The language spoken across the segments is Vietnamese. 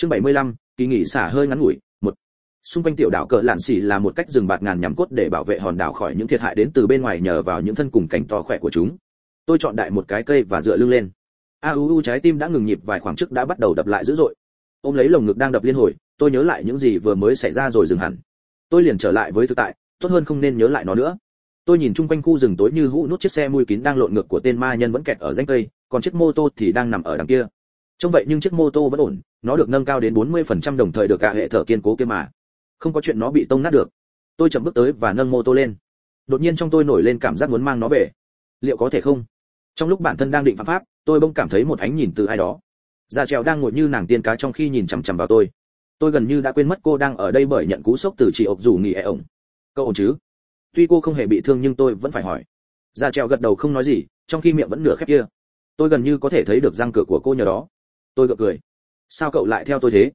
chương 75, kỳ nghỉ xả hơi ngắn ngủi một. Xung quanh tiểu đảo cỡ lạn xỉ là một cách rừng bạt ngàn nhằm cốt để bảo vệ hòn đảo khỏi những thiệt hại đến từ bên ngoài nhờ vào những thân cùng cánh to khỏe của chúng. Tôi chọn đại một cái cây và dựa lưng lên. A u u trái tim đã ngừng nhịp vài khoảng trước đã bắt đầu đập lại dữ dội. Ôm lấy lồng ngực đang đập liên hồi tôi nhớ lại những gì vừa mới xảy ra rồi dừng hẳn. Tôi liền trở lại với thực tại tốt hơn không nên nhớ lại nó nữa. Tôi nhìn chung quanh khu rừng tối như hũ nút chiếc xe mui kín đang lộn ngược của tên ma nhân vẫn kẹt ở rãnh cây còn chiếc mô tô thì đang nằm ở đằng kia. Trông vậy nhưng chiếc mô tô vẫn ổn nó được nâng cao đến 40% đồng thời được cả hệ thở kiên cố kia mà. Không có chuyện nó bị tông nát được. Tôi chậm bước tới và nâng mô tô lên. Đột nhiên trong tôi nổi lên cảm giác muốn mang nó về. Liệu có thể không? Trong lúc bản thân đang định phạm pháp, tôi bỗng cảm thấy một ánh nhìn từ ai đó. Già trèo đang ngồi như nàng tiên cá trong khi nhìn chằm chằm vào tôi. Tôi gần như đã quên mất cô đang ở đây bởi nhận cú sốc từ chị ộc dù nghỉ e ổng. Cậu ổn chứ? Tuy cô không hề bị thương nhưng tôi vẫn phải hỏi. Già trèo gật đầu không nói gì, trong khi miệng vẫn nửa khép kia. Tôi gần như có thể thấy được răng cửa của cô nhờ đó. Tôi gật cười sao cậu lại theo tôi thế?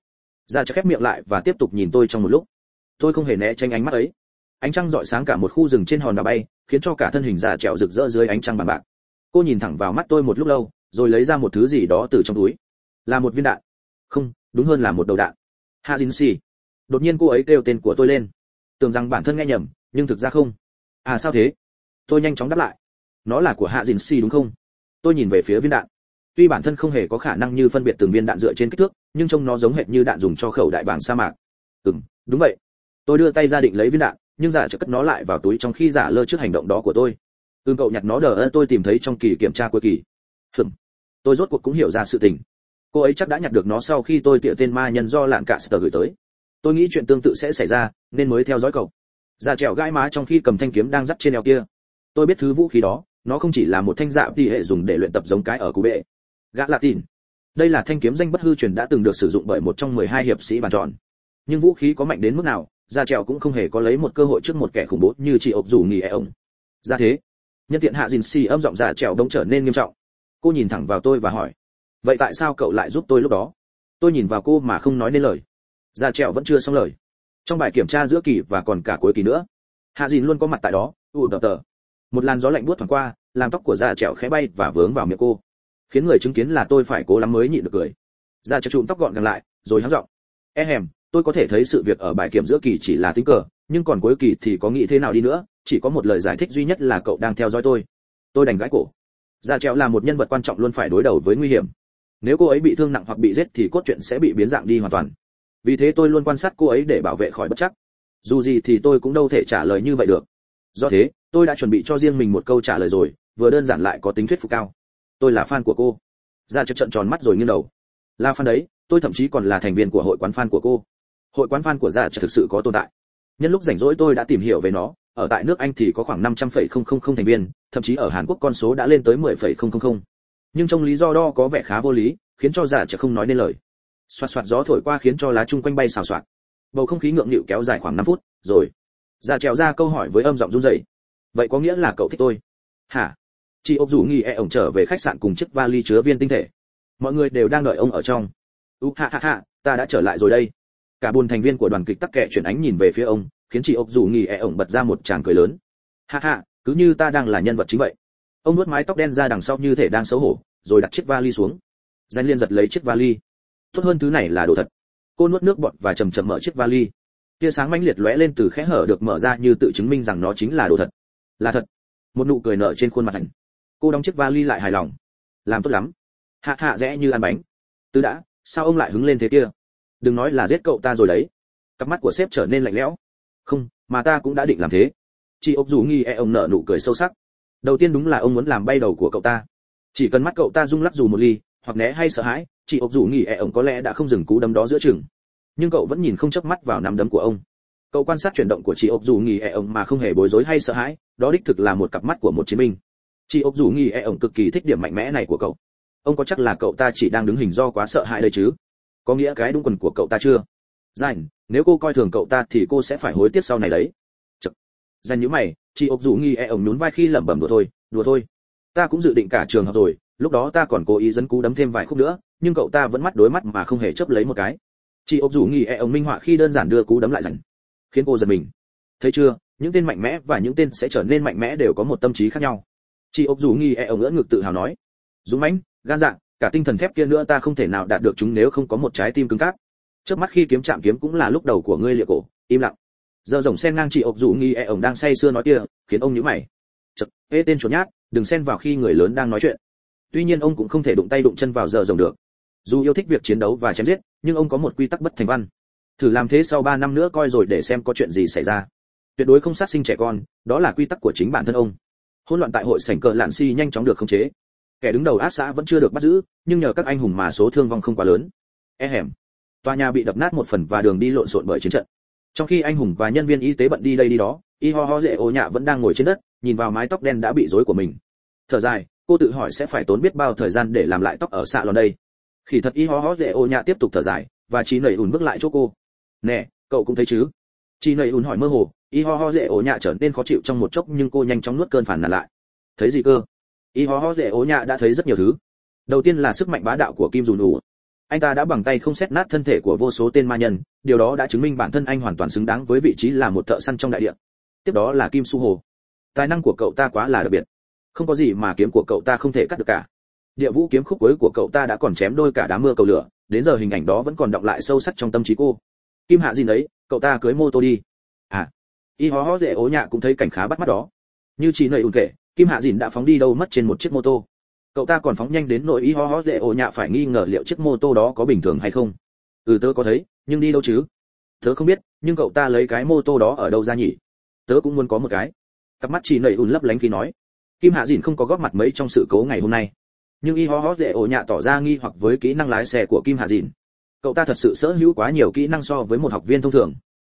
Ra cho khép miệng lại và tiếp tục nhìn tôi trong một lúc. Tôi không hề né tránh ánh mắt ấy. Ánh trăng rọi sáng cả một khu rừng trên hòn đảo bay, khiến cho cả thân hình già trèo rực rỡ dưới ánh trăng bằng bạc. Cô nhìn thẳng vào mắt tôi một lúc lâu, rồi lấy ra một thứ gì đó từ trong túi. Là một viên đạn. Không, đúng hơn là một đầu đạn. Hạ dính xì đột nhiên cô ấy kêu tên của tôi lên. Tưởng rằng bản thân nghe nhầm, nhưng thực ra không. À sao thế? Tôi nhanh chóng đáp lại. Nó là của hạ dính xì đúng không? Tôi nhìn về phía viên đạn tuy bản thân không hề có khả năng như phân biệt từng viên đạn dựa trên kích thước, nhưng trông nó giống hệt như đạn dùng cho khẩu đại bảng sa mạc. Ừm, đúng vậy. Tôi đưa tay ra định lấy viên đạn, nhưng giả chợt cất nó lại vào túi trong khi giả lơ trước hành động đó của tôi. Ưng cậu nhặt nó đờ ơ, tôi tìm thấy trong kỳ kiểm tra cuối kỳ. Hừm tôi rốt cuộc cũng hiểu ra sự tình. Cô ấy chắc đã nhặt được nó sau khi tôi tiện tên ma nhân do lạn cả sờ gửi tới. Tôi nghĩ chuyện tương tự sẽ xảy ra, nên mới theo dõi cậu. Giả trèo gãi má trong khi cầm thanh kiếm đang dắt trên eo kia. Tôi biết thứ vũ khí đó, nó không chỉ là một thanh dạ tỷ hệ dùng để luyện tập giống cái ở cú bệ gã latin đây là thanh kiếm danh bất hư truyền đã từng được sử dụng bởi một trong 12 hiệp sĩ bàn tròn. Nhưng vũ khí có mạnh đến mức nào, gia trèo cũng không hề có lấy một cơ hội trước một kẻ khủng bố như chị ộc dù nghỉ e ông ra thế. Nhân tiện hạ dìn xì âm giọng giả trèo đông trở nên nghiêm trọng. Cô nhìn thẳng vào tôi và hỏi, vậy tại sao cậu lại giúp tôi lúc đó? Tôi nhìn vào cô mà không nói nên lời. Gia trèo vẫn chưa xong lời. Trong bài kiểm tra giữa kỳ và còn cả cuối kỳ nữa, hạ dìn luôn có mặt tại đó ù tờ tờ. Một làn gió lạnh buốt thoảng qua, làm tóc của gia trèo khẽ bay và vướng vào miệng cô khiến người chứng kiến là tôi phải cố lắm mới nhịn được cười. Gia trèo trụm tóc gọn gàng lại, rồi hắng giọng. E hèm, tôi có thể thấy sự việc ở bài kiểm giữa kỳ chỉ là tính cờ, nhưng còn cuối kỳ thì có nghĩ thế nào đi nữa, chỉ có một lời giải thích duy nhất là cậu đang theo dõi tôi. Tôi đành gãi cổ. Gia trèo là một nhân vật quan trọng luôn phải đối đầu với nguy hiểm. Nếu cô ấy bị thương nặng hoặc bị giết thì cốt truyện sẽ bị biến dạng đi hoàn toàn. Vì thế tôi luôn quan sát cô ấy để bảo vệ khỏi bất chắc. Dù gì thì tôi cũng đâu thể trả lời như vậy được. Do thế, tôi đã chuẩn bị cho riêng mình một câu trả lời rồi, vừa đơn giản lại có tính thuyết phục cao tôi là fan của cô. Ra cho trận tròn mắt rồi nghiêng đầu. Là fan đấy tôi thậm chí còn là thành viên của hội quán fan của cô. Hội quán fan của gia thực sự có tồn tại. Nhân lúc rảnh rỗi tôi đã tìm hiểu về nó. Ở tại nước anh thì có khoảng 500,000 thành viên thậm chí ở hàn quốc con số đã lên tới 10,000 nhưng trong lý do đó có vẻ khá vô lý khiến cho giả chợt không nói nên lời. Xoạt xoạt gió thổi qua khiến cho lá chung quanh bay xào xoạt bầu không khí ngượng nghịu kéo dài khoảng 5 phút. Rồi giả trèo ra câu hỏi với âm giọng run rẩy. Vậy có nghĩa là cậu thích tôi? Hả? Chị ốc rủ nghi e ổng trở về khách sạn cùng chiếc vali chứa viên tinh thể. Mọi người đều đang đợi ông ở trong. Ú ha ha ha, ta đã trở lại rồi đây. Cả buồn thành viên của đoàn kịch tắc kệ chuyển ánh nhìn về phía ông, khiến chị ốc rủ nghi e ổng bật ra một tràng cười lớn. Ha ha, cứ như ta đang là nhân vật chính vậy. Ông nuốt mái tóc đen ra đằng sau như thể đang xấu hổ, rồi đặt chiếc vali xuống. Danh liên giật lấy chiếc vali. Tốt hơn thứ này là đồ thật. Cô nuốt nước bọt và chầm chậm mở chiếc vali. Tia sáng mãnh liệt lóe lên từ khẽ hở được mở ra như tự chứng minh rằng nó chính là đồ thật. Là thật. Một nụ cười nở trên khuôn mặt ảnh cô đóng chiếc vali lại hài lòng. Làm tốt lắm. Hạ hạ rẽ như ăn bánh. Tứ đã, sao ông lại hứng lên thế kia? Đừng nói là giết cậu ta rồi đấy. Cặp mắt của sếp trở nên lạnh lẽo. Không, mà ta cũng đã định làm thế. Chị ốc dù nghi e ông nở nụ cười sâu sắc. Đầu tiên đúng là ông muốn làm bay đầu của cậu ta. Chỉ cần mắt cậu ta rung lắc dù một ly, hoặc né hay sợ hãi, chị ốc dù nghi e ông có lẽ đã không dừng cú đấm đó giữa chừng. Nhưng cậu vẫn nhìn không chớp mắt vào nắm đấm của ông. Cậu quan sát chuyển động của chị ốc dù nghi e ông mà không hề bối rối hay sợ hãi, đó đích thực là một cặp mắt của một chiến binh chị ốc dù nghi e ông cực kỳ thích điểm mạnh mẽ này của cậu. Ông có chắc là cậu ta chỉ đang đứng hình do quá sợ hãi đây chứ? Có nghĩa cái đúng quần của cậu ta chưa? Dành nếu cô coi thường cậu ta thì cô sẽ phải hối tiếc sau này đấy. Chật. dành như mày, chị ốc dù nghi e ông nhún vai khi lẩm bẩm đùa thôi đùa thôi. Ta cũng dự định cả trường học rồi, lúc đó ta còn cố ý dẫn cú đấm thêm vài khúc nữa, nhưng cậu ta vẫn mắt đối mắt mà không hề chấp lấy một cái. Chị ốc dù nghi e ông minh họa khi đơn giản đưa cú đấm lại dành khiến cô giật mình. Thấy chưa, những tên mạnh mẽ và những tên sẽ trở nên mạnh mẽ đều có một tâm trí khác nhau chị ốc dù nghi e ông ngỡ ngực tự hào nói. Dũng mãnh, gan dạng cả tinh thần thép kia nữa ta không thể nào đạt được chúng nếu không có một trái tim cứng cáp. Trước mắt khi kiếm chạm kiếm cũng là lúc đầu của ngươi liệu cổ, im lặng. Giờ rồng sen ngang chị ốc dù nghi e ổng đang say sưa nói kia, khiến ông nhíu mày. Chật ê, tên chuột nhát, đừng xen vào khi người lớn đang nói chuyện. Tuy nhiên ông cũng không thể đụng tay đụng chân vào giờ rồng được. Dù yêu thích việc chiến đấu và chém giết, nhưng ông có một quy tắc bất thành văn. Thử làm thế sau 3 năm nữa coi rồi để xem có chuyện gì xảy ra. Tuyệt đối không sát sinh trẻ con, đó là quy tắc của chính bản thân ông hỗn loạn tại hội sảnh cờ lạn si nhanh chóng được khống chế. Kẻ đứng đầu ác xã vẫn chưa được bắt giữ, nhưng nhờ các anh hùng mà số thương vong không quá lớn. E hẻm. Tòa nhà bị đập nát một phần và đường đi lộn xộn bởi chiến trận. Trong khi anh hùng và nhân viên y tế bận đi đây đi đó, y ho ho dễ ô nhạ vẫn đang ngồi trên đất, nhìn vào mái tóc đen đã bị rối của mình. Thở dài, cô tự hỏi sẽ phải tốn biết bao thời gian để làm lại tóc ở xạ lòn đây. Khi thật y ho ho dễ ô nhạ tiếp tục thở dài, và trí nẩy ùn bước lại chỗ cô. Nè, cậu cũng thấy chứ? Chị nầy ùn hỏi mơ hồ, y ho ho dễ ổ nhạ trở nên khó chịu trong một chốc nhưng cô nhanh chóng nuốt cơn phản nản lại. Thấy gì cơ? Y ho ho dễ ổ nhạ đã thấy rất nhiều thứ. Đầu tiên là sức mạnh bá đạo của kim dù nụ. Anh ta đã bằng tay không xét nát thân thể của vô số tên ma nhân, điều đó đã chứng minh bản thân anh hoàn toàn xứng đáng với vị trí là một thợ săn trong đại địa. Tiếp đó là kim su hồ. Tài năng của cậu ta quá là đặc biệt. Không có gì mà kiếm của cậu ta không thể cắt được cả. Địa vũ kiếm khúc cuối của cậu ta đã còn chém đôi cả đám mưa cầu lửa, đến giờ hình ảnh đó vẫn còn đọng lại sâu sắc trong tâm trí cô. Kim hạ gì đấy cậu ta cưới mô tô đi. À y hó hó dễ ố nhạ cũng thấy cảnh khá bắt mắt đó. Như chỉ nầy ùn kể, kim hạ dìn đã phóng đi đâu mất trên một chiếc mô tô. Cậu ta còn phóng nhanh đến nỗi y ho ho dễ ổ nhạ phải nghi ngờ liệu chiếc mô tô đó có bình thường hay không. Ừ tớ có thấy, nhưng đi đâu chứ? Tớ không biết, nhưng cậu ta lấy cái mô tô đó ở đâu ra nhỉ? Tớ cũng muốn có một cái. Cặp mắt chỉ nảy ùn lấp lánh khi nói. Kim hạ dìn không có góp mặt mấy trong sự cố ngày hôm nay. Nhưng y ho ho dễ ổ nhạ tỏ ra nghi hoặc với kỹ năng lái xe của kim hạ dìn cậu ta thật sự sở hữu quá nhiều kỹ năng so với một học viên thông thường.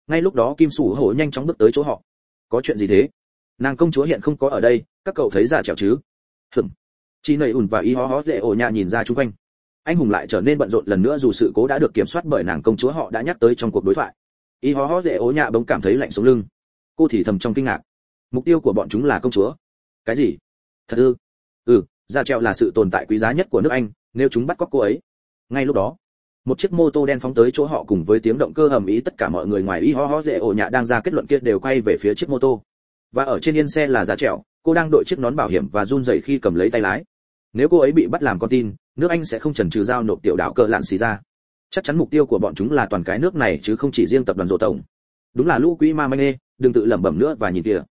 Ngay lúc đó kim sủ hổ nhanh chóng bước tới chỗ họ. Có chuyện gì thế? Nàng công chúa hiện không có ở đây, các cậu thấy giả trẻo chứ? Hừm chị nầy ùn và y ho ho dễ ổ nhạ nhìn ra chung quanh. Anh hùng lại trở nên bận rộn lần nữa dù sự cố đã được kiểm soát bởi nàng công chúa họ đã nhắc tới trong cuộc đối thoại. Y ho ho dễ ổ nhạ bỗng cảm thấy lạnh sống lưng. Cô thì thầm trong kinh ngạc. Mục tiêu của bọn chúng là công chúa. Cái gì? Thật ư? Ừ giả treo là sự tồn tại quý giá nhất của nước anh, nếu chúng bắt cóc cô ấy. Ngay lúc đó một chiếc mô tô đen phóng tới chỗ họ cùng với tiếng động cơ ầm ĩ tất cả mọi người ngoài y ho ho dễ ổ nhạ đang ra kết luận kia đều quay về phía chiếc mô tô. Và ở trên yên xe là giá trèo cô đang đội chiếc nón bảo hiểm và run rẩy khi cầm lấy tay lái. Nếu cô ấy bị bắt làm con tin, nước anh sẽ không chần chừ giao nộp tiểu đảo cờ lạn xì ra. Chắc chắn mục tiêu của bọn chúng là toàn cái nước này chứ không chỉ riêng tập đoàn rộ tổng. Đúng là lũ quỹ ma manh ê, đừng tự lẩm bẩm nữa và nhìn kìa.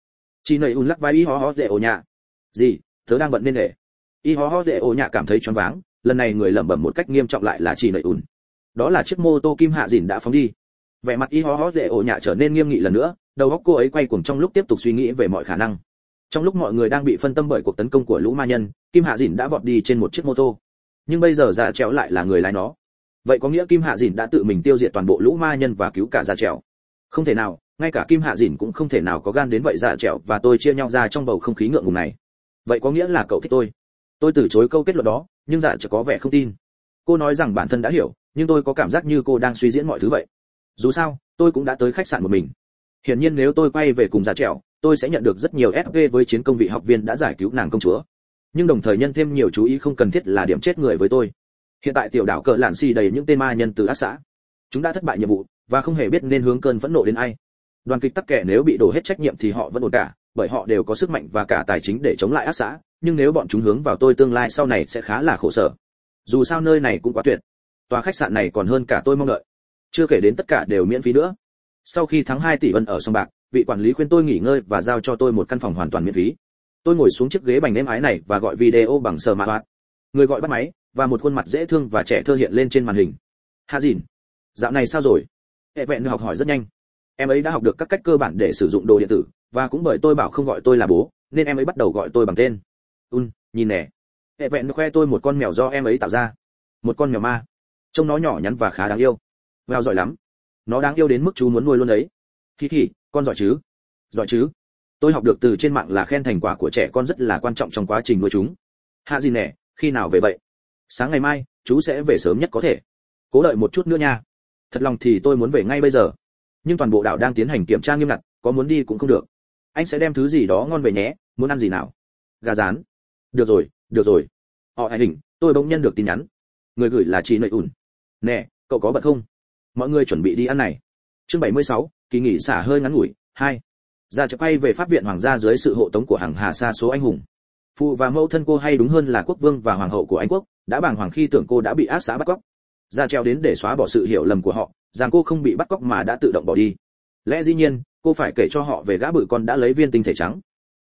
Chị nầy un lắc vai y ho ho dễ ổ nhạ. Gì, tớ đang bận nên để y ho ho dễ ổ nhạ cảm thấy choáng váng, lần này người lẩm bẩm một cách nghiêm trọng lại là chị nầy un đó là chiếc mô tô kim hạ dìn đã phóng đi. Vẻ mặt y ho ho dễ ổ nhạ trở nên nghiêm nghị lần nữa, đầu óc cô ấy quay cuồng trong lúc tiếp tục suy nghĩ về mọi khả năng. Trong lúc mọi người đang bị phân tâm bởi cuộc tấn công của lũ ma nhân, kim hạ dìn đã vọt đi trên một chiếc mô tô. Nhưng bây giờ dạ già trèo lại là người lái nó. Vậy có nghĩa kim hạ dìn đã tự mình tiêu diệt toàn bộ lũ ma nhân và cứu cả dạ già trèo không thể nào, ngay cả kim hạ dìn cũng không thể nào có gan đến vậy dạ già trèo và tôi chia nhau ra trong bầu không khí ngượng ngùng này. Vậy có nghĩa là cậu thích tôi. Tôi từ chối câu kết luận đó, nhưng dạ chỉ có vẻ không tin cô nói rằng bản thân đã hiểu, nhưng tôi có cảm giác như cô đang suy diễn mọi thứ vậy. Dù sao, tôi cũng đã tới khách sạn một mình. Hiển nhiên nếu tôi quay về cùng dạ trèo tôi sẽ nhận được rất nhiều sv với chiến công vị học viên đã giải cứu nàng công chúa. Nhưng đồng thời nhân thêm nhiều chú ý không cần thiết là điểm chết người với tôi. Hiện tại tiểu đảo cờ lạn xì đầy những tên ma nhân từ ác xã. Chúng đã thất bại nhiệm vụ, và không hề biết nên hướng cơn phẫn nộ đến ai. Đoàn kịch tắc kẻ nếu bị đổ hết trách nhiệm thì họ vẫn ổn cả, bởi họ đều có sức mạnh và cả tài chính để chống lại ác xã. Nhưng nếu bọn chúng hướng vào tôi tương lai sau này sẽ khá là khổ sở dù sao nơi này cũng quá tuyệt. Tòa khách sạn này còn hơn cả tôi mong đợi. Chưa kể đến tất cả đều miễn phí nữa. Sau khi thắng 2 tỷ vân ở sông bạc, vị quản lý khuyên tôi nghỉ ngơi và giao cho tôi một căn phòng hoàn toàn miễn phí. Tôi ngồi xuống chiếc ghế bành nêm ái này và gọi video bằng sờ mạ hoạt. Người gọi bắt máy và một khuôn mặt dễ thương và trẻ thơ hiện lên trên màn hình. Hạ dìn, dạo này sao rồi? Hệ vẹn học hỏi rất nhanh. Em ấy đã học được các cách cơ bản để sử dụng đồ điện tử, và cũng bởi tôi bảo không gọi tôi là bố, nên em ấy bắt đầu gọi tôi bằng tên. Un, nhìn nè hệ vẹn khoe tôi một con mèo do em ấy tạo ra. Một con mèo ma. Trông nó nhỏ nhắn và khá đáng yêu. Vào giỏi lắm. Nó đáng yêu đến mức chú muốn nuôi luôn đấy. Kỳ kỳ con giỏi chứ? Giỏi chứ? Tôi học được từ trên mạng là khen thành quả của trẻ con rất là quan trọng trong quá trình nuôi chúng. Hạ gì nè, khi nào về vậy? Sáng ngày mai, chú sẽ về sớm nhất có thể. Cố đợi một chút nữa nha. Thật lòng thì tôi muốn về ngay bây giờ. Nhưng toàn bộ đảo đang tiến hành kiểm tra nghiêm ngặt, có muốn đi cũng không được. Anh sẽ đem thứ gì đó ngon về nhé, muốn ăn gì nào? Gà rán. Được rồi được rồi họ hãy hình tôi bỗng nhân được tin nhắn. Người gửi là chị nội ủn nè cậu có bận không? Mọi người chuẩn bị đi ăn này. Chương 76, kỳ nghỉ xả hơi ngắn ngủi hai. Ra chợ quay về pháp viện hoàng gia dưới sự hộ tống của hàng hà xa số anh hùng. Phụ và mẫu thân cô hay đúng hơn là quốc vương và hoàng hậu của anh quốc đã bàng hoàng khi tưởng cô đã bị ác xã bắt cóc. Ra treo đến để xóa bỏ sự hiểu lầm của họ rằng cô không bị bắt cóc mà đã tự động bỏ đi. Lẽ dĩ nhiên cô phải kể cho họ về gã bự con đã lấy viên tinh thể trắng.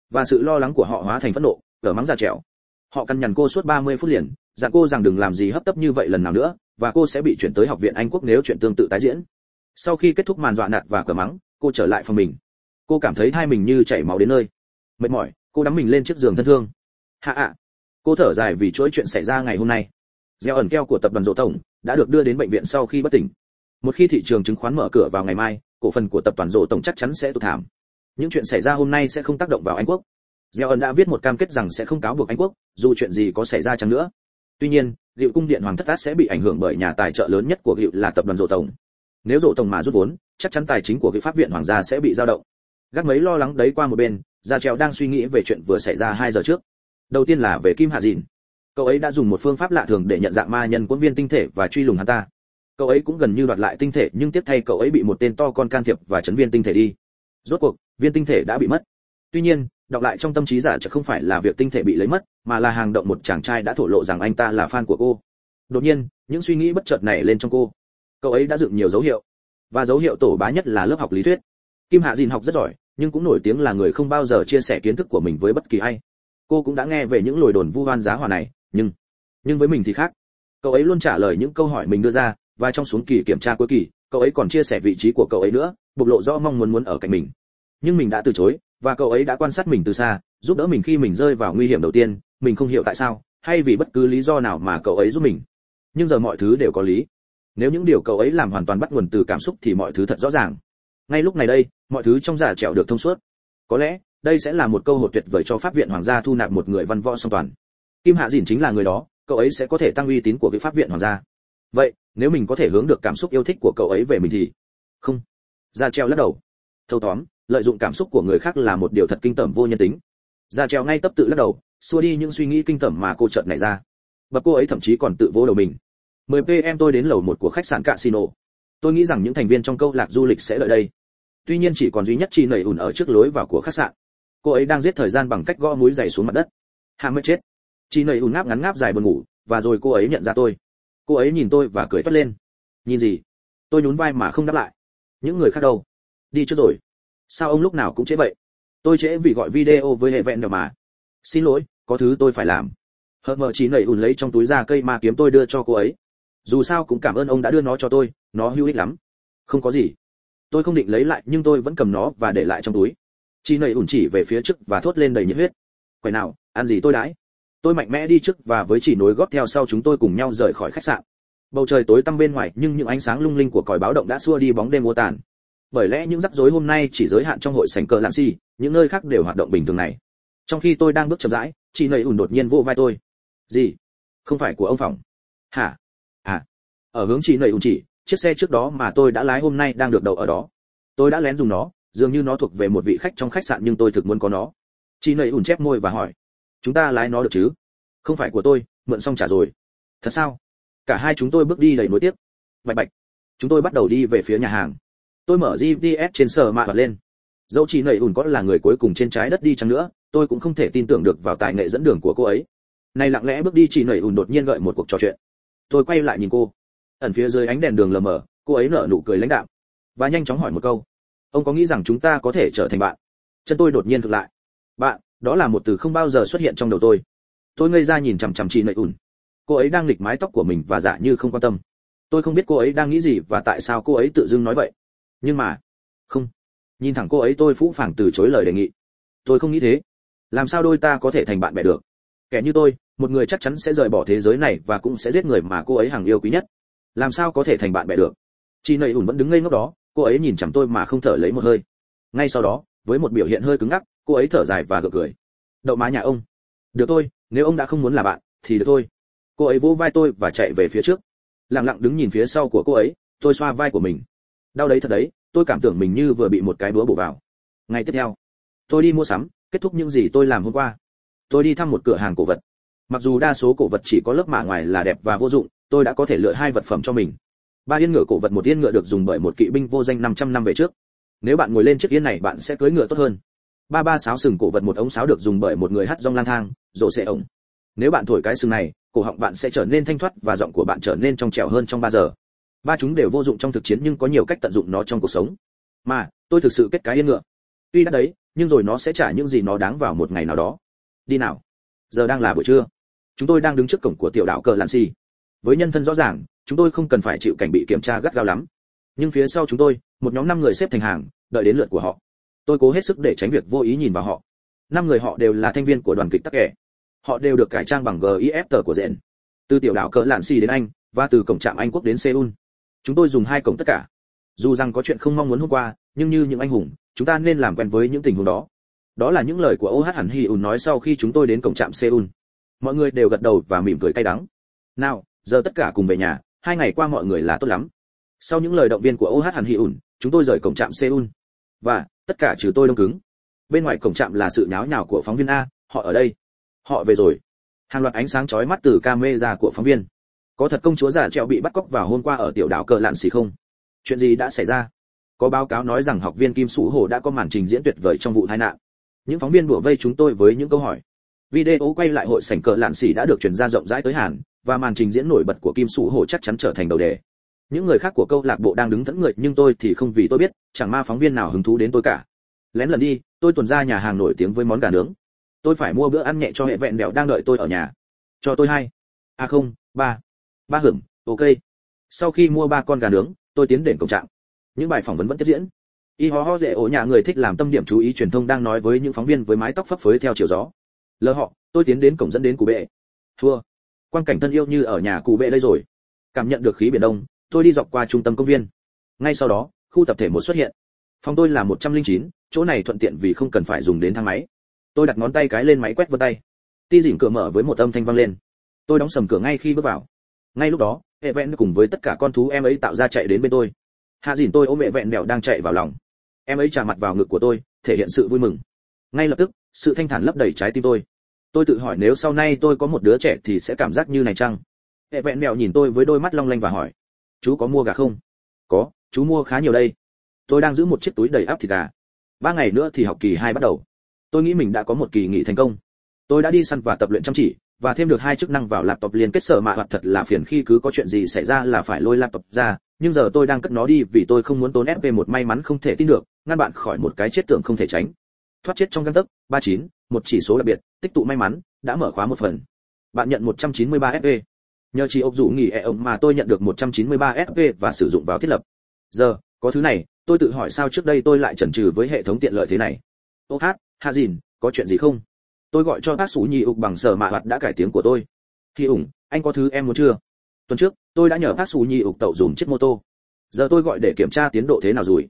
Và sự lo lắng của họ hóa thành phẫn nộ cờ mắng ra trèo họ căn nhằn cô suốt 30 phút liền, dặn cô rằng đừng làm gì hấp tấp như vậy lần nào nữa, và cô sẽ bị chuyển tới học viện anh quốc nếu chuyện tương tự tái diễn. Sau khi kết thúc màn dọa nạt và cửa mắng, cô trở lại phòng mình. Cô cảm thấy thai mình như chảy máu đến nơi. Mệt mỏi, cô đắm mình lên chiếc giường thân thương. Hạ ạ. Cô thở dài vì chuỗi chuyện xảy ra ngày hôm nay. Gieo ẩn keo của tập đoàn dỗ tổng đã được đưa đến bệnh viện sau khi bất tỉnh. Một khi thị trường chứng khoán mở cửa vào ngày mai, cổ phần của tập đoàn dỗ tổng chắc chắn sẽ tụt thảm. Những chuyện xảy ra hôm nay sẽ không tác động vào anh quốc gieo ẩn đã viết một cam kết rằng sẽ không cáo buộc anh quốc, dù chuyện gì có xảy ra chăng nữa. Tuy nhiên liệu cung điện hoàng thất tát sẽ bị ảnh hưởng bởi nhà tài trợ lớn nhất của hiệu là tập đoàn dỗ tổng. Nếu dỗ tổng mà rút vốn, chắc chắn tài chính của cái pháp viện hoàng gia sẽ bị dao động. Gác mấy lo lắng đấy qua một bên, gia trèo đang suy nghĩ về chuyện vừa xảy ra hai giờ trước. Đầu tiên là về kim hạ dìn. Cậu ấy đã dùng một phương pháp lạ thường để nhận dạng ma nhân quân viên tinh thể và truy lùng hắn ta. Cậu ấy cũng gần như đoạt lại tinh thể, nhưng tiếp thay cậu ấy bị một tên to con can thiệp và chấn viên tinh thể đi. Rốt cuộc, viên tinh thể đã bị mất. Tuy nhiên đọc lại trong tâm trí giả chợ không phải là việc tinh thể bị lấy mất, mà là hàng động một chàng trai đã thổ lộ rằng anh ta là fan của cô. Đột nhiên, những suy nghĩ bất chợt này lên trong cô. Cậu ấy đã dựng nhiều dấu hiệu. Và dấu hiệu tổ bá nhất là lớp học lý thuyết. Kim hạ dìn học rất giỏi, nhưng cũng nổi tiếng là người không bao giờ chia sẻ kiến thức của mình với bất kỳ ai. Cô cũng đã nghe về những lời đồn vu oan giá hòa này, nhưng nhưng với mình thì khác. Cậu ấy luôn trả lời những câu hỏi mình đưa ra, và trong xuống kỳ kiểm tra cuối kỳ, cậu ấy còn chia sẻ vị trí của cậu ấy nữa, bộc lộ rõ mong muốn muốn ở cạnh mình. Nhưng mình đã từ chối và cậu ấy đã quan sát mình từ xa, giúp đỡ mình khi mình rơi vào nguy hiểm đầu tiên, mình không hiểu tại sao, hay vì bất cứ lý do nào mà cậu ấy giúp mình. Nhưng giờ mọi thứ đều có lý. Nếu những điều cậu ấy làm hoàn toàn bắt nguồn từ cảm xúc thì mọi thứ thật rõ ràng. Ngay lúc này đây, mọi thứ trong giả trẻo được thông suốt. Có lẽ, đây sẽ là một câu hội tuyệt vời cho pháp viện hoàng gia thu nạp một người văn võ song toàn. Kim hạ dìn chính là người đó, cậu ấy sẽ có thể tăng uy tín của cái pháp viện hoàng gia. Vậy, nếu mình có thể hướng được cảm xúc yêu thích của cậu ấy về mình thì? Không. Ra treo lắc đầu. Thâu tóm lợi dụng cảm xúc của người khác là một điều thật kinh tởm vô nhân tính. Ra trèo ngay tấp tự lắc đầu, xua đi những suy nghĩ kinh tởm mà cô chợt nảy ra. Bậc cô ấy thậm chí còn tự vỗ đầu mình. 10PM tôi đến lầu một của khách sạn casino. Tôi nghĩ rằng những thành viên trong câu lạc du lịch sẽ đợi đây. Tuy nhiên chỉ còn duy nhất chi nảy ủn ở trước lối vào của khách sạn. Cô ấy đang giết thời gian bằng cách gõ mũi giày xuống mặt đất. Ham mới chết. Chi nảy ủn ngáp ngắn ngáp dài buồn ngủ, và rồi cô ấy nhận ra tôi. Cô ấy nhìn tôi và cười toét lên. Nhìn gì? Tôi nhún vai mà không đáp lại. Những người khác đâu? Đi trước rồi sao ông lúc nào cũng trễ vậy? Tôi trễ vì gọi video với hệ vẹn nhỏ mà. Xin lỗi, có thứ tôi phải làm. Hợp mờ chỉ nảy ủn lấy trong túi ra cây ma kiếm tôi đưa cho cô ấy. Dù sao cũng cảm ơn ông đã đưa nó cho tôi, nó hữu ích lắm. Không có gì. Tôi không định lấy lại, nhưng tôi vẫn cầm nó và để lại trong túi. Chị nảy ủn chỉ về phía trước và thốt lên đầy nhiệt huyết. Quầy nào, ăn gì tôi đãi? Tôi mạnh mẽ đi trước và với chỉ nối góp theo sau chúng tôi cùng nhau rời khỏi khách sạn. Bầu trời tối tăm bên ngoài, nhưng những ánh sáng lung linh của còi báo động đã xua đi bóng đêm vô tàn bởi lẽ những rắc rối hôm nay chỉ giới hạn trong hội sảnh cờ lạng xì, những nơi khác đều hoạt động bình thường này. Trong khi tôi đang bước chậm rãi, chị nầy ủn đột nhiên vô vai tôi. Gì? Không phải của ông phòng hả? À. Ở hướng chị nầy ủn chỉ, chiếc xe trước đó mà tôi đã lái hôm nay đang được đậu ở đó. Tôi đã lén dùng nó, dường như nó thuộc về một vị khách trong khách sạn nhưng tôi thực muốn có nó. Chị nầy ủn chép môi và hỏi. Chúng ta lái nó được chứ? Không phải của tôi, mượn xong trả rồi. Thật sao? Cả hai chúng tôi bước đi đầy nối tiếp. Bạch bạch. Chúng tôi bắt đầu đi về phía nhà hàng tôi mở gps trên sở mạ bật lên. Dẫu chỉ nầy ủn có là người cuối cùng trên trái đất đi chăng nữa, tôi cũng không thể tin tưởng được vào tài nghệ dẫn đường của cô ấy. Này lặng lẽ bước đi chị nầy ủn đột nhiên gợi một cuộc trò chuyện. Tôi quay lại nhìn cô. Ẩn phía dưới ánh đèn đường lờ mờ, cô ấy nở nụ cười lãnh đạm. Và nhanh chóng hỏi một câu. Ông có nghĩ rằng chúng ta có thể trở thành bạn? Chân tôi đột nhiên thực lại. Bạn, đó là một từ không bao giờ xuất hiện trong đầu tôi. Tôi ngây ra nhìn chằm chằm chị nậy ủn. Cô ấy đang nghịch mái tóc của mình và giả như không quan tâm. Tôi không biết cô ấy đang nghĩ gì và tại sao cô ấy tự dưng nói vậy nhưng mà, không. Nhìn thẳng cô ấy, tôi phũ phàng từ chối lời đề nghị. Tôi không nghĩ thế. Làm sao đôi ta có thể thành bạn bè được? Kẻ như tôi, một người chắc chắn sẽ rời bỏ thế giới này và cũng sẽ giết người mà cô ấy hàng yêu quý nhất. Làm sao có thể thành bạn bè được? Chị nầy ủn vẫn đứng ngây ngốc đó, cô ấy nhìn chằm tôi mà không thở lấy một hơi. Ngay sau đó, với một biểu hiện hơi cứng ngắc, cô ấy thở dài và gật cười. Đậu má nhà ông. Được thôi, nếu ông đã không muốn là bạn, thì được thôi. Cô ấy vỗ vai tôi và chạy về phía trước. Lặng lặng đứng nhìn phía sau của cô ấy, tôi xoa vai của mình đau đấy thật đấy, tôi cảm tưởng mình như vừa bị một cái búa bổ vào. Ngày tiếp theo, tôi đi mua sắm, kết thúc những gì tôi làm hôm qua. Tôi đi thăm một cửa hàng cổ vật. Mặc dù đa số cổ vật chỉ có lớp mạ ngoài là đẹp và vô dụng, tôi đã có thể lựa hai vật phẩm cho mình. Ba yên ngựa cổ vật một yên ngựa được dùng bởi một kỵ binh vô danh 500 năm về trước. Nếu bạn ngồi lên chiếc yên này, bạn sẽ cưỡi ngựa tốt hơn. Ba ba sáo sừng cổ vật một ống sáo được dùng bởi một người hát rong lang thang, rổ xệ ổng. Nếu bạn thổi cái sừng này, cổ họng bạn sẽ trở nên thanh thoát và giọng của bạn trở nên trong trẻo hơn trong 3 giờ ba chúng đều vô dụng trong thực chiến nhưng có nhiều cách tận dụng nó trong cuộc sống. Mà, tôi thực sự kết cái yên ngựa. Tuy đã đấy, nhưng rồi nó sẽ trả những gì nó đáng vào một ngày nào đó. Đi nào. Giờ đang là buổi trưa. Chúng tôi đang đứng trước cổng của tiểu đạo cờ lạn xì. Với nhân thân rõ ràng, chúng tôi không cần phải chịu cảnh bị kiểm tra gắt gao lắm. Nhưng phía sau chúng tôi, một nhóm năm người xếp thành hàng, đợi đến lượt của họ. Tôi cố hết sức để tránh việc vô ý nhìn vào họ. Năm người họ đều là thanh viên của đoàn kịch tắc kẻ họ đều được cải trang bằng gif tờ của rẽn từ tiểu đảo cỡ lạn xì đến anh, và từ cổng trạm anh quốc đến seoul chúng tôi dùng hai cổng tất cả. Dù rằng có chuyện không mong muốn hôm qua, nhưng như những anh hùng, chúng ta nên làm quen với những tình huống đó. Đó là những lời của oh hẳn hi nói sau khi chúng tôi đến cổng trạm seoul. Mọi người đều gật đầu và mỉm cười cay đắng. Nào, giờ tất cả cùng về nhà, hai ngày qua mọi người là tốt lắm. Sau những lời động viên của oh hẳn hi chúng tôi rời cổng trạm seoul. Và, tất cả trừ tôi đông cứng. Bên ngoài cổng trạm là sự nháo nhào của phóng viên a, họ ở đây. Họ về rồi. Hàng loạt ánh sáng chói mắt từ camera của phóng viên có thật công chúa giả treo bị bắt cóc vào hôm qua ở tiểu đảo cờ lạn xì không? Chuyện gì đã xảy ra? Có báo cáo nói rằng học viên kim sủ hồ đã có màn trình diễn tuyệt vời trong vụ tai nạn. Những phóng viên đùa vây chúng tôi với những câu hỏi. Video quay lại hội sảnh cờ lạn xì đã được truyền ra rộng rãi tới hàn, và màn trình diễn nổi bật của kim sủ hồ chắc chắn trở thành đầu đề. Những người khác của câu lạc bộ đang đứng thẫn người, nhưng tôi thì không vì tôi biết, chẳng ma phóng viên nào hứng thú đến tôi cả. Lén lần đi, tôi tuần ra nhà hàng nổi tiếng với món gà nướng. Tôi phải mua bữa ăn nhẹ cho hệ vẹn đẹo đang đợi tôi ở nhà. Cho tôi hai. A à không, ba ba hửng ok. Sau khi mua ba con gà nướng tôi tiến đến cổng trạng. Những bài phỏng vấn vẫn tiếp diễn. Y ho ho dễ ổ nhà người thích làm tâm điểm chú ý truyền thông đang nói với những phóng viên với mái tóc phấp phới theo chiều gió. Lờ họ tôi tiến đến cổng dẫn đến cụ bệ. Thua. Quan cảnh thân yêu như ở nhà cụ bệ đây rồi. Cảm nhận được khí biển đông tôi đi dọc qua trung tâm công viên. Ngay sau đó khu tập thể một xuất hiện. Phòng tôi là 109, chỗ này thuận tiện vì không cần phải dùng đến thang máy. Tôi đặt ngón tay cái lên máy quét vân tay. Ti dỉn cửa mở với một âm thanh vang lên. Tôi đóng sầm cửa ngay khi bước vào ngay lúc đó, hệ vẹn cùng với tất cả con thú em ấy tạo ra chạy đến bên tôi. Hạ dìn tôi ôm mẹ vẹn mèo đang chạy vào lòng. Em ấy trả mặt vào ngực của tôi, thể hiện sự vui mừng. Ngay lập tức, sự thanh thản lấp đầy trái tim tôi. Tôi tự hỏi nếu sau này tôi có một đứa trẻ thì sẽ cảm giác như này chăng? Hệ vẹn mèo nhìn tôi với đôi mắt long lanh và hỏi. Chú có mua gà không? Có, chú mua khá nhiều đây. Tôi đang giữ một chiếc túi đầy áp thịt gà. Ba ngày nữa thì học kỳ hai bắt đầu. Tôi nghĩ mình đã có một kỳ nghỉ thành công. Tôi đã đi săn và tập luyện chăm chỉ và thêm được hai chức năng vào laptop liên kết sở mạ hoạt thật là phiền khi cứ có chuyện gì xảy ra là phải lôi laptop ra. Nhưng giờ tôi đang cất nó đi vì tôi không muốn tốn fp một may mắn không thể tin được, ngăn bạn khỏi một cái chết tưởng không thể tránh. Thoát chết trong găng tấc, ba chín, một chỉ số đặc biệt, tích tụ may mắn, đã mở khóa một phần. Bạn nhận 193 fp nhờ chỉ ốc dụ nghỉ e ông mà tôi nhận được 193 fp và sử dụng vào thiết lập. Giờ, có thứ này, tôi tự hỏi sao trước đây tôi lại chần chừ với hệ thống tiện lợi thế này. Ô hát hạ dìn có chuyện gì không? Tôi gọi cho bác sủ nhị ục bằng sở mạ hoạt đã cải tiếng của tôi. Khi ủng, anh có thứ em muốn chưa? Tuần trước, tôi đã nhờ bác sủ nhị ục tậu dùng chiếc mô tô. Giờ tôi gọi để kiểm tra tiến độ thế nào rồi?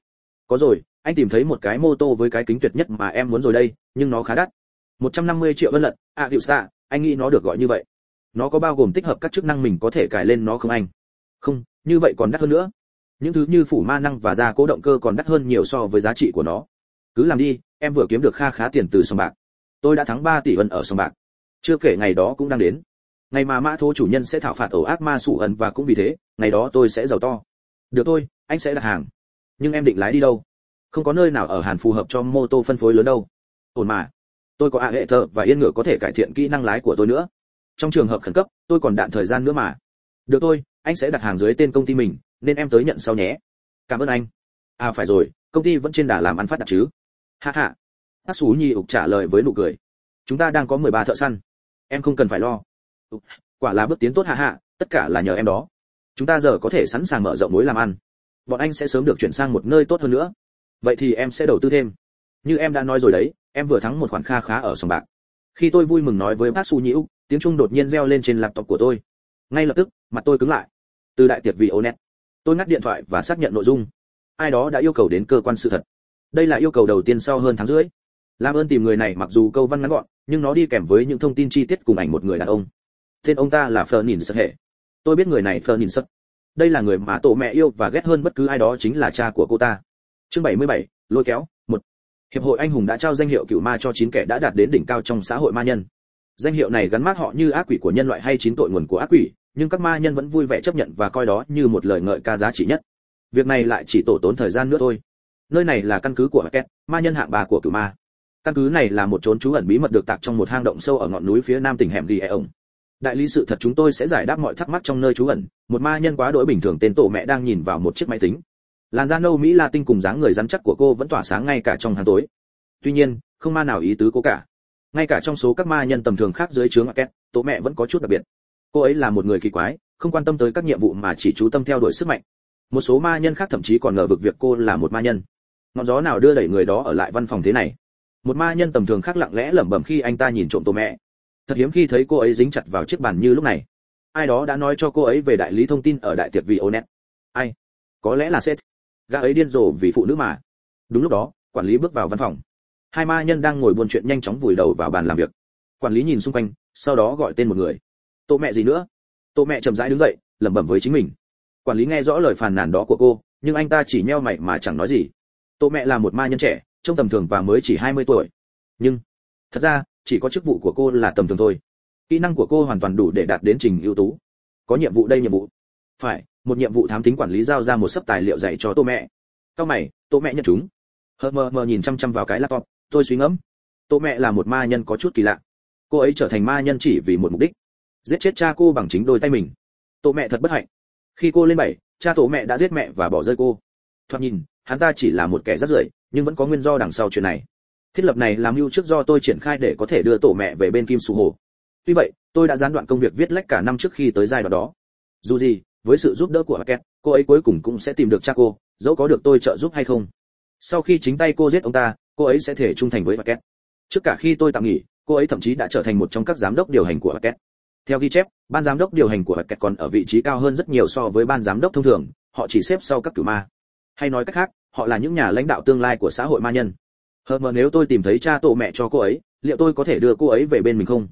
Có rồi, anh tìm thấy một cái mô tô với cái kính tuyệt nhất mà em muốn rồi đây, nhưng nó khá đắt. 150 triệu vân lận. À hiệu xạ anh nghĩ nó được gọi như vậy. Nó có bao gồm tích hợp các chức năng mình có thể cài lên nó không anh? Không, như vậy còn đắt hơn nữa. Những thứ như phủ ma năng và gia cố động cơ còn đắt hơn nhiều so với giá trị của nó. Cứ làm đi, em vừa kiếm được kha khá tiền từ sòng bạc tôi đã thắng 3 tỷ ân ở sông bạc. Chưa kể ngày đó cũng đang đến. Ngày mà mã thố chủ nhân sẽ thảo phạt ổ ác ma sủ ẩn và cũng vì thế, ngày đó tôi sẽ giàu to. Được thôi, anh sẽ đặt hàng. Nhưng em định lái đi đâu? Không có nơi nào ở hàn phù hợp cho mô tô phân phối lớn đâu. Ổn mà. Tôi có ạ hệ thợ và yên ngựa có thể cải thiện kỹ năng lái của tôi nữa. Trong trường hợp khẩn cấp, tôi còn đạn thời gian nữa mà. Được thôi, anh sẽ đặt hàng dưới tên công ty mình, nên em tới nhận sau nhé. Cảm ơn anh. À phải rồi, công ty vẫn trên đà làm ăn phát đạt chứ. Hạ hạ bác xú nhi ục trả lời với nụ cười. Chúng ta đang có 13 thợ săn. Em không cần phải lo. Quả là bước tiến tốt hạ hạ, tất cả là nhờ em đó. Chúng ta giờ có thể sẵn sàng mở rộng mối làm ăn. Bọn anh sẽ sớm được chuyển sang một nơi tốt hơn nữa. Vậy thì em sẽ đầu tư thêm. Như em đã nói rồi đấy, em vừa thắng một khoản kha khá ở sòng bạc. Khi tôi vui mừng nói với bác su nhĩ tiếng trung đột nhiên reo lên trên laptop của tôi. Ngay lập tức, mặt tôi cứng lại. Từ đại tiệc vì onet, tôi ngắt điện thoại và xác nhận nội dung. Ai đó đã yêu cầu đến cơ quan sự thật. Đây là yêu cầu đầu tiên sau hơn tháng rưỡi làm ơn tìm người này mặc dù câu văn ngắn gọn nhưng nó đi kèm với những thông tin chi tiết cùng ảnh một người đàn ông. Tên ông ta là Fernin Sật hệ. Tôi biết người này Fernin Sật. Đây là người mà tổ mẹ yêu và ghét hơn bất cứ ai đó chính là cha của cô ta. Chương 77, lôi kéo một. Hiệp hội anh hùng đã trao danh hiệu cựu ma cho chín kẻ đã đạt đến đỉnh cao trong xã hội ma nhân. Danh hiệu này gắn mác họ như ác quỷ của nhân loại hay chín tội nguồn của ác quỷ nhưng các ma nhân vẫn vui vẻ chấp nhận và coi đó như một lời ngợi ca giá trị nhất. Việc này lại chỉ tổ tốn thời gian nữa thôi. Nơi này là căn cứ của Hackett, ma nhân hạng ba của cửu ma căn cứ này là một trốn trú ẩn bí mật được tạc trong một hang động sâu ở ngọn núi phía nam tỉnh hẻm ghi ổng đại lý sự thật chúng tôi sẽ giải đáp mọi thắc mắc trong nơi trú ẩn một ma nhân quá đỗi bình thường tên tổ mẹ đang nhìn vào một chiếc máy tính. Làn da nâu mỹ latin cùng dáng người rắn chắc của cô vẫn tỏa sáng ngay cả trong tháng tối. Tuy nhiên không ma nào ý tứ cô cả. Ngay cả trong số các ma nhân tầm thường khác dưới trướng Arquette, tổ mẹ vẫn có chút đặc biệt. Cô ấy là một người kỳ quái không quan tâm tới các nhiệm vụ mà chỉ chú tâm theo đuổi sức mạnh. Một số ma nhân khác thậm chí còn ngờ vực việc cô là một ma nhân. Ngọn gió nào đưa đẩy người đó ở lại văn phòng thế này? Một ma nhân tầm thường khác lặng lẽ lẩm bẩm khi anh ta nhìn trộm tổ mẹ. Thật hiếm khi thấy cô ấy dính chặt vào chiếc bàn như lúc này. Ai đó đã nói cho cô ấy về đại lý thông tin ở đại tiệc vì onet. Ai? Có lẽ là seth gã ấy điên rồ vì phụ nữ mà. Đúng lúc đó, quản lý bước vào văn phòng. Hai ma nhân đang ngồi buôn chuyện nhanh chóng vùi đầu vào bàn làm việc. Quản lý nhìn xung quanh, sau đó gọi tên một người. Tô mẹ gì nữa? Tô mẹ chậm rãi đứng dậy, lẩm bẩm với chính mình. Quản lý nghe rõ lời phàn nàn đó của cô, nhưng anh ta chỉ nheo mày mà chẳng nói gì. Tô mẹ là một ma nhân trẻ trông tầm thường và mới chỉ 20 tuổi. Nhưng, thật ra, chỉ có chức vụ của cô là tầm thường thôi. Kỹ năng của cô hoàn toàn đủ để đạt đến trình ưu tú. Có nhiệm vụ đây nhiệm vụ. Phải, một nhiệm vụ thám tính quản lý giao ra một sấp tài liệu dạy cho tô mẹ. Cao mày, tô mẹ nhận chúng. Hờ mờ mờ nhìn chăm chăm vào cái laptop, tôi suy ngẫm. Tô mẹ là một ma nhân có chút kỳ lạ. Cô ấy trở thành ma nhân chỉ vì một mục đích. Giết chết cha cô bằng chính đôi tay mình. Tô mẹ thật bất hạnh. Khi cô lên bảy, cha tổ mẹ đã giết mẹ và bỏ rơi cô. Thoạt nhìn hắn ta chỉ là một kẻ rất rưởi nhưng vẫn có nguyên do đằng sau chuyện này. Thiết lập này làm mưu trước do tôi triển khai để có thể đưa tổ mẹ về bên kim sù hồ. Tuy vậy tôi đã gián đoạn công việc viết lách cả năm trước khi tới giai đoạn đó. Dù gì với sự giúp đỡ của Hackett, cô ấy cuối cùng cũng sẽ tìm được cha cô dẫu có được tôi trợ giúp hay không. Sau khi chính tay cô giết ông ta cô ấy sẽ thể trung thành với Hackett. trước cả khi tôi tạm nghỉ cô ấy thậm chí đã trở thành một trong các giám đốc điều hành của Hackett. theo ghi chép ban giám đốc điều hành của Hackett còn ở vị trí cao hơn rất nhiều so với ban giám đốc thông thường họ chỉ xếp sau các cử ma hay nói cách khác, họ là những nhà lãnh đạo tương lai của xã hội ma nhân. Hờ mờ nếu tôi tìm thấy cha tổ mẹ cho cô ấy, liệu tôi có thể đưa cô ấy về bên mình không?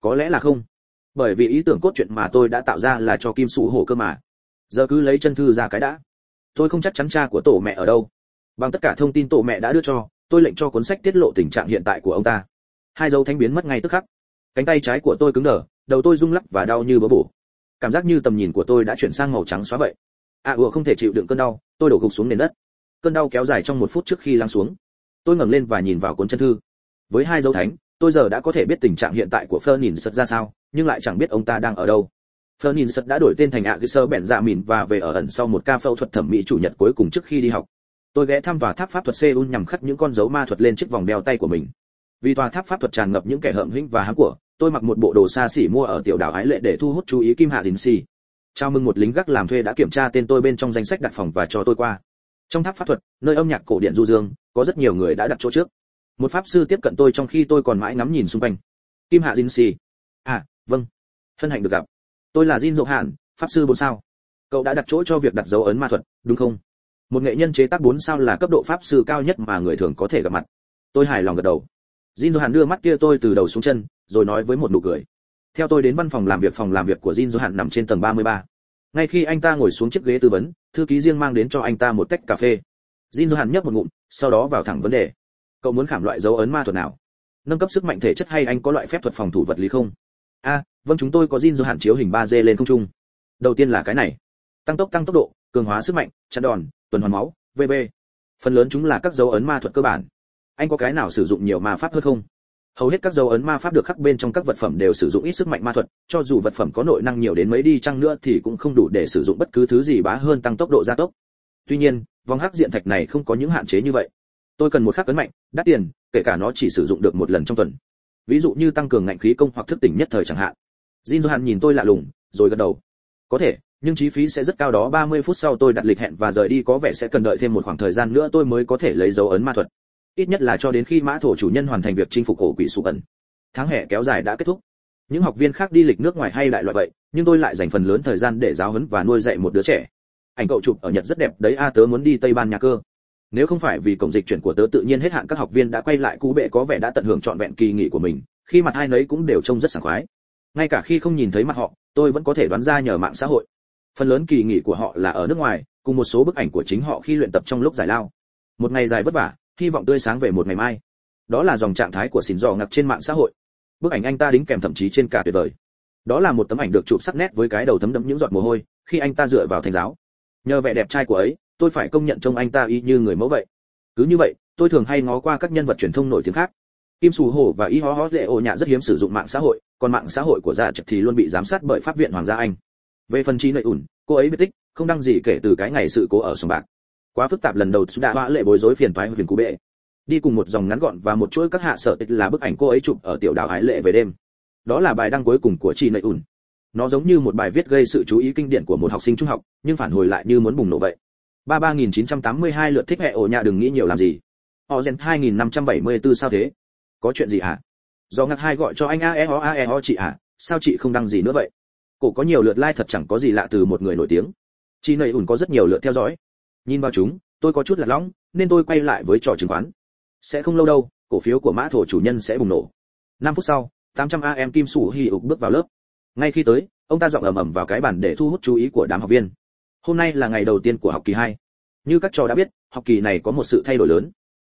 Có lẽ là không. Bởi vì ý tưởng cốt truyện mà tôi đã tạo ra là cho kim sụ hổ cơ mà. Giờ cứ lấy chân thư ra cái đã. Tôi không chắc chắn cha của tổ mẹ ở đâu. Bằng tất cả thông tin tổ mẹ đã đưa cho, tôi lệnh cho cuốn sách tiết lộ tình trạng hiện tại của ông ta. Hai dấu thanh biến mất ngay tức khắc. Cánh tay trái của tôi cứng đờ, đầu tôi rung lắc và đau như bớ bổ. Cảm giác như tầm nhìn của tôi đã chuyển sang màu trắng xóa vậy à ùa không thể chịu đựng cơn đau, tôi đổ gục xuống nền đất. Cơn đau kéo dài trong một phút trước khi lăn xuống. Tôi ngẩng lên và nhìn vào cuốn chân thư. Với hai dấu thánh, tôi giờ đã có thể biết tình trạng hiện tại của Fernins ra sao, nhưng lại chẳng biết ông ta đang ở đâu. Fernins đã đổi tên thành ạ sơ bèn dạ mìn và về ở ẩn sau một ca phẫu thuật thẩm mỹ chủ nhật cuối cùng trước khi đi học. Tôi ghé thăm tòa tháp pháp thuật Seoul nhằm khắc những con dấu ma thuật lên chiếc vòng đeo tay của mình. Vì tòa tháp pháp thuật tràn ngập những kẻ hợm hĩnh và hám của, tôi mặc một bộ đồ xa xỉ mua ở tiểu đảo ái lệ để thu hút chú ý kim hạ dình xì chào mừng một lính gác làm thuê đã kiểm tra tên tôi bên trong danh sách đặt phòng và cho tôi qua. Trong tháp pháp thuật, nơi âm nhạc cổ điển du dương, có rất nhiều người đã đặt chỗ trước. Một pháp sư tiếp cận tôi trong khi tôi còn mãi ngắm nhìn xung quanh. Kim hạ jin xì. À vâng. Hân hạnh được gặp. Tôi là jin dậu hạn pháp sư bốn sao. Cậu đã đặt chỗ cho việc đặt dấu ấn ma thuật, đúng không? Một nghệ nhân chế tác bốn sao là cấp độ pháp sư cao nhất mà người thường có thể gặp mặt. Tôi hài lòng gật đầu. Jin dậu hạn đưa mắt kia tôi từ đầu xuống chân, rồi nói với một nụ cười theo tôi đến văn phòng làm việc, phòng làm việc của jin dậu hạn nằm trên tầng 33. ngay khi anh ta ngồi xuống chiếc ghế tư vấn, thư ký riêng mang đến cho anh ta một tách cà phê. Jin dậu hạn nhấp một ngụm, sau đó vào thẳng vấn đề. Cậu muốn khảm loại dấu ấn ma thuật nào? Nâng cấp sức mạnh thể chất hay anh có loại phép thuật phòng thủ vật lý không? A vâng chúng tôi có Jin do hạn chiếu hình 3D lên không trung. Đầu tiên là cái này. Tăng tốc tăng tốc độ, cường hóa sức mạnh, chặn đòn, tuần hoàn máu vv phần lớn chúng là các dấu ấn ma thuật cơ bản. Anh có cái nào sử dụng nhiều ma pháp hơn không? Hầu hết các dấu ấn ma pháp được khắc bên trong các vật phẩm đều sử dụng ít sức mạnh ma thuật, cho dù vật phẩm có nội năng nhiều đến mấy đi chăng nữa thì cũng không đủ để sử dụng bất cứ thứ gì bá hơn tăng tốc độ gia tốc. Tuy nhiên, vòng hắc diện thạch này không có những hạn chế như vậy. Tôi cần một khắc ấn mạnh, đắt tiền, kể cả nó chỉ sử dụng được một lần trong tuần. Ví dụ như tăng cường ngạnh khí công hoặc thức tỉnh nhất thời chẳng hạn. Jin johan nhìn tôi lạ lùng, rồi gật đầu. Có thể, nhưng chi phí sẽ rất cao đó 30 phút sau tôi đặt lịch hẹn và rời đi, có vẻ sẽ cần đợi thêm một khoảng thời gian nữa tôi mới có thể lấy dấu ấn ma thuật ít nhất là cho đến khi mã thổ chủ nhân hoàn thành việc chinh phục ổ quỷ sụ ẩn. Tháng hè kéo dài đã kết thúc. Những học viên khác đi lịch nước ngoài hay đại loại vậy, nhưng tôi lại dành phần lớn thời gian để giáo huấn và nuôi dạy một đứa trẻ. Ảnh cậu chụp ở nhật rất đẹp, đấy a, tớ muốn đi tây ban nha cơ. Nếu không phải vì cổng dịch chuyển của tớ tự nhiên hết hạn, các học viên đã quay lại cú bệ có vẻ đã tận hưởng trọn vẹn kỳ nghỉ của mình, khi mặt hai nấy cũng đều trông rất sảng khoái. Ngay cả khi không nhìn thấy mặt họ, tôi vẫn có thể đoán ra nhờ mạng xã hội. Phần lớn kỳ nghỉ của họ là ở nước ngoài, cùng một số bức ảnh của chính họ khi luyện tập trong lúc giải lao. Một ngày dài vất vả hy vọng tươi sáng về một ngày mai. Đó là dòng trạng thái của xỉn dò ngặc trên mạng xã hội. Bức ảnh anh ta đính kèm thậm chí trên cả tuyệt vời. Đó là một tấm ảnh được chụp sắc nét với cái đầu thấm đẫm những giọt mồ hôi khi anh ta dựa vào thành giáo. Nhờ vẻ đẹp trai của ấy, tôi phải công nhận trông anh ta y như người mẫu vậy. Cứ như vậy, tôi thường hay ngó qua các nhân vật truyền thông nổi tiếng khác. Kim sù hổ và y ho ho dễ ổ nhạ rất hiếm sử dụng mạng xã hội, còn mạng xã hội của dạ gia Trật thì luôn bị giám sát bởi pháp viện hoàng gia anh. Về phần trí nội ủn, cô ấy biết tích, không đăng gì kể từ cái ngày sự cố ở sông bạc quá phức tạp lần đầu đã hoa lệ bối rối phiền toái phiền cú bệ. Đi cùng một dòng ngắn gọn và một chuỗi các hạ sở tịch là bức ảnh cô ấy chụp ở tiểu đảo hải lệ về đêm. Đó là bài đăng cuối cùng của chị nội ủn nó giống như một bài viết gây sự chú ý kinh điển của một học sinh trung học, nhưng phản hồi lại như muốn bùng nổ vậy. Ba ba nghìn chín trăm tám mươi hai lượt thích hệ ổ nhà đừng nghĩ nhiều làm gì. Họ rèn hai nghìn năm trăm bảy mươi 2574 sao thế? Có chuyện gì hả? Do ngặt hai gọi cho anh A E O A E O chị à sao chị không đăng gì nữa vậy? Cổ có nhiều lượt like thật chẳng có gì lạ từ một người nổi tiếng. Chị nầy ủn có rất nhiều lượt theo dõi nhìn vào chúng tôi có chút lạc lõng nên tôi quay lại với trò chứng khoán. Sẽ không lâu đâu cổ phiếu của mã thổ chủ nhân sẽ bùng nổ. 5 phút sau 800 am kim sủ hì ục bước vào lớp. Ngay khi tới ông ta giọng ầm ầm vào cái bàn để thu hút chú ý của đám học viên. Hôm nay là ngày đầu tiên của học kỳ 2. như các trò đã biết học kỳ này có một sự thay đổi lớn.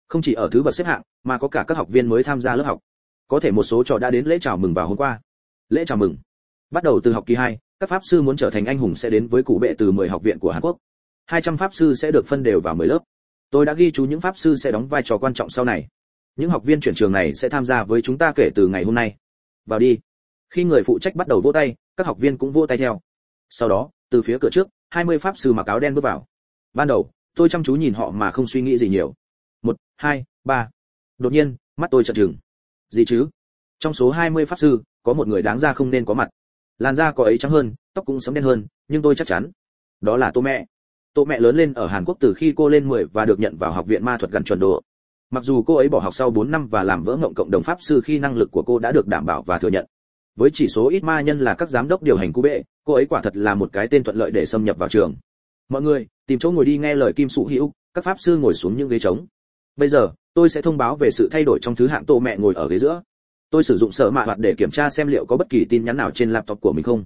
Không chỉ ở thứ bậc xếp hạng mà có cả các học viên mới tham gia lớp học. Có thể một số trò đã đến lễ chào mừng vào hôm qua. Lễ chào mừng. Bắt đầu từ học kỳ 2, các pháp sư muốn trở thành anh hùng sẽ đến với cụ bệ từ 10 học viện của Hàn Quốc. 200 pháp sư sẽ được phân đều vào 10 lớp. Tôi đã ghi chú những pháp sư sẽ đóng vai trò quan trọng sau này. Những học viên chuyển trường này sẽ tham gia với chúng ta kể từ ngày hôm nay. Vào đi. Khi người phụ trách bắt đầu vỗ tay, các học viên cũng vỗ tay theo. Sau đó, từ phía cửa trước 20 pháp sư mặc áo đen bước vào. Ban đầu, tôi chăm chú nhìn họ mà không suy nghĩ gì nhiều. Một, hai, ba. Đột nhiên, mắt tôi trợn trừng. Gì chứ? Trong số 20 pháp sư, có một người đáng ra không nên có mặt. Làn da có ấy trắng hơn, tóc cũng sẫm đen hơn, nhưng tôi chắc chắn, đó là tô mẹ tô mẹ lớn lên ở hàn quốc từ khi cô lên 10 và được nhận vào học viện ma thuật gần chuẩn độ. Mặc dù cô ấy bỏ học sau 4 năm và làm vỡ ngộng cộng đồng pháp sư khi năng lực của cô đã được đảm bảo và thừa nhận. Với chỉ số ít ma nhân là các giám đốc điều hành cú bệ, cô ấy quả thật là một cái tên thuận lợi để xâm nhập vào trường. Mọi người, tìm chỗ ngồi đi nghe lời kim sụ hữu các pháp sư ngồi xuống những ghế trống. Bây giờ, tôi sẽ thông báo về sự thay đổi trong thứ hạng tô mẹ ngồi ở ghế giữa. Tôi sử dụng sở mạ hoạt để kiểm tra xem liệu có bất kỳ tin nhắn nào trên laptop của mình không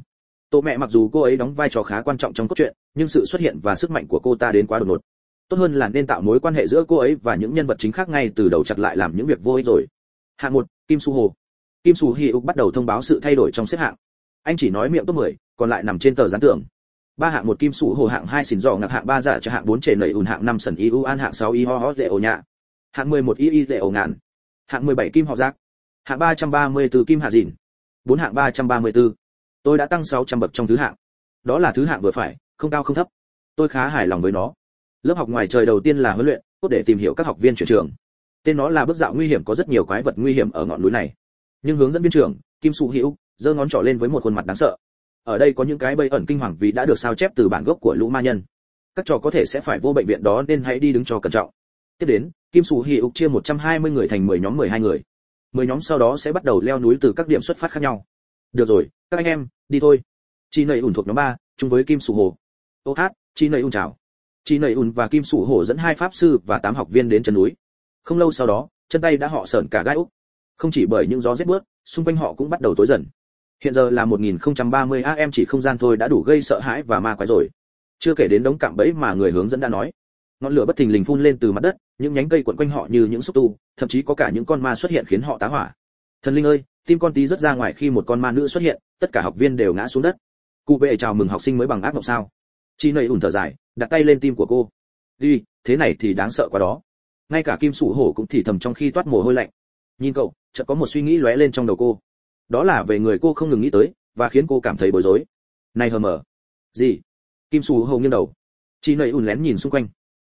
tô mẹ mặc dù cô ấy đóng vai trò khá quan trọng trong cốt truyện nhưng sự xuất hiện và sức mạnh của cô ta đến quá đột ngột. Tốt hơn là nên tạo mối quan hệ giữa cô ấy và những nhân vật chính khác ngay từ đầu chặt lại làm những việc vô ích rồi. Hạng một kim su hồ. Kim su hi uk bắt đầu thông báo sự thay đổi trong xếp hạng. Anh chỉ nói miệng top 10, còn lại nằm trên tờ gián tưởng ba hạng một kim su hồ hạng hai xỉn dò ngạc hạng ba giả cho hạng bốn trề nẩy ùn hạng năm sần y u an hạng sáu y ho ho dễ ổ nhạ. Hạng mười một y y dễ ổ ngàn hạng mười bảy kim họ giác. Hạng ba trăm ba mươi 334 kim hạ dìn. Bốn hạng ba trăm ba mươi 334 tôi đã tăng sáu trăm bậc trong thứ hạng. Đó là thứ hạng vừa phải, không cao không thấp. Tôi khá hài lòng với nó. Lớp học ngoài trời đầu tiên là huấn luyện, cốt để tìm hiểu các học viên chuyển trường. Tên nó là bước dạo nguy hiểm có rất nhiều quái vật nguy hiểm ở ngọn núi này. Nhưng hướng dẫn viên trưởng, kim Sụ hữu giơ ngón trỏ lên với một khuôn mặt đáng sợ. Ở đây có những cái bẫy ẩn kinh hoàng vì đã được sao chép từ bản gốc của lũ ma nhân. Các trò có thể sẽ phải vô bệnh viện đó nên hãy đi đứng cho cẩn trọng. Tiếp đến, kim Sụ hữu chia 120 người thành 10 nhóm 12 người. 10 nhóm sau đó sẽ bắt đầu leo núi từ các điểm xuất phát khác nhau được rồi, các anh em, đi thôi. Chi nầy ủn thuộc nhóm ba, chung với kim sủ hồ ô hát, chi nầy ủn chào. Chi nầy ủn và kim sủ hồ dẫn hai pháp sư và tám học viên đến chân núi. Không lâu sau đó, chân tay đã họ sởn cả gai úc. Không chỉ bởi những gió rét bước xung quanh họ cũng bắt đầu tối dần. Hiện giờ là 1030 am chỉ không gian thôi đã đủ gây sợ hãi và ma quái rồi. Chưa kể đến đống cạm bẫy mà người hướng dẫn đã nói. Ngọn lửa bất thình lình phun lên từ mặt đất, những nhánh cây quấn quanh họ như những xúc tu, thậm chí có cả những con ma xuất hiện khiến họ tá hỏa thần linh ơi, tim con tí rất ra ngoài khi một con ma nữ xuất hiện, tất cả học viên đều ngã xuống đất. Cụ vệ chào mừng học sinh mới bằng ác mộng sao? Chi nầy ủn thở dài, đặt tay lên tim của cô. Đi, thế này thì đáng sợ quá đó. Ngay cả kim sủ hổ cũng thì thầm trong khi toát mồ hôi lạnh. Nhìn cậu, chợt có một suy nghĩ lóe lên trong đầu cô. Đó là về người cô không ngừng nghĩ tới, và khiến cô cảm thấy bối rối. Này hờ mờ. Gì? Kim sủ hổ nghiêng đầu. Chị nầy ùn lén nhìn xung quanh.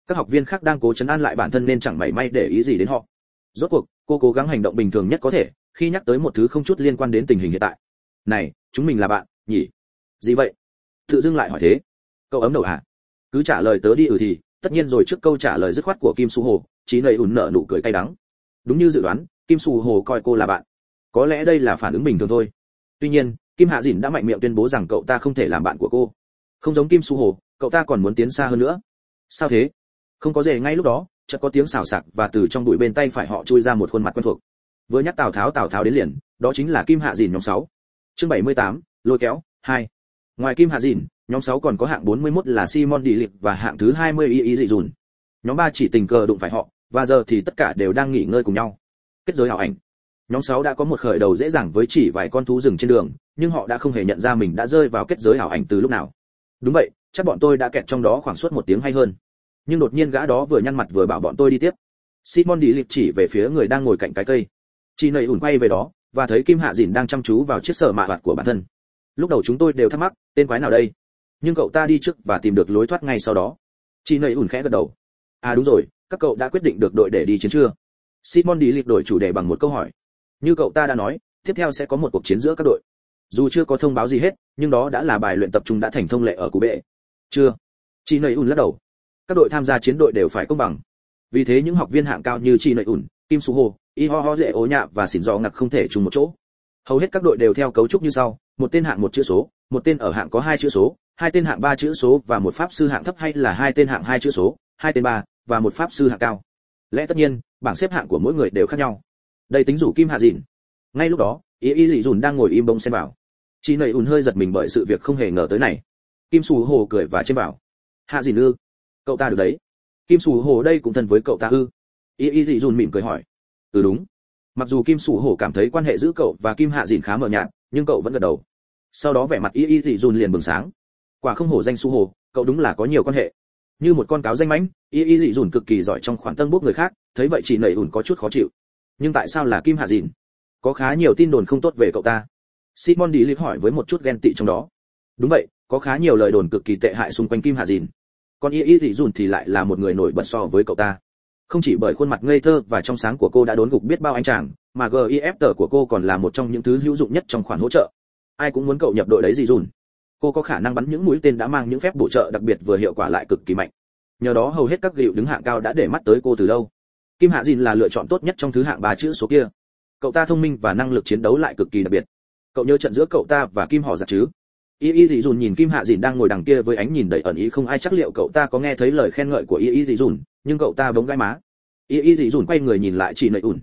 Các học viên khác đang cố chấn an lại bản thân nên chẳng mảy may để ý gì đến họ. Rốt cuộc, cô cố gắng hành động bình thường nhất có thể khi nhắc tới một thứ không chút liên quan đến tình hình hiện tại. Này, chúng mình là bạn, nhỉ? Gì vậy? Tự dưng lại hỏi thế. Cậu ấm đầu à cứ trả lời tớ đi ừ thì, tất nhiên rồi, trước câu trả lời dứt khoát của kim su hồ trí nầy ùn nở nụ cười cay đắng. Đúng như dự đoán, kim su hồ coi cô là bạn. Có lẽ đây là phản ứng bình thường thôi. Tuy nhiên, kim hạ dìn đã mạnh miệng tuyên bố rằng cậu ta không thể làm bạn của cô. Không giống kim su hồ, cậu ta còn muốn tiến xa hơn nữa. Sao thế? Không có gì ngay lúc đó, chợt có tiếng xào xạc và từ trong bụi bên tay phải họ chui ra một khuôn mặt quen thuộc vừa nhắc tào tháo tào tháo đến liền đó chính là kim hạ dìn nhóm sáu. chương 78, lôi kéo hai. ngoài kim hạ dìn nhóm sáu còn có hạng 41 là simon đi liệp và hạng thứ 20 y y dị dùn. Nhóm ba chỉ tình cờ đụng phải họ và giờ thì tất cả đều đang nghỉ ngơi cùng nhau. Kết giới ảo ảnh. Nhóm sáu đã có một khởi đầu dễ dàng với chỉ vài con thú rừng trên đường nhưng họ đã không hề nhận ra mình đã rơi vào kết giới ảo ảnh từ lúc nào. Đúng vậy chắc bọn tôi đã kẹt trong đó khoảng suốt một tiếng hay hơn. Nhưng đột nhiên gã đó vừa nhăn mặt vừa bảo bọn tôi đi tiếp. Simon đi liệp chỉ về phía người đang ngồi cạnh cái cây chị nầy ủn quay về đó, và thấy kim hạ dìn đang chăm chú vào chiếc sở mạ hoạt của bản thân. Lúc đầu chúng tôi đều thắc mắc, tên quái nào đây? Nhưng cậu ta đi trước và tìm được lối thoát ngay sau đó. Chị nầy ủn khẽ gật đầu. À đúng rồi, các cậu đã quyết định được đội để đi chiến chưa? Simon đi lịch đổi chủ đề bằng một câu hỏi. Như cậu ta đã nói, tiếp theo sẽ có một cuộc chiến giữa các đội. Dù chưa có thông báo gì hết, nhưng đó đã là bài luyện tập trung đã thành thông lệ ở cụ bệ. Chưa? Chị nầy ủn lắc đầu. Các đội tham gia chiến đội đều phải công bằng. Vì thế những học viên hạng cao như chị nầy ủn, kim su hồ y ho ho dễ ố nhạ và xỉn do ngặc không thể chung một chỗ. Hầu hết các đội đều theo cấu trúc như sau, một tên hạng một chữ số, một tên ở hạng có hai chữ số, hai tên hạng ba chữ số và một pháp sư hạng thấp hay là hai tên hạng hai chữ số, hai tên ba và một pháp sư hạng cao. Lẽ tất nhiên, bảng xếp hạng của mỗi người đều khác nhau. Đây tính rủ kim hạ dìn. Ngay lúc đó ý ý dị dùn đang ngồi im bông xem vào. Chị nầy ùn hơi giật mình bởi sự việc không hề ngờ tới này. Kim sù hồ cười và trên bảo hạ dìn ư? Cậu ta được đấy. Kim sù hồ đây cũng thân với cậu ta ư? Ý ý dị dùn mỉm cười hỏi ừ đúng. Mặc dù kim sủ hổ cảm thấy quan hệ giữa cậu và kim hạ dìn khá mờ nhạt, nhưng cậu vẫn gật đầu. Sau đó vẻ mặt y y dị dùn liền bừng sáng. Quả không hổ danh su hổ, cậu đúng là có nhiều quan hệ. Như một con cáo danh mãnh, y y dị dùn cực kỳ giỏi trong khoản tân bốc người khác, thấy vậy chỉ nảy ủn có chút khó chịu. Nhưng tại sao là kim hạ dìn? Có khá nhiều tin đồn không tốt về cậu ta. Simon đi lip hỏi với một chút ghen tị trong đó. Đúng vậy, có khá nhiều lời đồn cực kỳ tệ hại xung quanh kim hạ dìn. Còn y y dị dùn thì lại là một người nổi bật so với cậu ta không chỉ bởi khuôn mặt ngây thơ và trong sáng của cô đã đốn gục biết bao anh chàng, mà gif tờ của cô còn là một trong những thứ hữu dụng nhất trong khoản hỗ trợ. Ai cũng muốn cậu nhập đội đấy gì dùn. Cô có khả năng bắn những mũi tên đã mang những phép bổ trợ đặc biệt vừa hiệu quả lại cực kỳ mạnh. Nhờ đó hầu hết các gịu đứng hạng cao đã để mắt tới cô từ lâu. Kim hạ dìn là lựa chọn tốt nhất trong thứ hạng ba chữ số kia. Cậu ta thông minh và năng lực chiến đấu lại cực kỳ đặc biệt. Cậu nhớ trận giữa cậu ta và kim họ giặc chứ? Y y dị dùn nhìn kim hạ dìn đang ngồi đằng kia với ánh nhìn đầy ẩn ý không ai chắc liệu cậu ta có nghe thấy lời khen ngợi của y y dị dùn nhưng cậu ta bỗng gãi má. Y y dị dùn quay người nhìn lại chị nầy ùn.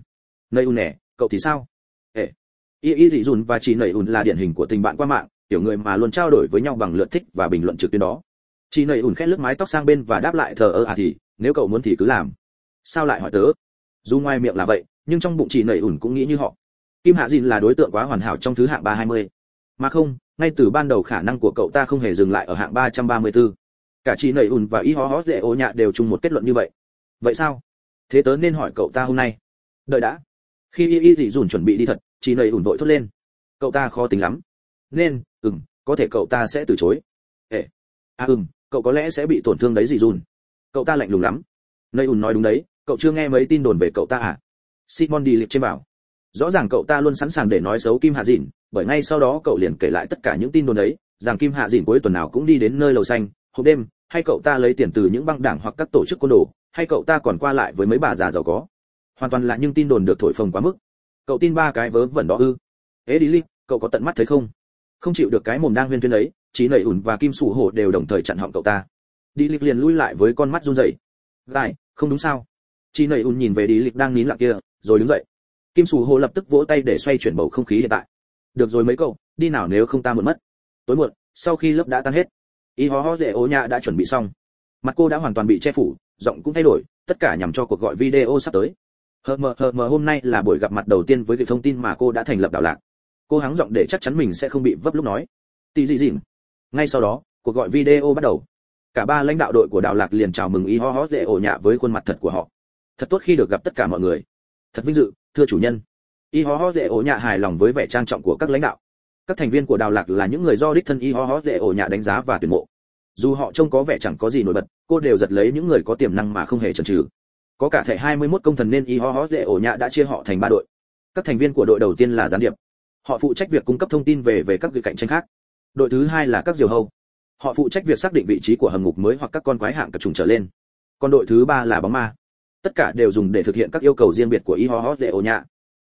Nầy ùn nè, cậu thì sao? Ê. Y y dị dùn và chị nầy ùn là điển hình của tình bạn qua mạng tiểu người mà luôn trao đổi với nhau bằng lượt thích và bình luận trực tuyến đó. Chị nầy ùn khét lướt mái tóc sang bên và đáp lại thờ ơ à thì, nếu cậu muốn thì cứ làm. Sao lại hỏi tớ? Dù ngoài miệng là vậy, nhưng trong bụng chị nầy ùn cũng nghĩ như họ. Kim hạ dìn là đối tượng quá hoàn hảo trong thứ hạng ba hai mươi. Mà không, ngay từ ban đầu khả năng của cậu ta không hề dừng lại ở hạng 334 cả chị nầy ùn và y hó hó dễ ô nhạ đều chung một kết luận như vậy. Vậy sao? Thế tớ nên hỏi cậu ta hôm nay. Đợi đã. Khi y y dị dùn chuẩn bị đi thật, chị nầy ùn vội thốt lên. Cậu ta khó tính lắm. Nên, ừm, có thể cậu ta sẽ từ chối. Ê. À ừm, cậu có lẽ sẽ bị tổn thương đấy dị dùn. Cậu ta lạnh lùng lắm. Nầy ùn nói đúng đấy, cậu chưa nghe mấy tin đồn về cậu ta à? Simon đi liệt trên bảo. Rõ ràng cậu ta luôn sẵn sàng để nói xấu kim hạ dìn, bởi ngay sau đó cậu liền kể lại tất cả những tin đồn ấy rằng kim hạ dìn cuối tuần nào cũng đi đến nơi lầu xanh, hộp đêm hay cậu ta lấy tiền từ những băng đảng hoặc các tổ chức côn đồ, hay cậu ta còn qua lại với mấy bà già giàu có? Hoàn toàn là những tin đồn được thổi phồng quá mức. Cậu tin ba cái vớ vẩn đó ư? Ế đi li, cậu có tận mắt thấy không? Không chịu được cái mồm đang huyên thuyên ấy trí nảy ủn và kim sủ hổ đều đồng thời chặn họng cậu ta. Đi lịch liền lui lại với con mắt run rẩy. Lại không đúng sao? Trí nảy ủn nhìn về đi lịch đang nín lặng kia, rồi đứng dậy. Kim sủ hổ lập tức vỗ tay để xoay chuyển bầu không khí hiện tại. Được rồi mấy cậu, đi nào nếu không ta muộn mất. Tối muộn, sau khi lớp đã tan hết y ho ho dễ ô nhạ đã chuẩn bị xong. Mặt cô đã hoàn toàn bị che phủ, giọng cũng thay đổi, tất cả nhằm cho cuộc gọi video sắp tới. Hờ mờ hờ mờ, hôm nay là buổi gặp mặt đầu tiên với việc thông tin mà cô đã thành lập đảo lạc. Cô hắng giọng để chắc chắn mình sẽ không bị vấp lúc nói. Tì dị dịm ngay sau đó, cuộc gọi video bắt đầu. Cả ba lãnh đạo đội của đảo lạc liền chào mừng y ho ho dễ ổ nhạ với khuôn mặt thật của họ. Thật tốt khi được gặp tất cả mọi người. Thật vinh dự, thưa chủ nhân. Y ho ho dễ ổ nhạ hài lòng với vẻ trang trọng của các lãnh đạo các thành viên của đào lạc là những người do đích thân y ho ho dễ ổ nhạ đánh giá và tuyển mộ. Dù họ trông có vẻ chẳng có gì nổi bật, cô đều giật lấy những người có tiềm năng mà không hề chần chừ. Có cả thể 21 công thần nên y ho ho dễ ổ nhạ đã chia họ thành ba đội. Các thành viên của đội đầu tiên là gián điệp. Họ phụ trách việc cung cấp thông tin về về các vị cạnh tranh khác. Đội thứ hai là các diều hâu. Họ phụ trách việc xác định vị trí của hầm ngục mới hoặc các con quái hạng cập trùng trở lên. Còn đội thứ ba là bóng ma. Tất cả đều dùng để thực hiện các yêu cầu riêng biệt của y ho ho dễ ổ nhạ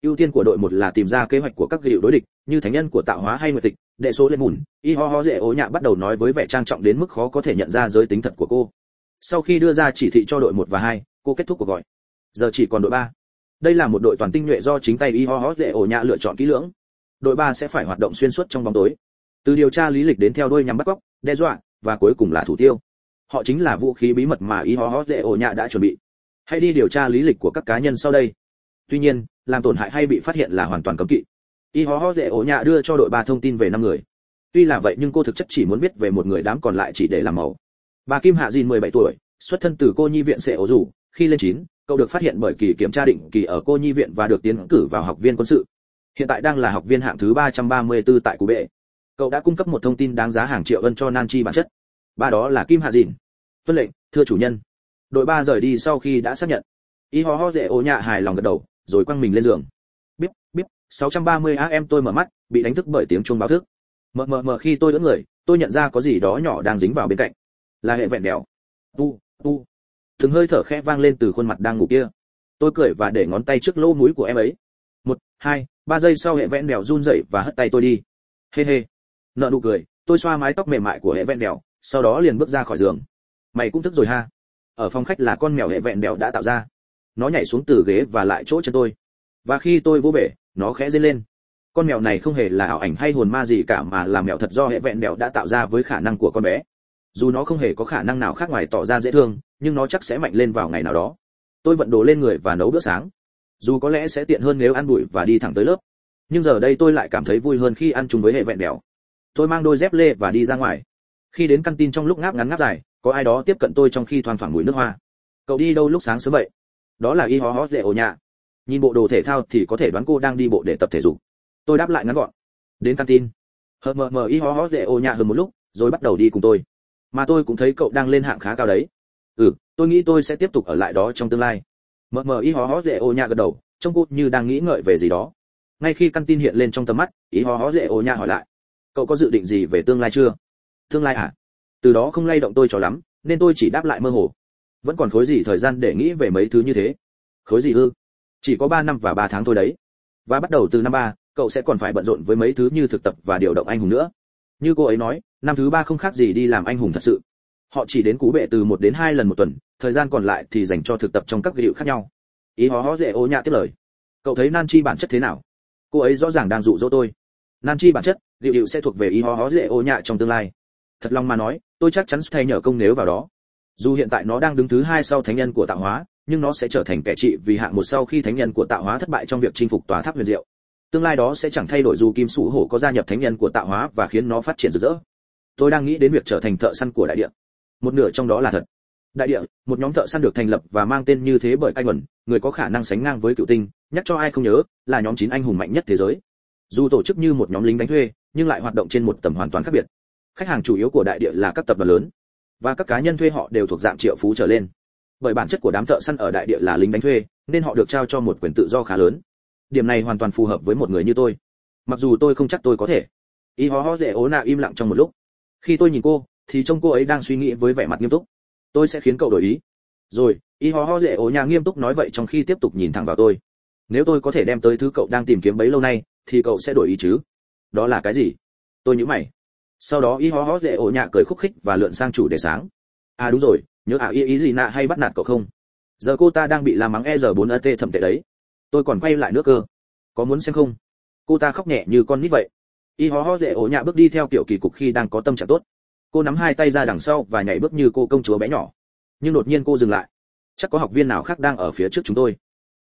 ưu tiên của đội một là tìm ra kế hoạch của các hiệu đối địch, như thánh nhân của tạo hóa hay nguyệt tịch, đệ số lên mùn. Y ho ho dễ ố nhạ bắt đầu nói với vẻ trang trọng đến mức khó có thể nhận ra giới tính thật của cô. Sau khi đưa ra chỉ thị cho đội một và hai, cô kết thúc cuộc gọi. Giờ chỉ còn đội ba. Đây là một đội toàn tinh nhuệ do chính tay y ho ho dễ ố nhạ lựa chọn kỹ lưỡng. Đội ba sẽ phải hoạt động xuyên suốt trong bóng tối. Từ điều tra lý lịch đến theo đuôi nhằm bắt cóc đe dọa, và cuối cùng là thủ tiêu. Họ chính là vũ khí bí mật mà y ho ho dễ ổ nhạ đã chuẩn bị. Hãy đi điều tra lý lịch của các cá nhân sau đây tuy nhiên, làm tổn hại hay bị phát hiện là hoàn toàn cấm kỵ. Y ho ho dễ ổ nhạ đưa cho đội ba thông tin về năm người. Tuy là vậy nhưng cô thực chất chỉ muốn biết về một người đám còn lại chỉ để làm màu. Bà kim hạ dìn 17 tuổi, xuất thân từ cô nhi viện sẽ ổ rủ khi lên chín, cậu được phát hiện bởi kỳ kiểm tra định kỳ ở cô nhi viện và được tiến cử vào học viên quân sự. Hiện tại đang là học viên hạng thứ 334 tại cú bệ. Cậu đã cung cấp một thông tin đáng giá hàng triệu ân cho nan chi bản chất. Ba đó là kim hạ dìn. Tuân lệnh, thưa chủ nhân. Đội ba rời đi sau khi đã xác nhận. Y ho ho dễ ô nhạ hài lòng gật đầu rồi quăng mình lên giường. Bíp bíp 630 am tôi mở mắt, bị đánh thức bởi tiếng chuông báo thức. Mờ mờ mờ khi tôi đỡ người, tôi nhận ra có gì đó nhỏ đang dính vào bên cạnh. Là hệ vẹn đèo. Tu tu. Từng hơi thở khẽ vang lên từ khuôn mặt đang ngủ kia. Tôi cười và để ngón tay trước lỗ mũi của em ấy. Một, hai, ba giây sau hệ vẹn đèo run rẩy và hất tay tôi đi. Hê hê. Nợ nụ cười, tôi xoa mái tóc mềm mại của hệ vẹn đèo, sau đó liền bước ra khỏi giường. Mày cũng thức rồi ha. Ở phòng khách là con mèo hệ vẹn đèo đã tạo ra nó nhảy xuống từ ghế và lại chỗ chân tôi. Và khi tôi vỗ về, nó khẽ dây lên. Con mèo này không hề là ảo ảnh hay hồn ma gì cả mà là mèo thật do hệ vẹn mèo đã tạo ra với khả năng của con bé. Dù nó không hề có khả năng nào khác ngoài tỏ ra dễ thương nhưng nó chắc sẽ mạnh lên vào ngày nào đó. Tôi vận đồ lên người và nấu bữa sáng. Dù có lẽ sẽ tiện hơn nếu ăn bụi và đi thẳng tới lớp. Nhưng giờ đây tôi lại cảm thấy vui hơn khi ăn chung với hệ vẹn mèo. Tôi mang đôi dép lê và đi ra ngoài. Khi đến căn tin trong lúc ngáp ngắn ngáp dài có ai đó tiếp cận tôi trong khi thoang thoảng mùi nước hoa. Cậu đi đâu lúc sáng sớm vậy? Đó là y hó hó dễ ổ nhà nhìn bộ đồ thể thao thì có thể đoán cô đang đi bộ để tập thể dục. Tôi đáp lại ngắn gọn. Đến căn tin. Hờ mờ mờ y hó hó dễ ổ nhà hơn một lúc, rồi bắt đầu đi cùng tôi. Mà tôi cũng thấy cậu đang lên hạng khá cao đấy. Ừ tôi nghĩ tôi sẽ tiếp tục ở lại đó trong tương lai. Mờ mờ y hó hó dễ ổ nhà gật đầu, trông cô như đang nghĩ ngợi về gì đó. Ngay khi căn tin hiện lên trong tầm mắt, y hó hó dễ ổ nhà hỏi lại. Cậu có dự định gì về tương lai chưa? Tương lai à? Từ đó không lay động tôi cho lắm, nên tôi chỉ đáp lại mơ hồ vẫn còn khối gì thời gian để nghĩ về mấy thứ như thế? Khối gì ư? Chỉ có ba năm và ba tháng thôi đấy. Và bắt đầu từ năm ba, cậu sẽ còn phải bận rộn với mấy thứ như thực tập và điều động anh hùng nữa. Như cô ấy nói, năm thứ ba không khác gì đi làm anh hùng thật sự. Họ chỉ đến cú bệ từ một đến hai lần một tuần, thời gian còn lại thì dành cho thực tập trong các hiệu khác nhau. Ý hó hó dễ ô nhạ tiếp lời. Cậu thấy nan chi bản chất thế nào? Cô ấy rõ ràng đang dụ dỗ tôi. Nan chi bản chất liệu hiệu sẽ thuộc về ý hó hó dễ ô nhạ trong tương lai. Thật lòng mà nói, tôi chắc chắn sẽ thay nhờ công nếu vào đó dù hiện tại nó đang đứng thứ hai sau thánh nhân của tạo hóa, nhưng nó sẽ trở thành kẻ trị vì hạng một sau khi thánh nhân của tạo hóa thất bại trong việc chinh phục tòa tháp huyền diệu. Tương lai đó sẽ chẳng thay đổi dù kim sủ hổ có gia nhập thánh nhân của tạo hóa và khiến nó phát triển rực rỡ. Tôi đang nghĩ đến việc trở thành thợ săn của đại địa. Một nửa trong đó là thật. Đại địa, một nhóm thợ săn được thành lập và mang tên như thế bởi anh ẩn người có khả năng sánh ngang với cựu tinh, nhắc cho ai không nhớ, là nhóm chín anh hùng mạnh nhất thế giới. Dù tổ chức như một nhóm lính đánh thuê, nhưng lại hoạt động trên một tầm hoàn toàn khác biệt. Khách hàng chủ yếu của đại địa là các tập đoàn lớn và các cá nhân thuê họ đều thuộc dạng triệu phú trở lên. Bởi bản chất của đám thợ săn ở đại địa là lính đánh thuê, nên họ được trao cho một quyền tự do khá lớn. Điểm này hoàn toàn phù hợp với một người như tôi. Mặc dù tôi không chắc tôi có thể. Y ho ho dễ ố nạ im lặng trong một lúc. Khi tôi nhìn cô, thì trông cô ấy đang suy nghĩ với vẻ mặt nghiêm túc. Tôi sẽ khiến cậu đổi ý. Rồi y ho ho dễ ố nhà nghiêm túc nói vậy trong khi tiếp tục nhìn thẳng vào tôi. Nếu tôi có thể đem tới thứ cậu đang tìm kiếm bấy lâu nay, thì cậu sẽ đổi ý chứ? Đó là cái gì? Tôi nhớ mày sau đó y hó hó dễ ổ nhạ cười khúc khích và lượn sang chủ đề sáng. À đúng rồi, nhớ à y ý gì nạ hay bắt nạt cậu không? Giờ cô ta đang bị làm mắng e r 4 at thẩm tệ đấy. Tôi còn quay lại nước cơ. Có muốn xem không? Cô ta khóc nhẹ như con nít vậy. Y hó hó dễ ổ nhạ bước đi theo kiểu kỳ cục khi đang có tâm trạng tốt. Cô nắm hai tay ra đằng sau và nhảy bước như cô công chúa bé nhỏ. Nhưng đột nhiên cô dừng lại. Chắc có học viên nào khác đang ở phía trước chúng tôi.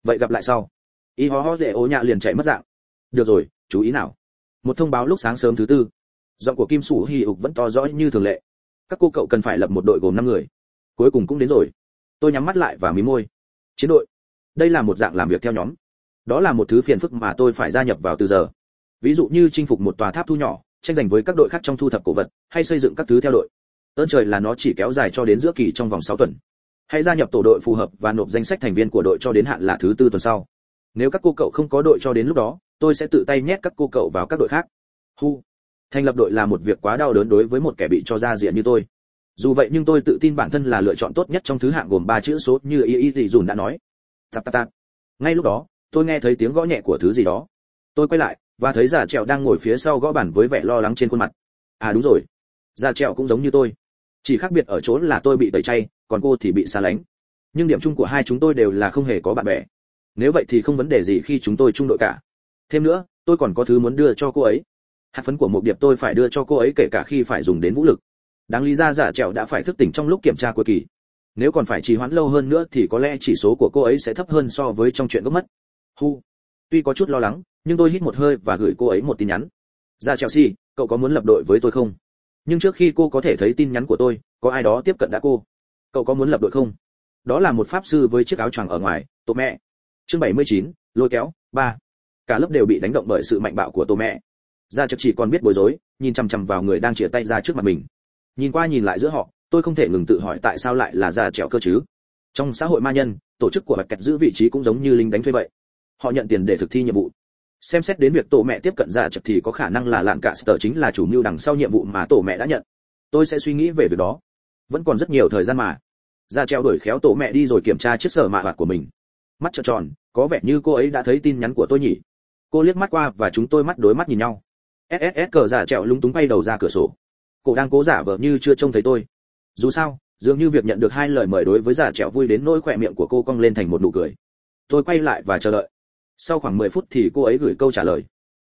Vậy gặp lại sau. Y hó hó dễ ổ nhạ liền chạy mất dạng. Được rồi, chú ý nào. Một thông báo lúc sáng sớm thứ tư giọng của kim sủ hy ục vẫn to rõ như thường lệ. Các cô cậu cần phải lập một đội gồm năm người. Cuối cùng cũng đến rồi. Tôi nhắm mắt lại và mí môi. Chiến đội. Đây là một dạng làm việc theo nhóm. Đó là một thứ phiền phức mà tôi phải gia nhập vào từ giờ. Ví dụ như chinh phục một tòa tháp thu nhỏ, tranh giành với các đội khác trong thu thập cổ vật, hay xây dựng các thứ theo đội. Ơn trời là nó chỉ kéo dài cho đến giữa kỳ trong vòng 6 tuần. Hãy gia nhập tổ đội phù hợp và nộp danh sách thành viên của đội cho đến hạn là thứ tư tuần sau. Nếu các cô cậu không có đội cho đến lúc đó, tôi sẽ tự tay nhét các cô cậu vào các đội khác. Hu thành lập đội là một việc quá đau đớn đối với một kẻ bị cho ra diện như tôi. Dù vậy nhưng tôi tự tin bản thân là lựa chọn tốt nhất trong thứ hạng gồm ba chữ số như y y gì dùn đã nói. Tạp tạp tạp. Ngay lúc đó, tôi nghe thấy tiếng gõ nhẹ của thứ gì đó. Tôi quay lại, và thấy già trẹo đang ngồi phía sau gõ bàn với vẻ lo lắng trên khuôn mặt. À đúng rồi. Già trẹo cũng giống như tôi. Chỉ khác biệt ở chỗ là tôi bị tẩy chay, còn cô thì bị xa lánh. Nhưng điểm chung của hai chúng tôi đều là không hề có bạn bè. Nếu vậy thì không vấn đề gì khi chúng tôi chung đội cả. Thêm nữa, tôi còn có thứ muốn đưa cho cô ấy hạt phấn của một điệp tôi phải đưa cho cô ấy kể cả khi phải dùng đến vũ lực. Đáng lý ra giả trẹo đã phải thức tỉnh trong lúc kiểm tra cuối kỳ. Nếu còn phải trì hoãn lâu hơn nữa thì có lẽ chỉ số của cô ấy sẽ thấp hơn so với trong chuyện gốc mất. Hu. Tuy có chút lo lắng nhưng tôi hít một hơi và gửi cô ấy một tin nhắn. Ra chelsea cậu có muốn lập đội với tôi không? Nhưng trước khi cô có thể thấy tin nhắn của tôi có ai đó tiếp cận đã cô? Cậu có muốn lập đội không? Đó là một pháp sư với chiếc áo choàng ở ngoài tổ mẹ. Chương 79, lôi kéo ba. Cả lớp đều bị đánh động bởi sự mạnh bạo của tổ mẹ ra chợt chỉ còn biết bối rối, nhìn chằm chằm vào người đang chĩa tay ra trước mặt mình. Nhìn qua nhìn lại giữa họ, tôi không thể ngừng tự hỏi tại sao lại là ra trèo cơ chứ. Trong xã hội ma nhân, tổ chức của bạch kẹt giữ vị trí cũng giống như lính đánh thuê vậy. Họ nhận tiền để thực thi nhiệm vụ. Xem xét đến việc tổ mẹ tiếp cận ra chợt thì có khả năng là lạn cả sở chính là chủ mưu đằng sau nhiệm vụ mà tổ mẹ đã nhận. Tôi sẽ suy nghĩ về việc đó. Vẫn còn rất nhiều thời gian mà. Ra treo đuổi khéo tổ mẹ đi rồi kiểm tra chiếc sở mạ hoạt của mình. Mắt trợn tròn, có vẻ như cô ấy đã thấy tin nhắn của tôi nhỉ. Cô liếc mắt qua và chúng tôi mắt đối mắt nhìn nhau sss cờ giả trẹo lúng túng bay đầu ra cửa sổ. Cô đang cố giả vờ như chưa trông thấy tôi. Dù sao, dường như việc nhận được hai lời mời đối với giả trẹo vui đến nỗi khỏe miệng của cô cong lên thành một nụ cười. Tôi quay lại và chờ đợi. Sau khoảng 10 phút thì cô ấy gửi câu trả lời.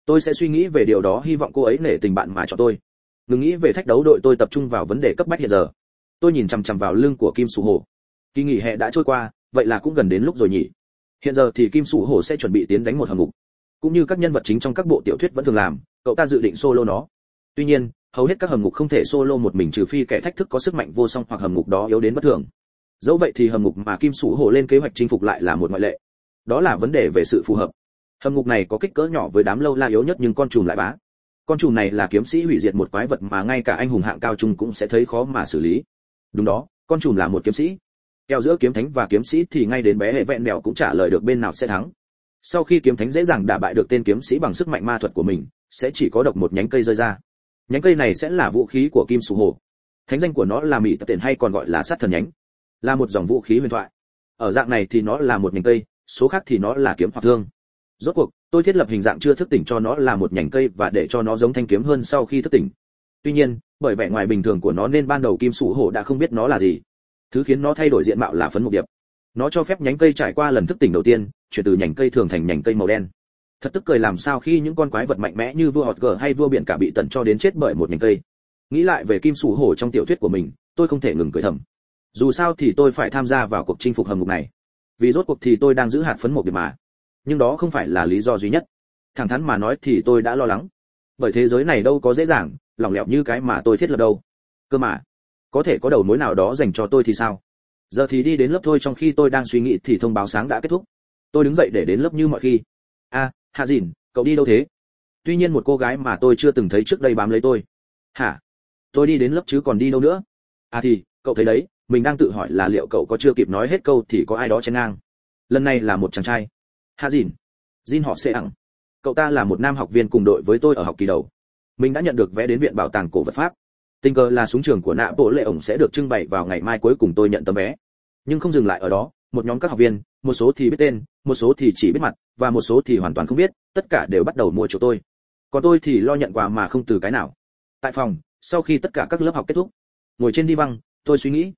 Tôi sẽ suy nghĩ về điều đó, hy vọng cô ấy nể tình bạn mà cho tôi. Ngừng nghĩ về thách đấu đội tôi tập trung vào vấn đề cấp bách hiện giờ. Tôi nhìn chằm chằm vào lưng của kim sủ hổ. Kỳ nghỉ hè đã trôi qua, vậy là cũng gần đến lúc rồi nhỉ? Hiện giờ thì kim sủ hổ sẽ chuẩn bị tiến đánh một hầm ngục cũng như các nhân vật chính trong các bộ tiểu thuyết vẫn thường làm cậu ta dự định solo nó. Tuy nhiên, hầu hết các hầm ngục không thể solo một mình trừ phi kẻ thách thức có sức mạnh vô song hoặc hầm ngục đó yếu đến bất thường. Dẫu vậy thì hầm ngục mà kim sủ hổ lên kế hoạch chinh phục lại là một ngoại lệ. Đó là vấn đề về sự phù hợp. Hầm ngục này có kích cỡ nhỏ với đám lâu la yếu nhất nhưng con trùm lại bá. Con trùm này là kiếm sĩ hủy diệt một quái vật mà ngay cả anh hùng hạng cao trung cũng sẽ thấy khó mà xử lý. Đúng đó, con trùm là một kiếm sĩ. Kèo giữa kiếm thánh và kiếm sĩ thì ngay đến bé hệ vẹn mèo cũng trả lời được bên nào sẽ thắng. Sau khi kiếm thánh dễ dàng đả bại được tên kiếm sĩ bằng sức mạnh ma thuật của mình sẽ chỉ có độc một nhánh cây rơi ra. Nhánh cây này sẽ là vũ khí của kim sù hồ. Thánh danh của nó là mỹ tập tiền hay còn gọi là sát thần nhánh. Là một dòng vũ khí huyền thoại. Ở dạng này thì nó là một nhánh cây, số khác thì nó là kiếm hoặc thương. Rốt cuộc, tôi thiết lập hình dạng chưa thức tỉnh cho nó là một nhánh cây và để cho nó giống thanh kiếm hơn sau khi thức tỉnh. Tuy nhiên, bởi vẻ ngoài bình thường của nó nên ban đầu kim sủ hổ đã không biết nó là gì. Thứ khiến nó thay đổi diện mạo là phấn mục điệp. Nó cho phép nhánh cây trải qua lần thức tỉnh đầu tiên, chuyển từ nhánh cây thường thành nhánh cây màu đen thật tức cười làm sao khi những con quái vật mạnh mẽ như vua hot gở hay vua biển cả bị tận cho đến chết bởi một nhánh cây. Nghĩ lại về kim sủ hổ trong tiểu thuyết của mình, tôi không thể ngừng cười thầm. Dù sao thì tôi phải tham gia vào cuộc chinh phục hầm ngục này. Vì rốt cuộc thì tôi đang giữ hạt phấn một điểm mà. Nhưng đó không phải là lý do duy nhất. Thẳng thắn mà nói thì tôi đã lo lắng. Bởi thế giới này đâu có dễ dàng, lỏng lẻo như cái mà tôi thiết lập đâu. Cơ mà, có thể có đầu mối nào đó dành cho tôi thì sao? Giờ thì đi đến lớp thôi, trong khi tôi đang suy nghĩ thì thông báo sáng đã kết thúc. Tôi đứng dậy để đến lớp như mọi khi. A hạ dìn, cậu đi đâu thế? Tuy nhiên một cô gái mà tôi chưa từng thấy trước đây bám lấy tôi. Hả? Tôi đi đến lớp chứ còn đi đâu nữa? À thì, cậu thấy đấy, mình đang tự hỏi là liệu cậu có chưa kịp nói hết câu thì có ai đó chen ngang. Lần này là một chàng trai. Hạ dìn. Dìn họ sẽ ẳng cậu ta là một nam học viên cùng đội với tôi ở học kỳ đầu. Mình đã nhận được vé đến viện bảo tàng cổ vật pháp. Tình cờ là súng trường của nạ bộ lệ ổng sẽ được trưng bày vào ngày mai cuối cùng tôi nhận tấm vé. Nhưng không dừng lại ở đó một nhóm các học viên, một số thì biết tên, một số thì chỉ biết mặt, và một số thì hoàn toàn không biết, tất cả đều bắt đầu mua chỗ tôi. Còn tôi thì lo nhận quà mà không từ cái nào. Tại phòng, sau khi tất cả các lớp học kết thúc, ngồi trên đi văng, tôi suy nghĩ.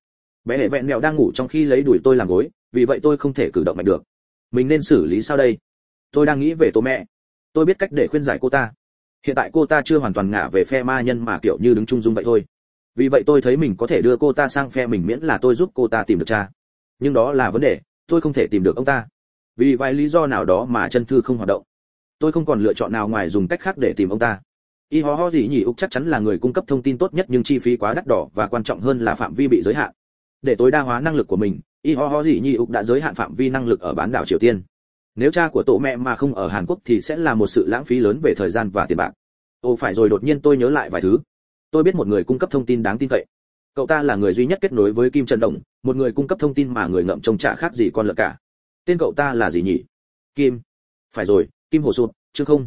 Bé hệ vẹn mèo đang ngủ trong khi lấy đuổi tôi làm gối, vì vậy tôi không thể cử động mạnh được. Mình nên xử lý sao đây? Tôi đang nghĩ về tô mẹ. Tôi biết cách để khuyên giải cô ta. Hiện tại cô ta chưa hoàn toàn ngả về phe ma nhân mà kiểu như đứng chung dung vậy thôi. Vì vậy tôi thấy mình có thể đưa cô ta sang phe mình miễn là tôi giúp cô ta tìm được cha nhưng đó là vấn đề, tôi không thể tìm được ông ta. Vì vài lý do nào đó mà chân thư không hoạt động. Tôi không còn lựa chọn nào ngoài dùng cách khác để tìm ông ta. Y ho ho gì nhỉ, úc chắc chắn là người cung cấp thông tin tốt nhất nhưng chi phí quá đắt đỏ và quan trọng hơn là phạm vi bị giới hạn. Để tối đa hóa năng lực của mình, y ho ho gì nhỉ, úc đã giới hạn phạm vi năng lực ở bán đảo triều tiên. Nếu cha của tổ mẹ mà không ở hàn quốc thì sẽ là một sự lãng phí lớn về thời gian và tiền bạc. Ồ, phải rồi, đột nhiên tôi nhớ lại vài thứ. Tôi biết một người cung cấp thông tin đáng tin cậy cậu ta là người duy nhất kết nối với kim trần đồng, một người cung cấp thông tin mà người ngậm trông trả khác gì con lợn cả. Tên cậu ta là gì nhỉ? Kim. Phải rồi, kim hồ sụt, chứ không.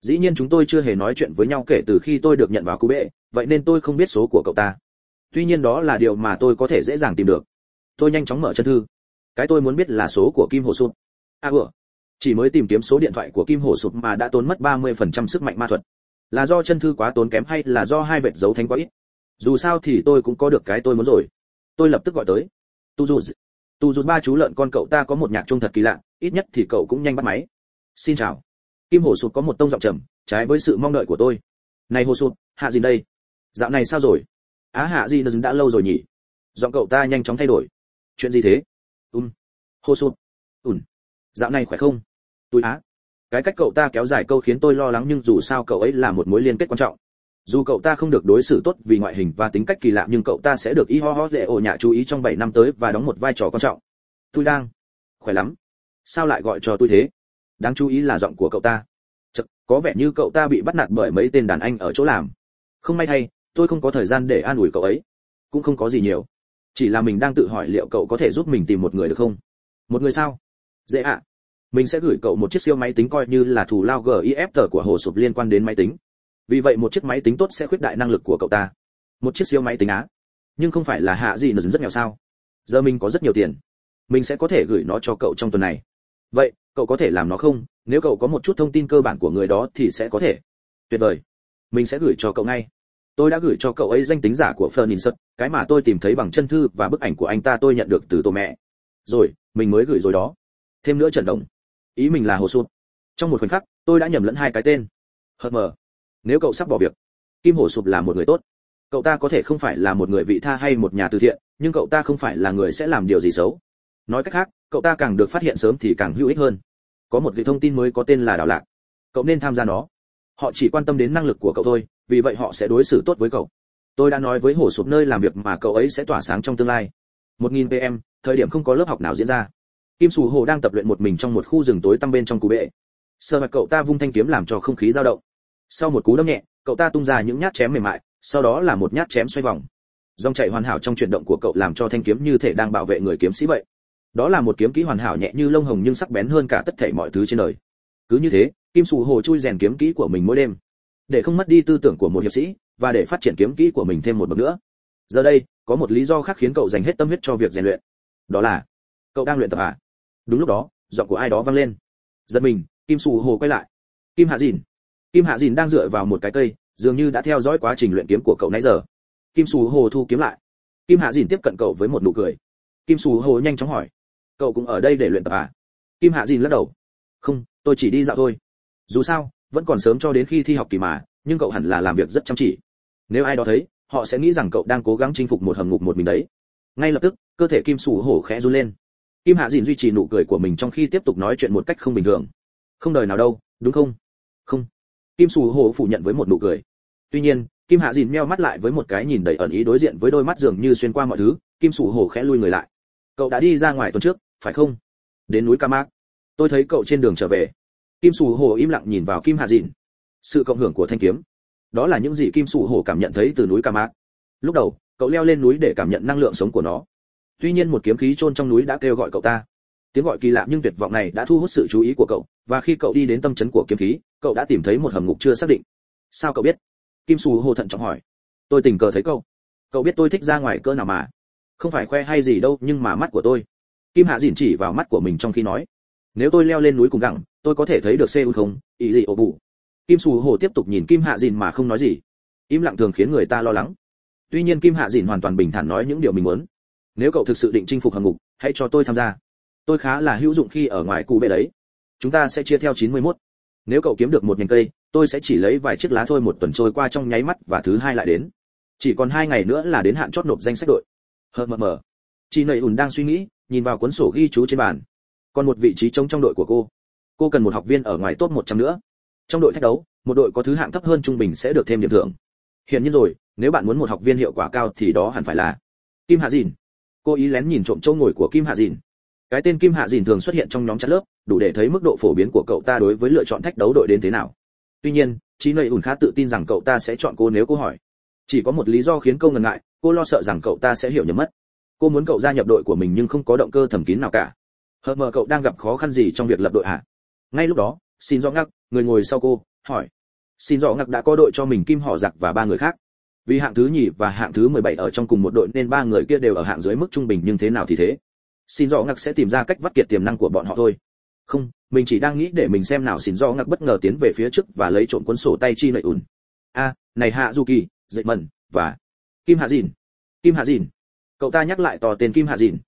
Dĩ nhiên chúng tôi chưa hề nói chuyện với nhau kể từ khi tôi được nhận vào cú bệ, vậy nên tôi không biết số của cậu ta. Tuy nhiên đó là điều mà tôi có thể dễ dàng tìm được. Tôi nhanh chóng mở chân thư. Cái tôi muốn biết là số của kim hồ sụt. À ủa chỉ mới tìm kiếm số điện thoại của kim hổ sụt mà đã tốn mất 30% sức mạnh ma thuật. Là do chân thư quá tốn kém hay là do hai vệt dấu thánh quá ít? Dù sao thì tôi cũng có được cái tôi muốn rồi. Tôi lập tức gọi tới. Tu dù tu dù ba chú lợn con cậu ta có một nhạc trung thật kỳ lạ ít nhất thì cậu cũng nhanh bắt máy. Xin chào. Kim hồ sụt có một tông giọng trầm trái với sự mong đợi của tôi. Này hồ sụt, hạ gì đây? Dạo này sao rồi? Á hạ gì đã lâu rồi nhỉ? Giọng cậu ta nhanh chóng thay đổi. Chuyện gì thế? Um hồ sụt. ùn. Dạo này khỏe không? Tôi á. Cái cách cậu ta kéo dài câu khiến tôi lo lắng nhưng dù sao cậu ấy là một mối liên kết quan trọng dù cậu ta không được đối xử tốt vì ngoại hình và tính cách kỳ lạ nhưng cậu ta sẽ được y ho ho dễ ổ nhạ chú ý trong 7 năm tới và đóng một vai trò quan trọng. Tôi đang khỏe lắm. Sao lại gọi cho tôi thế? Đáng chú ý là giọng của cậu ta. Chật, có vẻ như cậu ta bị bắt nạt bởi mấy tên đàn anh ở chỗ làm. Không may thay tôi không có thời gian để an ủi cậu ấy. Cũng không có gì nhiều. Chỉ là mình đang tự hỏi liệu cậu có thể giúp mình tìm một người được không? Một người sao? Dễ ạ. Mình sẽ gửi cậu một chiếc siêu máy tính coi như là thù lao gif tờ của hồ sụp liên quan đến máy tính vì vậy một chiếc máy tính tốt sẽ khuyết đại năng lực của cậu ta một chiếc siêu máy tính á nhưng không phải là hạ gì nó rất nghèo sao giờ mình có rất nhiều tiền mình sẽ có thể gửi nó cho cậu trong tuần này vậy cậu có thể làm nó không nếu cậu có một chút thông tin cơ bản của người đó thì sẽ có thể tuyệt vời mình sẽ gửi cho cậu ngay tôi đã gửi cho cậu ấy danh tính giả của Ferninsus, cái mà tôi tìm thấy bằng chân thư và bức ảnh của anh ta tôi nhận được từ tổ mẹ. Rồi, mình mới gửi rồi đó. Thêm nữa Trần động Ý mình là Hồ Sụt. Trong một khoảnh khắc, tôi đã nhầm lẫn hai cái tên. Hờ mờ. Nếu cậu sắp bỏ việc, Kim Hổ Sụp là một người tốt. Cậu ta có thể không phải là một người vị tha hay một nhà từ thiện, nhưng cậu ta không phải là người sẽ làm điều gì xấu. Nói cách khác, cậu ta càng được phát hiện sớm thì càng hữu ích hơn. Có một cái thông tin mới có tên là Đào Lạc. Cậu nên tham gia nó. Họ chỉ quan tâm đến năng lực của cậu thôi, vì vậy họ sẽ đối xử tốt với cậu tôi đã nói với hổ sụp nơi làm việc mà cậu ấy sẽ tỏa sáng trong tương lai 1000 pm thời điểm không có lớp học nào diễn ra kim sù hồ đang tập luyện một mình trong một khu rừng tối tăm bên trong cú bệ sơ mặt cậu ta vung thanh kiếm làm cho không khí dao động sau một cú đấm nhẹ, cậu ta tung ra những nhát chém mềm mại, sau đó là một nhát chém xoay vòng. Dòng chảy hoàn hảo trong chuyển động của cậu làm cho thanh kiếm như thể đang bảo vệ người kiếm sĩ vậy. Đó là một kiếm kỹ hoàn hảo nhẹ như lông hồng nhưng sắc bén hơn cả tất thể mọi thứ trên đời. Cứ như thế, kim sù hồ chui rèn kiếm kỹ của mình mỗi đêm. Để không mất đi tư tưởng của một hiệp sĩ, và để phát triển kiếm kỹ của mình thêm một bậc nữa. Giờ đây, có một lý do khác khiến cậu dành hết tâm huyết cho việc rèn luyện. Đó là, cậu đang luyện tập à? Đúng lúc đó, giọng của ai đó vang lên. Giật mình, kim sù hồ quay lại. Kim hạ dìn kim hạ dìn đang dựa vào một cái cây, dường như đã theo dõi quá trình luyện kiếm của cậu nãy giờ. Kim sù hồ thu kiếm lại. Kim hạ dìn tiếp cận cậu với một nụ cười. Kim sù hồ nhanh chóng hỏi, cậu cũng ở đây để luyện tập à? Kim hạ dìn lắc đầu, không, tôi chỉ đi dạo thôi. Dù sao, vẫn còn sớm cho đến khi thi học kỳ mà, nhưng cậu hẳn là làm việc rất chăm chỉ. Nếu ai đó thấy, họ sẽ nghĩ rằng cậu đang cố gắng chinh phục một hầm ngục một mình đấy. Ngay lập tức, cơ thể kim Sù hổ khẽ run lên. Kim hạ dìn duy trì nụ cười của mình trong khi tiếp tục nói chuyện một cách không bình thường. Không đời nào đâu, đúng không? Không kim Sù hổ phủ nhận với một nụ cười. Tuy nhiên, kim hạ dìn meo mắt lại với một cái nhìn đầy ẩn ý đối diện với đôi mắt dường như xuyên qua mọi thứ, kim Sù hổ khẽ lui người lại. Cậu đã đi ra ngoài tuần trước, phải không? Đến núi ca mác. Tôi thấy cậu trên đường trở về. Kim sù hổ im lặng nhìn vào kim hạ dịn sự cộng hưởng của thanh kiếm. Đó là những gì kim sù hổ cảm nhận thấy từ núi ca mạc lúc đầu, cậu leo lên núi để cảm nhận năng lượng sống của nó. Tuy nhiên một kiếm khí chôn trong núi đã kêu gọi cậu ta. Tiếng gọi kỳ lạ nhưng tuyệt vọng này đã thu hút sự chú ý của cậu và khi cậu đi đến tâm chấn của kiếm khí cậu đã tìm thấy một hầm ngục chưa xác định sao cậu biết kim sù Hồ thận trọng hỏi tôi tình cờ thấy cậu cậu biết tôi thích ra ngoài cỡ nào mà không phải khoe hay gì đâu nhưng mà mắt của tôi kim hạ dìn chỉ vào mắt của mình trong khi nói nếu tôi leo lên núi cùng gặng tôi có thể thấy được Seoul không? Ý gì ổ bụ. Kim Sù Hồ tiếp tục nhìn Kim Hạ Dìn mà không nói gì. Im lặng thường khiến người ta lo lắng. Tuy nhiên Kim Hạ Dìn hoàn toàn bình thản nói những điều mình muốn. Nếu cậu thực sự định chinh phục hầm ngục, hãy cho tôi tham gia. Tôi khá là hữu dụng khi ở ngoài cụ bệ đấy. Chúng ta sẽ chia theo 91. Nếu cậu kiếm được một nhành cây, tôi sẽ chỉ lấy vài chiếc lá thôi một tuần trôi qua trong nháy mắt và thứ hai lại đến. Chỉ còn hai ngày nữa là đến hạn chót nộp danh sách đội. Hờ mờ mờ. Chị nầy ùn đang suy nghĩ, nhìn vào cuốn sổ ghi chú trên bàn. Còn một vị trí trống trong đội của cô cô cần một học viên ở ngoài top 100 nữa trong đội thách đấu một đội có thứ hạng thấp hơn trung bình sẽ được thêm điểm thưởng hiển nhiên rồi nếu bạn muốn một học viên hiệu quả cao thì đó hẳn phải là kim hạ dìn cô ý lén nhìn trộm chỗ ngồi của kim hạ dìn cái tên kim hạ dìn thường xuất hiện trong nhóm chat lớp, đủ để thấy mức độ phổ biến của cậu ta đối với lựa chọn thách đấu đội đến thế nào. Tuy nhiên trí nầy ủn khá tự tin rằng cậu ta sẽ chọn cô nếu cô hỏi. Chỉ có một lý do khiến cô ngần ngại, cô lo sợ rằng cậu ta sẽ hiểu nhầm mất. Cô muốn cậu gia nhập đội của mình nhưng không có động cơ thầm kín nào cả. Hờ mờ cậu đang gặp khó khăn gì trong việc lập đội hả? À? ngay lúc đó, xin do ngắc, người ngồi sau cô, hỏi. Xin do ngắc đã có đội cho mình kim họ giặc và ba người khác. Vì hạng thứ nhì và hạng thứ 17 ở trong cùng một đội nên ba người kia đều ở hạng dưới mức trung bình nhưng thế nào thì thế xin rõ Ngặc sẽ tìm ra cách vắt kiệt tiềm năng của bọn họ thôi. Không, mình chỉ đang nghĩ để mình xem nào xin rõ Ngặc bất ngờ tiến về phía trước và lấy trộm cuốn sổ tay chi lợi ùn. A, này hạ du kỳ, dậy mẩn, và kim hạ dìn. Kim hạ dìn. Cậu ta nhắc lại tò tên kim hạ dìn.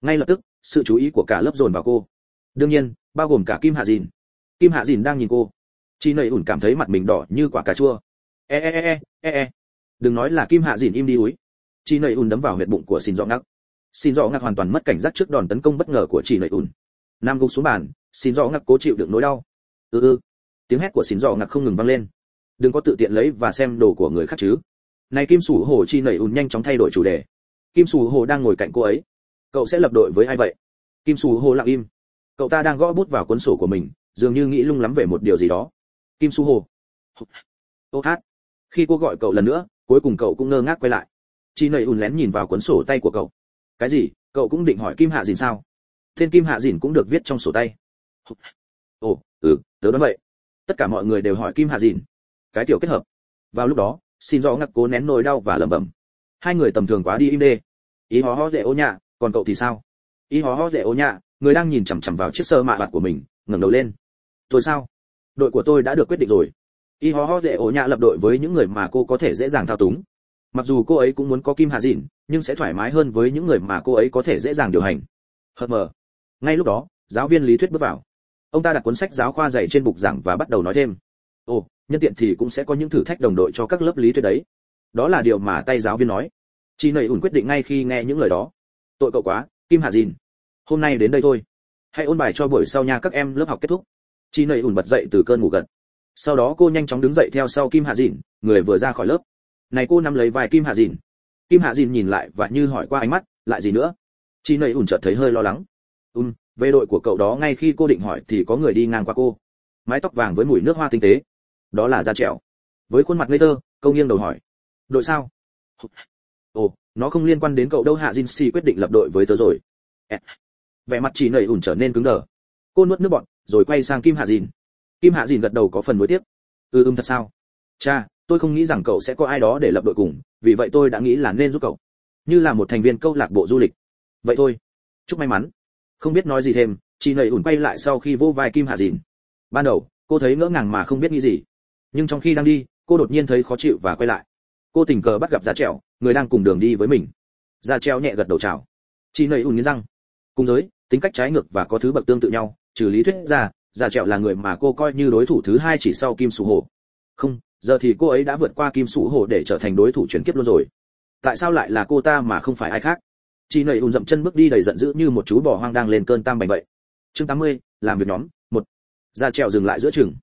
Ngay lập tức, sự chú ý của cả lớp dồn vào cô. Đương nhiên, bao gồm cả kim hạ dìn. Kim hạ dìn đang nhìn cô. Chị nầy ủn cảm thấy mặt mình đỏ như quả cà chua. E e e e e, e. đừng nói là kim hạ dìn im đi úi. Chị nầy ủn đấm vào huyệt bụng của xin dọ ngắc xin rõ ngạc hoàn toàn mất cảnh giác trước đòn tấn công bất ngờ của chị nầy ùn. Nam gục xuống bàn xin rõ ngạc cố chịu đựng nỗi đau. Ư ừ, ư tiếng hét của xin rõ ngạc không ngừng vang lên. Đừng có tự tiện lấy và xem đồ của người khác chứ. Này kim sủ Hồ chi nầy ùn nhanh chóng thay đổi chủ đề. Kim sủ Hồ đang ngồi cạnh cô ấy. Cậu sẽ lập đội với ai vậy? Kim Sủ hồ lặng im. Cậu ta đang gõ bút vào cuốn sổ của mình dường như nghĩ lung lắm về một điều gì đó. Kim Sủ hồ ô hát. Khi cô gọi cậu lần nữa cuối cùng cậu cũng ngơ ngác quay lại. Chi nầy ùn lén nhìn vào cuốn sổ tay của cậu cái gì? Cậu cũng định hỏi kim hạ dìn sao? Tên kim hạ dìn cũng được viết trong sổ tay. Ồ ừ tớ đoán vậy. Tất cả mọi người đều hỏi kim hạ dìn. Cái tiểu kết hợp. Vào lúc đó, xin rõ ngặc cố nén nỗi đau và lẩm bẩm. Hai người tầm thường quá đi im đê. Ý hó hó dễ ô nhạ, còn cậu thì sao? Ý hó hó dễ ô nhạ, người đang nhìn chằm chằm vào chiếc sơ mạ bạt của mình, ngẩng đầu lên. Tôi sao? Đội của tôi đã được quyết định rồi. Y hó hó dễ ổ nhạ lập đội với những người mà cô có thể dễ dàng thao túng mặc dù cô ấy cũng muốn có kim hạ dịn, nhưng sẽ thoải mái hơn với những người mà cô ấy có thể dễ dàng điều hành. Hờ mờ. Ngay lúc đó, giáo viên lý thuyết bước vào. Ông ta đặt cuốn sách giáo khoa dày trên bục giảng và bắt đầu nói thêm. Ồ, nhân tiện thì cũng sẽ có những thử thách đồng đội cho các lớp lý thuyết đấy. Đó là điều mà tay giáo viên nói. Chị nầy ủn quyết định ngay khi nghe những lời đó. Tội cậu quá, kim hạ dìn hôm nay đến đây thôi. Hãy ôn bài cho buổi sau nha các em, lớp học kết thúc. Chị nầy ủn bật dậy từ cơn ngủ gật. Sau đó cô nhanh chóng đứng dậy theo sau kim hạ dìn người vừa ra khỏi lớp này cô nắm lấy vài kim hạ dìn. Kim hạ dìn nhìn lại và như hỏi qua ánh mắt, lại gì nữa? Chị nầy ủn chợt thấy hơi lo lắng. Um về đội của cậu đó ngay khi cô định hỏi thì có người đi ngang qua cô. Mái tóc vàng với mùi nước hoa tinh tế. Đó là da trẻo. Với khuôn mặt ngây thơ câu nghiêng đầu hỏi. Đội sao? Ồ, nó không liên quan đến cậu đâu hạ jin si quyết định lập đội với tớ rồi. Vẻ mặt chị nầy ủn trở nên cứng đờ. Cô nuốt nước bọn rồi quay sang kim hạ dìn. Kim hạ dìn gật đầu có phần nối tiếp ừ ưm thật sao? Cha tôi không nghĩ rằng cậu sẽ có ai đó để lập đội cùng, vì vậy tôi đã nghĩ là nên giúp cậu. Như là một thành viên câu lạc bộ du lịch. Vậy thôi. Chúc may mắn. Không biết nói gì thêm, chị nầy ủn quay lại sau khi vô vai kim hạ dìn. Ban đầu, cô thấy ngỡ ngàng mà không biết nghĩ gì. Nhưng trong khi đang đi, cô đột nhiên thấy khó chịu và quay lại. Cô tình cờ bắt gặp giá trèo người đang cùng đường đi với mình. Giá trèo nhẹ gật đầu chào. Chị nầy ủn nghiến răng. Cùng giới, tính cách trái ngược và có thứ bậc tương tự nhau, trừ lý thuyết ra, giá trèo là người mà cô coi như đối thủ thứ hai chỉ sau kim sủ hổ không giờ thì cô ấy đã vượt qua kim sủ hổ để trở thành đối thủ chuyển kiếp luôn rồi. Tại sao lại là cô ta mà không phải ai khác? Chị nầy ùn dậm chân bước đi đầy giận dữ như một chú bò hoang đang lên cơn tam bành vậy. Chương 80, làm việc nhóm một. Ra trèo dừng lại giữa chừng.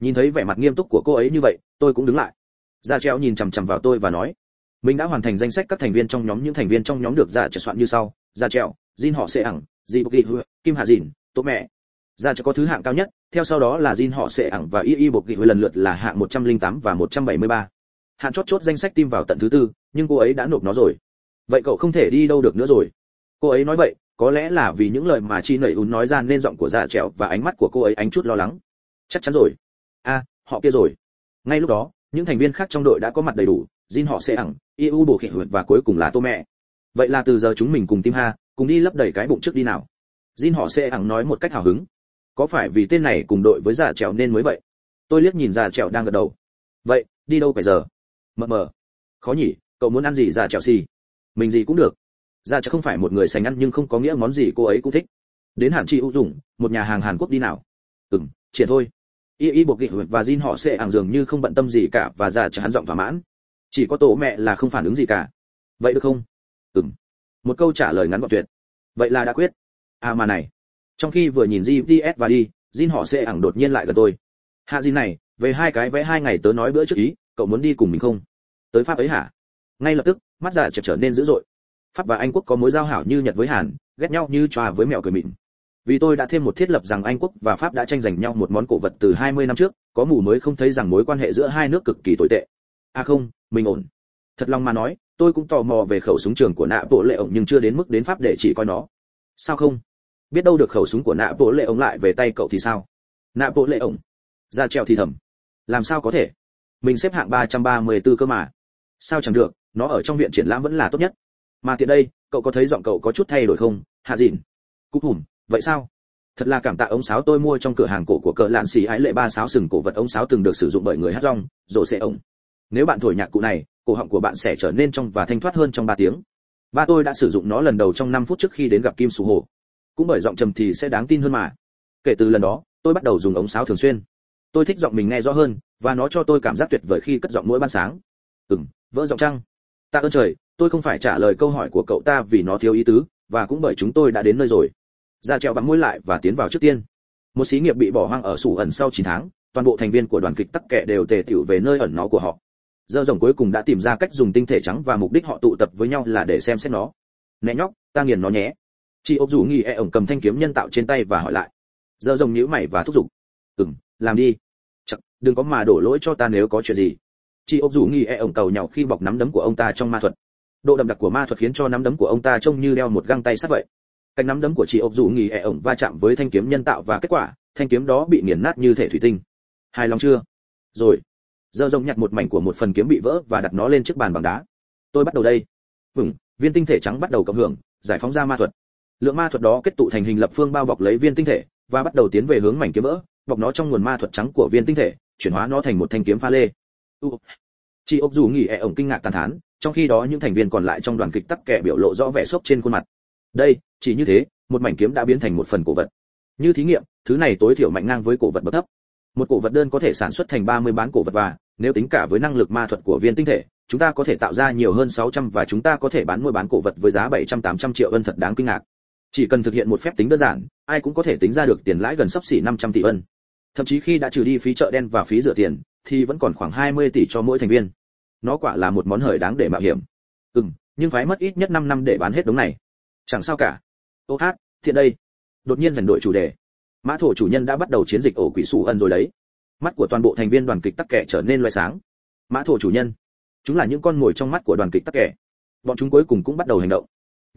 Nhìn thấy vẻ mặt nghiêm túc của cô ấy như vậy tôi cũng đứng lại. Ra trèo nhìn chằm chằm vào tôi và nói mình đã hoàn thành danh sách các thành viên trong nhóm những thành viên trong nhóm được ra trèo soạn như sau. Ra trèo jin họ sẽ ẳng di bục kim hạ dìn Tố mẹ ra cho có thứ hạng cao nhất, theo sau đó là jin họ sẽ ẳng và y y bục ghi lần lượt là hạng 108 và 173. hạng chót chốt danh sách tim vào tận thứ tư, nhưng cô ấy đã nộp nó rồi. Vậy cậu không thể đi đâu được nữa rồi. Cô ấy nói vậy, có lẽ là vì những lời mà chi nẩy ún nói ra nên giọng của dạ trẹo và ánh mắt của cô ấy ánh chút lo lắng. Chắc chắn rồi. A họ kia rồi. Ngay lúc đó, những thành viên khác trong đội đã có mặt đầy đủ, Jin họ sẽ ẳng bộ bổ khỉ và cuối cùng là tô mẹ. Vậy là từ giờ chúng mình cùng tim ha, cùng đi lấp đầy cái bụng trước đi nào. Jin họ sẽ ẳng nói một cách hào hứng có phải vì tên này cùng đội với giả trèo nên mới vậy? Tôi liếc nhìn giả trèo đang gật đầu. Vậy, đi đâu phải giờ? Mờ mờ. Khó nhỉ, cậu muốn ăn gì giả trèo xì? Mình gì cũng được. Giả trèo không phải một người sành ăn nhưng không có nghĩa món gì cô ấy cũng thích. Đến hàn chị ưu dùng một nhà hàng hàn quốc đi nào. Ừm triển thôi. Y y buộc gị và Jin họ sẽ ảng dường như không bận tâm gì cả và giả trèo hắn giọng thỏa mãn. Chỉ có tổ mẹ là không phản ứng gì cả. Vậy được không? Ừm. Một câu trả lời ngắn gọn tuyệt. Vậy là đã quyết. À mà này trong khi vừa nhìn gps và đi, jin họ sẽ ẳng đột nhiên lại gần tôi. Hạ jin này, về hai cái vẽ hai ngày tớ nói bữa trước ý, cậu muốn đi cùng mình không? Tới pháp ấy hả? Ngay lập tức, mắt giả chợt trở nên dữ dội. Pháp và anh quốc có mối giao hảo như nhật với hàn, ghét nhau như tròa với mẹo cười mịn. Vì tôi đã thêm một thiết lập rằng anh quốc và pháp đã tranh giành nhau một món cổ vật từ 20 năm trước, có mù mới không thấy rằng mối quan hệ giữa hai nước cực kỳ tồi tệ. À không, mình ổn. Thật lòng mà nói, tôi cũng tò mò về khẩu súng trường của nạ bộ lệ ổng nhưng chưa đến mức đến pháp để chỉ coi nó. Sao không? Biết đâu được khẩu súng của nạ bộ lệ ổng lại về tay cậu thì sao? Nạ bộ lệ ổng ra treo thì thầm. Làm sao có thể? Mình xếp hạng 334 cơ mà. Sao chẳng được, nó ở trong viện triển lãm vẫn là tốt nhất. Mà tiện đây, cậu có thấy giọng cậu có chút thay đổi không? Hạ dìn cúc hùm vậy sao? Thật là cảm tạ ống sáo tôi mua trong cửa hàng cổ của cờ lạn xì ái lệ ba sáo sừng cổ vật ống sáo từng được sử dụng bởi người hát rong, rổ sẽ ông nếu bạn thổi nhạc cụ này, cổ họng của bạn sẽ trở nên trong và thanh thoát hơn trong 3 tiếng. Ba tôi đã sử dụng nó lần đầu trong 5 phút trước khi đến gặp kim sù hồ cũng bởi giọng trầm thì sẽ đáng tin hơn mà. Kể từ lần đó, tôi bắt đầu dùng ống sáo thường xuyên. Tôi thích giọng mình nghe rõ hơn, và nó cho tôi cảm giác tuyệt vời khi cất giọng mỗi ban sáng. Ừm, vỡ giọng trăng tạ ơn trời, tôi không phải trả lời câu hỏi của cậu ta vì nó thiếu ý tứ, và cũng bởi chúng tôi đã đến nơi rồi. Ra treo bắn mũi lại và tiến vào trước tiên. Một xí nghiệp bị bỏ hoang ở sủ ẩn sau 9 tháng, toàn bộ thành viên của đoàn kịch tắc kệ đều tề tiểu về nơi ẩn nó của họ. Giờ rồng cuối cùng đã tìm ra cách dùng tinh thể trắng và mục đích họ tụ tập với nhau là để xem xét nó. Nè nhóc, ta nghiền nó nhé chị ốc dù nghi e ổng cầm thanh kiếm nhân tạo trên tay và hỏi lại. Giờ rồng nhíu mày và thúc giục. Ừng làm đi. Chắc, đừng có mà đổ lỗi cho ta nếu có chuyện gì. Chị ốc dù nghi e ổng cầu nhau khi bọc nắm đấm của ông ta trong ma thuật. Độ đậm đặc của ma thuật khiến cho nắm đấm của ông ta trông như đeo một găng tay sắt vậy. Cánh nắm đấm của chị ốc dù nghi e ổng va chạm với thanh kiếm nhân tạo và kết quả thanh kiếm đó bị nghiền nát như thể thủy tinh. Hài lòng chưa? Rồi. Giờ rồng nhặt một mảnh của một phần kiếm bị vỡ và đặt nó lên chiếc bàn bằng đá. Tôi bắt đầu đây. Vừng viên tinh thể trắng bắt đầu cộng hưởng giải phóng ra ma thuật lượng ma thuật đó kết tụ thành hình lập phương bao bọc lấy viên tinh thể, và bắt đầu tiến về hướng mảnh kiếm vỡ, bọc nó trong nguồn ma thuật trắng của viên tinh thể, chuyển hóa nó thành một thanh kiếm pha lê. Chị ốc dù nghỉ ẹ ổng kinh ngạc tàn thán, trong khi đó những thành viên còn lại trong đoàn kịch tắc kẻ biểu lộ rõ vẻ sốc trên khuôn mặt. Đây, chỉ như thế, một mảnh kiếm đã biến thành một phần cổ vật. Như thí nghiệm, thứ này tối thiểu mạnh ngang với cổ vật bậc thấp. Một cổ vật đơn có thể sản xuất thành 30 bán cổ vật và, nếu tính cả với năng lực ma thuật của viên tinh thể, chúng ta có thể tạo ra nhiều hơn 600 và chúng ta có thể bán mỗi bán cổ vật với giá 700-800 triệu ân thật đáng kinh ngạc chỉ cần thực hiện một phép tính đơn giản, ai cũng có thể tính ra được tiền lãi gần sắp xỉ 500 tỷ ân. Thậm chí khi đã trừ đi phí chợ đen và phí rửa tiền, thì vẫn còn khoảng 20 tỷ cho mỗi thành viên. Nó quả là một món hời đáng để mạo hiểm. Ừm, nhưng phải mất ít nhất 5 năm để bán hết đống này. Chẳng sao cả. Ô hát, thiện đây. Đột nhiên giành đội chủ đề. Mã thổ chủ nhân đã bắt đầu chiến dịch ổ quỷ sủ ân rồi đấy. Mắt của toàn bộ thành viên đoàn kịch tắc kẻ trở nên loài sáng. Mã thổ chủ nhân. Chúng là những con ngồi trong mắt của đoàn kịch tắc kẻ bọn chúng cuối cùng cũng bắt đầu hành động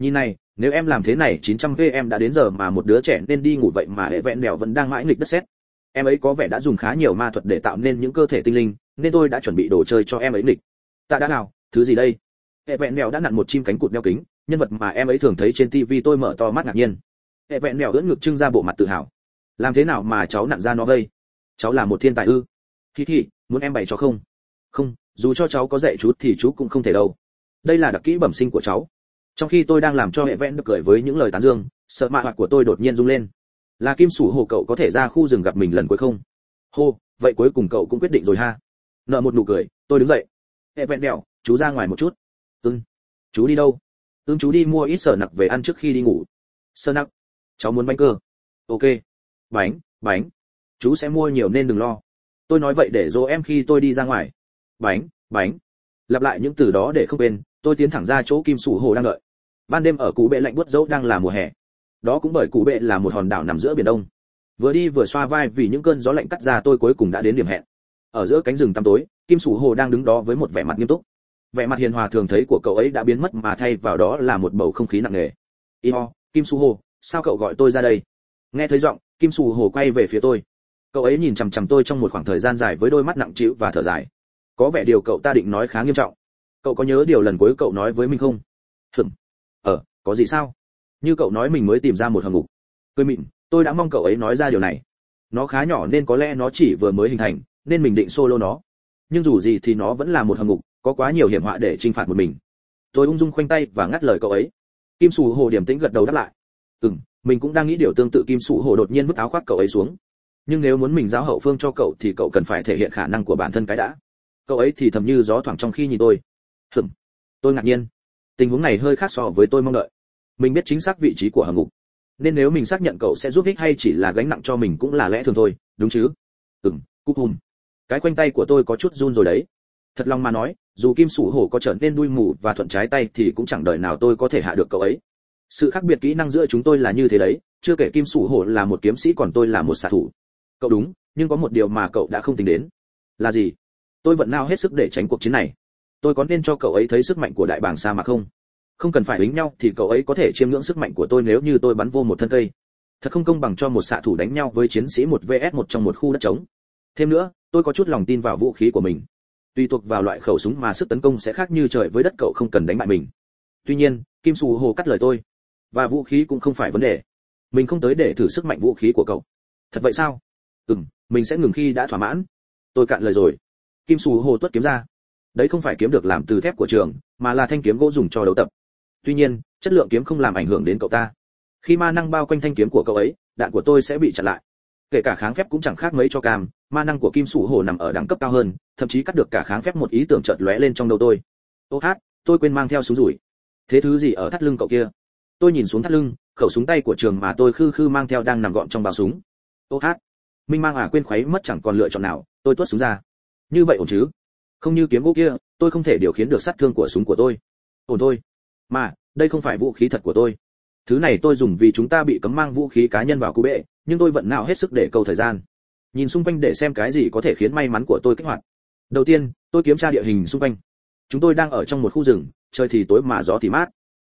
nhìn này, nếu em làm thế này 900 em đã đến giờ mà một đứa trẻ nên đi ngủ vậy mà hệ vẹn mèo vẫn đang mãi nghịch đất sét. Em ấy có vẻ đã dùng khá nhiều ma thuật để tạo nên những cơ thể tinh linh, nên tôi đã chuẩn bị đồ chơi cho em ấy nghịch. Ta đã nào, thứ gì đây? Hệ vẹn mèo đã nặn một chim cánh cụt đeo kính, nhân vật mà em ấy thường thấy trên tivi tôi mở to mắt ngạc nhiên. Hệ vẹn mèo ưỡn ngực trưng ra bộ mặt tự hào. Làm thế nào mà cháu nặn ra nó vây cháu là một thiên tài ư? Hi hi muốn em bày cho không? Không, dù cho cháu có dạy chú thì chú cũng không thể đâu. Đây là đặc kỹ bẩm sinh của cháu trong khi tôi đang làm cho hệ vẽn được cười với những lời tán dương, sợ mạ hoạt của tôi đột nhiên rung lên. Là kim sủ hồ cậu có thể ra khu rừng gặp mình lần cuối không? Hô, vậy cuối cùng cậu cũng quyết định rồi ha. Nợ một nụ cười, tôi đứng dậy. Hệ vẹn đèo chú ra ngoài một chút. Ưng chú đi đâu? Ưng chú đi mua ít sở nặc về ăn trước khi đi ngủ. Sơ nặc, cháu muốn bánh cơ. Ok. Bánh bánh. Chú sẽ mua nhiều nên đừng lo. Tôi nói vậy để dỗ em khi tôi đi ra ngoài. Bánh bánh. Lặp lại những từ đó để không quên tôi tiến thẳng ra chỗ kim sủ hồ đang đợi. Ban đêm ở cụ bệ lạnh buốt dẫu đang là mùa hè. Đó cũng bởi cụ bệ là một hòn đảo nằm giữa biển đông. Vừa đi vừa xoa vai vì những cơn gió lạnh cắt ra tôi cuối cùng đã đến điểm hẹn. Ở giữa cánh rừng tăm tối, kim sủ hồ đang đứng đó với một vẻ mặt nghiêm túc. Vẻ mặt hiền hòa thường thấy của cậu ấy đã biến mất mà thay vào đó là một bầu không khí nặng nề. Iho kim su hồ, sao cậu gọi tôi ra đây? Nghe thấy giọng, kim su hồ quay về phía tôi. Cậu ấy nhìn chằm chằm tôi trong một khoảng thời gian dài với đôi mắt nặng trĩu và thở dài. Có vẻ điều cậu ta định nói khá nghiêm trọng cậu có nhớ điều lần cuối cậu nói với mình không? Hừm ờ có gì sao? Như cậu nói mình mới tìm ra một hầm ngục cười mịn, tôi đã mong cậu ấy nói ra điều này. Nó khá nhỏ nên có lẽ nó chỉ vừa mới hình thành, nên mình định solo nó. Nhưng dù gì thì nó vẫn là một hầm ngục có quá nhiều hiểm họa để trinh phạt một mình. Tôi ung dung khoanh tay và ngắt lời cậu ấy. Kim sù hồ điểm tĩnh gật đầu đáp lại. Ừm, mình cũng đang nghĩ điều tương tự kim sù hồ đột nhiên vứt áo khoác cậu ấy xuống. Nhưng nếu muốn mình giáo hậu phương cho cậu thì cậu cần phải thể hiện khả năng của bản thân cái đã. Cậu ấy thì thầm như gió thoảng trong khi nhìn tôi hừm tôi ngạc nhiên. Tình huống này hơi khác so với tôi mong đợi. Mình biết chính xác vị trí của hầm ngục nên nếu mình xác nhận cậu sẽ giúp ích hay chỉ là gánh nặng cho mình cũng là lẽ thường thôi, đúng chứ? Ừm cúc hùm. Cái quanh tay của tôi có chút run rồi đấy. Thật lòng mà nói, dù kim sủ hổ có trở nên đuôi mù và thuận trái tay thì cũng chẳng đời nào tôi có thể hạ được cậu ấy. Sự khác biệt kỹ năng giữa chúng tôi là như thế đấy, chưa kể kim sủ hổ là một kiếm sĩ còn tôi là một xạ thủ. Cậu đúng, nhưng có một điều mà cậu đã không tính đến. Là gì? Tôi vẫn nao hết sức để tránh cuộc chiến này tôi có nên cho cậu ấy thấy sức mạnh của đại bàng sa mà không? Không cần phải đánh nhau thì cậu ấy có thể chiêm ngưỡng sức mạnh của tôi nếu như tôi bắn vô một thân cây. Thật không công bằng cho một xạ thủ đánh nhau với chiến sĩ một vs một trong một khu đất trống. Thêm nữa, tôi có chút lòng tin vào vũ khí của mình. Tùy thuộc vào loại khẩu súng mà sức tấn công sẽ khác như trời với đất cậu không cần đánh bại mình. Tuy nhiên, kim sù hồ cắt lời tôi. Và vũ khí cũng không phải vấn đề. Mình không tới để thử sức mạnh vũ khí của cậu. Thật vậy sao? Ừ mình sẽ ngừng khi đã thỏa mãn. Tôi cạn lời rồi. Kim sù hồ tuất kiếm ra đấy không phải kiếm được làm từ thép của trường, mà là thanh kiếm gỗ dùng cho đấu tập. Tuy nhiên, chất lượng kiếm không làm ảnh hưởng đến cậu ta. Khi ma năng bao quanh thanh kiếm của cậu ấy, đạn của tôi sẽ bị chặn lại. Kể cả kháng phép cũng chẳng khác mấy cho cam, ma năng của kim sủ hồ nằm ở đẳng cấp cao hơn, thậm chí cắt được cả kháng phép một ý tưởng chợt lóe lên trong đầu tôi. Ô hát, tôi quên mang theo súng rủi. Thế thứ gì ở thắt lưng cậu kia? Tôi nhìn xuống thắt lưng, khẩu súng tay của trường mà tôi khư khư mang theo đang nằm gọn trong bao súng. Ô hát. Minh mang à quên khuấy mất chẳng còn lựa chọn nào, tôi tuốt súng ra. Như vậy ổn chứ? Không như kiếm gỗ kia, tôi không thể điều khiển được sát thương của súng của tôi. Ổn thôi. Mà, đây không phải vũ khí thật của tôi. Thứ này tôi dùng vì chúng ta bị cấm mang vũ khí cá nhân vào cú bệ nhưng tôi vẫn nào hết sức để câu thời gian. Nhìn xung quanh để xem cái gì có thể khiến may mắn của tôi kích hoạt. Đầu tiên, tôi kiểm tra địa hình xung quanh. Chúng tôi đang ở trong một khu rừng, trời thì tối mà gió thì mát.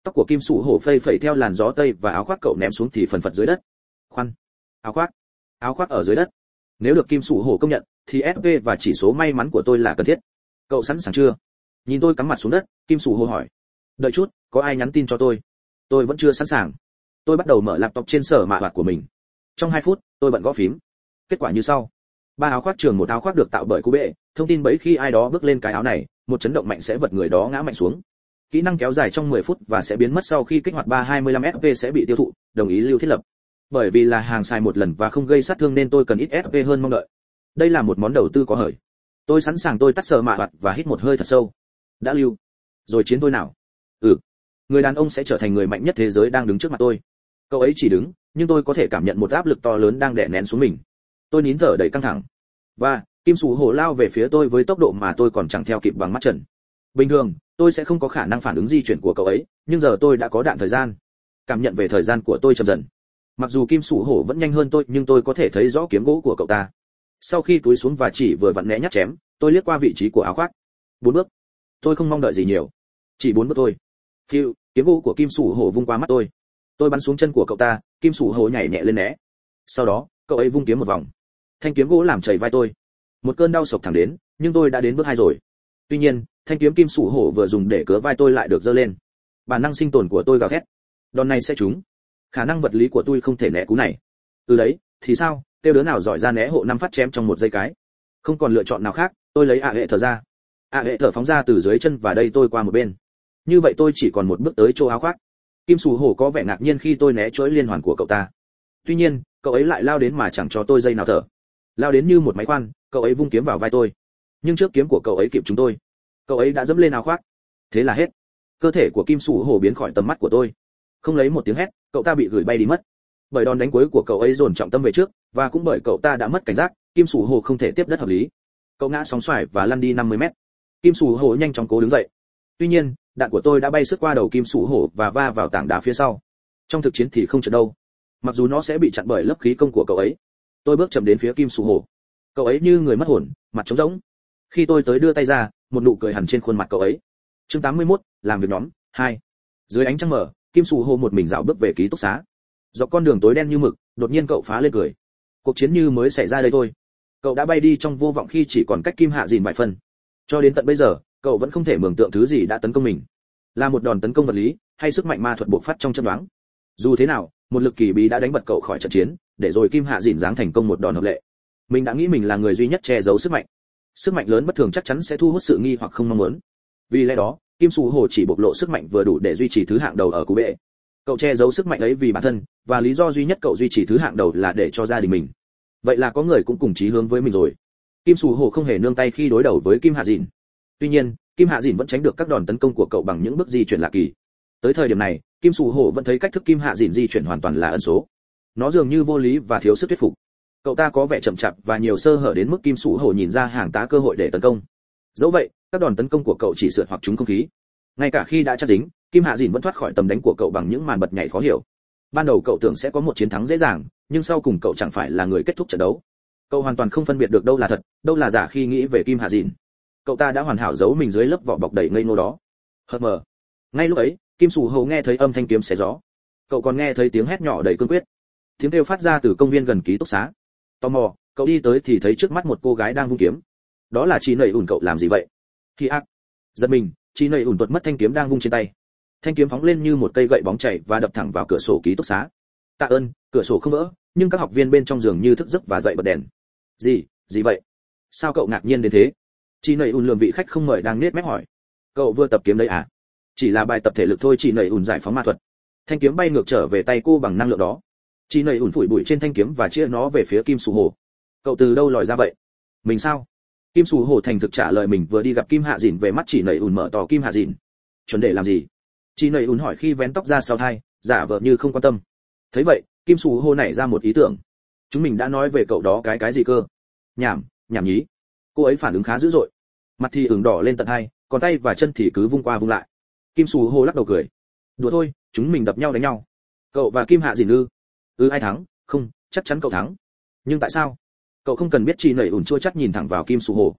Tóc của kim sủ hổ phây phẩy theo làn gió tây và áo khoác cậu ném xuống thì phần phật dưới đất. Khoan. Áo khoác. Áo khoác ở dưới đất. Nếu được kim sủ hổ công nhận, thì sp và chỉ số may mắn của tôi là cần thiết cậu sẵn sàng chưa? Nhìn tôi cắm mặt xuống đất, kim sủ hô hỏi. Đợi chút, có ai nhắn tin cho tôi? Tôi vẫn chưa sẵn sàng. Tôi bắt đầu mở laptop trên sở mạ hoạt của mình. Trong hai phút, tôi bận gõ phím. Kết quả như sau. Ba áo khoác trường một áo khoác được tạo bởi cú bệ. Thông tin bấy khi ai đó bước lên cái áo này, một chấn động mạnh sẽ vật người đó ngã mạnh xuống. Kỹ năng kéo dài trong 10 phút và sẽ biến mất sau khi kích hoạt 325 fp sẽ bị tiêu thụ, đồng ý lưu thiết lập. Bởi vì là hàng xài một lần và không gây sát thương nên tôi cần ít fp hơn mong đợi. Đây là một món đầu tư có hời tôi sẵn sàng tôi tắt sờ mạ mặt và hít một hơi thật sâu. Đã lưu. Rồi chiến tôi nào? Ừ. Người đàn ông sẽ trở thành người mạnh nhất thế giới đang đứng trước mặt tôi. Cậu ấy chỉ đứng, nhưng tôi có thể cảm nhận một áp lực to lớn đang đè nén xuống mình. Tôi nín thở đầy căng thẳng. Và, kim sủ hổ lao về phía tôi với tốc độ mà tôi còn chẳng theo kịp bằng mắt trần. Bình thường, tôi sẽ không có khả năng phản ứng di chuyển của cậu ấy, nhưng giờ tôi đã có đạn thời gian. Cảm nhận về thời gian của tôi chậm dần. Mặc dù kim sủ hổ vẫn nhanh hơn tôi, nhưng tôi có thể thấy rõ kiếm gỗ của cậu ta sau khi túi xuống và chỉ vừa vặn né nhát chém, tôi liếc qua vị trí của áo khoác. Bốn bước. Tôi không mong đợi gì nhiều. Chỉ bốn bước thôi. Phiêu, kiếm gỗ của kim sủ hổ vung qua mắt tôi. Tôi bắn xuống chân của cậu ta, kim sủ hổ nhảy nhẹ lên né. Sau đó, cậu ấy vung kiếm một vòng. Thanh kiếm gỗ làm chảy vai tôi. Một cơn đau sộc thẳng đến, nhưng tôi đã đến bước hai rồi. Tuy nhiên, thanh kiếm kim sủ hổ vừa dùng để cứa vai tôi lại được giơ lên. Bản năng sinh tồn của tôi gào thét. Đòn này sẽ trúng. Khả năng vật lý của tôi không thể né cú này. Từ đấy, thì sao? Tiêu đứa nào giỏi ra né hộ năm phát chém trong một giây cái. Không còn lựa chọn nào khác, tôi lấy ạ hệ thở ra. Ạ hệ thở phóng ra từ dưới chân và đây tôi qua một bên. Như vậy tôi chỉ còn một bước tới chỗ áo khoác. Kim sù hổ có vẻ ngạc nhiên khi tôi né chuỗi liên hoàn của cậu ta. Tuy nhiên, cậu ấy lại lao đến mà chẳng cho tôi dây nào thở. Lao đến như một máy khoan, cậu ấy vung kiếm vào vai tôi. Nhưng trước kiếm của cậu ấy kịp chúng tôi. Cậu ấy đã dẫm lên áo khoác. Thế là hết. Cơ thể của kim Sù hổ biến khỏi tầm mắt của tôi. Không lấy một tiếng hét, cậu ta bị gửi bay đi mất. Bởi đòn đánh cuối của cậu ấy dồn trọng tâm về trước và cũng bởi cậu ta đã mất cảnh giác kim sủ hổ không thể tiếp đất hợp lý. Cậu ngã sóng xoài và lăn đi 50 mét. Kim sủ hổ nhanh chóng cố đứng dậy. Tuy nhiên đạn của tôi đã bay sức qua đầu kim sủ hổ và va vào tảng đá phía sau. Trong thực chiến thì không trận đâu. Mặc dù nó sẽ bị chặn bởi lớp khí công của cậu ấy tôi bước chậm đến phía kim sủ hổ cậu ấy như người mất hồn mặt trống rỗng. Khi tôi tới đưa tay ra một nụ cười hẳn trên khuôn mặt cậu ấy. Chương 81, làm việc nhóm hai. Dưới ánh trăng mở kim sù hổ một mình dạo bước về ký túc xá. Dọc con đường tối đen như mực đột nhiên cậu phá lên cười cuộc chiến như mới xảy ra đây thôi. Cậu đã bay đi trong vô vọng khi chỉ còn cách kim hạ dìn vài phần. cho đến tận bây giờ, cậu vẫn không thể mường tượng thứ gì đã tấn công mình. Là một đòn tấn công vật lý, hay sức mạnh ma thuật bộc phát trong chân đoán. Dù thế nào, một lực kỳ bí đã đánh bật cậu khỏi trận chiến, để rồi kim hạ dìn dáng thành công một đòn hợp lệ. Mình đã nghĩ mình là người duy nhất che giấu sức mạnh. Sức mạnh lớn bất thường chắc chắn sẽ thu hút sự nghi hoặc không mong muốn. Vì lẽ đó, kim su hồ chỉ bộc lộ sức mạnh vừa đủ để duy trì thứ hạng đầu ở cú bệ cậu che giấu sức mạnh ấy vì bản thân, và lý do duy nhất cậu duy trì thứ hạng đầu là để cho gia đình mình. Vậy là có người cũng cùng chí hướng với mình rồi. Kim sù hồ không hề nương tay khi đối đầu với kim hạ dìn. Tuy nhiên, kim hạ dìn vẫn tránh được các đòn tấn công của cậu bằng những bước di chuyển lạ kỳ. Tới thời điểm này, kim sù hồ vẫn thấy cách thức kim hạ dìn di chuyển hoàn toàn là ẩn số. Nó dường như vô lý và thiếu sức thuyết phục. Cậu ta có vẻ chậm chạp và nhiều sơ hở đến mức kim sù hổ nhìn ra hàng tá cơ hội để tấn công. Dẫu vậy, các đòn tấn công của cậu chỉ sượt hoặc trúng không khí. Ngay cả khi đã chắc dính kim hạ dìn vẫn thoát khỏi tầm đánh của cậu bằng những màn bật nhảy khó hiểu. Ban đầu cậu tưởng sẽ có một chiến thắng dễ dàng, nhưng sau cùng cậu chẳng phải là người kết thúc trận đấu. Cậu hoàn toàn không phân biệt được đâu là thật, đâu là giả khi nghĩ về kim hạ dìn. Cậu ta đã hoàn hảo giấu mình dưới lớp vỏ bọc đầy ngây ngô đó. Hờ mờ. Ngay lúc ấy, kim sủ hầu nghe thấy âm thanh kiếm xé gió. Cậu còn nghe thấy tiếng hét nhỏ đầy cương quyết. Tiếng kêu phát ra từ công viên gần ký túc xá. Tò mò, cậu đi tới thì thấy trước mắt một cô gái đang vung kiếm. Đó là chị nầy ủn cậu làm gì vậy? Khi ác. Giật mình chị nầy ủn tuột mất thanh kiếm đang vung trên tay thanh kiếm phóng lên như một cây gậy bóng chảy và đập thẳng vào cửa sổ ký túc xá. Tạ ơn, cửa sổ không vỡ, nhưng các học viên bên trong giường như thức giấc và dậy bật đèn. Gì gì vậy? Sao cậu ngạc nhiên đến thế? Chị nầy ủn lượm vị khách không mời đang nết mép hỏi. Cậu vừa tập kiếm đấy à? Chỉ là bài tập thể lực thôi, chị nầy ủn giải phóng ma thuật. Thanh kiếm bay ngược trở về tay cô bằng năng lượng đó. Chị nầy ủn phủi bụi trên thanh kiếm và chia nó về phía kim sù hồ. Cậu từ đâu lòi ra vậy? Mình sao? Kim sù hồ thành thực trả lời mình vừa đi gặp kim hạ dìn về mắt chị nầy ủn mở to kim hạ dìn. Chuẩn để làm gì? Chị nầy ủn hỏi khi vén tóc ra sau thai, giả vờ như không quan tâm. Thấy vậy, kim sù hô nảy ra một ý tưởng. Chúng mình đã nói về cậu đó cái cái gì cơ? Nhảm nhảm nhí. Cô ấy phản ứng khá dữ dội. Mặt thì ửng đỏ lên tận hai, còn tay và chân thì cứ vung qua vung lại. Kim sù hô lắc đầu cười. Đùa thôi, chúng mình đập nhau đánh nhau. Cậu và kim hạ dìn ư ư ừ, ai thắng? Không, chắc chắn cậu thắng. Nhưng tại sao? Cậu không cần biết chi nảy ủn chua chắc nhìn thẳng vào kim sù hồ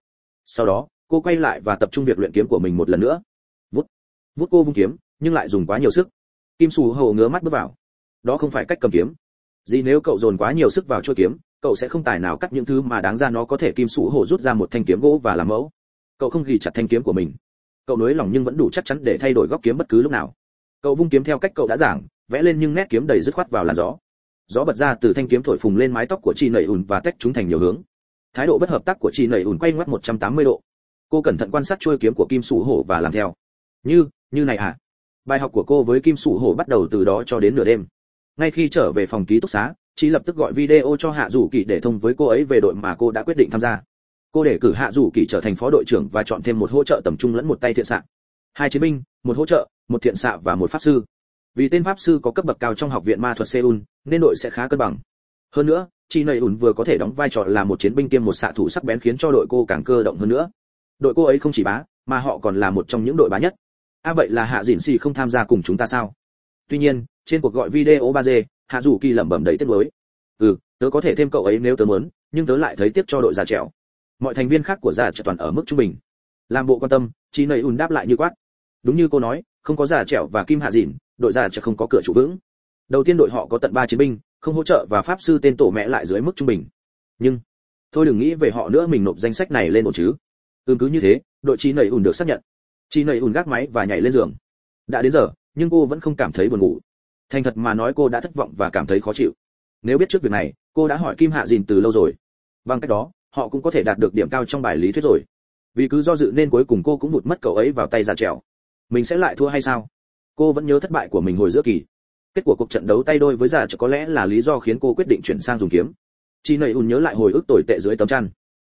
sau đó, cô quay lại và tập trung việc luyện kiếm của mình một lần nữa. Vút vút cô vung kiếm nhưng lại dùng quá nhiều sức. Kim sù hầu ngứa mắt bước vào. Đó không phải cách cầm kiếm. Gì nếu cậu dồn quá nhiều sức vào chuôi kiếm, cậu sẽ không tài nào cắt những thứ mà đáng ra nó có thể kim Sù hồ rút ra một thanh kiếm gỗ và làm mẫu. Cậu không ghi chặt thanh kiếm của mình. Cậu nới lòng nhưng vẫn đủ chắc chắn để thay đổi góc kiếm bất cứ lúc nào. Cậu vung kiếm theo cách cậu đã giảng, vẽ lên nhưng nét kiếm đầy dứt khoát vào làn gió. Gió bật ra từ thanh kiếm thổi phùng lên mái tóc của chị nảy ùn và tách chúng thành nhiều hướng. Thái độ bất hợp tác của chị nảy ùn quay ngoắt 180 độ. Cô cẩn thận quan sát chuôi kiếm của kim sủ hổ và làm theo. Như như này à? Bài học của cô với kim sủ hổ bắt đầu từ đó cho đến nửa đêm. Ngay khi trở về phòng ký túc xá, chị lập tức gọi video cho hạ dù kỳ để thông với cô ấy về đội mà cô đã quyết định tham gia. Cô để cử hạ dù kỳ trở thành phó đội trưởng và chọn thêm một hỗ trợ tầm trung lẫn một tay thiện xạ. Hai chiến binh, một hỗ trợ, một thiện xạ và một pháp sư. Vì tên pháp sư có cấp bậc cao trong học viện ma thuật seoul, nên đội sẽ khá cân bằng. Hơn nữa chi nầy ủn vừa có thể đóng vai trò là một chiến binh kiêm một xạ thủ sắc bén khiến cho đội cô càng cơ động hơn nữa. Đội cô ấy không chỉ bá, mà họ còn là một trong những đội bá nhất à vậy là hạ dịn xì không tham gia cùng chúng ta sao? Tuy nhiên, trên cuộc gọi video ba d hạ dù kỳ lẩm bẩm đầy tiếc nuối. Ừ tớ có thể thêm cậu ấy nếu tớ muốn, nhưng tớ lại thấy tiếc cho đội già trèo. Mọi thành viên khác của già trèo toàn ở mức trung bình. Làm bộ quan tâm chị nầy ủn đáp lại như quát. Đúng như cô nói, không có già trèo và kim hạ dịn đội già trèo không có cửa chủ vững. Đầu tiên đội họ có tận ba chiến binh, không hỗ trợ và pháp sư tên tổ mẹ lại dưới mức trung bình. Nhưng, thôi đừng nghĩ về họ nữa mình nộp danh sách này lên ổn chứ. Ừm, cứ như thế, đội chị nầy ùn được xác nhận chi nầy ùn gác máy và nhảy lên giường. Đã đến giờ, nhưng cô vẫn không cảm thấy buồn ngủ. Thành thật mà nói cô đã thất vọng và cảm thấy khó chịu. Nếu biết trước việc này, cô đã hỏi kim hạ dìn từ lâu rồi. Bằng cách đó, họ cũng có thể đạt được điểm cao trong bài lý thuyết rồi. Vì cứ do dự nên cuối cùng cô cũng vụt mất cậu ấy vào tay già trèo. Mình sẽ lại thua hay sao? Cô vẫn nhớ thất bại của mình hồi giữa kỳ. Kết quả cuộc trận đấu tay đôi với già cho có lẽ là lý do khiến cô quyết định chuyển sang dùng kiếm. Chi nầy ùn nhớ lại hồi ức tồi tệ dưới tấm chăn.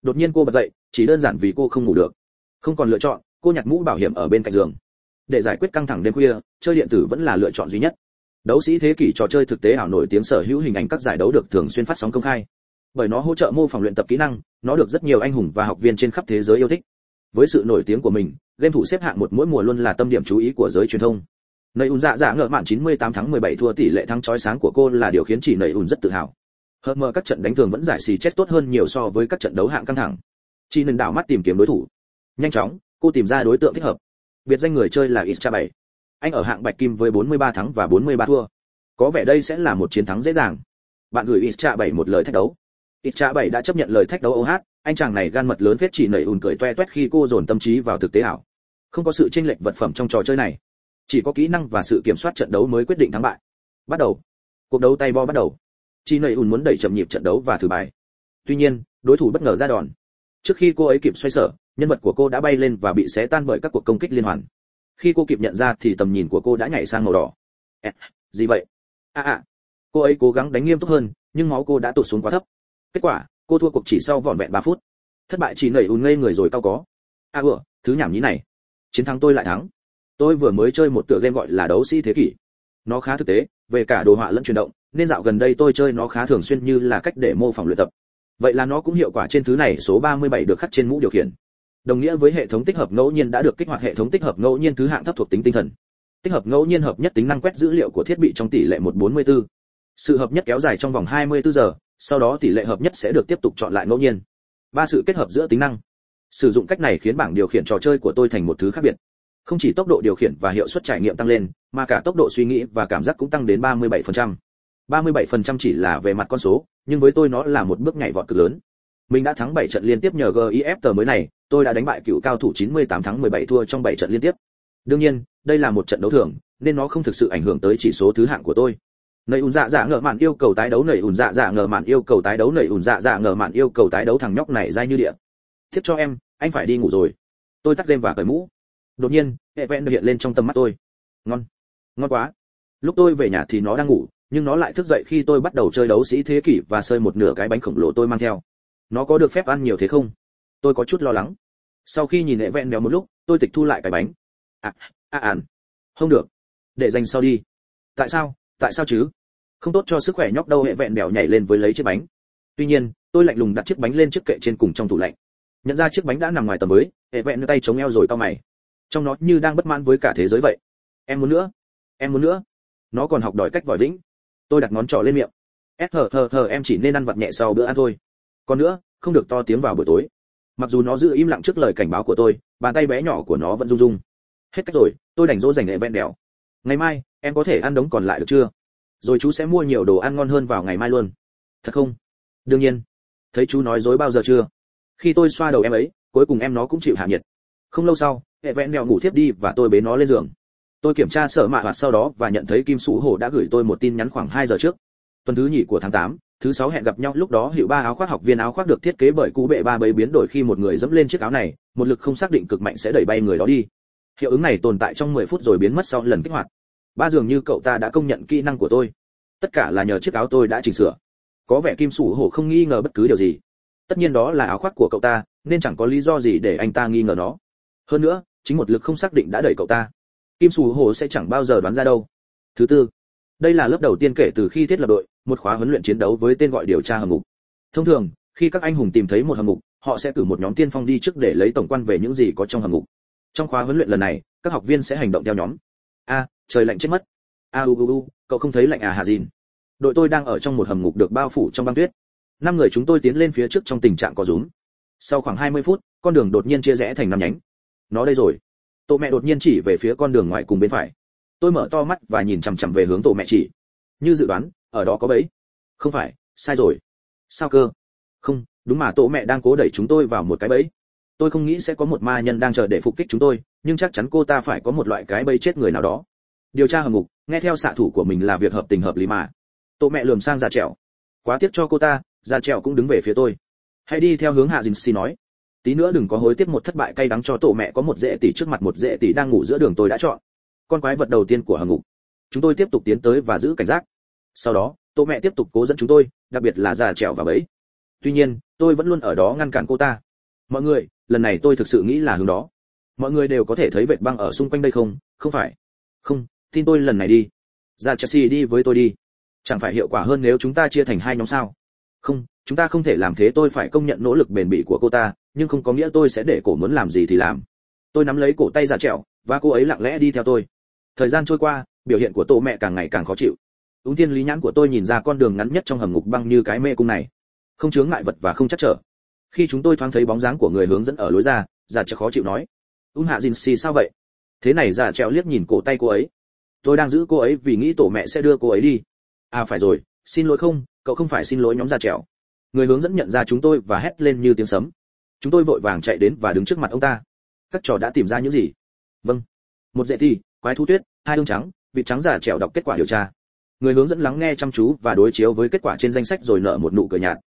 Đột nhiên cô bật dậy, chỉ đơn giản vì cô không ngủ được. Không còn lựa chọn cô nhặt mũ bảo hiểm ở bên cạnh giường. Để giải quyết căng thẳng đêm khuya, chơi điện tử vẫn là lựa chọn duy nhất. Đấu sĩ thế kỷ trò chơi thực tế ảo nổi tiếng sở hữu hình ảnh các giải đấu được thường xuyên phát sóng công khai. Bởi nó hỗ trợ mô phỏng luyện tập kỹ năng, nó được rất nhiều anh hùng và học viên trên khắp thế giới yêu thích. Với sự nổi tiếng của mình, game thủ xếp hạng một mỗi mùa luôn là tâm điểm chú ý của giới truyền thông. Nầy ùn dạ dạ ngợ mạn 98 tháng 17 thua tỷ lệ thắng chói sáng của cô là điều khiến chỉ nầy ùn rất tự hào. Hợp mờ các trận đánh thường vẫn giải xì chết tốt hơn nhiều so với các trận đấu hạng căng thẳng. Chỉ nên đảo mắt tìm kiếm đối thủ. Nhanh chóng cô tìm ra đối tượng thích hợp biệt danh người chơi là Ischa 7. Anh ở hạng bạch kim với 43 thắng và 43 thua. Có vẻ đây sẽ là một chiến thắng dễ dàng. Bạn gửi Ischa 7 một lời thách đấu. Ischa 7 đã chấp nhận lời thách đấu OH, anh chàng này gan mật lớn phết chỉ nảy ùn cười toe toét khi cô dồn tâm trí vào thực tế ảo. Không có sự chênh lệch vật phẩm trong trò chơi này chỉ có kỹ năng và sự kiểm soát trận đấu mới quyết định thắng bại bắt đầu cuộc đấu tay bo bắt đầu chi nầy ùn muốn đẩy chậm nhịp trận đấu và thử bài tuy nhiên đối thủ bất ngờ ra đòn trước khi cô ấy kịp xoay sở nhân vật của cô đã bay lên và bị xé tan bởi các cuộc công kích liên hoàn. Khi cô kịp nhận ra thì tầm nhìn của cô đã nhảy sang màu đỏ. À, gì vậy? À à. Cô ấy cố gắng đánh nghiêm túc hơn nhưng máu cô đã tụt xuống quá thấp. Kết quả cô thua cuộc chỉ sau vỏn vẹn ba phút. Thất bại chỉ nảy ùn ngây người rồi tao có. À ủa thứ nhảm nhí này. Chiến thắng tôi lại thắng. Tôi vừa mới chơi một tựa game gọi là đấu sĩ thế kỷ. Nó khá thực tế về cả đồ họa lẫn chuyển động nên dạo gần đây tôi chơi nó khá thường xuyên như là cách để mô phỏng luyện tập vậy là nó cũng hiệu quả trên thứ này số 37 được khắc trên mũ điều khiển. Đồng nghĩa với hệ thống tích hợp ngẫu nhiên đã được kích hoạt hệ thống tích hợp ngẫu nhiên thứ hạng thấp thuộc tính tinh thần. Tích hợp ngẫu nhiên hợp nhất tính năng quét dữ liệu của thiết bị trong tỷ lệ 144. sự hợp nhất kéo dài trong vòng 24 giờ sau đó tỷ lệ hợp nhất sẽ được tiếp tục chọn lại ngẫu nhiên. Ba sự kết hợp giữa tính năng. Sử dụng cách này khiến bảng điều khiển trò chơi của tôi thành một thứ khác biệt. Không chỉ tốc độ điều khiển và hiệu suất trải nghiệm tăng lên, mà cả tốc độ suy nghĩ và cảm giác cũng tăng đến 37%. 37% chỉ là về mặt con số, nhưng với tôi nó là một bước nhảy vọt cực lớn. Mình đã thắng 7 trận liên tiếp nhờ GIF tờ mới này, tôi đã đánh bại cựu cao thủ 98 thắng 17 thua trong 7 trận liên tiếp. Đương nhiên, đây là một trận đấu thường, nên nó không thực sự ảnh hưởng tới chỉ số thứ hạng của tôi. Nầy ùn dạ dạ ngờ mạn yêu cầu tái đấu nầy ùn dạ dạ ngờ mạn yêu cầu tái đấu nầy ùn dạ dạ ngờ mạn yêu cầu tái đấu thằng nhóc này dai như địa. thiết cho em, anh phải đi ngủ rồi. Tôi tắt đêm và cởi mũ đột nhiên hệ vẹn hiện lên trong tầm mắt tôi ngon ngon quá lúc tôi về nhà thì nó đang ngủ nhưng nó lại thức dậy khi tôi bắt đầu chơi đấu sĩ thế kỷ và sơi một nửa cái bánh khổng lồ tôi mang theo. Nó có được phép ăn nhiều thế không? Tôi có chút lo lắng. Sau khi nhìn hệ vẹn béo một lúc, tôi tịch thu lại cái bánh. À à à không được. Để dành sau đi. Tại sao? Tại sao chứ? Không tốt cho sức khỏe nhóc đâu hệ vẹn bèo nhảy lên với lấy chiếc bánh. Tuy nhiên, tôi lạnh lùng đặt chiếc bánh lên chiếc kệ trên cùng trong tủ lạnh. Nhận ra chiếc bánh đã nằm ngoài tầm với hệ vẹn đưa tay chống eo rồi to mày. Trong nó như đang bất mãn với cả thế giới vậy. Em muốn nữa. Em muốn nữa. Nó còn học đòi cách vòi vĩnh tôi đặt ngón trỏ lên miệng. S hờ hờ hờ em chỉ nên ăn vặt nhẹ sau bữa ăn thôi. Còn nữa, không được to tiếng vào buổi tối. Mặc dù nó giữ im lặng trước lời cảnh báo của tôi, bàn tay bé nhỏ của nó vẫn rung rung. Hết cách rồi, tôi đành dỗ dành hệ ven đèo ngày mai, em có thể ăn đống còn lại được chưa? Rồi chú sẽ mua nhiều đồ ăn ngon hơn vào ngày mai luôn. Thật không? Đương nhiên. Thấy chú nói dối bao giờ chưa? Khi tôi xoa đầu em ấy, cuối cùng em nó cũng chịu hạ nhiệt. Không lâu sau, hệ vẹn mèo ngủ thiếp đi và tôi bế nó lên giường tôi kiểm tra sở mạ hoạt sau đó và nhận thấy kim sủ hổ đã gửi tôi một tin nhắn khoảng 2 giờ trước. Tuần thứ nhì của tháng 8, thứ sáu hẹn gặp nhau lúc đó hiệu ba áo khoác học viên áo khoác được thiết kế bởi cú bệ ba bấy biến đổi khi một người dẫm lên chiếc áo này một lực không xác định cực mạnh sẽ đẩy bay người đó đi. Hiệu ứng này tồn tại trong 10 phút rồi biến mất sau lần kích hoạt. Ba dường như cậu ta đã công nhận kỹ năng của tôi. Tất cả là nhờ chiếc áo tôi đã chỉnh sửa. Có vẻ kim sủ hổ không nghi ngờ bất cứ điều gì. Tất nhiên đó là áo khoác của cậu ta nên chẳng có lý do gì để anh ta nghi ngờ nó. Hơn nữa chính một lực không xác định đã đẩy cậu ta kim Sù hổ sẽ chẳng bao giờ đoán ra đâu. Thứ tư, đây là lớp đầu tiên kể từ khi thiết lập đội, một khóa huấn luyện chiến đấu với tên gọi điều tra hầm ngục thông thường, khi các anh hùng tìm thấy một hầm ngục họ sẽ cử một nhóm tiên phong đi trước để lấy tổng quan về những gì có trong hầm ngục trong khóa huấn luyện lần này, các học viên sẽ hành động theo nhóm. A, trời lạnh chết mất. A, u u u, cậu không thấy lạnh à hà dìn? Đội tôi đang ở trong một hầm ngục được bao phủ trong băng tuyết. Năm người chúng tôi tiến lên phía trước trong tình trạng có rúm. Sau khoảng 20 phút, con đường đột nhiên chia rẽ thành năm nhánh. Nó đây rồi tổ mẹ đột nhiên chỉ về phía con đường ngoài cùng bên phải. Tôi mở to mắt và nhìn chằm chằm về hướng tổ mẹ chỉ. Như dự đoán, ở đó có bẫy. Không phải, sai rồi. Sao cơ? Không, đúng mà tổ mẹ đang cố đẩy chúng tôi vào một cái bẫy. Tôi không nghĩ sẽ có một ma nhân đang chờ để phục kích chúng tôi, nhưng chắc chắn cô ta phải có một loại cái bẫy chết người nào đó. Điều tra hầm ngục, nghe theo xạ thủ của mình là việc hợp tình hợp lý mà. Tổ mẹ lườm sang già trẻo. Quá tiếc cho cô ta, già trẻo cũng đứng về phía tôi. Hãy đi theo hướng hạ dinh xì nói tí nữa đừng có hối tiếc một thất bại cay đắng cho tổ mẹ có một dễ tỷ trước mặt một dễ tỷ đang ngủ giữa đường tôi đã chọn. Con quái vật đầu tiên của hầm ngục. Chúng tôi tiếp tục tiến tới và giữ cảnh giác. Sau đó, tổ mẹ tiếp tục cố dẫn chúng tôi, đặc biệt là già trèo và bẫy tuy nhiên, tôi vẫn luôn ở đó ngăn cản cô ta. Mọi người, lần này tôi thực sự nghĩ là hướng đó. Mọi người đều có thể thấy vệt băng ở xung quanh đây không? Không phải. Không, tin tôi lần này đi. Ra chelsea đi với tôi đi. Chẳng phải hiệu quả hơn nếu chúng ta chia thành hai nhóm sao? Không, chúng ta không thể làm thế, tôi phải công nhận nỗ lực bền bỉ của cô ta nhưng không có nghĩa tôi sẽ để cổ muốn làm gì thì làm. Tôi nắm lấy cổ tay già trẹo và cô ấy lặng lẽ đi theo tôi. Thời gian trôi qua, biểu hiện của tổ mẹ càng ngày càng khó chịu. Ứng thiên lý nhãn của tôi nhìn ra con đường ngắn nhất trong hầm ngục băng như cái mê cung này. Không chướng ngại vật và không chắc trở. Khi chúng tôi thoáng thấy bóng dáng của người hướng dẫn ở lối ra già trẹo khó chịu nói, ứng hạ dìn xì sao vậy? Thế này già trẹo liếc nhìn cổ tay cô ấy. Tôi đang giữ cô ấy vì nghĩ tổ mẹ sẽ đưa cô ấy đi. À phải rồi, xin lỗi không, cậu không phải xin lỗi nhóm già trẹo người hướng dẫn nhận ra chúng tôi và hét lên như tiếng sấm chúng tôi vội vàng chạy đến và đứng trước mặt ông ta. Các trò đã tìm ra những gì? Vâng. Một dễ thi quái thu tuyết hai đương trắng vịt trắng giả trèo đọc kết quả điều tra. Người hướng dẫn lắng nghe chăm chú và đối chiếu với kết quả trên danh sách rồi nợ một nụ cười nhạt.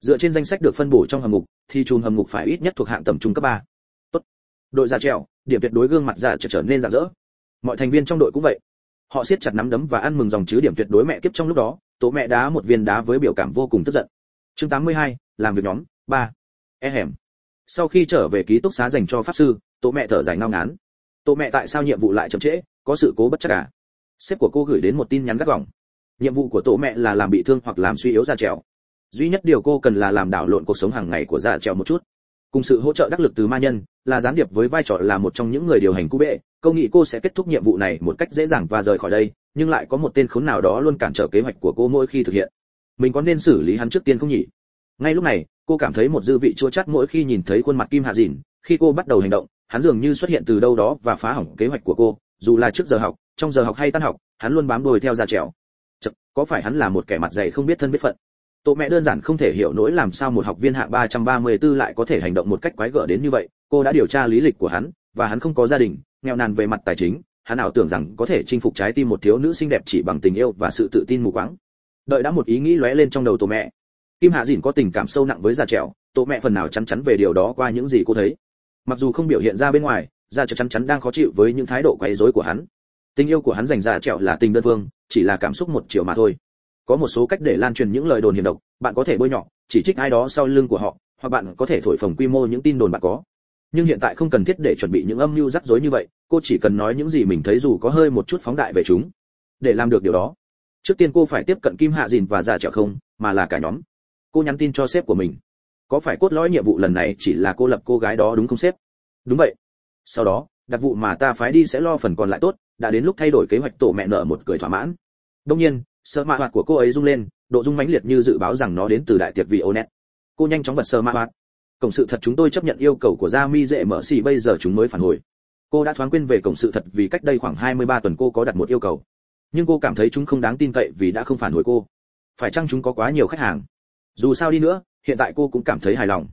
Dựa trên danh sách được phân bổ trong hầm mục thì chùm hầm mục phải ít nhất thuộc hạng tầm trung cấp ba. Tốt. Đội giả trèo điểm tuyệt đối gương mặt giả trở nên rạng rỡ. Mọi thành viên trong đội cũng vậy. Họ siết chặt nắm đấm và ăn mừng dòng chứ điểm tuyệt đối mẹ kiếp trong lúc đó tổ mẹ đá một viên đá với biểu cảm vô cùng tức giận. Chương 82, làm việc nhóm ba. E hẻm sau khi trở về ký túc xá dành cho pháp sư tổ mẹ thở dài ngao ngán. Tổ mẹ tại sao nhiệm vụ lại chậm trễ, có sự cố bất chắc à? Sếp của cô gửi đến một tin nhắn gắt gỏng. Nhiệm vụ của tổ mẹ là làm bị thương hoặc làm suy yếu da trèo. Duy nhất điều cô cần là làm đảo lộn cuộc sống hàng ngày của da trèo một chút. Cùng sự hỗ trợ đắc lực từ ma nhân, là gián điệp với vai trò là một trong những người điều hành cú bệ. Câu nghĩ cô sẽ kết thúc nhiệm vụ này một cách dễ dàng và rời khỏi đây, nhưng lại có một tên khốn nào đó luôn cản trở kế hoạch của cô mỗi khi thực hiện. Mình có nên xử lý hắn trước tiên không nhỉ? Ngay lúc này cô cảm thấy một dư vị chua chát mỗi khi nhìn thấy khuôn mặt kim hạ dìn. Khi cô bắt đầu hành động hắn dường như xuất hiện từ đâu đó và phá hỏng kế hoạch của cô. Dù là trước giờ học trong giờ học hay tan học hắn luôn bám đuôi theo ra trèo. Chật, có phải hắn là một kẻ mặt dày không biết thân biết phận? Tổ mẹ đơn giản không thể hiểu nỗi làm sao một học viên hạng 334 lại có thể hành động một cách quái gở đến như vậy. Cô đã điều tra lý lịch của hắn và hắn không có gia đình. Nghèo nàn về mặt tài chính hắn ảo tưởng rằng có thể chinh phục trái tim một thiếu nữ xinh đẹp chỉ bằng tình yêu và sự tự tin mù quáng. Đợi đã một ý nghĩ lóe lên trong đầu tổ mẹ kim hạ dìn có tình cảm sâu nặng với già trẻo tổ mẹ phần nào chắn chắn về điều đó qua những gì cô thấy. Mặc dù không biểu hiện ra bên ngoài già trẻo chắn chắn đang khó chịu với những thái độ quấy rối của hắn. Tình yêu của hắn dành già trẻo là tình đơn phương, chỉ là cảm xúc một chiều mà thôi. Có một số cách để lan truyền những lời đồn hiểm độc, bạn có thể bôi nhọ, chỉ trích ai đó sau lưng của họ, hoặc bạn có thể thổi phồng quy mô những tin đồn bạn có. Nhưng hiện tại không cần thiết để chuẩn bị những âm mưu rắc rối như vậy, cô chỉ cần nói những gì mình thấy dù có hơi một chút phóng đại về chúng. Để làm được điều đó, trước tiên cô phải tiếp cận kim hạ dìn và già trẻo không, mà là cả nhóm cô nhắn tin cho sếp của mình. Có phải cốt lõi nhiệm vụ lần này chỉ là cô lập cô gái đó đúng không sếp? Đúng vậy. Sau đó, đặc vụ mà ta phái đi sẽ lo phần còn lại tốt, đã đến lúc thay đổi kế hoạch tổ mẹ nợ một cười thỏa mãn. Đông nhiên, sợ mạ hoạt của cô ấy rung lên, độ rung mãnh liệt như dự báo rằng nó đến từ đại tiệc vị onet. Cô nhanh chóng bật sơ mạ hoạt. Cổng sự thật chúng tôi chấp nhận yêu cầu của gia mi dễ mở xì, bây giờ chúng mới phản hồi. Cô đã thoáng quên về cổng sự thật vì cách đây khoảng 23 tuần cô có đặt một yêu cầu. Nhưng cô cảm thấy chúng không đáng tin cậy vì đã không phản hồi cô. Phải chăng chúng có quá nhiều khách hàng? Dù sao đi nữa, hiện tại cô cũng cảm thấy hài lòng.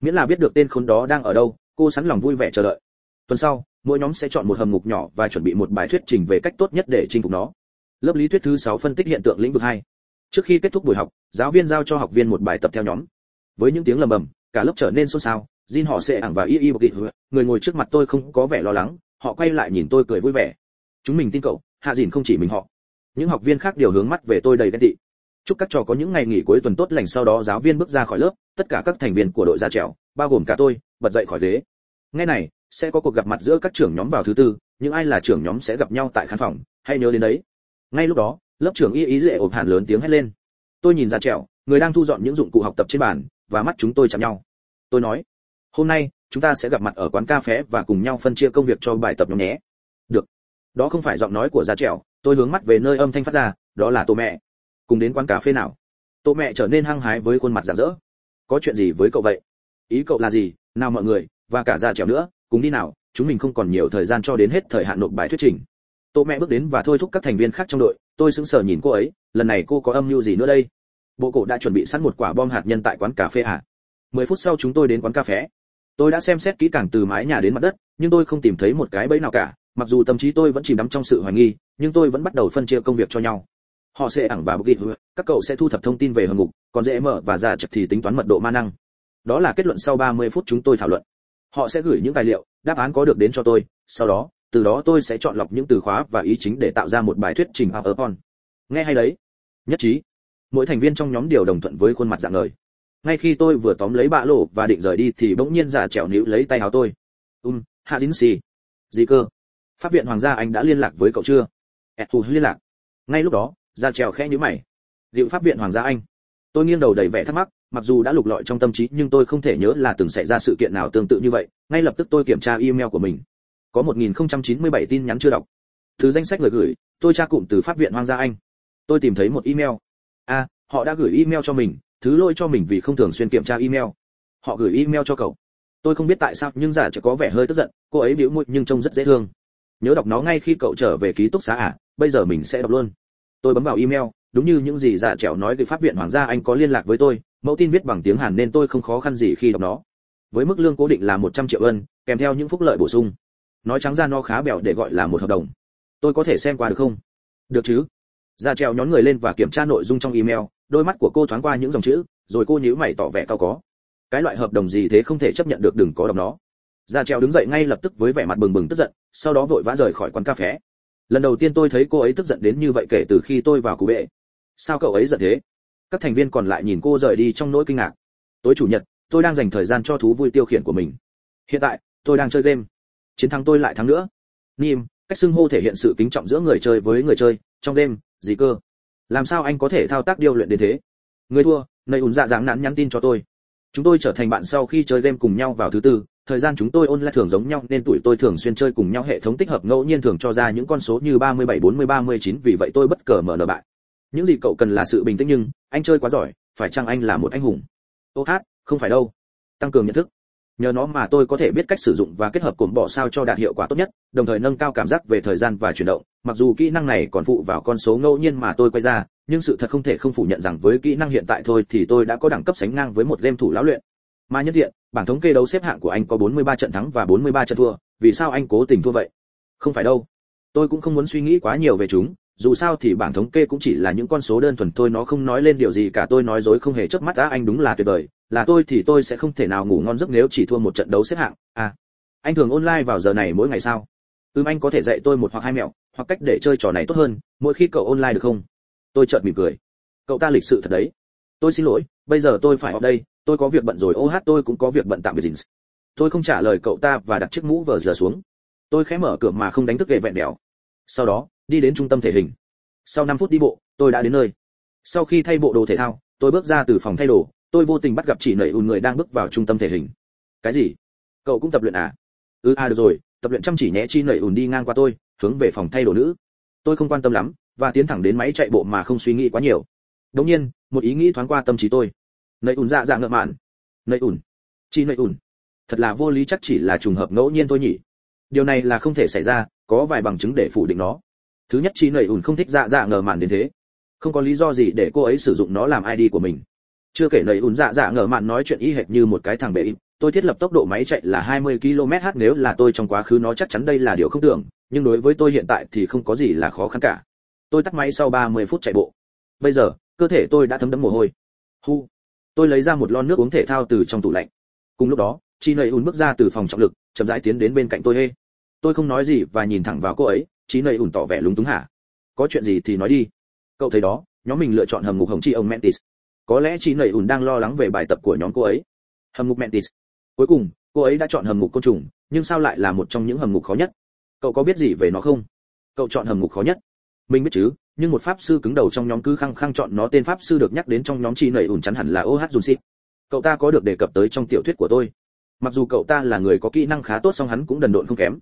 Miễn là biết được tên khốn đó đang ở đâu, cô sẵn lòng vui vẻ chờ đợi. Tuần sau, mỗi nhóm sẽ chọn một hầm ngục nhỏ và chuẩn bị một bài thuyết trình về cách tốt nhất để chinh phục nó. Lớp lý thuyết thứ 6 phân tích hiện tượng lĩnh vực 2. trước khi kết thúc buổi học, giáo viên giao cho học viên một bài tập theo nhóm. Với những tiếng lầm bầm, cả lớp trở nên xôn xao. Jin họ sẽ ảng và y y một bực người ngồi trước mặt tôi không có vẻ lo lắng, họ quay lại nhìn tôi cười vui vẻ. Chúng mình tin cậu, hạ dìn không chỉ mình họ. Những học viên khác đều hướng mắt về tôi đầy ghen tị chúc các trò có những ngày nghỉ cuối tuần tốt lành, sau đó giáo viên bước ra khỏi lớp, tất cả các thành viên của đội ra trèo, bao gồm cả tôi, bật dậy khỏi ghế. Ngay này, sẽ có cuộc gặp mặt giữa các trưởng nhóm vào thứ tư, những ai là trưởng nhóm sẽ gặp nhau tại khán phòng hay nhớ đến đấy. Ngay lúc đó, lớp trưởng y ý dễ ộp hàn lớn tiếng hét lên. Tôi nhìn ra trèo, người đang thu dọn những dụng cụ học tập trên bàn, và mắt chúng tôi chạm nhau. Tôi nói, hôm nay, chúng ta sẽ gặp mặt ở quán cà phé và cùng nhau phân chia công việc cho bài tập nhóm nhé. Được. Đó không phải giọng nói của gia trèo, tôi hướng mắt về nơi âm thanh phát ra, đó là tô mẹ cùng đến quán cà phê nào. Tô mẹ trở nên hăng hái với khuôn mặt rạng rỡ. Có chuyện gì với cậu vậy? Ý cậu là gì? Nào mọi người, và cả già trèo nữa, cùng đi nào, chúng mình không còn nhiều thời gian cho đến hết thời hạn nộp bài thuyết trình. Tô mẹ bước đến và thôi thúc các thành viên khác trong đội, tôi sững sờ nhìn cô ấy, lần này cô có âm mưu gì nữa đây? Bộ cổ đã chuẩn bị sẵn một quả bom hạt nhân tại quán cà phê à? Mười phút sau chúng tôi đến quán cà phé tôi đã xem xét kỹ càng từ mái nhà đến mặt đất, nhưng tôi không tìm thấy một cái bẫy nào cả, mặc dù tâm trí tôi vẫn chìm đắm trong sự hoài nghi, nhưng tôi vẫn bắt đầu phân chia công việc cho nhau họ sẽ ẳng và bức ghi các cậu sẽ thu thập thông tin về hầm ngục còn dễ mở và giả chật thì tính toán mật độ ma năng đó là kết luận sau 30 phút chúng tôi thảo luận họ sẽ gửi những tài liệu đáp án có được đến cho tôi sau đó từ đó tôi sẽ chọn lọc những từ khóa và ý chính để tạo ra một bài thuyết trình PowerPoint. Nghe hay đấy. Nhất trí. Mỗi thành viên trong nhóm đều đồng thuận với khuôn mặt dạng ngời. Ngay khi tôi vừa tóm lấy bạ lộ và định rời đi thì bỗng nhiên giả trèo níu lấy tay áo tôi. Um, Hạ Dính Xì. Gì cơ? Pháp viện Hoàng gia Anh đã liên lạc với cậu chưa? Ẹt liên lạc. Ngay lúc đó, ra trèo khẽ nhíu mày. Liệu Pháp viện Hoàng gia Anh? Tôi nghiêng đầu đầy vẻ thắc mắc, mặc dù đã lục lọi trong tâm trí nhưng tôi không thể nhớ là từng xảy ra sự kiện nào tương tự như vậy. Ngay lập tức tôi kiểm tra email của mình có 1097 tin nhắn chưa đọc. Từ danh sách người gửi, tôi tra cụm từ pháp viện hoàng gia Anh. Tôi tìm thấy một email. A, à, họ đã gửi email cho mình, thứ lỗi cho mình vì không thường xuyên kiểm tra email. Họ gửi email cho cậu. Tôi không biết tại sao nhưng giả chỉ có vẻ hơi tức giận, cô ấy bĩu môi nhưng trông rất dễ thương. Nhớ đọc nó ngay khi cậu trở về ký túc xá à, bây giờ mình sẽ đọc luôn. Tôi bấm vào email, đúng như những gì giả trẻo nói về pháp viện hoàng gia anh có liên lạc với tôi, mẫu tin viết bằng tiếng Hàn nên tôi không khó khăn gì khi đọc nó. Với mức lương cố định là 100 triệu ân, kèm theo những phúc lợi bổ sung. Nói trắng ra nó khá bèo để gọi là một hợp đồng. Tôi có thể xem qua được không? Được chứ? Dạ trèo nhón người lên và kiểm tra nội dung trong email đôi mắt của cô thoáng qua những dòng chữ rồi cô nhíu mày tỏ vẻ cao có. Cái loại hợp đồng gì thế không thể chấp nhận được đừng có đọc nó. Dạ trèo đứng dậy ngay lập tức với vẻ mặt bừng bừng tức giận sau đó vội vã rời khỏi quán cà phé lần đầu tiên tôi thấy cô ấy tức giận đến như vậy kể từ khi tôi vào cụ bệ. Sao cậu ấy giận thế? Các thành viên còn lại nhìn cô rời đi trong nỗi kinh ngạc. Tối chủ nhật, tôi đang dành thời gian cho thú vui tiêu khiển của mình. Hiện tại, tôi đang chơi game. Chiến thắng tôi lại thắng nữa. Nim, cách xưng hô thể hiện sự kính trọng giữa người chơi với người chơi, trong đêm gì cơ? Làm sao anh có thể thao tác điêu luyện đến thế? Người thua, nầy ùn dạ dáng nản nhắn tin cho tôi. Chúng tôi trở thành bạn sau khi chơi game cùng nhau vào thứ tư thời gian chúng tôi ôn lại thường giống nhau, nên tuổi tôi thường xuyên chơi cùng nhau, hệ thống tích hợp ngẫu nhiên thường cho ra những con số như 37 40 39 vì vậy tôi bất cờ mở nở bại. Những gì cậu cần là sự bình tĩnh nhưng, anh chơi quá giỏi, phải chăng anh là một anh hùng? Ô hát, không phải đâu. Tăng cường nhận thức. Nhờ nó mà tôi có thể biết cách sử dụng và kết hợp cồn bỏ sao cho đạt hiệu quả tốt nhất, đồng thời nâng cao cảm giác về thời gian và chuyển động. Mặc dù kỹ năng này còn phụ vào con số ngẫu nhiên mà tôi quay ra, nhưng sự thật không thể không phủ nhận rằng với kỹ năng hiện tại thôi thì tôi đã có đẳng cấp sánh ngang với một game thủ lão luyện. Mà nhân tiện bảng thống kê đấu xếp hạng của anh có 43 trận thắng và 43 trận thua. Vì sao anh cố tình thua vậy? Không phải đâu. Tôi cũng không muốn suy nghĩ quá nhiều về chúng. Dù sao thì bảng thống kê cũng chỉ là những con số đơn thuần thôi, nó không nói lên điều gì cả. Tôi nói dối không hề chớp mắt. Á, anh đúng là tuyệt vời. Là tôi thì tôi sẽ không thể nào ngủ ngon giấc nếu chỉ thua một trận đấu xếp hạng. À anh thường online vào giờ này mỗi ngày sao? Ừm, anh có thể dạy tôi một hoặc hai mẹo, hoặc cách để chơi trò này tốt hơn, mỗi khi cậu online được không? Tôi chợt mỉm cười. Cậu ta lịch sự thật đấy tôi xin lỗi, bây giờ tôi phải ở đây, tôi có việc bận rồi, ô hát tôi cũng có việc bận tạm biệt gì tôi không trả lời cậu ta và đặt chiếc mũ vờ giờ xuống. Tôi khẽ mở cửa mà không đánh thức ghệ vẹn đèo sau đó, đi đến trung tâm thể hình. Sau 5 phút đi bộ, tôi đã đến nơi. Sau khi thay bộ đồ thể thao, tôi bước ra từ phòng thay đồ, tôi vô tình bắt gặp chị nẩy ùn người đang bước vào trung tâm thể hình. Cái gì? Cậu cũng tập luyện à? Ừ à được rồi, tập luyện chăm chỉ nhé chi nẩy ùn đi ngang qua tôi, hướng về phòng thay đồ nữ. Tôi không quan tâm lắm, và tiến thẳng đến máy chạy bộ mà không suy nghĩ quá nhiều đống nhiên, một ý nghĩ thoáng qua tâm trí tôi. Nầy ủn dạ dạ ngợm mạn. Nầy ủn chi nầy ủn thật là vô lý chắc chỉ là trùng hợp ngẫu nhiên thôi nhỉ. Điều này là không thể xảy ra, có vài bằng chứng để phủ định nó. Thứ nhất chi nầy ủn không thích dạ dạ ngờ mạn đến thế. Không có lý do gì để cô ấy sử dụng nó làm id của mình. Chưa kể nầy ủn dạ dạ ngờ mạn nói chuyện y hệt như một cái thằng bệ im. Tôi thiết lập tốc độ máy chạy là 20 km/h nếu là tôi trong quá khứ nó chắc chắn đây là điều không tưởng, nhưng đối với tôi hiện tại thì không có gì là khó khăn cả. Tôi tắt máy sau 30 phút chạy bộ. Bây giờ cơ thể tôi đã thấm đẫm mồ hôi. Hu. Tôi lấy ra một lon nước uống thể thao từ trong tủ lạnh. Cùng lúc đó, chi nầy ùn bước ra từ phòng trọng lực, chậm rãi tiến đến bên cạnh tôi hê. Tôi không nói gì và nhìn thẳng vào cô ấy, chi nầy ùn tỏ vẻ lúng túng hả? Có chuyện gì thì nói đi. Cậu thấy đó, nhóm mình lựa chọn hầm ngục hồng chi ông mentis có lẽ chi nầy ùn đang lo lắng về bài tập của nhóm cô ấy. Hầm ngục mentis cuối cùng, cô ấy đã chọn hầm ngục côn trùng, nhưng sao lại là một trong những hầm ngục khó nhất? Cậu có biết gì về nó không? Cậu chọn hầm ngục khó nhất. Mình biết chứ nhưng một pháp sư cứng đầu trong nhóm cứ khăng khăng chọn nó tên pháp sư được nhắc đến trong nhóm chi nảy ủn chắn hẳn là oh dùn xịt cậu ta có được đề cập tới trong tiểu thuyết của tôi. Mặc dù cậu ta là người có kỹ năng khá tốt song hắn cũng đần độn không kém.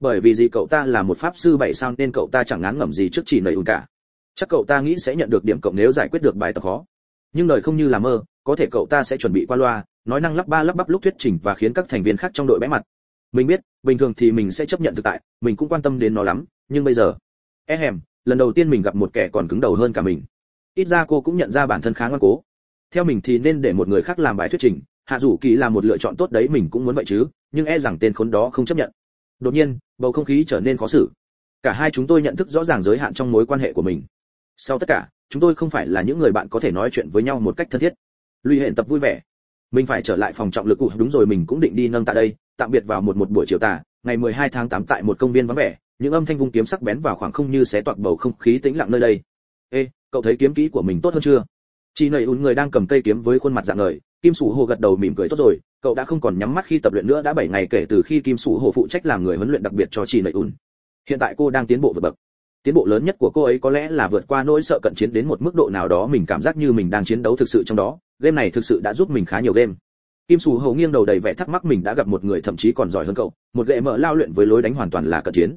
Bởi vì gì cậu ta là một pháp sư bảy sao nên cậu ta chẳng ngán ngẩm gì trước chỉ nảy ủn cả. Chắc cậu ta nghĩ sẽ nhận được điểm cộng nếu giải quyết được bài tập khó. Nhưng lời không như là mơ, có thể cậu ta sẽ chuẩn bị qua loa, nói năng lắp ba lắp bắp lúc thuyết trình và khiến các thành viên khác trong đội bẽ mặt. Mình biết, bình thường thì mình sẽ chấp nhận thực tại, mình cũng quan tâm đến nó lắm, nhưng bây giờ e hèm lần đầu tiên mình gặp một kẻ còn cứng đầu hơn cả mình. Ít ra cô cũng nhận ra bản thân khá ngoan cố. Theo mình thì nên để một người khác làm bài thuyết trình, hạ dù kỳ là một lựa chọn tốt đấy mình cũng muốn vậy chứ, nhưng e rằng tên khốn đó không chấp nhận. Đột nhiên, bầu không khí trở nên khó xử. Cả hai chúng tôi nhận thức rõ ràng giới hạn trong mối quan hệ của mình. Sau tất cả, chúng tôi không phải là những người bạn có thể nói chuyện với nhau một cách thân thiết. Lùi hẹn tập vui vẻ. Mình phải trở lại phòng trọng lực cụ đúng rồi mình cũng định đi nâng tại đây, tạm biệt vào một một buổi chiều tà, ngày 12 tháng 8 tại một công viên vắng vẻ những âm thanh vung kiếm sắc bén vào khoảng không như xé toạc bầu không khí tĩnh lặng nơi đây. Ê, cậu thấy kiếm kỹ của mình tốt hơn chưa? Chị nầy ún người đang cầm cây kiếm với khuôn mặt dạng ngời, kim sủ hồ gật đầu mỉm cười tốt rồi, cậu đã không còn nhắm mắt khi tập luyện nữa, đã 7 ngày kể từ khi kim sủ hồ phụ trách làm người huấn luyện đặc biệt cho chị nầy ún hiện tại cô đang tiến bộ vượt bậc. Tiến bộ lớn nhất của cô ấy có lẽ là vượt qua nỗi sợ cận chiến đến một mức độ nào đó mình cảm giác như mình đang chiến đấu thực sự trong đó. Game này thực sự đã giúp mình khá nhiều game. Kim sù hầu nghiêng đầu đầy vẻ thắc mắc mình đã gặp một người thậm chí còn giỏi hơn cậu, một gệ mở lao luyện với lối đánh hoàn toàn là cận chiến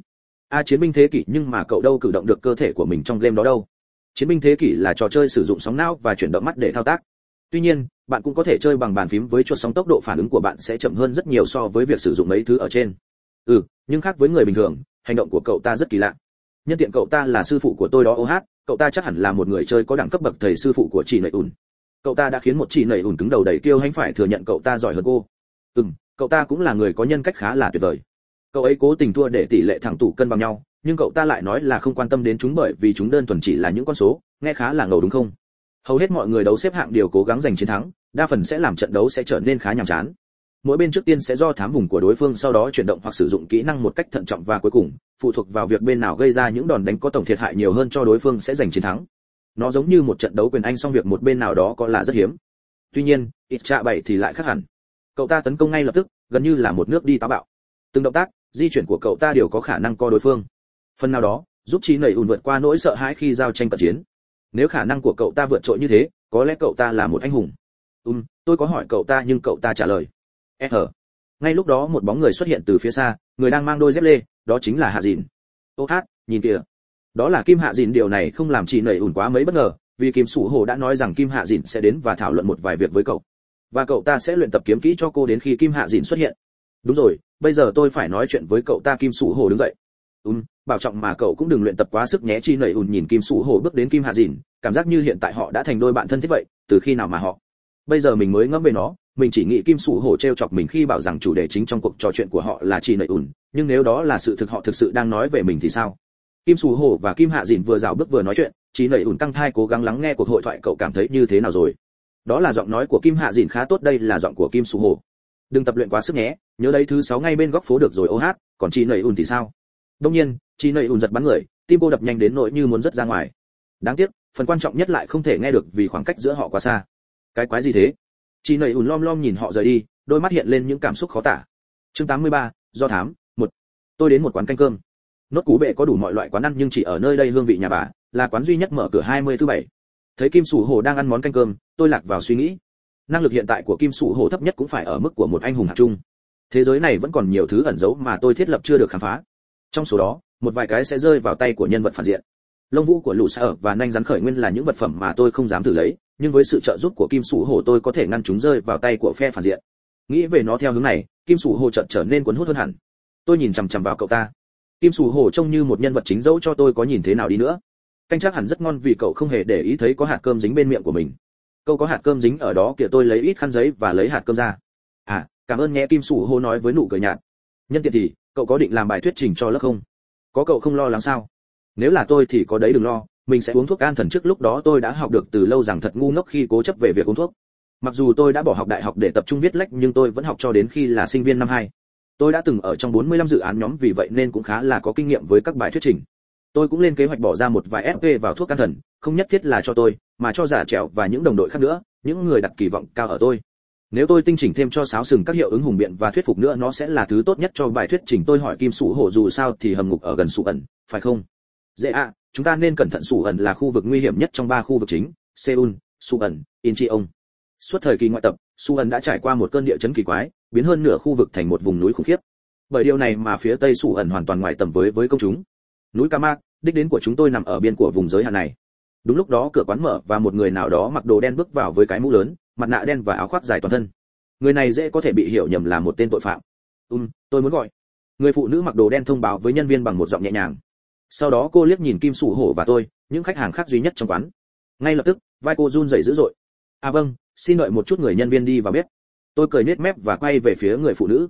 a chiến binh thế kỷ nhưng mà cậu đâu cử động được cơ thể của mình trong game đó đâu. Chiến binh thế kỷ là trò chơi sử dụng sóng não và chuyển động mắt để thao tác. Tuy nhiên, bạn cũng có thể chơi bằng bàn phím với chuột sóng tốc độ phản ứng của bạn sẽ chậm hơn rất nhiều so với việc sử dụng mấy thứ ở trên. Ừ nhưng khác với người bình thường, hành động của cậu ta rất kỳ lạ. Nhân tiện cậu ta là sư phụ của tôi đó, ô hát, cậu ta chắc hẳn là một người chơi có đẳng cấp bậc thầy sư phụ của chị nầy ùn. Cậu ta đã khiến một chị nầy ùn cứng đầu đầy kêu hãnh phải thừa nhận cậu ta giỏi hơn cô. Ừm, cậu ta cũng là người có nhân cách khá là tuyệt vời cậu ấy cố tình thua để tỷ lệ thẳng tủ cân bằng nhau, nhưng cậu ta lại nói là không quan tâm đến chúng bởi vì chúng đơn thuần chỉ là những con số, nghe khá là ngầu đúng không? Hầu hết mọi người đấu xếp hạng đều cố gắng giành chiến thắng, đa phần sẽ làm trận đấu sẽ trở nên khá nhàm chán. Mỗi bên trước tiên sẽ do thám vùng của đối phương sau đó chuyển động hoặc sử dụng kỹ năng một cách thận trọng và cuối cùng, phụ thuộc vào việc bên nào gây ra những đòn đánh có tổng thiệt hại nhiều hơn cho đối phương sẽ giành chiến thắng. Nó giống như một trận đấu quyền anh song việc một bên nào đó có là rất hiếm. Tuy nhiên, ít trạ bảy thì lại khác hẳn. Cậu ta tấn công ngay lập tức, gần như là một nước đi táo bạo. Từng động tác di chuyển của cậu ta đều có khả năng co đối phương. Phần nào đó, giúp trí nảy ùn vượt qua nỗi sợ hãi khi giao tranh cận chiến. Nếu khả năng của cậu ta vượt trội như thế, có lẽ cậu ta là một anh hùng. Um tôi có hỏi cậu ta nhưng cậu ta trả lời. E hở. Ngay lúc đó một bóng người xuất hiện từ phía xa, người đang mang đôi dép lê, đó chính là hạ dìn. Ô hát, nhìn kìa. Đó là kim hạ dìn, điều này không làm chị nảy ùn quá mấy bất ngờ, vì kim sủ hồ đã nói rằng kim hạ dìn sẽ đến và thảo luận một vài việc với cậu. Và cậu ta sẽ luyện tập kiếm kỹ cho cô đến khi kim hạ dìn xuất hiện. Đúng rồi bây giờ tôi phải nói chuyện với cậu ta kim sủ hồ đứng dậy. Ừm, bảo trọng mà cậu cũng đừng luyện tập quá sức nhé, chi nảy ùn nhìn kim sủ hồ bước đến kim hạ dìn, cảm giác như hiện tại họ đã thành đôi bạn thân thiết vậy, từ khi nào mà họ? Bây giờ mình mới ngẫm về nó, mình chỉ nghĩ kim sủ hổ treo chọc mình khi bảo rằng chủ đề chính trong cuộc trò chuyện của họ là chi nảy ùn, nhưng nếu đó là sự thực họ thực sự đang nói về mình thì sao? Kim sủ hổ và kim hạ dìn vừa rào bước vừa nói chuyện, chi nảy ùn căng thai cố gắng lắng nghe cuộc hội thoại cậu cảm thấy như thế nào rồi? Đó là giọng nói của kim hạ dìn khá tốt, đây là giọng của kim sủ hổ đừng tập luyện quá sức nhé nhớ đấy thứ sáu ngay bên góc phố được rồi ô hát còn chị nảy ùn thì sao? Đông nhiên chị nảy ùn giật bắn người tim cô đập nhanh đến nỗi như muốn rớt ra ngoài. Đáng tiếc phần quan trọng nhất lại không thể nghe được vì khoảng cách giữa họ quá xa. Cái quái gì thế? Chị nầy ùn lom lom nhìn họ rời đi đôi mắt hiện lên những cảm xúc khó tả. Chương 83, do thám một. Tôi đến một quán canh cơm. Nốt cú bệ có đủ mọi loại quán ăn nhưng chỉ ở nơi đây hương vị nhà bà là quán duy nhất mở cửa 20 thứ bảy. Thấy kim sủ hồ đang ăn món canh cơm tôi lạc vào suy nghĩ năng lực hiện tại của kim Sụ Hổ thấp nhất cũng phải ở mức của một anh hùng hạng trung. Thế giới này vẫn còn nhiều thứ ẩn giấu mà tôi thiết lập chưa được khám phá. Trong số đó, một vài cái sẽ rơi vào tay của nhân vật phản diện. Lông vũ của lũ sở và nanh rắn khởi nguyên là những vật phẩm mà tôi không dám thử lấy, nhưng với sự trợ giúp của kim Sụ hổ tôi có thể ngăn chúng rơi vào tay của phe phản diện. Nghĩ về nó theo hướng này, kim Sụ hổ chợt trở nên cuốn hút hơn hẳn. Tôi nhìn chằm chằm vào cậu ta. Kim Sụ hổ trông như một nhân vật chính dẫu cho tôi có nhìn thế nào đi nữa. Canh chắc hẳn rất ngon vì cậu không hề để ý thấy có hạt cơm dính bên miệng của mình cậu có hạt cơm dính ở đó kìa, tôi lấy ít khăn giấy và lấy hạt cơm ra. À cảm ơn nhé kim sủ hô nói với nụ cười nhạt. Nhân tiện thì, cậu có định làm bài thuyết trình cho lớp không? Có cậu không lo lắng sao? Nếu là tôi thì có đấy, đừng lo. Mình sẽ uống thuốc an thần trước lúc đó tôi đã học được từ lâu rằng thật ngu ngốc khi cố chấp về việc uống thuốc. Mặc dù tôi đã bỏ học đại học để tập trung viết lách, nhưng tôi vẫn học cho đến khi là sinh viên năm hai. Tôi đã từng ở trong 45 dự án nhóm, vì vậy nên cũng khá là có kinh nghiệm với các bài thuyết trình. Tôi cũng lên kế hoạch bỏ ra một vài fp vào thuốc an thần, không nhất thiết là cho tôi mà cho giả trèo và những đồng đội khác nữa, những người đặt kỳ vọng cao ở tôi. Nếu tôi tinh chỉnh thêm cho sáo sừng các hiệu ứng hùng biện và thuyết phục nữa, nó sẽ là thứ tốt nhất cho bài thuyết trình tôi hỏi kim sủ hổ dù sao thì hầm ngục ở gần sủ ẩn, phải không? Dễ ạ, chúng ta nên cẩn thận sủ ẩn là khu vực nguy hiểm nhất trong ba khu vực chính, seoul, sủ ẩn, incheon. Suốt thời kỳ ngoại tập, Sủ ẩn đã trải qua một cơn địa chấn kỳ quái, biến hơn nửa khu vực thành một vùng núi khủng khiếp. Bởi điều này mà phía tây Sủ ẩn hoàn toàn ngoài tầm với với công chúng. Núi ca đích đến của chúng tôi nằm ở biên của vùng giới hạn này đúng lúc đó cửa quán mở và một người nào đó mặc đồ đen bước vào với cái mũ lớn, mặt nạ đen và áo khoác dài toàn thân. Người này dễ có thể bị hiểu nhầm là một tên tội phạm. Um tôi muốn gọi. Người phụ nữ mặc đồ đen thông báo với nhân viên bằng một giọng nhẹ nhàng. Sau đó cô liếc nhìn kim sủ hổ và tôi, những khách hàng khác duy nhất trong quán. Ngay lập tức, vai cô run rẩy dữ dội. À vâng xin đợi một chút người nhân viên đi vào bếp. Tôi cười nết mép và quay về phía người phụ nữ.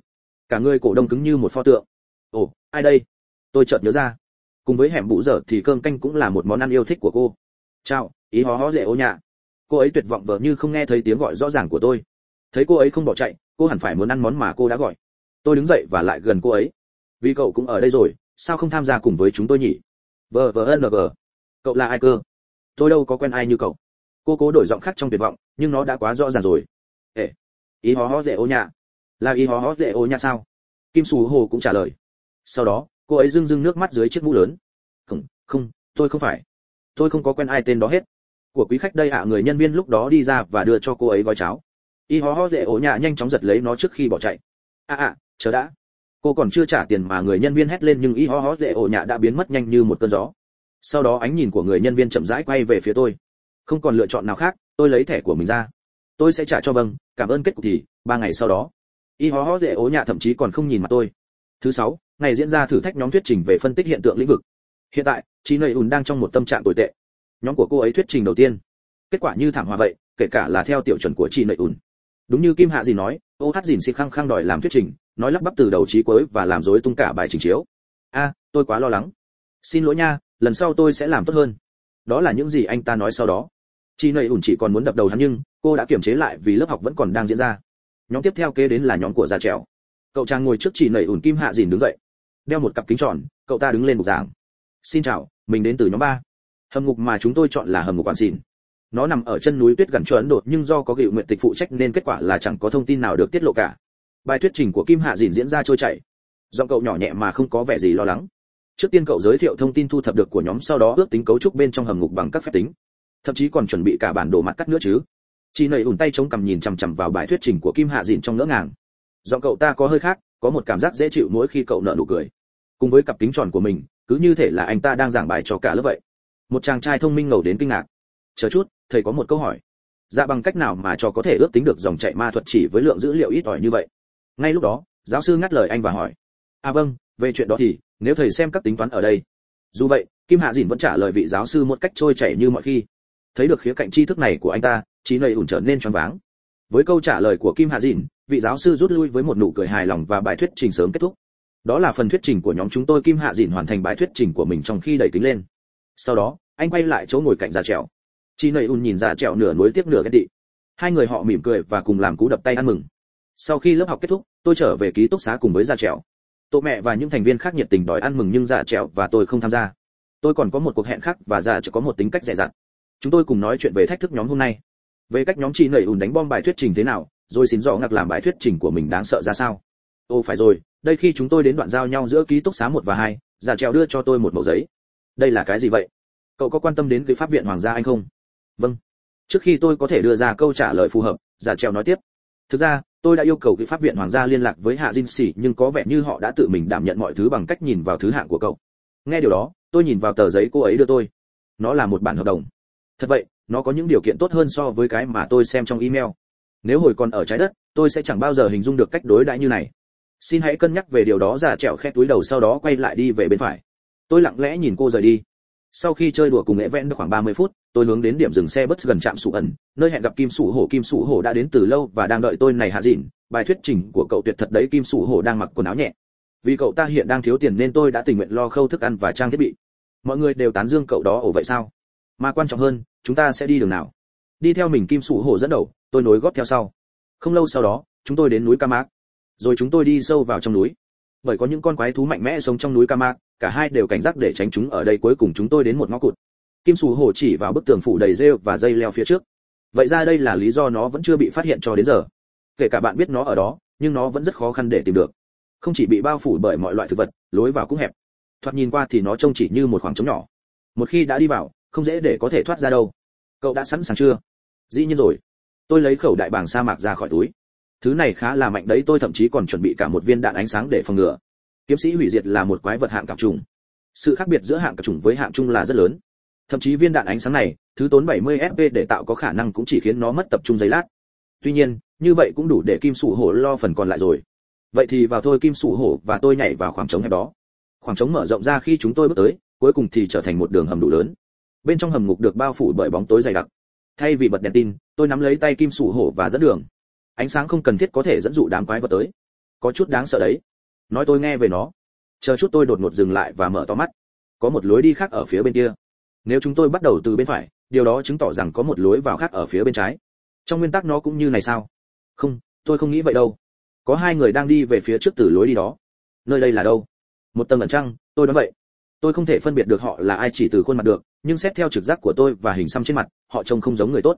Cả người cổ đông cứng như một pho tượng. Ồ, ai đây? Tôi chợt nhớ ra. Cùng với hẻm bụ dở thì cơm canh cũng là một món ăn yêu thích của cô chào, ý hó hó dễ ô nhạ cô ấy tuyệt vọng vờ như không nghe thấy tiếng gọi rõ ràng của tôi. Thấy cô ấy không bỏ chạy, cô hẳn phải muốn ăn món mà cô đã gọi. Tôi đứng dậy và lại gần cô ấy. Vì cậu cũng ở đây rồi, sao không tham gia cùng với chúng tôi nhỉ? Vờ vờ ng cậu là ai cơ? Tôi đâu có quen ai như cậu. Cô cố đổi giọng khác trong tuyệt vọng, nhưng nó đã quá rõ ràng rồi. Ê, ý hó hó dễ ô nhạ là ý hó hó dễ ô nhạ sao? Kim sù hồ cũng trả lời. Sau đó, cô ấy rưng rưng nước mắt dưới chiếc mũ lớn. Không không, tôi không phải tôi không có quen ai tên đó hết. Của quý khách đây ạ, người nhân viên lúc đó đi ra và đưa cho cô ấy gói cháo. Y hó hó dễ ổ nhà nhanh chóng giật lấy nó trước khi bỏ chạy. À à chờ đã. Cô còn chưa trả tiền mà người nhân viên hét lên nhưng y hó hó dễ ổ nhà đã biến mất nhanh như một cơn gió. Sau đó ánh nhìn của người nhân viên chậm rãi quay về phía tôi. Không còn lựa chọn nào khác, tôi lấy thẻ của mình ra. Tôi sẽ trả cho vâng cảm ơn kết cục thì, ba ngày sau đó. Y hó hó dễ ố nhà thậm chí còn không nhìn mặt tôi. Thứ sáu, ngày diễn ra thử thách nhóm thuyết trình về phân tích hiện tượng lĩnh vực. Hiện tại chị nầy ùn đang trong một tâm trạng tồi tệ. Nhóm của cô ấy thuyết trình đầu tiên. Kết quả như thảm họa vậy, kể cả là theo tiểu chuẩn của chị nầy ùn. Đúng như kim hạ gì nói, ô hát dìn xịt khăng khăng đòi làm thuyết trình, nói lắp bắp từ đầu chí cuối và làm rối tung cả bài trình chiếu. A, tôi quá lo lắng. Xin lỗi nha, lần sau tôi sẽ làm tốt hơn. Đó là những gì anh ta nói sau đó. Chị nầy ùn chỉ còn muốn đập đầu hắn nhưng, cô đã kiềm chế lại vì lớp học vẫn còn đang diễn ra. Nhóm tiếp theo kế đến là nhóm của già trèo. Cậu chàng ngồi trước chị nầy ùn kim hạ dìn đứng dậy. Đeo một cặp kính tròn, cậu ta đứng lên bục giảng. Xin chào mình đến từ nhóm ba. Hầm ngục mà chúng tôi chọn là hầm ngục quản xỉn. Nó nằm ở chân núi tuyết gần cho ấn độ, nhưng do có cựu nguyện tịch phụ trách nên kết quả là chẳng có thông tin nào được tiết lộ cả. Bài thuyết trình của kim hạ dìn diễn ra trôi chảy. Giọng cậu nhỏ nhẹ mà không có vẻ gì lo lắng. Trước tiên cậu giới thiệu thông tin thu thập được của nhóm, sau đó ước tính cấu trúc bên trong hầm ngục bằng các phép tính. Thậm chí còn chuẩn bị cả bản đồ mặt cắt nữa chứ. Chị nầy ủn tay chống cằm nhìn chằm chằm vào bài thuyết trình của kim hạ dìn trong ngỡ ngàng. Giọng cậu ta có hơi khác, có một cảm giác dễ chịu mỗi khi cậu nở nụ cười. Cùng với cặp kính tròn của mình cứ như thể là anh ta đang giảng bài cho cả lớp vậy. Một chàng trai thông minh ngầu đến kinh ngạc. Chờ chút, thầy có một câu hỏi. Dạ bằng cách nào mà cho có thể ước tính được dòng chạy ma thuật chỉ với lượng dữ liệu ít ỏi như vậy? Ngay lúc đó, giáo sư ngắt lời anh và hỏi. À vâng về chuyện đó thì, nếu thầy xem các tính toán ở đây. Dù vậy, kim hạ dìn vẫn trả lời vị giáo sư một cách trôi chảy như mọi khi. Thấy được khía cạnh tri thức này của anh ta, trí nầy ủn trở nên choáng váng. Với câu trả lời của kim hạ dìn, vị giáo sư rút lui với một nụ cười hài lòng và bài thuyết trình sớm kết thúc đó là phần thuyết trình của nhóm chúng tôi kim hạ dìn hoàn thành bài thuyết trình của mình trong khi đẩy kính lên. Sau đó, anh quay lại chỗ ngồi cạnh già trèo chị nầy un nhìn già trèo nửa nối tiếc nửa ghét tị. Hai người họ mỉm cười và cùng làm cú đập tay ăn mừng. Sau khi lớp học kết thúc, tôi trở về ký túc xá cùng với già trèo tổ mẹ và những thành viên khác nhiệt tình đòi ăn mừng nhưng già trèo và tôi không tham gia. Tôi còn có một cuộc hẹn khác và già trèo có một tính cách dè dặt. Chúng tôi cùng nói chuyện về thách thức nhóm hôm nay. Về cách nhóm chị nầy ùn đánh bom bài thuyết trình thế nào, rồi xin rõ ngạc làm bài thuyết trình của mình đáng sợ ra sao ô phải rồi, đây khi chúng tôi đến đoạn giao nhau giữa ký túc xá một và hai, giả trèo đưa cho tôi một mẫu giấy. Đây là cái gì vậy? Cậu có quan tâm đến cái pháp viện hoàng gia anh không? Vâng. Trước khi tôi có thể đưa ra câu trả lời phù hợp, giả trèo nói tiếp. Thực ra, tôi đã yêu cầu cái pháp viện hoàng gia liên lạc với hạ dinh xỉ nhưng có vẻ như họ đã tự mình đảm nhận mọi thứ bằng cách nhìn vào thứ hạng của cậu. Nghe điều đó, tôi nhìn vào tờ giấy cô ấy đưa tôi. Nó là một bản hợp đồng. Thật vậy, nó có những điều kiện tốt hơn so với cái mà tôi xem trong email. Nếu hồi còn ở trái đất, tôi sẽ chẳng bao giờ hình dung được cách đối đãi như này xin hãy cân nhắc về điều đó giả trẹo khe túi đầu sau đó quay lại đi về bên phải. Tôi lặng lẽ nhìn cô rời đi. Sau khi chơi đùa cùng nghệ vẽn được khoảng 30 phút, tôi hướng đến điểm dừng xe bus gần trạm sụ ẩn, nơi hẹn gặp kim sụ hổ. Kim sụ hổ đã đến từ lâu và đang đợi tôi này hạ dịn. Bài thuyết trình của cậu tuyệt thật đấy, kim sụ hổ đang mặc quần áo nhẹ. Vì cậu ta hiện đang thiếu tiền nên tôi đã tình nguyện lo khâu thức ăn và trang thiết bị. Mọi người đều tán dương cậu đó ổ vậy sao? Mà quan trọng hơn, chúng ta sẽ đi đường nào? Đi theo mình, kim sụ hổ dẫn đầu, tôi nối gót theo sau. Không lâu sau đó, chúng tôi đến núi ca mạc rồi chúng tôi đi sâu vào trong núi. Bởi có những con quái thú mạnh mẽ sống trong núi ca mạc cả hai đều cảnh giác để tránh chúng ở đây cuối cùng chúng tôi đến một ngõ cụt. Kim sù hổ chỉ vào bức tường phủ đầy rêu và dây leo phía trước. Vậy ra đây là lý do nó vẫn chưa bị phát hiện cho đến giờ. Kể cả bạn biết nó ở đó, nhưng nó vẫn rất khó khăn để tìm được. Không chỉ bị bao phủ bởi mọi loại thực vật, lối vào cũng hẹp. Thoạt nhìn qua thì nó trông chỉ như một khoảng trống nhỏ. Một khi đã đi vào, không dễ để có thể thoát ra đâu. Cậu đã sẵn sàng chưa? Dĩ nhiên rồi. Tôi lấy khẩu đại bàng sa mạc ra khỏi túi thứ này khá là mạnh đấy, tôi thậm chí còn chuẩn bị cả một viên đạn ánh sáng để phòng ngừa. Kiếm sĩ hủy diệt là một quái vật hạng cặp trùng. Sự khác biệt giữa hạng cặp trùng với hạng trung là rất lớn. Thậm chí viên đạn ánh sáng này, thứ tốn 70 fp để tạo có khả năng cũng chỉ khiến nó mất tập trung giây lát. Tuy nhiên, như vậy cũng đủ để kim sủ hổ lo phần còn lại rồi. Vậy thì vào thôi kim sủ hổ và tôi nhảy vào khoảng trống hẹp đó. Khoảng trống mở rộng ra khi chúng tôi bước tới, cuối cùng thì trở thành một đường hầm đủ lớn. Bên trong hầm ngục được bao phủ bởi bóng tối dày đặc. Thay vì bật đèn tin, tôi nắm lấy tay kim sủ hổ và dẫn đường ánh sáng không cần thiết có thể dẫn dụ đám quái vật tới. Có chút đáng sợ đấy. Nói tôi nghe về nó. Chờ chút tôi đột ngột dừng lại và mở to mắt. Có một lối đi khác ở phía bên kia. Nếu chúng tôi bắt đầu từ bên phải, điều đó chứng tỏ rằng có một lối vào khác ở phía bên trái. Trong nguyên tắc nó cũng như này sao? Không, tôi không nghĩ vậy đâu. Có hai người đang đi về phía trước từ lối đi đó. Nơi đây là đâu? Một tầng ẩn trăng, tôi đoán vậy. Tôi không thể phân biệt được họ là ai chỉ từ khuôn mặt được, nhưng xét theo trực giác của tôi và hình xăm trên mặt, họ trông không giống người tốt.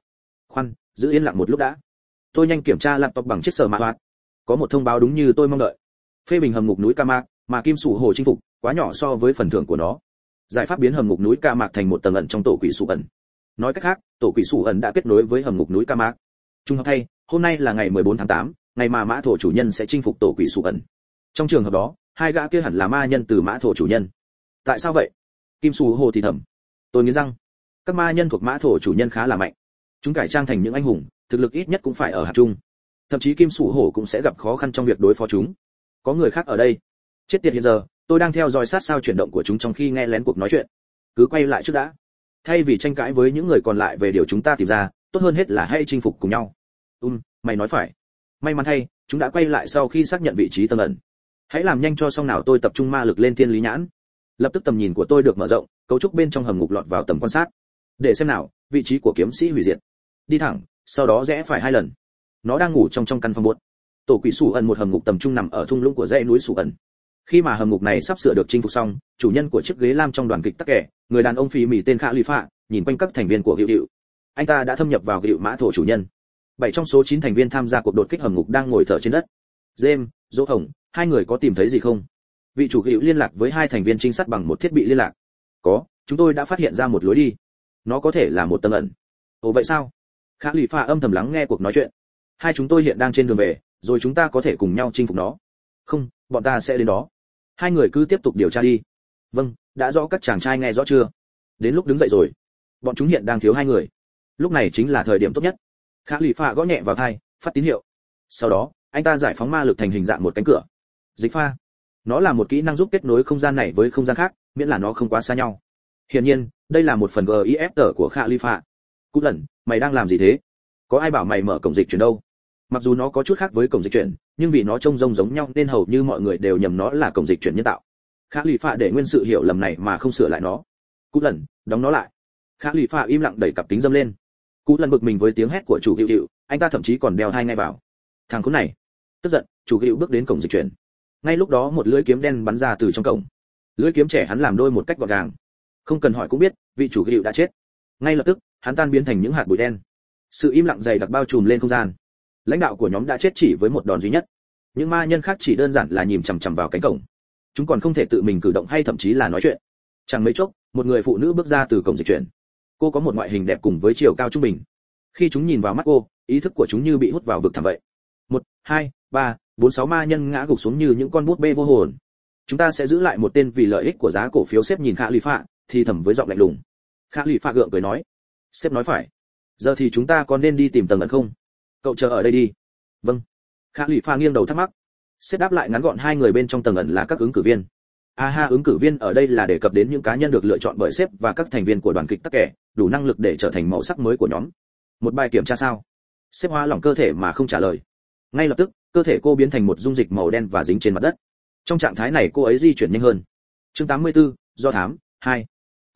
Khoan, giữ yên lặng một lúc đã tôi nhanh kiểm tra laptop bằng chiếc sờ mạ hoạt có một thông báo đúng như tôi mong đợi. Phê bình hầm ngục núi ca mạc mà kim sủ hồ chinh phục quá nhỏ so với phần thưởng của nó. Giải pháp biến hầm ngục núi ca mạc thành một tầng ẩn trong tổ quỷ sủ ẩn. Nói cách khác tổ quỷ sủ ẩn đã kết nối với hầm ngục núi ca mạc. Trung hợp thay hôm nay là ngày 14 tháng 8, ngày mà mã thổ chủ nhân sẽ chinh phục tổ quỷ sủ ẩn. Trong trường hợp đó hai gã kia hẳn là ma nhân từ mã thổ chủ nhân. Tại sao vậy? Kim sủ hồ thì thầm. Tôi nghĩ rằng các ma nhân thuộc mã thổ chủ nhân khá là mạnh. Chúng cải trang thành những anh hùng thực lực ít nhất cũng phải ở hạt trung thậm chí kim sủ hổ cũng sẽ gặp khó khăn trong việc đối phó chúng. Có người khác ở đây. Chết tiệt hiện giờ, tôi đang theo dõi sát sao chuyển động của chúng trong khi nghe lén cuộc nói chuyện. Cứ quay lại trước đã. Thay vì tranh cãi với những người còn lại về điều chúng ta tìm ra, tốt hơn hết là hãy chinh phục cùng nhau. Um mày nói phải. May mắn thay, chúng đã quay lại sau khi xác nhận vị trí tầng ẩn. Hãy làm nhanh cho xong nào tôi tập trung ma lực lên thiên lý nhãn. Lập tức tầm nhìn của tôi được mở rộng, cấu trúc bên trong hầm ngục lọt vào tầm quan sát. Để xem nào, vị trí của kiếm sĩ hủy diệt. Đi thẳng sau đó rẽ phải hai lần. Nó đang ngủ trong trong căn phòng buốt. Tổ quỷ sủ ẩn một hầm ngục tầm trung nằm ở thung lũng của dãy núi sủ ẩn. Khi mà hầm ngục này sắp sửa được chinh phục xong, chủ nhân của chiếc ghế lam trong đoàn kịch tắc kẻ, người đàn ông phì mỉ tên khả lì phạ, nhìn quanh các thành viên của hiệu hiệu anh ta đã thâm nhập vào hiệu mã thổ chủ nhân. Bảy trong số chín thành viên tham gia cuộc đột kích hầm ngục đang ngồi thở trên đất. James, dỗ hồng, hai người có tìm thấy gì không? Vị chủ hiệu liên lạc với hai thành viên trinh sát bằng một thiết bị liên lạc. Có, chúng tôi đã phát hiện ra một lối đi. Nó có thể là một tầng ẩn. Ồ, vậy sao? Khả lì pha âm thầm lắng nghe cuộc nói chuyện. Hai chúng tôi hiện đang trên đường về, rồi chúng ta có thể cùng nhau chinh phục nó. Không, bọn ta sẽ đến đó. Hai người cứ tiếp tục điều tra đi. Vâng đã rõ các chàng trai nghe rõ chưa? Đến lúc đứng dậy rồi. Bọn chúng hiện đang thiếu hai người. Lúc này chính là thời điểm tốt nhất. Khả lì pha gõ nhẹ vào thai phát tín hiệu. Sau đó, anh ta giải phóng ma lực thành hình dạng một cánh cửa. Dịch pha, nó là một kỹ năng giúp kết nối không gian này với không gian khác, miễn là nó không quá xa nhau. Hiển nhiên, đây là một phần gif tờ của khả lì pha cụ lần mày đang làm gì thế? Có ai bảo mày mở cổng dịch chuyển đâu? Mặc dù nó có chút khác với cổng dịch chuyển, nhưng vì nó trông rông giống nhau nên hầu như mọi người đều nhầm nó là cổng dịch chuyển nhân tạo. Khả Lụy phạ để nguyên sự hiểu lầm này mà không sửa lại nó. Cú lần, đóng nó lại. Khả Lụy phạ im lặng đẩy cặp kính dâm lên. Cú lần bực mình với tiếng hét của chủ hữu hiệu anh ta thậm chí còn đeo hai ngay vào. Thằng khốn này. Tức giận, chủ hữu bước đến cổng dịch chuyển. Ngay lúc đó một lưỡi kiếm đen bắn ra từ trong cổng. Lưỡi kiếm trẻ hắn làm đôi một cách gọn gàng. Không cần hỏi cũng biết, vị chủ hữu đã chết ngay lập tức, hắn tan biến thành những hạt bụi đen. Sự im lặng dày đặc bao trùm lên không gian. Lãnh đạo của nhóm đã chết chỉ với một đòn duy nhất. Những ma nhân khác chỉ đơn giản là nhìn chằm chằm vào cánh cổng. Chúng còn không thể tự mình cử động hay thậm chí là nói chuyện. Chẳng mấy chốc, một người phụ nữ bước ra từ cổng dịch chuyển. Cô có một ngoại hình đẹp cùng với chiều cao trung bình. Khi chúng nhìn vào mắt cô, ý thức của chúng như bị hút vào vực thẳm vậy. Một, hai, ba, bốn, sáu ma nhân ngã gục xuống như những con bút bê vô hồn. Chúng ta sẽ giữ lại một tên vì lợi ích của giá cổ phiếu xếp nhìn khả lì phạ thì thầm với giọng lạnh lùng khả lụy pha gượng cười nói sếp nói phải. Giờ thì chúng ta có nên đi tìm tầng ẩn không? Cậu chờ ở đây đi. Vâng. Khả lụy pha nghiêng đầu thắc mắc. Sếp đáp lại ngắn gọn hai người bên trong tầng ẩn là các ứng cử viên. A ha ứng cử viên ở đây là đề cập đến những cá nhân được lựa chọn bởi sếp và các thành viên của đoàn kịch tắc kẻ đủ năng lực để trở thành màu sắc mới của nhóm. Một bài kiểm tra sao? Sếp hoa lỏng cơ thể mà không trả lời. Ngay lập tức cơ thể cô biến thành một dung dịch màu đen và dính trên mặt đất. Trong trạng thái này cô ấy di chuyển nhanh hơn. Chương 84, do thám 2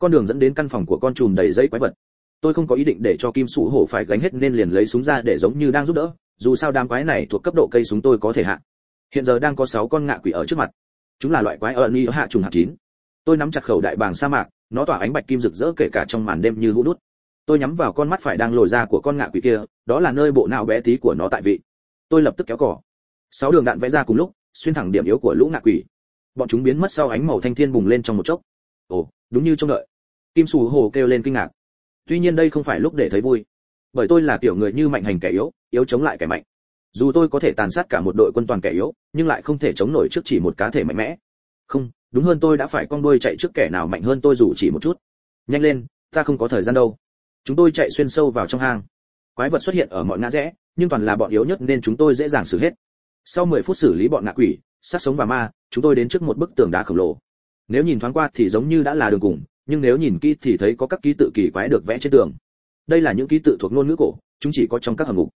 con đường dẫn đến căn phòng của con trùm đầy giấy quái vật. Tôi không có ý định để cho kim sủ hổ phải gánh hết nên liền lấy súng ra để giống như đang giúp đỡ, dù sao đám quái này thuộc cấp độ cây súng tôi có thể hạ. Hiện giờ đang có 6 con ngạ quỷ ở trước mặt. Chúng là loại quái ở ni hạ trùng hạt chín. Tôi nắm chặt khẩu đại bàng sa mạc, nó tỏa ánh bạch kim rực rỡ kể cả trong màn đêm như hũ nút tôi nhắm vào con mắt phải đang lồi ra của con ngạ quỷ kia, đó là nơi bộ não bé tí của nó tại vị. Tôi lập tức kéo cỏ sáu đường đạn vẽ ra cùng lúc, xuyên thẳng điểm yếu của lũ ngạ quỷ. Bọn chúng biến mất sau ánh màu thanh thiên bùng lên trong một chốc. Ồ đúng như trông đợi. Kim sù hồ kêu lên kinh ngạc. Tuy nhiên đây không phải lúc để thấy vui, bởi tôi là kiểu người như mạnh hành kẻ yếu yếu chống lại kẻ mạnh. Dù tôi có thể tàn sát cả một đội quân toàn kẻ yếu, nhưng lại không thể chống nổi trước chỉ một cá thể mạnh mẽ. Không, đúng hơn tôi đã phải con đuôi chạy trước kẻ nào mạnh hơn tôi dù chỉ một chút. Nhanh lên, ta không có thời gian đâu. Chúng tôi chạy xuyên sâu vào trong hang. Quái vật xuất hiện ở mọi ngã rẽ, nhưng toàn là bọn yếu nhất nên chúng tôi dễ dàng xử hết. Sau 10 phút xử lý bọn ngạ quỷ, sát sống và ma, chúng tôi đến trước một bức tường đá khổng lồ nếu nhìn thoáng qua thì giống như đã là đường cùng, nhưng nếu nhìn kỹ thì thấy có các ký tự kỳ quái được vẽ trên tường. Đây là những ký tự thuộc ngôn ngữ cổ, chúng chỉ có trong các hầm ngục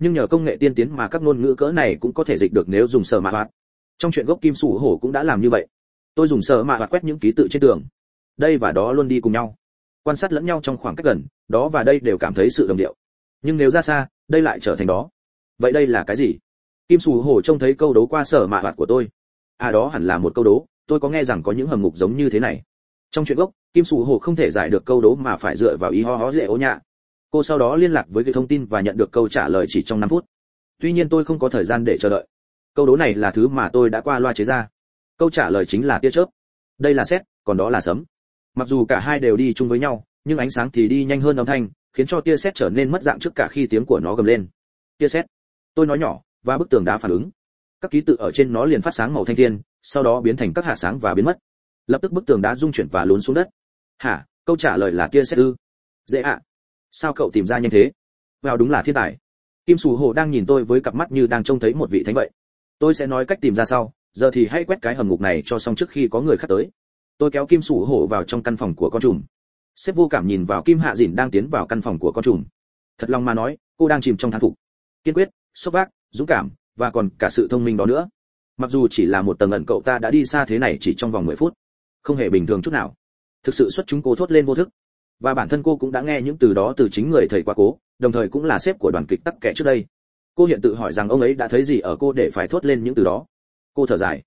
nhưng nhờ công nghệ tiên tiến mà các ngôn ngữ cỡ này cũng có thể dịch được nếu dùng sờ mạ hoạt. Trong chuyện gốc kim sủ hổ cũng đã làm như vậy. Tôi dùng sờ mạ hoạt quét những ký tự trên tường. Đây và đó luôn đi cùng nhau. Quan sát lẫn nhau trong khoảng cách gần, đó và đây đều cảm thấy sự đồng điệu. Nhưng nếu ra xa, đây lại trở thành đó. Vậy đây là cái gì? Kim sù hổ trông thấy câu đấu qua sở mạ hoạt của tôi. À đó hẳn là một câu đố tôi có nghe rằng có những hầm ngục giống như thế này. Trong chuyện gốc, kim sù hồ không thể giải được câu đố mà phải dựa vào ý ho hó dễ ố nhạ. Cô sau đó liên lạc với cái thông tin và nhận được câu trả lời chỉ trong 5 phút. Tuy nhiên tôi không có thời gian để chờ đợi. Câu đố này là thứ mà tôi đã qua loa chế ra. Câu trả lời chính là tia chớp. Đây là xét còn đó là sấm. Mặc dù cả hai đều đi chung với nhau, nhưng ánh sáng thì đi nhanh hơn âm thanh, khiến cho tia sét trở nên mất dạng trước cả khi tiếng của nó gầm lên. Tia sét. Tôi nói nhỏ, và bức tường đá phản ứng. Các ký tự ở trên nó liền phát sáng màu thanh thiên sau đó biến thành các hạt sáng và biến mất. Lập tức bức tường đá rung chuyển và lún xuống đất. Hả? Câu trả lời là tia sét ư? Dễ ạ. Sao cậu tìm ra nhanh thế? Vào đúng là thiên tài. Kim sù hồ đang nhìn tôi với cặp mắt như đang trông thấy một vị thánh vậy. Tôi sẽ nói cách tìm ra sau, giờ thì hãy quét cái hầm ngục này cho xong trước khi có người khác tới. Tôi kéo kim sủ hổ vào trong căn phòng của con trùm. Sếp vô cảm nhìn vào kim hạ dìn đang tiến vào căn phòng của con trùm. Thật lòng mà nói, cô đang chìm trong thán phục. Kiên quyết sốc vác dũng cảm, và còn cả sự thông minh đó nữa mặc dù chỉ là một tầng ẩn cậu ta đã đi xa thế này chỉ trong vòng 10 phút không hề bình thường chút nào. Thực sự xuất chúng cô thốt lên vô thức. Và bản thân cô cũng đã nghe những từ đó từ chính người thầy quá cố đồng thời cũng là sếp của đoàn kịch tắc kẻ trước đây. Cô hiện tự hỏi rằng ông ấy đã thấy gì ở cô để phải thốt lên những từ đó. Cô thở dài.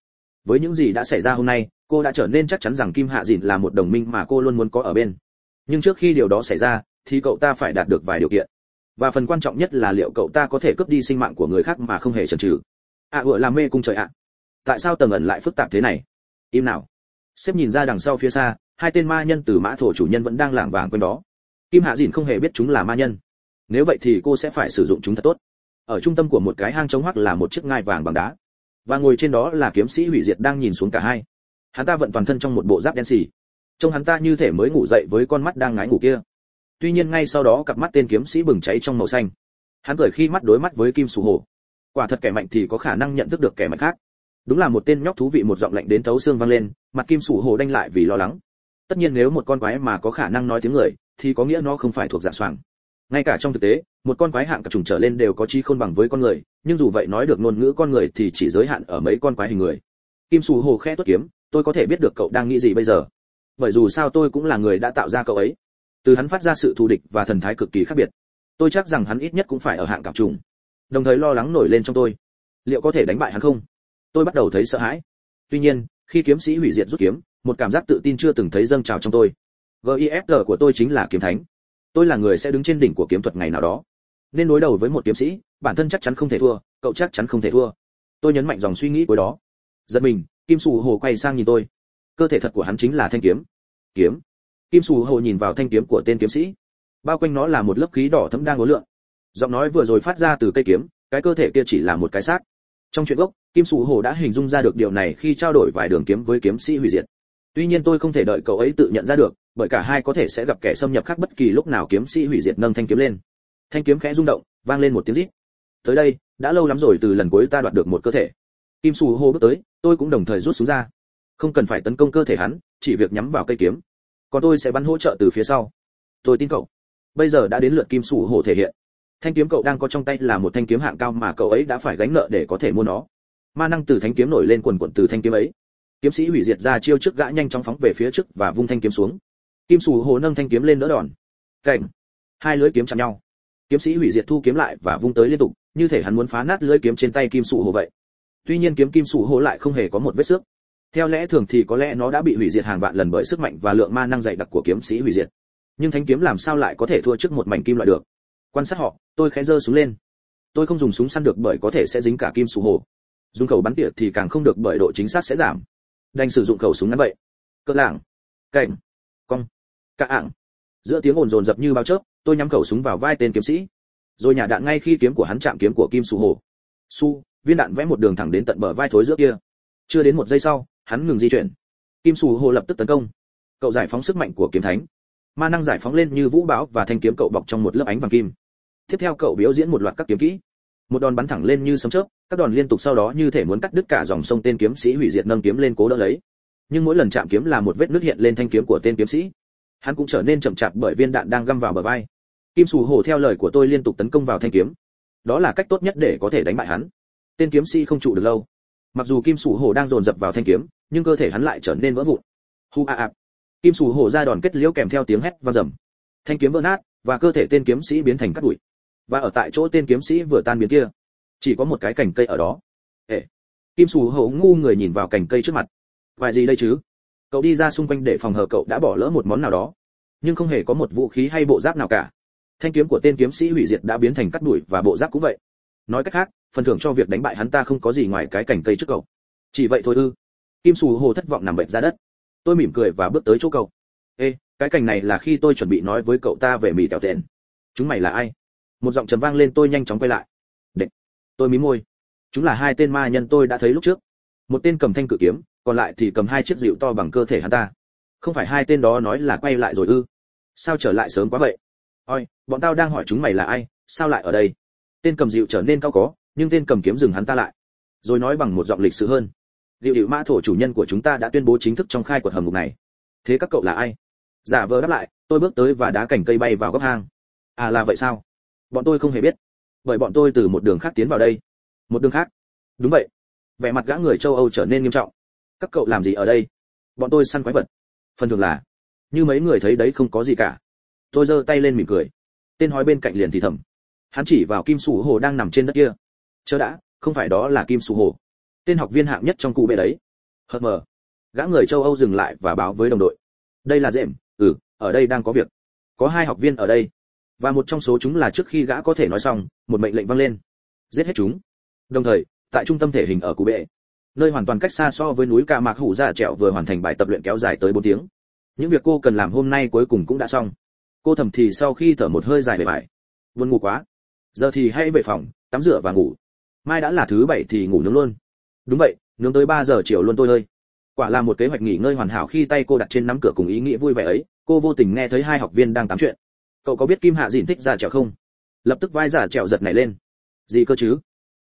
Với những gì đã xảy ra hôm nay cô đã trở nên chắc chắn rằng kim hạ dìn là một đồng minh mà cô luôn muốn có ở bên. Nhưng trước khi điều đó xảy ra thì cậu ta phải đạt được vài điều kiện. Và phần quan trọng nhất là liệu cậu ta có thể cướp đi sinh mạng của người khác mà không hề chần chừ. Ạ à, làm mê cung trời ạ tại sao tầng ẩn lại phức tạp thế này? Im nào. Sếp nhìn ra đằng sau phía xa, hai tên ma nhân từ mã thổ chủ nhân vẫn đang lảng vảng quanh đó. Kim hạ dìn không hề biết chúng là ma nhân. Nếu vậy thì cô sẽ phải sử dụng chúng thật tốt. Ở trung tâm của một cái hang trống hoắc là một chiếc ngai vàng bằng đá. Và ngồi trên đó là kiếm sĩ hủy diệt đang nhìn xuống cả hai. Hắn ta vận toàn thân trong một bộ giáp đen xì. Trông hắn ta như thể mới ngủ dậy với con mắt đang ngái ngủ kia. Tuy nhiên ngay sau đó cặp mắt tên kiếm sĩ bừng cháy trong màu xanh. Hắn cười khi mắt đối mắt với kim sù Hồ. quả thật kẻ mạnh thì có khả năng nhận thức được kẻ mạnh khác đúng là một tên nhóc thú vị một giọng lạnh đến thấu xương vang lên, mặt kim Sủ Hồ đanh lại vì lo lắng. Tất nhiên nếu một con quái mà có khả năng nói tiếng người, thì có nghĩa nó không phải thuộc dạng soàng. Ngay cả trong thực tế, một con quái hạng cả trùng trở lên đều có trí khôn bằng với con người, nhưng dù vậy nói được ngôn ngữ con người thì chỉ giới hạn ở mấy con quái hình người. Kim sù hồ khẽ tuất kiếm, tôi có thể biết được cậu đang nghĩ gì bây giờ. Bởi dù sao tôi cũng là người đã tạo ra cậu ấy. Từ hắn phát ra sự thù địch và thần thái cực kỳ khác biệt. Tôi chắc rằng hắn ít nhất cũng phải ở hạng cặp trùng. Đồng thời lo lắng nổi lên trong tôi. Liệu có thể đánh bại hắn không? Tôi bắt đầu thấy sợ hãi. Tuy nhiên, khi kiếm sĩ hủy diệt rút kiếm, một cảm giác tự tin chưa từng thấy dâng trào trong tôi. Gifg của tôi chính là kiếm thánh. Tôi là người sẽ đứng trên đỉnh của kiếm thuật ngày nào đó. Nên đối đầu với một kiếm sĩ, bản thân chắc chắn không thể thua, cậu chắc chắn không thể thua. Tôi nhấn mạnh dòng suy nghĩ cuối đó. Giật mình, kim sù hồ quay sang nhìn tôi. Cơ thể thật của hắn chính là thanh kiếm. Kiếm. Kim sù hồ nhìn vào thanh kiếm của tên kiếm sĩ. Bao quanh nó là một lớp khí đỏ thẫm đang ngố lượn. Giọng nói vừa rồi phát ra từ cây kiếm, cái cơ thể kia chỉ là một cái xác trong chuyện gốc, kim sù hồ đã hình dung ra được điều này khi trao đổi vài đường kiếm với kiếm sĩ hủy diệt. Tuy nhiên tôi không thể đợi cậu ấy tự nhận ra được, bởi cả hai có thể sẽ gặp kẻ xâm nhập khác bất kỳ lúc nào kiếm sĩ hủy diệt nâng thanh kiếm lên. Thanh kiếm khẽ rung động, vang lên một tiếng rít. Tới đây, đã lâu lắm rồi từ lần cuối ta đoạt được một cơ thể. Kim sù hô bước tới, tôi cũng đồng thời rút súng ra. Không cần phải tấn công cơ thể hắn, chỉ việc nhắm vào cây kiếm. Còn tôi sẽ bắn hỗ trợ từ phía sau. Tôi tin cậu. Bây giờ đã đến lượt kim sù hồ thể hiện thanh kiếm cậu đang có trong tay là một thanh kiếm hạng cao mà cậu ấy đã phải gánh nợ để có thể mua nó. Ma năng từ thanh kiếm nổi lên quần quần từ thanh kiếm ấy. Kiếm sĩ hủy diệt ra chiêu trước gã nhanh chóng phóng về phía trước và vung thanh kiếm xuống. Kim sù hồ nâng thanh kiếm lên đỡ đòn. Cảnh. Hai lưỡi kiếm chạm nhau. Kiếm sĩ hủy diệt thu kiếm lại và vung tới liên tục, như thể hắn muốn phá nát lưỡi kiếm trên tay kim sù hồ vậy. Tuy nhiên kiếm kim sù hồ lại không hề có một vết xước. Theo lẽ thường thì có lẽ nó đã bị hủy diệt hàng vạn lần bởi sức mạnh và lượng ma năng dày đặc của kiếm sĩ hủy diệt. Nhưng thanh kiếm làm sao lại có thể thua trước một mảnh kim loại được? Quan sát họ, tôi khẽ giơ súng lên. Tôi không dùng súng săn được bởi có thể sẽ dính cả kim sù hồ. Dùng khẩu bắn tỉa thì càng không được bởi độ chính xác sẽ giảm. Đành sử dụng khẩu súng ngắn vậy. Cỡ lảng cảnh cong. Cả ảng. Giữa tiếng ồn rồn rập như bao chớp, tôi nhắm khẩu súng vào vai tên kiếm sĩ. Rồi nhả đạn ngay khi kiếm của hắn chạm kiếm của kim sù hồ. Su, viên đạn vẽ một đường thẳng đến tận bờ vai thối giữa kia. Chưa đến một giây sau, hắn ngừng di chuyển. Kim sù hồ lập tức tấn công. Cậu giải phóng sức mạnh của kiếm thánh. Ma năng giải phóng lên như vũ bão và thanh kiếm cậu bọc trong một lớp ánh vàng kim tiếp theo cậu biểu diễn một loạt các kiếm kỹ. Một đòn bắn thẳng lên như sấm chớp, các đòn liên tục sau đó như thể muốn cắt đứt cả dòng sông tên kiếm sĩ hủy diệt nâng kiếm lên cố đỡ lấy. Nhưng mỗi lần chạm kiếm là một vết nứt hiện lên thanh kiếm của tên kiếm sĩ. Hắn cũng trở nên chậm chạp bởi viên đạn đang găm vào bờ vai. Kim sù hổ theo lời của tôi liên tục tấn công vào thanh kiếm. Đó là cách tốt nhất để có thể đánh bại hắn. Tên kiếm sĩ không trụ được lâu. Mặc dù kim sù hổ đang dồn dập vào thanh kiếm, nhưng cơ thể hắn lại trở nên vỡ vụn. Hu a à! kim sù hổ ra đòn kết liễu kèm theo tiếng hét và rầm thanh kiếm vỡ nát, và cơ thể tên kiếm sĩ biến thành cát bụi và ở tại chỗ tên kiếm sĩ vừa tan biến kia. Chỉ có một cái cành cây ở đó. Ệ kim sù hậu ngu người nhìn vào cành cây trước mặt. Vài gì đây chứ? Cậu đi ra xung quanh để phòng hờ cậu đã bỏ lỡ một món nào đó. Nhưng không hề có một vũ khí hay bộ giáp nào cả. Thanh kiếm của tên kiếm sĩ hủy diệt đã biến thành cắt đuổi và bộ giáp cũng vậy. Nói cách khác, phần thưởng cho việc đánh bại hắn ta không có gì ngoài cái cành cây trước cậu. Chỉ vậy thôi ư. Kim sù hồ thất vọng nằm bệnh ra đất. Tôi mỉm cười và bước tới chỗ cậu. Ê, cái cành này là khi tôi chuẩn bị nói với cậu ta về mì tèo tện chúng mày là ai? Một giọng trầm vang lên, tôi nhanh chóng quay lại. Địch. tôi mí môi. Chúng là hai tên ma nhân tôi đã thấy lúc trước. Một tên cầm thanh cự kiếm, còn lại thì cầm hai chiếc dịu to bằng cơ thể hắn ta. Không phải hai tên đó nói là quay lại rồi ư? Sao trở lại sớm quá vậy? Ôi, bọn tao đang hỏi chúng mày là ai, sao lại ở đây? Tên cầm dịu trở nên cao có, nhưng tên cầm kiếm dừng hắn ta lại. Rồi nói bằng một giọng lịch sự hơn. Liệu hiệu mã thổ chủ nhân của chúng ta đã tuyên bố chính thức trong khai quật hầm ngục này. Thế các cậu là ai? Giả vờ đáp lại, tôi bước tới và đá cành cây bay vào góc hang. À là vậy sao? Bọn tôi không hề biết, bởi bọn tôi từ một đường khác tiến vào đây. Một đường khác? Đúng vậy. Vẻ mặt gã người châu âu trở nên nghiêm trọng. Các cậu làm gì ở đây? Bọn tôi săn quái vật. Phần thường là, như mấy người thấy đấy không có gì cả. Tôi giơ tay lên mỉm cười. Tên hói bên cạnh liền thì thầm. Hắn chỉ vào kim sủ hồ đang nằm trên đất kia. Chớ đã, không phải đó là kim sủ hồ tên học viên hạng nhất trong cụ bệ đấy. Hờ mờ. Gã người châu âu dừng lại và báo với đồng đội. Đây là dệm. Ừ ở đây đang có việc. Có hai học viên ở đây và một trong số chúng là trước khi gã có thể nói xong, một mệnh lệnh vang lên. Giết hết chúng. Đồng thời, tại trung tâm thể hình ở cụ bệ, nơi hoàn toàn cách xa so với núi ca mạc hủ dạ trẹo vừa hoàn thành bài tập luyện kéo dài tới 4 tiếng. Những việc cô cần làm hôm nay cuối cùng cũng đã xong. Cô thầm thì sau khi thở một hơi dài về bài. Buồn ngủ quá. Giờ thì hãy về phòng, tắm rửa và ngủ. Mai đã là thứ bảy thì ngủ nướng luôn. Đúng vậy, nướng tới 3 giờ chiều luôn tôi ơi. Quả là một kế hoạch nghỉ ngơi hoàn hảo khi tay cô đặt trên nắm cửa cùng ý nghĩa vui vẻ ấy. Cô vô tình nghe thấy hai học viên đang tám chuyện cậu có biết kim hạ dìn thích giả trèo không? Lập tức vai giả trèo giật này lên. Gì cơ chứ?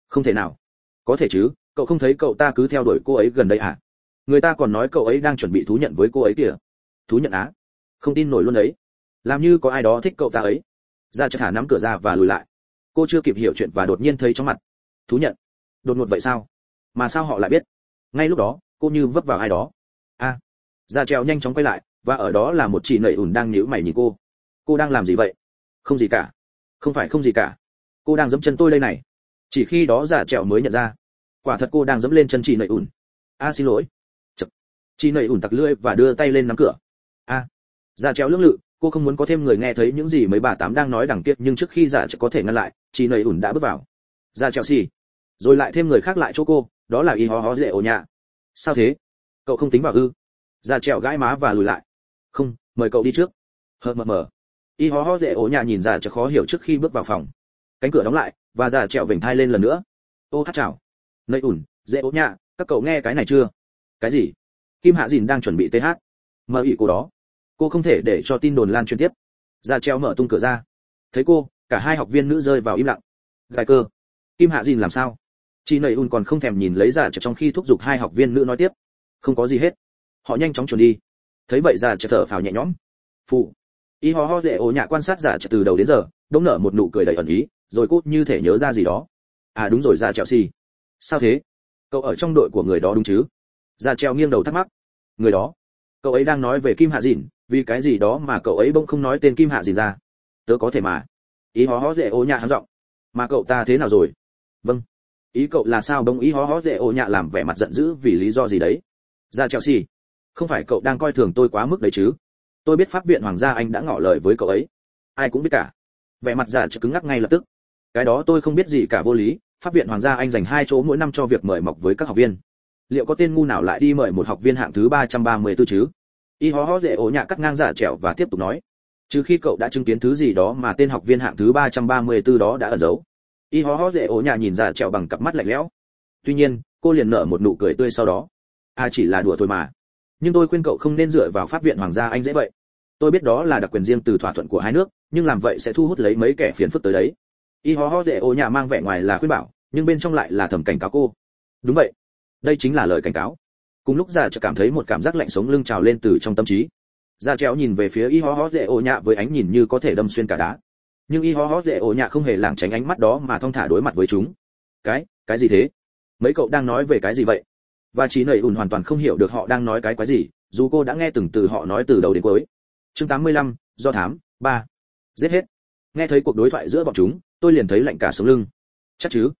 Không thể nào. Có thể chứ cậu không thấy cậu ta cứ theo đuổi cô ấy gần đây à? Người ta còn nói cậu ấy đang chuẩn bị thú nhận với cô ấy kìa. Thú nhận á? Không tin nổi luôn đấy. Làm như có ai đó thích cậu ta ấy. Ra cho thả nắm cửa ra và lùi lại. Cô chưa kịp hiểu chuyện và đột nhiên thấy trong mặt. Thú nhận. Đột ngột vậy sao? Mà sao họ lại biết? Ngay lúc đó cô như vấp vào ai đó. A à, ra trèo nhanh chóng quay lại và ở đó là một chị nẩy ủn đang nhíu mày nhìn cô cô đang làm gì vậy? Không gì cả. Không phải không gì cả. Cô đang giẫm chân tôi đây này. Chỉ khi đó giả trèo mới nhận ra. Quả thật cô đang dẫm lên chân chị nầy ủn. A, xin lỗi. Chật. chị nầy ủn tặc lưỡi và đưa tay lên nắm cửa. A. Giả trèo lưỡng lự, cô không muốn có thêm người nghe thấy những gì mấy bà tám đang nói đằng kiệt nhưng trước khi giả trèo có thể ngăn lại, chị nầy ủn đã bước vào. Giả trèo xì. Rồi lại thêm người khác lại chỗ cô, đó là y hó hó dễ ổ nhà sao thế? Cậu không tính vào ư? Giả trèo gãi má và lùi lại. Không, mời cậu đi trước. Hờ mờ mờ y hó ho dễ ổ nhà nhìn giả trèo khó hiểu trước khi bước vào phòng. Cánh cửa đóng lại, và già trẹo vểnh thai lên lần nữa. Ô hát chào. Nơi ủn, dễ ố nhà, các cậu nghe cái này chưa? Cái gì? Kim hạ dìn đang chuẩn bị th mơ ỉ cô đó. Cô không thể để cho tin đồn lan truyền tiếp. Già treo mở tung cửa ra. Thấy cô, cả hai học viên nữ rơi vào im lặng. Gai cơ. Kim hạ dìn làm sao? Chị nầy un còn không thèm nhìn lấy giả trong khi thúc giục hai học viên nữ nói tiếp. Không có gì hết. Họ nhanh chóng chuẩn đi. Thấy vậy già chợt thở phào nhẹ nhõm. Phụ y ho ho dễ ổ nhạ quan sát giả trợ từ đầu đến giờ đống nở một nụ cười đầy ẩn ý, rồi cốt như thể nhớ ra gì đó. À đúng rồi, giả trèo xì. Sao thế? Cậu ở trong đội của người đó đúng chứ? Giả treo nghiêng đầu thắc mắc. Người đó? Cậu ấy đang nói về kim hạ dìn, vì cái gì đó mà cậu ấy bỗng không nói tên kim hạ dìn ra? Tớ có thể mà. Ý hó hó dễ ô nhạ hắn giọng. Mà cậu ta thế nào rồi? Vâng. Ý cậu là sao bỗng ý hó hó dễ ô nhạ làm vẻ mặt giận dữ vì lý do gì đấy? Ra chelsea không phải cậu đang coi thường tôi quá mức đấy chứ? Tôi biết pháp viện hoàng gia anh đã ngỏ lời với cậu ấy. Ai cũng biết cả. Vẻ mặt giả cứng ngắc ngay lập tức. Cái đó tôi không biết gì cả vô lý. Pháp viện hoàng gia anh dành hai chỗ mỗi năm cho việc mời mọc với các học viên. Liệu có tên ngu nào lại đi mời một học viên hạng thứ 334 chứ? Y hó hó dễ ổ nhạ cắt ngang giả trẻo và tiếp tục nói. Trừ khi cậu đã chứng kiến thứ gì đó mà tên học viên hạng thứ 334 đó đã ẩn giấu. Y hó hó dễ ổ nhạ nhìn giả trẻo bằng cặp mắt lạnh lẽo. Tuy nhiên, cô liền nở một nụ cười tươi sau đó. À chỉ là đùa thôi mà nhưng tôi khuyên cậu không nên dựa vào pháp viện hoàng gia anh dễ vậy. Tôi biết đó là đặc quyền riêng từ thỏa thuận của hai nước, nhưng làm vậy sẽ thu hút lấy mấy kẻ phiền phức tới đấy. Y ho ho dễ ô nhạ mang vẻ ngoài là khuyên bảo, nhưng bên trong lại là thầm cảnh cáo cô. Đúng vậy. Đây chính là lời cảnh cáo. Cùng lúc già chợt cảm thấy một cảm giác lạnh sống lưng trào lên từ trong tâm trí. Già chéo nhìn về phía y ho ho dễ ô nhạ với ánh nhìn như có thể đâm xuyên cả đá. Nhưng y ho ho dễ ô nhạ không hề lảng tránh ánh mắt đó mà thong thả đối mặt với chúng. Cái cái gì thế? Mấy cậu đang nói về cái gì vậy? Và trí nầy ùn hoàn toàn không hiểu được họ đang nói cái quái gì dù cô đã nghe từng từ họ nói từ đầu đến cuối. Chương 85, do thám ba. Giết hết. Nghe thấy cuộc đối thoại giữa bọn chúng tôi liền thấy lạnh cả sống lưng. Chắc chứ?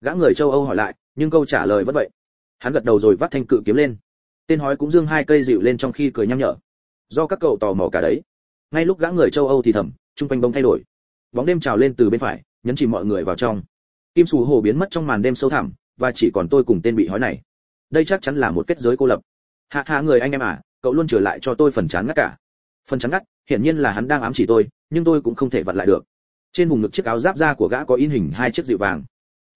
Gã người châu âu hỏi lại nhưng câu trả lời vẫn vậy. Hắn gật đầu rồi vắt thanh cự kiếm lên. Tên hói cũng dương hai cây dịu lên trong khi cười nhăm nhở. Do các cậu tò mò cả đấy. Ngay lúc gã người châu âu thì thầm Chung quanh bông thay đổi. Bóng đêm trào lên từ bên phải nhấn chìm mọi người vào trong. Kim sù hồ biến mất trong màn đêm sâu thẳm và chỉ còn tôi cùng tên bị hói này đây chắc chắn là một kết giới cô lập. Hạ hạ người anh em à cậu luôn trở lại cho tôi phần chán ngắt cả. Phần chán ngắt, hiển nhiên là hắn đang ám chỉ tôi, nhưng tôi cũng không thể vặn lại được. Trên vùng ngực chiếc áo giáp da của gã có in hình hai chiếc dịu vàng.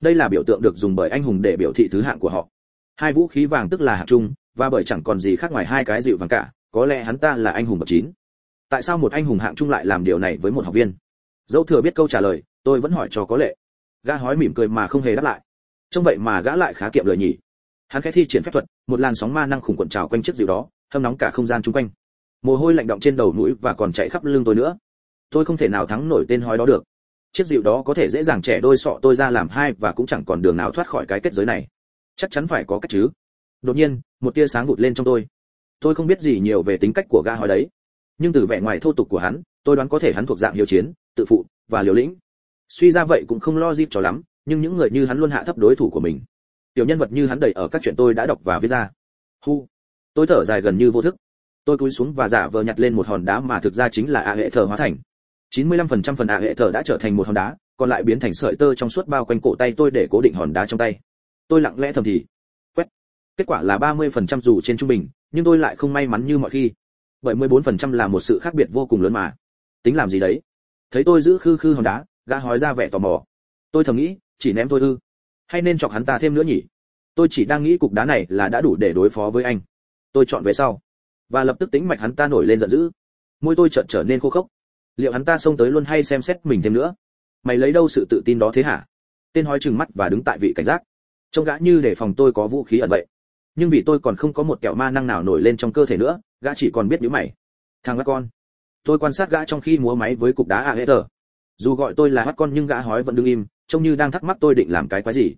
Đây là biểu tượng được dùng bởi anh hùng để biểu thị thứ hạng của họ. Hai vũ khí vàng tức là hạng trung, và bởi chẳng còn gì khác ngoài hai cái dịu vàng cả, có lẽ hắn ta là anh hùng bậc chín. Tại sao một anh hùng hạng trung lại làm điều này với một học viên? Dẫu thừa biết câu trả lời, tôi vẫn hỏi cho có lệ. Gã hói mỉm cười mà không hề đáp lại. Trong vậy mà gã lại khá kiệm lời nhỉ hắn khẽ thi triển phép thuật, một làn sóng ma năng khủng cuộn trào quanh chiếc dịu đó, hâm nóng cả không gian chung quanh. Mồ hôi lạnh động trên đầu mũi và còn chạy khắp lưng tôi nữa. Tôi không thể nào thắng nổi tên hói đó được. Chiếc dịu đó có thể dễ dàng trẻ đôi sọ tôi ra làm hai và cũng chẳng còn đường nào thoát khỏi cái kết giới này. Chắc chắn phải có cách chứ. Đột nhiên, một tia sáng vụt lên trong tôi. Tôi không biết gì nhiều về tính cách của gã hói đấy. Nhưng từ vẻ ngoài thô tục của hắn, tôi đoán có thể hắn thuộc dạng hiếu chiến, tự phụ và liều lĩnh. Suy ra vậy cũng không lo dịp cho lắm, nhưng những người như hắn luôn hạ thấp đối thủ của mình tiểu nhân vật như hắn đầy ở các chuyện tôi đã đọc và viết ra. Hu. Tôi thở dài gần như vô thức. Tôi cúi xuống và giả vờ nhặt lên một hòn đá mà thực ra chính là a hệ thờ hóa thành. 95% phần a hệ thờ đã trở thành một hòn đá, còn lại biến thành sợi tơ trong suốt bao quanh cổ tay tôi để cố định hòn đá trong tay. Tôi lặng lẽ thầm thì, quét. Kết quả là 30% dù trên trung bình, nhưng tôi lại không may mắn như mọi khi. Bởi 14% là một sự khác biệt vô cùng lớn mà. Tính làm gì đấy? Thấy tôi giữ khư khư hòn đá, gã hói ra vẻ tò mò. Tôi thầm nghĩ, chỉ ném tôi ư hay nên chọc hắn ta thêm nữa nhỉ? Tôi chỉ đang nghĩ cục đá này là đã đủ để đối phó với anh. Tôi chọn về sau. Và lập tức tính mạch hắn ta nổi lên giận dữ. Môi tôi chợt trở nên khô khốc. Liệu hắn ta xông tới luôn hay xem xét mình thêm nữa? Mày lấy đâu sự tự tin đó thế hả? Tên hói trừng mắt và đứng tại vị cảnh giác. Trông gã như để phòng tôi có vũ khí ẩn vậy. Nhưng vì tôi còn không có một kẹo ma năng nào nổi lên trong cơ thể nữa, gã chỉ còn biết nhíu mày. Thằng mắt con. Tôi quan sát gã trong khi múa máy với cục đá a hết dù gọi tôi là mắt con nhưng gã hói vẫn đứng im, trông như đang thắc mắc tôi định làm cái quái gì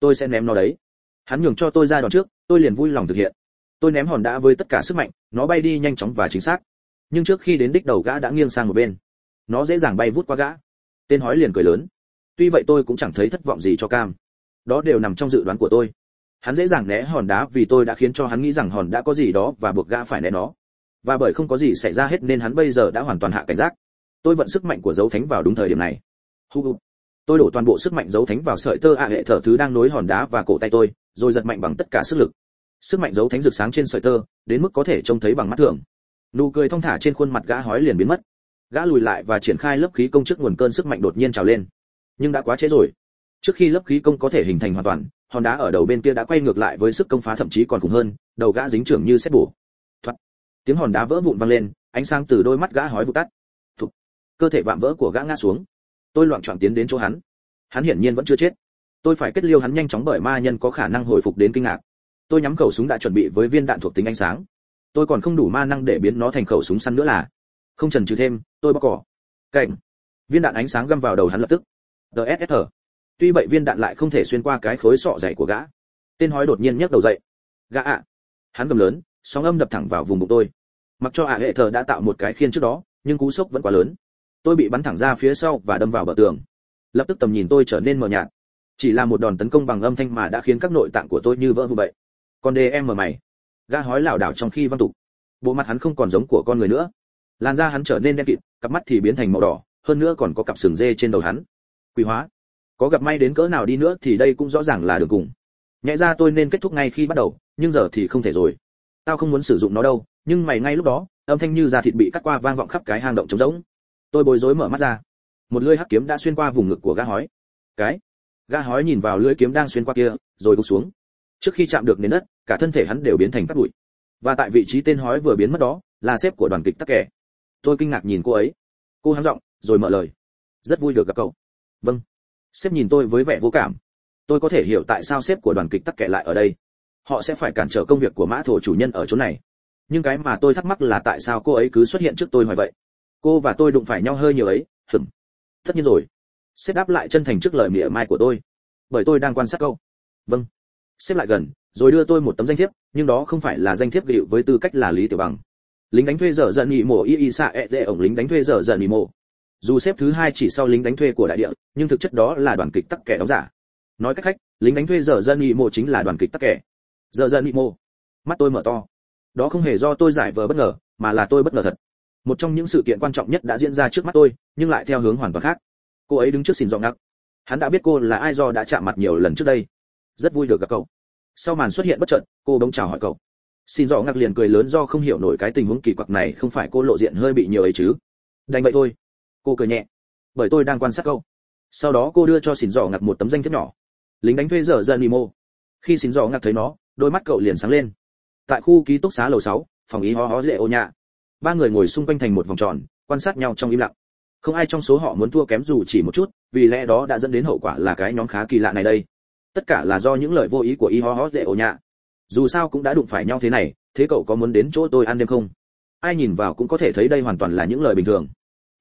tôi sẽ ném nó đấy. Hắn nhường cho tôi ra đòn trước, tôi liền vui lòng thực hiện. Tôi ném hòn đá với tất cả sức mạnh, nó bay đi nhanh chóng và chính xác. Nhưng trước khi đến đích đầu gã đã nghiêng sang một bên. Nó dễ dàng bay vút qua gã. Tên hói liền cười lớn. Tuy vậy tôi cũng chẳng thấy thất vọng gì cho cam. Đó đều nằm trong dự đoán của tôi. Hắn dễ dàng né hòn đá vì tôi đã khiến cho hắn nghĩ rằng hòn đã có gì đó và buộc gã phải né nó. Và bởi không có gì xảy ra hết nên hắn bây giờ đã hoàn toàn hạ cảnh giác. Tôi vận sức mạnh của dấu thánh vào đúng thời điểm này. Hu hu tôi đổ toàn bộ sức mạnh dấu thánh vào sợi tơ ạ hệ thở thứ đang nối hòn đá và cổ tay tôi, rồi giật mạnh bằng tất cả sức lực. Sức mạnh dấu thánh rực sáng trên sợi tơ, đến mức có thể trông thấy bằng mắt thường. Nụ cười thong thả trên khuôn mặt gã hói liền biến mất. Gã lùi lại và triển khai lớp khí công trước nguồn cơn sức mạnh đột nhiên trào lên. Nhưng đã quá trễ rồi. Trước khi lớp khí công có thể hình thành hoàn toàn, hòn đá ở đầu bên kia đã quay ngược lại với sức công phá thậm chí còn khủng hơn, đầu gã dính trưởng như xét bổ. Thoát tiếng hòn đá vỡ vụn vang lên, ánh sáng từ đôi mắt gã hói vụt tắt. Thục. cơ thể vạm vỡ của gã ngã xuống tôi loạn trọn tiến đến chỗ hắn. Hắn hiển nhiên vẫn chưa chết. Tôi phải kết liêu hắn nhanh chóng bởi ma nhân có khả năng hồi phục đến kinh ngạc. Tôi nhắm khẩu súng đã chuẩn bị với viên đạn thuộc tính ánh sáng. Tôi còn không đủ ma năng để biến nó thành khẩu súng săn nữa là. Không chần chừ thêm, tôi bóc cỏ. Cảnh. Viên đạn ánh sáng găm vào đầu hắn lập tức. Dss tuy vậy viên đạn lại không thể xuyên qua cái khối sọ dày của gã. Tên hói đột nhiên nhấc đầu dậy. Gã ạ. Hắn gầm lớn, sóng âm đập thẳng vào vùng bụng tôi. Mặc cho ạ hệ thờ đã tạo một cái khiên trước đó, nhưng cú sốc vẫn quá lớn tôi bị bắn thẳng ra phía sau và đâm vào bờ tường. Lập tức tầm nhìn tôi trở nên mờ nhạt. Chỉ là một đòn tấn công bằng âm thanh mà đã khiến các nội tạng của tôi như vỡ vụn vậy. Còn đê em mờ mày. Ga hói lảo đảo trong khi văng tục. Bộ mặt hắn không còn giống của con người nữa. Làn da hắn trở nên đen kịt, cặp mắt thì biến thành màu đỏ, hơn nữa còn có cặp sừng dê trên đầu hắn. Quý hóa. Có gặp may đến cỡ nào đi nữa thì đây cũng rõ ràng là đường cùng. Nhẹ ra tôi nên kết thúc ngay khi bắt đầu, nhưng giờ thì không thể rồi. Tao không muốn sử dụng nó đâu, nhưng mày ngay lúc đó, âm thanh như da thịt bị cắt qua vang vọng khắp cái hang động trống rỗng tôi bối rối mở mắt ra. Một lưỡi hắc kiếm đã xuyên qua vùng ngực của gã hói. Cái. Gã hói nhìn vào lưỡi kiếm đang xuyên qua kia, rồi gục xuống. Trước khi chạm được nền đất, cả thân thể hắn đều biến thành cát bụi. Và tại vị trí tên hói vừa biến mất đó, là sếp của đoàn kịch tắc kẻ tôi kinh ngạc nhìn cô ấy. Cô hắng giọng, rồi mở lời. Rất vui được gặp cậu. Vâng. Sếp nhìn tôi với vẻ vô cảm. Tôi có thể hiểu tại sao sếp của đoàn kịch tắc kẻ lại ở đây. Họ sẽ phải cản trở công việc của mã thổ chủ nhân ở chỗ này. Nhưng cái mà tôi thắc mắc là tại sao cô ấy cứ xuất hiện trước tôi hoài vậy? Cô và tôi đụng phải nhau hơi nhiều ấy hửng tất nhiên rồi. Sếp đáp lại chân thành trước lời mỉa mai của tôi. Bởi tôi đang quan sát câu. Vâng. Sếp lại gần, rồi đưa tôi một tấm danh thiếp, nhưng đó không phải là danh thiếp gịu với tư cách là lý tiểu bằng. Lính đánh thuê dở dần nhị mổ y y xạ ẹ dễ ổng lính đánh thuê dở dần nhị mổ dù xếp thứ hai chỉ sau lính đánh thuê của đại địa, nhưng thực chất đó là đoàn kịch tắc kẻ đóng giả. Nói cách khác, lính đánh thuê dở dần nhị mổ chính là đoàn kịch tắc kẻ. Dở dần nhị mổ mắt tôi mở to. Đó không hề do tôi giải vờ bất ngờ, mà là tôi bất ngờ thật một trong những sự kiện quan trọng nhất đã diễn ra trước mắt tôi nhưng lại theo hướng hoàn toàn khác. Cô ấy đứng trước xin giọng ngắc. Hắn đã biết cô là ai do đã chạm mặt nhiều lần trước đây. Rất vui được gặp cậu. Sau màn xuất hiện bất chợt cô bỗng chào hỏi cậu. Xin giọng ngắc liền cười lớn do không hiểu nổi cái tình huống kỳ quặc này không phải cô lộ diện hơi bị nhiều ấy chứ. Đành vậy thôi. Cô cười nhẹ. Bởi tôi đang quan sát cậu. sau đó cô đưa cho xin dọ ngặt một tấm danh thiếp nhỏ. Lính đánh thuê dở dần nemo khi xin dọ ngặt thấy nó đôi mắt cậu liền sáng lên. Tại khu ký túc xá lầu 6, phòng ý ho ho dễ ô nhạ ba người ngồi xung quanh thành một vòng tròn, quan sát nhau trong im lặng. Không ai trong số họ muốn thua kém dù chỉ một chút, vì lẽ đó đã dẫn đến hậu quả là cái nhóm khá kỳ lạ này đây. Tất cả là do những lời vô ý của y ho ho dễ ổ nhạ. Dù sao cũng đã đụng phải nhau thế này, thế cậu có muốn đến chỗ tôi ăn đêm không? Ai nhìn vào cũng có thể thấy đây hoàn toàn là những lời bình thường.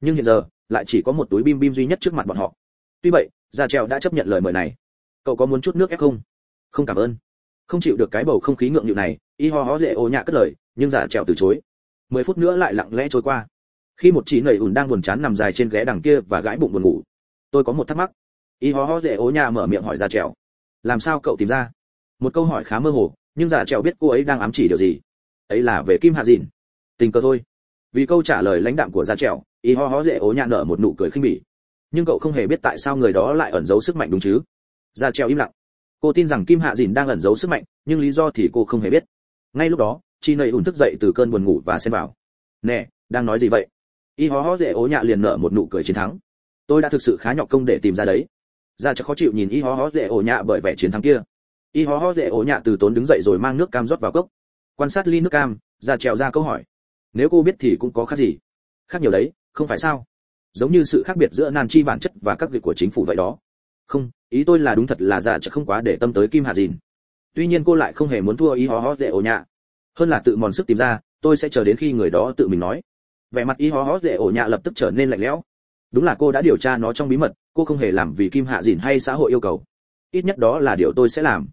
Nhưng hiện giờ, lại chỉ có một túi bim bim duy nhất trước mặt bọn họ. Tuy vậy, gia treo đã chấp nhận lời mời này. Cậu có muốn chút nước ép không? Không cảm ơn. Không chịu được cái bầu không khí ngượng nghịu này, y ho ho dễ ô nhạ cất lời, nhưng giả trèo từ chối mười phút nữa lại lặng lẽ trôi qua. Khi một chị nầy ủn đang buồn chán nằm dài trên ghé đằng kia và gãi bụng buồn ngủ, tôi có một thắc mắc. Y ho ho dễ ố nhà mở miệng hỏi ra trèo, làm sao cậu tìm ra? Một câu hỏi khá mơ hồ, nhưng giả trèo biết cô ấy đang ám chỉ điều gì. Ấy là về kim hạ dìn. Tình cờ thôi. Vì câu trả lời lãnh đạm của gia trèo, y ho ho dễ ố nhà nở một nụ cười khinh bỉ. Nhưng cậu không hề biết tại sao người đó lại ẩn giấu sức mạnh đúng chứ? Gia trèo im lặng. Cô tin rằng kim hạ dìn đang ẩn giấu sức mạnh, nhưng lý do thì cô không hề biết. Ngay lúc đó chi nầy ùn thức dậy từ cơn buồn ngủ và xem vào. Nè, đang nói gì vậy? Y Hó Hó dễ ố nhạ liền nở một nụ cười chiến thắng. Tôi đã thực sự khá nhọc công để tìm ra đấy. Ra cho khó chịu nhìn y Hó Hó dễ ổ nhạ bởi vẻ chiến thắng kia. Y Hó Hó dễ ổ nhạ từ tốn đứng dậy rồi mang nước cam rót vào cốc. Quan sát ly nước cam, ra trèo ra câu hỏi. Nếu cô biết thì cũng có khác gì? Khác nhiều đấy, không phải sao? Giống như sự khác biệt giữa nan chi bản chất và các việc của chính phủ vậy đó. Không, ý tôi là đúng thật là già chắc không quá để tâm tới kim hà dìn. Tuy nhiên cô lại không hề muốn thua y Hó Hó dễ ổ nhạ hơn là tự mòn sức tìm ra, tôi sẽ chờ đến khi người đó tự mình nói. Vẻ mặt y hó hó dễ ổ nhạ lập tức trở nên lạnh lẽo. Đúng là cô đã điều tra nó trong bí mật, cô không hề làm vì kim hạ dìn hay xã hội yêu cầu. Ít nhất đó là điều tôi sẽ làm.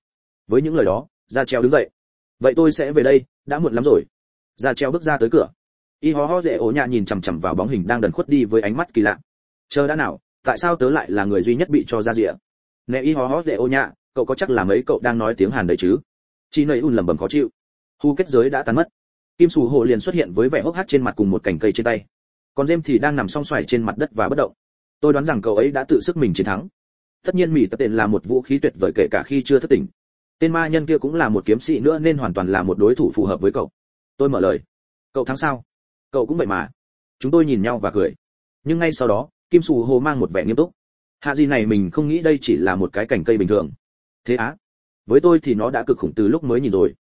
Với những lời đó ra treo đứng dậy. Vậy tôi sẽ về đây, đã muộn lắm rồi. Ra treo bước ra tới cửa. Y hó hó dễ ổ nhạ nhìn chằm chằm vào bóng hình đang đần khuất đi với ánh mắt kỳ lạ. Chờ đã nào, tại sao tớ lại là người duy nhất bị cho ra rịa nè y hó hó dễ ổ nhạ, cậu có chắc là mấy cậu đang nói tiếng hàn đấy chứ? Chị nầy un lầm bầm khó chịu. Hù kết giới đã tan mất kim sù hộ liền xuất hiện với vẻ hốc hác trên mặt cùng một cành cây trên tay còn Jem thì đang nằm song xoài trên mặt đất và bất động. Tôi đoán rằng cậu ấy đã tự sức mình chiến thắng. Tất nhiên Mỹ Tập tên là một vũ khí tuyệt vời kể cả khi chưa thất tỉnh. Tên ma nhân kia cũng là một kiếm sĩ nữa nên hoàn toàn là một đối thủ phù hợp với cậu. Tôi mở lời. Cậu thắng sao? Cậu cũng vậy mà. Chúng tôi nhìn nhau và cười. Nhưng ngay sau đó, Kim Sù Hồ mang một vẻ nghiêm túc. Hạ gì này mình không nghĩ đây chỉ là một cái cành cây bình thường. Thế á? Với tôi thì nó đã cực khủng từ lúc mới nhìn rồi.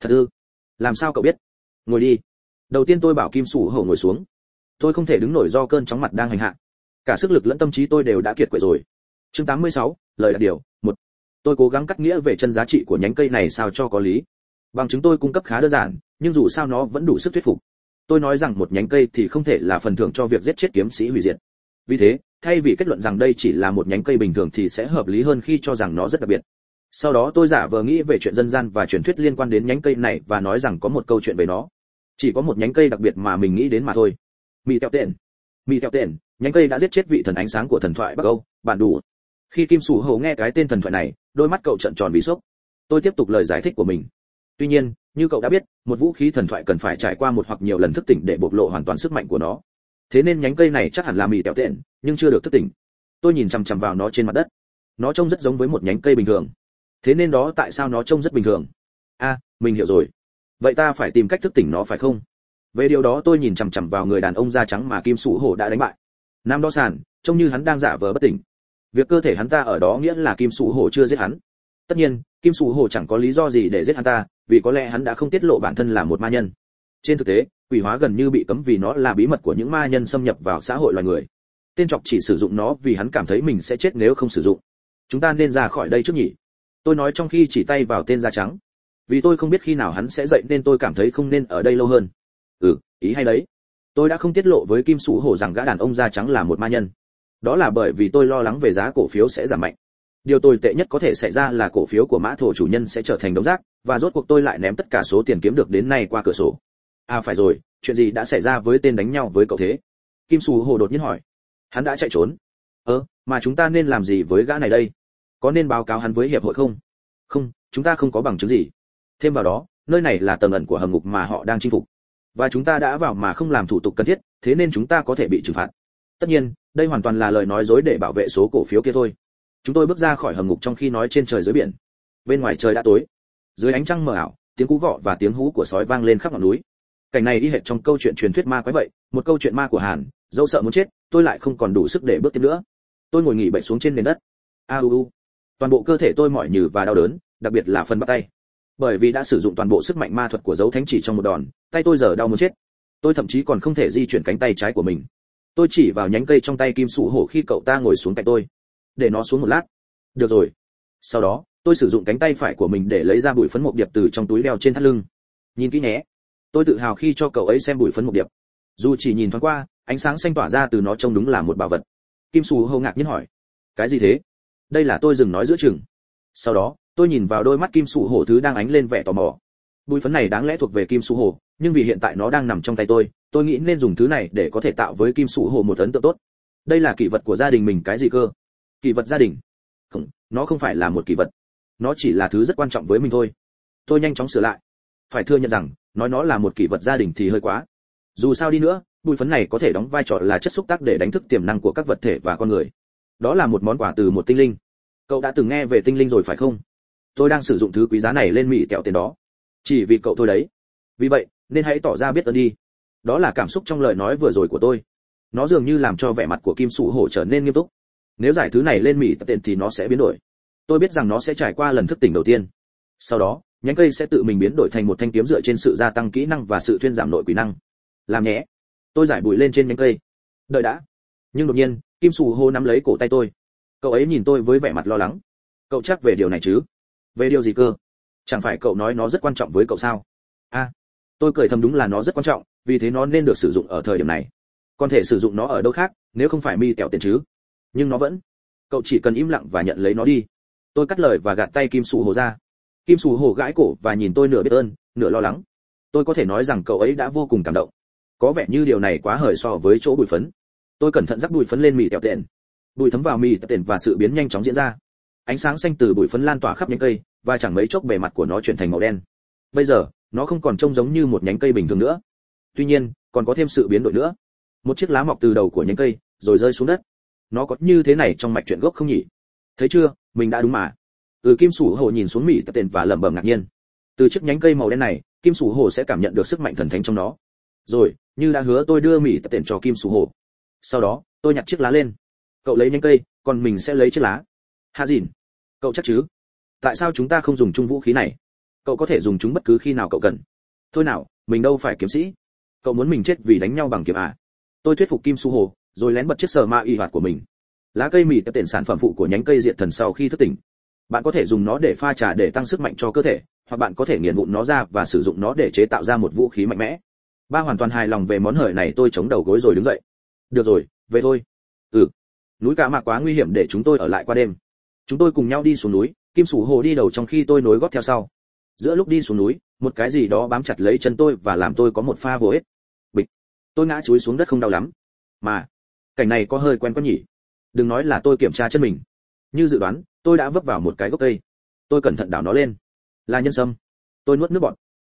Thật ư? Làm sao cậu biết? Ngồi đi. đầu tiên tôi bảo kim sủ hổ ngồi xuống. Tôi không thể đứng nổi do cơn chóng mặt đang hành hạ. Cả sức lực lẫn tâm trí tôi đều đã kiệt quệ rồi. Chương 86, lời đặc điều một. Tôi cố gắng cắt nghĩa về chân giá trị của nhánh cây này sao cho có lý. Bằng chứng tôi cung cấp khá đơn giản nhưng dù sao nó vẫn đủ sức thuyết phục. Tôi nói rằng một nhánh cây thì không thể là phần thưởng cho việc giết chết kiếm sĩ hủy diệt. Vì thế thay vì kết luận rằng đây chỉ là một nhánh cây bình thường thì sẽ hợp lý hơn khi cho rằng nó rất đặc biệt sau đó tôi giả vờ nghĩ về chuyện dân gian và truyền thuyết liên quan đến nhánh cây này và nói rằng có một câu chuyện về nó. Chỉ có một nhánh cây đặc biệt mà mình nghĩ đến mà thôi. Mì tẹo tên mì tẹo tên nhánh cây đã giết chết vị thần ánh sáng của thần thoại bắc âu bản đủ. Khi kim sủ hầu nghe cái tên thần thoại này, đôi mắt cậu trợn tròn vì sốc. Tôi tiếp tục lời giải thích của mình. Tuy nhiên, như cậu đã biết, một vũ khí thần thoại cần phải trải qua một hoặc nhiều lần thức tỉnh để bộc lộ hoàn toàn sức mạnh của nó. Thế nên nhánh cây này chắc hẳn là mì tẹo tện nhưng chưa được thức tỉnh. Tôi nhìn chằm chằm vào nó trên mặt đất. Nó trông rất giống với một nhánh cây bình thường thế nên đó tại sao nó trông rất bình thường? A, mình hiểu rồi. Vậy ta phải tìm cách thức tỉnh nó phải không? Về điều đó tôi nhìn chằm chằm vào người đàn ông da trắng mà kim sủ hổ đã đánh bại. Nam đó sàn, trông như hắn đang giả vờ bất tỉnh. Việc cơ thể hắn ta ở đó nghĩa là kim sủ hổ chưa giết hắn. Tất nhiên, kim sủ hổ chẳng có lý do gì để giết hắn ta, vì có lẽ hắn đã không tiết lộ bản thân là một ma nhân. Trên thực tế, quỷ hóa gần như bị cấm vì nó là bí mật của những ma nhân xâm nhập vào xã hội loài người. Tên trọc chỉ sử dụng nó vì hắn cảm thấy mình sẽ chết nếu không sử dụng. Chúng ta nên ra khỏi đây trước nhỉ? Tôi nói trong khi chỉ tay vào tên da trắng. Vì tôi không biết khi nào hắn sẽ dậy nên tôi cảm thấy không nên ở đây lâu hơn. Ừ ý hay đấy. Tôi đã không tiết lộ với kim sủ hổ rằng gã đàn ông da trắng là một ma nhân. Đó là bởi vì tôi lo lắng về giá cổ phiếu sẽ giảm mạnh. Điều tồi tệ nhất có thể xảy ra là cổ phiếu của mã thổ chủ nhân sẽ trở thành đống rác, và rốt cuộc tôi lại ném tất cả số tiền kiếm được đến nay qua cửa sổ. À phải rồi, chuyện gì đã xảy ra với tên đánh nhau với cậu thế? Kim sù hồ đột nhiên hỏi. Hắn đã chạy trốn. Ơ, mà chúng ta nên làm gì với gã này đây? Có nên báo cáo hắn với hiệp hội không? Không, chúng ta không có bằng chứng gì. Thêm vào đó, nơi này là tầng ẩn của hầm ngục mà họ đang chinh phục. Và chúng ta đã vào mà không làm thủ tục cần thiết, thế nên chúng ta có thể bị trừng phạt. Tất nhiên, đây hoàn toàn là lời nói dối để bảo vệ số cổ phiếu kia thôi. Chúng tôi bước ra khỏi hầm ngục trong khi nói trên trời dưới biển. Bên ngoài trời đã tối. Dưới ánh trăng mờ ảo, tiếng cú vọ và tiếng hú của sói vang lên khắp ngọn núi. Cảnh này đi hệt trong câu chuyện truyền thuyết ma quái vậy, một câu chuyện ma của hàn, dẫu sợ muốn chết, tôi lại không còn đủ sức để bước tiếp nữa. Tôi ngồi nghỉ bệnh xuống trên nền đất. A u u toàn bộ cơ thể tôi mỏi nhừ và đau đớn, đặc biệt là phần bắt tay. Bởi vì đã sử dụng toàn bộ sức mạnh ma thuật của dấu thánh chỉ trong một đòn, tay tôi giờ đau muốn chết. Tôi thậm chí còn không thể di chuyển cánh tay trái của mình. Tôi chỉ vào nhánh cây trong tay kim sụ hổ khi cậu ta ngồi xuống cạnh tôi. Để nó xuống một lát. Được rồi. Sau đó, tôi sử dụng cánh tay phải của mình để lấy ra bụi phấn mộc điệp từ trong túi đeo trên thắt lưng. Nhìn kỹ nhé. Tôi tự hào khi cho cậu ấy xem bụi phấn mộc điệp. Dù chỉ nhìn thoáng qua, ánh sáng xanh tỏa ra từ nó trông đúng là một bảo vật. Kim sù hầu ngạc nhiên hỏi, cái gì thế? Đây là tôi dừng nói giữa chừng. Sau đó, tôi nhìn vào đôi mắt kim sụ hổ thứ đang ánh lên vẻ tò mò. Bụi phấn này đáng lẽ thuộc về kim sụ hổ, nhưng vì hiện tại nó đang nằm trong tay tôi tôi nghĩ nên dùng thứ này để có thể tạo với kim sụ hổ một ấn tượng tốt. Đây là kỷ vật của gia đình mình, cái gì cơ? Kỷ vật gia đình? Không, nó không phải là một kỷ vật. Nó chỉ là thứ rất quan trọng với mình thôi. Tôi nhanh chóng sửa lại. Phải thừa nhận rằng, nói nó là một kỷ vật gia đình thì hơi quá. Dù sao đi nữa, bụi phấn này có thể đóng vai trò là chất xúc tác để đánh thức tiềm năng của các vật thể và con người đó là một món quà từ một tinh linh. Cậu đã từng nghe về tinh linh rồi phải không? Tôi đang sử dụng thứ quý giá này lên mỹ kẹo tiền đó. Chỉ vì cậu thôi đấy. Vì vậy, nên hãy tỏ ra biết ơn đi. Đó là cảm xúc trong lời nói vừa rồi của tôi. Nó dường như làm cho vẻ mặt của kim sụ hổ trở nên nghiêm túc. Nếu giải thứ này lên mỹ tiền thì nó sẽ biến đổi. Tôi biết rằng nó sẽ trải qua lần thức tỉnh đầu tiên. Sau đó, nhánh cây sẽ tự mình biến đổi thành một thanh kiếm dựa trên sự gia tăng kỹ năng và sự thuyên giảm nội quỷ năng. Làm nhé. Tôi giải bụi lên trên nhánh cây. Đợi đã nhưng đột nhiên, kim sù hô nắm lấy cổ tay tôi. Cậu ấy nhìn tôi với vẻ mặt lo lắng. Cậu chắc về điều này chứ? Về điều gì cơ? Chẳng phải cậu nói nó rất quan trọng với cậu sao? A tôi cười thầm đúng là nó rất quan trọng, vì thế nó nên được sử dụng ở thời điểm này. Còn thể sử dụng nó ở đâu khác, nếu không phải mi kẹo tiền chứ? Nhưng nó vẫn. Cậu chỉ cần im lặng và nhận lấy nó đi. Tôi cắt lời và gạt tay kim sù hồ ra. Kim sù hồ gãi cổ và nhìn tôi nửa biết ơn, nửa lo lắng. Tôi có thể nói rằng cậu ấy đã vô cùng cảm động. Có vẻ như điều này quá hời so với chỗ bụi phấn tôi cẩn thận rắc bụi phấn lên mì tẹo tện. Bụi thấm vào mì tẹo tện và sự biến nhanh chóng diễn ra. Ánh sáng xanh từ bụi phấn lan tỏa khắp nhánh cây, và chẳng mấy chốc bề mặt của nó chuyển thành màu đen. Bây giờ, nó không còn trông giống như một nhánh cây bình thường nữa. Tuy nhiên, còn có thêm sự biến đổi nữa. Một chiếc lá mọc từ đầu của nhánh cây, rồi rơi xuống đất. Nó có như thế này trong mạch chuyện gốc không nhỉ? Thấy chưa, mình đã đúng mà. Ừ kim sủ hồ nhìn xuống mỹ tập tiền và lẩm bẩm ngạc nhiên. Từ chiếc nhánh cây màu đen này, kim sủ hồ sẽ cảm nhận được sức mạnh thần thánh trong nó. Rồi, như đã hứa tôi đưa mỹ tập tiền cho kim sủ hồ sau đó, tôi nhặt chiếc lá lên. Cậu lấy nhánh cây, còn mình sẽ lấy chiếc lá. Hạ dìn, cậu chắc chứ? Tại sao chúng ta không dùng chung vũ khí này? Cậu có thể dùng chúng bất cứ khi nào cậu cần. Thôi nào, mình đâu phải kiếm sĩ. Cậu muốn mình chết vì đánh nhau bằng kiếm à? Tôi thuyết phục kim su hồ, rồi lén bật chiếc sờ ma y hoạt của mình. Lá cây mì tiếp tiền sản phẩm phụ của nhánh cây diệt thần sau khi thức tỉnh. Bạn có thể dùng nó để pha trà để tăng sức mạnh cho cơ thể, hoặc bạn có thể nghiền vụn nó ra và sử dụng nó để chế tạo ra một vũ khí mạnh mẽ. Ba hoàn toàn hài lòng về món hời này, tôi chống đầu gối rồi đứng dậy được rồi, về thôi. Ừ. Núi cả mạc quá nguy hiểm để chúng tôi ở lại qua đêm. Chúng tôi cùng nhau đi xuống núi, kim sủ hồ đi đầu trong khi tôi nối gót theo sau. Giữa lúc đi xuống núi, một cái gì đó bám chặt lấy chân tôi và làm tôi có một pha vô ích. Bịch. Tôi ngã chúi xuống đất không đau lắm. Mà, cảnh này có hơi quen có nhỉ? Đừng nói là tôi kiểm tra chân mình. Như dự đoán, tôi đã vấp vào một cái gốc cây. Tôi cẩn thận đảo nó lên. Là nhân sâm. Tôi nuốt nước bọt.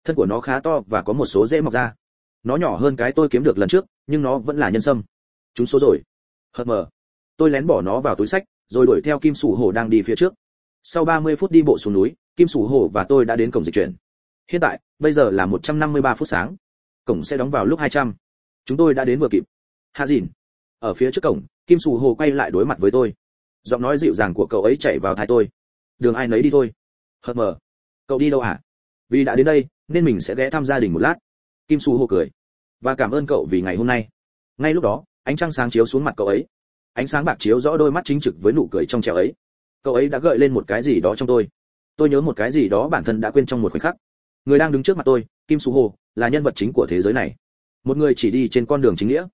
Thân của nó khá to và có một số dễ mọc ra. Nó nhỏ hơn cái tôi kiếm được lần trước, nhưng nó vẫn là nhân sâm chúng số rồi. Hờ mờ. Tôi lén bỏ nó vào túi sách, rồi đuổi theo kim sủ hổ đang đi phía trước. Sau 30 phút đi bộ xuống núi, kim sủ hổ và tôi đã đến cổng dịch chuyển. Hiện tại, bây giờ là 153 phút sáng. Cổng sẽ đóng vào lúc 200. chúng tôi đã đến vừa kịp. Hà dìn. Ở phía trước cổng, kim sủ hổ quay lại đối mặt với tôi. Giọng nói dịu dàng của cậu ấy chạy vào tai tôi. Đường ai nấy đi thôi. Hờ mờ. Cậu đi đâu hả? Vì đã đến đây, nên mình sẽ ghé thăm gia đình một lát. Kim su hô cười. Và cảm ơn cậu vì ngày hôm nay. Ngay lúc đó ánh trăng sáng chiếu xuống mặt cậu ấy. Ánh sáng bạc chiếu rõ đôi mắt chính trực với nụ cười trong trẻo ấy. Cậu ấy đã gợi lên một cái gì đó trong tôi. Tôi nhớ một cái gì đó bản thân đã quên trong một khoảnh khắc. Người đang đứng trước mặt tôi, kim su hồ, là nhân vật chính của thế giới này. Một người chỉ đi trên con đường chính nghĩa.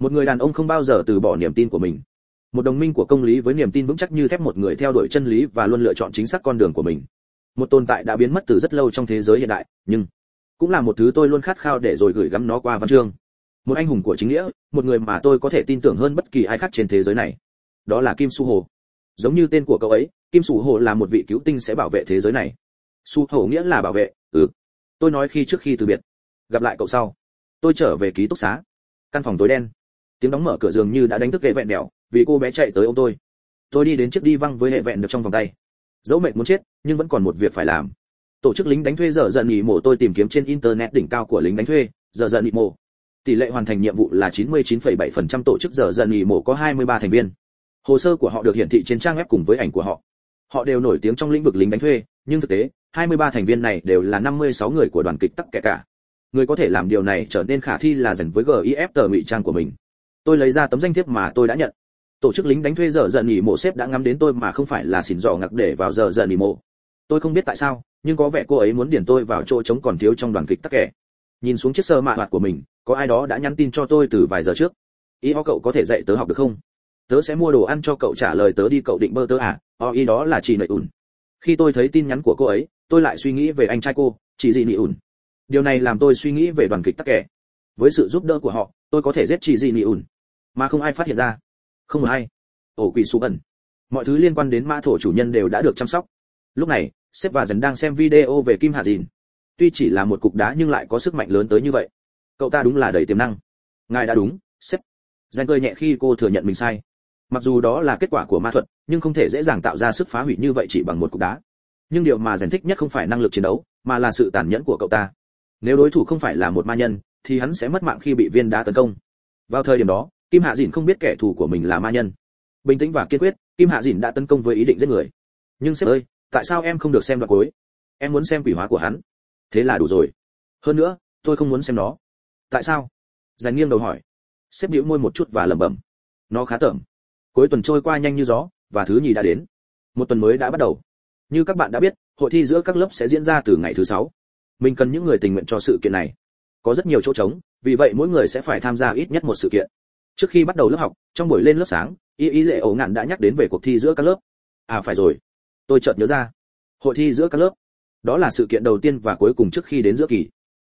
Một người đàn ông không bao giờ từ bỏ niềm tin của mình. Một đồng minh của công lý với niềm tin vững chắc như thép một người theo đuổi chân lý và luôn lựa chọn chính xác con đường của mình. Một tồn tại đã biến mất từ rất lâu trong thế giới hiện đại, nhưng cũng là một thứ tôi luôn khát khao để rồi gửi gắm nó qua văn chương một anh hùng của chính nghĩa, một người mà tôi có thể tin tưởng hơn bất kỳ ai khác trên thế giới này. Đó là kim su hồ. Giống như tên của cậu ấy, kim su hồ là một vị cứu tinh sẽ bảo vệ thế giới này. Su hồ nghĩa là bảo vệ ừ. Tôi nói khi trước khi từ biệt. Gặp lại cậu sau. Tôi trở về ký túc xá. Căn phòng tối đen. Tiếng đóng mở cửa giường như đã đánh thức hệ vẹn đèo, vì cô bé chạy tới ô tôi. Tôi đi đến chiếc đi văng với hệ vẹn được trong vòng tay. Dẫu mệt muốn chết, nhưng vẫn còn một việc phải làm. Tổ chức lính đánh thuê giờ dần nghỉ mổ tôi tìm kiếm trên internet đỉnh cao của lính đánh thuê, giờ dần nghỉ mổ tỷ lệ hoàn thành nhiệm vụ là 99,7% tổ chức giờ dần nghỉ mổ có 23 thành viên. Hồ sơ của họ được hiển thị trên trang web cùng với ảnh của họ. Họ đều nổi tiếng trong lĩnh vực lính đánh thuê nhưng thực tế 23 thành viên này đều là 56 người của đoàn kịch tắc kẻ cả. Người có thể làm điều này trở nên khả thi là dần với gif tờ ngụy trang của mình. Tôi lấy ra tấm danh thiếp mà tôi đã nhận. Tổ chức lính đánh thuê giờ dần nghỉ mộ sếp đã ngắm đến tôi mà không phải là xỉn dò ngặc để vào giờ dần nghỉ mộ tôi không biết tại sao nhưng có vẻ cô ấy muốn điển tôi vào chỗ trống còn thiếu trong đoàn kịch tắc kẻ nhìn xuống chiếc sơ mạ hoạt của mình, có ai đó đã nhắn tin cho tôi từ vài giờ trước. Ý ho cậu có thể dạy tớ học được không? Tớ sẽ mua đồ ăn cho cậu trả lời tớ đi, cậu định bơ tớ à? O ý đó là chị nợ ủn. Khi tôi thấy tin nhắn của cô ấy, tôi lại suy nghĩ về anh trai cô chị Dị nị ủn. Điều này làm tôi suy nghĩ về đoàn kịch tắc kẻ với sự giúp đỡ của họ, tôi có thể giết chị Dị nị ủn. Mà không ai phát hiện ra. Không ai. ổ quỷ số ẩn mọi thứ liên quan đến mã thổ chủ nhân đều đã được chăm sóc. Lúc này, sếp và dần đang xem video về kim hà dìn tuy chỉ là một cục đá nhưng lại có sức mạnh lớn tới như vậy. Cậu ta đúng là đầy tiềm năng. Ngài đã đúng, sếp. Dần cười nhẹ khi cô thừa nhận mình sai. Mặc dù đó là kết quả của ma thuật, nhưng không thể dễ dàng tạo ra sức phá hủy như vậy chỉ bằng một cục đá. Nhưng điều mà dần thích nhất không phải năng lực chiến đấu, mà là sự tàn nhẫn của cậu ta. Nếu đối thủ không phải là một ma nhân, thì hắn sẽ mất mạng khi bị viên đá tấn công. Vào thời điểm đó, kim hạ dìn không biết kẻ thù của mình là ma nhân. Bình tĩnh và kiên quyết, kim hạ dìn đã tấn công với ý định giết người. Nhưng sếp ơi, tại sao em không được xem đoạn cuối? Em muốn xem quỷ hóa của hắn thế là đủ rồi. Hơn nữa, tôi không muốn xem nó. Tại sao? Giàn nghiêng đầu hỏi. Sếp bĩu môi một chút và lẩm bẩm. Nó khá tởm. Cuối tuần trôi qua nhanh như gió, và thứ nhì đã đến. Một tuần mới đã bắt đầu. Như các bạn đã biết, hội thi giữa các lớp sẽ diễn ra từ ngày thứ sáu. Mình cần những người tình nguyện cho sự kiện này. Có rất nhiều chỗ trống, vì vậy mỗi người sẽ phải tham gia ít nhất một sự kiện. Trước khi bắt đầu lớp học, trong buổi lên lớp sáng, y y dễ ổ ngạn đã nhắc đến về cuộc thi giữa các lớp. À phải rồi. Tôi chợt nhớ ra. Hội thi giữa các lớp đó là sự kiện đầu tiên và cuối cùng trước khi đến giữa kỳ.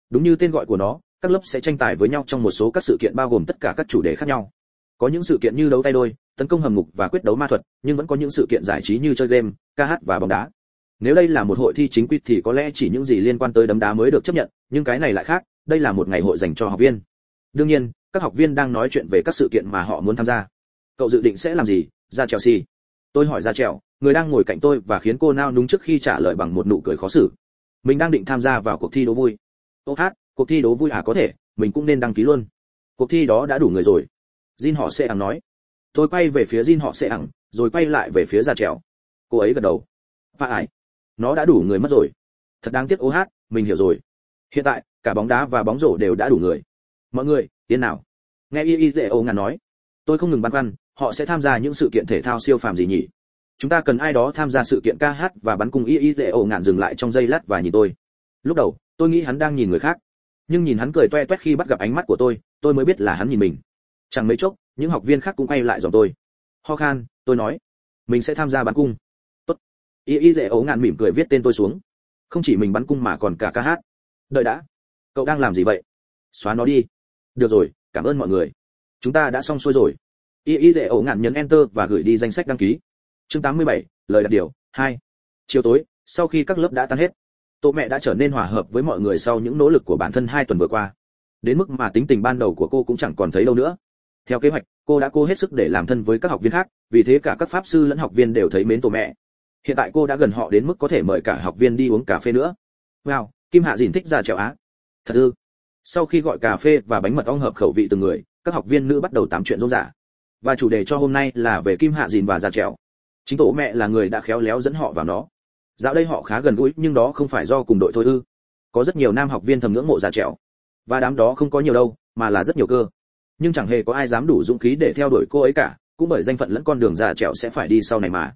Đúng như tên gọi của nó, các lớp sẽ tranh tài với nhau trong một số các sự kiện bao gồm tất cả các chủ đề khác nhau. Có những sự kiện như đấu tay đôi, tấn công hầm ngục và quyết đấu ma thuật, nhưng vẫn có những sự kiện giải trí như chơi game, ca hát và bóng đá. Nếu đây là một hội thi chính quy thì có lẽ chỉ những gì liên quan tới đấm đá mới được chấp nhận, nhưng cái này lại khác, đây là một ngày hội dành cho học viên. Đương nhiên, các học viên đang nói chuyện về các sự kiện mà họ muốn tham gia. Cậu dự định sẽ làm gì? Ra chelsea tôi hỏi ra trèo, người đang ngồi cạnh tôi và khiến cô nao núng trước khi trả lời bằng một nụ cười khó xử. Mình đang định tham gia vào cuộc thi đố vui. Ô hát, cuộc thi đố vui à có thể, mình cũng nên đăng ký luôn. Cuộc thi đó đã đủ người rồi. Jin họ sẽ ẳng nói. Tôi quay về phía jin họ sẽ ẳng rồi quay lại về phía ra trèo. Cô ấy gật đầu. Pha ải nó đã đủ người mất rồi. Thật đáng tiếc ô hát, mình hiểu rồi. Hiện tại, cả bóng đá và bóng rổ đều đã đủ người. Mọi người, yên nào. Nghe y y dễ ô ngàn nói. Tôi không ngừng băn khoăn họ sẽ tham gia những sự kiện thể thao siêu phàm gì nhỉ? Chúng ta cần ai đó tham gia sự kiện ca hát và bắn cung. y y dễ ổ ngạn dừng lại trong giây lát và nhìn tôi. Lúc đầu, tôi nghĩ hắn đang nhìn người khác. Nhưng nhìn hắn cười toe toét khi bắt gặp ánh mắt của tôi tôi mới biết là hắn nhìn mình. Chẳng mấy chốc, những học viên khác cũng quay lại dòng tôi. Ho khan, tôi nói, mình sẽ tham gia bắn cung. Tốt. Y y dễ ấu ngạn mỉm cười viết tên tôi xuống. Không chỉ mình bắn cung mà còn cả ca hát. Đợi đã. Cậu đang làm gì vậy? Xóa nó đi. Được rồi, cảm ơn mọi người. Chúng ta đã xong xuôi rồi y y dễ ổ ngạn nhấn enter và gửi đi danh sách đăng ký. Chương 87, lời đặt điều 2. chiều tối sau khi các lớp đã tan hết tô mẹ đã trở nên hòa hợp với mọi người sau những nỗ lực của bản thân hai tuần vừa qua. Đến mức mà tính tình ban đầu của cô cũng chẳng còn thấy đâu nữa. Theo kế hoạch cô đã cố hết sức để làm thân với các học viên khác vì thế cả các pháp sư lẫn học viên đều thấy mến tổ mẹ. Hiện tại cô đã gần họ đến mức có thể mời cả học viên đi uống cà phê nữa. Wow kim hạ dìn thích ra trèo á. Thật ư? Sau khi gọi cà phê và bánh mật ong hợp khẩu vị từng người các học viên nữ bắt đầu tám chuyện rôm rả và chủ đề cho hôm nay là về kim hạ dìn và già trèo. Chính tổ mẹ là người đã khéo léo dẫn họ vào nó. Dạo đây họ khá gần gũi, nhưng đó không phải do cùng đội thôi ư. Có rất nhiều nam học viên thầm ngưỡng mộ già trèo. Và đám đó không có nhiều đâu, mà là rất nhiều cơ. Nhưng chẳng hề có ai dám đủ dũng khí để theo đuổi cô ấy cả, cũng bởi danh phận lẫn con đường già trèo sẽ phải đi sau này mà.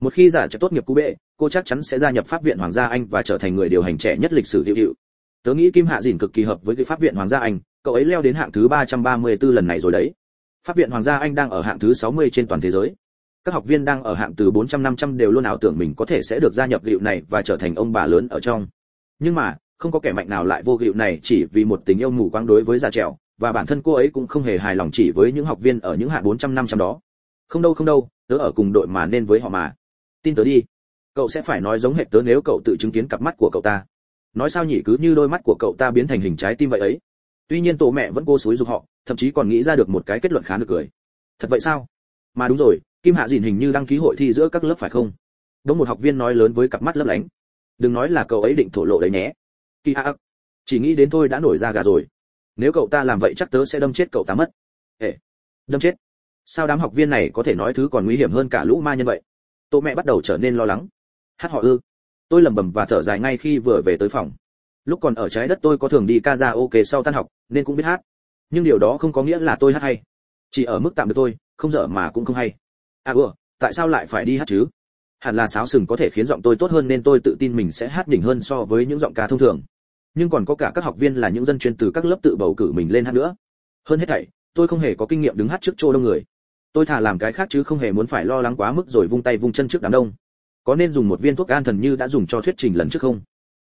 Một khi giả trèo tốt nghiệp cú bệ cô chắc chắn sẽ gia nhập pháp viện hoàng gia anh và trở thành người điều hành trẻ nhất lịch sử hữu hiệu. Tớ nghĩ kim hạ dìn cực kỳ hợp với cái pháp viện hoàng gia anh, cậu ấy leo đến hạng thứ 334 lần này rồi đấy pháp viện hoàng gia anh đang ở hạng thứ 60 trên toàn thế giới. Các học viên đang ở hạng từ 400-500 đều luôn ảo tưởng mình có thể sẽ được gia nhập gịu này và trở thành ông bà lớn ở trong. Nhưng mà, không có kẻ mạnh nào lại vô gịu này chỉ vì một tình yêu mù quáng đối với già trèo, và bản thân cô ấy cũng không hề hài lòng chỉ với những học viên ở những hạng 400-500 đó. Không đâu không đâu, tớ ở cùng đội mà nên với họ mà. Tin tớ đi. Cậu sẽ phải nói giống hệt tớ nếu cậu tự chứng kiến cặp mắt của cậu ta. Nói sao nhỉ, cứ như đôi mắt của cậu ta biến thành hình trái tim vậy ấy tuy nhiên tổ mẹ vẫn cố xúi dục họ, thậm chí còn nghĩ ra được một cái kết luận khá được cười. Thật vậy sao? Mà đúng rồi, kim hạ dìn hình như đăng ký hội thi giữa các lớp phải không? Đống một học viên nói lớn với cặp mắt lấp lánh. Đừng nói là cậu ấy định thổ lộ đấy nhé. Kỳ hạ chỉ nghĩ đến thôi đã nổi ra gà rồi. Nếu cậu ta làm vậy chắc tớ sẽ đâm chết cậu ta mất. Ê. Đâm chết. Sao đám học viên này có thể nói thứ còn nguy hiểm hơn cả lũ ma nhân vậy? Tô mẹ bắt đầu trở nên lo lắng. Hát họ ư. Tôi lẩm bẩm và thở dài ngay khi vừa về tới phòng lúc còn ở trái đất tôi có thường đi ca ra ok sau tan học, nên cũng biết hát. Nhưng điều đó không có nghĩa là tôi hát hay. Chỉ ở mức tạm được tôi không dở mà cũng không hay. À ủa, tại sao lại phải đi hát chứ? Hẳn là sáo sừng có thể khiến giọng tôi tốt hơn nên tôi tự tin mình sẽ hát đỉnh hơn so với những giọng ca thông thường. Nhưng còn có cả các học viên là những dân chuyên từ các lớp tự bầu cử mình lên hát nữa. Hơn hết thảy, tôi không hề có kinh nghiệm đứng hát trước chỗ đông người. Tôi thà làm cái khác chứ không hề muốn phải lo lắng quá mức rồi vung tay vung chân trước đám đông. Có nên dùng một viên thuốc an thần như đã dùng cho thuyết trình lần trước không?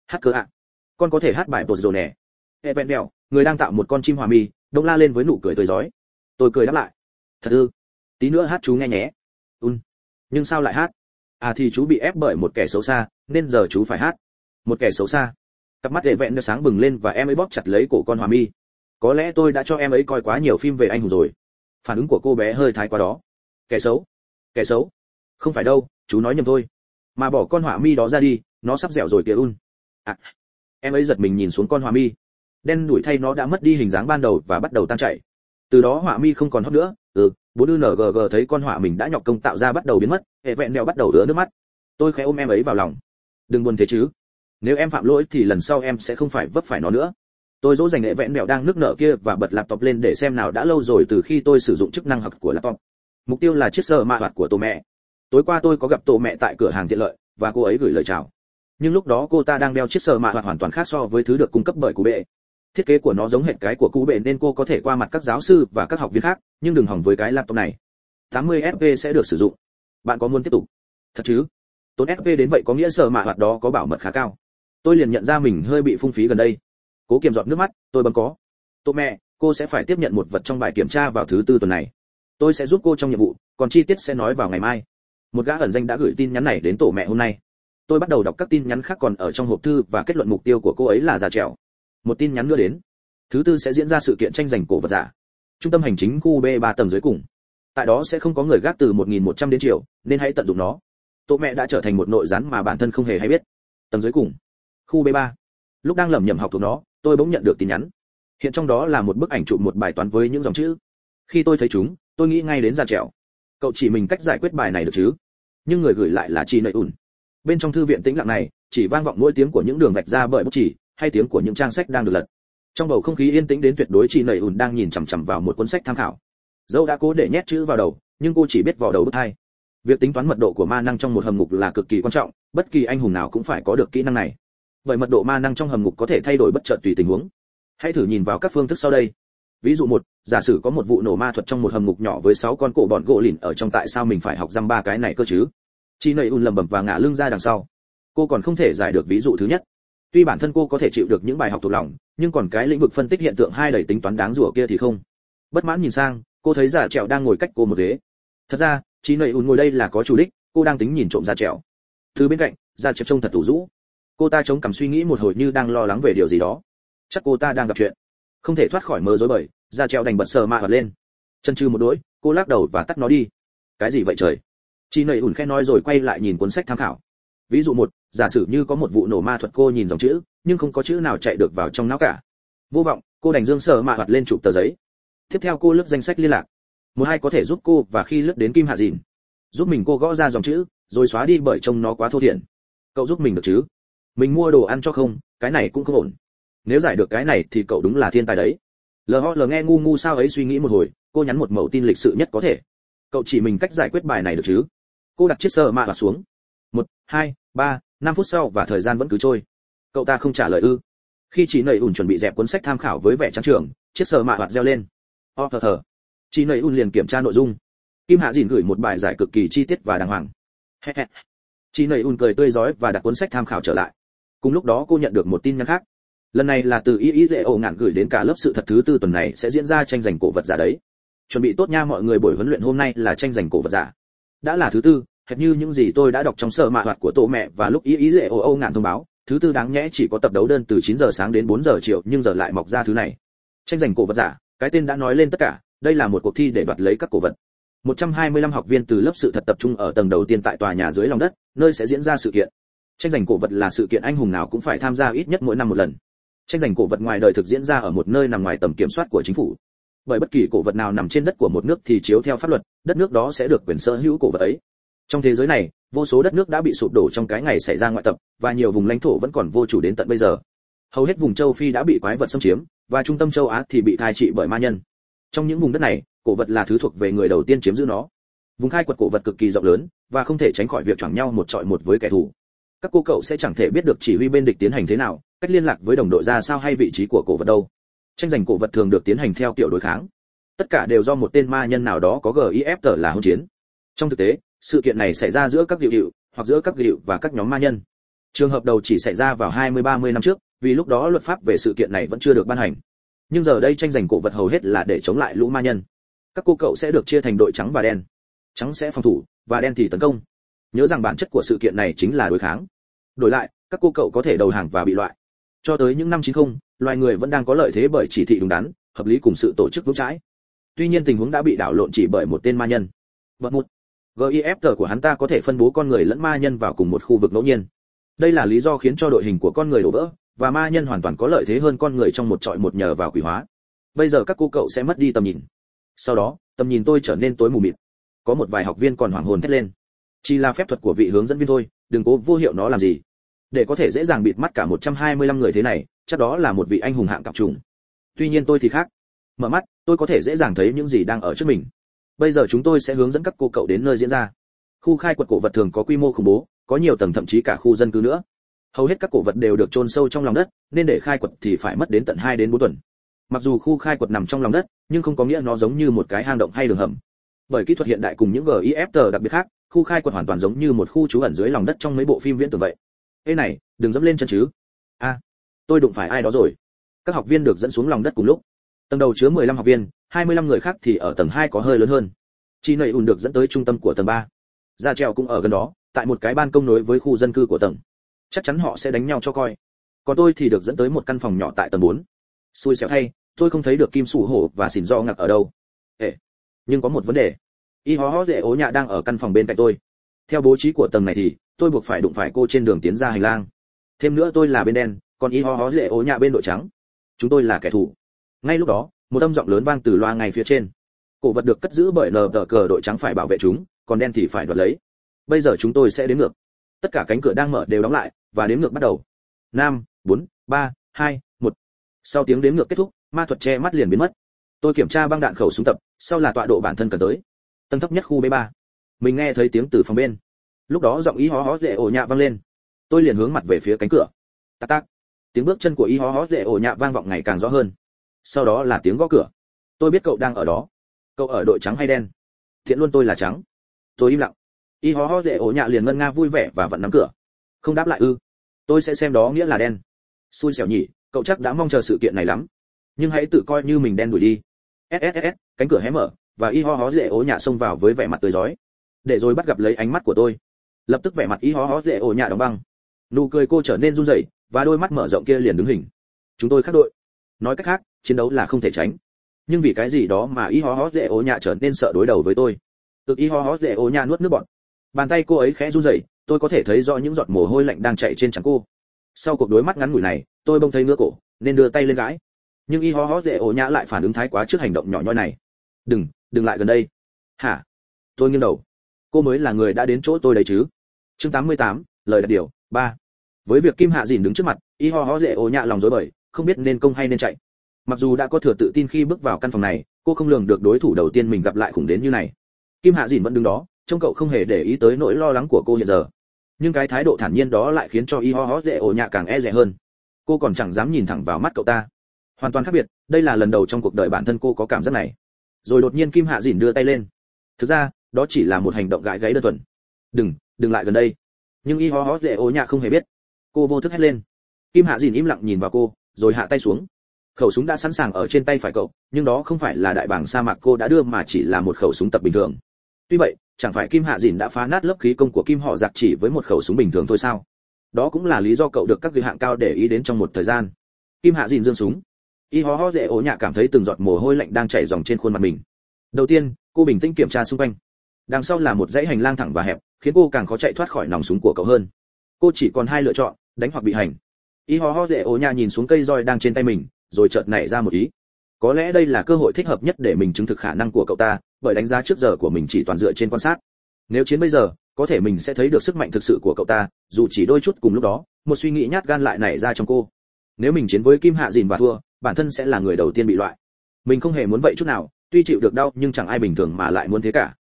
Hát cơ ạ con có thể hát bài bột rồi nè. Hệ vẹn mèo người đang tạo một con chim hòa mi đông la lên với nụ cười tươi rói. Tôi cười đáp lại. Thật ư? Tí nữa hát chú nghe nhé. Un. Nhưng sao lại hát? À thì chú bị ép bởi một kẻ xấu xa, nên giờ chú phải hát. Một kẻ xấu xa. Cặp mắt hệ vẹn đã sáng bừng lên và em ấy bóp chặt lấy cổ con hòa mi có lẽ tôi đã cho em ấy coi quá nhiều phim về anh hùng rồi. Phản ứng của cô bé hơi thái quá đó. Kẻ xấu? Kẻ xấu? Không phải đâu, chú nói nhầm thôi. Mà bỏ con hỏa mi đó ra đi, nó sắp dẻo rồi kìa, un. À em ấy giật mình nhìn xuống con hỏa mi. Đen đuổi thay nó đã mất đi hình dáng ban đầu và bắt đầu tan chảy. Từ đó hỏa mi không còn hót nữa. Ừ bố đưa ngg thấy con hỏa mình đã nhọc công tạo ra bắt đầu biến mất, hệ vẹn mèo bắt đầu ứa nước mắt. Tôi khẽ ôm em ấy vào lòng. Đừng buồn thế chứ. Nếu em phạm lỗi thì lần sau em sẽ không phải vấp phải nó nữa. Tôi dỗ dành hệ vẹn mèo đang nước nở kia và bật laptop lên để xem nào đã lâu rồi từ khi tôi sử dụng chức năng học của laptop. Mục tiêu là chiếc sơ mạ hoạt của tổ mẹ. Tối qua tôi có gặp tổ mẹ tại cửa hàng tiện lợi, và cô ấy gửi lời chào nhưng lúc đó cô ta đang đeo chiếc sờ mạ hoạt hoàn toàn khác so với thứ được cung cấp bởi cụ bệ. Thiết kế của nó giống hệt cái của cụ bệ nên cô có thể qua mặt các giáo sư và các học viên khác, nhưng đừng hỏng với cái laptop này. 80 fp sẽ được sử dụng. Bạn có muốn tiếp tục? Thật chứ? Tốn fp đến vậy có nghĩa sờ mạ hoạt đó có bảo mật khá cao. Tôi liền nhận ra mình hơi bị phung phí gần đây. Cố kiềm giọt nước mắt, tôi bấm có. Tô mẹ, cô sẽ phải tiếp nhận một vật trong bài kiểm tra vào thứ tư tuần này. Tôi sẽ giúp cô trong nhiệm vụ, còn chi tiết sẽ nói vào ngày mai. Một gã ẩn danh đã gửi tin nhắn này đến tổ mẹ hôm nay tôi bắt đầu đọc các tin nhắn khác còn ở trong hộp thư và kết luận mục tiêu của cô ấy là giả trèo một tin nhắn nữa đến. Thứ tư sẽ diễn ra sự kiện tranh giành cổ vật giả. Trung tâm hành chính khu b ba tầng dưới cùng. Tại đó sẽ không có người gác từ 1.100 đến triệu nên hãy tận dụng nó. Tổ mẹ đã trở thành một nội gián mà bản thân không hề hay biết. Tầng dưới cùng. Khu b 3 lúc đang lẩm nhẩm học thuộc nó, tôi bỗng nhận được tin nhắn. Hiện trong đó là một bức ảnh chụp một bài toán với những dòng chữ. Khi tôi thấy chúng, tôi nghĩ ngay đến giả trèo cậu chỉ mình cách giải quyết bài này được chứ? Nhưng người gửi lại là chi nội ủn bên trong thư viện tĩnh lặng này, chỉ vang vọng mỗi tiếng của những đường vạch ra bởi bút chỉ, hay tiếng của những trang sách đang được lật. Trong bầu không khí yên tĩnh đến tuyệt đối chị nầy ùn đang nhìn chằm chằm vào một cuốn sách tham khảo. Dâu đã cố để nhét chữ vào đầu, nhưng cô chỉ biết vào đầu bước hai. Việc tính toán mật độ của ma năng trong một hầm ngục là cực kỳ quan trọng, bất kỳ anh hùng nào cũng phải có được kỹ năng này. Bởi mật độ ma năng trong hầm ngục có thể thay đổi bất chợt tùy tình huống. Hãy thử nhìn vào các phương thức sau đây. Ví dụ một, giả sử có một vụ nổ ma thuật trong một hầm ngục nhỏ với sáu con cổ bọn gỗ lìn ở trong tại sao mình phải học răm ba cái này cơ chứ? Chị nầy ùn lầm bầm và ngả lưng ra đằng sau. Cô còn không thể giải được ví dụ thứ nhất. Tuy bản thân cô có thể chịu được những bài học thuộc lòng, nhưng còn cái lĩnh vực phân tích hiện tượng hai đầy tính toán đáng rủa kia thì không. Bất mãn nhìn sang, cô thấy giả trẹo đang ngồi cách cô một ghế. Thật ra chị nầy ùn ngồi đây là có chủ đích, cô đang tính nhìn trộm giả trẹo. Thứ bên cạnh giả trẹo trông thật tủ rũ. Cô ta chống cằm suy nghĩ một hồi như đang lo lắng về điều gì đó. Chắc cô ta đang gặp chuyện. Không thể thoát khỏi mơ rối bời giả trẹo đành bật sờ mạ vật lên. Chân trừ một đỗi, cô lắc đầu và tắt nó đi. Cái gì vậy trời? Chị nầy ủn khe nói rồi quay lại nhìn cuốn sách tham khảo. Ví dụ một, giả sử như có một vụ nổ ma thuật cô nhìn dòng chữ, nhưng không có chữ nào chạy được vào trong não cả. Vô vọng, cô đành dương sờ mạ hoạt lên chụp tờ giấy. Tiếp theo cô lướt danh sách liên lạc. Một hai có thể giúp cô và khi lướt đến kim hạ dìn. Giúp mình cô gõ ra dòng chữ, rồi xóa đi bởi trông nó quá thô thiển. Cậu giúp mình được chứ? Mình mua đồ ăn cho không, cái này cũng không ổn. Nếu giải được cái này thì cậu đúng là thiên tài đấy. Lờ ho lờ nghe ngu ngu sao ấy suy nghĩ một hồi, cô nhắn một mẫu tin lịch sự nhất có thể. Cậu chỉ mình cách giải quyết bài này được chứ? Cô đặt chiếc sơ mạ vào xuống. Một, hai, ba, năm phút sau và thời gian vẫn cứ trôi. Cậu ta không trả lời ư. Khi chị nầy ùn chuẩn bị dẹp cuốn sách tham khảo với vẻ trang trưởng, chiếc sơ mạ hoạt reo lên. O thờ thờ chị nầy ùn liền kiểm tra nội dung. Kim hạ dìn gửi một bài giải cực kỳ chi tiết và đàng hoàng. Chị nầy ùn cười tươi rói và đặt cuốn sách tham khảo trở lại. Cùng lúc đó cô nhận được một tin nhắn khác. Lần này là từ y y dễ ổ ngạn gửi đến cả lớp sự thật thứ tư tuần này sẽ diễn ra tranh giành cổ vật giả đấy. Chuẩn bị tốt nha mọi người, buổi huấn luyện hôm nay là tranh giành cổ vật giả đã là thứ tư, hệt như những gì tôi đã đọc trong sở mạ hoạt của tổ mẹ và lúc ý ý dễ ô ô ngạn thông báo. Thứ tư đáng nhẽ chỉ có tập đấu đơn từ 9 giờ sáng đến 4 giờ chiều, nhưng giờ lại mọc ra thứ này. Tranh giành cổ vật giả, cái tên đã nói lên tất cả, đây là một cuộc thi để đoạt lấy các cổ vật. 125 học viên từ lớp sự thật tập trung ở tầng đầu tiên tại tòa nhà dưới lòng đất, nơi sẽ diễn ra sự kiện. Tranh giành cổ vật là sự kiện anh hùng nào cũng phải tham gia ít nhất mỗi năm một lần. Tranh giành cổ vật ngoài đời thực diễn ra ở một nơi nằm ngoài tầm kiểm soát của chính phủ bởi bất kỳ cổ vật nào nằm trên đất của một nước thì chiếu theo pháp luật, đất nước đó sẽ được quyền sở hữu cổ vật ấy. Trong thế giới này, vô số đất nước đã bị sụp đổ trong cái ngày xảy ra ngoại tập, và nhiều vùng lãnh thổ vẫn còn vô chủ đến tận bây giờ. Hầu hết vùng châu phi đã bị quái vật xâm chiếm, và trung tâm châu á thì bị thai trị bởi ma nhân. Trong những vùng đất này, cổ vật là thứ thuộc về người đầu tiên chiếm giữ nó. Vùng khai quật cổ vật cực kỳ rộng lớn, và không thể tránh khỏi việc choảng nhau một trọi một với kẻ thù. Các cô cậu sẽ chẳng thể biết được chỉ huy bên địch tiến hành thế nào, cách liên lạc với đồng đội ra sao hay vị trí của cổ vật đâu tranh giành cổ vật thường được tiến hành theo kiểu đối kháng. Tất cả đều do một tên ma nhân nào đó có gif tờ là hỗn chiến. Trong thực tế sự kiện này xảy ra giữa các hiệu hiệu hoặc giữa các hiệu và các nhóm ma nhân. Trường hợp đầu chỉ xảy ra vào 20-30 năm trước vì lúc đó luật pháp về sự kiện này vẫn chưa được ban hành. Nhưng giờ đây tranh giành cổ vật hầu hết là để chống lại lũ ma nhân. Các cô cậu sẽ được chia thành đội trắng và đen. Trắng sẽ phòng thủ và đen thì tấn công. Nhớ rằng bản chất của sự kiện này chính là đối kháng. Đổi lại các cô cậu có thể đầu hàng và bị loại. Cho tới những năm 90, loài người vẫn đang có lợi thế bởi chỉ thị đúng đắn, hợp lý cùng sự tổ chức vững chãi. Tuy nhiên tình huống đã bị đảo lộn chỉ bởi một tên ma nhân. Bật một. Gif của hắn ta có thể phân bố con người lẫn ma nhân vào cùng một khu vực ngẫu nhiên. Đây là lý do khiến cho đội hình của con người đổ vỡ, và ma nhân hoàn toàn có lợi thế hơn con người trong một trọi một nhờ vào quỷ hóa. Bây giờ các cô cậu sẽ mất đi tầm nhìn. Sau đó, tầm nhìn tôi trở nên tối mù mịt. Có một vài học viên còn hoảng hồn thét lên. Chỉ là phép thuật của vị hướng dẫn viên thôi, đừng cố vô hiệu nó làm gì. Để có thể dễ dàng bịt mắt cả 125 người thế này chắc đó là một vị anh hùng hạng cặp trùng. Tuy nhiên tôi thì khác. Mở mắt, tôi có thể dễ dàng thấy những gì đang ở trước mình. Bây giờ chúng tôi sẽ hướng dẫn các cô cậu đến nơi diễn ra. Khu khai quật cổ vật thường có quy mô khủng bố, có nhiều tầng thậm chí cả khu dân cư nữa. Hầu hết các cổ vật đều được chôn sâu trong lòng đất, nên để khai quật thì phải mất đến tận 2 đến 4 tuần. Mặc dù khu khai quật nằm trong lòng đất, nhưng không có nghĩa nó giống như một cái hang động hay đường hầm. Bởi kỹ thuật hiện đại cùng những gif đặc biệt khác, khu khai quật hoàn toàn giống như một khu trú ẩn dưới lòng đất trong mấy bộ phim viễn tưởng vậy. Ê này, đừng dẫm lên chân chứ. A tôi đụng phải ai đó rồi. Các học viên được dẫn xuống lòng đất cùng lúc. Tầng đầu chứa 15 học viên 25 người khác thì ở tầng 2 có hơi lớn hơn. Chi nầy ùn được dẫn tới trung tâm của tầng 3. ra treo cũng ở gần đó, tại một cái ban công nối với khu dân cư của tầng. Chắc chắn họ sẽ đánh nhau cho coi. Còn tôi thì được dẫn tới một căn phòng nhỏ tại tầng 4. xui xẻo thay, tôi không thấy được kim sủ hổ và xỉn do ngặt ở đâu. Ê, nhưng có một vấn đề. Y hó hó dễ ố nhạ đang ở căn phòng bên cạnh tôi. Theo bố trí của tầng này thì, tôi buộc phải đụng phải cô trên đường tiến ra hành lang. Thêm nữa tôi là bên đen còn y hó hó dễ ố nhạ bên đội trắng. Chúng tôi là kẻ thù. Ngay lúc đó, một âm giọng lớn vang từ loa ngay phía trên. Cổ vật được cất giữ bởi nờ tờ cờ đội trắng phải bảo vệ chúng, còn đen thì phải đoạt lấy. Bây giờ chúng tôi sẽ đến ngược. Tất cả cánh cửa đang mở đều đóng lại, và đếm ngược bắt đầu. Năm, bốn, ba, hai, một. Sau tiếng đếm ngược kết thúc, ma thuật che mắt liền biến mất. Tôi kiểm tra băng đạn khẩu súng tập, sau là tọa độ bản thân cần tới. Tầng thấp nhất khu b ba. Mình nghe thấy tiếng từ phòng bên. Lúc đó giọng ý hó hó dễ ổ nhạ vang lên. Tôi liền hướng mặt về phía cánh cửa. Tắc tắc tiếng bước chân của y hó hó dễ ổ nhạ vang vọng ngày càng rõ hơn. Sau đó là tiếng gõ cửa. Tôi biết cậu đang ở đó. Cậu ở đội trắng hay đen? Thiện luôn tôi là trắng. Tôi im lặng. Y hó hó dễ ổ nhạ liền ngân nga vui vẻ và vặn nắm cửa. Không đáp lại ư? Tôi sẽ xem đó nghĩa là đen. Xui xẻo nhỉ, cậu chắc đã mong chờ sự kiện này lắm. Nhưng hãy tự coi như mình đen đuổi đi. Sss cánh cửa hé mở, và y ho hó dễ ố nhạ xông vào với vẻ mặt tươi rói. Để rồi bắt gặp lấy ánh mắt của tôi. Lập tức vẻ mặt y ho hó dễ ố nhạ đóng băng. Nụ cười cô trở nên run rẩy và đôi mắt mở rộng kia liền đứng hình. Chúng tôi khác đội. Nói cách khác chiến đấu là không thể tránh. Nhưng vì cái gì đó mà y ho hó dễ ố nhạ trở nên sợ đối đầu với tôi? Tự y ho hó dễ ố nhạ nuốt nước bọt. Bàn tay cô ấy khẽ run rẩy tôi có thể thấy rõ những giọt mồ hôi lạnh đang chạy trên trán cô. Sau cuộc đối mắt ngắn ngủi này tôi bông thấy ngứa cổ nên đưa tay lên gãi. Nhưng y ho hó dễ ố nhã lại phản ứng thái quá trước hành động nhỏ nhoi này. Đừng đừng lại gần đây. Hả? Tôi nghiêng đầu. Cô mới là người đã đến chỗ tôi đấy chứ? Chương 88, lời đặt điều ba với việc kim hạ dìn đứng trước mặt, y ho ho dễ ổ nhạ lòng dối bời, không biết nên công hay nên chạy. Mặc dù đã có thừa tự tin khi bước vào căn phòng này, cô không lường được đối thủ đầu tiên mình gặp lại khủng đến như này. Kim hạ dìn vẫn đứng đó, trông cậu không hề để ý tới nỗi lo lắng của cô hiện giờ. Nhưng cái thái độ thản nhiên đó lại khiến cho y ho ho dễ ổ nhạ càng e dè hơn. Cô còn chẳng dám nhìn thẳng vào mắt cậu ta. Hoàn toàn khác biệt, đây là lần đầu trong cuộc đời bản thân cô có cảm giác này. Rồi đột nhiên kim hạ dìn đưa tay lên. Thực ra, đó chỉ là một hành động gãi gáy đơn thuần. Đừng đừng lại gần đây. Nhưng y ho ho dễ ố nhạ không hề biết cô vô thức hét lên. Kim hạ dìn im lặng nhìn vào cô, rồi hạ tay xuống. Khẩu súng đã sẵn sàng ở trên tay phải cậu, nhưng đó không phải là đại bảng sa mạc cô đã đưa mà chỉ là một khẩu súng tập bình thường. Tuy vậy, chẳng phải kim hạ dìn đã phá nát lớp khí công của kim họ giặc chỉ với một khẩu súng bình thường thôi sao? Đó cũng là lý do cậu được các vị hạng cao để ý đến trong một thời gian. Kim hạ dìn dương súng. Y ho ho dễ ố nhạ cảm thấy từng giọt mồ hôi lạnh đang chảy dòng trên khuôn mặt mình. Đầu tiên, cô bình tĩnh kiểm tra xung quanh. Đằng sau là một dãy hành lang thẳng và hẹp, khiến cô càng khó chạy thoát khỏi nòng súng của cậu hơn. Cô chỉ còn hai lựa chọn đánh hoặc bị hành. Y ho ho dễ ố nhà nhìn xuống cây roi đang trên tay mình, rồi chợt nảy ra một ý. Có lẽ đây là cơ hội thích hợp nhất để mình chứng thực khả năng của cậu ta, bởi đánh giá trước giờ của mình chỉ toàn dựa trên quan sát. Nếu chiến bây giờ, có thể mình sẽ thấy được sức mạnh thực sự của cậu ta, dù chỉ đôi chút cùng lúc đó, một suy nghĩ nhát gan lại nảy ra trong cô. Nếu mình chiến với kim hạ dìn và thua, bản thân sẽ là người đầu tiên bị loại. Mình không hề muốn vậy chút nào, tuy chịu được đau nhưng chẳng ai bình thường mà lại muốn thế cả.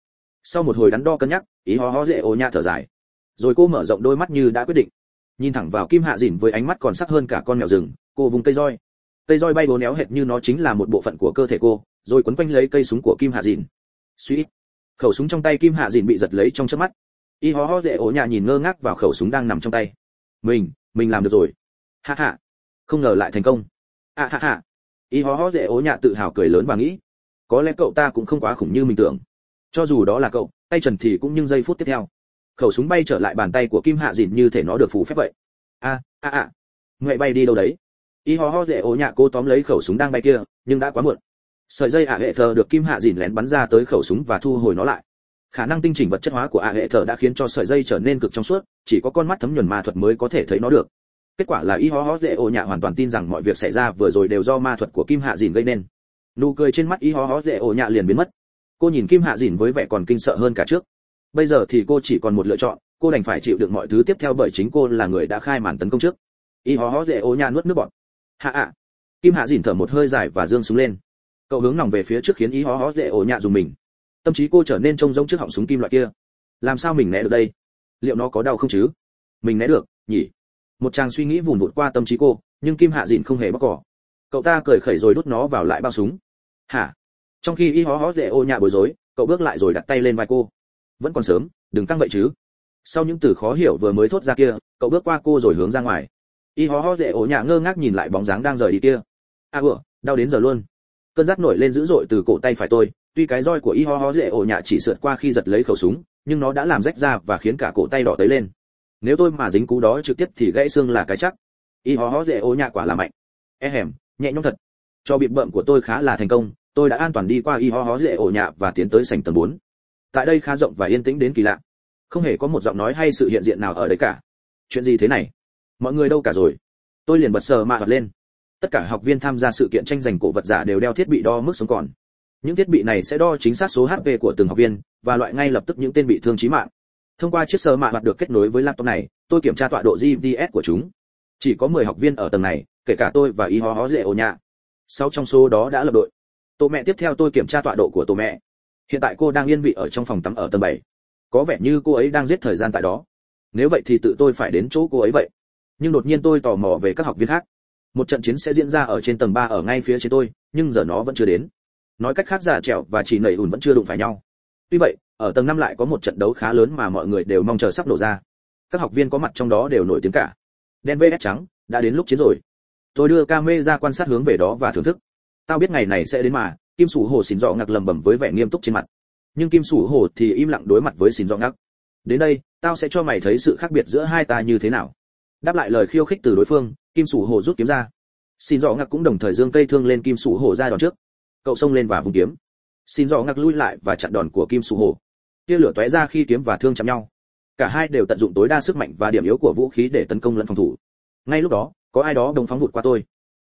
Sau một hồi đắn đo cân nhắc ý ho ho dễ ô nha thở dài. Rồi cô mở rộng đôi mắt như đã quyết định nhìn thẳng vào kim hạ dìn với ánh mắt còn sắc hơn cả con mèo rừng, cô vùng cây roi. Cây roi bay bố néo hệt như nó chính là một bộ phận của cơ thể cô, rồi quấn quanh lấy cây súng của kim hạ dìn suy khẩu súng trong tay kim hạ dìn bị giật lấy trong chớp mắt. Y ho ho dễ ố nhà nhìn ngơ ngác vào khẩu súng đang nằm trong tay. Mình mình làm được rồi. Ha ha. Không ngờ lại thành công. À ha hạ y ho ho dễ ố nhạ tự hào cười lớn và nghĩ, có lẽ cậu ta cũng không quá khủng như mình tưởng. Cho dù đó là cậu, tay trần thì cũng nhưng giây phút tiếp theo khẩu súng bay trở lại bàn tay của kim hạ dìn như thể nó được phù phép vậy. A a a. Ngoại bay đi đâu đấy? Y ho ho dễ ố nhạ cô tóm lấy khẩu súng đang bay kia, nhưng đã quá muộn. Sợi dây ạ hệ thờ được kim hạ dìn lén bắn ra tới khẩu súng và thu hồi nó lại. Khả năng tinh chỉnh vật chất hóa của ạ hệ thờ đã khiến cho sợi dây trở nên cực trong suốt, chỉ có con mắt thấm nhuần ma thuật mới có thể thấy nó được. Kết quả là y ho ho dễ ố nhạ hoàn toàn tin rằng mọi việc xảy ra vừa rồi đều do ma thuật của kim hạ dìn gây nên. Nụ cười trên mắt y ho ho dễ ố nhạ liền biến mất. Cô nhìn kim hạ dìn với vẻ còn kinh sợ hơn cả trước bây giờ thì cô chỉ còn một lựa chọn, cô đành phải chịu đựng mọi thứ tiếp theo bởi chính cô là người đã khai màn tấn công trước. Y hó hó dễ ô nha nuốt nước bọt. Hạ ạ. Kim hạ dìn thở một hơi dài và dương súng lên. Cậu hướng nòng về phía trước khiến y hó hó dễ ô nhạ dùng mình. Tâm trí cô trở nên trông rỗng trước họng súng kim loại kia. Làm sao mình né được đây? Liệu nó có đau không chứ? Mình né được, nhỉ? Một chàng suy nghĩ vùn vụt qua tâm trí cô, nhưng kim hạ dìn không hề bóc cỏ cậu ta cười khẩy rồi đút nó vào lại bao súng. Hả? Trong khi y hó hó dễ ô nhạ bối rối, cậu bước lại rồi đặt tay lên vai cô vẫn còn sớm, đừng căng vậy chứ. Sau những từ khó hiểu vừa mới thốt ra kia, cậu bước qua cô rồi hướng ra ngoài. Y hó hó dễ ổ nhạ ngơ ngác nhìn lại bóng dáng đang rời đi kia. À ủa, đau đến giờ luôn. Cơn rát nổi lên dữ dội từ cổ tay phải tôi, tuy cái roi của y ho ho dễ ổ nhạ chỉ sượt qua khi giật lấy khẩu súng, nhưng nó đã làm rách ra và khiến cả cổ tay đỏ tới lên. Nếu tôi mà dính cú đó trực tiếp thì gãy xương là cái chắc. Y ho ho dễ ổ nhạ quả là mạnh. E hèm, nhẹ nhõm thật. Cho bị bợm của tôi khá là thành công, tôi đã an toàn đi qua y ho ho dễ ổ nhạ và tiến tới sảnh tầng 4 tại đây khá rộng và yên tĩnh đến kỳ lạ. Không hề có một giọng nói hay sự hiện diện nào ở đây cả. Chuyện gì thế này? Mọi người đâu cả rồi? Tôi liền bật sờ mạ vật lên. Tất cả học viên tham gia sự kiện tranh giành cổ vật giả đều đeo thiết bị đo mức sống còn. Những thiết bị này sẽ đo chính xác số hp của từng học viên, và loại ngay lập tức những tên bị thương chí mạng. Thông qua chiếc sờ mạ hoạt được kết nối với laptop này, tôi kiểm tra tọa độ gps của chúng. Chỉ có 10 học viên ở tầng này, kể cả tôi và y ho ho dễ ổ nhạ. Sáu trong số đó đã lập đội. Tổ mẹ tiếp theo tôi kiểm tra tọa độ của tổ mẹ hiện tại cô đang yên vị ở trong phòng tắm ở tầng bảy. có vẻ như cô ấy đang giết thời gian tại đó. Nếu vậy thì tự tôi phải đến chỗ cô ấy vậy. Nhưng đột nhiên tôi tò mò về các học viên khác. Một trận chiến sẽ diễn ra ở trên tầng ba ở ngay phía trên tôi, nhưng giờ nó vẫn chưa đến. Nói cách khác giả trẻo và chỉ nảy ủn vẫn chưa đụng phải nhau. Tuy vậy, ở tầng năm lại có một trận đấu khá lớn mà mọi người đều mong chờ sắp nổ ra. Các học viên có mặt trong đó đều nổi tiếng cả. Đen vs trắng, đã đến lúc chiến rồi. Tôi đưa camera ra quan sát hướng về đó và thưởng thức tao biết ngày này sẽ đến mà, kim sủ hồ xỉn dọ ngạc lầm bầm với vẻ nghiêm túc trên mặt. Nhưng kim sủ hồ thì im lặng đối mặt với xỉn dọ ngạc. Đến đây, tao sẽ cho mày thấy sự khác biệt giữa hai ta như thế nào. Đáp lại lời khiêu khích từ đối phương, kim sủ hồ rút kiếm ra. Xin dọ ngạc cũng đồng thời dương cây thương lên kim sủ hồ ra đòn trước. Cậu xông lên và vùng kiếm. Xin dọ ngạc lui lại và chặn đòn của kim sủ hồ tia lửa tóe ra khi kiếm và thương chạm nhau. Cả hai đều tận dụng tối đa sức mạnh và điểm yếu của vũ khí để tấn công lẫn phòng thủ. Ngay lúc đó, có ai đó đồng phóng vụt qua tôi.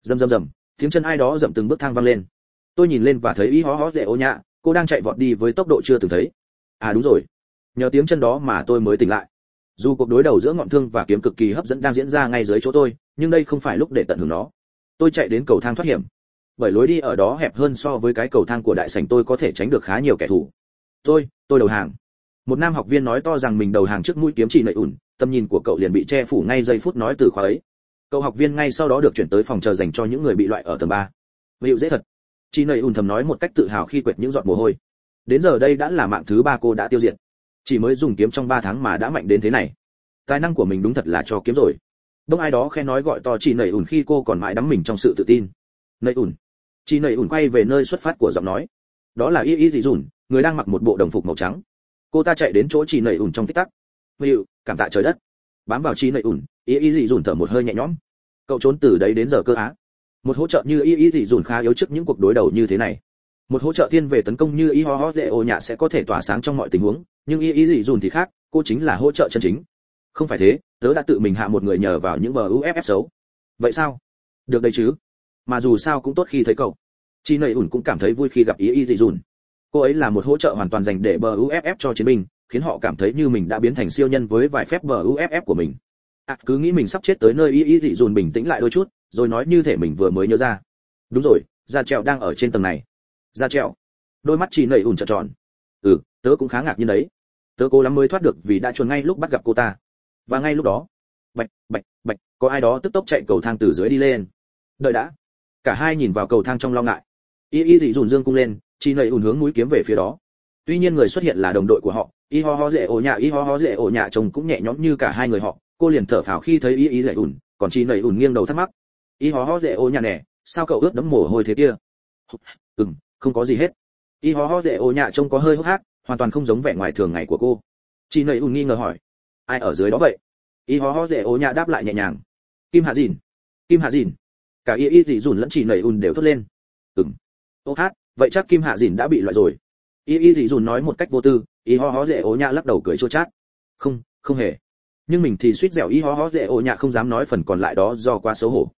Rầm rầm rầm tiếng chân ai đó dậm từng bước thang vang lên. Tôi nhìn lên và thấy y hó hó dễ ô nhạ cô đang chạy vọt đi với tốc độ chưa từng thấy. À đúng rồi. Nhờ tiếng chân đó mà tôi mới tỉnh lại. Dù cuộc đối đầu giữa ngọn thương và kiếm cực kỳ hấp dẫn đang diễn ra ngay dưới chỗ tôi, nhưng đây không phải lúc để tận hưởng nó. Tôi chạy đến cầu thang thoát hiểm. Bởi lối đi ở đó hẹp hơn so với cái cầu thang của đại sảnh tôi có thể tránh được khá nhiều kẻ thù. Tôi tôi đầu hàng. Một nam học viên nói to rằng mình đầu hàng trước mũi kiếm chỉ nậy ủn tầm nhìn của cậu liền bị che phủ ngay giây phút nói từ khóa ấy cậu học viên ngay sau đó được chuyển tới phòng chờ dành cho những người bị loại ở tầng ba. Hiệu dễ thật. Chị nầy ùn thầm nói một cách tự hào khi quệt những giọt mồ hôi. Đến giờ đây đã là mạng thứ ba cô đã tiêu diệt. Chỉ mới dùng kiếm trong ba tháng mà đã mạnh đến thế này. Tài năng của mình đúng thật là cho kiếm rồi. Đông ai đó khen nói gọi to chị nầy ùn khi cô còn mãi đắm mình trong sự tự tin. Nầy ùn. Chị nầy ùn quay về nơi xuất phát của giọng nói. Đó là y y dị dùn, người đang mặc một bộ đồng phục màu trắng. Cô ta chạy đến chỗ chị nầy ùn trong tích tắc. Hiệu, cảm tạ trời đất. Bám vào chị nầy ùn y y dị dùn thở một hơi nhẹ nhõm. Cậu trốn từ đấy đến giờ cơ á. Một hỗ trợ như y y dị dùn khá yếu trước những cuộc đối đầu như thế này. Một hỗ trợ thiên về tấn công như y ho ho dễ ô nhạ sẽ có thể tỏa sáng trong mọi tình huống, nhưng y y dị dùn thì khác, cô chính là hỗ trợ chân chính. Không phải thế, tớ đã tự mình hạ một người nhờ vào những bờ uff xấu. Vậy sao? Được đấy chứ? Mà dù sao cũng tốt khi thấy cậu. Chi nầy ủn cũng cảm thấy vui khi gặp y y dị dùn. Cô ấy là một hỗ trợ hoàn toàn dành để bờ uff cho chiến binh, khiến họ cảm thấy như mình đã biến thành siêu nhân với vài phép bờ uff của mình à, cứ nghĩ mình sắp chết tới nơi y y dị dùn bình tĩnh lại đôi chút rồi nói như thể mình vừa mới nhớ ra. Đúng rồi da trèo đang ở trên tầng này. Da trèo đôi mắt chỉ nảy ủn trợn tròn. Ừ tớ cũng khá ngạc nhiên đấy. Tớ cố lắm mới thoát được vì đã chuồn ngay lúc bắt gặp cô ta. Và ngay lúc đó bạch bạch bạch có ai đó tức tốc chạy cầu thang từ dưới đi lên. Đợi đã. Cả hai nhìn vào cầu thang trong lo ngại. Y y dị dùn dương cung lên chỉ nảy ủn hướng mũi kiếm về phía đó. Tuy nhiên người xuất hiện là đồng đội của họ. Y ho ho dễ ổ nhà y ho ho dễ ổ nhà chồng cũng nhẹ nhõm như cả hai người họ cô liền thở phào khi thấy y y dậy ủn còn chị nầy ủn nghiêng đầu thắc mắc. Y hó hó dễ ô nhà nè, sao cậu ướt đẫm mồ hôi thế kia? Ừm, không có gì hết. Y hó hó dễ ô nhà trông có hơi hốc hác, hoàn toàn không giống vẻ ngoài thường ngày của cô. Chị nầy ủn nghi ngờ hỏi, ai ở dưới đó vậy? Y hó hó dễ ô nhà đáp lại nhẹ nhàng, kim hạ dìn, kim hạ dìn. Cả y y dị dùn lẫn chị nầy ủn đều thốt lên, ừm, ô hát, vậy chắc kim hạ dìn đã bị loại rồi. Y y dị dùn nói một cách vô tư, y ho ho dễ ô nhã lắc đầu cười chua chát, không không hề nhưng mình thì suýt dẻo y ho ho dễ ô nhạ không dám nói phần còn lại đó do quá xấu hổ.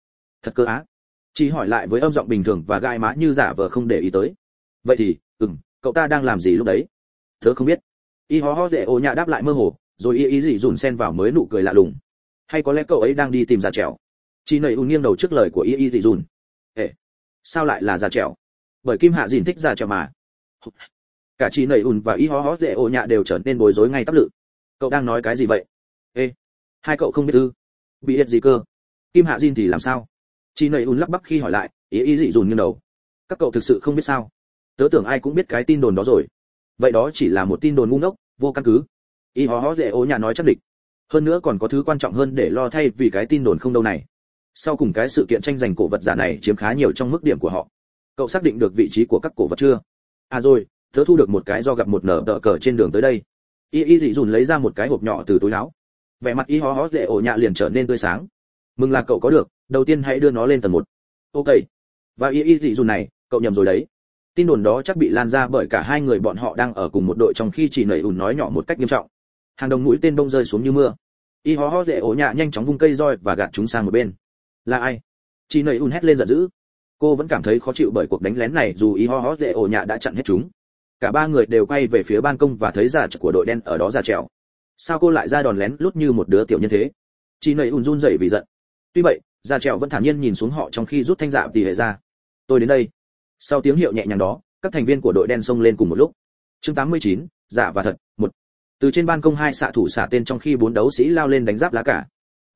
Thật cơ á? Chỉ hỏi lại với âm giọng bình thường và gai má như giả vờ không để ý tới. Vậy thì, ừm, cậu ta đang làm gì lúc đấy? Tớ không biết. Y ho ho dễ ô nhạ đáp lại mơ hồ, rồi y ý gì dùn xen vào mới nụ cười lạ lùng. Hay có lẽ cậu ấy đang đi tìm già trèo chị nầy u nghiêng đầu trước lời của y y dị dùn. Ê, sao lại là già trèo bởi kim hạ dìn thích già trèo mà. Cả chị nầy ùn và y ho ho dễ ô nhạ đều trở nên bối rối ngay tắp lự. Cậu đang nói cái gì vậy? Ê, hai cậu không biết ư? Bị hết gì cơ? Kim hạ Jin thì làm sao? Chị nầy ùn lắp bắp khi hỏi lại, ý ý dị dùn như đầu. Các cậu thực sự không biết sao? Tớ tưởng ai cũng biết cái tin đồn đó rồi. Vậy đó chỉ là một tin đồn ngu ngốc, vô căn cứ. Y hó hó dễ ố nhà nói chắc địch. Hơn nữa còn có thứ quan trọng hơn để lo thay vì cái tin đồn không đâu này. Sau cùng cái sự kiện tranh giành cổ vật giả này chiếm khá nhiều trong mức điểm của họ. Cậu xác định được vị trí của các cổ vật chưa? À rồi, tớ thu được một cái do gặp một nở tờ cờ trên đường tới đây. Y y dị dùn lấy ra một cái hộp nhỏ từ túi áo vẻ mặt y ho ho dễ ổ nhạ liền trở nên tươi sáng. Mừng là cậu có được, đầu tiên hãy đưa nó lên tầng một. Ok. Và y y dị dù này, cậu nhầm rồi đấy. Tin đồn đó chắc bị lan ra bởi cả hai người bọn họ đang ở cùng một đội trong khi chỉ nảy ùn nói nhỏ một cách nghiêm trọng. Hàng đồng mũi tên bông rơi xuống như mưa. Y ho ho dễ ổ nhạ nhanh chóng vung cây roi và gạt chúng sang một bên. Là ai? Chỉ nảy ùn hét lên giận dữ. Cô vẫn cảm thấy khó chịu bởi cuộc đánh lén này dù y ho ho dễ ổ nhạ đã chặn hết chúng. Cả ba người đều quay về phía ban công và thấy giả của đội đen ở đó ra trèo sao cô lại ra đòn lén lút như một đứa tiểu nhân thế? Chị nầy ùn run rẩy vì giận. Tuy vậy ra trèo vẫn thản nhiên nhìn xuống họ trong khi rút thanh dạ tỷ hệ ra. Tôi đến đây. Sau tiếng hiệu nhẹ nhàng đó các thành viên của đội đen xông lên cùng một lúc. Chương 89, giả dạ và thật một. Từ trên ban công hai xạ thủ xả tên trong khi bốn đấu sĩ lao lên đánh giáp lá cả.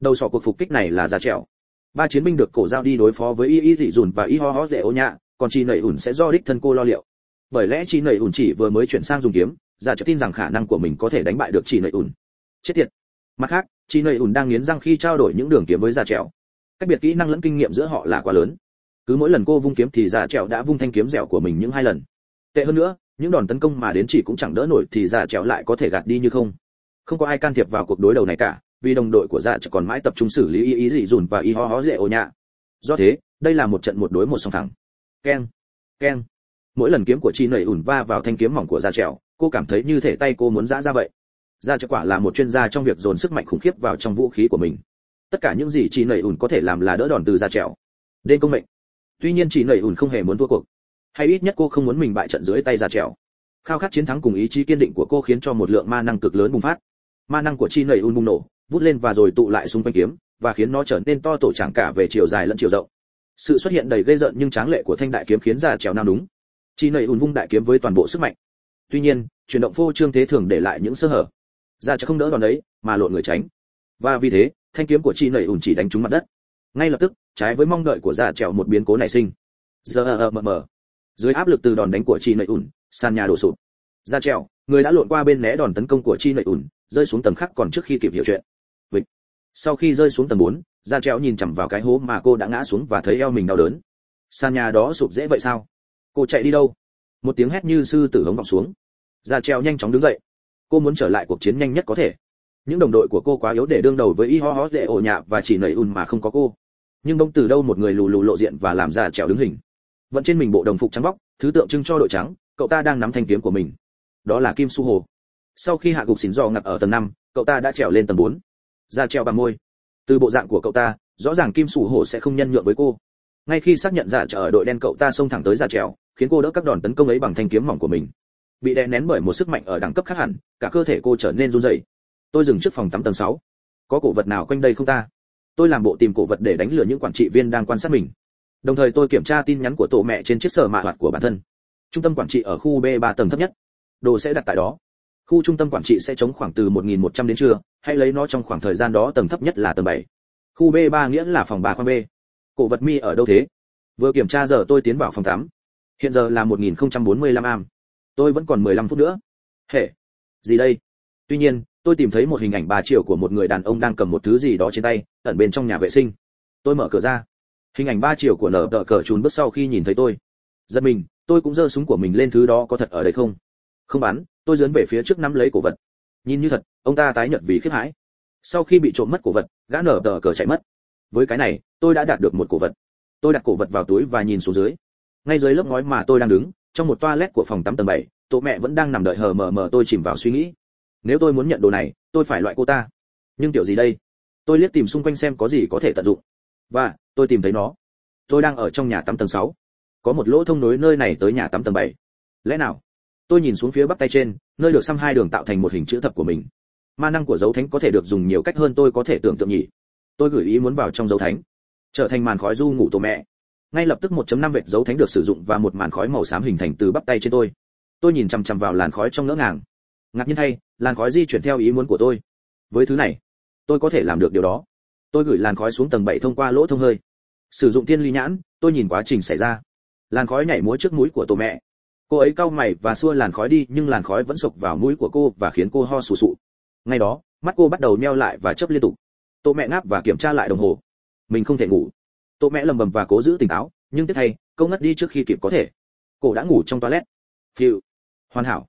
Đầu sọ cuộc phục kích này là ra trèo. Ba chiến binh được cổ giao đi đối phó với y y dị dùn và y ho ho dễ ô nhạ còn chị nảy ủn sẽ do đích thân cô lo liệu. Bởi lẽ chị nảy ủn chỉ vừa mới chuyển sang dùng kiếm giả cho tin rằng khả năng của mình có thể đánh bại được chi nảy ủn chết tiệt. Mặt khác, chi nảy ủn đang nghiến răng khi trao đổi những đường kiếm với giả trèo cách biệt kỹ năng lẫn kinh nghiệm giữa họ là quá lớn. Cứ mỗi lần cô vung kiếm thì giả trèo đã vung thanh kiếm dẻo của mình những hai lần. Tệ hơn nữa, những đòn tấn công mà đến chỉ cũng chẳng đỡ nổi thì giả trèo lại có thể gạt đi như không. Không có ai can thiệp vào cuộc đối đầu này cả, vì đồng đội của dạ chỉ còn mãi tập trung xử lý ý ý dị dùn và y ho ho dễ ồ nhạ. Do thế, đây là một trận một đối một song thẳng keng keng. Mỗi lần kiếm của chi nẩy ủn va vào thanh kiếm mỏng của Dạ trèo cô cảm thấy như thể tay cô muốn giã ra vậy. Ra cho quả là một chuyên gia trong việc dồn sức mạnh khủng khiếp vào trong vũ khí của mình. Tất cả những gì chị nảy ủn có thể làm là đỡ đòn từ ra trèo. Đêm công mệnh. Tuy nhiên chị nảy ủn không hề muốn thua cuộc. Hay ít nhất cô không muốn mình bại trận dưới tay ra trèo. Khao khát chiến thắng cùng ý chí kiên định của cô khiến cho một lượng ma năng cực lớn bùng phát. Ma năng của chi nảy ủn bùng nổ, vút lên và rồi tụ lại xung quanh kiếm, và khiến nó trở nên to tổ chẳng cả về chiều dài lẫn chiều rộng. Sự xuất hiện đầy gây rợn nhưng tráng lệ của thanh đại kiếm khiến ra trèo nao đúng chi nầy ùn vung đại kiếm với toàn bộ sức mạnh tuy nhiên chuyển động phô trương thế thường để lại những sơ hở. Ra chắc không đỡ đòn đấy mà lộn người tránh. Và vì thế thanh kiếm của chi nầy ủn chỉ đánh trúng mặt đất. Ngay lập tức trái với mong đợi của già trèo một biến cố nảy sinh. Giờ ờ, ờ, mờ mờ. Dưới áp lực từ đòn đánh của chi nầy ủn sàn nhà đổ sụp. Ra trèo người đã lộn qua bên né đòn tấn công của chi nầy ủn rơi xuống tầng khác còn trước khi kịp hiểu chuyện. Vịch. sau khi rơi xuống tầng 4, ra trèo nhìn chằm vào cái hố mà cô đã ngã xuống và thấy eo mình đau đớn. Sàn nhà đó sụp dễ vậy sao? Cô chạy đi đâu? Một tiếng hét như sư tử hống vọng xuống. Ra treo nhanh chóng đứng dậy. Cô muốn trở lại cuộc chiến nhanh nhất có thể. Những đồng đội của cô quá yếu để đương đầu với y ho ho dễ ổ nhạ và chỉ nảy ùn mà không có cô. Nhưng bỗng từ đâu một người lù lù lộ diện và làm ra trèo đứng hình. Vẫn trên mình bộ đồng phục trắng bóc thứ tượng trưng cho đội trắng cậu ta đang nắm thanh kiếm của mình. Đó là kim su hồ. Sau khi hạ gục xỉn dò ngặt ở tầng 5, cậu ta đã trèo lên tầng 4. ra treo bằng môi. Từ bộ dạng của cậu ta rõ ràng kim su hồ sẽ không nhân nhượng với cô. Ngay khi xác nhận giả trở ở đội đen cậu ta xông thẳng tới giả trèo khiến cô đỡ các đòn tấn công ấy bằng thanh kiếm mỏng của mình. Bị đè nén bởi một sức mạnh ở đẳng cấp khác hẳn, cả cơ thể cô trở nên run rẩy. Tôi dừng trước phòng tắm tầng 6. có cổ vật nào quanh đây không ta? Tôi làm bộ tìm cổ vật để đánh lừa những quản trị viên đang quan sát mình. Đồng thời tôi kiểm tra tin nhắn của tổ mẹ trên chiếc sở mạ hoạt của bản thân. Trung tâm quản trị ở khu b 3 tầng thấp nhất. Đồ sẽ đặt tại đó. Khu trung tâm quản trị sẽ chống khoảng từ 1.100 đến trưa, hãy lấy nó trong khoảng thời gian đó tầng thấp nhất là tầng 7. khu b 3 nghĩa là phòng bà khoang b. Cổ vật mi ở đâu thế? Vừa kiểm tra giờ tôi tiến vào phòng tắm hiện giờ là 1045 am. Tôi vẫn còn 15 phút nữa. Hệ gì đây? Tuy nhiên, tôi tìm thấy một hình ảnh bà triệu của một người đàn ông đang cầm một thứ gì đó trên tay, ẩn bên trong nhà vệ sinh. Tôi mở cửa ra. Hình ảnh ba triệu của nở tờ cờ trùn bước sau khi nhìn thấy tôi. Giật mình, tôi cũng giơ súng của mình lên thứ đó có thật ở đây không? Không bắn, tôi dướn về phía trước nắm lấy cổ vật. Nhìn như thật, ông ta tái nhợt vì khiếp hãi. Sau khi bị trộm mất cổ vật, gã nở tờ cờ chạy mất. Với cái này, tôi đã đạt được một cổ vật. Tôi đặt cổ vật vào túi và nhìn xuống dưới ngay dưới lớp ngói mà tôi đang đứng trong một toilet của phòng tắm tầng bảy, tổ mẹ vẫn đang nằm đợi hờ mờ mờ tôi chìm vào suy nghĩ. Nếu tôi muốn nhận đồ này tôi phải loại cô ta. Nhưng kiểu gì đây? Tôi liếc tìm xung quanh xem có gì có thể tận dụng. Và tôi tìm thấy nó. Tôi đang ở trong nhà tắm tầng 6. có một lỗ thông nối nơi này tới nhà tắm tầng 7. lẽ nào? Tôi nhìn xuống phía bắp tay trên nơi được xăm hai đường tạo thành một hình chữ thập của mình. Ma năng của dấu thánh có thể được dùng nhiều cách hơn tôi có thể tưởng tượng nhỉ. Tôi gửi ý muốn vào trong dấu thánh. Trở thành màn khói du ngủ tổ mẹ ngay lập tức 1.5 vệt dấu thánh được sử dụng và một màn khói màu xám hình thành từ bắp tay trên tôi. Tôi nhìn chằm chằm vào làn khói trong ngỡ ngàng. Ngạc nhiên thay, làn khói di chuyển theo ý muốn của tôi. Với thứ này, tôi có thể làm được điều đó. Tôi gửi làn khói xuống tầng 7 thông qua lỗ thông hơi. Sử dụng tiên ly nhãn, tôi nhìn quá trình xảy ra. Làn khói nhảy múa trước mũi của tổ mẹ. Cô ấy cau mày và xua làn khói đi, nhưng làn khói vẫn sộc vào mũi của cô và khiến cô ho sù sụ. Ngay đó, mắt cô bắt đầu meo lại và chớp liên tục. Tổ mẹ ngáp và kiểm tra lại đồng hồ. Mình không thể ngủ tô mẹ lầm bầm và cố giữ tỉnh táo, nhưng tiếc thay, câu ngất đi trước khi kịp có thể. Cô đã ngủ trong toilet. Phiêu. Hoàn hảo.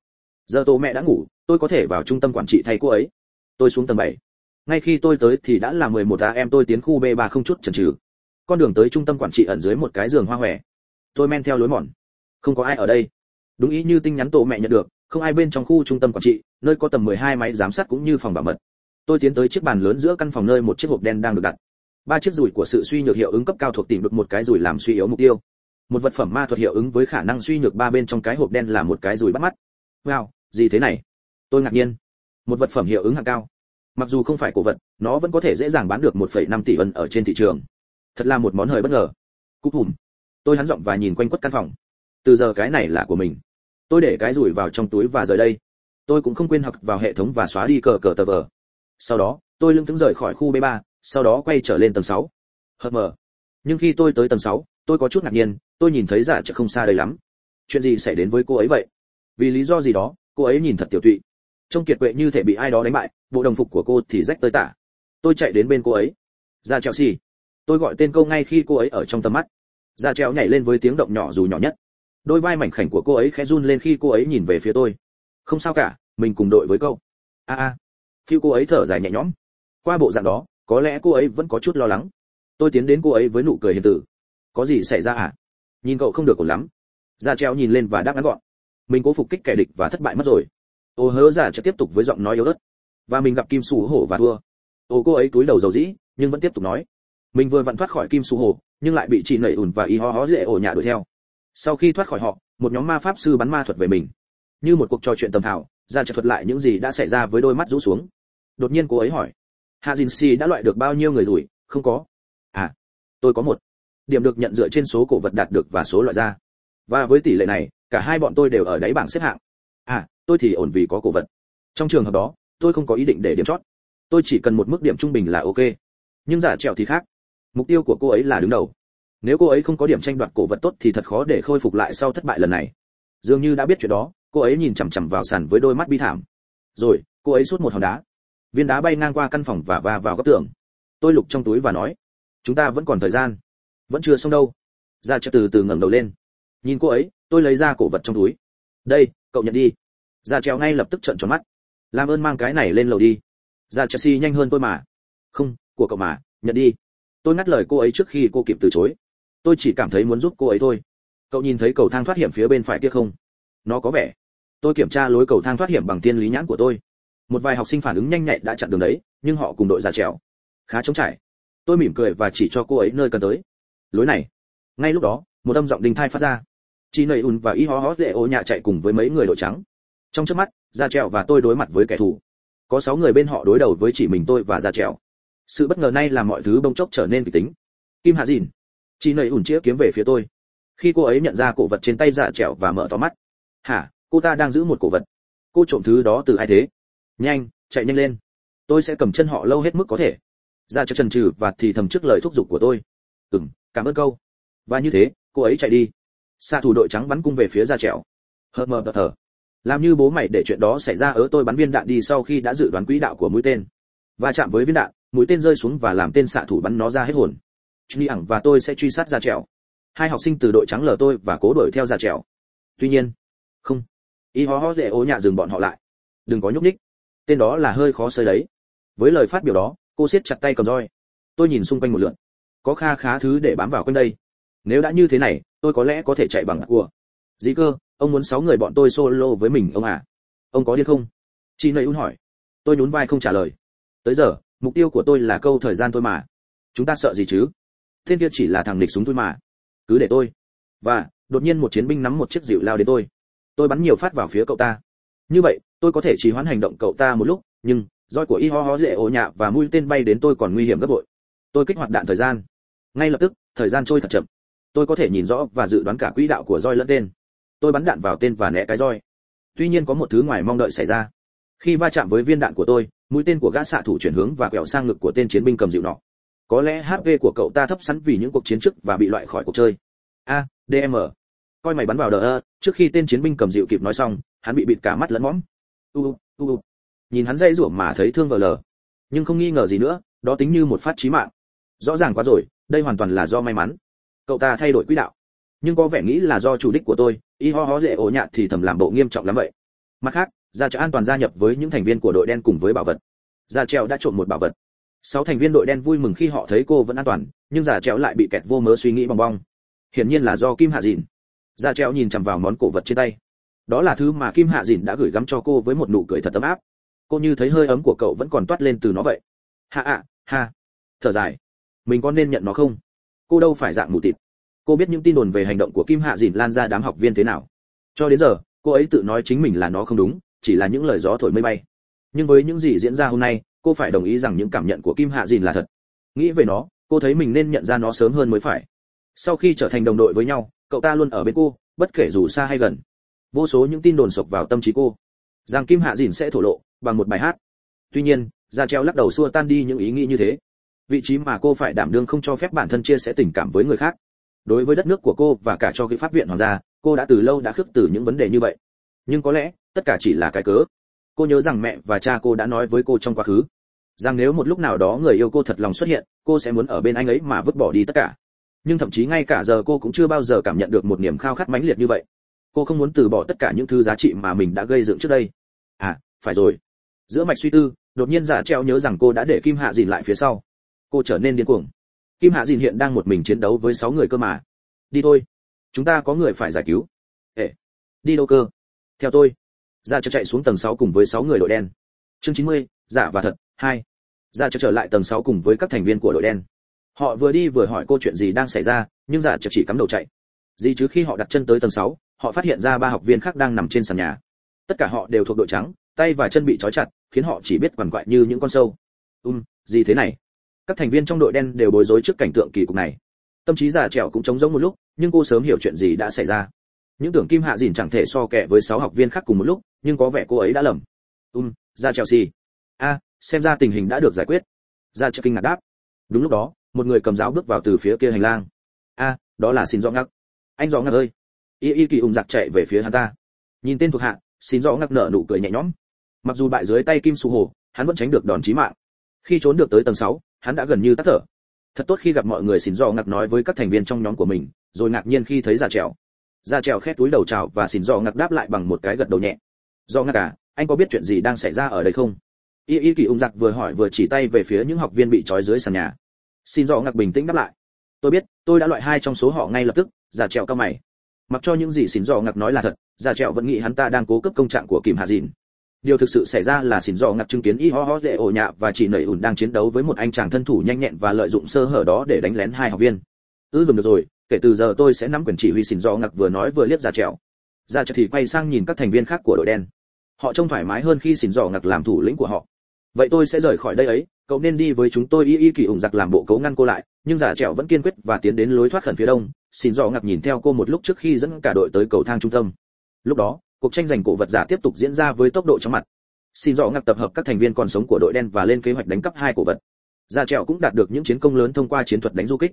Giờ tô mẹ đã ngủ, tôi có thể vào trung tâm quản trị thay cô ấy. Tôi xuống tầng bảy. ngay khi tôi tới thì đã là 11 a em, tôi tiến khu b 3 không chút chần chừ. Con đường tới trung tâm quản trị ẩn dưới một cái giường hoa hòe. Tôi men theo lối mòn. Không có ai ở đây. Đúng ý như tin nhắn tổ mẹ nhận được, không ai bên trong khu trung tâm quản trị, nơi có tầm 12 máy giám sát cũng như phòng bảo mật. Tôi tiến tới chiếc bàn lớn giữa căn phòng nơi một chiếc hộp đen đang được đặt ba chiếc rủi của sự suy nhược hiệu ứng cấp cao thuộc tìm được một cái rủi làm suy yếu mục tiêu. Một vật phẩm ma thuật hiệu ứng với khả năng suy nhược ba bên trong cái hộp đen là một cái rủi bắt mắt. Wow gì thế này? Tôi ngạc nhiên. Một vật phẩm hiệu ứng hạng cao. Mặc dù không phải cổ vật nó vẫn có thể dễ dàng bán được 1,5 tỷ ân ở trên thị trường. Thật là một món hời bất ngờ. Cúc hùm. Tôi hắn giọng và nhìn quanh quất căn phòng. Từ giờ cái này là của mình. Tôi để cái rủi vào trong túi và rời đây. Tôi cũng không quên học vào hệ thống và xóa đi cờ cờ tờ vờ. Sau đó tôi lưng thững rời khỏi khu b 3 sau đó quay trở lên tầng 6. hờ mờ. Nhưng khi tôi tới tầng 6, tôi có chút ngạc nhiên tôi nhìn thấy giả chợ không xa đây lắm. Chuyện gì xảy đến với cô ấy vậy? Vì lý do gì đó cô ấy nhìn thật tiểu tụy. Trông kiệt quệ như thể bị ai đó đánh bại bộ đồng phục của cô thì rách tới tả. Tôi chạy đến bên cô ấy. Giả treo xì. Tôi gọi tên cô ngay khi cô ấy ở trong tầm mắt. Giả trèo nhảy lên với tiếng động nhỏ dù nhỏ nhất. Đôi vai mảnh khảnh của cô ấy khẽ run lên khi cô ấy nhìn về phía tôi. Không sao cả mình cùng đội với câu a a. Phiêu cô ấy thở dài nhẹ nhõm. Qua bộ dạng đó có lẽ cô ấy vẫn có chút lo lắng. Tôi tiến đến cô ấy với nụ cười hiền tử. Có gì xảy ra à? Nhìn cậu không được ổn lắm. Ra treo nhìn lên và đáp ngắn gọn. Mình cố phục kích kẻ địch và thất bại mất rồi. Ô hớ giả sẽ tiếp tục với giọng nói yếu ớt. Và mình gặp kim sù hổ và thua. Ô, cô ấy túi đầu dầu dĩ, nhưng vẫn tiếp tục nói. Mình vừa vặn thoát khỏi kim sù hổ, nhưng lại bị chị nẩy ủn và y ho hó dễ ổ nhà đuổi theo. Sau khi thoát khỏi họ, một nhóm ma pháp sư bắn ma thuật về mình. Như một cuộc trò chuyện tầm thảo ra trợ thuật lại những gì đã xảy ra với đôi mắt rũ xuống. Đột nhiên cô ấy hỏi hạ dìn si đã loại được bao nhiêu người rồi không có. À tôi có một. Điểm được nhận dựa trên số cổ vật đạt được và số loại ra. Và với tỷ lệ này, cả hai bọn tôi đều ở đáy bảng xếp hạng. À tôi thì ổn vì có cổ vật. Trong trường hợp đó, tôi không có ý định để điểm chót. Tôi chỉ cần một mức điểm trung bình là ok. Nhưng giả trèo thì khác. Mục tiêu của cô ấy là đứng đầu. Nếu cô ấy không có điểm tranh đoạt cổ vật tốt thì thật khó để khôi phục lại sau thất bại lần này. Dường như đã biết chuyện đó, cô ấy nhìn chằm chằm vào sàn với đôi mắt bi thảm. Rồi, cô ấy sút một hòn đá viên đá bay ngang qua căn phòng và va vào góc tường. Tôi lục trong túi và nói, chúng ta vẫn còn thời gian. Vẫn chưa xong đâu. Dạ ra chợt từ từ ngẩng đầu lên. Nhìn cô ấy, tôi lấy ra cổ vật trong túi. Đây, cậu nhận đi. Dạ ra treo ngay lập tức trợn tròn mắt. Làm ơn mang cái này lên lầu đi. Dạ ra chelsea nhanh hơn tôi mà. Không, của cậu mà, nhận đi. Tôi ngắt lời cô ấy trước khi cô kịp từ chối. Tôi chỉ cảm thấy muốn giúp cô ấy thôi. Cậu nhìn thấy cầu thang thoát hiểm phía bên phải kia không? Nó có vẻ. Tôi kiểm tra lối cầu thang thoát hiểm bằng tiên lý nhãn của tôi một vài học sinh phản ứng nhanh nhạy đã chặn đường đấy, nhưng họ cùng đội giả trèo. Khá trống trải. Tôi mỉm cười và chỉ cho cô ấy nơi cần tới. Lối này. Ngay lúc đó, một âm giọng đình thai phát ra. Chị nầy ùn và y ho hó dễ ô nhạ chạy cùng với mấy người đội trắng. Trong trước mắt ra trèo và tôi đối mặt với kẻ thù. Có sáu người bên họ đối đầu với chỉ mình tôi và ra trèo. Sự bất ngờ này làm mọi thứ bông chốc trở nên kịch tính. Kim hạ dìn. Chị nầy ùn chĩa kiếm về phía tôi. Khi cô ấy nhận ra cổ vật trên tay dạ trèo và mở to mắt. Hả, cô ta đang giữ một cổ vật. Cô trộm thứ đó từ ai thế? Nhanh, chạy nhanh lên. Tôi sẽ cầm chân họ lâu hết mức có thể. Ra cho trần trừ và thì thầm trước lời thúc giục của tôi. Ừm, cảm ơn câu. Và như thế, cô ấy chạy đi. Xạ thủ đội trắng bắn cung về phía ra trèo. Hờ mờ đợt thở làm như bố mày để chuyện đó xảy ra ở tôi bắn viên đạn đi sau khi đã dự đoán quỹ đạo của mũi tên. Và chạm với viên đạn, mũi tên rơi xuống và làm tên xạ thủ bắn nó ra hết hồn. Truy ẳng và tôi sẽ truy sát ra trèo. Hai học sinh từ đội trắng lờ tôi và cố đuổi theo ra trèo. Tuy nhiên, không. Y ho ho dễ ố nhạ dừng bọn họ lại. Đừng có nhúc nhích tên đó là hơi khó sơi đấy. Với lời phát biểu đó, cô siết chặt tay cầm roi. Tôi nhìn xung quanh một lượt. Có kha khá thứ để bám vào quanh đây. Nếu đã như thế này, tôi có lẽ có thể chạy bằng cua. Dĩ cơ, ông muốn sáu người bọn tôi solo với mình, ông à? Ông có điên không? Chị nầy un hỏi. Tôi nhún vai không trả lời. Tới giờ, mục tiêu của tôi là câu thời gian thôi mà. Chúng ta sợ gì chứ? Thiên kia chỉ là thằng địch súng thôi mà. Cứ để tôi. Và, đột nhiên một chiến binh nắm một chiếc dịu lao đến tôi. Tôi bắn nhiều phát vào phía cậu ta. Như vậy tôi có thể trì hoãn hành động cậu ta một lúc, nhưng, roi của y ho ho dễ ổ nhạ và mũi tên bay đến tôi còn nguy hiểm gấp bội. Tôi kích hoạt đạn thời gian. Ngay lập tức, thời gian trôi thật chậm. Tôi có thể nhìn rõ và dự đoán cả quỹ đạo của roi lẫn tên. Tôi bắn đạn vào tên và né cái roi. Tuy nhiên có một thứ ngoài mong đợi xảy ra. Khi va chạm với viên đạn của tôi, mũi tên của gã xạ thủ chuyển hướng và quẹo sang ngực của tên chiến binh cầm dịu nọ. Có lẽ hp của cậu ta thấp sẵn vì những cuộc chiến trước và bị loại khỏi cuộc chơi. A dm coi mày bắn vào đờ ơ, trước khi tên chiến binh cầm dịu kịp nói xong, hắn bị bịt cả mắt lẫn mõm u u u nhìn hắn dây rủa mà thấy thương vờ lờ. Nhưng không nghi ngờ gì nữa, đó tính như một phát chí mạng. Rõ ràng quá rồi, đây hoàn toàn là do may mắn. Cậu ta thay đổi quỹ đạo. Nhưng có vẻ nghĩ là do chủ đích của tôi, y ho ho dễ ổ nhạt thì thầm làm bộ nghiêm trọng lắm vậy. Mặt khác, gia trợ an toàn gia nhập với những thành viên của đội đen cùng với bảo vật. Gia treo đã trộm một bảo vật. Sáu thành viên đội đen vui mừng khi họ thấy cô vẫn an toàn, nhưng giả treo lại bị kẹt vô mớ suy nghĩ bong bong. Hiển nhiên là do kim hạ dìn già treo nhìn chằm vào món cổ vật trên tay đó là thứ mà kim hạ dìn đã gửi gắm cho cô với một nụ cười thật ấm áp. Cô như thấy hơi ấm của cậu vẫn còn toát lên từ nó vậy. Hạ ạ, ha. Thở dài. Mình có nên nhận nó không? Cô đâu phải dạng mù tịt. Cô biết những tin đồn về hành động của kim hạ dìn lan ra đám học viên thế nào. Cho đến giờ, cô ấy tự nói chính mình là nó không đúng, chỉ là những lời gió thổi mây bay. Nhưng với những gì diễn ra hôm nay, cô phải đồng ý rằng những cảm nhận của kim hạ dìn là thật. Nghĩ về nó, cô thấy mình nên nhận ra nó sớm hơn mới phải. Sau khi trở thành đồng đội với nhau, cậu ta luôn ở bên cô, bất kể dù xa hay gần vô số những tin đồn sộc vào tâm trí cô. Rằng kim hạ dìn sẽ thổ lộ bằng một bài hát. Tuy nhiên, gia treo lắc đầu xua tan đi những ý nghĩ như thế. Vị trí mà cô phải đảm đương không cho phép bản thân chia sẻ tình cảm với người khác. Đối với đất nước của cô và cả cho cái pháp viện hoàng gia, cô đã từ lâu đã khước từ những vấn đề như vậy. Nhưng có lẽ, tất cả chỉ là cái cớ. Cô nhớ rằng mẹ và cha cô đã nói với cô trong quá khứ. Rằng nếu một lúc nào đó người yêu cô thật lòng xuất hiện, cô sẽ muốn ở bên anh ấy mà vứt bỏ đi tất cả. Nhưng thậm chí ngay cả giờ cô cũng chưa bao giờ cảm nhận được một niềm khao khát mãnh liệt như vậy cô không muốn từ bỏ tất cả những thứ giá trị mà mình đã gây dựng trước đây. À phải rồi. Giữa mạch suy tư đột nhiên giả treo nhớ rằng cô đã để kim hạ dìn lại phía sau. Cô trở nên điên cuồng. Kim hạ dìn hiện đang một mình chiến đấu với sáu người cơ mà. Đi thôi. Chúng ta có người phải giải cứu. Ê đi đâu cơ? Theo tôi. Giả cho chạy xuống tầng sáu cùng với sáu người đội đen. Chương 90, giả và thật. Hai. Giả cho trở lại tầng sáu cùng với các thành viên của đội đen. Họ vừa đi vừa hỏi cô chuyện gì đang xảy ra nhưng giả cho chỉ cắm đầu chạy. Gì chứ khi họ đặt chân tới tầng sáu họ phát hiện ra ba học viên khác đang nằm trên sàn nhà. Tất cả họ đều thuộc đội trắng, tay và chân bị trói chặt, khiến họ chỉ biết quằn quại như những con sâu. Um gì thế này? Các thành viên trong đội đen đều bối rối trước cảnh tượng kỳ cục này. Tâm trí giả trẻo cũng trống rỗng một lúc, nhưng cô sớm hiểu chuyện gì đã xảy ra. Những tưởng kim hạ dìn chẳng thể so kẻ với sáu học viên khác cùng một lúc, nhưng có vẻ cô ấy đã lầm. Um ra chelsea a, xem ra tình hình đã được giải quyết. Ra chelsea kinh ngạc đáp. Đúng lúc đó, một người cầm giáo bước vào từ phía kia hành lang. A, đó là xin rõ ngắc. Anh rõ ngắc ơi y y kỳ ung giặc chạy về phía hắn ta. Nhìn tên thuộc hạ xin rõ ngắc nở nụ cười nhẹ nhõm. Mặc dù bại dưới tay kim su hồ hắn vẫn tránh được đòn chí mạng. Khi trốn được tới tầng 6, hắn đã gần như tắt thở. Thật tốt khi gặp mọi người xin rõ ngắc nói với các thành viên trong nhóm của mình rồi ngạc nhiên khi thấy già trèo. Già trèo khét túi đầu chào và xin rõ ngắc đáp lại bằng một cái gật đầu nhẹ. Do ngắc à anh có biết chuyện gì đang xảy ra ở đây không? Y y kỳ ung giặc vừa hỏi vừa chỉ tay về phía những học viên bị trói dưới sàn nhà. Xin rõ ngạc bình tĩnh đáp lại. Tôi biết tôi đã loại hai trong số họ ngay lập tức. Già trèo cao mày mặc cho những gì xỉn dò ngạc nói là thật già trẹo vẫn nghĩ hắn ta đang cố cấp công trạng của kìm hạ dìn. Điều thực sự xảy ra là xỉn dò ngạc chứng kiến y ho ho dễ ổ nhạ và chỉ nẩy ủn đang chiến đấu với một anh chàng thân thủ nhanh nhẹn và lợi dụng sơ hở đó để đánh lén hai học viên. Ư ừ, được rồi kể từ giờ tôi sẽ nắm quyền chỉ huy xỉn dò ngạc vừa nói vừa liếc già trẹo. Già trẹo thì quay sang nhìn các thành viên khác của đội đen. Họ trông thoải mái hơn khi xỉn dò ngạc làm thủ lĩnh của họ. Vậy tôi sẽ rời khỏi đây ấy cậu nên đi với chúng tôi y y kỳ ủng giặc làm bộ cấu ngăn cô lại nhưng giả trẻo vẫn kiên quyết và tiến đến lối thoát khẩn phía đông, xin dò ngạc nhìn theo cô một lúc trước khi dẫn cả đội tới cầu thang trung tâm. Lúc đó, cuộc tranh giành cổ vật giả tiếp tục diễn ra với tốc độ chóng mặt. Xin dò ngạc tập hợp các thành viên còn sống của đội đen và lên kế hoạch đánh cắp hai cổ vật. Giả trẻo cũng đạt được những chiến công lớn thông qua chiến thuật đánh du kích.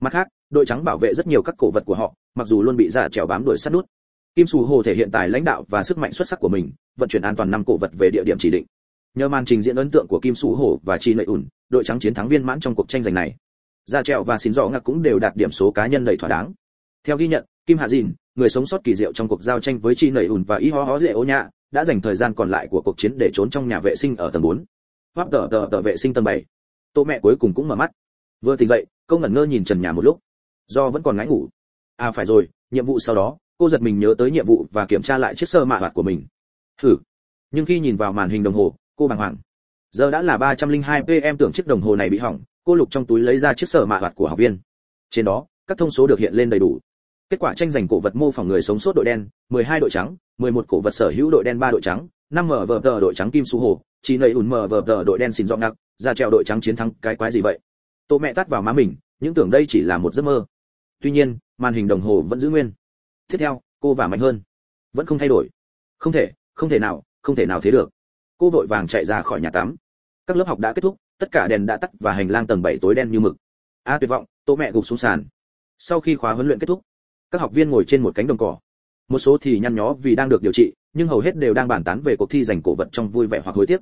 Mặt khác, đội trắng bảo vệ rất nhiều các cổ vật của họ, mặc dù luôn bị giả trẻo bám đuổi sát nút. Kim sù hồ thể hiện tài lãnh đạo và sức mạnh xuất sắc của mình, vận chuyển an toàn năm cổ vật về địa điểm chỉ định. Nhờ màn trình diễn ấn tượng của kim sù hổ và chi nệ ủn đội trắng chiến thắng viên mãn trong cuộc tranh giành này gia trèo và xin rõ ngạc cũng đều đạt điểm số cá nhân đầy thỏa đáng. Theo ghi nhận, kim hạ dìn, người sống sót kỳ diệu trong cuộc giao tranh với chi Nẩy ùn và y ho ho dễ ô nhạ, đã dành thời gian còn lại của cuộc chiến để trốn trong nhà vệ sinh ở tầng 4. hoác tờ tờ tờ vệ sinh tầng 7. tô mẹ cuối cùng cũng mở mắt. Vừa tỉnh dậy, cô ngẩn ngơ nhìn trần nhà một lúc. Do vẫn còn ngáy ngủ. À phải rồi, nhiệm vụ sau đó, cô giật mình nhớ tới nhiệm vụ và kiểm tra lại chiếc sơ mạ hoạt của mình. Thử nhưng khi nhìn vào màn hình đồng hồ, cô bàng hoàng. Giờ đã là 302 pm, tưởng chiếc đồng hồ này bị hỏng cô lục trong túi lấy ra chiếc sở mạ hoạt của học viên. Trên đó, các thông số được hiện lên đầy đủ. Kết quả tranh giành cổ vật mô phỏng người sống sót đội đen 12 đội trắng 11 cổ vật sở hữu đội đen 3 đội trắng 5 mở vờ tờ đội trắng kim su hồ, chỉ nầy ủn mở vờ tờ đội đen xin dọn nặng ra treo đội trắng chiến thắng, cái quái gì vậy? Tô mẹ tắt vào má mình, những tưởng đây chỉ là một giấc mơ. Tuy nhiên, màn hình đồng hồ vẫn giữ nguyên. Tiếp theo, cô và mạnh hơn. Vẫn không thay đổi. Không thể không thể nào, không thể nào thế được. Cô vội vàng chạy ra khỏi nhà tắm. Các lớp học đã kết thúc tất cả đèn đã tắt và hành lang tầng 7 tối đen như mực. A, tuyệt vọng, tô mẹ gục xuống sàn. Sau khi khóa huấn luyện kết thúc, các học viên ngồi trên một cánh đồng cỏ. Một số thì nhăn nhó vì đang được điều trị, nhưng hầu hết đều đang bàn tán về cuộc thi giành cổ vật trong vui vẻ hoặc hối tiếc.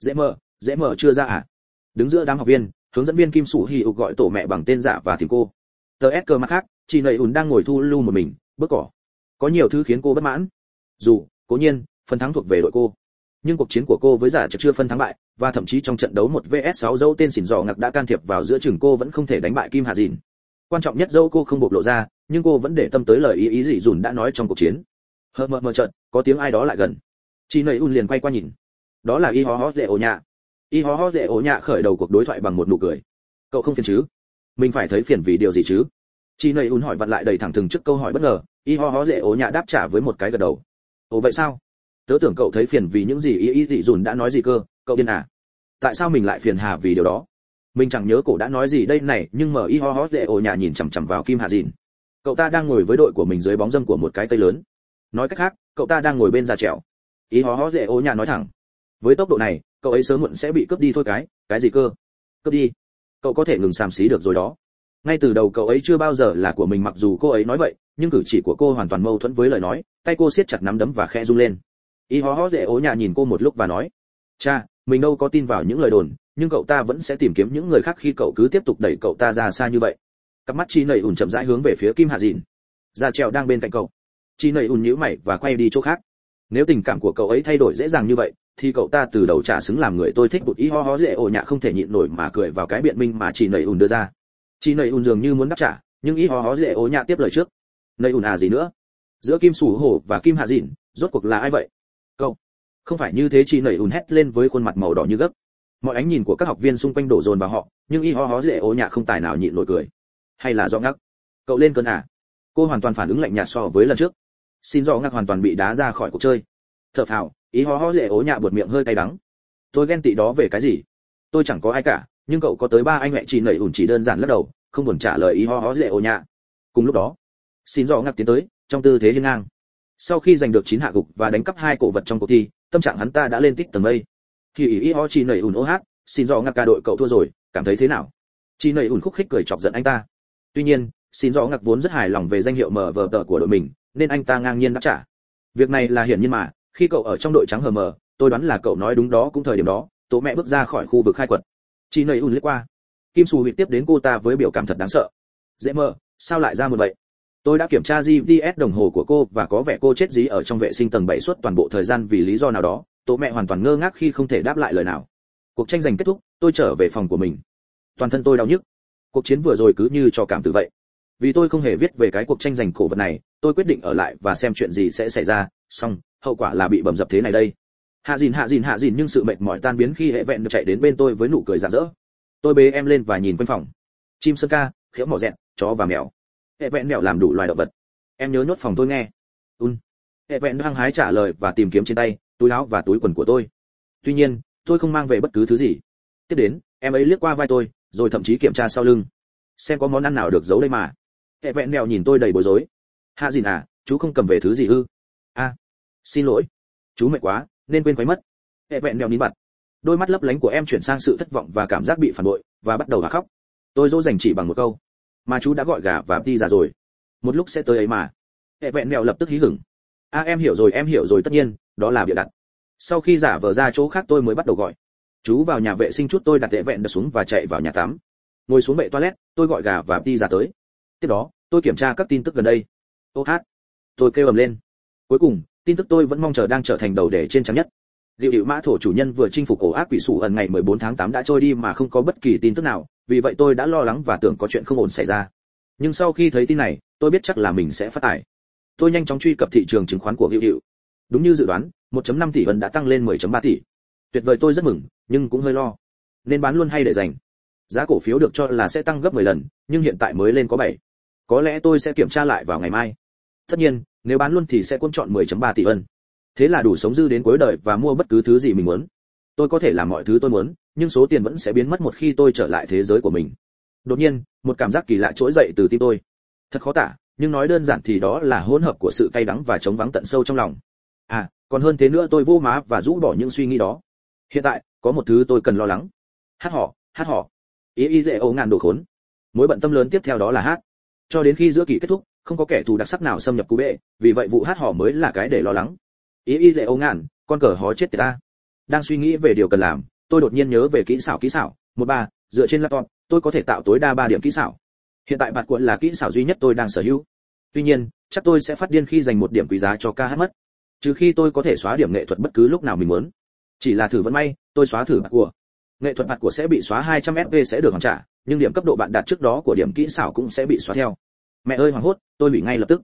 Dễ mờ dễ mờ chưa ra à? Đứng giữa đám học viên, hướng dẫn viên kim sủ hì ục gọi tổ mẹ bằng tên giả và tìm cô. Tờ s cơ mặt khác, chị nầy ùn đang ngồi thu lưu một mình, bước cỏ. Có nhiều thứ khiến cô bất mãn. Dù, cố nhiên, phần thắng thuộc về đội cô. Nhưng cuộc chiến của cô với giả chưa phân thắng bại và thậm chí trong trận đấu một vs 6 dâu tên xỉn dò ngặc đã can thiệp vào giữa chừng cô vẫn không thể đánh bại kim hà dìn. Quan trọng nhất dâu cô không bộc lộ ra, nhưng cô vẫn để tâm tới lời ý ý gì dùn đã nói trong cuộc chiến. Hờ mờ mờ trận có tiếng ai đó lại gần. Chị nầy un liền quay qua nhìn. Đó là y ho ho dễ ổ nhạ. Y ho ho dễ ổ nhạ khởi đầu cuộc đối thoại bằng một nụ cười. Cậu không phiền chứ? Mình phải thấy phiền vì điều gì chứ? Chị nầy un hỏi vặn lại đầy thẳng thừng trước câu hỏi bất ngờ. Y ho ho dễ ổ nhạ đáp trả với một cái gật đầu. Ồ vậy sao? Tớ tưởng cậu thấy phiền vì những gì y ý dị dùn đã nói gì cơ? Cậu điên à? Tại sao mình lại phiền hà vì điều đó? Mình chẳng nhớ cổ đã nói gì đây này, nhưng mở y ho ho dễ ổ nhà nhìn chằm chằm vào kim Hà dìn. Cậu ta đang ngồi với đội của mình dưới bóng dâm của một cái cây lớn. Nói cách khác, cậu ta đang ngồi bên ra trèo Y ho ho dễ ổ nhà nói thẳng. Với tốc độ này, cậu ấy sớm muộn sẽ bị cướp đi thôi cái cái gì cơ? Cướp đi. Cậu có thể ngừng xàm xí được rồi đó. Ngay từ đầu cậu ấy chưa bao giờ là của mình mặc dù cô ấy nói vậy, nhưng cử chỉ của cô hoàn toàn mâu thuẫn với lời nói, tay cô siết chặt nắm đấm và khẽ rung lên. Y ho ho dễ ố nhà nhìn cô một lúc và nói, cha mình đâu có tin vào những lời đồn, nhưng cậu ta vẫn sẽ tìm kiếm những người khác khi cậu cứ tiếp tục đẩy cậu ta ra xa như vậy. Cặp mắt chi nầy ùn chậm rãi hướng về phía kim hạ dìn. Ra trèo đang bên cạnh cậu. Chi nầy ùn nhíu mày và quay đi chỗ khác. Nếu tình cảm của cậu ấy thay đổi dễ dàng như vậy, thì cậu ta từ đầu trả xứng làm người tôi thích Bụt ý ho ho dễ ổ nhạ không thể nhịn nổi mà cười vào cái biện minh mà chị nầy ùn đưa ra. Chị nầy ùn dường như muốn đáp trả, nhưng ý ho ho dễ ổ nhạ tiếp lời trước. Nầy ùn à gì nữa? Giữa kim sủ hổ và kim hạ dịn rốt cuộc là ai vậy? Cậu không phải như thế chị nẩy ùn hét lên với khuôn mặt màu đỏ như gấc mọi ánh nhìn của các học viên xung quanh đổ dồn vào họ, nhưng y ho hó dễ ố nhạ không tài nào nhịn nổi cười. Hay là do ngắc? Cậu lên cơn à? Cô hoàn toàn phản ứng lạnh nhạt so với lần trước. Xin do ngắc hoàn toàn bị đá ra khỏi cuộc chơi. Thở phào ý ho ho dễ ố nhạ buột miệng hơi cay đắng. Tôi ghen tị đó về cái gì? Tôi chẳng có ai cả, nhưng cậu có tới ba anh mẹ chị nẩy ủn chỉ đơn giản lắc đầu, không buồn trả lời ý ho ho dễ ố nhạ. Cùng lúc đó, xin do ngắc tiến tới, trong tư thế hiên ngang. Sau khi giành được chín hạ gục và đánh cắp hai cổ vật trong cuộc thi tâm trạng hắn ta đã lên tích tầng mây. Khi ý ý ho chị nảy ủn ô hát, xin do ngạc ca đội cậu thua rồi, cảm thấy thế nào? Chị nảy ủn khúc khích cười chọc giận anh ta. Tuy nhiên, xin do ngạc vốn rất hài lòng về danh hiệu mở vờ tờ của đội mình, nên anh ta ngang nhiên đáp trả. Việc này là hiển nhiên mà, khi cậu ở trong đội trắng hờ mờ, tôi đoán là cậu nói đúng đó cũng thời điểm đó, tố mẹ bước ra khỏi khu vực khai quật. Chị nầy ủn lướt qua. Kim xù hụt tiếp đến cô ta với biểu cảm thật đáng sợ. Dễ mơ sao lại ra một vậy? Tôi đã kiểm tra gps đồng hồ của cô và có vẻ cô chết dí ở trong vệ sinh tầng 7 suốt toàn bộ thời gian vì lý do nào đó. Tổ mẹ hoàn toàn ngơ ngác khi không thể đáp lại lời nào. Cuộc tranh giành kết thúc, tôi trở về phòng của mình. Toàn thân tôi đau nhức. Cuộc chiến vừa rồi cứ như cho cảm tử vậy. Vì tôi không hề viết về cái cuộc tranh giành cổ vật này, tôi quyết định ở lại và xem chuyện gì sẽ xảy ra. Xong, hậu quả là bị bầm dập thế này đây. Hạ dìn hạ dìn hạ dìn nhưng sự mệt mỏi tan biến khi hệ vẹn được chạy đến bên tôi với nụ cười rạng rỡ. Tôi bế em lên và nhìn quanh phòng. Chim sơn ca khiếu mỏ rẹn, chó và mèo hệ vẹn mèo làm đủ loài động vật. Em nhớ nhốt phòng tôi nghe. Un hệ vẹn đang hái trả lời và tìm kiếm trên tay, túi áo và túi quần của tôi. Tuy nhiên, tôi không mang về bất cứ thứ gì. Tiếp đến, em ấy liếc qua vai tôi, rồi thậm chí kiểm tra sau lưng. Xem có món ăn nào được giấu đây mà. Hệ vẹn mèo nhìn tôi đầy bối rối. Hạ dìn à chú không cầm về thứ gì ư? A xin lỗi. Chú mệt quá, nên quên quấy mất. Hệ vẹn đèo nín bặt đôi mắt lấp lánh của em chuyển sang sự thất vọng và cảm giác bị phản bội, và bắt đầu hạ khóc. Tôi dỗ dành chỉ bằng một câu mà chú đã gọi gà và đi ra rồi. Một lúc sẽ tới ấy mà. Hệ vẹn mèo lập tức hí hửng. A em hiểu rồi, em hiểu rồi, tất nhiên, đó là bịa đặt. Sau khi giả vờ ra chỗ khác tôi mới bắt đầu gọi. Chú vào nhà vệ sinh chút tôi đặt hệ vẹn đặt xuống và chạy vào nhà tắm. Ngồi xuống bệ toilet, tôi gọi gà và đi ra tới. Tiếp đó, tôi kiểm tra các tin tức gần đây. Ô hát. Tôi kêu ầm lên. Cuối cùng, tin tức tôi vẫn mong chờ đang trở thành đầu đề trên trang nhất liệu hiệu mã thổ chủ nhân vừa chinh phục ổ ác quỷ sủ ẩn ngày 14 tháng 8 đã trôi đi mà không có bất kỳ tin tức nào, vì vậy tôi đã lo lắng và tưởng có chuyện không ổn xảy ra. Nhưng sau khi thấy tin này, tôi biết chắc là mình sẽ phát tải tôi nhanh chóng truy cập thị trường chứng khoán của Liệu hiệu đúng như dự đoán 1.5 tỷ ẩn đã tăng lên 10.3 tỷ. Tuyệt vời, tôi rất mừng, nhưng cũng hơi lo. Nên bán luôn hay để dành? Giá cổ phiếu được cho là sẽ tăng gấp 10 lần, nhưng hiện tại mới lên có 7. có lẽ tôi sẽ kiểm tra lại vào ngày mai. Tất nhiên, nếu bán luôn thì sẽ cuốn chọn 10.3 tỷ ân thế là đủ sống dư đến cuối đời và mua bất cứ thứ gì mình muốn. Tôi có thể làm mọi thứ tôi muốn, nhưng số tiền vẫn sẽ biến mất một khi tôi trở lại thế giới của mình. Đột nhiên, một cảm giác kỳ lạ trỗi dậy từ tim tôi. Thật khó tả, nhưng nói đơn giản thì đó là hỗn hợp của sự cay đắng và chống vắng tận sâu trong lòng. À còn hơn thế nữa tôi vô má và rũ bỏ những suy nghĩ đó. Hiện tại, có một thứ tôi cần lo lắng. Hát họ hát họ ý ý dễ ấu ngàn đồ khốn. Mối bận tâm lớn tiếp theo đó là hát. Cho đến khi giữa kỳ kết thúc, không có kẻ thù đặc sắc nào xâm nhập cú bệ, vì vậy vụ hát hò mới là cái để lo lắng ý y lệ ô ngạn, con cờ hó chết tiệt ta. Đang suy nghĩ về điều cần làm, tôi đột nhiên nhớ về kỹ xảo kỹ xảo. Một ba, dựa trên laptop, tôi có thể tạo tối đa ba điểm kỹ xảo. Hiện tại bạt cuộn là kỹ xảo duy nhất tôi đang sở hữu. Tuy nhiên, chắc tôi sẽ phát điên khi dành một điểm quý giá cho ca hát mất. Trừ khi tôi có thể xóa điểm nghệ thuật bất cứ lúc nào mình muốn. Chỉ là thử vận may, tôi xóa thử bạt của. Nghệ thuật bạt của sẽ bị xóa 200 fp sẽ được hoàn trả, nhưng điểm cấp độ bạn đạt trước đó của điểm kỹ xảo cũng sẽ bị xóa theo. Mẹ ơi hoảng hốt, tôi hủy ngay lập tức.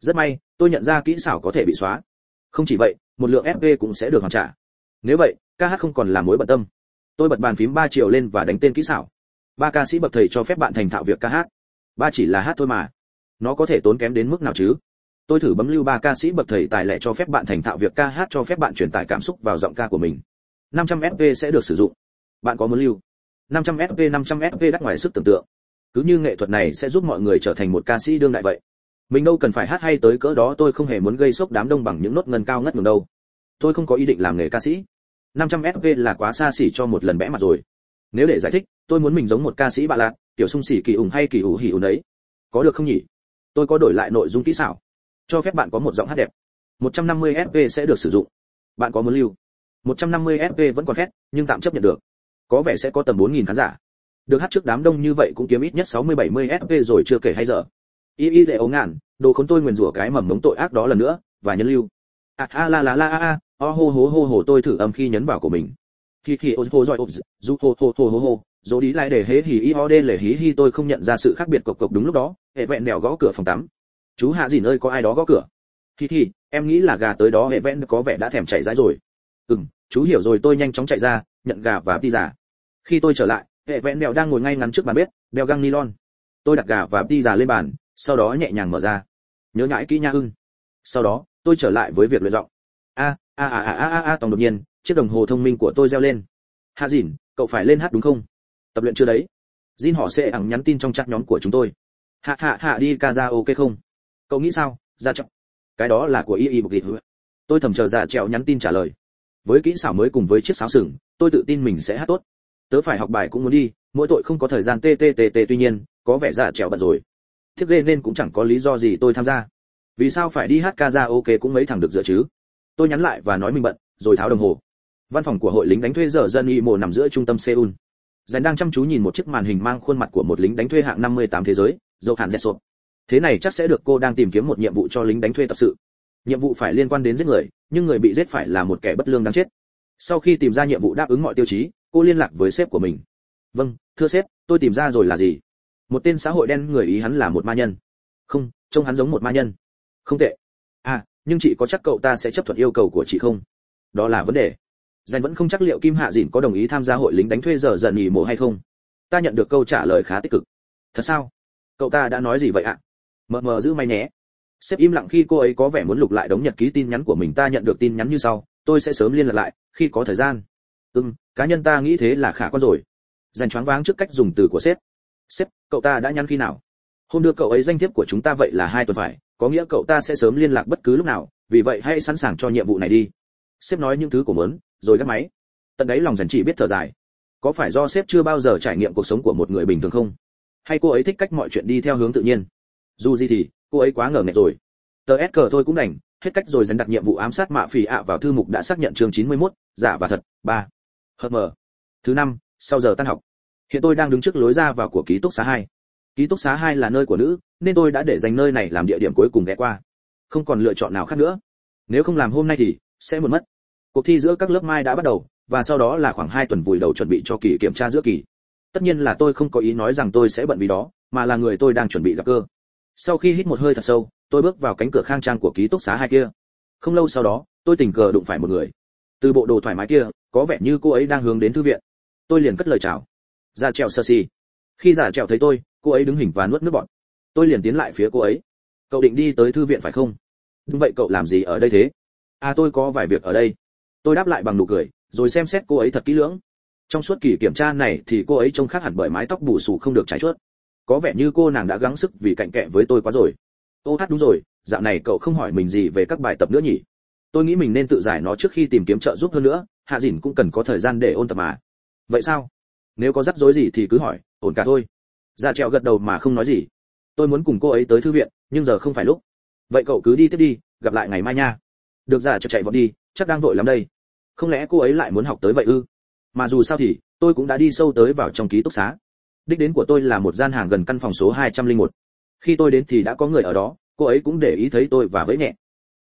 Rất may, tôi nhận ra kỹ xảo có thể bị xóa không chỉ vậy, một lượng fp cũng sẽ được hoàn trả. Nếu vậy ca hát không còn là mối bận tâm. Tôi bật bàn phím ba chiều lên và đánh tên kỹ xảo. Ba ca sĩ bậc thầy cho phép bạn thành thạo việc ca hát. Ba chỉ là hát thôi mà. Nó có thể tốn kém đến mức nào chứ? Tôi thử bấm lưu ba ca sĩ bậc thầy tài lẻ cho phép bạn thành thạo việc ca hát cho phép bạn truyền tải cảm xúc vào giọng ca của mình. 500 FV sẽ được sử dụng. Bạn có muốn lưu? 500 SP 500 SP đắt ngoài sức tưởng tượng. Cứ như nghệ thuật này sẽ giúp mọi người trở thành một ca sĩ đương đại vậy. Mình đâu cần phải hát hay tới cỡ đó tôi không hề muốn gây sốc đám đông bằng những nốt ngân cao ngất ngừng đâu. Tôi không có ý định làm nghề ca sĩ. 500 fv là quá xa xỉ cho một lần bẽ mặt rồi. Nếu để giải thích, tôi muốn mình giống một ca sĩ bạ lạc, tiểu sung xỉ kỳ ủng hay kỳ ủ hỉ ủ đấy. Có được không nhỉ? Tôi có đổi lại nội dung kỹ xảo. Cho phép bạn có một giọng hát đẹp. 150 fv sẽ được sử dụng. Bạn có muốn lưu? 150 fv vẫn còn khét, nhưng tạm chấp nhận được. Có vẻ sẽ có tầm 4000 khán giả. Được hát trước đám đông như vậy cũng kiếm ít nhất 60 70 fv rồi chưa kể hay giờ. Y y dễ ấu ngạn, đồ khốn tôi nguyền rủa cái mầm mống tội ác đó lần nữa, và nhân lưu. À, a a la la la a a, o hô hô hô hô tôi thử âm khi nhấn vào của mình. khi khi ô hô giỏi ô dù hô hô hô hô hô, rồi đi lại để hế hì y ho đê lệ hí hi tôi không nhận ra sự khác biệt cộc cộc đúng lúc đó, hệ vẹn đèo gõ cửa phòng tắm. Chú hạ gì nơi có ai đó gõ cửa. khi khi em nghĩ là gà tới đó hệ vẹn có vẻ đã thèm chạy rãi rồi. Ừm, chú hiểu rồi tôi nhanh chóng chạy ra, nhận gà và pizza. Khi tôi trở lại, hệ vẹn đèo đang ngồi ngay ngắn trước bàn bếp, đeo găng nylon. Tôi đặt gà và pizza lên bàn, sau đó nhẹ nhàng mở ra. Nhớ nhãi kỹ nha ưng. Sau đó, tôi trở lại với việc luyện giọng. A a a a a a tòng đột nhiên, chiếc đồng hồ thông minh của tôi reo lên. Hạ dìn cậu phải lên hát đúng không? Tập luyện chưa đấy? Jin họ sẽ ẳng nhắn tin trong chat nhóm của chúng tôi. Hạ hạ hạ đi ca ra ok không? Cậu nghĩ sao? Ra trọng. Cái đó là của y y bục hứa. Tôi thầm chờ dạ trèo nhắn tin trả lời. Với kỹ xảo mới cùng với chiếc sáo sừng, tôi tự tin mình sẽ hát tốt. Tớ phải học bài cũng muốn đi, mỗi tội không có thời gian tê tuy nhiên, có vẻ dạ trèo bận rồi. Thiết ghê nên cũng chẳng có lý do gì tôi tham gia. Vì sao phải đi hát ca ra ok cũng mấy thằng được dựa chứ? Tôi nhắn lại và nói mình bận, rồi tháo đồng hồ. Văn phòng của hội lính đánh thuê giờ dân y mồ nằm giữa trung tâm Seoul. Dành đang chăm chú nhìn một chiếc màn hình mang khuôn mặt của một lính đánh thuê hạng 58 thế giới, dâu hàn sộp Thế này chắc sẽ được cô đang tìm kiếm một nhiệm vụ cho lính đánh thuê tập sự. Nhiệm vụ phải liên quan đến giết người, nhưng người bị giết phải là một kẻ bất lương đáng chết. Sau khi tìm ra nhiệm vụ đáp ứng mọi tiêu chí, cô liên lạc với sếp của mình. "Vâng, thưa sếp, tôi tìm ra rồi là gì?" Một tên xã hội đen người ý hắn là một ma nhân. "Không, trông hắn giống một ma nhân." "Không tệ." "À, nhưng chị có chắc cậu ta sẽ chấp thuận yêu cầu của chị không?" "Đó là vấn đề." Danh vẫn không chắc liệu Kim Hạ Dĩn có đồng ý tham gia hội lính đánh thuê giờ dần nghỉ mổ hay không. Ta nhận được câu trả lời khá tích cực. Thật sao? Cậu ta đã nói gì vậy ạ? Mờ mờ giữ may nhé. Sếp im lặng khi cô ấy có vẻ muốn lục lại đống nhật ký tin nhắn của mình. Ta nhận được tin nhắn như sau, tôi sẽ sớm liên lạc lại khi có thời gian. Ừm, cá nhân ta nghĩ thế là khả quan rồi. Dành choáng váng trước cách dùng từ của sếp. Sếp, cậu ta đã nhắn khi nào? Hôm đưa cậu ấy danh thiếp của chúng ta vậy là hai tuần phải, có nghĩa cậu ta sẽ sớm liên lạc bất cứ lúc nào, vì vậy hãy sẵn sàng cho nhiệm vụ này đi. Sếp nói những thứ của muốn, rồi gắt máy. Tận đấy lòng dần chỉ biết thở dài. Có phải do sếp chưa bao giờ trải nghiệm cuộc sống của một người bình thường không? Hay cô ấy thích cách mọi chuyện đi theo hướng tự nhiên? Dù gì thì cô ấy quá ngờ nghệch rồi. Tờ s cờ thôi cũng đành hết cách rồi dần đặt nhiệm vụ ám sát mạ phì ạ vào thư mục đã xác nhận chương 91, giả và thật. Ba. Hợp mờ. Thứ năm sau giờ tan học hiện tôi đang đứng trước lối ra vào của ký túc xá hai. Ký túc xá hai là nơi của nữ, nên tôi đã để dành nơi này làm địa điểm cuối cùng ghé qua. Không còn lựa chọn nào khác nữa. Nếu không làm hôm nay thì sẽ muộn mất. Cuộc thi giữa các lớp mai đã bắt đầu, và sau đó là khoảng 2 tuần vùi đầu chuẩn bị cho kỳ kiểm tra giữa kỳ. Tất nhiên là tôi không có ý nói rằng tôi sẽ bận vì đó, mà là người tôi đang chuẩn bị gặp cơ. Sau khi hít một hơi thật sâu, tôi bước vào cánh cửa khang trang của ký túc xá hai kia. Không lâu sau đó, tôi tình cờ đụng phải một người. Từ bộ đồ thoải mái kia, có vẻ như cô ấy đang hướng đến thư viện. Tôi liền cất lời chào ra trèo sơ si. Khi giả trèo thấy tôi, cô ấy đứng hình và nuốt nước bọt. Tôi liền tiến lại phía cô ấy. Cậu định đi tới thư viện phải không? Đúng vậy, cậu làm gì ở đây thế? À tôi có vài việc ở đây. Tôi đáp lại bằng nụ cười, rồi xem xét cô ấy thật kỹ lưỡng. Trong suốt kỳ kiểm tra này thì cô ấy trông khác hẳn bởi mái tóc bù xù không được trải chuốt. Có vẻ như cô nàng đã gắng sức vì cạnh kẹ với tôi quá rồi. Ô hát, đúng rồi, dạo này cậu không hỏi mình gì về các bài tập nữa nhỉ? Tôi nghĩ mình nên tự giải nó trước khi tìm kiếm trợ giúp hơn nữa, hạ dìn cũng cần có thời gian để ôn tập mà. Vậy sao? Nếu có rắc rối gì thì cứ hỏi, ổn cả thôi. Ra trẹo gật đầu mà không nói gì. Tôi muốn cùng cô ấy tới thư viện, nhưng giờ không phải lúc. Vậy cậu cứ đi tiếp đi, gặp lại ngày mai nha. Được dạ giả chạy vọt đi, chắc đang vội lắm đây. Không lẽ cô ấy lại muốn học tới vậy ư? Mà dù sao thì, tôi cũng đã đi sâu tới vào trong ký túc xá. Đích đến của tôi là một gian hàng gần căn phòng số 201. khi tôi đến thì đã có người ở đó, cô ấy cũng để ý thấy tôi và vẫy nhẹ.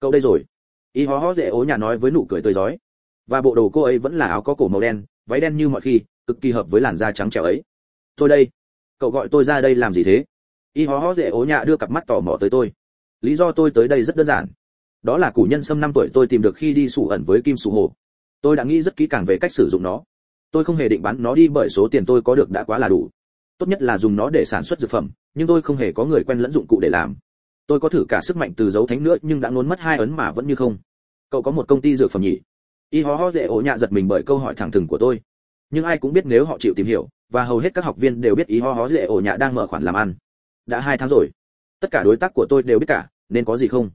Cậu đây rồi. Y hó hó dễ ố nhà nói với nụ cười tươi rói. Và bộ đồ cô ấy vẫn là áo có cổ màu đen, váy đen như mọi khi cực kỳ hợp với làn da trắng trẻo ấy. Tôi đây. Cậu gọi tôi ra đây làm gì thế? Y hó hó dễ ố nhạ đưa cặp mắt tò mò tới tôi. Lý do tôi tới đây rất đơn giản. Đó là củ nhân sâm năm tuổi tôi tìm được khi đi sủ ẩn với kim sủ hồ. Tôi đã nghĩ rất kỹ càng về cách sử dụng nó. Tôi không hề định bán nó đi bởi số tiền tôi có được đã quá là đủ. Tốt nhất là dùng nó để sản xuất dược phẩm, nhưng tôi không hề có người quen lẫn dụng cụ để làm. Tôi có thử cả sức mạnh từ dấu thánh nữa nhưng đã ngốn mất hai ấn mà vẫn như không. Cậu có một công ty dược phẩm nhỉ? Y hó hó dễ ổ nhạ giật mình bởi câu hỏi thẳng thừng của tôi nhưng ai cũng biết nếu họ chịu tìm hiểu, và hầu hết các học viên đều biết ý ho hó dễ ổ nhạ đang mở khoản làm ăn. Đã hai tháng rồi. Tất cả đối tác của tôi đều biết cả, nên có gì không?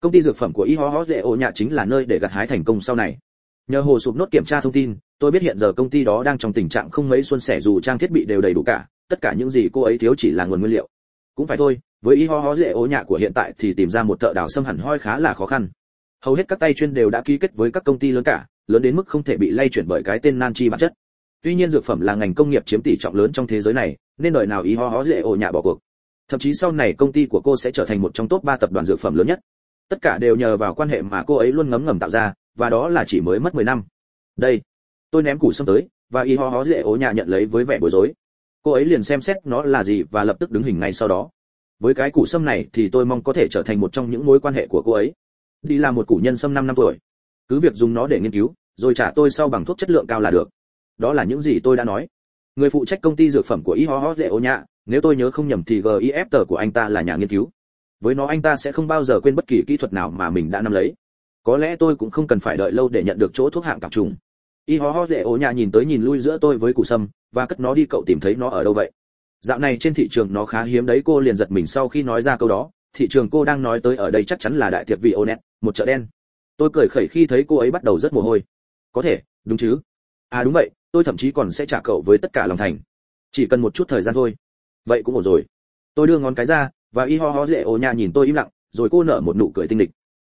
Công ty dược phẩm của y ho ho dễ ổ nhạ chính là nơi để gặt hái thành công sau này. Nhờ hồ sụp nốt kiểm tra thông tin, tôi biết hiện giờ công ty đó đang trong tình trạng không mấy xuân sẻ dù trang thiết bị đều đầy đủ cả, tất cả những gì cô ấy thiếu chỉ là nguồn nguyên liệu. Cũng phải thôi, với y ho ho dễ ổ nhạ của hiện tại thì tìm ra một thợ đào xâm hẳn hoi khá là khó khăn. Hầu hết các tay chuyên đều đã ký kết với các công ty lớn cả, lớn đến mức không thể bị lay chuyển bởi cái tên nan chi bản chất tuy nhiên dược phẩm là ngành công nghiệp chiếm tỷ trọng lớn trong thế giới này, nên đời nào ý ho ho dễ ổ nhà bỏ cuộc. Thậm chí sau này công ty của cô sẽ trở thành một trong top 3 tập đoàn dược phẩm lớn nhất. Tất cả đều nhờ vào quan hệ mà cô ấy luôn ngấm ngầm tạo ra, và đó là chỉ mới mất 10 năm. Đây, tôi ném củ sâm tới, và y ho ho dễ ố nhà nhận lấy với vẻ bối rối. Cô ấy liền xem xét nó là gì và lập tức đứng hình ngay sau đó. Với cái củ sâm này thì tôi mong có thể trở thành một trong những mối quan hệ của cô ấy. Đi là một củ nhân sâm 5 năm tuổi. Cứ việc dùng nó để nghiên cứu, rồi trả tôi sau bằng thuốc chất lượng cao là được đó là những gì tôi đã nói. Người phụ trách công ty dược phẩm của y ho ho dễ ố nhạ, nếu tôi nhớ không nhầm thì gif tờ của anh ta là nhà nghiên cứu. Với nó anh ta sẽ không bao giờ quên bất kỳ kỹ thuật nào mà mình đã nắm lấy. Có lẽ tôi cũng không cần phải đợi lâu để nhận được chỗ thuốc hạng cảm trùng. Y ho ho dễ ố nhạ nhìn tới nhìn lui giữa tôi với củ sâm và cất nó đi cậu tìm thấy nó ở đâu vậy? Dạo này trên thị trường nó khá hiếm đấy cô liền giật mình sau khi nói ra câu đó. Thị trường cô đang nói tới ở đây chắc chắn là đại thiệp vị onet một chợ đen. Tôi cười khẩy khi thấy cô ấy bắt đầu rất mồ hôi. Có thể đúng chứ? À đúng vậy tôi thậm chí còn sẽ trả cậu với tất cả lòng thành. Chỉ cần một chút thời gian thôi. Vậy cũng ổn rồi. Tôi đưa ngón cái ra, và y ho ho dễ ồ nhà nhìn tôi im lặng, rồi cô nở một nụ cười tinh địch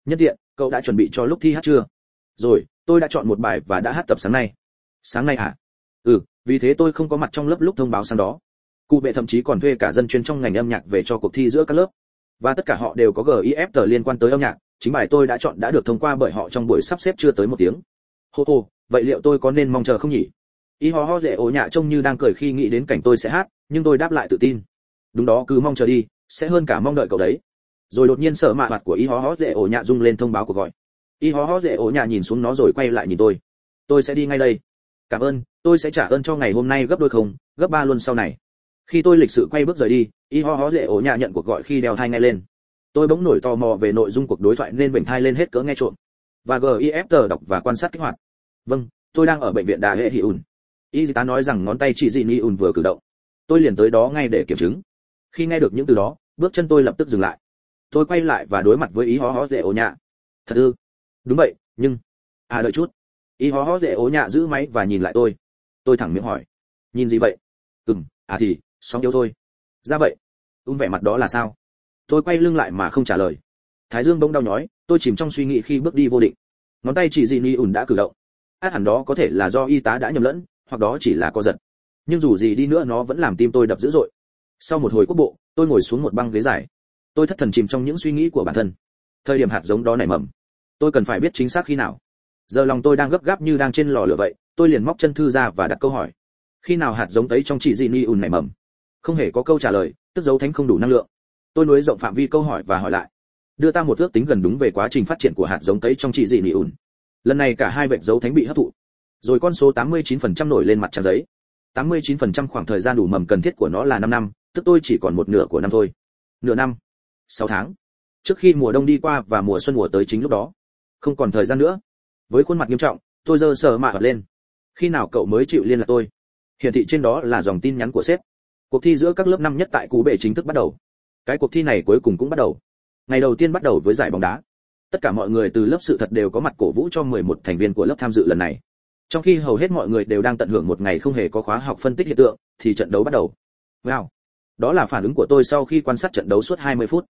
nhất tiện, cậu đã chuẩn bị cho lúc thi hát chưa? Rồi, tôi đã chọn một bài và đã hát tập sáng nay. Sáng nay hả? Ừ vì thế tôi không có mặt trong lớp lúc thông báo sáng đó. Cụ bệ thậm chí còn thuê cả dân chuyên trong ngành âm nhạc về cho cuộc thi giữa các lớp. Và tất cả họ đều có gif tờ liên quan tới âm nhạc, chính bài tôi đã chọn đã được thông qua bởi họ trong buổi sắp xếp chưa tới một tiếng. Hô hô, vậy liệu tôi có nên mong chờ không nhỉ? Y ho ho dễ ổ nhạ trông như đang cười khi nghĩ đến cảnh tôi sẽ hát, nhưng tôi đáp lại tự tin. Đúng đó, cứ mong chờ đi, sẽ hơn cả mong đợi cậu đấy. Rồi đột nhiên sợ mạ mặt của y ho ho dễ ổ nhạ rung lên thông báo cuộc gọi. Y ho ho dễ ổ nhạ nhìn xuống nó rồi quay lại nhìn tôi. Tôi sẽ đi ngay đây. Cảm ơn, tôi sẽ trả ơn cho ngày hôm nay gấp đôi không, gấp ba luôn sau này. Khi tôi lịch sự quay bước rời đi y ho ho dễ ổ nhạ nhận cuộc gọi khi đeo thai ngay lên. Tôi bỗng nổi tò mò về nội dung cuộc đối thoại nên vểnh thai lên hết cỡ nghe trộm. Và gif tờ đọc và quan sát kích hoạt. Vâng tôi đang ở bệnh viện đà hệ hỉ ùn y tá nói rằng ngón tay chị dị ni ùn vừa cử động. Tôi liền tới đó ngay để kiểm chứng. Khi nghe được những từ đó, bước chân tôi lập tức dừng lại. Tôi quay lại và đối mặt với ý hó hó dễ ố nhạ. Thật ư? Đúng vậy, nhưng à đợi chút. Ý hó hó dễ ố nhạ giữ máy và nhìn lại tôi. Tôi thẳng miệng hỏi. Nhìn gì vậy? Ừm à thì sóng yếu thôi. Ra vậy. Ung vẻ mặt đó là sao? Tôi quay lưng lại mà không trả lời. Thái dương bỗng đau nhói, tôi chìm trong suy nghĩ khi bước đi vô định. Ngón tay chỉ dị ni ùn đã cử động. Át hẳn đó có thể là do y tá đã nhầm lẫn hoặc đó chỉ là co giật. Nhưng dù gì đi nữa nó vẫn làm tim tôi đập dữ dội. Sau một hồi quốc bộ, tôi ngồi xuống một băng ghế dài. Tôi thất thần chìm trong những suy nghĩ của bản thân. Thời điểm hạt giống đó nảy mầm. Tôi cần phải biết chính xác khi nào. Giờ lòng tôi đang gấp gáp như đang trên lò lửa vậy, tôi liền móc chân thư ra và đặt câu hỏi. Khi nào hạt giống tấy trong chị dị ni ùn nảy mầm? Không hề có câu trả lời, tức dấu thánh không đủ năng lượng. Tôi nối rộng phạm vi câu hỏi và hỏi lại. Đưa ta một ước tính gần đúng về quá trình phát triển của hạt giống tấy trong chị dị ni ùn. Lần này cả hai vệt dấu thánh bị hấp thụ rồi con số 89% nổi lên mặt trang giấy. 89% khoảng thời gian đủ mầm cần thiết của nó là 5 năm, tức tôi chỉ còn một nửa của năm thôi. Nửa năm. 6 tháng. Trước khi mùa đông đi qua và mùa xuân mùa tới chính lúc đó. Không còn thời gian nữa. Với khuôn mặt nghiêm trọng, tôi giơ sờ mạ lên. Khi nào cậu mới chịu liên lạc tôi? Hiển thị trên đó là dòng tin nhắn của sếp. Cuộc thi giữa các lớp năm nhất tại cú bệ chính thức bắt đầu. Cái cuộc thi này cuối cùng cũng bắt đầu. Ngày đầu tiên bắt đầu với giải bóng đá. Tất cả mọi người từ lớp sự thật đều có mặt cổ vũ cho 11 thành viên của lớp tham dự lần này trong khi hầu hết mọi người đều đang tận hưởng một ngày không hề có khóa học phân tích hiện tượng, thì trận đấu bắt đầu. Wow. Đó là phản ứng của tôi sau khi quan sát trận đấu suốt 20 phút.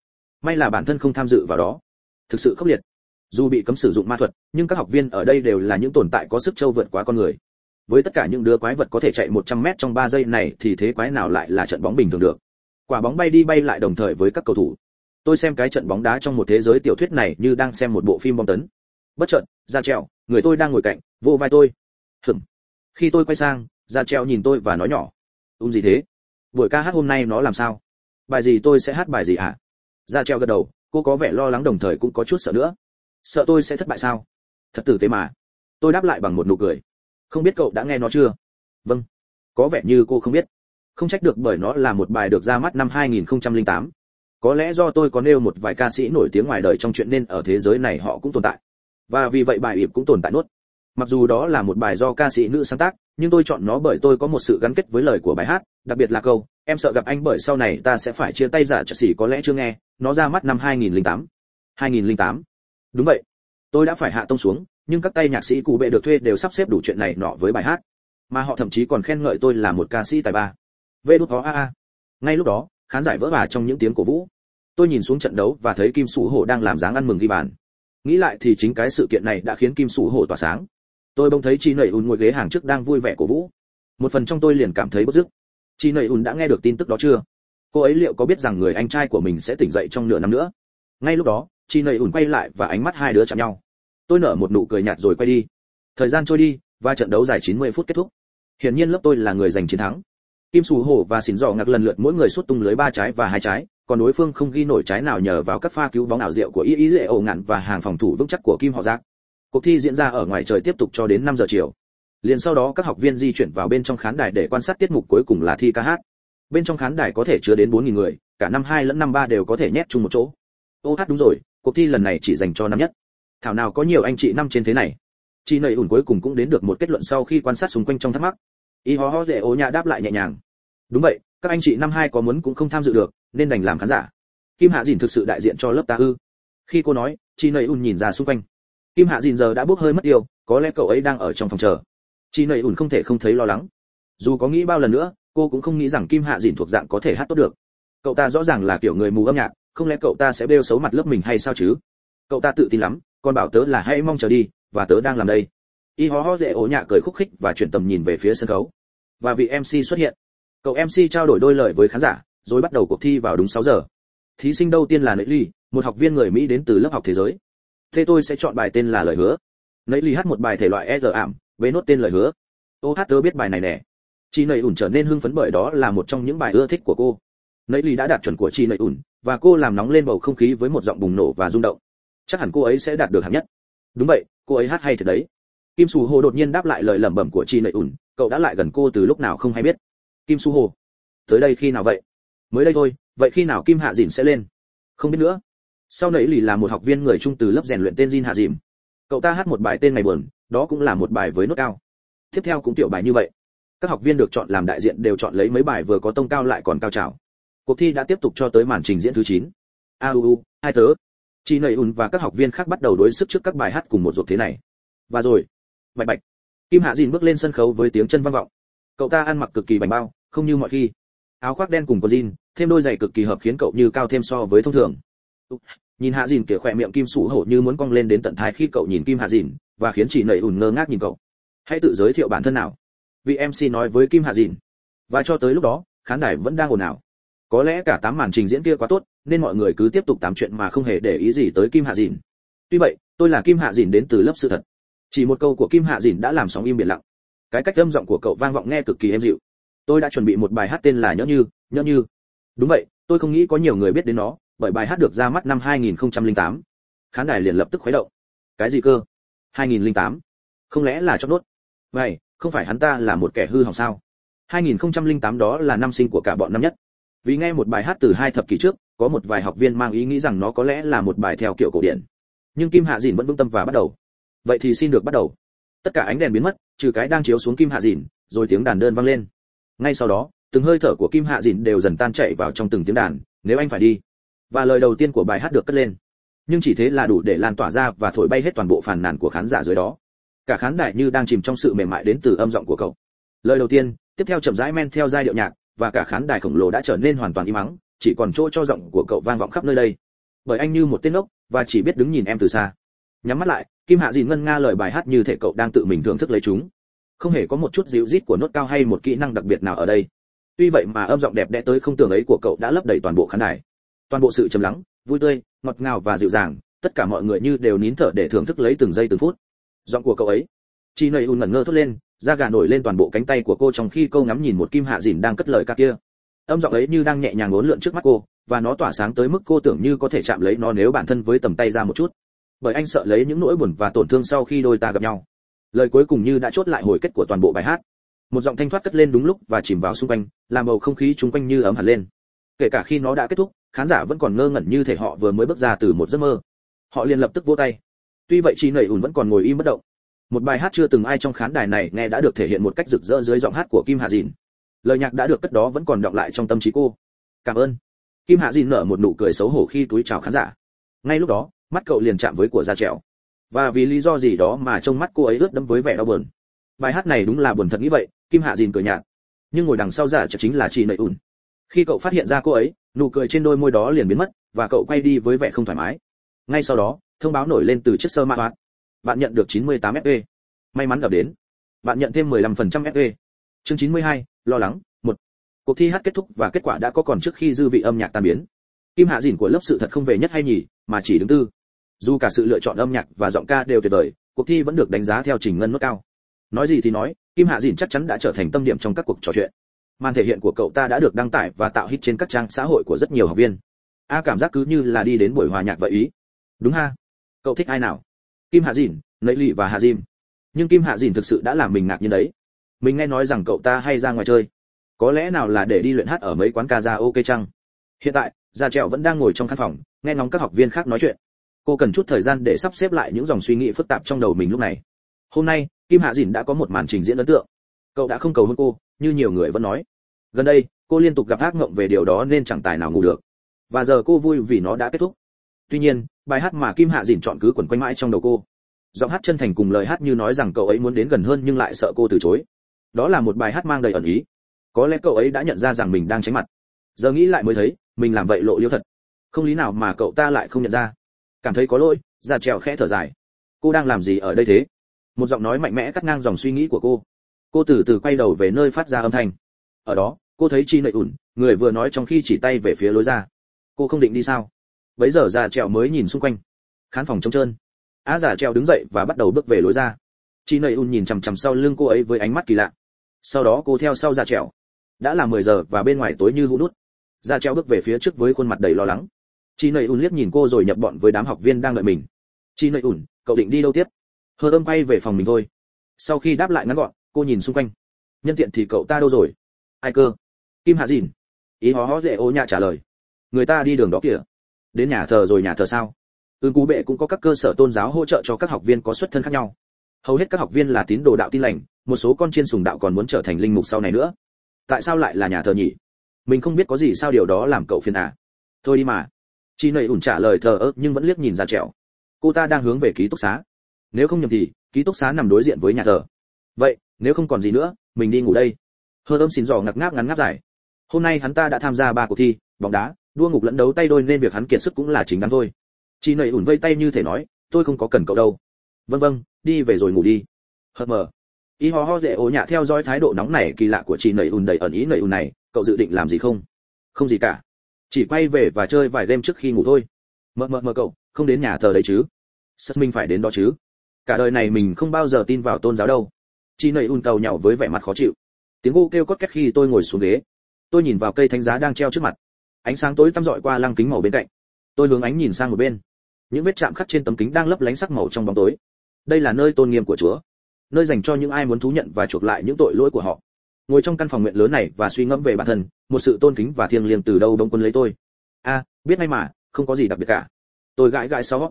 May là bản thân không tham dự vào đó. Thực sự khốc liệt. Dù bị cấm sử dụng ma thuật, nhưng các học viên ở đây đều là những tồn tại có sức trâu vượt quá con người. Với tất cả những đứa quái vật có thể chạy 100 mét trong 3 giây này, thì thế quái nào lại là trận bóng bình thường được? Quả bóng bay đi bay lại đồng thời với các cầu thủ. Tôi xem cái trận bóng đá trong một thế giới tiểu thuyết này như đang xem một bộ phim bom tấn. Bất chợt, ra treo người tôi đang ngồi cạnh vô vai tôi hửng khi tôi quay sang ra treo nhìn tôi và nói nhỏ. Ung gì thế? Buổi ca hát hôm nay nó làm sao? Bài gì tôi sẽ hát bài gì hả? Ra treo gật đầu, cô có vẻ lo lắng đồng thời cũng có chút sợ nữa. Sợ tôi sẽ thất bại sao? Thật tử tế mà. Tôi đáp lại bằng một nụ cười. Không biết cậu đã nghe nó chưa? Vâng. Có vẻ như cô không biết. Không trách được bởi nó là một bài được ra mắt năm 2008. Có lẽ do tôi có nêu một vài ca sĩ nổi tiếng ngoài đời trong chuyện nên ở thế giới này họ cũng tồn tại. Và vì vậy bài ịp cũng tồn tại nốt mặc dù đó là một bài do ca sĩ nữ sáng tác, nhưng tôi chọn nó bởi tôi có một sự gắn kết với lời của bài hát, đặc biệt là câu, em sợ gặp anh bởi sau này ta sẽ phải chia tay giả trợ sĩ có lẽ chưa nghe. Nó ra mắt năm 2008 2008 đúng vậy. Tôi đã phải hạ tông xuống, nhưng các tay nhạc sĩ cụ bệ được thuê đều sắp xếp đủ chuyện này nọ với bài hát. Mà họ thậm chí còn khen ngợi tôi là một ca sĩ tài ba. Vê đút a a. Ngay lúc đó, khán giả vỡ bà trong những tiếng cổ vũ. Tôi nhìn xuống trận đấu và thấy kim sủ hổ đang làm dáng ăn mừng ghi bàn. Nghĩ lại thì chính cái sự kiện này đã khiến kim sủ hổ tỏa sáng tôi bỗng thấy chi nẩy ùn ngồi ghế hàng trước đang vui vẻ cổ vũ. Một phần trong tôi liền cảm thấy bất dứt. chi nẩy ùn đã nghe được tin tức đó chưa? Cô ấy liệu có biết rằng người anh trai của mình sẽ tỉnh dậy trong nửa năm nữa? Ngay lúc đó, chi nẩy ùn quay lại và ánh mắt hai đứa chạm nhau. Tôi nở một nụ cười nhạt rồi quay đi. Thời gian trôi đi, và trận đấu dài 90 phút kết thúc. Hiển nhiên lớp tôi là người giành chiến thắng. Kim sù hổ và xỉn dò ngạc lần lượt mỗi người xuất tung lưới ba trái và hai trái, còn đối phương không ghi nổi trái nào nhờ vào các pha cứu bóng ảo diệu của y ý dễ ổ ngạn và hàng phòng thủ vững chắc của kim họ giác cuộc thi diễn ra ở ngoài trời tiếp tục cho đến 5 giờ chiều. Liền sau đó các học viên di chuyển vào bên trong khán đài để quan sát tiết mục cuối cùng là thi ca hát. Bên trong khán đài có thể chứa đến 4.000 người, cả năm hai lẫn năm ba đều có thể nhét chung một chỗ. Ô hát đúng rồi, cuộc thi lần này chỉ dành cho năm nhất. Thảo nào có nhiều anh chị năm trên thế này. Chị nầy ủn cuối cùng cũng đến được một kết luận sau khi quan sát xung quanh trong thắc mắc. Y ho ho dễ ố nhã đáp lại nhẹ nhàng. Đúng vậy, các anh chị năm hai có muốn cũng không tham dự được, nên đành làm khán giả. Kim hạ dìn thực sự đại diện cho lớp ta ư. Khi cô nói, chị nầy ủn nhìn ra xung quanh kim hạ dìn giờ đã bốc hơi mất tiêu, có lẽ cậu ấy đang ở trong phòng chờ. Chị nầy ủn không thể không thấy lo lắng. Dù có nghĩ bao lần nữa, cô cũng không nghĩ rằng kim hạ dìn thuộc dạng có thể hát tốt được. Cậu ta rõ ràng là kiểu người mù âm nhạc, không lẽ cậu ta sẽ bêu xấu mặt lớp mình hay sao chứ? Cậu ta tự tin lắm còn bảo tớ là hãy mong chờ đi, và tớ đang làm đây. Y ho ho dễ ổ nhạ cười khúc khích và chuyển tầm nhìn về phía sân khấu. Và vị mc xuất hiện. Cậu mc trao đổi đôi lời với khán giả, rồi bắt đầu cuộc thi vào đúng 6 giờ. Thí sinh đầu tiên là nẫy ly, một học viên người mỹ đến từ lớp học thế giới thế tôi sẽ chọn bài tên là lời hứa. Nấy ly hát một bài thể loại e giờ ảm, với nốt tên lời hứa. Ô hát tớ biết bài này nè. Chị nầy ủn trở nên hưng phấn bởi đó là một trong những bài ưa thích của cô. Nấy ly đã đạt chuẩn của chị nầy ủn, và cô làm nóng lên bầu không khí với một giọng bùng nổ và rung động. Chắc hẳn cô ấy sẽ đạt được hạng nhất. Đúng vậy, cô ấy hát hay thật đấy. Kim su hồ đột nhiên đáp lại lời lẩm bẩm của chị nầy ủn, cậu đã lại gần cô từ lúc nào không hay biết? Kim su hồ tới đây khi nào vậy? Mới đây thôi, vậy khi nào kim hạ dìn sẽ lên? Không biết nữa sau nãy lì là một học viên người trung từ lớp rèn luyện tên Jin Hạ Dìm. Cậu ta hát một bài tên ngày buồn, đó cũng là một bài với nốt cao. Tiếp theo cũng tiểu bài như vậy. Các học viên được chọn làm đại diện đều chọn lấy mấy bài vừa có tông cao lại còn cao trào. Cuộc thi đã tiếp tục cho tới màn trình diễn thứ 9. AUU, hai tớ. Chỉ Nầy Un và các học viên khác bắt đầu đối sức trước các bài hát cùng một ruột thế này. Và rồi, bạch bạch. Kim Hạ Dìn bước lên sân khấu với tiếng chân vang vọng. Cậu ta ăn mặc cực kỳ bảnh bao, không như mọi khi. Áo khoác đen cùng quần jean, thêm đôi giày cực kỳ hợp khiến cậu như cao thêm so với thông thường nhìn hạ dìn kể khỏe miệng kim sủ hổ như muốn cong lên đến tận thái khi cậu nhìn kim hạ dìn, và khiến chị nầy ùn ngơ ngác nhìn cậu. Hãy tự giới thiệu bản thân nào. Vị mc nói với kim hạ dìn. Và cho tới lúc đó, khán đài vẫn đang ồn ào. Có lẽ cả tám màn trình diễn kia quá tốt, nên mọi người cứ tiếp tục tám chuyện mà không hề để ý gì tới kim hạ dìn. Tuy vậy, tôi là kim hạ dìn đến từ lớp sự thật. Chỉ một câu của kim hạ dìn đã làm sóng im biển lặng. Cái cách âm giọng của cậu vang vọng nghe cực kỳ êm dịu. Tôi đã chuẩn bị một bài hát tên là nhớ như nhớ như. Đúng vậy, tôi không nghĩ có nhiều người biết đến nó bởi bài hát được ra mắt năm 2008. Khán đài liền lập tức khuấy động. Cái gì cơ? 2008? Không lẽ là chót nốt? Vậy, không phải hắn ta là một kẻ hư hỏng sao? 2008 đó là năm sinh của cả bọn năm nhất. Vì nghe một bài hát từ hai thập kỷ trước, có một vài học viên mang ý nghĩ rằng nó có lẽ là một bài theo kiểu cổ điển. Nhưng Kim Hạ Dìn vẫn vững tâm và bắt đầu. Vậy thì xin được bắt đầu. Tất cả ánh đèn biến mất, trừ cái đang chiếu xuống Kim Hạ Dìn, rồi tiếng đàn đơn vang lên. Ngay sau đó, từng hơi thở của Kim Hạ Dìn đều dần tan chảy vào trong từng tiếng đàn, nếu anh phải đi, và lời đầu tiên của bài hát được cất lên. Nhưng chỉ thế là đủ để lan tỏa ra và thổi bay hết toàn bộ phàn nàn của khán giả dưới đó. Cả khán đài như đang chìm trong sự mềm mại đến từ âm giọng của cậu. Lời đầu tiên, tiếp theo chậm rãi men theo giai điệu nhạc, và cả khán đài khổng lồ đã trở nên hoàn toàn im ắng, chỉ còn chỗ cho giọng của cậu vang vọng khắp nơi đây. Bởi anh như một tên ốc và chỉ biết đứng nhìn em từ xa. Nhắm mắt lại, kim hạ dìn ngân nga lời bài hát như thể cậu đang tự mình thưởng thức lấy chúng. Không hề có một chút dịu rít của nốt cao hay một kỹ năng đặc biệt nào ở đây. Tuy vậy mà âm giọng đẹp đẽ tới không tưởng ấy của cậu đã lấp đầy toàn bộ khán đài toàn bộ sự trầm lắng, vui tươi, ngọt ngào và dịu dàng, tất cả mọi người như đều nín thở để thưởng thức lấy từng giây từng phút. Giọng của cậu ấy chị nầy un ngẩn ngơ thốt lên, da gà nổi lên toàn bộ cánh tay của cô trong khi cô ngắm nhìn một kim hạ dìn đang cất lời ca kia. Âm giọng ấy như đang nhẹ nhàng uốn lượn trước mắt cô, và nó tỏa sáng tới mức cô tưởng như có thể chạm lấy nó nếu bản thân với tầm tay ra một chút. Bởi anh sợ lấy những nỗi buồn và tổn thương sau khi đôi ta gặp nhau. Lời cuối cùng như đã chốt lại hồi kết của toàn bộ bài hát. Một giọng thanh thoát cất lên đúng lúc và chìm vào xung quanh, làm bầu không khí chung quanh như ấm hẳn lên kể cả khi nó đã kết thúc, khán giả vẫn còn ngơ ngẩn như thể họ vừa mới bước ra từ một giấc mơ. Họ liền lập tức vỗ tay. Tuy vậy chị nầy ùn vẫn còn ngồi im bất động. Một bài hát chưa từng ai trong khán đài này nghe đã được thể hiện một cách rực rỡ dưới giọng hát của kim hạ dìn. Lời nhạc đã được cất đó vẫn còn đọng lại trong tâm trí cô. Cảm ơn. Kim hạ dìn nở một nụ cười xấu hổ khi túi chào khán giả. Ngay lúc đó, mắt cậu liền chạm với của da trèo. Và vì lý do gì đó mà trong mắt cô ấy ướt đẫm với vẻ đau buồn. Bài hát này đúng là buồn thật nghĩ vậy, kim hạ dìn cười nhạt. Nhưng ngồi đằng sau giả chợt chính là chị nậy ủn khi cậu phát hiện ra cô ấy nụ cười trên đôi môi đó liền biến mất và cậu quay đi với vẻ không thoải mái. Ngay sau đó thông báo nổi lên từ chiếc sơ mã bạn nhận được 98 fe may mắn gặp đến. Bạn nhận thêm 15% fe chương 92, lo lắng một. Cuộc thi hát kết thúc và kết quả đã có còn trước khi dư vị âm nhạc tan biến. Kim hạ dìn của lớp sự thật không về nhất hay nhì mà chỉ đứng tư. Dù cả sự lựa chọn âm nhạc và giọng ca đều tuyệt vời cuộc thi vẫn được đánh giá theo trình ngân nốt cao. Nói gì thì nói kim hạ dìn chắc chắn đã trở thành tâm điểm trong các cuộc trò chuyện màn thể hiện của cậu ta đã được đăng tải và tạo hit trên các trang xã hội của rất nhiều học viên. A cảm giác cứ như là đi đến buổi hòa nhạc vậy ý. Đúng ha. Cậu thích ai nào? Kim hạ dìn nấy lì và hạ dìm. Nhưng kim hạ dìn thực sự đã làm mình ngạc nhiên đấy. Mình nghe nói rằng cậu ta hay ra ngoài chơi. Có lẽ nào là để đi luyện hát ở mấy quán ca ra ok chăng? Hiện tại, gia trẹo vẫn đang ngồi trong căn phòng, nghe ngóng các học viên khác nói chuyện. Cô cần chút thời gian để sắp xếp lại những dòng suy nghĩ phức tạp trong đầu mình lúc này. Hôm nay, kim hạ dìn đã có một màn trình diễn ấn tượng. Cậu đã không cầu hôn cô như nhiều người vẫn nói. Gần đây, cô liên tục gặp ác mộng về điều đó nên chẳng tài nào ngủ được. Và giờ cô vui vì nó đã kết thúc. Tuy nhiên, bài hát mà kim hạ dìn chọn cứ quẩn quanh mãi trong đầu cô. Giọng hát chân thành cùng lời hát như nói rằng cậu ấy muốn đến gần hơn nhưng lại sợ cô từ chối. Đó là một bài hát mang đầy ẩn ý. Có lẽ cậu ấy đã nhận ra rằng mình đang tránh mặt. Giờ nghĩ lại mới thấy, mình làm vậy lộ liễu thật. Không lý nào mà cậu ta lại không nhận ra. Cảm thấy có lỗi ra trèo khẽ thở dài. Cô đang làm gì ở đây thế? Một giọng nói mạnh mẽ cắt ngang dòng suy nghĩ của cô cô từ từ quay đầu về nơi phát ra âm thanh. Ở đó cô thấy chi nệ ủn người vừa nói trong khi chỉ tay về phía lối ra. Cô không định đi sao? Bấy giờ già trèo mới nhìn xung quanh. Khán phòng trống trơn. Á giả trèo đứng dậy và bắt đầu bước về lối ra. Chi nậy un nhìn chằm chằm sau lưng cô ấy với ánh mắt kỳ lạ. Sau đó cô theo sau già trèo. Đã là 10 giờ và bên ngoài tối như hũ nút. Già trèo bước về phía trước với khuôn mặt đầy lo lắng. Chi nậy un liếc nhìn cô rồi nhập bọn với đám học viên đang đợi mình. Chi nậy un, cậu định đi đâu tiếp? Hờ âm quay về phòng mình thôi. Sau khi đáp lại ngắn gọn cô nhìn xung quanh. Nhân tiện thì cậu ta đâu rồi? Ai cơ? Kim hạ dìn. Ý hó hó dễ ô nhạ trả lời. Người ta đi đường đó kìa. Đến nhà thờ rồi nhà thờ sao? Ương cú bệ cũng có các cơ sở tôn giáo hỗ trợ cho các học viên có xuất thân khác nhau. Hầu hết các học viên là tín đồ đạo tin lành, một số con chiên sùng đạo còn muốn trở thành linh mục sau này nữa. Tại sao lại là nhà thờ nhỉ? Mình không biết có gì sao điều đó làm cậu phiền à? Thôi đi mà. Chị nầy ủn trả lời thờ ơ, nhưng vẫn liếc nhìn ra trẻo cô ta đang hướng về ký túc xá. Nếu không nhầm thì, ký túc xá nằm đối diện với nhà thờ. Vậy nếu không còn gì nữa, mình đi ngủ đây. Hơ âm xin dò ngặc ngáp ngắn ngáp dài. Hôm nay hắn ta đã tham gia ba cuộc thi, bóng đá, đua ngục lẫn đấu tay đôi nên việc hắn kiệt sức cũng là chính đáng thôi. Chị nầy ủn vây tay như thể nói, tôi không có cần cậu đâu. Vâng vâng đi về rồi ngủ đi. Hờ mờ. Y ho ho dễ ố nhạ theo dõi thái độ nóng này kỳ lạ của chị nầy ùn đầy ẩn ý nầy ùn này, cậu dự định làm gì không? Không gì cả. Chỉ quay về và chơi vài đêm trước khi ngủ thôi. Mờ mờ mờ cậu, không đến nhà thờ đấy chứ? Sắt minh phải đến đó chứ. Cả đời này mình không bao giờ tin vào tôn giáo đâu chị nầy ùn tàu nhậu với vẻ mặt khó chịu. Tiếng gu kêu cót két khi tôi ngồi xuống ghế. Tôi nhìn vào cây thánh giá đang treo trước mặt. Ánh sáng tối tăm dọi qua lăng kính màu bên cạnh. Tôi hướng ánh nhìn sang một bên. Những vết chạm khắc trên tấm kính đang lấp lánh sắc màu trong bóng tối. Đây là nơi tôn nghiêm của chúa. Nơi dành cho những ai muốn thú nhận và chuộc lại những tội lỗi của họ. Ngồi trong căn phòng nguyện lớn này và suy ngẫm về bản thân, một sự tôn kính và thiêng liêng từ đâu đông quân lấy tôi. A, biết may mà, không có gì đặc biệt cả. Tôi gãi gãi xó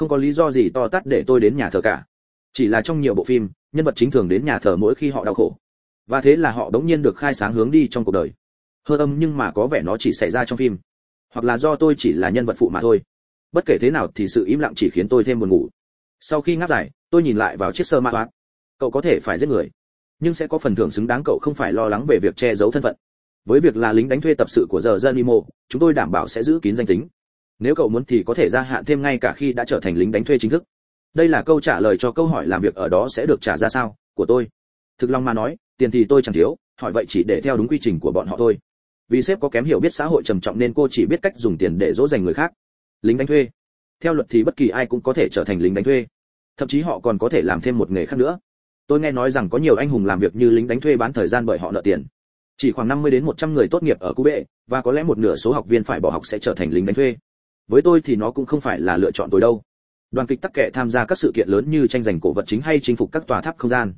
không có lý do gì to tát để tôi đến nhà thờ cả chỉ là trong nhiều bộ phim, nhân vật chính thường đến nhà thờ mỗi khi họ đau khổ. Và thế là họ đống nhiên được khai sáng hướng đi trong cuộc đời. Hơ âm nhưng mà có vẻ nó chỉ xảy ra trong phim. Hoặc là do tôi chỉ là nhân vật phụ mà thôi. Bất kể thế nào thì sự im lặng chỉ khiến tôi thêm buồn ngủ. Sau khi ngáp dài, tôi nhìn lại vào chiếc sơ mã toát cậu có thể phải giết người. Nhưng sẽ có phần thưởng xứng đáng cậu không phải lo lắng về việc che giấu thân phận. Với việc là lính đánh thuê tập sự của giờ dân imo chúng tôi đảm bảo sẽ giữ kín danh tính. Nếu cậu muốn thì có thể gia hạn thêm ngay cả khi đã trở thành lính đánh thuê chính thức đây là câu trả lời cho câu hỏi làm việc ở đó sẽ được trả ra sao của tôi? Thực lòng mà nói tiền thì tôi chẳng thiếu hỏi vậy chỉ để theo đúng quy trình của bọn họ thôi. Vì sếp có kém hiểu biết xã hội trầm trọng nên cô chỉ biết cách dùng tiền để dỗ dành người khác. Lính đánh thuê. Theo luật thì bất kỳ ai cũng có thể trở thành lính đánh thuê. Thậm chí họ còn có thể làm thêm một nghề khác nữa. Tôi nghe nói rằng có nhiều anh hùng làm việc như lính đánh thuê bán thời gian bởi họ nợ tiền. Chỉ khoảng 50 đến 100 người tốt nghiệp ở Cú Bệ, và có lẽ một nửa số học viên phải bỏ học sẽ trở thành lính đánh thuê. Với tôi thì nó cũng không phải là lựa chọn tôi đâu. Đoàn kịch tắc kệ tham gia các sự kiện lớn như tranh giành cổ vật chính hay chinh phục các tòa tháp không gian.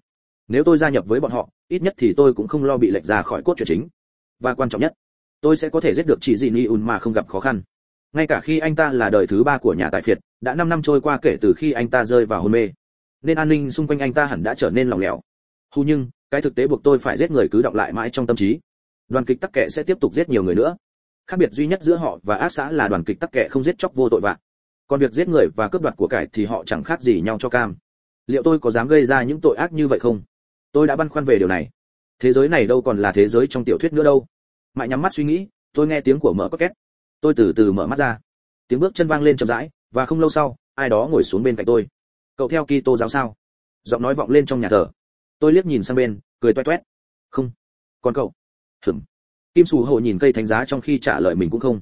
Nếu tôi gia nhập với bọn họ, ít nhất thì tôi cũng không lo bị lệch ra khỏi cốt truyện chính. Và quan trọng nhất, tôi sẽ có thể giết được chị dị Ni Un mà không gặp khó khăn. Ngay cả khi anh ta là đời thứ ba của nhà tài phiệt, đã 5 năm trôi qua kể từ khi anh ta rơi vào hôn mê. nên an ninh xung quanh anh ta hẳn đã trở nên lỏng lẻo hù nhưng cái thực tế buộc tôi phải giết người cứ động lại mãi trong tâm trí đoàn kịch tắc kệ sẽ tiếp tục giết nhiều người nữa khác biệt duy nhất giữa họ và ác xã là đoàn kịch tắc kệ không giết chóc vô tội vạ còn việc giết người và cướp đoạt của cải thì họ chẳng khác gì nhau cho cam. Liệu tôi có dám gây ra những tội ác như vậy không? Tôi đã băn khoăn về điều này. Thế giới này đâu còn là thế giới trong tiểu thuyết nữa đâu. Mãi nhắm mắt suy nghĩ, tôi nghe tiếng của mở có két tôi từ từ mở mắt ra. Tiếng bước chân vang lên chậm rãi, và không lâu sau, ai đó ngồi xuống bên cạnh tôi. Cậu theo Kitô giáo sao? Giọng nói vọng lên trong nhà thờ. Tôi liếc nhìn sang bên, cười toét toét. Không. Còn cậu? Hửm. Kim sù hồ nhìn cây thánh giá trong khi trả lời mình cũng không.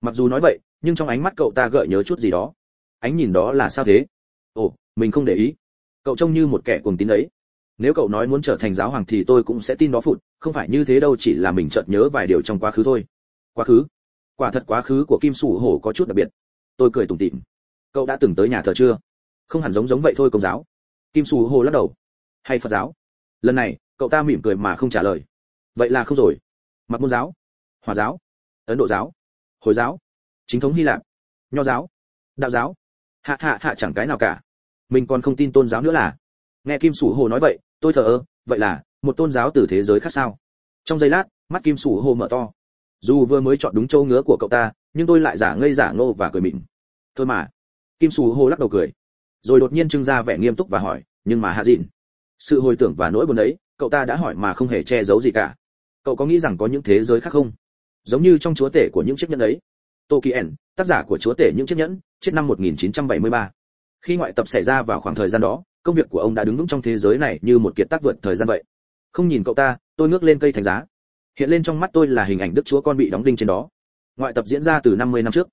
Mặc dù nói vậy nhưng trong ánh mắt cậu ta gợi nhớ chút gì đó. Ánh nhìn đó là sao thế? Ồ, mình không để ý. Cậu trông như một kẻ cuồng tín ấy nếu cậu nói muốn trở thành giáo hoàng thì tôi cũng sẽ tin đó phụt, không phải như thế đâu, chỉ là mình chợt nhớ vài điều trong quá khứ thôi. Quá khứ? Quả thật quá khứ của kim sủ hổ có chút đặc biệt. Tôi cười tủm tỉm. Cậu đã từng tới nhà thờ chưa? Không hẳn giống giống vậy thôi, công giáo. Kim sủ hổ lắc đầu. Hay phật giáo? Lần này, cậu ta mỉm cười mà không trả lời. Vậy là không rồi. Mặc môn giáo? Hòa giáo? Ấn độ giáo? Hồi giáo? Chính thống hy lạp. Nho giáo. Đạo giáo. Hạ hạ hạ chẳng cái nào cả. Mình còn không tin tôn giáo nữa là. Nghe kim sủ hồ nói vậy, tôi thờ ơ, vậy là, một tôn giáo từ thế giới khác sao? Trong giây lát, mắt kim sủ hồ mở to. Dù vừa mới chọn đúng châu ngứa của cậu ta, nhưng tôi lại giả ngây giả ngô và cười mịn. Thôi mà. Kim sủ hồ lắc đầu cười. Rồi đột nhiên trưng ra vẻ nghiêm túc và hỏi, nhưng mà hạ dịn. Sự hồi tưởng và nỗi buồn ấy, cậu ta đã hỏi mà không hề che giấu gì cả. Cậu có nghĩ rằng có những thế giới khác không? Giống như trong chúa tể của những chiếc nhẫn ấy tokien, tác giả của chúa tể những chiếc nhẫn, chết năm 1973. khi ngoại tập xảy ra vào khoảng thời gian đó, công việc của ông đã đứng vững trong thế giới này như một kiệt tác vượt thời gian vậy. Không nhìn cậu ta, tôi ngước lên cây thành giá. Hiện lên trong mắt tôi là hình ảnh đức chúa con bị đóng đinh trên đó. Ngoại tập diễn ra từ 50 năm trước.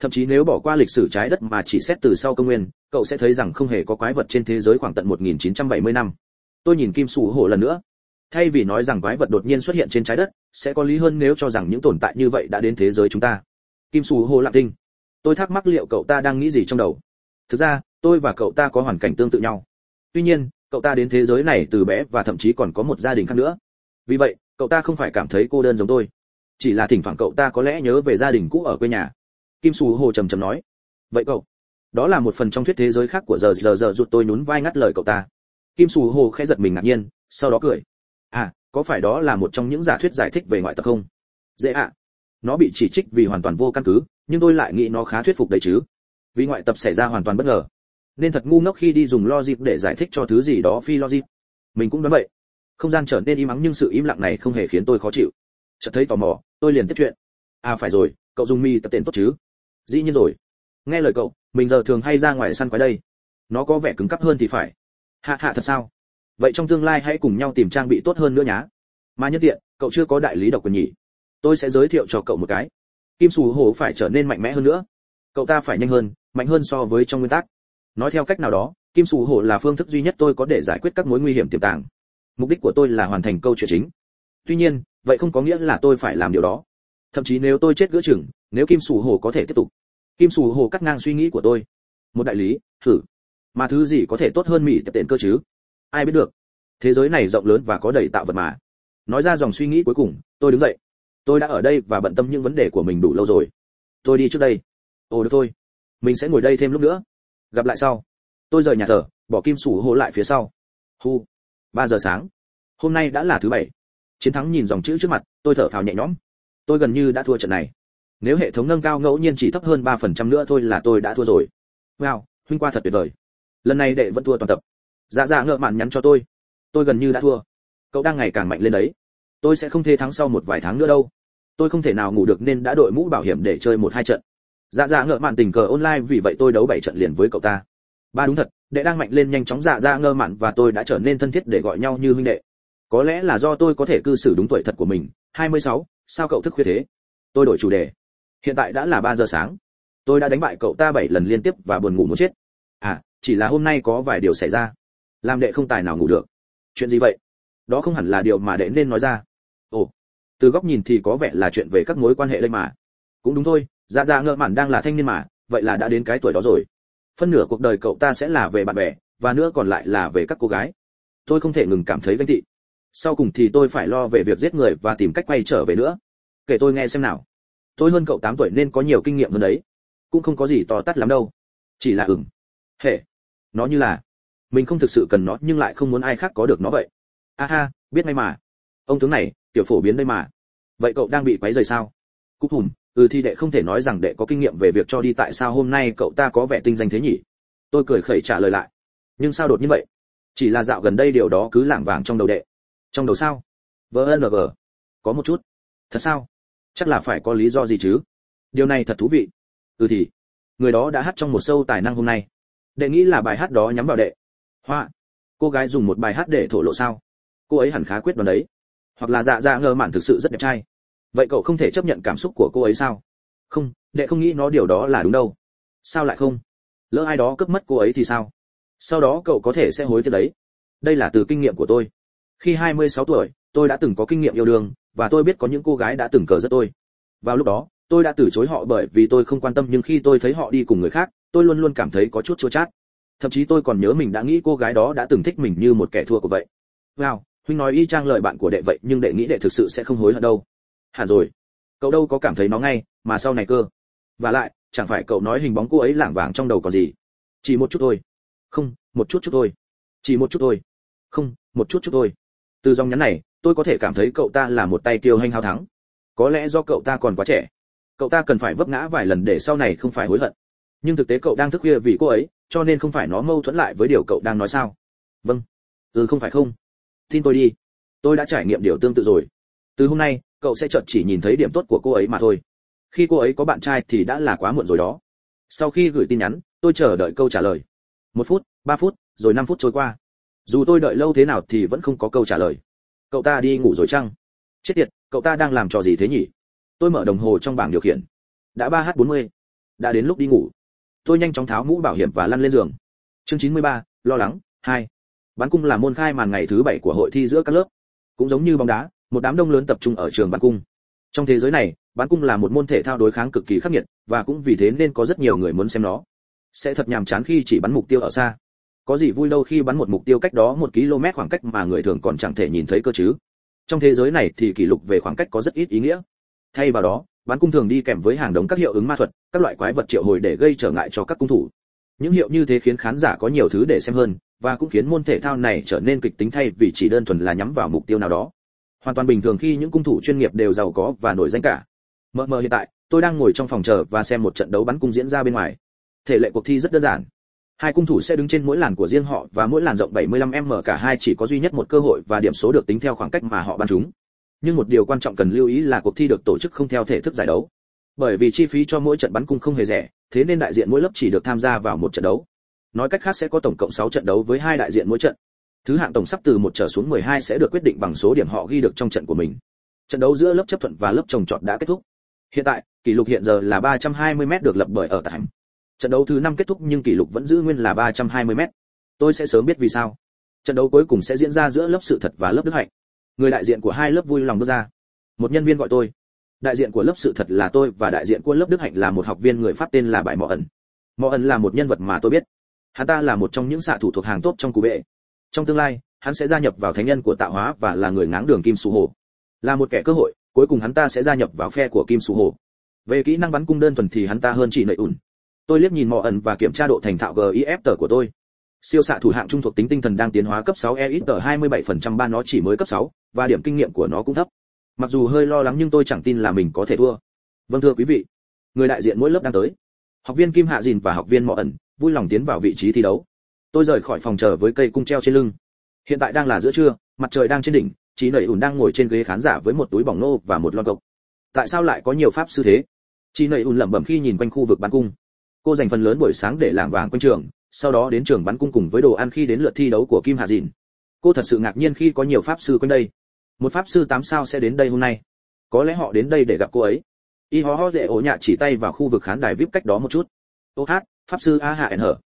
Thậm chí nếu bỏ qua lịch sử trái đất mà chỉ xét từ sau công nguyên, cậu sẽ thấy rằng không hề có quái vật trên thế giới khoảng tận 1970 năm. Tôi nhìn kim sủ hổ lần nữa. Thay vì nói rằng quái vật đột nhiên xuất hiện trên trái đất, sẽ có lý hơn nếu cho rằng những tồn tại như vậy đã đến thế giới chúng ta kim sù hồ lặng tinh tôi thắc mắc liệu cậu ta đang nghĩ gì trong đầu. Thực ra, tôi và cậu ta có hoàn cảnh tương tự nhau. Tuy nhiên, cậu ta đến thế giới này từ bé và thậm chí còn có một gia đình khác nữa. Vì vậy, cậu ta không phải cảm thấy cô đơn giống tôi. Chỉ là thỉnh thoảng cậu ta có lẽ nhớ về gia đình cũ ở quê nhà. Kim sù hồ trầm trầm nói. Vậy cậu? Đó là một phần trong thuyết thế giới khác của giờ giờ giờ rụt tôi nhún vai ngắt lời cậu ta. Kim sù hồ khẽ giật mình ngạc nhiên, sau đó cười. À có phải đó là một trong những giả thuyết giải thích về ngoại tập không? Dễ ạ nó bị chỉ trích vì hoàn toàn vô căn cứ, nhưng tôi lại nghĩ nó khá thuyết phục đấy chứ. Vì ngoại tập xảy ra hoàn toàn bất ngờ. Nên thật ngu ngốc khi đi dùng logic để giải thích cho thứ gì đó phi logic. Mình cũng đoán vậy. Không gian trở nên im ắng nhưng sự im lặng này không hề khiến tôi khó chịu. Chợt thấy tò mò, tôi liền tiếp chuyện. À phải rồi, cậu dùng mi tập tên tốt chứ? Dĩ nhiên rồi. Nghe lời cậu, mình giờ thường hay ra ngoài săn quái đây. Nó có vẻ cứng cắp hơn thì phải. Hạ hạ thật sao? Vậy trong tương lai hãy cùng nhau tìm trang bị tốt hơn nữa nhá. Mà nhân tiện, cậu chưa có đại lý độc quyền nhỉ? Tôi sẽ giới thiệu cho cậu một cái. Kim sù hổ phải trở nên mạnh mẽ hơn nữa. Cậu ta phải nhanh hơn, mạnh hơn so với trong nguyên tắc. Nói theo cách nào đó, kim sù hổ là phương thức duy nhất tôi có để giải quyết các mối nguy hiểm tiềm tàng. Mục đích của tôi là hoàn thành câu chuyện chính. Tuy nhiên, vậy không có nghĩa là tôi phải làm điều đó. Thậm chí nếu tôi chết gỡ chừng, nếu kim sù hổ có thể tiếp tục. Kim sù hổ cắt ngang suy nghĩ của tôi. Một đại lý, thử. Mà thứ gì có thể tốt hơn mỹ tập tiện cơ chứ? Ai biết được. Thế giới này rộng lớn và có đầy tạo vật mà. Nói ra dòng suy nghĩ cuối cùng, tôi đứng dậy tôi đã ở đây và bận tâm những vấn đề của mình đủ lâu rồi. Tôi đi trước đây. Ồ, được thôi. Mình sẽ ngồi đây thêm lúc nữa. Gặp lại sau. Tôi rời nhà thờ, bỏ kim sủ hô lại phía sau. Hu, ba giờ sáng. Hôm nay đã là thứ bảy. Chiến thắng nhìn dòng chữ trước mặt, tôi thở phào nhẹ nhõm. Tôi gần như đã thua trận này. Nếu hệ thống nâng cao ngẫu nhiên chỉ thấp hơn ba phần trăm nữa thôi là tôi đã thua rồi. Wow, huynh qua thật tuyệt vời. Lần này đệ vẫn thua toàn tập. Dạ dạ ngợ mạn nhắn cho tôi. Tôi gần như đã thua. Cậu đang ngày càng mạnh lên đấy tôi sẽ không thê thắng sau một vài tháng nữa đâu. Tôi không thể nào ngủ được nên đã đội mũ bảo hiểm để chơi một hai trận. Dạ dạ ngợ mạn tình cờ online vì vậy tôi đấu bảy trận liền với cậu ta. Ba đúng thật đệ đang mạnh lên nhanh chóng dạ dạ ngơ mạn và tôi đã trở nên thân thiết để gọi nhau như huynh đệ. Có lẽ là do tôi có thể cư xử đúng tuổi thật của mình. 26, sao cậu thức khuya thế? Tôi đổi chủ đề. Hiện tại đã là 3 giờ sáng. Tôi đã đánh bại cậu ta 7 lần liên tiếp và buồn ngủ muốn chết. À chỉ là hôm nay có vài điều xảy ra. Làm đệ không tài nào ngủ được. Chuyện gì vậy? Đó không hẳn là điều mà đệ nên nói ra từ góc nhìn thì có vẻ là chuyện về các mối quan hệ đây mà. Cũng đúng thôi dạ dạ ngợ mạn đang là thanh niên mà, vậy là đã đến cái tuổi đó rồi. Phân nửa cuộc đời cậu ta sẽ là về bạn bè, và nữa còn lại là về các cô gái. Tôi không thể ngừng cảm thấy ganh tị. Sau cùng thì tôi phải lo về việc giết người và tìm cách quay trở về nữa. Kể tôi nghe xem nào. Tôi hơn cậu 8 tuổi nên có nhiều kinh nghiệm hơn đấy. Cũng không có gì to tát lắm đâu. Chỉ là, ừm hệ nó như là, mình không thực sự cần nó nhưng lại không muốn ai khác có được nó vậy. A ha, biết ngay mà. Ông tướng này tiểu phổ biến đây mà. Vậy cậu đang bị quấy rầy sao? Cúc hùm ừ thì đệ không thể nói rằng đệ có kinh nghiệm về việc cho đi tại sao hôm nay cậu ta có vẻ tinh danh thế nhỉ? Tôi cười khẩy trả lời lại. Nhưng sao đột nhiên vậy? Chỉ là dạo gần đây điều đó cứ lảng vảng trong đầu đệ. Trong đầu sao? Vng có một chút. Thật sao? Chắc là phải có lý do gì chứ? Điều này thật thú vị. Ừ thì, người đó đã hát trong một sâu tài năng hôm nay. Đệ nghĩ là bài hát đó nhắm vào đệ. Hoa, cô gái dùng một bài hát để thổ lộ sao? Cô ấy hẳn khá quyết đoán đấy hoặc là dạ dạ ngờ mạn thực sự rất đẹp trai. Vậy cậu không thể chấp nhận cảm xúc của cô ấy sao? Không, đệ không nghĩ nó điều đó là đúng đâu. Sao lại không? Lỡ ai đó cướp mất cô ấy thì sao? Sau đó cậu có thể sẽ hối tiếc đấy. Đây là từ kinh nghiệm của tôi. Khi 26 tuổi, tôi đã từng có kinh nghiệm yêu đương, và tôi biết có những cô gái đã từng cờ rất tôi. Vào lúc đó, tôi đã từ chối họ bởi vì tôi không quan tâm, nhưng khi tôi thấy họ đi cùng người khác, tôi luôn luôn cảm thấy có chút chua chát. Thậm chí tôi còn nhớ mình đã nghĩ cô gái đó đã từng thích mình như một kẻ thua của vậy. Wow huynh nói y chang lời bạn của đệ vậy, nhưng đệ nghĩ đệ thực sự sẽ không hối hận đâu. Hẳn rồi. Cậu đâu có cảm thấy nó ngay, mà sau này cơ. Và lại, chẳng phải cậu nói hình bóng cô ấy lảng vảng trong đầu còn gì. Chỉ một chút thôi. Không, một chút chút thôi. Chỉ một chút thôi. Không, một chút chút thôi. Từ dòng nhắn này, tôi có thể cảm thấy cậu ta là một tay kiêu hanh hao thắng. Có lẽ do cậu ta còn quá trẻ. Cậu ta cần phải vấp ngã vài lần để sau này không phải hối hận. Nhưng thực tế cậu đang thức khuya vì cô ấy, cho nên không phải nó mâu thuẫn lại với điều cậu đang nói sao? Vâng. Ừ không phải không tin tôi đi. Tôi đã trải nghiệm điều tương tự rồi. Từ hôm nay, cậu sẽ chợt chỉ nhìn thấy điểm tốt của cô ấy mà thôi. Khi cô ấy có bạn trai thì đã là quá muộn rồi đó. Sau khi gửi tin nhắn, tôi chờ đợi câu trả lời. Một phút, ba phút, rồi năm phút trôi qua. Dù tôi đợi lâu thế nào thì vẫn không có câu trả lời. Cậu ta đi ngủ rồi chăng? Chết tiệt, cậu ta đang làm trò gì thế nhỉ? Tôi mở đồng hồ trong bảng điều khiển. Đã ba h bốn mươi. Đã đến lúc đi ngủ. Tôi nhanh chóng tháo mũ bảo hiểm và lăn lên giường. Chương chín mươi ba, lo lắng. Hai bắn cung là môn khai màn ngày thứ bảy của hội thi giữa các lớp. Cũng giống như bóng đá, một đám đông lớn tập trung ở trường bắn cung. Trong thế giới này bắn cung là một môn thể thao đối kháng cực kỳ khắc nghiệt, và cũng vì thế nên có rất nhiều người muốn xem nó. Sẽ thật nhàm chán khi chỉ bắn mục tiêu ở xa. Có gì vui đâu khi bắn một mục tiêu cách đó một km khoảng cách mà người thường còn chẳng thể nhìn thấy cơ chứ. Trong thế giới này thì kỷ lục về khoảng cách có rất ít ý nghĩa. Thay vào đó bắn cung thường đi kèm với hàng đống các hiệu ứng ma thuật, các loại quái vật triệu hồi để gây trở ngại cho các cung thủ. Những hiệu như thế khiến khán giả có nhiều thứ để xem hơn và cũng khiến môn thể thao này trở nên kịch tính thay vì chỉ đơn thuần là nhắm vào mục tiêu nào đó. Hoàn toàn bình thường khi những cung thủ chuyên nghiệp đều giàu có và nổi danh cả. Mờ mờ hiện tại, tôi đang ngồi trong phòng chờ và xem một trận đấu bắn cung diễn ra bên ngoài. Thể lệ cuộc thi rất đơn giản. Hai cung thủ sẽ đứng trên mỗi làn của riêng họ và mỗi làn rộng 75m cả hai chỉ có duy nhất một cơ hội và điểm số được tính theo khoảng cách mà họ bắn chúng. Nhưng một điều quan trọng cần lưu ý là cuộc thi được tổ chức không theo thể thức giải đấu. Bởi vì chi phí cho mỗi trận bắn cung không hề rẻ, thế nên đại diện mỗi lớp chỉ được tham gia vào một trận đấu nói cách khác sẽ có tổng cộng 6 trận đấu với hai đại diện mỗi trận. Thứ hạng tổng sắp từ một trở xuống 12 sẽ được quyết định bằng số điểm họ ghi được trong trận của mình. Trận đấu giữa lớp chấp thuận và lớp trồng trọt đã kết thúc. Hiện tại, kỷ lục hiện giờ là 320 m được lập bởi ở tại. Trận đấu thứ năm kết thúc nhưng kỷ lục vẫn giữ nguyên là 320 m tôi sẽ sớm biết vì sao. Trận đấu cuối cùng sẽ diễn ra giữa lớp sự thật và lớp đức hạnh. Người đại diện của hai lớp vui lòng bước ra. Một nhân viên gọi tôi. Đại diện của lớp sự thật là tôi và đại diện của lớp đức hạnh là một học viên người pháp tên là Bại mọ ẩn. Mọ ẩn là một nhân vật mà tôi biết hắn ta là một trong những xạ thủ thuộc hàng tốt trong cụ bệ trong tương lai hắn sẽ gia nhập vào thánh nhân của tạo hóa và là người ngáng đường kim sù hồ là một kẻ cơ hội cuối cùng hắn ta sẽ gia nhập vào phe của kim sù hồ về kỹ năng bắn cung đơn thuần thì hắn ta hơn chỉ nợ ủn tôi liếc nhìn mò ẩn và kiểm tra độ thành thạo gif tờ của tôi siêu xạ thủ hạng trung thuộc tính tinh thần đang tiến hóa cấp 6 EXT 27% ba nó chỉ mới cấp 6, và điểm kinh nghiệm của nó cũng thấp. Mặc dù hơi lo lắng nhưng tôi chẳng tin là mình có thể thua. Vâng thưa quý vị, người đại diện mỗi lớp đang tới. Học viên Kim Hạ Dìn và học viên Mọ ẩn vui lòng tiến vào vị trí thi đấu. Tôi rời khỏi phòng chờ với cây cung treo trên lưng. Hiện tại đang là giữa trưa, mặt trời đang trên đỉnh, Chí Nảy ủn đang ngồi trên ghế khán giả với một túi bỏng nô và một lon cộc. Tại sao lại có nhiều pháp sư thế? Chí Nảy ủn lẩm bẩm khi nhìn quanh khu vực bắn cung. Cô dành phần lớn buổi sáng để lảng vàng quanh trường, sau đó đến trường bắn cung cùng với đồ ăn khi đến lượt thi đấu của Kim Hạ Dìn. Cô thật sự ngạc nhiên khi có nhiều pháp sư quanh đây. Một pháp sư tám sao sẽ đến đây hôm nay. Có lẽ họ đến đây để gặp cô ấy. Y ho ho dễ ổ nhạ chỉ tay vào khu vực khán đài VIP cách đó một chút. Ô hát, pháp sư A Hạ N hở.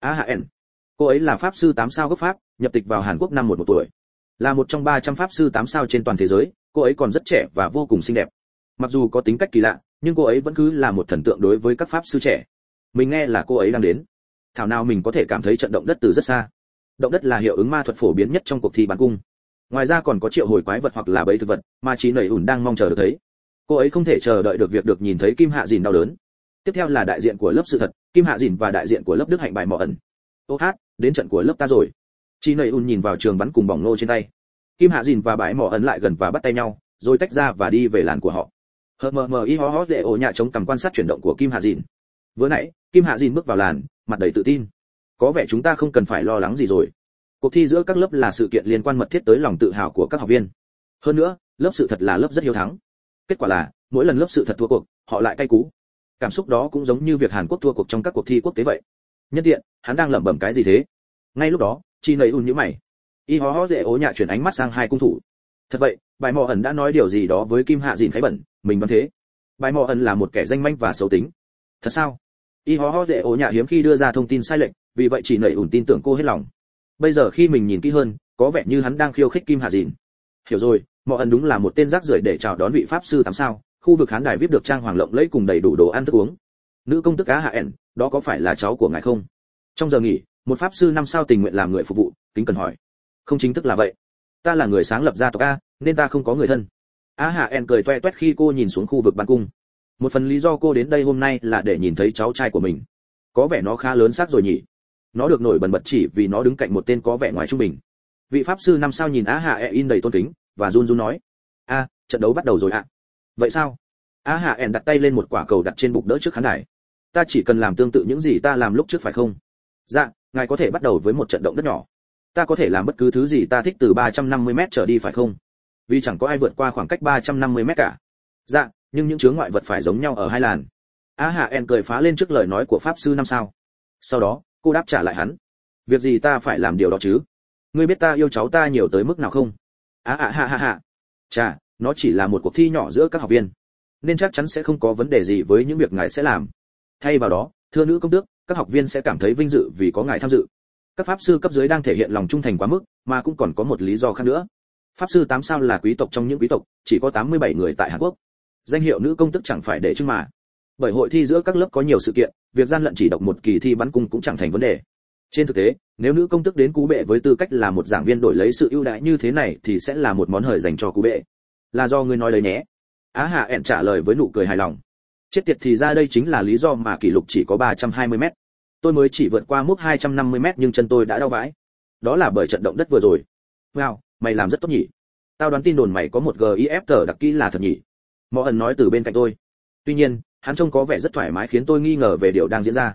A Hạ N. Cô ấy là pháp sư tám sao gốc Pháp, nhập tịch vào Hàn Quốc năm một một tuổi. Là một trong 300 pháp sư tám sao trên toàn thế giới, cô ấy còn rất trẻ và vô cùng xinh đẹp. Mặc dù có tính cách kỳ lạ, nhưng cô ấy vẫn cứ là một thần tượng đối với các pháp sư trẻ. Mình nghe là cô ấy đang đến thảo nào mình có thể cảm thấy trận động đất từ rất xa động đất là hiệu ứng ma thuật phổ biến nhất trong cuộc thi bắn cung ngoài ra còn có triệu hồi quái vật hoặc là bẫy thực vật mà trí nảy ủn đang mong chờ được thấy cô ấy không thể chờ đợi được việc được nhìn thấy kim hạ dìn đau đớn. Tiếp theo là đại diện của lớp sự thật, kim hạ dìn và đại diện của lớp đức hạnh bài mỏ ẩn. Ô hát, đến trận của lớp ta rồi. Chị nầy un nhìn vào trường bắn cùng bỏng nô trên tay. Kim hạ dìn và bãi mỏ ẩn lại gần và bắt tay nhau, rồi tách ra và đi về làn của họ. Hờ mờ mờ y ho ho dễ ổ nhạ chống cầm quan sát chuyển động của kim hạ dìn. Vừa nãy, kim hạ dìn bước vào làn, mặt đầy tự tin. Có vẻ chúng ta không cần phải lo lắng gì rồi. Cuộc thi giữa các lớp là sự kiện liên quan mật thiết tới lòng tự hào của các học viên. Hơn nữa, lớp sự thật là lớp rất hiếu thắng kết quả là, mỗi lần lớp sự thật thua cuộc, họ lại cay cú. Cảm xúc đó cũng giống như việc hàn quốc thua cuộc trong các cuộc thi quốc tế vậy. Nhân tiện, hắn đang lẩm bẩm cái gì thế? Ngay lúc đó, chi nầy un như mày. Y hó hó dễ ố nhạ chuyển ánh mắt sang hai cung thủ. Thật vậy, bài mò ẩn đã nói điều gì đó với kim hạ dìn khái bẩn, mình vẫn thế. Bài mò ẩn là một kẻ danh manh và xấu tính. Thật sao? Y hó hó dễ ố nhạ hiếm khi đưa ra thông tin sai lệch, vì vậy chỉ nảy ủn tin tưởng cô hết lòng. Bây giờ khi mình nhìn kỹ hơn, có vẻ như hắn đang khiêu khích kim hạ dìn hiểu rồi Mọi ẩn đúng là một tên rác rưởi để chào đón vị pháp sư tám sao, khu vực khán đài vip được trang hoàng lộng lẫy cùng đầy đủ đồ ăn thức uống. Nữ công tức á hạ ẻn, đó có phải là cháu của ngài không? Trong giờ nghỉ, một pháp sư năm sao tình nguyện làm người phục vụ, kính cần hỏi. Không chính thức là vậy. Ta là người sáng lập gia tộc a, nên ta không có người thân. Á hạ ẻn cười toe toét khi cô nhìn xuống khu vực ban cung. Một phần lý do cô đến đây hôm nay là để nhìn thấy cháu trai của mình. Có vẻ nó khá lớn xác rồi nhỉ? Nó được nổi bật bật chỉ vì nó đứng cạnh một tên có vẻ ngoài trung bình. Vị pháp sư năm sao nhìn á hạ e in đầy tôn kính và run run nói, a, trận đấu bắt đầu rồi ạ. Vậy sao? A hạ ẻn đặt tay lên một quả cầu đặt trên bục đỡ trước khán đài. Ta chỉ cần làm tương tự những gì ta làm lúc trước phải không? Dạ ngài có thể bắt đầu với một trận động đất nhỏ. Ta có thể làm bất cứ thứ gì ta thích từ 350 mét trở đi phải không? Vì chẳng có ai vượt qua khoảng cách 350 mét cả. Dạ nhưng những chướng ngoại vật phải giống nhau ở hai làn. A hạ en cười phá lên trước lời nói của pháp sư năm sao. Sau đó, cô đáp trả lại hắn. Việc gì ta phải làm điều đó chứ? Ngươi biết ta yêu cháu ta nhiều tới mức nào không? Á à, ha ha ha. Chà nó chỉ là một cuộc thi nhỏ giữa các học viên. Nên chắc chắn sẽ không có vấn đề gì với những việc ngài sẽ làm. Thay vào đó thưa nữ công tước các học viên sẽ cảm thấy vinh dự vì có ngài tham dự. Các pháp sư cấp dưới đang thể hiện lòng trung thành quá mức mà cũng còn có một lý do khác nữa. Pháp sư tám sao là quý tộc trong những quý tộc chỉ có 87 người tại hàn quốc. Danh hiệu nữ công tức chẳng phải để trưng mà. Bởi hội thi giữa các lớp có nhiều sự kiện việc gian lận chỉ độc một kỳ thi bắn cung cũng chẳng thành vấn đề trên thực tế, nếu nữ công tức đến cú bệ với tư cách là một giảng viên đổi lấy sự ưu đãi như thế này thì sẽ là một món hời dành cho cú bệ. Là do ngươi nói đấy nhé. Á hạ ẹn trả lời với nụ cười hài lòng. Chết tiệt thì ra đây chính là lý do mà kỷ lục chỉ có 320 mét. Tôi mới chỉ vượt qua mức 250 mét nhưng chân tôi đã đau vãi. Đó là bởi trận động đất vừa rồi. Wow, mày làm rất tốt nhỉ. Tao đoán tin đồn mày có một gif tờ đặc kỹ là thật nhỉ. Mò ẩn nói từ bên cạnh tôi. Tuy nhiên, hắn trông có vẻ rất thoải mái khiến tôi nghi ngờ về điều đang diễn ra.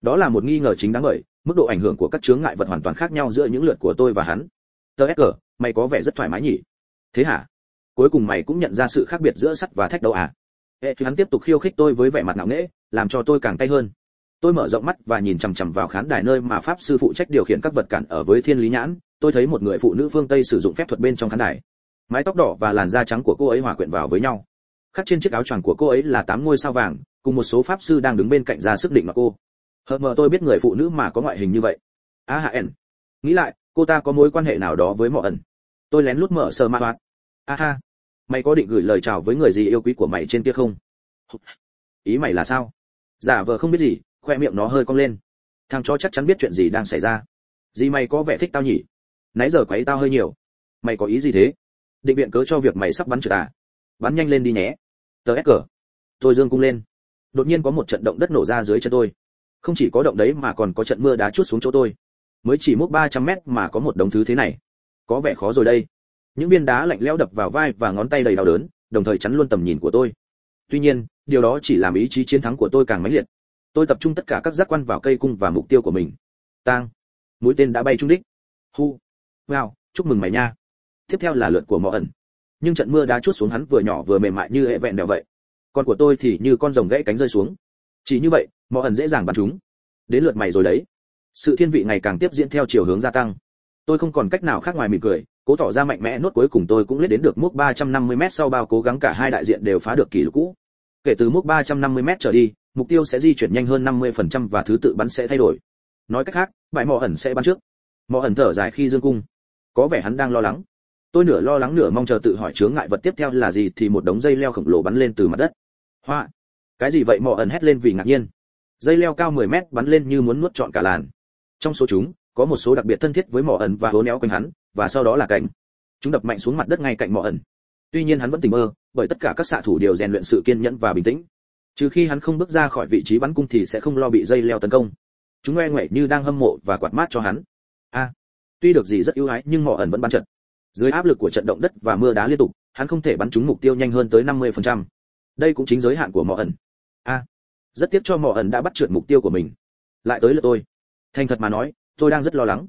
Đó là một nghi ngờ chính đáng bởi mức độ ảnh hưởng của các chướng ngại vật hoàn toàn khác nhau giữa những lượt của tôi và hắn. Tờ sg mày có vẻ rất thoải mái nhỉ? Thế hả? Cuối cùng mày cũng nhận ra sự khác biệt giữa sắt và thách đâu à? Hệ hắn tiếp tục khiêu khích tôi với vẻ mặt ngạo nghễ, làm cho tôi càng tay hơn. Tôi mở rộng mắt và nhìn chằm chằm vào khán đài nơi mà pháp sư phụ trách điều khiển các vật cản ở với thiên lý nhãn. Tôi thấy một người phụ nữ phương tây sử dụng phép thuật bên trong khán đài. Mái tóc đỏ và làn da trắng của cô ấy hòa quyện vào với nhau. Khắc trên chiếc áo choàng của cô ấy là tám ngôi sao vàng, cùng một số pháp sư đang đứng bên cạnh ra sức định mà cô hờ mờ tôi biết người phụ nữ mà có ngoại hình như vậy. A hạ ẩn. Nghĩ lại, cô ta có mối quan hệ nào đó với mỏ ẩn? Tôi lén lút mở sờ ma hoạt. A ha. Mày có định gửi lời chào với người gì yêu quý của mày trên kia không? Ý mày là sao? Giả vờ không biết gì, khoe miệng nó hơi cong lên. Thằng chó chắc chắn biết chuyện gì đang xảy ra. Gì mày có vẻ thích tao nhỉ? Nãy giờ quấy tao hơi nhiều. Mày có ý gì thế? Định viện cớ cho việc mày sắp bắn trượt à? Bắn nhanh lên đi nhé. Tờ ép cờ tôi dương cung lên. Đột nhiên có một trận động đất nổ ra dưới chân tôi không chỉ có động đấy mà còn có trận mưa đá chút xuống chỗ tôi. Mới chỉ múc 300 mét mà có một đống thứ thế này. Có vẻ khó rồi đây. Những viên đá lạnh lẽo đập vào vai và ngón tay đầy đau đớn, đồng thời chắn luôn tầm nhìn của tôi. Tuy nhiên, điều đó chỉ làm ý chí chiến thắng của tôi càng mãnh liệt. Tôi tập trung tất cả các giác quan vào cây cung và mục tiêu của mình. Tang. Mũi tên đã bay trúng đích. Hu. Wow, chúc mừng mày nha. Tiếp theo là lượt của mỏ ẩn. Nhưng trận mưa đá chút xuống hắn vừa nhỏ vừa mềm mại như hệ vẹn đèo vậy. Con của tôi thì như con rồng gãy cánh rơi xuống chỉ như vậy mỏ ẩn dễ dàng bắn chúng. Đến lượt mày rồi đấy. Sự thiên vị ngày càng tiếp diễn theo chiều hướng gia tăng. Tôi không còn cách nào khác ngoài mỉm cười, cố tỏ ra mạnh mẽ nốt cuối cùng tôi cũng lết đến được mức 350 m sau bao cố gắng cả hai đại diện đều phá được kỷ lục cũ. Kể từ mức 350 m trở đi, mục tiêu sẽ di chuyển nhanh hơn 50% và thứ tự bắn sẽ thay đổi. Nói cách khác bãi mỏ ẩn sẽ bắn trước. Mỏ ẩn thở dài khi dương cung. Có vẻ hắn đang lo lắng. Tôi nửa lo lắng nửa mong chờ tự hỏi chướng ngại vật tiếp theo là gì thì một đống dây leo khổng lồ bắn lên từ mặt đất. Hoa! Cái gì vậy? Mỏ ẩn hét lên vì ngạc nhiên. Dây leo cao 10 mét bắn lên như muốn nuốt trọn cả làn. Trong số chúng, có một số đặc biệt thân thiết với mỏ ẩn và hố néo quanh hắn, và sau đó là cảnh. Chúng đập mạnh xuống mặt đất ngay cạnh mỏ ẩn. Tuy nhiên hắn vẫn tỉnh mơ, bởi tất cả các xạ thủ đều rèn luyện sự kiên nhẫn và bình tĩnh. Trừ khi hắn không bước ra khỏi vị trí bắn cung thì sẽ không lo bị dây leo tấn công. Chúng ngoe ngoậy như đang hâm mộ và quạt mát cho hắn. A! Tuy được gì rất ưu ái, nhưng mỏ ẩn vẫn bắn trận dưới áp lực của trận động đất và mưa đá liên tục, hắn không thể bắn trúng mục tiêu nhanh hơn tới 50%. đây cũng chính giới hạn của mỏ ẩn a, rất tiếc cho mỏ ẩn đã bắt trượt mục tiêu của mình. Lại tới lượt tôi. Thành thật mà nói, tôi đang rất lo lắng.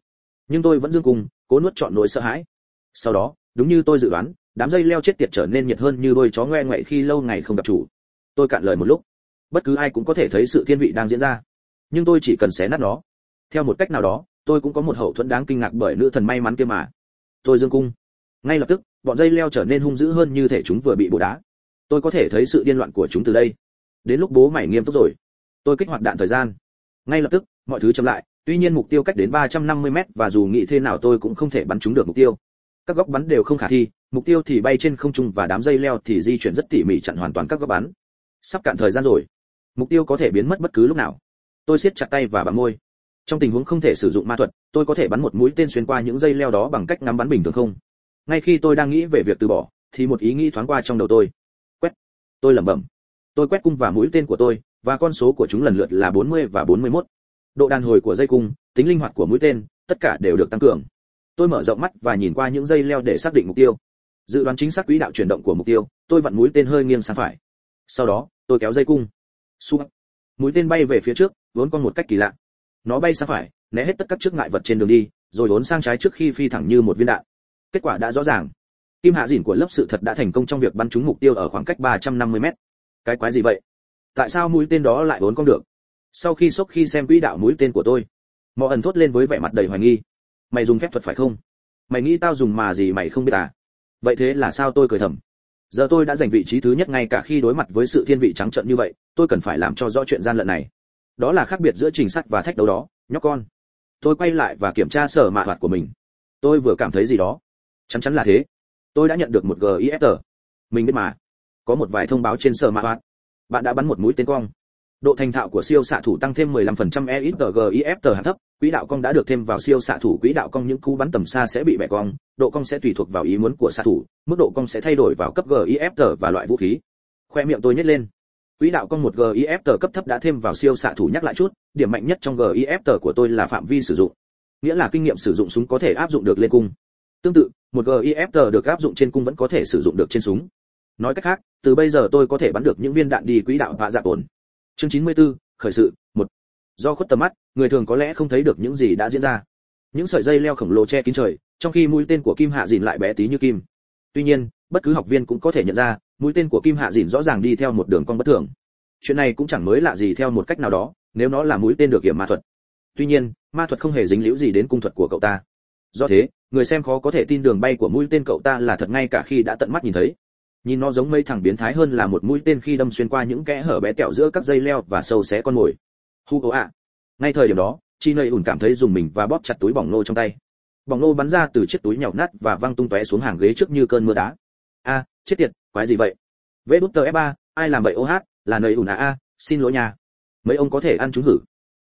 Nhưng tôi vẫn dương cùng, cố nuốt trọn nỗi sợ hãi. Sau đó, đúng như tôi dự đoán, đám dây leo chết tiệt trở nên nhiệt hơn như đôi chó ngoe ngoậy khi lâu ngày không gặp chủ. Tôi cạn lời một lúc. Bất cứ ai cũng có thể thấy sự thiên vị đang diễn ra. Nhưng tôi chỉ cần xé nát nó. Theo một cách nào đó, tôi cũng có một hậu thuẫn đáng kinh ngạc bởi nữ thần may mắn kia mà. Tôi dương cung. Ngay lập tức, bọn dây leo trở nên hung dữ hơn như thể chúng vừa bị bổ đá. Tôi có thể thấy sự điên loạn của chúng từ đây đến lúc bố mày nghiêm túc rồi. Tôi kích hoạt đạn thời gian. Ngay lập tức, mọi thứ chậm lại, tuy nhiên mục tiêu cách đến 350 mét và dù nghĩ thế nào tôi cũng không thể bắn trúng được mục tiêu. Các góc bắn đều không khả thi, mục tiêu thì bay trên không trung và đám dây leo thì di chuyển rất tỉ mỉ chặn hoàn toàn các góc bắn. Sắp cạn thời gian rồi. Mục tiêu có thể biến mất bất cứ lúc nào. Tôi siết chặt tay và bắn môi. Trong tình huống không thể sử dụng ma thuật, tôi có thể bắn một mũi tên xuyên qua những dây leo đó bằng cách ngắm bắn bình thường không? Ngay khi tôi đang nghĩ về việc từ bỏ, thì một ý nghĩ thoáng qua trong đầu tôi. Quét. Tôi lẩm bẩm tôi quét cung và mũi tên của tôi, và con số của chúng lần lượt là 40 và 41. độ đàn hồi của dây cung, tính linh hoạt của mũi tên, tất cả đều được tăng cường. Tôi mở rộng mắt và nhìn qua những dây leo để xác định mục tiêu. Dự đoán chính xác quỹ đạo chuyển động của mục tiêu, tôi vặn mũi tên hơi nghiêng sang phải. Sau đó, tôi kéo dây cung. Xuống mũi tên bay về phía trước, vốn con một cách kỳ lạ. Nó bay sang phải, né hết tất các chướng ngại vật trên đường đi, rồi vốn sang trái trước khi phi thẳng như một viên đạn. Kết quả đã rõ ràng. Kim hạ dỉn của lớp sự thật đã thành công trong việc bắn trúng mục tiêu ở khoảng cách 350 mét cái quái gì vậy? Tại sao mũi tên đó lại vốn con được? Sau khi sốc khi xem quỹ đạo mũi tên của tôi mò ẩn thốt lên với vẻ mặt đầy hoài nghi. Mày dùng phép thuật phải không? Mày nghĩ tao dùng mà gì mày không biết à? Vậy thế là sao tôi cười thầm? Giờ tôi đã giành vị trí thứ nhất ngay cả khi đối mặt với sự thiên vị trắng trợn như vậy, tôi cần phải làm cho rõ chuyện gian lận này. Đó là khác biệt giữa trình sắt và thách đấu đó, nhóc con. Tôi quay lại và kiểm tra sở mạ hoạt của mình. Tôi vừa cảm thấy gì đó. Chắn chắn là thế. Tôi đã nhận được một gif mình biết mà có một vài thông báo trên sở mạ hoạt bạn đã bắn một mũi tên cong độ thành thạo của siêu xạ thủ tăng thêm 15% EXTGIF hạng thấp, quỹ đạo cong đã được thêm vào siêu xạ thủ quỹ đạo cong những cú bắn tầm xa sẽ bị bẻ cong, độ cong sẽ tùy thuộc vào ý muốn của xạ thủ, mức độ cong sẽ thay đổi vào cấp GIF và loại vũ khí. Khoe miệng tôi nhếch lên. Quỹ đạo cong một GIF cấp thấp đã thêm vào siêu xạ thủ nhắc lại chút, điểm mạnh nhất trong GIF của tôi là phạm vi sử dụng. Nghĩa là kinh nghiệm sử dụng súng có thể áp dụng được lên cung. Tương tự, một GIF được áp dụng trên cung vẫn có thể sử dụng được trên súng. Nói cách khác, từ bây giờ tôi có thể bắn được những viên đạn đi quỹ đạo và dạ ổn chương 94, khởi sự một. Do khuất tầm mắt người thường có lẽ không thấy được những gì đã diễn ra. Những sợi dây leo khổng lồ che kín trời trong khi mũi tên của kim hạ dìn lại bé tí như kim. Tuy nhiên bất cứ học viên cũng có thể nhận ra mũi tên của kim hạ dìn rõ ràng đi theo một đường cong bất thường. Chuyện này cũng chẳng mới lạ gì theo một cách nào đó nếu nó là mũi tên được kiểm ma thuật. Tuy nhiên ma thuật không hề dính líu gì đến cung thuật của cậu ta. Do thế người xem khó có thể tin đường bay của mũi tên cậu ta là thật ngay cả khi đã tận mắt nhìn thấy nhìn nó giống mây thẳng biến thái hơn là một mũi tên khi đâm xuyên qua những kẽ hở bé tẹo giữa các dây leo và sâu xé con mồi. Hu ố ạ. Ngay thời điểm đó, chi nơi ủn cảm thấy dùng mình và bóp chặt túi bỏng nô trong tay. Bỏng nô bắn ra từ chiếc túi nhàu nát và văng tung tóe xuống hàng ghế trước như cơn mưa đá. A, chết tiệt, quái gì vậy? Vê đút tờ f ba, ai làm vậy, ô hát? Là nơi ủn à a, xin lỗi nhà mấy ông có thể ăn chúng hử?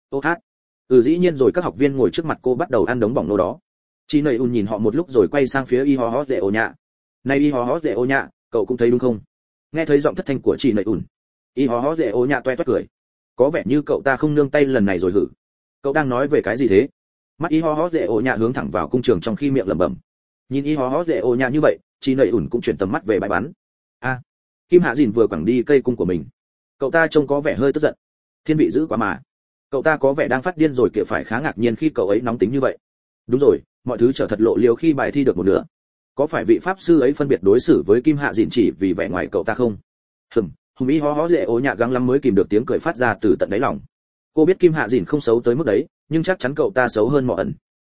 Ô hát. Ừ dĩ nhiên rồi, các học viên ngồi trước mặt cô bắt đầu ăn đống bỏng nô đó. Chi nơi ủn nhìn họ một lúc rồi quay sang phía y ho ho dễ ô nhạ. Này y ho ho dễ ô nhạ cậu cũng thấy đúng không? Nghe thấy giọng thất thanh của chị nậy ủn y hó hó dễ ô nhạ toe toét cười. Có vẻ như cậu ta không nương tay lần này rồi hử? Cậu đang nói về cái gì thế? Mắt y hó hó dễ ô nhạ hướng thẳng vào cung trường trong khi miệng lẩm bẩm. Nhìn y hó hó dễ ô nhạ như vậy, chị nậy ủn cũng chuyển tầm mắt về bãi bắn. A, kim hạ dìn vừa quẳng đi cây cung của mình. Cậu ta trông có vẻ hơi tức giận. Thiên vị dữ quá mà. Cậu ta có vẻ đang phát điên rồi kìa phải khá ngạc nhiên khi cậu ấy nóng tính như vậy. Đúng rồi, mọi thứ trở thật lộ liều khi bài thi được một nửa có phải vị pháp sư ấy phân biệt đối xử với kim hạ dịn chỉ vì vẻ ngoài cậu ta không? Hừm, hùng ý hó hó dễ ố nhạ găng lắm mới kìm được tiếng cười phát ra từ tận đáy lòng. Cô biết kim hạ dịn không xấu tới mức đấy, nhưng chắc chắn cậu ta xấu hơn mỏ ẩn.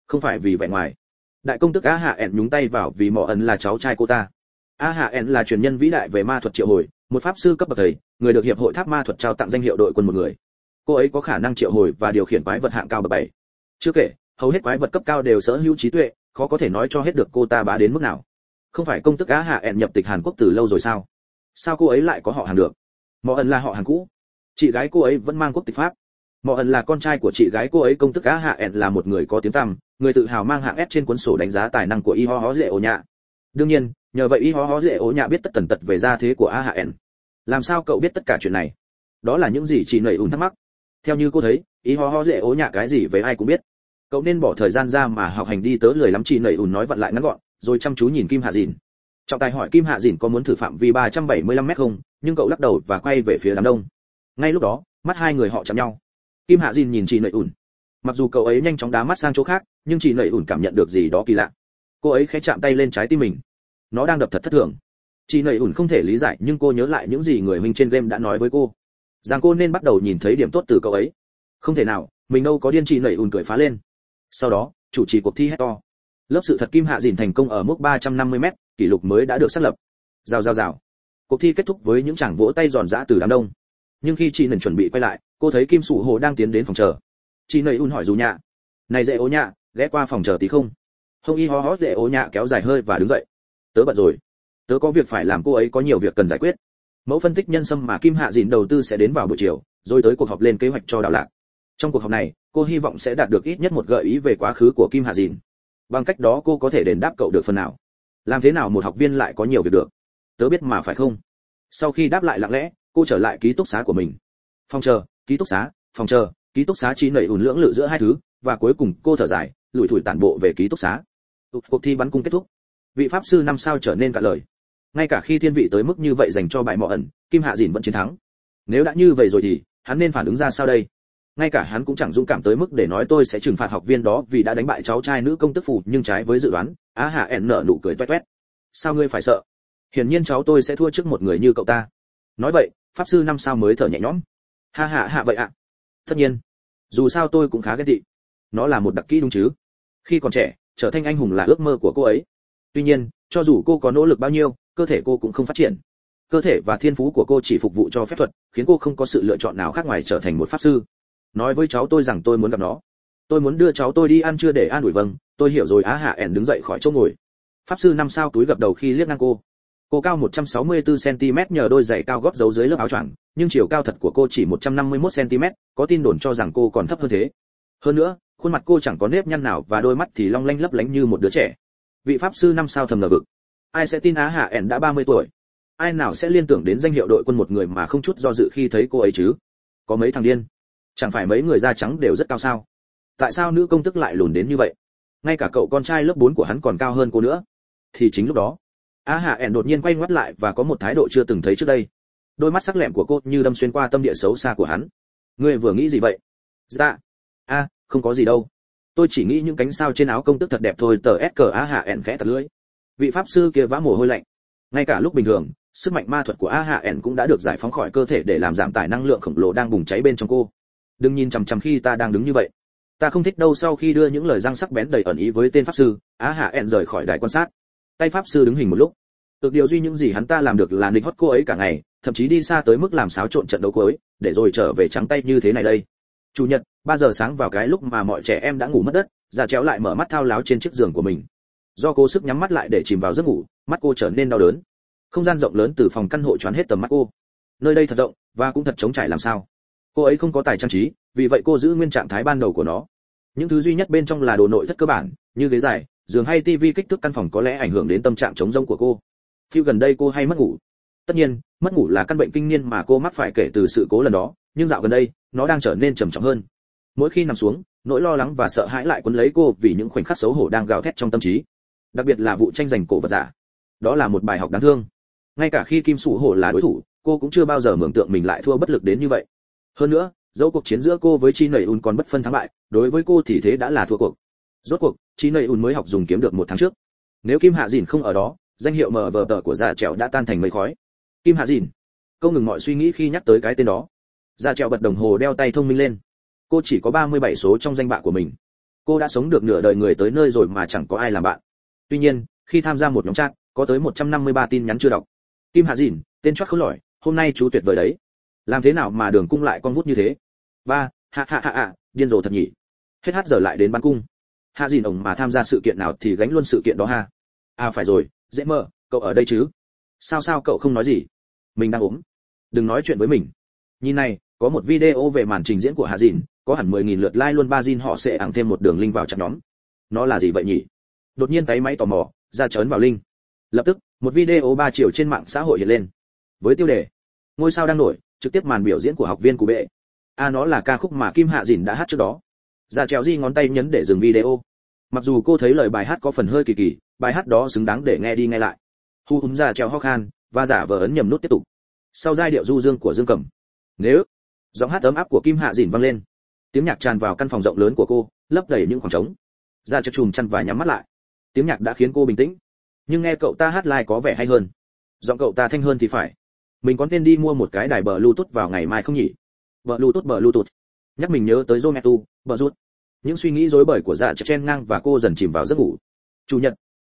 Không phải vì vẻ ngoài. Đại công tức a hạ ẻn nhúng tay vào vì mỏ ẩn là cháu trai cô ta. A hạ ẻn là truyền nhân vĩ đại về ma thuật triệu hồi, một pháp sư cấp bậc thầy, người được hiệp hội tháp ma thuật trao tặng danh hiệu đội quân một người. Cô ấy có khả năng triệu hồi và điều khiển quái vật hạng cao bậc bảy. Chưa kể, hầu hết quái vật cấp cao đều sở hữu trí tuệ khó có thể nói cho hết được cô ta bá đến mức nào. Không phải công tức á hạ ẹn nhập tịch hàn quốc từ lâu rồi sao? Sao cô ấy lại có họ hàng được? Mộ ẩn là họ hàng cũ. Chị gái cô ấy vẫn mang quốc tịch pháp. Mộ ẩn là con trai của chị gái cô ấy, công tức á hạ ẹn là một người có tiếng tăm, người tự hào mang hạng S trên cuốn sổ đánh giá tài năng của y ho hó dễ ổ nhạ. Đương nhiên, nhờ vậy y ho hó dễ ổ nhạ biết tất tần tật về gia thế của Á hạ ẹn. Làm sao cậu biết tất cả chuyện này? Đó là những gì chị nảy ùn thắc mắc. Theo như cô thấy, Y ho ho dễ ố nhạ cái gì với ai cũng biết cậu nên bỏ thời gian ra mà học hành đi tớ lười lắm chị nẩy ùn nói vặn lại ngắn gọn, rồi chăm chú nhìn kim hạ dìn. Trọng tài hỏi kim hạ dìn có muốn thử phạm vi 375 mét không, nhưng cậu lắc đầu và quay về phía đám đông. Ngay lúc đó, mắt hai người họ chạm nhau. Kim hạ dìn nhìn chị nẩy ùn. Mặc dù cậu ấy nhanh chóng đá mắt sang chỗ khác, nhưng chị nẩy ùn cảm nhận được gì đó kỳ lạ. Cô ấy khẽ chạm tay lên trái tim mình. Nó đang đập thật thất thường. Chị nẩy ùn không thể lý giải, nhưng cô nhớ lại những gì người huynh trên game đã nói với cô. Rằng cô nên bắt đầu nhìn thấy điểm tốt từ cậu ấy. Không thể nào, mình đâu có điên chị nẩy ùn cười phá lên sau đó, chủ trì cuộc thi hét to lớp sự thật kim hạ dìn thành công ở mức 350 m kỷ lục mới đã được xác lập. Rào rào rào. Cuộc thi kết thúc với những chàng vỗ tay giòn giã từ đám đông. Nhưng khi chị nần chuẩn bị quay lại, cô thấy kim sủ hồ đang tiến đến phòng chờ. Chị nầy un hỏi dù nhạ. Này dễ ố nhạ, ghé qua phòng chờ tí không? Hông y ho hó dễ ố nhạ kéo dài hơi và đứng dậy. Tớ bận rồi. Tớ có việc phải làm, cô ấy có nhiều việc cần giải quyết. Mẫu phân tích nhân sâm mà kim hạ dìn đầu tư sẽ đến vào buổi chiều, rồi tới cuộc họp lên kế hoạch cho đào lạc. Trong cuộc họp này cô hy vọng sẽ đạt được ít nhất một gợi ý về quá khứ của kim hạ dìn. Bằng cách đó cô có thể đền đáp cậu được phần nào. Làm thế nào một học viên lại có nhiều việc được? Tớ biết mà phải không? Sau khi đáp lại lặng lẽ, cô trở lại ký túc xá của mình. Phòng chờ, ký túc xá, phòng chờ, ký túc xá chi nảy ủn lưỡng lự giữa hai thứ, và cuối cùng cô thở dài, lủi thủi tản bộ về ký túc xá. Cuộc thi bắn cung kết thúc. Vị pháp sư năm sao trở nên cả lời. Ngay cả khi thiên vị tới mức như vậy dành cho bại mọ ẩn, kim hạ dìn vẫn chiến thắng. Nếu đã như vậy rồi thì, hắn nên phản ứng ra sao đây? Ngay cả hắn cũng chẳng dũng cảm tới mức để nói tôi sẽ trừng phạt học viên đó vì đã đánh bại cháu trai nữ công tức phù, nhưng trái với dự đoán, á hạ ẻn nở nụ cười toét toét. Sao ngươi phải sợ? Hiển nhiên cháu tôi sẽ thua trước một người như cậu ta. Nói vậy, pháp sư năm sao mới thở nhẹ nhõm. Ha hạ hạ vậy ạ. Tất nhiên. Dù sao tôi cũng khá ghét tị. Nó là một đặc kỹ đúng chứ? Khi còn trẻ, trở thành anh hùng là ước mơ của cô ấy. Tuy nhiên, cho dù cô có nỗ lực bao nhiêu, cơ thể cô cũng không phát triển. Cơ thể và thiên phú của cô chỉ phục vụ cho phép thuật, khiến cô không có sự lựa chọn nào khác ngoài trở thành một pháp sư nói với cháu tôi rằng tôi muốn gặp nó. Tôi muốn đưa cháu tôi đi ăn trưa để an ủi vâng tôi hiểu rồi á hạ ẻn đứng dậy khỏi chỗ ngồi. Pháp sư năm sao túi gập đầu khi liếc ngang cô. Cô cao 164 cm nhờ đôi giày cao gót giấu dưới lớp áo choàng, nhưng chiều cao thật của cô chỉ 151 cm có tin đồn cho rằng cô còn thấp hơn thế. Hơn nữa, khuôn mặt cô chẳng có nếp nhăn nào và đôi mắt thì long lanh lấp lánh như một đứa trẻ. Vị pháp sư năm sao thầm ngờ vực. Ai sẽ tin á hạ ẻn đã 30 tuổi? Ai nào sẽ liên tưởng đến danh hiệu đội quân một người mà không chút do dự khi thấy cô ấy chứ? Có mấy thằng điên? Chẳng phải mấy người da trắng đều rất cao sao? Tại sao nữ công tức lại lùn đến như vậy? Ngay cả cậu con trai lớp 4 của hắn còn cao hơn cô nữa. Thì chính lúc đó, a hạ ẻn đột nhiên quay ngoắt lại và có một thái độ chưa từng thấy trước đây. Đôi mắt sắc lẹm của cô như đâm xuyên qua tâm địa xấu xa của hắn. Ngươi vừa nghĩ gì vậy? Dạ. A, không có gì đâu. Tôi chỉ nghĩ những cánh sao trên áo công tức thật đẹp thôi, tờ s cờ a hạ ẻn khẽ thật lưỡi. Vị pháp sư kia vã mồ hôi lạnh. Ngay cả lúc bình thường, sức mạnh ma thuật của a hạ ẻn cũng đã được giải phóng khỏi cơ thể để làm giảm tải năng lượng khổng lồ đang bùng cháy bên trong cô đừng nhìn chằm chằm khi ta đang đứng như vậy. Ta không thích đâu sau khi đưa những lời răng sắc bén đầy ẩn ý với tên pháp sư, á hạ ẹn rời khỏi đài quan sát. Tay pháp sư đứng hình một lúc. Được điều duy những gì hắn ta làm được là nịnh hót cô ấy cả ngày, thậm chí đi xa tới mức làm xáo trộn trận đấu cuối để rồi trở về trắng tay như thế này đây. Chủ nhật, ba giờ sáng vào cái lúc mà mọi trẻ em đã ngủ mất đất, già chéo lại mở mắt thao láo trên chiếc giường của mình. Do cô sức nhắm mắt lại để chìm vào giấc ngủ, mắt cô trở nên đau đớn. Không gian rộng lớn từ phòng căn hộ choán hết tầm mắt cô. Nơi đây thật rộng, và cũng thật trống trải làm sao cô ấy không có tài trang trí, vì vậy cô giữ nguyên trạng thái ban đầu của nó. Những thứ duy nhất bên trong là đồ nội thất cơ bản, như ghế dài, giường hay tivi kích thước căn phòng có lẽ ảnh hưởng đến tâm trạng chống rông của cô. Phiêu gần đây cô hay mất ngủ. Tất nhiên, mất ngủ là căn bệnh kinh niên mà cô mắc phải kể từ sự cố lần đó, nhưng dạo gần đây, nó đang trở nên trầm trọng hơn. Mỗi khi nằm xuống, nỗi lo lắng và sợ hãi lại quấn lấy cô vì những khoảnh khắc xấu hổ đang gào thét trong tâm trí. Đặc biệt là vụ tranh giành cổ vật giả. Đó là một bài học đáng thương. Ngay cả khi kim sủ hổ là đối thủ, cô cũng chưa bao giờ mường tượng mình lại thua bất lực đến như vậy hơn nữa dẫu cuộc chiến giữa cô với chi nầy un còn bất phân thắng bại, đối với cô thì thế đã là thua cuộc. Rốt cuộc, chi nầy un mới học dùng kiếm được một tháng trước. Nếu kim hạ dìn không ở đó, danh hiệu mờ vờ tờ của già trèo đã tan thành mây khói. Kim hạ dìn, câu ngừng mọi suy nghĩ khi nhắc tới cái tên đó. Già trèo bật đồng hồ đeo tay thông minh lên. Cô chỉ có 37 số trong danh bạ của mình. Cô đã sống được nửa đời người tới nơi rồi mà chẳng có ai làm bạn. Tuy nhiên, khi tham gia một nhóm chat, có tới 153 tin nhắn chưa đọc. Kim hạ dìn, tên chót khốn lỏi, hôm nay chú tuyệt vời đấy làm thế nào mà đường cung lại con vút như thế? Ba hạ hạ hạ hạ điên rồ thật nhỉ. Hết hát giờ lại đến bắn cung. Hạ dìn ổng mà tham gia sự kiện nào thì gánh luôn sự kiện đó ha. À phải rồi, dễ mơ, cậu ở đây chứ? Sao sao cậu không nói gì? Mình đang ốm. Đừng nói chuyện với mình. Nhìn này, có một video về màn trình diễn của hạ dìn, có hẳn 10.000 lượt like luôn. Ba dìn họ sẽ ẳng thêm một đường link vào chặt nhóm. Nó là gì vậy nhỉ? Đột nhiên tay máy tò mò, ra chớn vào link. Lập tức, một video ba chiều trên mạng xã hội hiện lên. Với tiêu đề, ngôi sao đang nổi trực tiếp màn biểu diễn của học viên của bệ. A nó là ca khúc mà kim hạ dìn đã hát trước đó. Ra trèo di ngón tay nhấn để dừng video. Mặc dù cô thấy lời bài hát có phần hơi kỳ kỳ, bài hát đó xứng đáng để nghe đi nghe lại. Hu húng ra dạ trèo ho khan, và giả vờ ấn nhầm nút tiếp tục. Sau giai điệu du dương của dương cầm. Nếu giọng hát ấm áp của kim hạ dìn vang lên, tiếng nhạc tràn vào căn phòng rộng lớn của cô, lấp đầy những khoảng trống. Dạ ra cho chùm chăn và nhắm mắt lại. Tiếng nhạc đã khiến cô bình tĩnh. Nhưng nghe cậu ta hát lại có vẻ hay hơn. Giọng cậu ta thanh hơn thì phải mình có nên đi mua một cái đài bờ bluetooth vào ngày mai không nhỉ? Bờ bluetooth bờ bluetooth. Nhắc mình nhớ tới zometu bờ rút những suy nghĩ rối bời của dạ chen ngang và cô dần chìm vào giấc ngủ. Chủ nhật,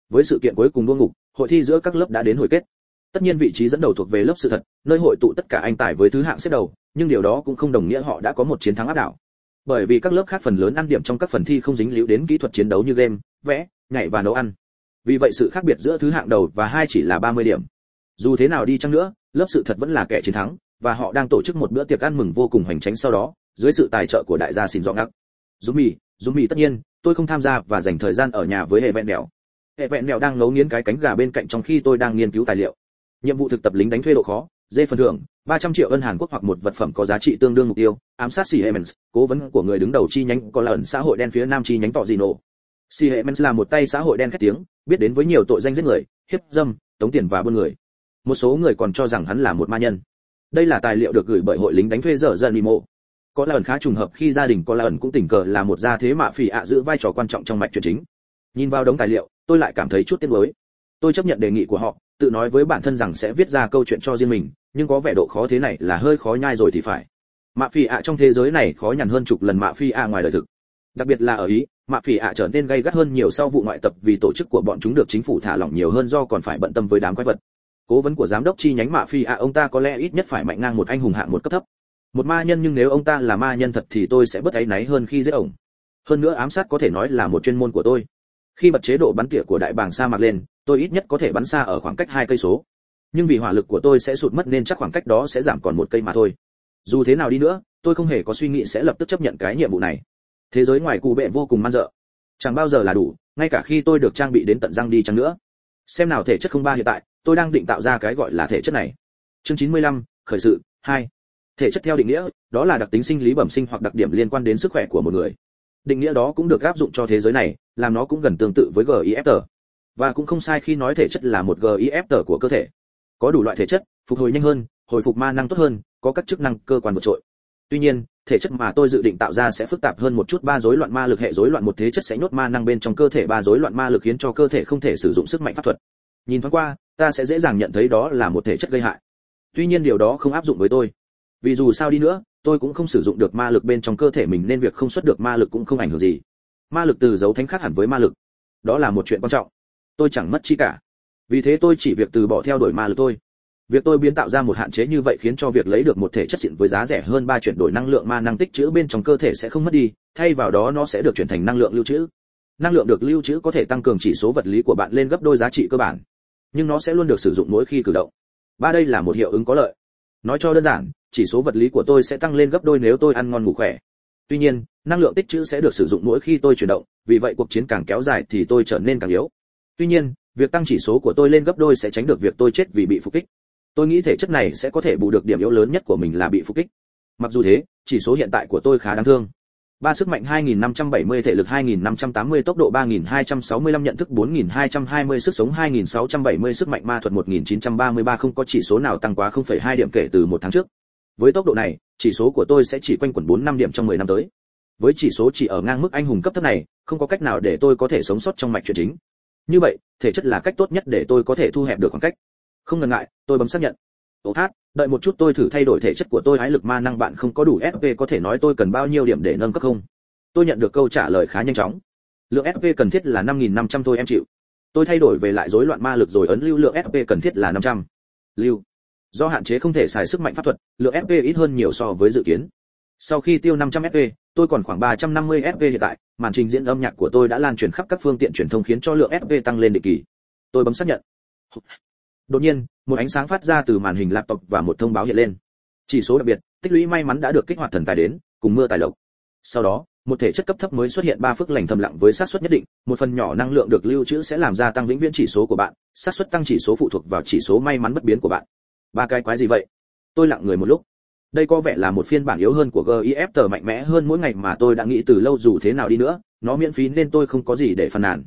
với sự kiện cuối cùng đua ngục, hội thi giữa các lớp đã đến hồi kết. Tất nhiên vị trí dẫn đầu thuộc về lớp sự thật, nơi hội tụ tất cả anh tài với thứ hạng xếp đầu, nhưng điều đó cũng không đồng nghĩa họ đã có một chiến thắng áp đảo. Bởi vì các lớp khác phần lớn ăn điểm trong các phần thi không dính líu đến kỹ thuật chiến đấu như game, vẽ, nhảy và nấu ăn. Vì vậy sự khác biệt giữa thứ hạng đầu và hai chỉ là 30 điểm dù thế nào đi chăng nữa lớp sự thật vẫn là kẻ chiến thắng và họ đang tổ chức một bữa tiệc ăn mừng vô cùng hoành tráng sau đó dưới sự tài trợ của đại gia xin rõ ngắc dũng mì dũng mì tất nhiên tôi không tham gia và dành thời gian ở nhà với hệ vẹn mèo hệ vẹn mèo đang nấu nghiến cái cánh gà bên cạnh trong khi tôi đang nghiên cứu tài liệu nhiệm vụ thực tập lính đánh thuê độ khó dê phần thưởng 300 triệu ân Hàn Quốc hoặc một vật phẩm có giá trị tương đương mục tiêu, ám sát Siemens, cố vấn của người đứng đầu chi nhánh có là ẩn xã hội đen phía nam chi nhánh tọ gì nổ. Siemens là một tay xã hội đen khét tiếng, biết đến với nhiều tội danh giết người, hiếp dâm, tống tiền và buôn người. Một số người còn cho rằng hắn là một ma nhân. Đây là tài liệu được gửi bởi hội lính đánh thuê dở dần mộ. Có là ẩn khá trùng hợp khi gia đình có là ẩn cũng tình cờ là một gia thế mạ phỉ ạ giữ vai trò quan trọng trong mạch truyền chính. Nhìn vào đống tài liệu, tôi lại cảm thấy chút tiếc nuối. Tôi chấp nhận đề nghị của họ, tự nói với bản thân rằng sẽ viết ra câu chuyện cho riêng mình, nhưng có vẻ độ khó thế này là hơi khó nhai rồi thì phải mạ phỉ ạ trong thế giới này khó nhằn hơn chục lần mạ phi ạ ngoài đời thực đặc biệt là ở ý mạ phỉ ạ trở nên gay gắt hơn nhiều sau vụ ngoại tập vì tổ chức của bọn chúng được chính phủ thả lỏng nhiều hơn do còn phải bận tâm với đám quái vật cố vấn của giám đốc chi nhánh mạ phi ạ, ông ta có lẽ ít nhất phải mạnh ngang một anh hùng hạng một cấp thấp. Một ma nhân nhưng nếu ông ta là ma nhân thật thì tôi sẽ bớt áy náy hơn khi giết ổng hơn nữa ám sát có thể nói là một chuyên môn của tôi. Khi bật chế độ bắn tỉa của đại bàng sa mạc lên, tôi ít nhất có thể bắn xa ở khoảng cách hai cây số. Nhưng vì hỏa lực của tôi sẽ sụt mất nên chắc khoảng cách đó sẽ giảm còn một cây mà thôi. Dù thế nào đi nữa, tôi không hề có suy nghĩ sẽ lập tức chấp nhận cái nhiệm vụ này. Thế giới ngoài cụ bệ vô cùng man dợ. Chẳng bao giờ là đủ, ngay cả khi tôi được trang bị đến tận răng đi chăng nữa xem nào thể chất không ba hiện tại tôi đang định tạo ra cái gọi là thể chất này. Chương 95, khởi sự 2. thể chất theo định nghĩa đó là đặc tính sinh lý bẩm sinh hoặc đặc điểm liên quan đến sức khỏe của một người. Định nghĩa đó cũng được áp dụng cho thế giới này làm nó cũng gần tương tự với gif và cũng không sai khi nói thể chất là một gif của cơ thể. Có đủ loại thể chất phục hồi nhanh hơn hồi phục ma năng tốt hơn có các chức năng cơ quan vượt trội tuy nhiên, thể chất mà tôi dự định tạo ra sẽ phức tạp hơn một chút, ba rối loạn ma lực hệ rối loạn một thế chất sẽ nhốt ma năng bên trong cơ thể, ba rối loạn ma lực khiến cho cơ thể không thể sử dụng sức mạnh pháp thuật. Nhìn thoáng qua, ta sẽ dễ dàng nhận thấy đó là một thể chất gây hại. Tuy nhiên điều đó không áp dụng với tôi. Vì dù sao đi nữa, tôi cũng không sử dụng được ma lực bên trong cơ thể mình nên việc không xuất được ma lực cũng không ảnh hưởng gì. Ma lực từ dấu thánh khác hẳn với ma lực. Đó là một chuyện quan trọng. Tôi chẳng mất chi cả. Vì thế tôi chỉ việc từ bỏ theo đuổi ma lực thôi việc tôi biến tạo ra một hạn chế như vậy khiến cho việc lấy được một thể chất xịn với giá rẻ hơn ba chuyển đổi năng lượng ma năng tích trữ bên trong cơ thể sẽ không mất đi, thay vào đó nó sẽ được chuyển thành năng lượng lưu trữ. Năng lượng được lưu trữ có thể tăng cường chỉ số vật lý của bạn lên gấp đôi giá trị cơ bản, nhưng nó sẽ luôn được sử dụng mỗi khi cử động. Ba đây là một hiệu ứng có lợi. Nói cho đơn giản, chỉ số vật lý của tôi sẽ tăng lên gấp đôi nếu tôi ăn ngon ngủ khỏe. Tuy nhiên, năng lượng tích trữ sẽ được sử dụng mỗi khi tôi chuyển động, vì vậy cuộc chiến càng kéo dài thì tôi trở nên càng yếu. Tuy nhiên, việc tăng chỉ số của tôi lên gấp đôi sẽ tránh được việc tôi chết vì bị phục kích tôi nghĩ thể chất này sẽ có thể bù được điểm yếu lớn nhất của mình là bị phục kích. Mặc dù thế chỉ số hiện tại của tôi khá đáng thương. Ba sức mạnh 2570 thể lực 2580 tốc độ 3265 nhận thức 4220 sức sống 2670 sức mạnh ma thuật 1933 không có chỉ số nào tăng quá 0,2 điểm kể từ một tháng trước. Với tốc độ này chỉ số của tôi sẽ chỉ quanh quẩn 4 năm điểm trong 10 năm tới. Với chỉ số chỉ ở ngang mức anh hùng cấp thấp này không có cách nào để tôi có thể sống sót trong mạch chuyện chính. Như vậy thể chất là cách tốt nhất để tôi có thể thu hẹp được khoảng cách không ngần ngại, tôi bấm xác nhận. Ô hát, đợi một chút tôi thử thay đổi thể chất của tôi hái lực ma năng bạn không có đủ sp có thể nói tôi cần bao nhiêu điểm để nâng cấp không? Tôi nhận được câu trả lời khá nhanh chóng. Lượng sp cần thiết là 5.500 thôi em chịu. Tôi thay đổi về lại rối loạn ma lực rồi ấn lưu lượng sp cần thiết là 500. lưu. Do hạn chế không thể xài sức mạnh pháp thuật, lượng sp ít hơn nhiều so với dự kiến. Sau khi tiêu 500 sp tôi còn khoảng 350 sp hiện tại, màn trình diễn âm nhạc của tôi đã lan truyền khắp các phương tiện truyền thông khiến cho lượng sp tăng lên định kỳ. Tôi bấm xác nhận đột nhiên, một ánh sáng phát ra từ màn hình laptop và một thông báo hiện lên. Chỉ số đặc biệt, tích lũy may mắn đã được kích hoạt thần tài đến, cùng mưa tài lộc. Sau đó, một thể chất cấp thấp mới xuất hiện ba phước lành thầm lặng với xác suất nhất định, một phần nhỏ năng lượng được lưu trữ sẽ làm gia tăng vĩnh viễn chỉ số của bạn, xác suất tăng chỉ số phụ thuộc vào chỉ số may mắn bất biến của bạn. Ba cái quái gì vậy? Tôi lặng người một lúc. Đây có vẻ là một phiên bản yếu hơn của gif tờ mạnh mẽ hơn mỗi ngày mà tôi đã nghĩ từ lâu dù thế nào đi nữa, nó miễn phí nên tôi không có gì để phàn nàn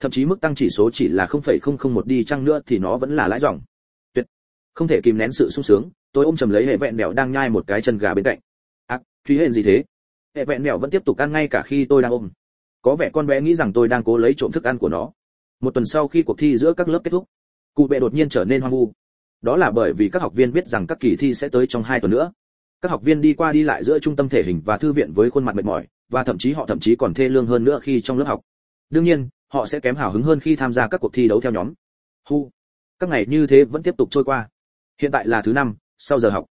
thậm chí mức tăng chỉ số chỉ là 0,001 đi chăng nữa thì nó vẫn là lãi dòng. Tuyệt. Không thể kìm nén sự sung sướng tôi ôm chầm lấy hệ vẹn mèo đang nhai một cái chân gà bên cạnh. Ác à, truy hên gì thế? Hệ vẹn mèo vẫn tiếp tục ăn ngay cả khi tôi đang ôm. Có vẻ con bé nghĩ rằng tôi đang cố lấy trộm thức ăn của nó. Một tuần sau khi cuộc thi giữa các lớp kết thúc cụ bệ đột nhiên trở nên hoang vu. Đó là bởi vì các học viên biết rằng các kỳ thi sẽ tới trong hai tuần nữa. Các học viên đi qua đi lại giữa trung tâm thể hình và thư viện với khuôn mặt mệt mỏi và thậm chí họ thậm chí còn thê lương hơn nữa khi trong lớp học. Đương nhiên họ sẽ kém hào hứng hơn khi tham gia các cuộc thi đấu theo nhóm. Hu, các ngày như thế vẫn tiếp tục trôi qua. Hiện tại là thứ năm, sau giờ học,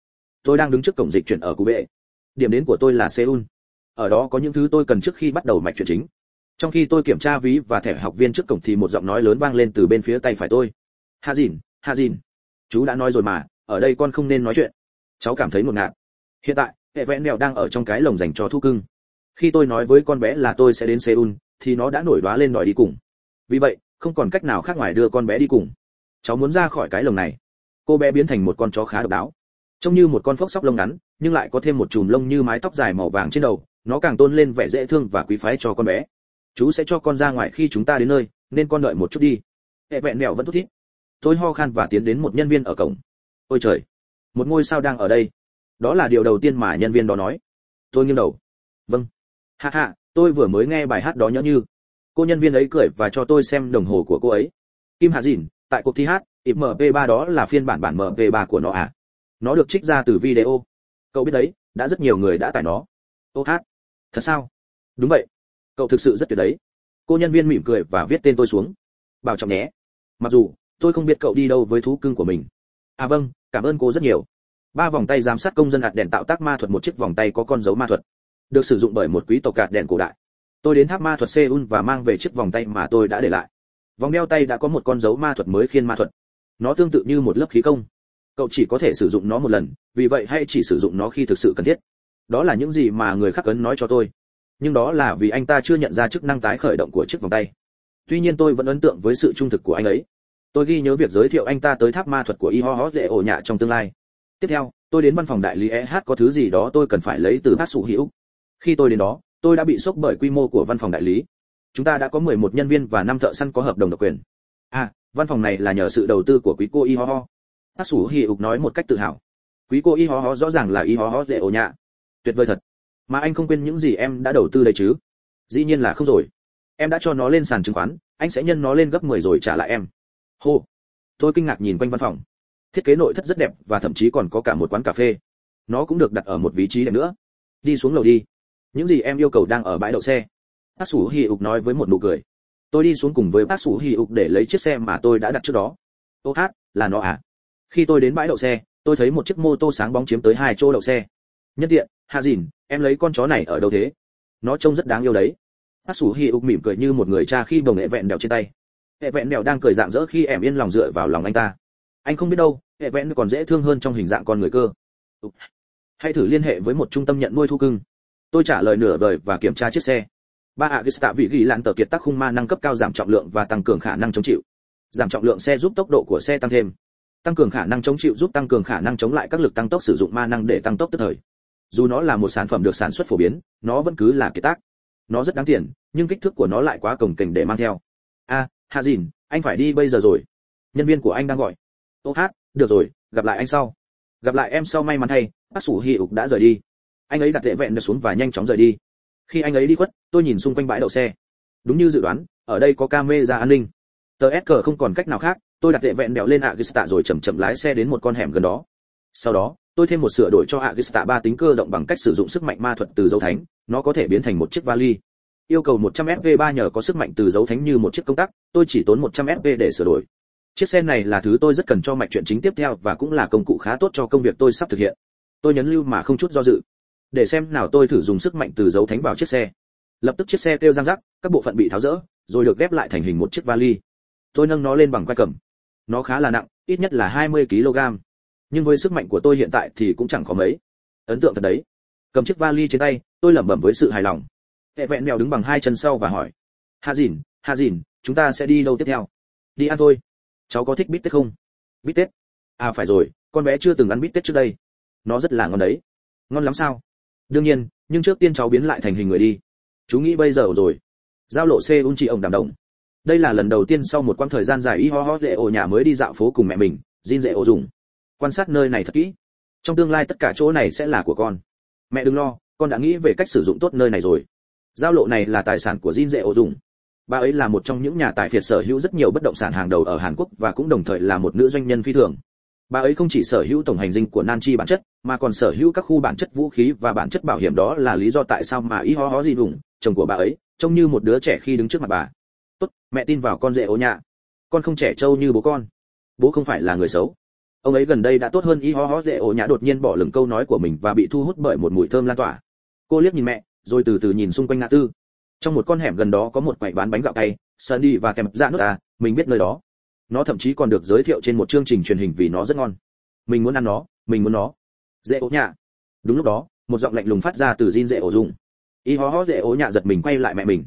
tôi đang đứng trước cổng dịch chuyển ở cụ bệ. Điểm đến của tôi là seoul. Ở đó có những thứ tôi cần trước khi bắt đầu mạch chuyển chính. Trong khi tôi kiểm tra ví và thẻ học viên trước cổng thì một giọng nói lớn vang lên từ bên phía tay phải tôi. Hạ dìn hạ dìn chú đã nói rồi mà, ở đây con không nên nói chuyện. Cháu cảm thấy ngột ngạt. Hiện tại, hệ vẽ mèo đang ở trong cái lồng dành cho thu cưng. Khi tôi nói với con bé là tôi sẽ đến seoul thì nó đã nổi đoá lên đòi đi cùng. Vì vậy, không còn cách nào khác ngoài đưa con bé đi cùng. Cháu muốn ra khỏi cái lồng này. Cô bé biến thành một con chó khá độc đáo. Trông như một con phốc sóc lông ngắn, nhưng lại có thêm một chùm lông như mái tóc dài màu vàng trên đầu, nó càng tôn lên vẻ dễ thương và quý phái cho con bé. Chú sẽ cho con ra ngoài khi chúng ta đến nơi, nên con đợi một chút đi. Hệ vẹn mèo vẫn thút thít. Tôi ho khan và tiến đến một nhân viên ở cổng. Ôi trời, một ngôi sao đang ở đây. Đó là điều đầu tiên mà nhân viên đó nói. Tôi nghiêng đầu. Vâng. Hạ hạ tôi vừa mới nghe bài hát đó nhỡ như. Cô nhân viên ấy cười và cho tôi xem đồng hồ của cô ấy. Kim hạ dìn, tại cuộc thi hát, ịp mp 3 đó là phiên bản bản mp 3 của nó à? Nó được trích ra từ video. Cậu biết đấy, đã rất nhiều người đã tải nó. Ô hát, thật sao? Đúng vậy. Cậu thực sự rất tuyệt đấy. Cô nhân viên mỉm cười và viết tên tôi xuống. Bảo trọng nhé. Mặc dù, tôi không biết cậu đi đâu với thú cưng của mình. À vâng cảm ơn cô rất nhiều. Ba vòng tay giám sát công dân hạt đèn tạo tác ma thuật, một chiếc vòng tay có con dấu ma thuật được sử dụng bởi một quý tộc cạt đèn cổ đại. Tôi đến tháp ma thuật seoul và mang về chiếc vòng tay mà tôi đã để lại. Vòng đeo tay đã có một con dấu ma thuật mới khiên ma thuật. Nó tương tự như một lớp khí công. Cậu chỉ có thể sử dụng nó một lần, vì vậy hãy chỉ sử dụng nó khi thực sự cần thiết. Đó là những gì mà người khắc ấn nói cho tôi. Nhưng đó là vì anh ta chưa nhận ra chức năng tái khởi động của chiếc vòng tay. Tuy nhiên tôi vẫn ấn tượng với sự trung thực của anh ấy. Tôi ghi nhớ việc giới thiệu anh ta tới tháp ma thuật của y ho ho dễ ổ nhạ trong tương lai. Tiếp theo, tôi đến văn phòng đại lý eh có thứ gì đó tôi cần phải lấy từ hát sủ hữu khi tôi đến đó, tôi đã bị sốc bởi quy mô của văn phòng đại lý. Chúng ta đã có 11 nhân viên và năm thợ săn có hợp đồng độc quyền. À văn phòng này là nhờ sự đầu tư của quý cô y ho ho. Bác sủ hữu nói một cách tự hào. Quý cô y ho ho rõ ràng là y ho ho dễ ổ nhạ. Tuyệt vời thật. Mà anh không quên những gì em đã đầu tư đây chứ? Dĩ nhiên là không rồi. Em đã cho nó lên sàn chứng khoán, anh sẽ nhân nó lên gấp 10 rồi trả lại em. Hô. Tôi kinh ngạc nhìn quanh văn phòng. Thiết kế nội thất rất đẹp và thậm chí còn có cả một quán cà phê. Nó cũng được đặt ở một vị trí đẹp nữa. Đi xuống lầu đi những gì em yêu cầu đang ở bãi đậu xe. Bác sủ hì ục nói với một nụ cười. Tôi đi xuống cùng với bác sủ hì ục để lấy chiếc xe mà tôi đã đặt trước đó. Ô hát, là nó à? Khi tôi đến bãi đậu xe, tôi thấy một chiếc mô tô sáng bóng chiếm tới hai chỗ đậu xe. Nhân tiện, hạ dìn, em lấy con chó này ở đâu thế? Nó trông rất đáng yêu đấy. Bác sủ hì ục mỉm cười như một người cha khi bồng nghệ vẹn đèo trên tay. Hệ vẹn đèo đang cười dạng dỡ khi em yên lòng dựa vào lòng anh ta. Anh không biết đâu hệ vẹn còn dễ thương hơn trong hình dạng con người cơ. Hãy thử liên hệ với một trung tâm nhận nuôi thu cưng tôi trả lời nửa vời và kiểm tra chiếc xe. Ba ạ tạ vị ghi lặn tờ kiệt tác khung ma năng cấp cao giảm trọng lượng và tăng cường khả năng chống chịu. Giảm trọng lượng xe giúp tốc độ của xe tăng thêm. Tăng cường khả năng chống chịu giúp tăng cường khả năng chống lại các lực tăng tốc sử dụng ma năng để tăng tốc tức thời. Dù nó là một sản phẩm được sản xuất phổ biến nó vẫn cứ là kiệt tác. Nó rất đáng tiền nhưng kích thước của nó lại quá cồng kềnh để mang theo. A à, hạ dìn anh phải đi bây giờ rồi. Nhân viên của anh đang gọi. Ô hát được rồi gặp lại anh sau. Gặp lại em sau may mắn thay bác sủ hi ục đã rời đi anh ấy đặt tệ vẹn xuống và nhanh chóng rời đi. Khi anh ấy đi khuất, tôi nhìn xung quanh bãi đậu xe. Đúng như dự đoán, ở đây có camera an ninh. Tờ s không còn cách nào khác, tôi đặt tệ vẹn đèo lên agista rồi chậm chậm lái xe đến một con hẻm gần đó. Sau đó, tôi thêm một sửa đổi cho agista ba tính cơ động bằng cách sử dụng sức mạnh ma thuật từ dấu thánh, nó có thể biến thành một chiếc vali. Yêu cầu 100 fv 3 nhờ có sức mạnh từ dấu thánh như một chiếc công tắc, tôi chỉ tốn 100 fv để sửa đổi. Chiếc xe này là thứ tôi rất cần cho mạch chuyện chính tiếp theo và cũng là công cụ khá tốt cho công việc tôi sắp thực hiện. Tôi nhấn lưu mà không chút do dự để xem nào tôi thử dùng sức mạnh từ dấu thánh vào chiếc xe. Lập tức chiếc xe kêu răng rắc, các bộ phận bị tháo rỡ, rồi được ghép lại thành hình một chiếc vali. Tôi nâng nó lên bằng quai cầm. Nó khá là nặng, ít nhất là 20 kg. Nhưng với sức mạnh của tôi hiện tại thì cũng chẳng có mấy. Ấn tượng thật đấy. Cầm chiếc vali trên tay, tôi lẩm bẩm với sự hài lòng. Hệ vẹn mèo đứng bằng hai chân sau và hỏi. Hà dìn hà dìn, chúng ta sẽ đi đâu tiếp theo? Đi ăn thôi. Cháu có thích bít tết không? Bít tết? À phải rồi, con bé chưa từng ăn bít tết trước đây. Nó rất là ngon đấy. Ngon lắm sao? Đương nhiên, nhưng trước tiên cháu biến lại thành hình người đi. Chú nghĩ bây giờ rồi. Giao lộ xe un chị ông đàm đồng. Đây là lần đầu tiên sau một quãng thời gian dài y ho ho dễ ổ nhà mới đi dạo phố cùng mẹ mình, Jin dễ ổ dùng. Quan sát nơi này thật kỹ. Trong tương lai tất cả chỗ này sẽ là của con. Mẹ đừng lo, con đã nghĩ về cách sử dụng tốt nơi này rồi. Giao lộ này là tài sản của Jin dễ ổ dùng. Bà ấy là một trong những nhà tài phiệt sở hữu rất nhiều bất động sản hàng đầu ở Hàn Quốc và cũng đồng thời là một nữ doanh nhân phi thường bà ấy không chỉ sở hữu tổng hành dinh của Nanchi bản chất, mà còn sở hữu các khu bản chất vũ khí và bản chất bảo hiểm đó là lý do tại sao mà y ho ho gì đủng chồng của bà ấy, trông như một đứa trẻ khi đứng trước mặt bà. Tốt, mẹ tin vào con rể ô nhạ. Con không trẻ trâu như bố con. Bố không phải là người xấu. Ông ấy gần đây đã tốt hơn y ho ho rể ô nhạ đột nhiên bỏ lửng câu nói của mình và bị thu hút bởi một mùi thơm lan tỏa. Cô liếc nhìn mẹ, rồi từ từ nhìn xung quanh ngã tư. Trong một con hẻm gần đó có một quầy bán bánh gạo cay, sunny và kèm dạ nước à mình biết nơi đó nó thậm chí còn được giới thiệu trên một chương trình truyền hình vì nó rất ngon. Mình muốn ăn nó, mình muốn nó. Dễ ố nhạ. Đúng lúc đó, một giọng lạnh lùng phát ra từ Jin dễ ổ dùng y ho ho dễ ố nhạ giật mình quay lại mẹ mình.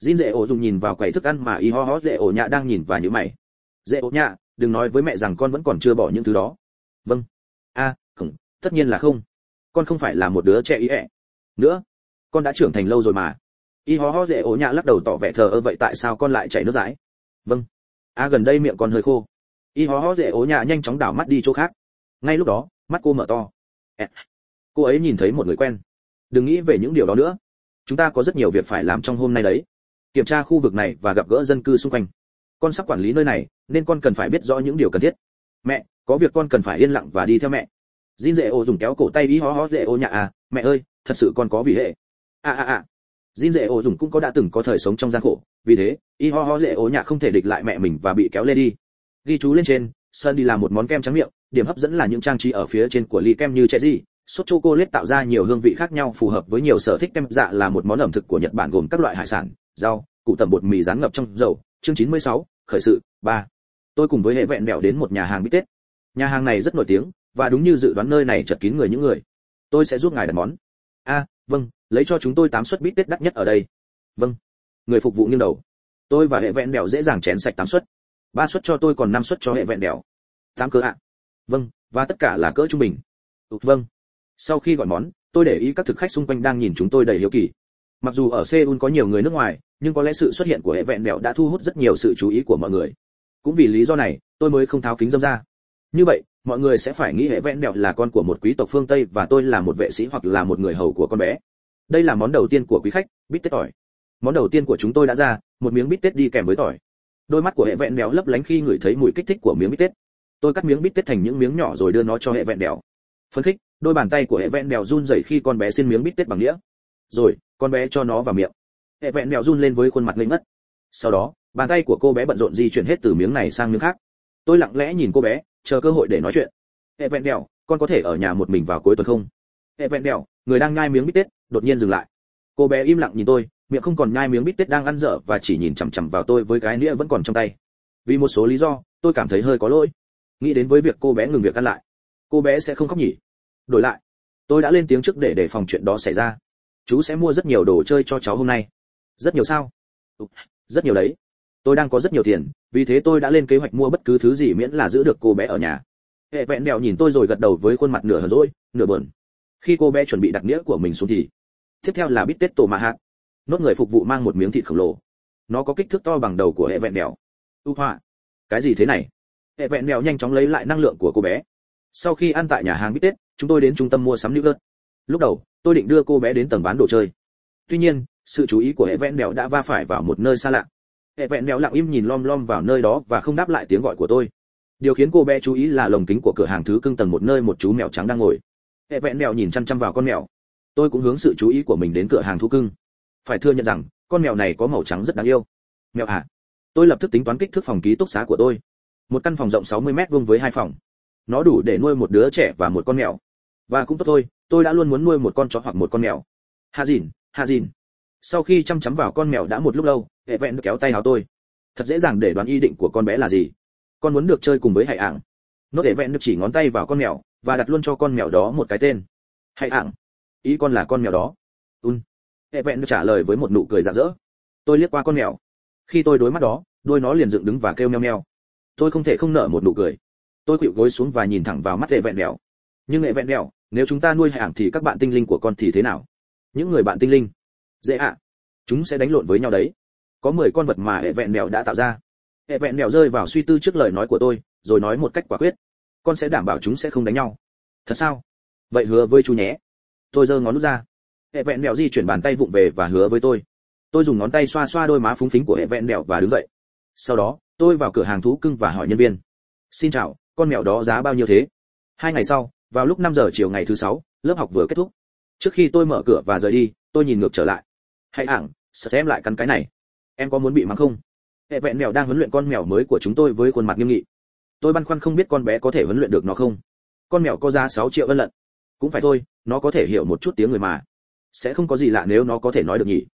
Jin dễ ổ dùng nhìn vào quầy thức ăn mà y ho ho dễ ổ nhạ đang nhìn và nhíu mày. Dễ ổ nhạ, đừng nói với mẹ rằng con vẫn còn chưa bỏ những thứ đó. Vâng. A, không, tất nhiên là không. Con không phải là một đứa trẻ ý ẹ nữa, con đã trưởng thành lâu rồi mà. Y ho ho dễ ổ nhạ lắc đầu tỏ vẻ thờ ơ, vậy tại sao con lại chảy nước dãi? Vâng a gần đây miệng còn hơi khô. Y ho ho dễ ố nhà nhanh chóng đảo mắt đi chỗ khác. Ngay lúc đó, mắt cô mở to. Cô ấy nhìn thấy một người quen. Đừng nghĩ về những điều đó nữa. Chúng ta có rất nhiều việc phải làm trong hôm nay đấy. Kiểm tra khu vực này và gặp gỡ dân cư xung quanh. Con sắp quản lý nơi này, nên con cần phải biết rõ những điều cần thiết. Mẹ, có việc con cần phải yên lặng và đi theo mẹ. Jin dễ ô dùng kéo cổ tay y ho ho dễ ô nhạ à mẹ ơi, thật sự con có vì hệ. À à à. Jin dễ ô dùng cũng có đã từng có thời sống trong gian khổ vì thế y ho ho dễ ô nhạ không thể địch lại mẹ mình và bị kéo lên đi. Ghi chú lên trên sơn đi làm một món kem trắng miệng điểm hấp dẫn là những trang trí ở phía trên của ly kem như trẻ gì sốt chocolate tạo ra nhiều hương vị khác nhau phù hợp với nhiều sở thích kem dạ là một món ẩm thực của nhật bản gồm các loại hải sản rau cụ tẩm bột mì rán ngập trong dầu. Chương 96, khởi sự ba. Tôi cùng với hệ vẹn mẹo đến một nhà hàng bít tết. Nhà hàng này rất nổi tiếng và đúng như dự đoán nơi này chật kín người những người. Tôi sẽ giúp ngài đặt món. A vâng lấy cho chúng tôi tám suất bít tết đắt nhất ở đây. Vâng. Người phục vụ nghiêng đầu. Tôi và hệ vẹn đèo dễ dàng chén sạch tám suất. Ba suất cho tôi còn năm suất cho hệ vẹn đèo tám cỡ ạ. Vâng và tất cả là cỡ trung bình. Ừ, vâng. Sau khi gọi món tôi để ý các thực khách xung quanh đang nhìn chúng tôi đầy hiếu kỳ. Mặc dù ở seoul có nhiều người nước ngoài nhưng có lẽ sự xuất hiện của hệ vẹn đèo đã thu hút rất nhiều sự chú ý của mọi người. Cũng vì lý do này tôi mới không tháo kính dâm ra. Như vậy mọi người sẽ phải nghĩ hệ vẹn đèo là con của một quý tộc phương tây và tôi là một vệ sĩ hoặc là một người hầu của con bé đây là món đầu tiên của quý khách, bít tết tỏi. Món đầu tiên của chúng tôi đã ra, một miếng bít tết đi kèm với tỏi. Đôi mắt của hệ vẹn đèo lấp lánh khi ngửi thấy mùi kích thích của miếng bít tết. Tôi cắt miếng bít tết thành những miếng nhỏ rồi đưa nó cho hệ vẹn đèo phấn khích, đôi bàn tay của hệ vẹn đèo run rẩy khi con bé xin miếng bít tết bằng đĩa. Rồi, con bé cho nó vào miệng. Hệ vẹn đèo run lên với khuôn mặt ngây ngất. Sau đó, bàn tay của cô bé bận rộn di chuyển hết từ miếng này sang miếng khác. Tôi lặng lẽ nhìn cô bé, chờ cơ hội để nói chuyện. Hệ vẹn đèo con có thể ở nhà một mình vào cuối tuần không? Hệ vẹn đèo người đang nhai miếng bít tết, đột nhiên dừng lại. Cô bé im lặng nhìn tôi, miệng không còn nhai miếng bít tết đang ăn dở và chỉ nhìn chằm chằm vào tôi với cái nĩa vẫn còn trong tay. Vì một số lý do, tôi cảm thấy hơi có lỗi. Nghĩ đến với việc cô bé ngừng việc ăn lại, cô bé sẽ không khóc nhỉ? Đổi lại, tôi đã lên tiếng trước để đề phòng chuyện đó xảy ra. Chú sẽ mua rất nhiều đồ chơi cho cháu hôm nay. Rất nhiều sao? Rất nhiều đấy. Tôi đang có rất nhiều tiền, vì thế tôi đã lên kế hoạch mua bất cứ thứ gì miễn là giữ được cô bé ở nhà. Hệ vẹn đèo nhìn tôi rồi gật đầu với khuôn mặt nửa hờn dỗi, nửa buồn khi cô bé chuẩn bị đặt đĩa của mình xuống thì, tiếp theo là bít tết tổ mà hạt. Nốt người phục vụ mang một miếng thịt khổng lồ. Nó có kích thước to bằng đầu của hệ vẹn đèo ưu hoa cái gì thế này? Hệ vẹn đèo nhanh chóng lấy lại năng lượng của cô bé. Sau khi ăn tại nhà hàng bít tết, chúng tôi đến trung tâm mua sắm nữ lợt lúc đầu, tôi định đưa cô bé đến tầng bán đồ chơi. Tuy nhiên, sự chú ý của hệ vẹn đèo đã va phải vào một nơi xa lạ. Hệ vẹn đèo lặng im nhìn lom lom vào nơi đó và không đáp lại tiếng gọi của tôi. Điều khiến cô bé chú ý là lồng kính của cửa hàng thứ cưng tầng một nơi một chú mèo trắng đang ngồi hệ vẹn mèo nhìn chăm chăm vào con mèo. Tôi cũng hướng sự chú ý của mình đến cửa hàng thú cưng. Phải thừa nhận rằng, con mèo này có màu trắng rất đáng yêu. Mèo à? Tôi lập tức tính toán kích thước phòng ký túc xá của tôi. Một căn phòng rộng 60 mét vuông với hai phòng. Nó đủ để nuôi một đứa trẻ và một con mèo. Và cũng tốt thôi, tôi đã luôn muốn nuôi một con chó hoặc một con mèo. Hà dìn hà dìn. Sau khi chăm chắm vào con mèo đã một lúc lâu, hệ vẹn kéo tay áo tôi. Thật dễ dàng để đoán ý định của con bé là gì. Con muốn được chơi cùng với hải ảng. Nốt hệ vẹn được chỉ ngón tay vào con mèo và đặt luôn cho con mèo đó một cái tên. Hãy ảng. Ý con là con mèo đó. Un. Hệ vẹn trả lời với một nụ cười rạng rỡ. Tôi liếc qua con mèo. Khi tôi đối mắt đó, đôi nó liền dựng đứng và kêu meo meo. Tôi không thể không nở một nụ cười. Tôi khuỵu gối xuống và nhìn thẳng vào mắt hệ vẹn mèo. Nhưng hệ vẹn mèo, nếu chúng ta nuôi hạng thì các bạn tinh linh của con thì thế nào? Những người bạn tinh linh. Dễ ạ. Chúng sẽ đánh lộn với nhau đấy. Có 10 con vật mà hệ vẹn mèo đã tạo ra. Hệ vẹn mèo rơi vào suy tư trước lời nói của tôi, rồi nói một cách quả quyết con sẽ đảm bảo chúng sẽ không đánh nhau. Thật sao? Vậy hứa với chú nhé. Tôi giơ ngón nút ra. Hệ vẹn mèo di chuyển bàn tay vụng về và hứa với tôi. Tôi dùng ngón tay xoa xoa đôi má phúng phính của hệ vẹn mèo và đứng dậy. Sau đó, tôi vào cửa hàng thú cưng và hỏi nhân viên. Xin chào, con mèo đó giá bao nhiêu thế? Hai ngày sau, vào lúc 5 giờ chiều ngày thứ sáu, lớp học vừa kết thúc. Trước khi tôi mở cửa và rời đi, tôi nhìn ngược trở lại. Hãy ảng, sợ em lại cắn cái này. Em có muốn bị mắng không? Hệ vẹn mèo đang huấn luyện con mèo mới của chúng tôi với khuôn mặt nghiêm nghị tôi băn khoăn không biết con bé có thể huấn luyện được nó không? Con mèo có giá 6 triệu ân lận. Cũng phải thôi, nó có thể hiểu một chút tiếng người mà. Sẽ không có gì lạ nếu nó có thể nói được nhỉ?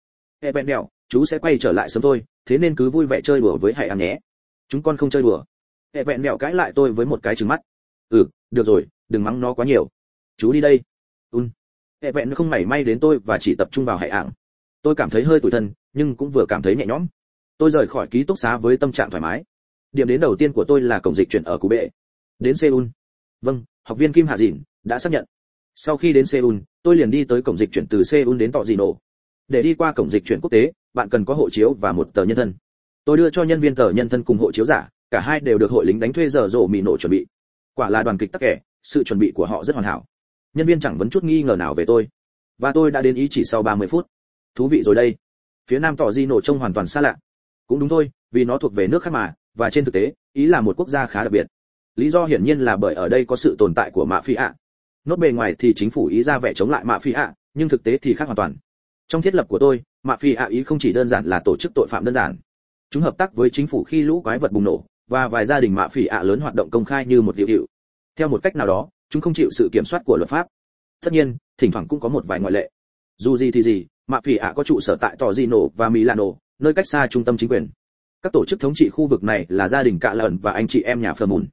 Hệ vẹn mèo, chú sẽ quay trở lại sớm thôi, thế nên cứ vui vẻ chơi đùa với hải ảng nhé. Chúng con không chơi đùa. Hệ vẹn mèo cãi lại tôi với một cái trừng mắt. Ừ được rồi, đừng mắng nó quá nhiều. Chú đi đây. Un hệ vẹn không mảy may đến tôi và chỉ tập trung vào hải ảng tôi cảm thấy hơi tủi thân, nhưng cũng vừa cảm thấy nhẹ nhõm. Tôi rời khỏi ký túc xá với tâm trạng thoải mái điểm đến đầu tiên của tôi là cổng dịch chuyển ở cụ bệ. Đến seoul. Vâng học viên kim Hà dìn đã xác nhận. Sau khi đến seoul, tôi liền đi tới cổng dịch chuyển từ seoul đến tọ dị nổ. Để đi qua cổng dịch chuyển quốc tế, bạn cần có hộ chiếu và một tờ nhân thân. Tôi đưa cho nhân viên tờ nhân thân cùng hộ chiếu giả, cả hai đều được hội lính đánh thuê giờ rộ mì nổ chuẩn bị. Quả là đoàn kịch tắc kẻ, sự chuẩn bị của họ rất hoàn hảo. Nhân viên chẳng vấn chút nghi ngờ nào về tôi. Và tôi đã đến ý chỉ sau 30 phút. Thú vị rồi đây. Phía nam tỏ di nổ trông hoàn toàn xa lạ. Cũng đúng thôi, vì nó thuộc về nước khác mà và trên thực tế, ý là một quốc gia khá đặc biệt. Lý do hiển nhiên là bởi ở đây có sự tồn tại của mạ phi ạ. Nốt bề ngoài thì chính phủ ý ra vẻ chống lại mạ phi ạ, nhưng thực tế thì khác hoàn toàn. Trong thiết lập của tôi, mạ phi ạ ý không chỉ đơn giản là tổ chức tội phạm đơn giản. Chúng hợp tác với chính phủ khi lũ quái vật bùng nổ, và vài gia đình mạ phi ạ lớn hoạt động công khai như một hiệu hiệu. Theo một cách nào đó, chúng không chịu sự kiểm soát của luật pháp. Tất nhiên, thỉnh thoảng cũng có một vài ngoại lệ. Dù gì thì gì, mạ phi ạ có trụ sở tại tò di nổ và milano, nơi cách xa trung tâm chính quyền các tổ chức thống trị khu vực này là gia đình cạ lợn và anh chị em nhà phờ mùn.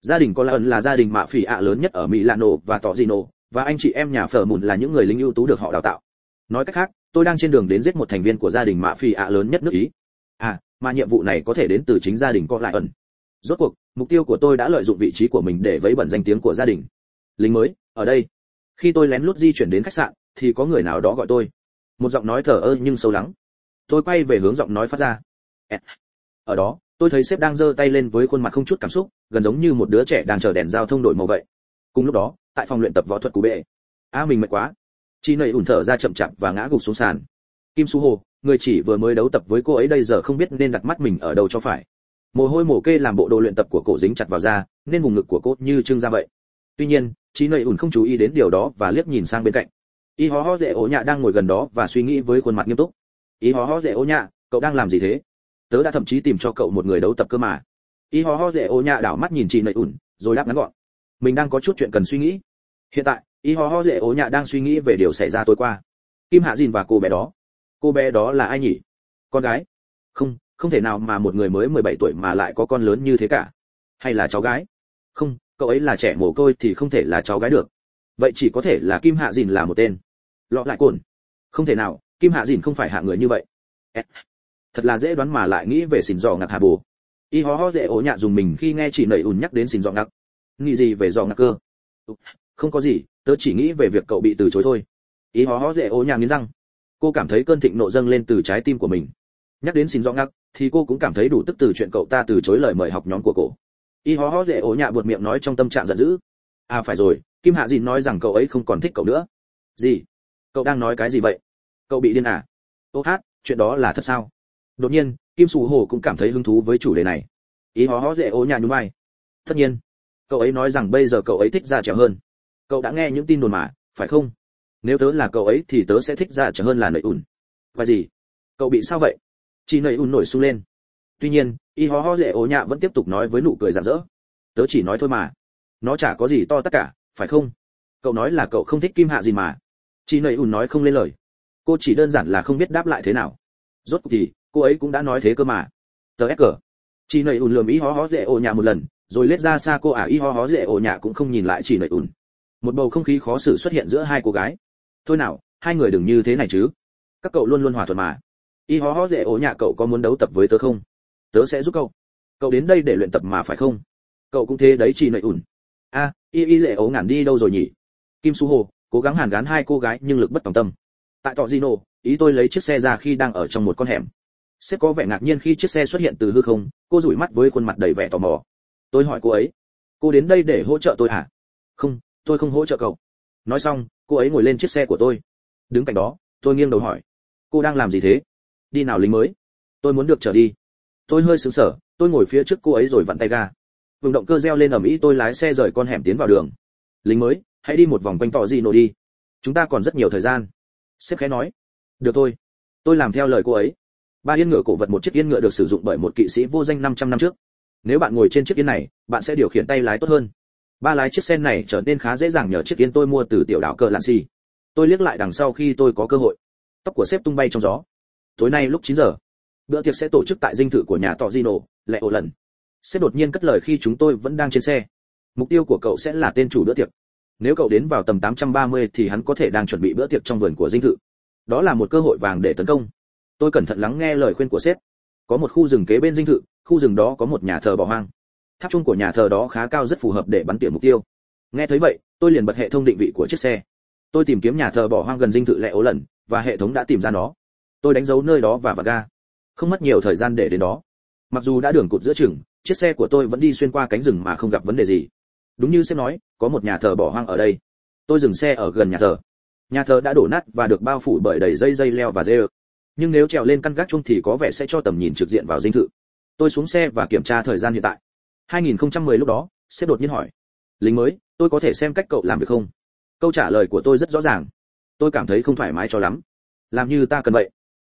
Gia đình có lợn là gia đình mạ phỉ ạ lớn nhất ở milano và tỏ di và anh chị em nhà phờ mùn là những người lính ưu tú được họ đào tạo. Nói cách khác, tôi đang trên đường đến giết một thành viên của gia đình mạ phỉ ạ lớn nhất nước ý. À mà nhiệm vụ này có thể đến từ chính gia đình có lại ẩn rốt cuộc, mục tiêu của tôi đã lợi dụng vị trí của mình để vấy bẩn danh tiếng của gia đình. Lính mới, ở đây. Khi tôi lén lút di chuyển đến khách sạn, thì có người nào đó gọi tôi. Một giọng nói thở ơ nhưng sâu lắng. Tôi quay về hướng giọng nói phát ra ở đó, tôi thấy sếp đang giơ tay lên với khuôn mặt không chút cảm xúc, gần giống như một đứa trẻ đang chờ đèn giao thông đổi màu vậy. Cùng lúc đó, tại phòng luyện tập võ thuật của bệ. A mình mệt quá. Chị nầy ủn thở ra chậm chạp và ngã gục xuống sàn. Kim su hồ, người chỉ vừa mới đấu tập với cô ấy đây giờ không biết nên đặt mắt mình ở đâu cho phải. Mồ hôi mồ kê làm bộ đồ luyện tập của cổ dính chặt vào da, nên vùng ngực của cô như trưng ra vậy. Tuy nhiên trí nầy ủn không chú ý đến điều đó và liếc nhìn sang bên cạnh. Y hó hó dễ ố nhạ đang ngồi gần đó và suy nghĩ với khuôn mặt nghiêm túc. Y hó hó dễ ố nhạ, cậu đang làm gì thế? Tớ đã thậm chí tìm cho cậu một người đấu tập cơ mà. Y ho ho dễ ố nhạ đảo mắt nhìn chị nầy ủn, rồi đáp ngắn gọn. Mình đang có chút chuyện cần suy nghĩ. Hiện tại, y ho ho dễ ố nhạ đang suy nghĩ về điều xảy ra tối qua. Kim hạ dìn và cô bé đó. Cô bé đó là ai nhỉ? Con gái. Không không thể nào mà một người mới 17 tuổi mà lại có con lớn như thế cả. Hay là cháu gái? Không, cậu ấy là trẻ mồ côi thì không thể là cháu gái được. Vậy chỉ có thể là kim hạ dìn là một tên. Lọ lại cồn. Không thể nào, kim hạ dìn không phải hạ người như vậy thật là dễ đoán mà lại nghĩ về xỉn dò ngạc hà bồ. Y hó hó dễ ố nhạ dùng mình khi nghe chị nầy ùn nhắc đến xỉn dò ngạc. Nghĩ gì về dò ngạc cơ? Không có gì, tớ chỉ nghĩ về việc cậu bị từ chối thôi. Y hó hó dễ ố nhạ nghiến răng. Cô cảm thấy cơn thịnh nộ dâng lên từ trái tim của mình. Nhắc đến xỉn dò ngắc thì cô cũng cảm thấy đủ tức từ chuyện cậu ta từ chối lời mời học nhóm của cô. Y hó hó dễ ố nhạ buột miệng nói trong tâm trạng giận dữ. À phải rồi, kim hạ dìn nói rằng cậu ấy không còn thích cậu nữa. Gì? Cậu đang nói cái gì vậy? Cậu bị điên à? Ô hát, chuyện đó là thật sao? Đột nhiên, kim sù hồ cũng cảm thấy hứng thú với chủ đề này. Y hó hó dễ ố nhạ nhún vai. Tất nhiên, cậu ấy nói rằng bây giờ cậu ấy thích ra trẻ hơn. Cậu đã nghe những tin đồn mà, phải không? Nếu tớ là cậu ấy thì tớ sẽ thích ra trẻ hơn là nợi ủn và gì? Cậu bị sao vậy? Chị nợi ủn nổi sung lên. Tuy nhiên y ho ho dễ ố nhạ vẫn tiếp tục nói với nụ cười rạng rỡ. Tớ chỉ nói thôi mà. Nó chả có gì to tất cả, phải không? Cậu nói là cậu không thích kim hạ gì mà. Chị nợi ủn nói không lên lời. Cô chỉ đơn giản là không biết đáp lại thế nào rốt cuộc thì, cô ấy cũng đã nói thế cơ mà. Tớ ép cờ chị nầy ùn lườm y ho ho dễ ổ nhà một lần, rồi lết ra xa cô ả y ho ho dễ ổ nhà cũng không nhìn lại chị nầy ùn. Một bầu không khí khó xử xuất hiện giữa hai cô gái. Thôi nào, hai người đừng như thế này chứ. Các cậu luôn luôn hòa thuận mà. Y hó hó dễ ổ nhà cậu có muốn đấu tập với tớ không? Tớ sẽ giúp cậu. Cậu đến đây để luyện tập mà phải không? Cậu cũng thế đấy chỉ nầy ùn. A, y y dễ ổ ngản đi đâu rồi nhỉ? Kim su hồ, cố gắng hàn gán hai cô gái nhưng lực bất tòng tâm. Tại tọ di nổ ý tôi lấy chiếc xe ra khi đang ở trong một con hẻm. Sếp có vẻ ngạc nhiên khi chiếc xe xuất hiện từ hư không, cô rủi mắt với khuôn mặt đầy vẻ tò mò. Tôi hỏi cô ấy, cô đến đây để hỗ trợ tôi hả? Không, tôi không hỗ trợ cậu. Nói xong, cô ấy ngồi lên chiếc xe của tôi. Đứng cạnh đó, tôi nghiêng đầu hỏi, cô đang làm gì thế? Đi nào lính mới. Tôi muốn được trở đi. Tôi hơi sững sờ, tôi ngồi phía trước cô ấy rồi vặn tay ga. Vùng động cơ reo lên ầm ĩ, tôi lái xe rời con hẻm tiến vào đường. Lính mới, hãy đi một vòng quanh tỏ gì nổ đi. Chúng ta còn rất nhiều thời gian. Sếp khẽ nói được thôi. Tôi làm theo lời cô ấy. Ba yên ngựa cổ vật một chiếc yên ngựa được sử dụng bởi một kỵ sĩ vô danh 500 năm trước. Nếu bạn ngồi trên chiếc yên này bạn sẽ điều khiển tay lái tốt hơn. Ba lái chiếc xe này trở nên khá dễ dàng nhờ chiếc yên tôi mua từ tiểu đảo cờ lạn xì. Tôi liếc lại đằng sau khi tôi có cơ hội. Tóc của sếp tung bay trong gió. Tối nay lúc 9 giờ bữa tiệc sẽ tổ chức tại dinh thự của nhà tọ Gino, lệ ổ lần. Sếp đột nhiên cất lời khi chúng tôi vẫn đang trên xe. Mục tiêu của cậu sẽ là tên chủ bữa tiệc. Nếu cậu đến vào tầm 830 thì hắn có thể đang chuẩn bị bữa tiệc trong vườn của dinh thự đó là một cơ hội vàng để tấn công. Tôi cẩn thận lắng nghe lời khuyên của sếp. Có một khu rừng kế bên dinh thự, khu rừng đó có một nhà thờ bỏ hoang. Tháp chung của nhà thờ đó khá cao rất phù hợp để bắn tỉa mục tiêu. Nghe thấy vậy, tôi liền bật hệ thống định vị của chiếc xe. Tôi tìm kiếm nhà thờ bỏ hoang gần dinh thự lệ ố lần, và hệ thống đã tìm ra nó. Tôi đánh dấu nơi đó và vặt ga. Không mất nhiều thời gian để đến đó. Mặc dù đã đường cụt giữa chừng, chiếc xe của tôi vẫn đi xuyên qua cánh rừng mà không gặp vấn đề gì. Đúng như sếp nói, có một nhà thờ bỏ hoang ở đây. Tôi dừng xe ở gần nhà thờ nhà thờ đã đổ nát và được bao phủ bởi đầy dây dây leo và dê nhưng nếu trèo lên căn gác chung thì có vẻ sẽ cho tầm nhìn trực diện vào dinh thự. Tôi xuống xe và kiểm tra thời gian hiện tại. 2010 lúc đó, sếp đột nhiên hỏi. Lính mới, tôi có thể xem cách cậu làm việc không? Câu trả lời của tôi rất rõ ràng. Tôi cảm thấy không thoải mái cho lắm. Làm như ta cần vậy.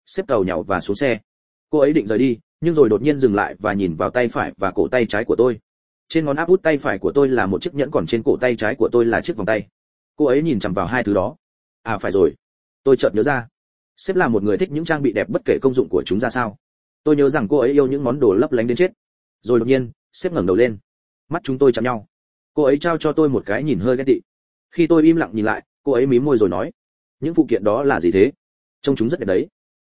Sếp tàu nhậu và xuống xe. Cô ấy định rời đi, nhưng rồi đột nhiên dừng lại và nhìn vào tay phải và cổ tay trái của tôi. Trên ngón áp út tay phải của tôi là một chiếc nhẫn, còn trên cổ tay trái của tôi là chiếc vòng tay. Cô ấy nhìn chằm vào hai thứ đó à phải rồi. Tôi chợt nhớ ra. Sếp là một người thích những trang bị đẹp bất kể công dụng của chúng ra sao. Tôi nhớ rằng cô ấy yêu những món đồ lấp lánh đến chết. Rồi đột nhiên, sếp ngẩng đầu lên. Mắt chúng tôi chạm nhau. Cô ấy trao cho tôi một cái nhìn hơi ghét tị. Khi tôi im lặng nhìn lại, cô ấy mím môi rồi nói, những phụ kiện đó là gì thế? Trông chúng rất đẹp đấy.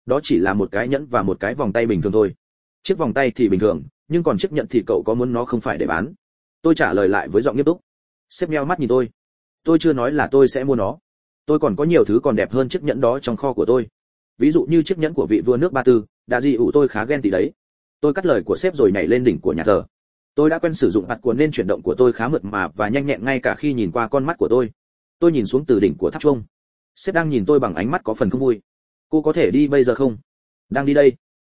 Đó chỉ là một cái nhẫn và một cái vòng tay bình thường thôi. Chiếc vòng tay thì bình thường, nhưng còn chiếc nhẫn thì cậu có muốn nó không phải để bán? Tôi trả lời lại với giọng nghiêm túc. Sếp meo mắt nhìn tôi. Tôi chưa nói là tôi sẽ mua nó tôi còn có nhiều thứ còn đẹp hơn chiếc nhẫn đó trong kho của tôi. Ví dụ như chiếc nhẫn của vị vua nước ba tư, đã dị ủ tôi khá ghen tị đấy. Tôi cắt lời của sếp rồi nhảy lên đỉnh của nhà thờ. Tôi đã quen sử dụng mặt của nên chuyển động của tôi khá mượt mà và nhanh nhẹn ngay cả khi nhìn qua con mắt của tôi. Tôi nhìn xuống từ đỉnh của tháp chuông. sếp đang nhìn tôi bằng ánh mắt có phần không vui. Cô có thể đi bây giờ không? Đang đi đây.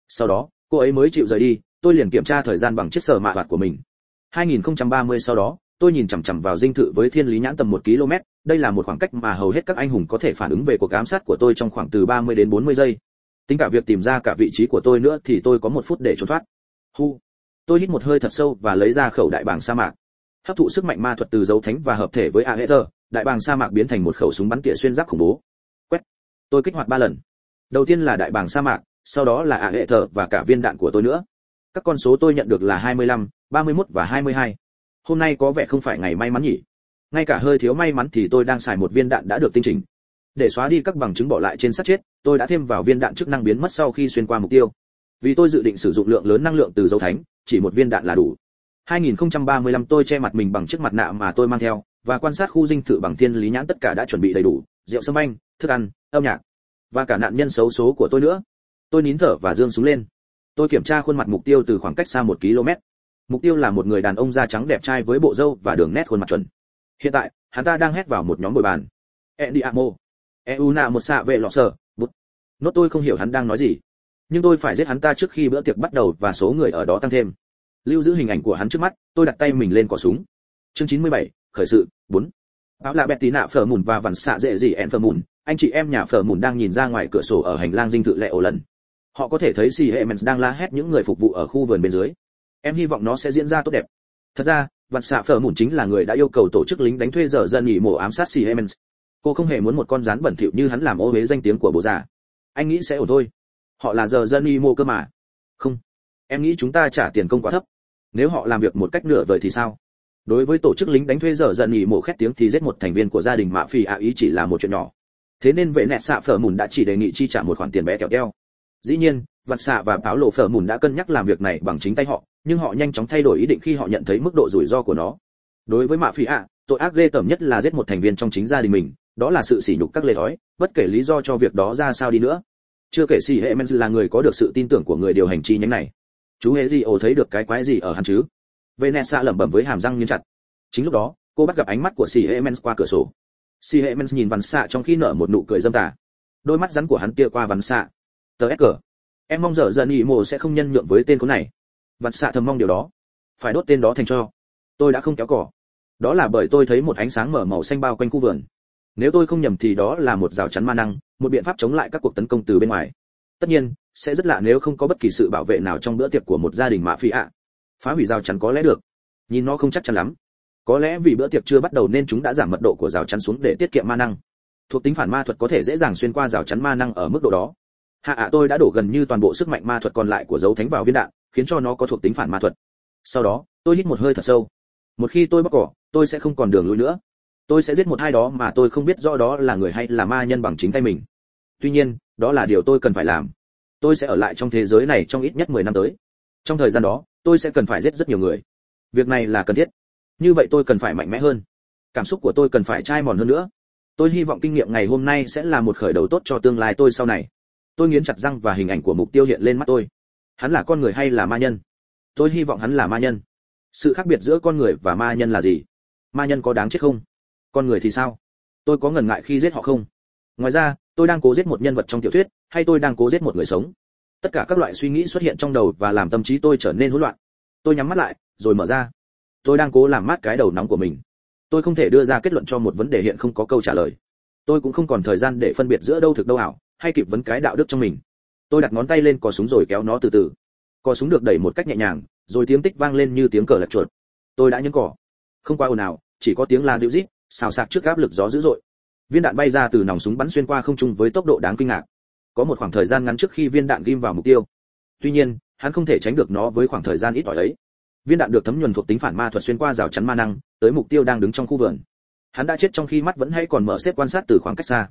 Sau đó, cô ấy mới chịu rời đi, tôi liền kiểm tra thời gian bằng chiếc sờ mạ hoạt của mình. 2030 sau đó tôi nhìn chằm chằm vào dinh thự với thiên lý nhãn tầm một km đây là một khoảng cách mà hầu hết các anh hùng có thể phản ứng về cuộc ám sát của tôi trong khoảng từ 30 đến 40 giây. Tính cả việc tìm ra cả vị trí của tôi nữa thì tôi có một phút để trốn thoát. Hu. Tôi hít một hơi thật sâu và lấy ra khẩu đại bàng sa mạc. Hấp thụ sức mạnh ma thuật từ dấu thánh và hợp thể với aether đại bàng sa mạc biến thành một khẩu súng bắn tỉa xuyên giáp khủng bố. Quét. Tôi kích hoạt ba lần. Đầu tiên là đại bàng sa mạc sau đó là aether và cả viên đạn của tôi nữa. Các con số tôi nhận được là 25, 31 và 22 hôm nay có vẻ không phải ngày may mắn nhỉ. Ngay cả hơi thiếu may mắn thì tôi đang xài một viên đạn đã được tinh chỉnh. Để xóa đi các bằng chứng bỏ lại trên sát chết, tôi đã thêm vào viên đạn chức năng biến mất sau khi xuyên qua mục tiêu. Vì tôi dự định sử dụng lượng lớn năng lượng từ dấu thánh, chỉ một viên đạn là đủ. 2035 tôi che mặt mình bằng chiếc mặt nạ mà tôi mang theo, và quan sát khu dinh thự bằng thiên lý nhãn tất cả đã chuẩn bị đầy đủ, rượu sâm anh thức ăn, âm nhạc, và cả nạn nhân xấu số của tôi nữa. Tôi nín thở và dương súng lên. Tôi kiểm tra khuôn mặt mục tiêu từ khoảng cách xa một km mục tiêu là một người đàn ông da trắng đẹp trai với bộ râu và đường nét khuôn mặt chuẩn hiện tại hắn ta đang hét vào một nhóm bồi bàn Endiamo, Euna một xạ vệ lọ sở, bút. Nốt tôi không hiểu hắn đang nói gì, nhưng tôi phải giết hắn ta trước khi bữa tiệc bắt đầu và số người ở đó tăng thêm. Lưu giữ hình ảnh của hắn trước mắt, tôi đặt tay mình lên cò súng. Chương 97, khởi sự, 4. Áo là bẹt tí nạ phở mùn và vằn xạ dễ gì ẹn phở mùn, anh chị em nhà phở mùn đang nhìn ra ngoài cửa sổ ở hành lang dinh thự lệ ổ lần. Họ có thể thấy Si hệ đang la hét những người phục vụ ở khu vườn bên dưới. Em hy vọng nó sẽ diễn ra tốt đẹp. Thật ra, vặt xạ phở mùn chính là người đã yêu cầu tổ chức lính đánh thuê dở dân nghỉ mổ ám sát Si Hemens. Cô không hề muốn một con rắn bẩn thỉu như hắn làm ô uế danh tiếng của bố già. Anh nghĩ sẽ ổn thôi. Họ là giờ dân nghỉ mổ cơ mà. Không, em nghĩ chúng ta trả tiền công quá thấp. Nếu họ làm việc một cách nửa vời thì sao? Đối với tổ chức lính đánh thuê dở dần nghỉ mổ khét tiếng thì giết một thành viên của gia đình mạ phi ạ à, ý chỉ là một chuyện nhỏ. Thế nên vệ nẹt xạ phở mùn đã chỉ đề nghị chi trả một khoản tiền bé kẹo keo. Dĩ nhiên, vặt xạ và báo lộ phở mùn đã cân nhắc làm việc này bằng chính tay họ nhưng họ nhanh chóng thay đổi ý định khi họ nhận thấy mức độ rủi ro của nó. Đối với mạ phi ạ, tội ác ghê tởm nhất là giết một thành viên trong chính gia đình mình, đó là sự sỉ nhục các lề thói, bất kể lý do cho việc đó ra sao đi nữa. Chưa kể si hệ men là người có được sự tin tưởng của người điều hành chi nhánh này. Chú hệ gì ồ thấy được cái quái gì ở hắn chứ? Vanessa lẩm bẩm với hàm răng nghiến chặt. Chính lúc đó, cô bắt gặp ánh mắt của si hệ men qua cửa sổ. Si hệ men nhìn văn xạ trong khi nở một nụ cười dâm tà. Đôi mắt rắn của hắn tia qua văn xạ tờ s em mong giờ dần ý mồ sẽ không nhân nhượng với tên con này vặt xạ thầm mong điều đó. Phải đốt tên đó thành cho. Tôi đã không kéo cỏ đó là bởi tôi thấy một ánh sáng mở màu xanh bao quanh khu vườn. Nếu tôi không nhầm thì đó là một rào chắn ma năng, một biện pháp chống lại các cuộc tấn công từ bên ngoài. Tất nhiên, sẽ rất lạ nếu không có bất kỳ sự bảo vệ nào trong bữa tiệc của một gia đình mạ phi ạ. Phá hủy rào chắn có lẽ được. Nhìn nó không chắc chắn lắm. Có lẽ vì bữa tiệc chưa bắt đầu nên chúng đã giảm mật độ của rào chắn xuống để tiết kiệm ma năng. Thuộc tính phản ma thuật có thể dễ dàng xuyên qua rào chắn ma năng ở mức độ đó hạ ạ tôi đã đổ gần như toàn bộ sức mạnh ma thuật còn lại của dấu thánh vào viên đạn, khiến cho nó có thuộc tính phản ma thuật. Sau đó, tôi hít một hơi thật sâu. Một khi tôi bóc cỏ, tôi sẽ không còn đường lui nữa. Tôi sẽ giết một hai đó mà tôi không biết rõ đó là người hay là ma nhân bằng chính tay mình. Tuy nhiên, đó là điều tôi cần phải làm. Tôi sẽ ở lại trong thế giới này trong ít nhất 10 năm tới. Trong thời gian đó, tôi sẽ cần phải giết rất nhiều người. Việc này là cần thiết. Như vậy tôi cần phải mạnh mẽ hơn. Cảm xúc của tôi cần phải chai mòn hơn nữa. Tôi hy vọng kinh nghiệm ngày hôm nay sẽ là một khởi đầu tốt cho tương lai tôi sau này tôi nghiến chặt răng và hình ảnh của mục tiêu hiện lên mắt tôi. Hắn là con người hay là ma nhân? Tôi hy vọng hắn là ma nhân. Sự khác biệt giữa con người và ma nhân là gì? Ma nhân có đáng chết không? Con người thì sao? Tôi có ngần ngại khi giết họ không? Ngoài ra, tôi đang cố giết một nhân vật trong tiểu thuyết, hay tôi đang cố giết một người sống? Tất cả các loại suy nghĩ xuất hiện trong đầu và làm tâm trí tôi trở nên hỗn loạn. Tôi nhắm mắt lại, rồi mở ra. Tôi đang cố làm mát cái đầu nóng của mình. Tôi không thể đưa ra kết luận cho một vấn đề hiện không có câu trả lời. Tôi cũng không còn thời gian để phân biệt giữa đâu thực đâu ảo hay kịp vấn cái đạo đức trong mình. Tôi đặt ngón tay lên cò súng rồi kéo nó từ từ. Cò súng được đẩy một cách nhẹ nhàng, rồi tiếng tích vang lên như tiếng cờ lật chuột. Tôi đã nhấn cỏ không qua ồn nào chỉ có tiếng la dịu rít xào xạc trước áp lực gió dữ dội. Viên đạn bay ra từ nòng súng bắn xuyên qua không trung với tốc độ đáng kinh ngạc. Có một khoảng thời gian ngắn trước khi viên đạn ghim vào mục tiêu. Tuy nhiên, hắn không thể tránh được nó với khoảng thời gian ít ỏi ấy. Viên đạn được thấm nhuần thuộc tính phản ma thuật xuyên qua rào chắn ma năng, tới mục tiêu đang đứng trong khu vườn. Hắn đã chết trong khi mắt vẫn hay còn mở xếp quan sát từ khoảng cách xa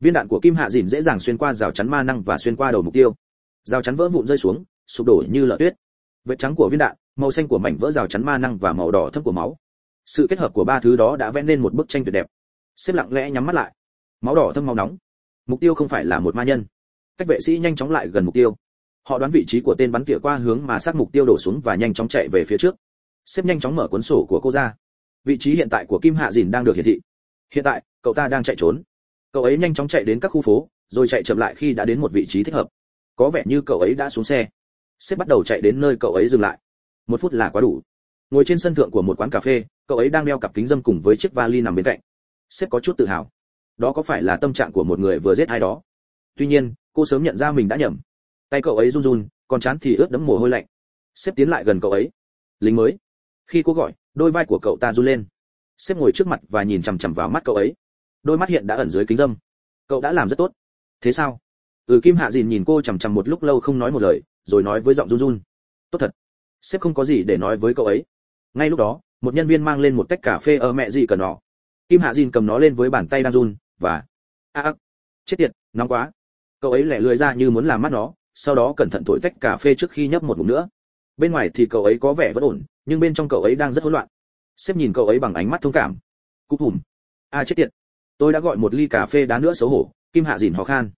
viên đạn của kim hạ dìn dễ dàng xuyên qua rào chắn ma năng và xuyên qua đầu mục tiêu. Rào chắn vỡ vụn rơi xuống, sụp đổ như lở tuyết. Vệt trắng của viên đạn, màu xanh của mảnh vỡ rào chắn ma năng và màu đỏ thẫm của máu. Sự kết hợp của ba thứ đó đã vẽ nên một bức tranh tuyệt đẹp. Xếp lặng lẽ nhắm mắt lại. Máu đỏ thâm máu nóng. Mục tiêu không phải là một ma nhân. Cách vệ sĩ nhanh chóng lại gần mục tiêu. Họ đoán vị trí của tên bắn tỉa qua hướng mà sát mục tiêu đổ xuống và nhanh chóng chạy về phía trước. Xếp nhanh chóng mở cuốn sổ của cô ra. Vị trí hiện tại của kim hạ dìn đang được hiển thị. Hiện tại, cậu ta đang chạy trốn cậu ấy nhanh chóng chạy đến các khu phố, rồi chạy chậm lại khi đã đến một vị trí thích hợp. Có vẻ như cậu ấy đã xuống xe. Sếp bắt đầu chạy đến nơi cậu ấy dừng lại. Một phút là quá đủ. Ngồi trên sân thượng của một quán cà phê, cậu ấy đang đeo cặp kính dâm cùng với chiếc vali nằm bên cạnh. Sếp có chút tự hào. Đó có phải là tâm trạng của một người vừa giết ai đó? Tuy nhiên, cô sớm nhận ra mình đã nhầm. Tay cậu ấy run run, còn chán thì ướt đẫm mồ hôi lạnh. Sếp tiến lại gần cậu ấy. Lính mới. Khi cô gọi, đôi vai của cậu ta run lên. Sếp ngồi trước mặt và nhìn chằm chằm vào mắt cậu ấy đôi mắt hiện đã ẩn dưới kính dâm. Cậu đã làm rất tốt. Thế sao? Ừ kim hạ dìn nhìn cô chằm chằm một lúc lâu không nói một lời rồi nói với giọng run run. Tốt thật. Sếp không có gì để nói với cậu ấy. Ngay lúc đó một nhân viên mang lên một tách cà phê ở mẹ gì cần nọ. kim hạ dìn cầm nó lên với bàn tay đang run và a à, chết tiệt nóng quá. Cậu ấy lẻ lười ra như muốn làm mắt nó sau đó cẩn thận thổi tách cà phê trước khi nhấp một ngụm nữa. Bên ngoài thì cậu ấy có vẻ vẫn ổn nhưng bên trong cậu ấy đang rất hỗn loạn. Sếp nhìn cậu ấy bằng ánh mắt thông cảm. Cúp hùm. A chết tiệt tôi đã gọi một ly cà phê đá nữa xấu hổ, kim hạ dìn ho khan.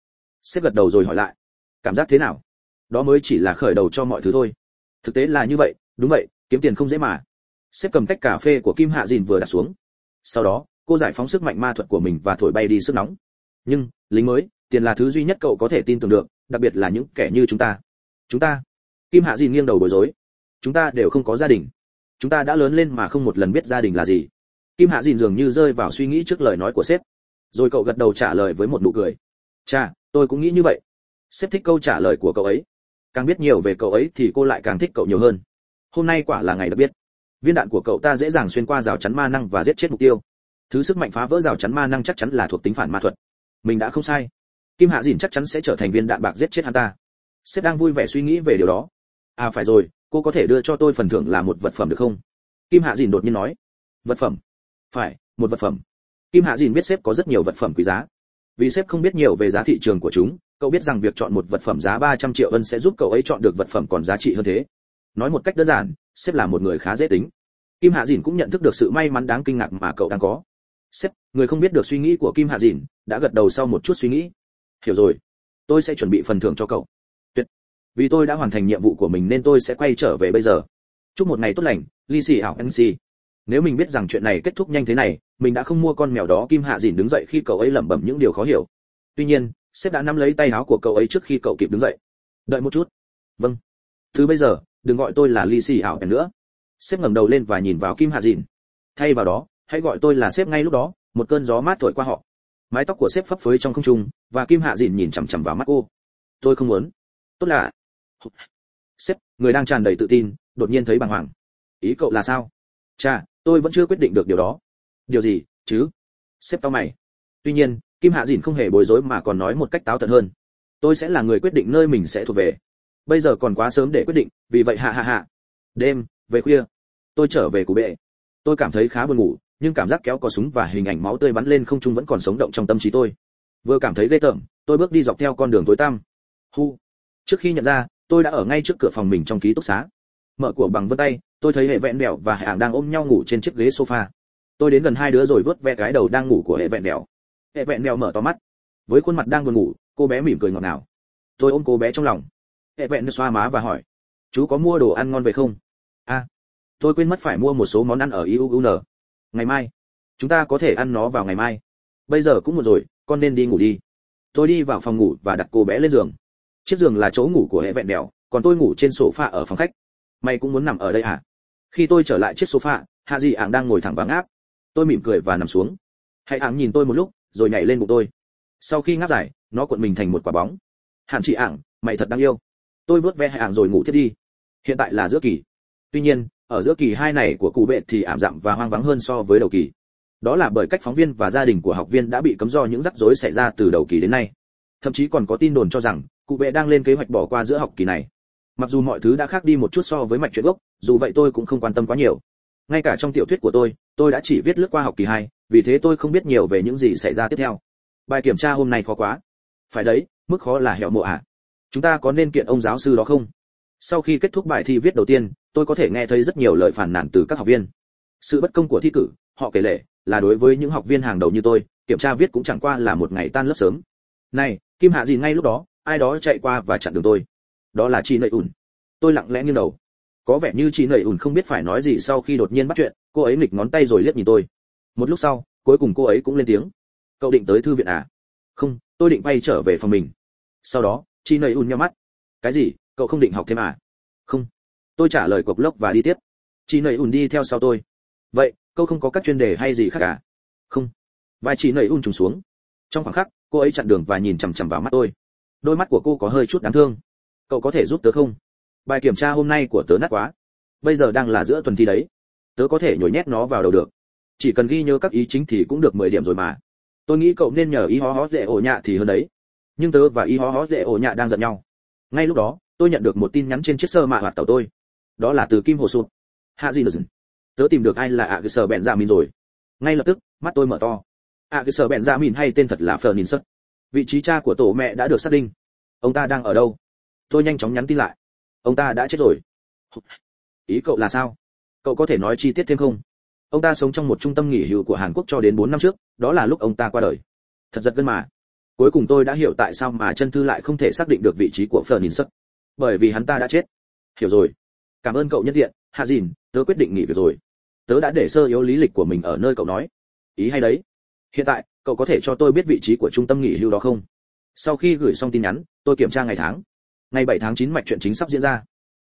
Sếp gật đầu rồi hỏi lại, cảm giác thế nào? Đó mới chỉ là khởi đầu cho mọi thứ thôi. Thực tế là như vậy, đúng vậy, kiếm tiền không dễ mà. Sếp cầm tách cà phê của kim hạ dìn vừa đặt xuống. Sau đó, cô giải phóng sức mạnh ma thuật của mình và thổi bay đi sức nóng. Nhưng, lính mới, tiền là thứ duy nhất cậu có thể tin tưởng được, đặc biệt là những kẻ như chúng ta. Chúng ta? Kim hạ dìn nghiêng đầu bối rối. Chúng ta đều không có gia đình. Chúng ta đã lớn lên mà không một lần biết gia đình là gì kim hạ dìn dường như rơi vào suy nghĩ trước lời nói của sếp. Rồi cậu gật đầu trả lời với một nụ cười. Cha tôi cũng nghĩ như vậy. Sếp thích câu trả lời của cậu ấy. Càng biết nhiều về cậu ấy thì cô lại càng thích cậu nhiều hơn. Hôm nay quả là ngày đặc biệt. Viên đạn của cậu ta dễ dàng xuyên qua rào chắn ma năng và giết chết mục tiêu. Thứ sức mạnh phá vỡ rào chắn ma năng chắc chắn là thuộc tính phản ma thuật. Mình đã không sai. Kim hạ dìn chắc chắn sẽ trở thành viên đạn bạc giết chết hắn ta. Sếp đang vui vẻ suy nghĩ về điều đó. À phải rồi, cô có thể đưa cho tôi phần thưởng là một vật phẩm được không? Kim hạ dìn đột nhiên nói. Vật phẩm? Phải, một vật phẩm. Kim hạ dìn biết sếp có rất nhiều vật phẩm quý giá. Vì sếp không biết nhiều về giá thị trường của chúng, cậu biết rằng việc chọn một vật phẩm giá 300 triệu ân sẽ giúp cậu ấy chọn được vật phẩm còn giá trị hơn thế. Nói một cách đơn giản sếp là một người khá dễ tính. Kim hạ dìn cũng nhận thức được sự may mắn đáng kinh ngạc mà cậu đang có. Sếp người không biết được suy nghĩ của kim hạ dìn, đã gật đầu sau một chút suy nghĩ. Hiểu rồi. Tôi sẽ chuẩn bị phần thưởng cho cậu. Tuyệt. Vì tôi đã hoàn thành nhiệm vụ của mình nên tôi sẽ quay trở về bây giờ. Chúc một ngày tốt lành ly xì ảo mc nếu mình biết rằng chuyện này kết thúc nhanh thế này, mình đã không mua con mèo đó kim hạ dìn đứng dậy khi cậu ấy lẩm bẩm những điều khó hiểu. Tuy nhiên, sếp đã nắm lấy tay áo của cậu ấy trước khi cậu kịp đứng dậy. Đợi một chút. Vâng. Thứ bây giờ, đừng gọi tôi là ly xì ảo nữa. Sếp ngẩng đầu lên và nhìn vào kim hạ dìn. Thay vào đó, hãy gọi tôi là sếp ngay lúc đó, một cơn gió mát thổi qua họ. Mái tóc của sếp phấp phới trong không trung, và kim hạ dìn nhìn chằm chằm vào mắt cô. Tôi không muốn. Tốt là sếp, người đang tràn đầy tự tin, đột nhiên thấy bàng hoàng. Ý cậu là sao? Cha tôi vẫn chưa quyết định được điều đó. Điều gì, chứ? Sếp tao mày. Tuy nhiên, kim hạ dìn không hề bối rối mà còn nói một cách táo tận hơn. Tôi sẽ là người quyết định nơi mình sẽ thuộc về. Bây giờ còn quá sớm để quyết định, vì vậy hạ hạ hạ. Đêm, về khuya, tôi trở về của bệ. Tôi cảm thấy khá buồn ngủ, nhưng cảm giác kéo cò súng và hình ảnh máu tươi bắn lên không trung vẫn còn sống động trong tâm trí tôi. Vừa cảm thấy ghê tởm, tôi bước đi dọc theo con đường tối tăm. Hu. Trước khi nhận ra, tôi đã ở ngay trước cửa phòng mình trong ký túc xá. Mở của bằng vân tay tôi thấy hệ vẹn đèo và hạng đang ôm nhau ngủ trên chiếc ghế sofa. Tôi đến gần hai đứa rồi vớt ve cái đầu đang ngủ của hệ vẹn đèo hệ vẹn đèo mở to mắt. Với khuôn mặt đang buồn ngủ cô bé mỉm cười ngọt ngào. Tôi ôm cô bé trong lòng. Hệ vẹn xoa má và hỏi chú có mua đồ ăn ngon về không? A à, tôi quên mất phải mua một số món ăn ở iun ngày mai chúng ta có thể ăn nó vào ngày mai. Bây giờ cũng một rồi con nên đi ngủ đi. Tôi đi vào phòng ngủ và đặt cô bé lên giường. Chiếc giường là chỗ ngủ của hệ vẹn đèo còn tôi ngủ trên sổ pha ở phòng khách. Mày cũng muốn nằm ở đây à khi tôi trở lại chiếc sofa, hạ dị ảng đang ngồi thẳng và ngáp. Tôi mỉm cười và nằm xuống. Hãy ảng nhìn tôi một lúc, rồi nhảy lên bụng tôi. Sau khi ngáp dài nó cuộn mình thành một quả bóng. Hạn chị ảng, mày thật đáng yêu. Tôi vớt ve hãy ảng rồi ngủ thiết đi. Hiện tại là giữa kỳ. Tuy nhiên, ở giữa kỳ hai này của cụ bệ thì ảm đạm và hoang vắng hơn so với đầu kỳ. Đó là bởi cách phóng viên và gia đình của học viên đã bị cấm do những rắc rối xảy ra từ đầu kỳ đến nay. Thậm chí còn có tin đồn cho rằng cụ bệ đang lên kế hoạch bỏ qua giữa học kỳ này mặc dù mọi thứ đã khác đi một chút so với mạch chuyện gốc, dù vậy tôi cũng không quan tâm quá nhiều. Ngay cả trong tiểu thuyết của tôi tôi đã chỉ viết lướt qua học kỳ hai, vì thế tôi không biết nhiều về những gì xảy ra tiếp theo. Bài kiểm tra hôm nay khó quá. Phải đấy, mức khó là hẹo mộ à chúng ta có nên kiện ông giáo sư đó không? Sau khi kết thúc bài thi viết đầu tiên, tôi có thể nghe thấy rất nhiều lời phản nản từ các học viên. Sự bất công của thi cử, họ kể lể là đối với những học viên hàng đầu như tôi, kiểm tra viết cũng chẳng qua là một ngày tan lớp sớm. Này, kim hạ gì ngay lúc đó, ai đó chạy qua và chặn đường tôi đó là chị nầy ủn tôi lặng lẽ nghiêng đầu. Có vẻ như chị nầy ủn không biết phải nói gì sau khi đột nhiên bắt chuyện, cô ấy nghịch ngón tay rồi liếc nhìn tôi. Một lúc sau, cuối cùng cô ấy cũng lên tiếng. Cậu định tới thư viện à? Không, tôi định bay trở về phòng mình. Sau đó, chị nầy ủn nhắm mắt. Cái gì? Cậu không định học thêm à? Không. Tôi trả lời cộc lốc và đi tiếp. Chị nầy ủn đi theo sau tôi. Vậy, cậu không có các chuyên đề hay gì khác à? không. Vai chị nầy ủn trùng xuống. Trong khoảng khắc, cô ấy chặn đường và nhìn chằm chằm vào mắt tôi. Đôi mắt của cô có hơi chút đáng thương cậu có thể giúp tớ không? Bài kiểm tra hôm nay của tớ nát quá. Bây giờ đang là giữa tuần thi đấy. Tớ có thể nhồi nhét nó vào đầu được. Chỉ cần ghi nhớ các ý chính thì cũng được 10 điểm rồi mà. Tôi nghĩ cậu nên nhờ ý hó hó dễ ổ nhạ thì hơn đấy. Nhưng tớ và ý hó hó dễ ổ nhạ đang giận nhau. Ngay lúc đó, tôi nhận được một tin nhắn trên chiếc sơ mạ hoạt tàu tôi. Đó là từ kim hồ sụt. Hạ gì dừng tớ tìm được ai là ạ cái sờ bẹn dạ mìn rồi. Ngay lập tức, mắt tôi mở to. Ạ cái sờ bẹn dạ mìn hay tên thật là phờ nhìn sất vị trí cha của tổ mẹ đã được xác định. Ông ta đang ở đâu? Tôi nhanh chóng nhắn tin lại. Ông ta đã chết rồi. Ý cậu là sao? Cậu có thể nói chi tiết thêm không? Ông ta sống trong một trung tâm nghỉ hưu của hàn quốc cho đến bốn năm trước, đó là lúc ông ta qua đời. Thật giật gân mà. Cuối cùng tôi đã hiểu tại sao mà chân thư lại không thể xác định được vị trí của phờ nhìn sất bởi vì hắn ta đã chết. Hiểu rồi. Cảm ơn cậu nhân tiện. Hạ dìn, tớ quyết định nghỉ việc rồi. Tớ đã để sơ yếu lý lịch của mình ở nơi cậu nói. Ý hay đấy. Hiện tại, cậu có thể cho tôi biết vị trí của trung tâm nghỉ hưu đó không? Sau khi gửi xong tin nhắn, tôi kiểm tra ngày tháng ngày 7 tháng 9 mạch chuyện chính sắp diễn ra.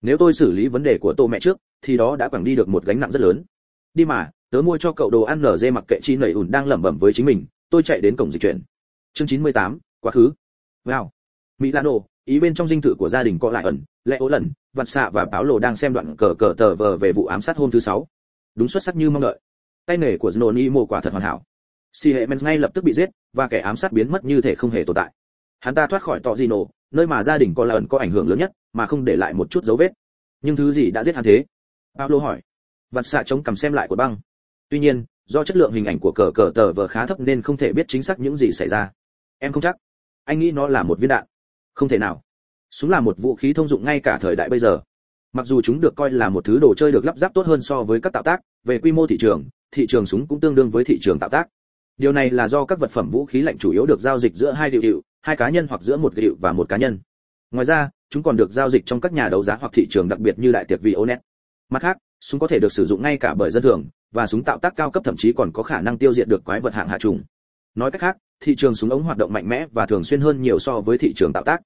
Nếu tôi xử lý vấn đề của tô mẹ trước thì đó đã quẳng đi được một gánh nặng rất lớn. Đi mà tớ mua cho cậu đồ ăn nở dê mặc kệ chi nảy ủn đang lẩm bẩm với chính mình tôi chạy đến cổng dịch chuyển. Chương 98, quá khứ. Wow. Milano ý bên trong dinh thự của gia đình có lại ẩn lẽ ố lần vặt xạ và báo lồ đang xem đoạn cờ cờ tờ vờ về vụ ám sát hôm thứ sáu. Đúng xuất sắc như mong đợi. Tay nghề của Znoni mô quả thật hoàn hảo. Si hệ men ngay lập tức bị giết và kẻ ám sát biến mất như thể không hề tồn tại. Hắn ta thoát khỏi tọ di nổ nơi mà gia đình có lần có ảnh hưởng lớn nhất, mà không để lại một chút dấu vết. Nhưng thứ gì đã giết hắn thế? Paulo hỏi. Vặt xạ chống cầm xem lại của băng. Tuy nhiên, do chất lượng hình ảnh của cờ cờ tờ vờ khá thấp nên không thể biết chính xác những gì xảy ra. Em không chắc. Anh nghĩ nó là một viên đạn. Không thể nào. Súng là một vũ khí thông dụng ngay cả thời đại bây giờ. Mặc dù chúng được coi là một thứ đồ chơi được lắp ráp tốt hơn so với các tạo tác, về quy mô thị trường thị trường súng cũng tương đương với thị trường tạo tác. Điều này là do các vật phẩm vũ khí lạnh chủ yếu được giao dịch giữa hai điều hiệu hai cá nhân hoặc giữa một hiệu và một cá nhân. Ngoài ra, chúng còn được giao dịch trong các nhà đấu giá hoặc thị trường đặc biệt như đại tiệc vì onet mặt khác, súng có thể được sử dụng ngay cả bởi dân thường, và súng tạo tác cao cấp thậm chí còn có khả năng tiêu diệt được quái vật hạng hạ trùng. Nói cách khác, thị trường súng ống hoạt động mạnh mẽ và thường xuyên hơn nhiều so với thị trường tạo tác.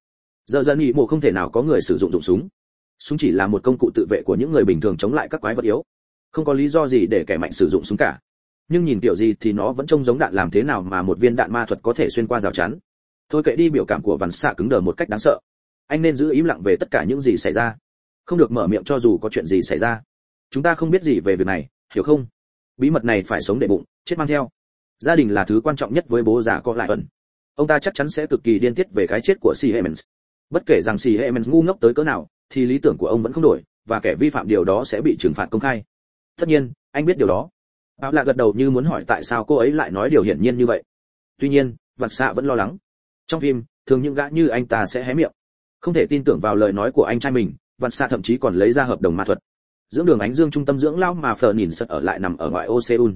Giờ dân nghĩ mộ không thể nào có người sử dụng dụng súng. Súng chỉ là một công cụ tự vệ của những người bình thường chống lại các quái vật yếu. Không có lý do gì để kẻ mạnh sử dụng súng cả. Nhưng nhìn tiểu gì thì nó vẫn trông giống đạn làm thế nào mà một viên đạn ma thuật có thể xuyên qua rào chắn thôi kệ đi biểu cảm của vằn xạ cứng đờ một cách đáng sợ anh nên giữ im lặng về tất cả những gì xảy ra không được mở miệng cho dù có chuyện gì xảy ra chúng ta không biết gì về việc này hiểu không bí mật này phải sống để bụng chết mang theo gia đình là thứ quan trọng nhất với bố già có lại ẩn ông ta chắc chắn sẽ cực kỳ điên tiết về cái chết của si Hemens. Bất kể rằng si Hemens ngu ngốc tới cỡ nào, thì lý tưởng của ông vẫn không đổi, và kẻ vi phạm điều đó sẽ bị trừng phạt công khai. Tất nhiên, anh biết điều đó. Bảo lạ gật đầu như muốn hỏi tại sao cô ấy lại nói điều hiển nhiên như vậy. Tuy nhiên, Vặt Xạ vẫn lo lắng. Trong phim, thường những gã như anh ta sẽ hé miệng. Không thể tin tưởng vào lời nói của anh trai mình, vạn Xạ thậm chí còn lấy ra hợp đồng ma thuật. Dưỡng đường ánh dương trung tâm dưỡng lao mà phờ nhìn sật ở lại nằm ở ngoại ô Seoul.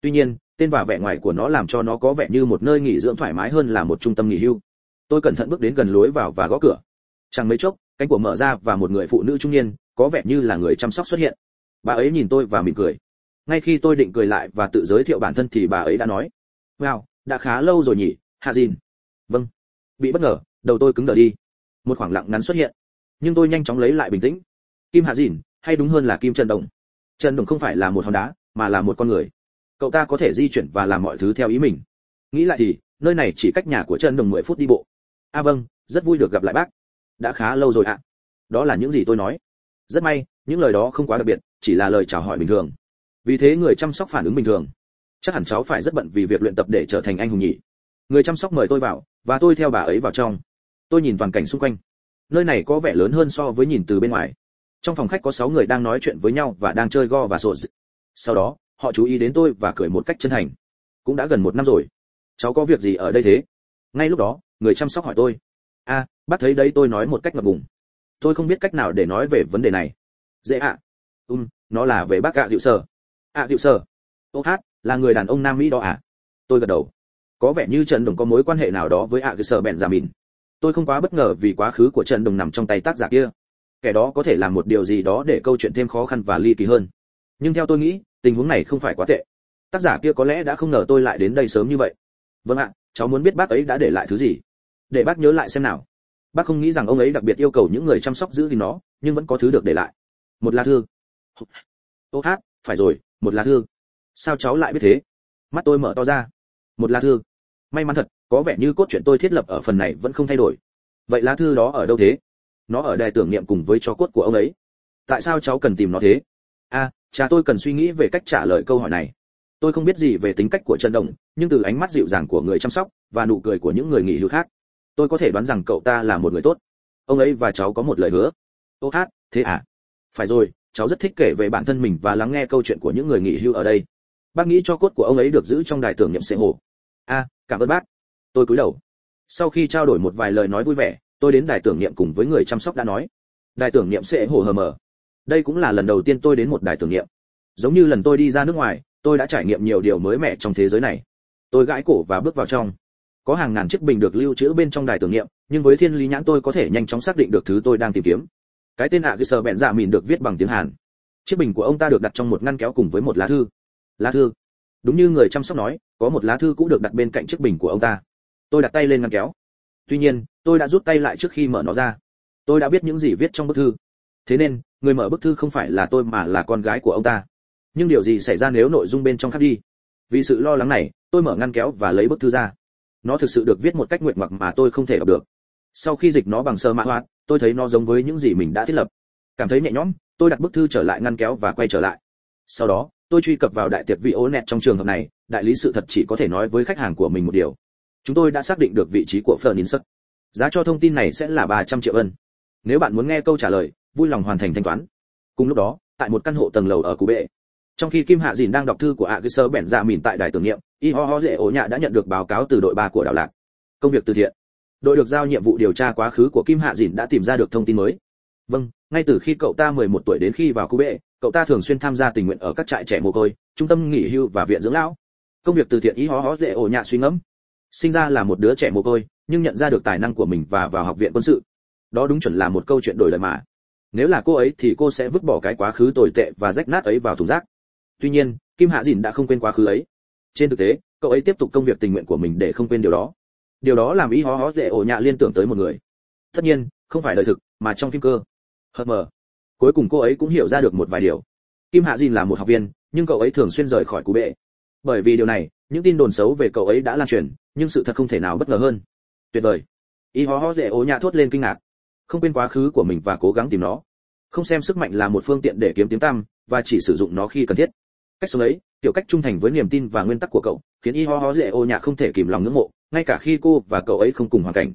Tuy nhiên, tên và vẻ ngoài của nó làm cho nó có vẻ như một nơi nghỉ dưỡng thoải mái hơn là một trung tâm nghỉ hưu. Tôi cẩn thận bước đến gần lối vào và gõ cửa. Chẳng mấy chốc, cánh cửa mở ra và một người phụ nữ trung niên, có vẻ như là người chăm sóc xuất hiện. Bà ấy nhìn tôi và mỉm cười. Ngay khi tôi định cười lại và tự giới thiệu bản thân thì bà ấy đã nói: "Wow, đã khá lâu rồi nhỉ, Hạ Dìn." "Vâng." Bị bất ngờ, đầu tôi cứng đờ đi. Một khoảng lặng ngắn xuất hiện, nhưng tôi nhanh chóng lấy lại bình tĩnh. Kim Hạ Dìn, hay đúng hơn là Kim Trần Đồng. Trần Đồng không phải là một hòn đá, mà là một con người. Cậu ta có thể di chuyển và làm mọi thứ theo ý mình. Nghĩ lại thì nơi này chỉ cách nhà của trần đồng 10 phút đi bộ. A vâng rất vui được gặp lại bác. Đã khá lâu rồi ạ. Đó là những gì tôi nói. Rất may những lời đó không quá đặc biệt chỉ là lời chào hỏi bình thường. Vì thế người chăm sóc phản ứng bình thường. Chắc hẳn cháu phải rất bận vì việc luyện tập để trở thành anh hùng nhỉ. Người chăm sóc mời tôi vào và tôi theo bà ấy vào trong. Tôi nhìn toàn cảnh xung quanh. Nơi này có vẻ lớn hơn so với nhìn từ bên ngoài. Trong phòng khách có 6 người đang nói chuyện với nhau và đang chơi go và sột sau đó, họ chú ý đến tôi và cười một cách chân thành. Cũng đã gần một năm rồi. Cháu có việc gì ở đây thế? Ngay lúc đó, người chăm sóc hỏi tôi. A bác thấy đấy, tôi nói một cách ngập ngùng tôi không biết cách nào để nói về vấn đề này. Dễ ạ. À. um nó là về bác ạ hiệu sở. Ạ hiệu sở. Ô hát, là người đàn ông nam mỹ đó à? Tôi gật đầu có vẻ như trần đồng có mối quan hệ nào đó với ạ cơ sở bèn giả mìn. Tôi không quá bất ngờ vì quá khứ của trần đồng nằm trong tay tác giả kia. Kẻ đó có thể làm một điều gì đó để câu chuyện thêm khó khăn và ly kỳ hơn. Nhưng theo tôi nghĩ, tình huống này không phải quá tệ. Tác giả kia có lẽ đã không ngờ tôi lại đến đây sớm như vậy. Vâng ạ, cháu muốn biết bác ấy đã để lại thứ gì? Để bác nhớ lại xem nào. Bác không nghĩ rằng ông ấy đặc biệt yêu cầu những người chăm sóc giữ gìn nó, nhưng vẫn có thứ được để lại. Một lá thư. Ô hát, phải rồi, một lá thư. Sao cháu lại biết thế? Mắt tôi mở to ra. Một lá thư may mắn thật, có vẻ như cốt truyện tôi thiết lập ở phần này vẫn không thay đổi. Vậy lá thư đó ở đâu thế? Nó ở đài tưởng niệm cùng với chó cốt của ông ấy. Tại sao cháu cần tìm nó thế? À, A cha tôi cần suy nghĩ về cách trả lời câu hỏi này. Tôi không biết gì về tính cách của trần đồng nhưng từ ánh mắt dịu dàng của người chăm sóc và nụ cười của những người nghỉ hưu khác, tôi có thể đoán rằng cậu ta là một người tốt. Ông ấy và cháu có một lời hứa. Ô hát, thế à? Phải rồi, cháu rất thích kể về bản thân mình và lắng nghe câu chuyện của những người nghỉ hưu ở đây. Bác nghĩ cho cốt của ông ấy được giữ trong đài tưởng niệm sệ hồ a, cảm ơn bác. Tôi cúi đầu. Sau khi trao đổi một vài lời nói vui vẻ, tôi đến đài tưởng niệm cùng với người chăm sóc đã nói. Đài tưởng niệm sẽ hồ hờ mờ. Đây cũng là lần đầu tiên tôi đến một đài tưởng niệm. Giống như lần tôi đi ra nước ngoài, tôi đã trải nghiệm nhiều điều mới mẻ trong thế giới này. Tôi gãi cổ và bước vào trong. Có hàng ngàn chiếc bình được lưu trữ bên trong đài tưởng niệm, nhưng với thiên lý nhãn tôi có thể nhanh chóng xác định được thứ tôi đang tìm kiếm. Cái tên ạ à sờ bẹn dạ mìn được viết bằng tiếng hàn. Chiếc bình của ông ta được đặt trong một ngăn kéo cùng với một lá thư. Lá thư đúng như người chăm sóc nói, có một lá thư cũng được đặt bên cạnh chiếc bình của ông ta. Tôi đặt tay lên ngăn kéo. Tuy nhiên, tôi đã rút tay lại trước khi mở nó ra. Tôi đã biết những gì viết trong bức thư. Thế nên, người mở bức thư không phải là tôi mà là con gái của ông ta. Nhưng điều gì xảy ra nếu nội dung bên trong khác đi? Vì sự lo lắng này, tôi mở ngăn kéo và lấy bức thư ra. Nó thực sự được viết một cách nguyện mặc mà tôi không thể đọc được. Sau khi dịch nó bằng sơ mã hoạt tôi thấy nó giống với những gì mình đã thiết lập. Cảm thấy nhẹ nhõm, tôi đặt bức thư trở lại ngăn kéo và quay trở lại. Sau đó tôi truy cập vào đại tiệc vị ố nẹt trong trường hợp này đại lý sự thật chỉ có thể nói với khách hàng của mình một điều. Chúng tôi đã xác định được vị trí của Fernin Giá cho thông tin này sẽ là 300 triệu ân. Nếu bạn muốn nghe câu trả lời, vui lòng hoàn thành thanh toán. Cùng lúc đó tại một căn hộ tầng lầu ở cú bệ. Trong khi kim hạ dìn đang đọc thư của ạ sơ bẻn dạ mìn tại đài tưởng niệm y ho ho dễ ổ nhạ đã nhận được báo cáo từ đội ba của đảo lạc. Công việc từ thiện. Đội được giao nhiệm vụ điều tra quá khứ của kim hạ dìn đã tìm ra được thông tin mới. Vâng ngay từ khi cậu ta 11 tuổi đến khi vào Cú Bệ, cậu ta thường xuyên tham gia tình nguyện ở các trại trẻ mồ côi, trung tâm nghỉ hưu và viện dưỡng lão. Công việc từ thiện ý hó hó dễ ổ nhạ suy ngẫm. Sinh ra là một đứa trẻ mồ côi, nhưng nhận ra được tài năng của mình và vào học viện quân sự. Đó đúng chuẩn là một câu chuyện đổi lời mà. Nếu là cô ấy thì cô sẽ vứt bỏ cái quá khứ tồi tệ và rách nát ấy vào thùng rác. Tuy nhiên, Kim Hạ dìn đã không quên quá khứ ấy. Trên thực tế, cậu ấy tiếp tục công việc tình nguyện của mình để không quên điều đó. Điều đó làm ý hó hó dễ ổ nhạ liên tưởng tới một người. Tất nhiên, không phải đời thực, mà trong phim cơ. Hờ mờ. Cuối cùng cô ấy cũng hiểu ra được một vài điều. Kim Hạ dìn là một học viên, nhưng cậu ấy thường xuyên rời khỏi cú bệ. Bởi vì điều này, những tin đồn xấu về cậu ấy đã lan truyền, nhưng sự thật không thể nào bất ngờ hơn. Tuyệt vời. Y hó hó dễ ố nhạ thốt lên kinh ngạc. Không quên quá khứ của mình và cố gắng tìm nó. Không xem sức mạnh là một phương tiện để kiếm tiếng tăm, và chỉ sử dụng nó khi cần thiết. Cách sống ấy, tiểu cách trung thành với niềm tin và nguyên tắc của cậu, khiến Y hó hó dễ ô nhạ không thể kìm lòng ngưỡng mộ, ngay cả khi cô và cậu ấy không cùng hoàn cảnh.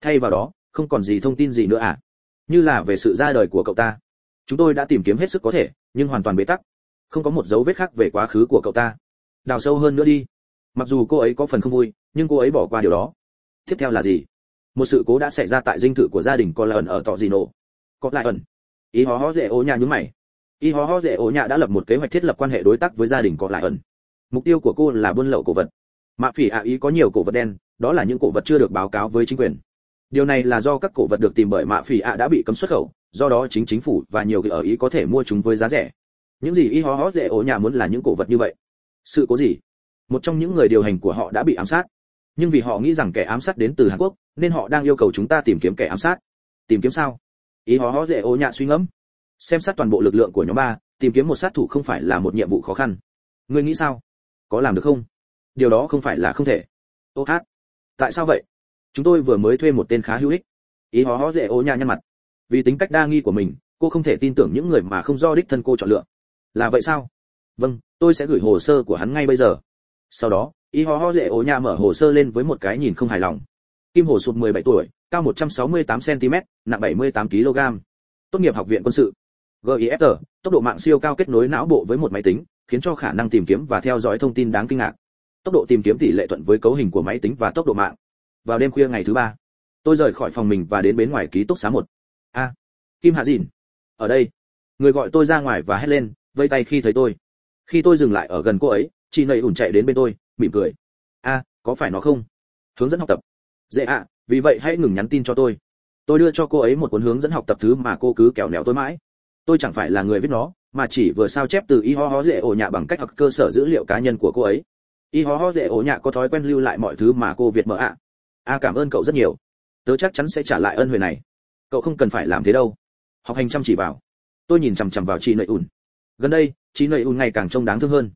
Thay vào đó, không còn gì thông tin gì nữa à? Như là về sự ra đời của cậu ta chúng tôi đã tìm kiếm hết sức có thể, nhưng hoàn toàn bế tắc. Không có một dấu vết khác về quá khứ của cậu ta. Đào sâu hơn nữa đi. Mặc dù cô ấy có phần không vui, nhưng cô ấy bỏ qua điều đó. Tiếp theo là gì? Một sự cố đã xảy ra tại dinh thự của gia đình con lợn ở tọ gì nổ có lại ẩn ý hó hó dễ ố nhà nhúng mày. Ý hó hó dễ ố nhà đã lập một kế hoạch thiết lập quan hệ đối tác với gia đình có lại ẩn mục tiêu của cô là buôn lậu cổ vật. Mạ phỉ ạ ý có nhiều cổ vật đen, đó là những cổ vật chưa được báo cáo với chính quyền. Điều này là do các cổ vật được tìm bởi mạ phỉ ạ đã bị cấm xuất khẩu do đó chính chính phủ và nhiều người ở ý có thể mua chúng với giá rẻ. Những gì y hó hó dễ ổ nhà muốn là những cổ vật như vậy. Sự cố gì? Một trong những người điều hành của họ đã bị ám sát. Nhưng vì họ nghĩ rằng kẻ ám sát đến từ hàn quốc, nên họ đang yêu cầu chúng ta tìm kiếm kẻ ám sát. Tìm kiếm sao? Ý hó hó dễ ổ nhà suy ngẫm. Xem sát toàn bộ lực lượng của nhóm ba, tìm kiếm một sát thủ không phải là một nhiệm vụ khó khăn. Ngươi nghĩ sao? Có làm được không? Điều đó không phải là không thể. Ô hát. Tại sao vậy? Chúng tôi vừa mới thuê một tên khá hữu ích. Ý hó hó dễ ô nhà nhăn mặt vì tính cách đa nghi của mình, cô không thể tin tưởng những người mà không do đích thân cô chọn lựa. Là vậy sao? Vâng tôi sẽ gửi hồ sơ của hắn ngay bây giờ. Sau đó, y ho ho dễ ố nhà mở hồ sơ lên với một cái nhìn không hài lòng. Kim hồ sụt 17 tuổi, cao 168 cm nặng 78 kg tốt nghiệp học viện quân sự. Gifr tốc độ mạng siêu cao kết nối não bộ với một máy tính, khiến cho khả năng tìm kiếm và theo dõi thông tin đáng kinh ngạc. Tốc độ tìm kiếm tỷ lệ thuận với cấu hình của máy tính và tốc độ mạng. Vào đêm khuya ngày thứ ba, tôi rời khỏi phòng mình và đến bến ngoài ký túc xá một a, kim hạ dìn, ở đây. Người gọi tôi ra ngoài và hét lên, vây tay khi thấy tôi. Khi tôi dừng lại ở gần cô ấy, chị nầy ủn chạy đến bên tôi, mỉm cười. A, có phải nó không? Hướng dẫn học tập. Dễ ạ, vì vậy hãy ngừng nhắn tin cho tôi. Tôi đưa cho cô ấy một cuốn hướng dẫn học tập thứ mà cô cứ kẻo nẻo tôi mãi. Tôi chẳng phải là người viết nó, mà chỉ vừa sao chép từ y ho ho dễ ổ nhạ bằng cách học cơ sở dữ liệu cá nhân của cô ấy. Y ho ho dễ ổ nhạ có thói quen lưu lại mọi thứ mà cô việt mở ạ. A, cảm ơn cậu rất nhiều. Tớ chắc chắn sẽ trả lại ân huệ này cậu không cần phải làm thế đâu. Học hành chăm chỉ vào. Tôi nhìn chằm chằm vào chị nợi ùn. Gần đây, chị nợi ùn ngày càng trông đáng thương hơn.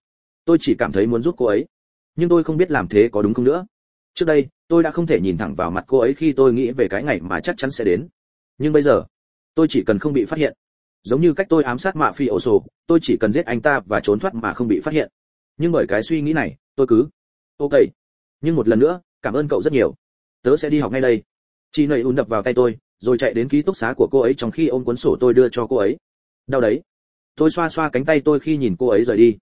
Tôi chỉ cảm thấy muốn giúp cô ấy. Nhưng tôi không biết làm thế có đúng không nữa. Trước đây, tôi đã không thể nhìn thẳng vào mặt cô ấy khi tôi nghĩ về cái ngày mà chắc chắn sẽ đến. Nhưng bây giờ, tôi chỉ cần không bị phát hiện. Giống như cách tôi ám sát mạ phi ổ sổ, tôi chỉ cần giết anh ta và trốn thoát mà không bị phát hiện. Nhưng bởi cái suy nghĩ này, tôi cứ ok. Nhưng một lần nữa, cảm ơn cậu rất nhiều. Tớ sẽ đi học ngay đây. Chị nầy ùn đập vào tay tôi rồi chạy đến ký túc xá của cô ấy trong khi ôm cuốn sổ tôi đưa cho cô ấy. Đau đấy. Tôi xoa xoa cánh tay tôi khi nhìn cô ấy rời đi.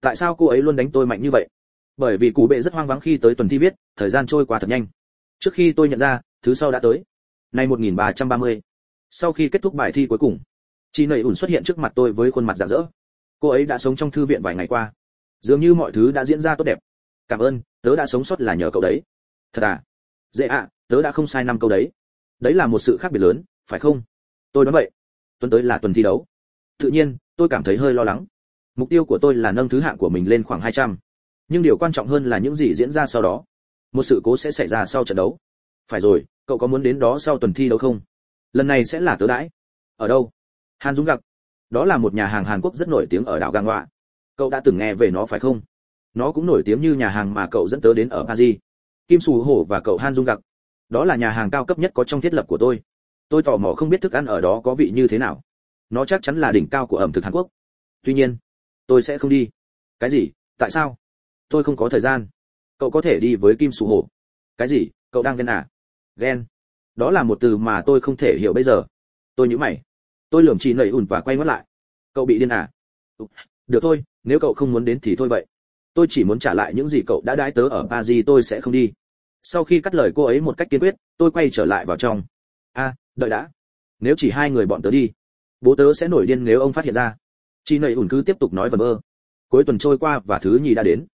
Tại sao cô ấy luôn đánh tôi mạnh như vậy? Bởi vì cụ bệ rất hoang vắng khi tới tuần thi viết, thời gian trôi qua thật nhanh. Trước khi tôi nhận ra, thứ sau đã tới. Nay 1330. sau khi kết thúc bài thi cuối cùng, chị nầy ủn xuất hiện trước mặt tôi với khuôn mặt rạng rỡ. Cô ấy đã sống trong thư viện vài ngày qua. Dường như mọi thứ đã diễn ra tốt đẹp. Cảm ơn, tớ đã sống sót là nhờ cậu đấy. Thật à? Dễ ạ, tớ đã không sai năm câu đấy đấy là một sự khác biệt lớn, phải không? Tôi đoán vậy. Tuần tới là tuần thi đấu. Tự nhiên, tôi cảm thấy hơi lo lắng. Mục tiêu của tôi là nâng thứ hạng của mình lên khoảng 200. nhưng điều quan trọng hơn là những gì diễn ra sau đó. Một sự cố sẽ xảy ra sau trận đấu. Phải rồi, cậu có muốn đến đó sau tuần thi đấu không? Lần này sẽ là tớ đãi. Ở đâu? Hàn dũng gặc đó là một nhà hàng hàn quốc rất nổi tiếng ở đảo gang họa cậu đã từng nghe về nó phải không? Nó cũng nổi tiếng như nhà hàng mà cậu dẫn tớ đến ở paris. Kim sù hổ và cậu han dung gặc đó là nhà hàng cao cấp nhất có trong thiết lập của tôi. Tôi tò mò không biết thức ăn ở đó có vị như thế nào. Nó chắc chắn là đỉnh cao của ẩm thực hàn quốc. Tuy nhiên, tôi sẽ không đi. Cái gì? Tại sao? Tôi không có thời gian. Cậu có thể đi với kim sù hổ. Cái gì? Cậu đang ghen à? Ghen. Đó là một từ mà tôi không thể hiểu bây giờ. Tôi nhíu mày. Tôi lườm chị nẩy ủn và quay ngoắt lại. Cậu bị điên à? Ừ, được thôi, nếu cậu không muốn đến thì thôi vậy. Tôi chỉ muốn trả lại những gì cậu đã đãi tớ ở paris, tôi sẽ không đi sau khi cắt lời cô ấy một cách kiên quyết, tôi quay trở lại vào trong. A, đợi đã. Nếu chỉ hai người bọn tớ đi, bố tớ sẽ nổi điên nếu ông phát hiện ra. Chị nầy ủn cứ tiếp tục nói vần vơ. Cuối tuần trôi qua và thứ nhì đã đến.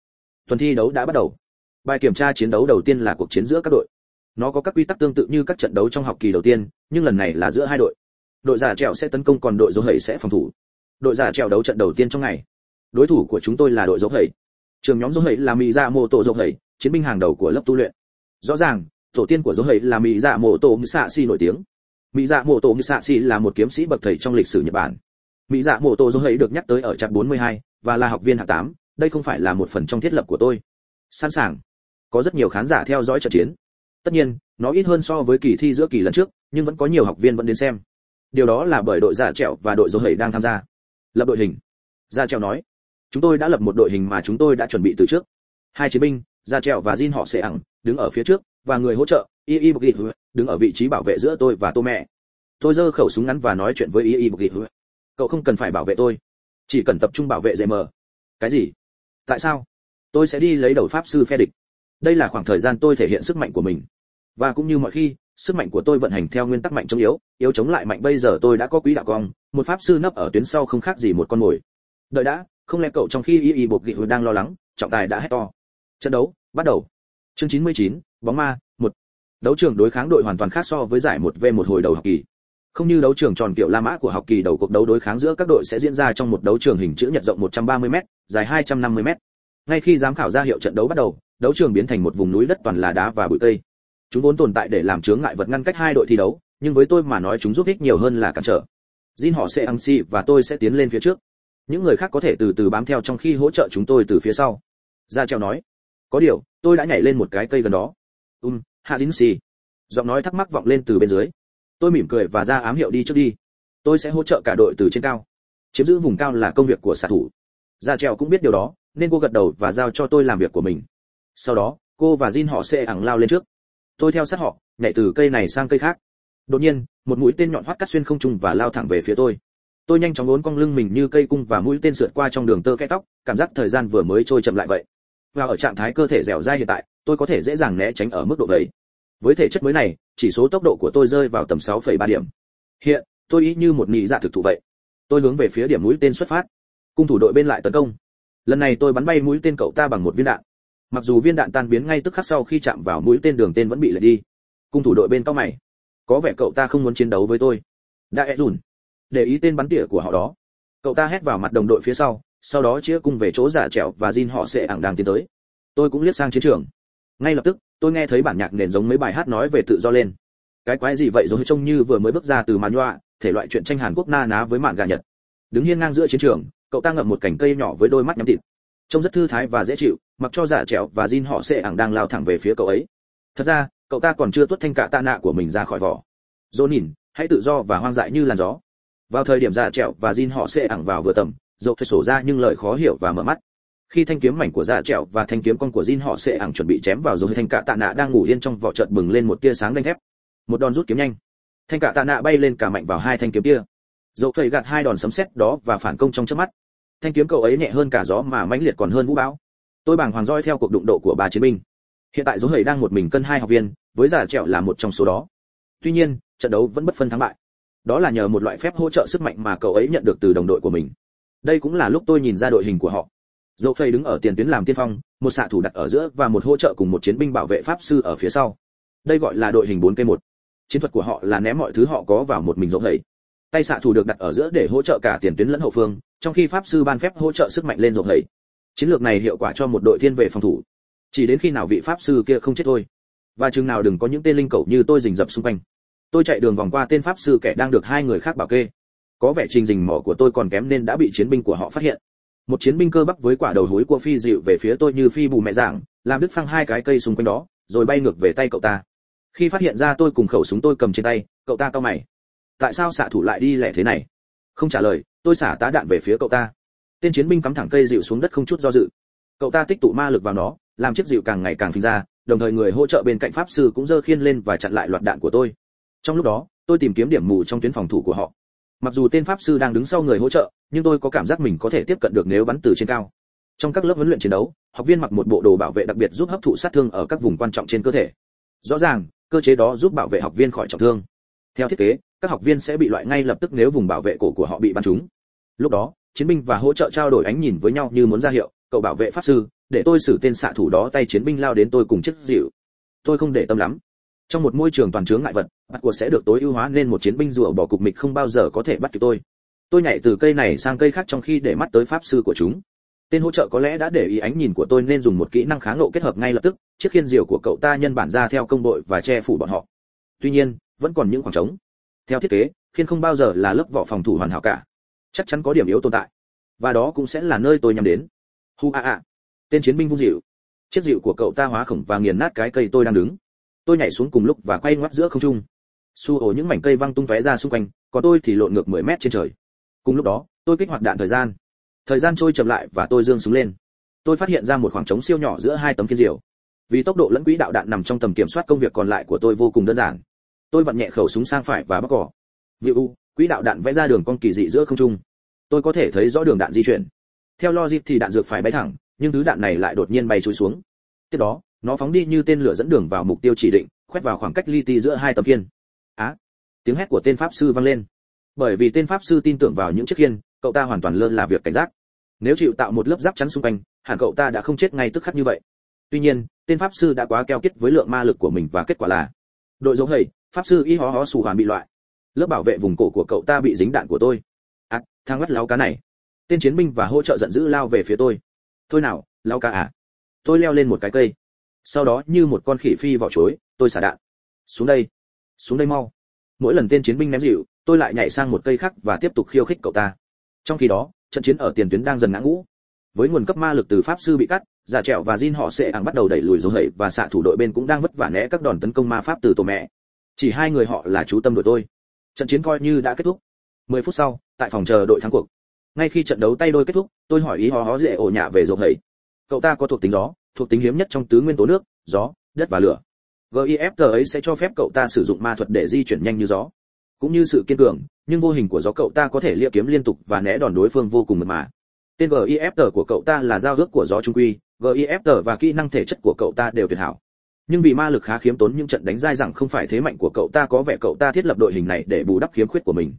Tuần thi đấu đã bắt đầu. Bài kiểm tra chiến đấu đầu tiên là cuộc chiến giữa các đội. Nó có các quy tắc tương tự như các trận đấu trong học kỳ đầu tiên, nhưng lần này là giữa hai đội. Đội giả trèo sẽ tấn công còn đội dấu hầy sẽ phòng thủ. Đội giả trèo đấu trận đầu tiên trong ngày. Đối thủ của chúng tôi là đội dấu hầy trường nhóm dấu hầy là mỹ ra mô tổ dấu hầy chiến binh hàng đầu của lớp tu luyện rõ ràng tổ tiên của dấu hầy là mỹ dạ mô tổ xạ si nổi tiếng. Mỹ dạ mô tổ xạ si là một kiếm sĩ bậc thầy trong lịch sử nhật bản. Mỹ dạ mô tổ dấu hầy được nhắc tới ở chapter 42 và là học viên hạng 8, đây không phải là một phần trong thiết lập của tôi. Sẵn sàng. Có rất nhiều khán giả theo dõi trận chiến. Tất nhiên nó ít hơn so với kỳ thi giữa kỳ lần trước nhưng vẫn có nhiều học viên vẫn đến xem. Điều đó là bởi đội giả trẹo và đội dấu hầy đang tham gia. Lập đội hình. Giả trẹo nói chúng tôi đã lập một đội hình mà chúng tôi đã chuẩn bị từ trước. Hai chiến binh gia trèo và jin họ sẽ ẳng đứng ở phía trước, và người hỗ trợ y y Địch đứng ở vị trí bảo vệ giữa tôi và tô mẹ. Tôi giơ khẩu súng ngắn và nói chuyện với y y Địch. cậu không cần phải bảo vệ tôi. Chỉ cần tập trung bảo vệ dễ mờ cái gì? Tại sao? Tôi sẽ đi lấy đầu pháp sư phe địch. Đây là khoảng thời gian tôi thể hiện sức mạnh của mình. Và cũng như mọi khi, sức mạnh của tôi vận hành theo nguyên tắc mạnh chống yếu yếu chống lại mạnh bây giờ tôi đã có quý đạo cong, một pháp sư nấp ở tuyến sau không khác gì một con mồi. Đợi đã, không lẽ cậu trong khi y y Bột gị đang lo lắng, trọng tài đã hét to trận đấu bắt đầu chương 99, bóng ma một đấu trường đối kháng đội hoàn toàn khác so với giải một v một hồi đầu học kỳ không như đấu trường tròn kiểu La Mã của học kỳ đầu cuộc đấu đối kháng giữa các đội sẽ diễn ra trong một đấu trường hình chữ nhật rộng 130m, dài 250m. Ngay khi giám khảo ra hiệu trận đấu bắt đầu, đấu trường biến thành một vùng núi đất toàn là đá và bụi cây. Chúng vốn tồn tại để làm chướng ngại vật ngăn cách hai đội thi đấu, nhưng với tôi mà nói chúng giúp ích nhiều hơn là cản trở. Jin họ sẽ ăn si và tôi sẽ tiến lên phía trước. Những người khác có thể từ từ bám theo trong khi hỗ trợ chúng tôi từ phía sau. Ra treo nói. Có điều, tôi đã nhảy lên một cái cây gần đó. Um, Hạ dính xì. Giọng nói thắc mắc vọng lên từ bên dưới. Tôi mỉm cười và ra ám hiệu đi trước đi. Tôi sẽ hỗ trợ cả đội từ trên cao. Chiếm giữ vùng cao là công việc của xạ thủ. Ra trèo cũng biết điều đó nên cô gật đầu và giao cho tôi làm việc của mình. Sau đó cô và Jin họ sẽ ẳng lao lên trước. Tôi theo sát họ nhảy từ cây này sang cây khác. Đột nhiên một mũi tên nhọn hoắt cắt xuyên không trung và lao thẳng về phía tôi. Tôi nhanh chóng uốn cong lưng mình như cây cung và mũi tên sượt qua trong đường tơ kẽ tóc cảm giác thời gian vừa mới trôi chậm lại vậy và ở trạng thái cơ thể dẻo dai hiện tại tôi có thể dễ dàng né tránh ở mức độ vậy. Với thể chất mới này chỉ số tốc độ của tôi rơi vào tầm 6,3 điểm. Hiện tôi ý như một nhị dạ thực thụ vậy. Tôi hướng về phía điểm mũi tên xuất phát. Cung thủ đội bên lại tấn công. Lần này tôi bắn bay mũi tên cậu ta bằng một viên đạn. Mặc dù viên đạn tan biến ngay tức khắc sau khi chạm vào mũi tên đường tên vẫn bị lật đi. Cung thủ đội bên cao mày. Có vẻ cậu ta không muốn chiến đấu với tôi. Đã ép dùn để ý tên bắn tỉa của họ đó. Cậu ta hét vào mặt đồng đội phía sau sau đó chia cung về chỗ giả trẻo và Jin họ sẽ ảng đang tiến tới. Tôi cũng liếc sang chiến trường. Ngay lập tức, tôi nghe thấy bản nhạc nền giống mấy bài hát nói về tự do lên. Cái quái gì vậy rồi trông như vừa mới bước ra từ màn nhọa, thể loại chuyện tranh hàn quốc na ná với mạn gà nhật. Đứng hiên ngang giữa chiến trường, cậu ta ngậm một cành cây nhỏ với đôi mắt nhắm tịt trông rất thư thái và dễ chịu, mặc cho giả trẻo và Jin họ sẽ ảng đang lao thẳng về phía cậu ấy. Thật ra, cậu ta còn chưa tuốt thanh cả tạ nạ của mình ra khỏi vỏ. Dỗ nhìn, hãy tự do và hoang dại như làn gió. Vào thời điểm giả trẻo và Jin họ sẽ ảng vào vừa tầm dầu thuê sổ ra nhưng lời khó hiểu và mở mắt. Khi thanh kiếm mảnh của dạ trẹo và thanh kiếm con của Jin họ sẽ ẳng chuẩn bị chém vào rồi thanh cạ tạ nạ đang ngủ yên trong vỏ chợt bừng lên một tia sáng đanh thép. Một đòn rút kiếm nhanh. Thanh cạ tạ nạ bay lên cả mạnh vào hai thanh kiếm kia. Dầu thầy gạt hai đòn sấm sét đó và phản công trong chớp mắt. Thanh kiếm cậu ấy nhẹ hơn cả gió mà mãnh liệt còn hơn vũ bão. Tôi bàng hoàng roi theo cuộc đụng độ của ba chiến binh. Hiện tại dấu hầy đang một mình cân hai học viên, với giả trẹo là một trong số đó. Tuy nhiên, trận đấu vẫn bất phân thắng bại. Đó là nhờ một loại phép hỗ trợ sức mạnh mà cậu ấy nhận được từ đồng đội của mình đây cũng là lúc tôi nhìn ra đội hình của họ. Dầu thầy đứng ở tiền tuyến làm tiên phong, một xạ thủ đặt ở giữa và một hỗ trợ cùng một chiến binh bảo vệ pháp sư ở phía sau. Đây gọi là đội hình 4 k 1 chiến thuật của họ là ném mọi thứ họ có vào một mình dầu thầy tay xạ thủ được đặt ở giữa để hỗ trợ cả tiền tuyến lẫn hậu phương, trong khi pháp sư ban phép hỗ trợ sức mạnh lên dầu thầy chiến lược này hiệu quả cho một đội thiên về phòng thủ. Chỉ đến khi nào vị pháp sư kia không chết thôi. Và chừng nào đừng có những tên linh cầu như tôi rình rập xung quanh. Tôi chạy đường vòng qua tên pháp sư kẻ đang được hai người khác bảo kê có vẻ trình rình mỏ của tôi còn kém nên đã bị chiến binh của họ phát hiện. Một chiến binh cơ bắp với quả đầu hối của phi dịu về phía tôi như phi bù mẹ giảng, làm đứt phăng hai cái cây xung quanh đó, rồi bay ngược về tay cậu ta. Khi phát hiện ra tôi cùng khẩu súng tôi cầm trên tay, cậu ta cau mày. Tại sao xạ thủ lại đi lẻ thế này? Không trả lời, tôi xả tá đạn về phía cậu ta. Tên chiến binh cắm thẳng cây dịu xuống đất không chút do dự. Cậu ta tích tụ ma lực vào nó, làm chiếc dịu càng ngày càng phình ra, đồng thời người hỗ trợ bên cạnh pháp sư cũng giơ khiên lên và chặn lại loạt đạn của tôi. Trong lúc đó, tôi tìm kiếm điểm mù trong tuyến phòng thủ của họ mặc dù tên pháp sư đang đứng sau người hỗ trợ, nhưng tôi có cảm giác mình có thể tiếp cận được nếu bắn từ trên cao. Trong các lớp huấn luyện chiến đấu, học viên mặc một bộ đồ bảo vệ đặc biệt giúp hấp thụ sát thương ở các vùng quan trọng trên cơ thể. Rõ ràng, cơ chế đó giúp bảo vệ học viên khỏi trọng thương. Theo thiết kế, các học viên sẽ bị loại ngay lập tức nếu vùng bảo vệ cổ của họ bị bắn trúng. Lúc đó, chiến binh và hỗ trợ trao đổi ánh nhìn với nhau như muốn ra hiệu, cậu bảo vệ pháp sư, để tôi xử tên xạ thủ đó tay chiến binh lao đến tôi cùng chiếc dịu tôi không để tâm lắm trong một môi trường toàn chướng ngại vật, bắt của sẽ được tối ưu hóa nên một chiến binh rùa bỏ cục mịch không bao giờ có thể bắt kịp tôi. Tôi nhảy từ cây này sang cây khác trong khi để mắt tới pháp sư của chúng. Tên hỗ trợ có lẽ đã để ý ánh nhìn của tôi nên dùng một kỹ năng kháng nộ kết hợp ngay lập tức, chiếc khiên diều của cậu ta nhân bản ra theo công đội và che phủ bọn họ. Tuy nhiên, vẫn còn những khoảng trống. Theo thiết kế, khiên không bao giờ là lớp vỏ phòng thủ hoàn hảo cả. Chắc chắn có điểm yếu tồn tại. Và đó cũng sẽ là nơi tôi nhắm đến. Hu a a. Tên chiến binh vung dịu. Chiếc dịu của cậu ta hóa khổng và nghiền nát cái cây tôi đang đứng tôi nhảy xuống cùng lúc và quay ngoắt giữa không trung. Su ổ những mảnh cây văng tung tóe ra xung quanh, còn tôi thì lộn ngược 10 mét trên trời. Cùng lúc đó, tôi kích hoạt đạn thời gian. Thời gian trôi chậm lại và tôi dương súng lên. Tôi phát hiện ra một khoảng trống siêu nhỏ giữa hai tấm kiên diều vì tốc độ lẫn quỹ đạo đạn nằm trong tầm kiểm soát công việc còn lại của tôi vô cùng đơn giản. Tôi vặn nhẹ khẩu súng sang phải và bắc cỏ. Vì u, quỹ đạo đạn vẽ ra đường cong kỳ dị giữa không trung. Tôi có thể thấy rõ đường đạn di chuyển. Theo logic thì đạn dược phải bay thẳng, nhưng thứ đạn này lại đột nhiên bay trôi xuống. Tiếp đó nó phóng đi như tên lửa dẫn đường vào mục tiêu chỉ định, khoét vào khoảng cách li ti giữa hai tấm kiên á, tiếng hét của tên pháp sư vang lên. Bởi vì tên pháp sư tin tưởng vào những chiếc kiên cậu ta hoàn toàn lơ là việc cảnh giác. Nếu chịu tạo một lớp giáp chắn xung quanh, hẳn cậu ta đã không chết ngay tức khắc như vậy. Tuy nhiên, tên pháp sư đã quá keo kiết với lượng ma lực của mình và kết quả là đội giống hầy, pháp sư y hó hó xù hoàn bị loại. Lớp bảo vệ vùng cổ của cậu ta bị dính đạn của tôi. À thang bắt láo cá này. Tên chiến binh và hỗ trợ giận dữ lao về phía tôi. Thôi nào lao cá à. Tôi leo lên một cái cây sau đó như một con khỉ phi vỏ chuối tôi xả đạn. Xuống đây. Xuống đây mau. Mỗi lần tên chiến binh ném dịu, tôi lại nhảy sang một cây khác và tiếp tục khiêu khích cậu ta. Trong khi đó, trận chiến ở tiền tuyến đang dần ngã ngũ. Với nguồn cấp ma lực từ pháp sư bị cắt, giả trẹo và Jin họ sẽ ảng bắt đầu đẩy lùi dấu hẩy và xạ thủ đội bên cũng đang vất vả né các đòn tấn công ma pháp từ tổ mẹ. Chỉ hai người họ là chú tâm đội tôi. Trận chiến coi như đã kết thúc. 10 phút sau, tại phòng chờ đội thắng cuộc. Ngay khi trận đấu tay đôi kết thúc, tôi hỏi ý hó hó dễ ổ nhạ về dấu hẩy cậu ta có thuộc tính gió thuộc tính hiếm nhất trong tứ nguyên tố nước, gió, đất và lửa. Gifg ấy sẽ cho phép cậu ta sử dụng ma thuật để di chuyển nhanh như gió. Cũng như sự kiên cường, nhưng vô hình của gió cậu ta có thể lia kiếm liên tục và né đòn đối phương vô cùng mượt mà. Tên gifg của cậu ta là giao ước của gió trung quy gifg và kỹ năng thể chất của cậu ta đều tuyệt hảo. Nhưng vì ma lực khá khiếm tốn, những trận đánh dai rằng không phải thế mạnh của cậu ta có vẻ cậu ta thiết lập đội hình này để bù đắp khiếm khuyết của mình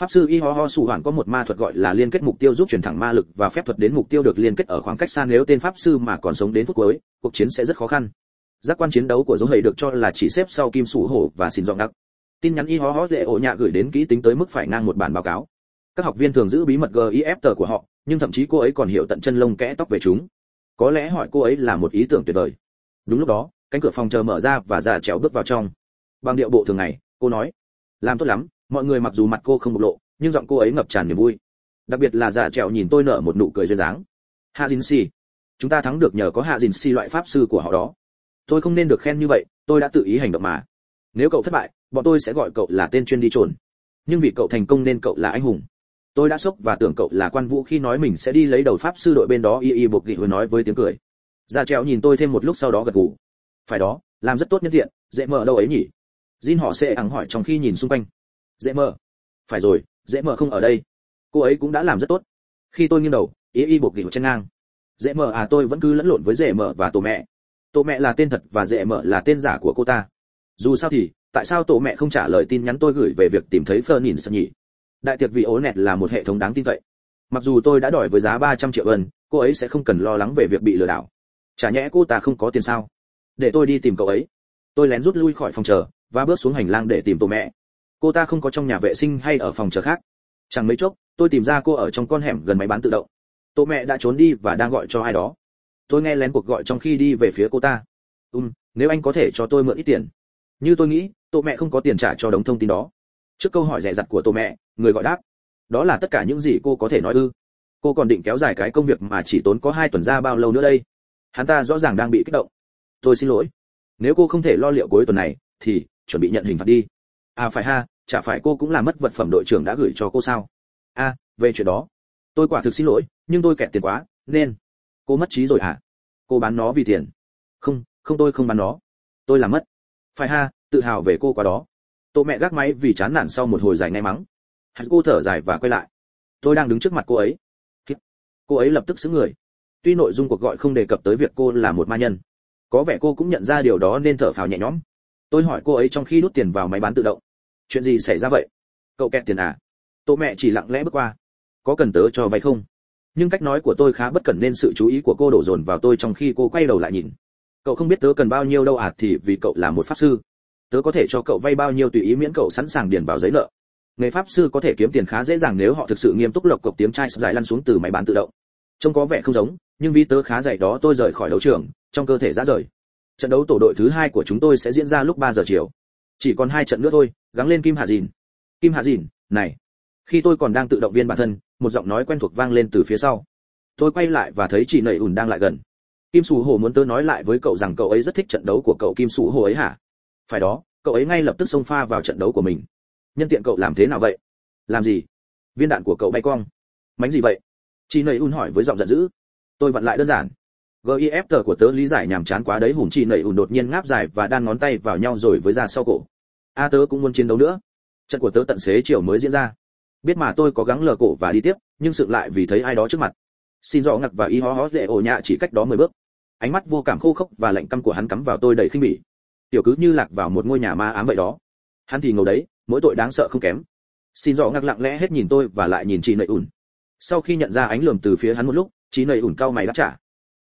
pháp sư y ho ho su hoàn có một ma thuật gọi là liên kết mục tiêu giúp truyền thẳng ma lực và phép thuật đến mục tiêu được liên kết ở khoảng cách xa nếu tên pháp sư mà còn sống đến phút cuối, cuộc chiến sẽ rất khó khăn. Giác quan chiến đấu của dấu hầy được cho là chỉ xếp sau kim sủ hổ và xin dọn đặc. tin nhắn y ho ho dễ ổ nhạ gửi đến kỹ tính tới mức phải ngang một bản báo cáo. Các học viên thường giữ bí mật gif tờ của họ, nhưng thậm chí cô ấy còn hiểu tận chân lông kẽ tóc về chúng. Có lẽ hỏi cô ấy là một ý tưởng tuyệt vời. Đúng lúc đó, cánh cửa phòng chờ mở ra và già trèo bước vào trong. Bằng điệu bộ thường ngày, cô nói, làm tốt lắm mọi người mặc dù mặt cô không bộc lộ, nhưng giọng cô ấy ngập tràn niềm vui. Đặc biệt là giả trẹo nhìn tôi nở một nụ cười duyên dáng. Hạ dìn xì chúng ta thắng được nhờ có hạ dìn xì loại pháp sư của họ đó. Tôi không nên được khen như vậy, tôi đã tự ý hành động mà. Nếu cậu thất bại, bọn tôi sẽ gọi cậu là tên chuyên đi trồn nhưng vì cậu thành công nên cậu là anh hùng. Tôi đã sốc và tưởng cậu là quan vũ khi nói mình sẽ đi lấy đầu pháp sư đội bên đó, y y buộc gị hồi nói với tiếng cười. Ra trèo nhìn tôi thêm một lúc sau đó gật gù. Phải đó, làm rất tốt nhân tiện, dễ mở đâu ấy nhỉ. Jin họ sẽ ẳng hỏi trong khi nhìn xung quanh dễ mờ. phải rồi, dễ mờ không ở đây. Cô ấy cũng đã làm rất tốt. Khi tôi nghiêng đầu y y buộc gỉu chân ngang. Dễ mờ à tôi vẫn cứ lẫn lộn với dễ mờ và tổ mẹ. Tổ mẹ là tên thật và dễ mờ là tên giả của cô ta. Dù sao thì, tại sao tổ mẹ không trả lời tin nhắn tôi gửi về việc tìm thấy phơ nhìn nhỉ? Đại tiệc vị ố nẹt là một hệ thống đáng tin cậy. Mặc dù tôi đã đòi với giá 300 triệu ân cô ấy sẽ không cần lo lắng về việc bị lừa đảo. Chả nhẽ cô ta không có tiền sao? Để tôi đi tìm cậu ấy. Tôi lén rút lui khỏi phòng chờ và bước xuống hành lang để tìm tổ mẹ cô ta không có trong nhà vệ sinh hay ở phòng chờ khác. Chẳng mấy chốc, tôi tìm ra cô ở trong con hẻm gần máy bán tự động. Tô mẹ đã trốn đi và đang gọi cho ai đó. Tôi nghe lén cuộc gọi trong khi đi về phía cô ta. Um nếu anh có thể cho tôi mượn ít tiền. Như tôi nghĩ tô mẹ không có tiền trả cho đống thông tin đó. Trước câu hỏi rẻ rặt của tô mẹ, người gọi đáp, đó là tất cả những gì cô có thể nói ư? Cô còn định kéo dài cái công việc mà chỉ tốn có hai tuần ra bao lâu nữa đây? Hắn ta rõ ràng đang bị kích động. Tôi xin lỗi. Nếu cô không thể lo liệu cuối tuần này, thì chuẩn bị nhận hình phạt đi. À phải ha chả phải cô cũng là mất vật phẩm đội trưởng đã gửi cho cô sao? A à, về chuyện đó. Tôi quả thực xin lỗi nhưng tôi kẹt tiền quá nên. Cô mất trí rồi hả? Cô bán nó vì tiền. Không không tôi không bán nó. Tôi làm mất. Phải ha tự hào về cô quá đó. Tô mẹ gác máy vì chán nản sau một hồi dài ngay mắng. Hắn cô thở dài và quay lại. Tôi đang đứng trước mặt cô ấy. Cô ấy lập tức xứng người. Tuy nội dung cuộc gọi không đề cập tới việc cô là một ma nhân. Có vẻ cô cũng nhận ra điều đó nên thở phào nhẹ nhõm. Tôi hỏi cô ấy trong khi đút tiền vào máy bán tự động chuyện gì xảy ra vậy? Cậu kẹt tiền à? Tô mẹ chỉ lặng lẽ bước qua. Có cần tớ cho vay không? Nhưng cách nói của tôi khá bất cẩn nên sự chú ý của cô đổ dồn vào tôi trong khi cô quay đầu lại nhìn. Cậu không biết tớ cần bao nhiêu đâu à thì vì cậu là một pháp sư. Tớ có thể cho cậu vay bao nhiêu tùy ý miễn cậu sẵn sàng điền vào giấy nợ. Nghề pháp sư có thể kiếm tiền khá dễ dàng nếu họ thực sự nghiêm túc lộc cộc tiếng chai dài lăn xuống từ máy bán tự động. Trông có vẻ không giống, nhưng vì tớ khá dày đó tôi rời khỏi đấu trường, trong cơ thể ra rời. Trận đấu tổ đội thứ hai của chúng tôi sẽ diễn ra lúc 3 giờ chiều. Chỉ còn hai trận nữa thôi gắng lên kim hạ dìn. Kim hạ dìn, này. Khi tôi còn đang tự động viên bản thân, một giọng nói quen thuộc vang lên từ phía sau. Tôi quay lại và thấy chị nầy ủn đang lại gần. Kim sù hồ muốn tớ nói lại với cậu rằng cậu ấy rất thích trận đấu của cậu kim sù hồ ấy hả? Phải đó, cậu ấy ngay lập tức xông pha vào trận đấu của mình. Nhân tiện cậu làm thế nào vậy? Làm gì? Viên đạn của cậu bay cong. Mánh gì vậy? Chị nầy ủn hỏi với giọng giận dữ. Tôi vặn lại đơn giản. Gif tờ của tớ lý giải nhàm chán quá đấy hùng chị nầy ủn đột nhiên ngáp dài và đan ngón tay vào nhau rồi với ra sau cổ a tớ cũng muốn chiến đấu nữa. Trận của tớ tận xế chiều mới diễn ra. Biết mà tôi có gắng lờ cổ và đi tiếp, nhưng sự lại vì thấy ai đó trước mặt. Xin rõ Ngặc và y ho ho dễ ổ nhạ chỉ cách đó mười bước. Ánh mắt vô cảm khô khốc và lạnh căm của hắn cắm vào tôi đầy khinh bỉ. Tiểu cứ như lạc vào một ngôi nhà ma ám vậy đó. Hắn thì ngầu đấy, mỗi tội đáng sợ không kém. Xin rõ Ngặc lặng lẽ hết nhìn tôi và lại nhìn chị nầy ủn sau khi nhận ra ánh lườm từ phía hắn một lúc chị nầy ủn cau mày đáp trả.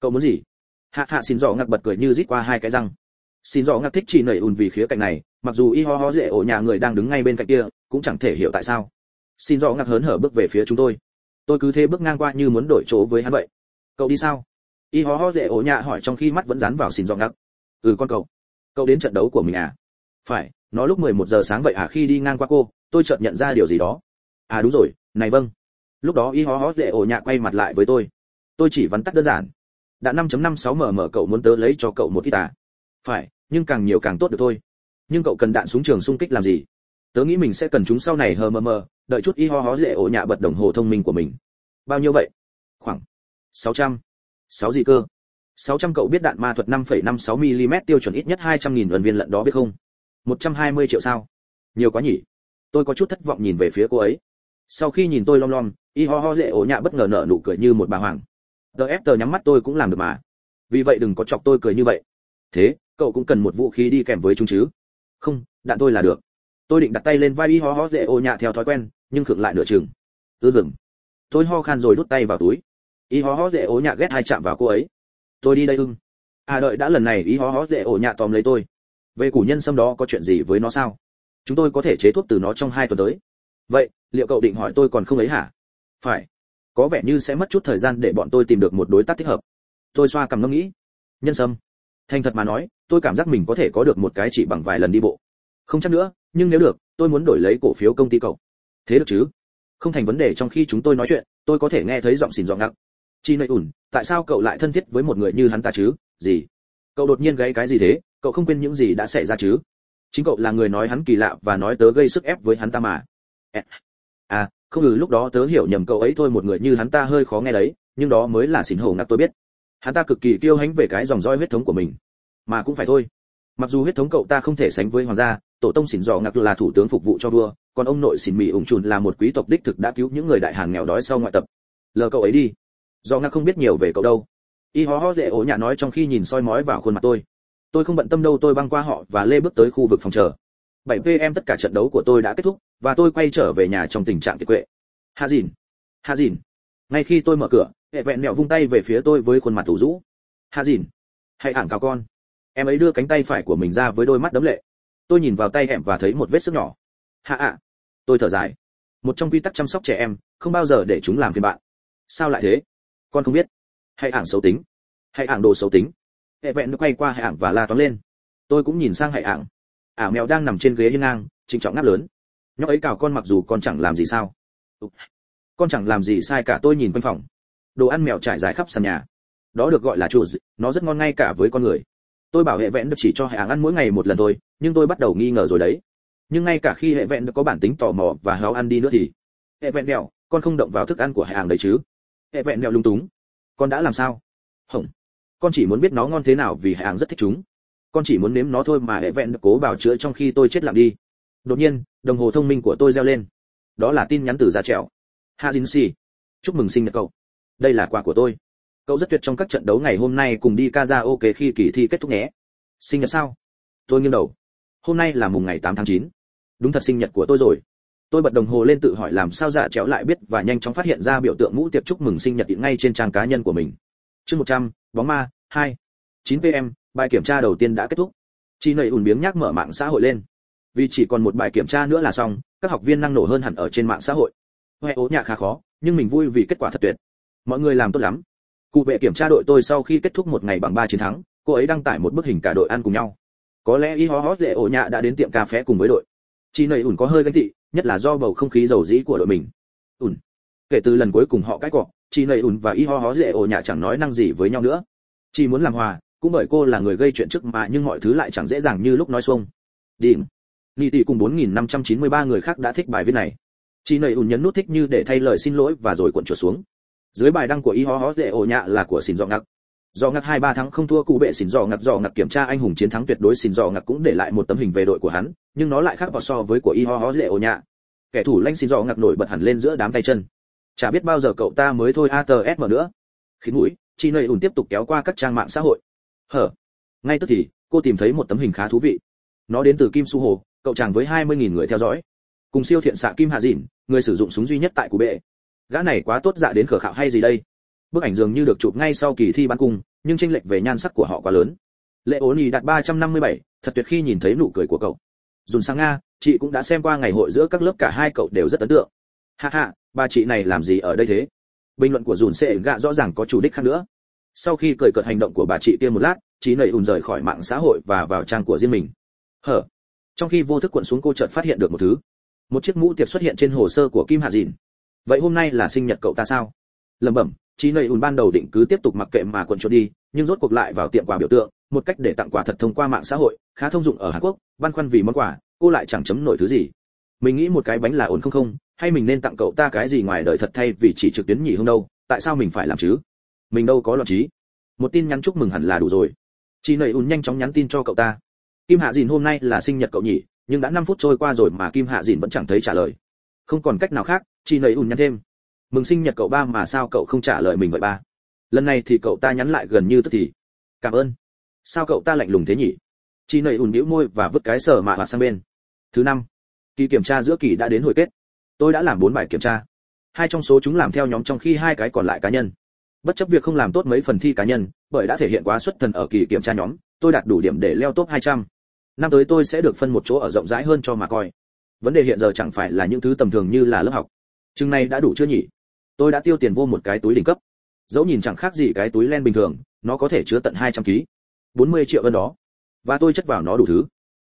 Cậu muốn gì? Hạ hạ, xin rõ Ngặc bật cười như rít qua hai cái răng. Xin rõ Ngặc thích chị nầy ủn vì khía cạnh này mặc dù y ho ho dễ ổ nhà người đang đứng ngay bên cạnh kia, cũng chẳng thể hiểu tại sao. Xin rõ ngạc hớn hở bước về phía chúng tôi. Tôi cứ thế bước ngang qua như muốn đổi chỗ với hắn vậy. Cậu đi sao? Y ho ho dễ ổ nhà hỏi trong khi mắt vẫn dán vào xin rõ ngạc. Ừ con cậu. Cậu đến trận đấu của mình à? Phải, nó lúc 11 giờ sáng vậy à? Khi đi ngang qua cô, tôi chợt nhận ra điều gì đó. À đúng rồi. Này vâng. Lúc đó y ho ho dễ ổ nhà quay mặt lại với tôi. Tôi chỉ vắn tắt đơn giản. Đã 5.56 mở mở cậu muốn tớ lấy cho cậu một ít à? Phải, nhưng càng nhiều càng tốt được thôi nhưng cậu cần đạn súng trường xung kích làm gì? Tớ nghĩ mình sẽ cần chúng sau này hờ mờ mờ đợi chút y ho ho dễ ổ nhạ bật đồng hồ thông minh của mình. Bao nhiêu vậy? Khoảng 600. sáu gì cơ? 600 cậu biết đạn ma thuật 5,56 mm tiêu chuẩn ít nhất 200.000 lần viên lận đó biết không? 120 triệu sao? Nhiều quá nhỉ. Tôi có chút thất vọng nhìn về phía cô ấy. Sau khi nhìn tôi lom lom y ho ho dễ ổ nhạ bất ngờ nở nụ cười như một bà hoàng. Ép tờ nhắm mắt tôi cũng làm được mà. Vì vậy đừng có chọc tôi cười như vậy. Thế cậu cũng cần một vũ khí đi kèm với chúng chứ? Không, đạn tôi là được. Tôi định đặt tay lên vai y ho ho dễ Ô nhạ theo thói quen, nhưng khựng lại nửa chừng. Ư dừng. tôi ho khan rồi đút tay vào túi. Y ho ho dễ Ô nhạ ghét hai chạm vào cô ấy. Tôi đi đây ưng. À đợi đã lần này y ho ho dễ Ô nhạ tóm lấy tôi. Về củ nhân sâm đó có chuyện gì với nó sao? Chúng tôi có thể chế thuốc từ nó trong hai tuần tới. Vậy, liệu cậu định hỏi tôi còn không ấy hả? Phải. Có vẻ như sẽ mất chút thời gian để bọn tôi tìm được một đối tác thích hợp. Tôi xoa cằm ngẫm nghĩ. Nhân sâm. Thành thật mà nói tôi cảm giác mình có thể có được một cái chỉ bằng vài lần đi bộ. Không chắc nữa, nhưng nếu được, tôi muốn đổi lấy cổ phiếu công ty cậu. Thế được chứ? Không thành vấn đề trong khi chúng tôi nói chuyện, tôi có thể nghe thấy giọng xìn giọng ngặng chi nơi ủn, tại sao cậu lại thân thiết với một người như hắn ta chứ? Gì? Cậu đột nhiên gáy cái gì thế? Cậu không quên những gì đã xảy ra chứ? Chính cậu là người nói hắn kỳ lạ và nói tớ gây sức ép với hắn ta mà. À không ngừ lúc đó tớ hiểu nhầm cậu ấy thôi một người như hắn ta hơi khó nghe đấy, nhưng đó mới là xỉn hổ ngạc tôi biết. Hắn ta cực kỳ kiêu hãnh về cái dòng roi huyết thống của mình mà cũng phải thôi. Mặc dù huyết thống cậu ta không thể sánh với hoàng gia, tổ tông xỉn dò ngạc là thủ tướng phục vụ cho vua, còn ông nội xỉn mì ủng trùn là một quý tộc đích thực đã cứu những người đại hàn nghèo đói sau ngoại tập. Lờ cậu ấy đi. Do ngạc không biết nhiều về cậu đâu. Y ho ho dễ ổ nhà nói trong khi nhìn soi mói vào khuôn mặt tôi. Tôi không bận tâm đâu, tôi băng qua họ và lê bước tới khu vực phòng chờ. 7 pm tất cả trận đấu của tôi đã kết thúc, và tôi quay trở về nhà trong tình trạng kiệt quệ. Hạ dìn. Hạ dìn. Ngay khi tôi mở cửa, hệ vẹn mẹo vung tay về phía tôi với khuôn mặt thủ rũ. Hạ dìn. Hãy ảng cao con em ấy đưa cánh tay phải của mình ra với đôi mắt đấm lệ. Tôi nhìn vào tay em và thấy một vết sức nhỏ. Hạ ạ. Tôi thở dài. Một trong quy tắc chăm sóc trẻ em, không bao giờ để chúng làm phiền bạn. Sao lại thế? Con không biết. Hãy ảng xấu tính. Hãy ảng đồ xấu tính. Hệ vẹn quay qua hệ ảng và la toán lên. Tôi cũng nhìn sang hệ ảng ảo mèo đang nằm trên ghế hiên ngang, trịnh trọng ngáp lớn. Nhóc ấy cào con mặc dù con chẳng làm gì sao. Con chẳng làm gì sai cả tôi nhìn quanh phòng. Đồ ăn mèo trải dài khắp sàn nhà. Đó được gọi là chuột nó rất ngon ngay cả với con người tôi bảo hệ vẹn được chỉ cho hệ hàng ăn mỗi ngày một lần thôi, nhưng tôi bắt đầu nghi ngờ rồi đấy. Nhưng ngay cả khi hệ vẹn được có bản tính tò mò và héo ăn đi nữa thì hệ vẹn đèo, con không động vào thức ăn của hệ hàng đấy chứ? Hệ vẹn đèo lung túng. Con đã làm sao? Hỏng con chỉ muốn biết nó ngon thế nào vì hệ hàng rất thích chúng. Con chỉ muốn nếm nó thôi mà hệ vẹn cố bảo chữa trong khi tôi chết lặng đi. Đột nhiên, đồng hồ thông minh của tôi reo lên. Đó là tin nhắn từ gia trẻo hạ dính si. Chúc mừng sinh nhật cậu. Đây là quà của tôi cậu rất tuyệt trong các trận đấu ngày hôm nay cùng đi karaoke khi kỳ thi kết thúc nhé. Sinh nhật sao? Tôi nghiêng đầu. Hôm nay là mùng ngày 8 tháng 9. đúng thật sinh nhật của tôi rồi. Tôi bật đồng hồ lên tự hỏi làm sao dạ chéo lại biết và nhanh chóng phát hiện ra biểu tượng mũ tiệc chúc mừng sinh nhật ngay trên trang cá nhân của mình. Chương 100, bóng ma 2. 9 pm bài kiểm tra đầu tiên đã kết thúc. Chị nầy ùn biếng nhác mở mạng xã hội lên. Vì chỉ còn một bài kiểm tra nữa là xong các học viên năng nổ hơn hẳn ở trên mạng xã hội. Huệ ố nhạc khá khó nhưng mình vui vì kết quả thật tuyệt. Mọi người làm tốt lắm cụ vệ kiểm tra đội tôi sau khi kết thúc một ngày bằng ba chiến thắng, cô ấy đăng tải một bức hình cả đội ăn cùng nhau. Có lẽ y ho hó dễ ổ nhạ đã đến tiệm cà phê cùng với đội. Chị nầy ủn có hơi ganh tị, nhất là do bầu không khí dầu dĩ của đội mình. Ủn. Kể từ lần cuối cùng họ cãi cọ, chị nầy ủn và y ho hó dễ ổ nhạ chẳng nói năng gì với nhau nữa. Chị muốn làm hòa, cũng bởi cô là người gây chuyện trước mà nhưng mọi thứ lại chẳng dễ dàng như lúc nói xuông. Điểm Nị tỷ cùng 4.593 người khác đã thích bài viết này. Chị nầy ùn nhấn nút thích như để thay lời xin lỗi và rồi cuộn chuột xuống. Dưới bài đăng của Y Ho Ho dễ ổ nhạ là của xỉn dọ ngặc. dọ ngặc 23 tháng không thua cụ bệ xỉn dọ ngặc dọ ngặc kiểm tra anh hùng chiến thắng tuyệt đối xỉn dọ ngặc cũng để lại một tấm hình về đội của hắn, nhưng nó lại khác vào so với của Y Ho Ho dễ ổ nhạ. Kẻ thủ lãnh xỉn dọ ngặc nổi bật hẳn lên giữa đám tay chân. Chả biết bao giờ cậu ta mới thôi ATSM nữa. Khiến mũi, chị nầy ùn tiếp tục kéo qua các trang mạng xã hội. Hở. Ngay tức thì, cô tìm thấy một tấm hình khá thú vị. Nó đến từ Kim Su Hồ, cậu chàng với 20.000 người theo dõi cùng siêu thiện xạ kim hạ dìn người sử dụng súng duy nhất tại cụ bệ gã này quá tốt dạ đến khở khạo hay gì đây? Bức ảnh dường như được chụp ngay sau kỳ thi bắn cung nhưng tranh lệch về nhan sắc của họ quá lớn. Lệ ố nhì đạt 357, thật tuyệt khi nhìn thấy nụ cười của cậu. Dùn sang nga chị cũng đã xem qua ngày hội giữa các lớp cả hai cậu đều rất ấn tượng. Ha ha bà chị này làm gì ở đây thế? Bình luận của dùn sẽ gạ rõ ràng có chủ đích khác nữa. Sau khi cười cợt hành động của bà chị kia một lát chị nầy ùn rời khỏi mạng xã hội và vào trang của riêng mình. Hở? Trong khi vô thức cuộn xuống cô chợt phát hiện được một thứ. Một chiếc mũ tiệp xuất hiện trên hồ sơ của kim hạ dìn vậy hôm nay là sinh nhật cậu ta sao? Lẩm bẩm trí nầy ùn ban đầu định cứ tiếp tục mặc kệ mà quần trốn đi, nhưng rốt cuộc lại vào tiệm quà biểu tượng, một cách để tặng quà thật thông qua mạng xã hội, khá thông dụng ở hàn quốc, băn khoăn vì món quà, cô lại chẳng chấm nổi thứ gì. Mình nghĩ một cái bánh là ổn không không, hay mình nên tặng cậu ta cái gì ngoài đời thật thay vì chỉ trực tuyến nhỉ không đâu, tại sao mình phải làm chứ? Mình đâu có loạn trí. Một tin nhắn chúc mừng hẳn là đủ rồi. Chị nầy ùn nhanh chóng nhắn tin cho cậu ta. Kim hạ dìn hôm nay là sinh nhật cậu nhỉ, nhưng đã 5 phút trôi qua rồi mà kim hạ dìn vẫn chẳng thấy trả lời không còn cách nào khác chị nầy ùn nhắn thêm. Mừng sinh nhật cậu ba mà sao cậu không trả lời mình vậy ba? Lần này thì cậu ta nhắn lại gần như tức thì. Cảm ơn. Sao cậu ta lạnh lùng thế nhỉ? Chị nầy ùn bĩu môi và vứt cái sở mạ hoạt sang bên. Thứ năm, kỳ kiểm tra giữa kỳ đã đến hồi kết. Tôi đã làm bốn bài kiểm tra. Hai trong số chúng làm theo nhóm trong khi hai cái còn lại cá nhân. Bất chấp việc không làm tốt mấy phần thi cá nhân, bởi đã thể hiện quá xuất thần ở kỳ kiểm tra nhóm, tôi đạt đủ điểm để leo top 200 năm tới tôi sẽ được phân một chỗ ở rộng rãi hơn cho mà coi vấn đề hiện giờ chẳng phải là những thứ tầm thường như là lớp học. Chừng này đã đủ chưa nhỉ? Tôi đã tiêu tiền vô một cái túi đỉnh cấp. Dẫu nhìn chẳng khác gì cái túi len bình thường, nó có thể chứa tận 200 kg 40 triệu ân đó. Và tôi chất vào nó đủ thứ.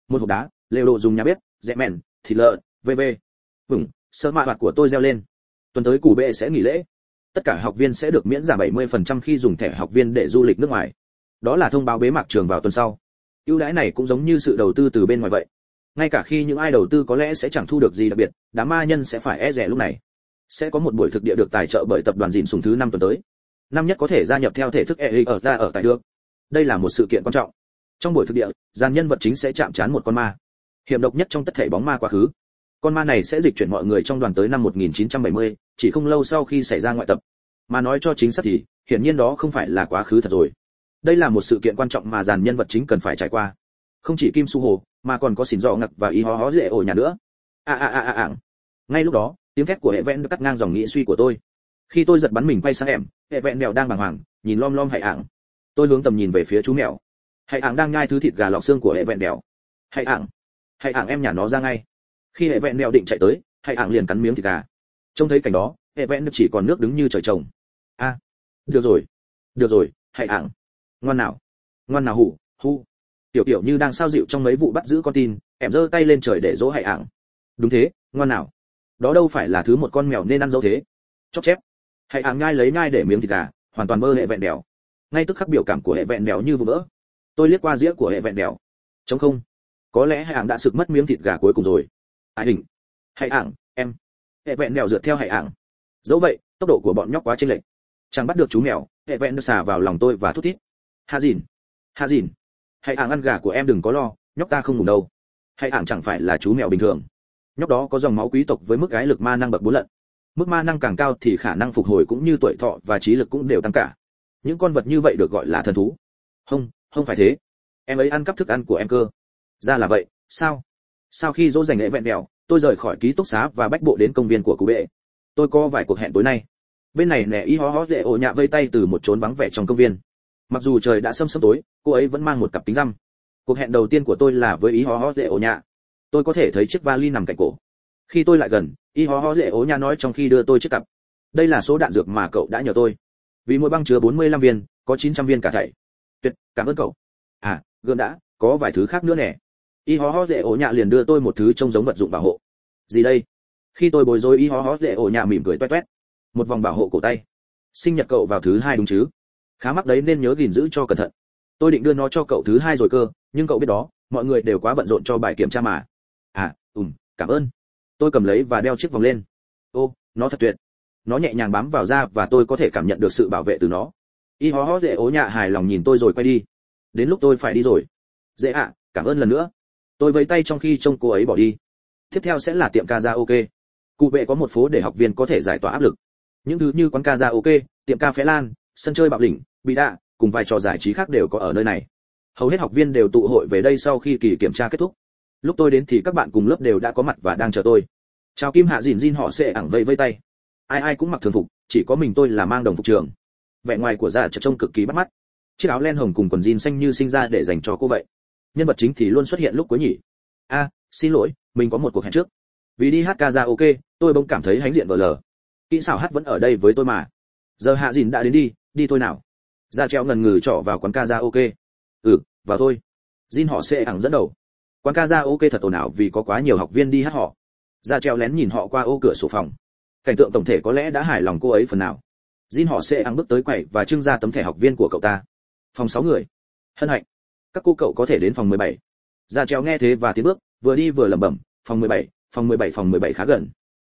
Một hộp đá, lều đồ dùng nhà bếp dẹ mèn thịt lợn vv vừng sơ mạ hoạt của tôi reo lên. Tuần tới củ bệ sẽ nghỉ lễ. Tất cả học viên sẽ được miễn giảm 70% khi dùng thẻ học viên để du lịch nước ngoài. Đó là thông báo bế mạc trường vào tuần sau. Ưu đãi này cũng giống như sự đầu tư từ bên ngoài vậy ngay cả khi những ai đầu tư có lẽ sẽ chẳng thu được gì đặc biệt đám ma nhân sẽ phải e rẻ lúc này. Sẽ có một buổi thực địa được tài trợ bởi tập đoàn dìn sùng thứ năm tuần tới. Năm nhất có thể gia nhập theo thể thức e ở ra ở tại được. Đây là một sự kiện quan trọng. Trong buổi thực địa dàn nhân vật chính sẽ chạm trán một con ma. Hiểm độc nhất trong tất thể bóng ma quá khứ. Con ma này sẽ dịch chuyển mọi người trong đoàn tới năm 1970, chỉ không lâu sau khi xảy ra ngoại tập. Mà nói cho chính xác thì hiển nhiên đó không phải là quá khứ thật rồi. Đây là một sự kiện quan trọng mà dàn nhân vật chính cần phải trải qua. Không chỉ kim su hồ mà còn có xỉn dọ ngặc và y hó hó dễ ổ nhà nữa. A a a a ảng ngay lúc đó, tiếng thét của hệ vẹn cắt ngang dòng nghĩ suy của tôi. Khi tôi giật bắn mình quay sang em, hệ vẹn mèo đang bàng hoàng, nhìn lom lom hại ảng. Tôi hướng tầm nhìn về phía chú mèo. Hại ảng đang nhai thứ thịt gà lọc xương của hệ vẹn mèo. Hại ảng. Hại ảng em nhả nó ra ngay. Khi hệ vẹn mèo định chạy tới hại ảng liền cắn miếng thịt gà. Trông thấy cảnh đó, hệ vẹn chỉ còn nước đứng như trời trồng. A được rồi. Được rồi hại ảng. Ngoan nào. Ngoan nào hủ hu tiểu tiểu như đang sao dịu trong mấy vụ bắt giữ con tin em giơ tay lên trời để dỗ hại ảng. Đúng thế, ngoan nào. Đó đâu phải là thứ một con mèo nên ăn dâu thế. Chóp chép. Hãy ảng ngai lấy ngai để miếng thịt gà, hoàn toàn mơ hệ vẹn đèo ngay tức khắc biểu cảm của hệ vẹn đèo như vụ vỡ. Tôi liếc qua dĩa của hệ vẹn đèo chống không. Có lẽ hãy ảng đã sực mất miếng thịt gà cuối cùng rồi. Ai hình. Hãy ảng, em. Hệ vẹn đèo dựa theo hãy ảng. Dẫu vậy, tốc độ của bọn nhóc quá chênh lệch. Chẳng bắt được chú mèo, hệ vẹn được xà vào lòng tôi và thút thít. Hạ dìn. Hạ dìn hãy ảng ăn gà của em đừng có lo, nhóc ta không ngủ đâu. Hãy ảng chẳng phải là chú mèo bình thường. Nhóc đó có dòng máu quý tộc với mức gái lực ma năng bậc bốn lận mức ma năng càng cao thì khả năng phục hồi cũng như tuổi thọ và trí lực cũng đều tăng cả. Những con vật như vậy được gọi là thần thú. Không không phải thế. Em ấy ăn cắp thức ăn của em cơ. Ra là vậy, sao? Sau khi dỗ dành lễ vẹn đèo tôi rời khỏi ký túc xá và bách bộ đến công viên của cụ bệ. Tôi có vài cuộc hẹn tối nay. Bên này nè, y hó hó dễ ổ nhạ vây tay từ một chốn vắng vẻ trong công viên mặc dù trời đã sâm sâm tối, cô ấy vẫn mang một cặp kính răm cuộc hẹn đầu tiên của tôi là với ý hó hó dễ ổ nhạ. Tôi có thể thấy chiếc vali nằm cạnh cổ. Khi tôi lại gần, y hó hó dễ ổ nhạ nói trong khi đưa tôi chiếc cặp, đây là số đạn dược mà cậu đã nhờ tôi. Vì mỗi băng chứa 45 viên, có 900 viên cả thảy. Tuyệt, cảm ơn cậu. À gượng đã, có vài thứ khác nữa nè. Y hó hó dễ ổ nhạ liền đưa tôi một thứ trông giống vật dụng bảo hộ. Gì đây? Khi tôi bối rối, y hó hó dễ ổ nhạ mỉm cười toét toét. Một vòng bảo hộ cổ tay. Sinh nhật cậu vào thứ hai đúng chứ? Khá mắc đấy nên nhớ gìn giữ cho cẩn thận. Tôi định đưa nó cho cậu thứ hai rồi cơ, nhưng cậu biết đó, mọi người đều quá bận rộn cho bài kiểm tra mà. À ừm, cảm ơn. Tôi cầm lấy và đeo chiếc vòng lên. Ô, nó thật tuyệt. Nó nhẹ nhàng bám vào da và tôi có thể cảm nhận được sự bảo vệ từ nó. Y hó hó dễ ố nhạ hài lòng nhìn tôi rồi quay đi. Đến lúc tôi phải đi rồi. Dễ ạ, cảm ơn lần nữa. Tôi vẫy tay trong khi trông cô ấy bỏ đi. Tiếp theo sẽ là tiệm karaoke. Cụ vệ có một phố để học viên có thể giải tỏa áp lực. Những thứ như quán karaoke, tiệm cà phê lan, sân chơi bạo đỉnh bị đạ cùng vài trò giải trí khác đều có ở nơi này. Hầu hết học viên đều tụ hội về đây sau khi kỳ kiểm tra kết thúc. Lúc tôi đến thì các bạn cùng lớp đều đã có mặt và đang chờ tôi. Chào kim hạ dìn Jin họ sẽ ẳng vây vây tay. Ai ai cũng mặc thường phục chỉ có mình tôi là mang đồng phục trường. Vẻ ngoài của già trông cực kỳ bắt mắt. Chiếc áo len hồng cùng quần jean xanh như sinh ra để dành cho cô vậy. Nhân vật chính thì luôn xuất hiện lúc cuối nhỉ. A xin lỗi mình có một cuộc hẹn trước. Vì đi hát ca da ok, tôi bỗng cảm thấy hãnh diện vờ lờ. Kỹ xảo hát vẫn ở đây với tôi mà. Giờ hạ dìn đã đến đi đi thôi nào ra treo ngần ngừ trỏ vào quán karaoke. Ừ vào thôi. Jin họ sẽ ẳng dẫn đầu. Quán karaoke thật ồn ào vì có quá nhiều học viên đi hát họ. Ra treo lén nhìn họ qua ô cửa sổ phòng. Cảnh tượng tổng thể có lẽ đã hài lòng cô ấy phần nào. Jin họ sẽ ẳng bước tới quầy và trưng ra tấm thẻ học viên của cậu ta. Phòng 6 người. Hân hạnh. Các cô cậu có thể đến phòng 17. ra treo nghe thế và tiến bước vừa đi vừa lẩm bẩm phòng 17, phòng 17 phòng 17 khá gần.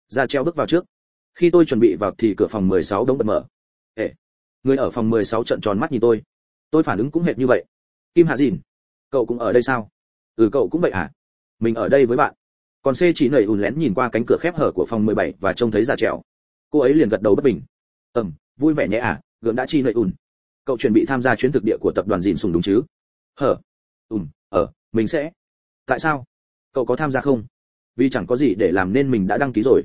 Ra treo bước vào trước. Khi tôi chuẩn bị vào thì cửa phòng 16 đóng bật mở. Ê người ở phòng 16 trợn tròn mắt nhìn tôi. Tôi phản ứng cũng hệt như vậy. Kim hạ dìn, cậu cũng ở đây sao? Ừ cậu cũng vậy à mình ở đây với bạn. Còn c chỉ nảy ùn lén nhìn qua cánh cửa khép hở của phòng 17 và trông thấy già trèo cô ấy liền gật đầu bất bình. Ừm, vui vẻ nhé à gượng đã chi nảy ùn. Cậu chuẩn bị tham gia chuyến thực địa của tập đoàn dìn sùng đúng chứ? Hở? Ùm ở ờ, mình sẽ. Tại sao? Cậu có tham gia không? Vì chẳng có gì để làm nên mình đã đăng ký rồi.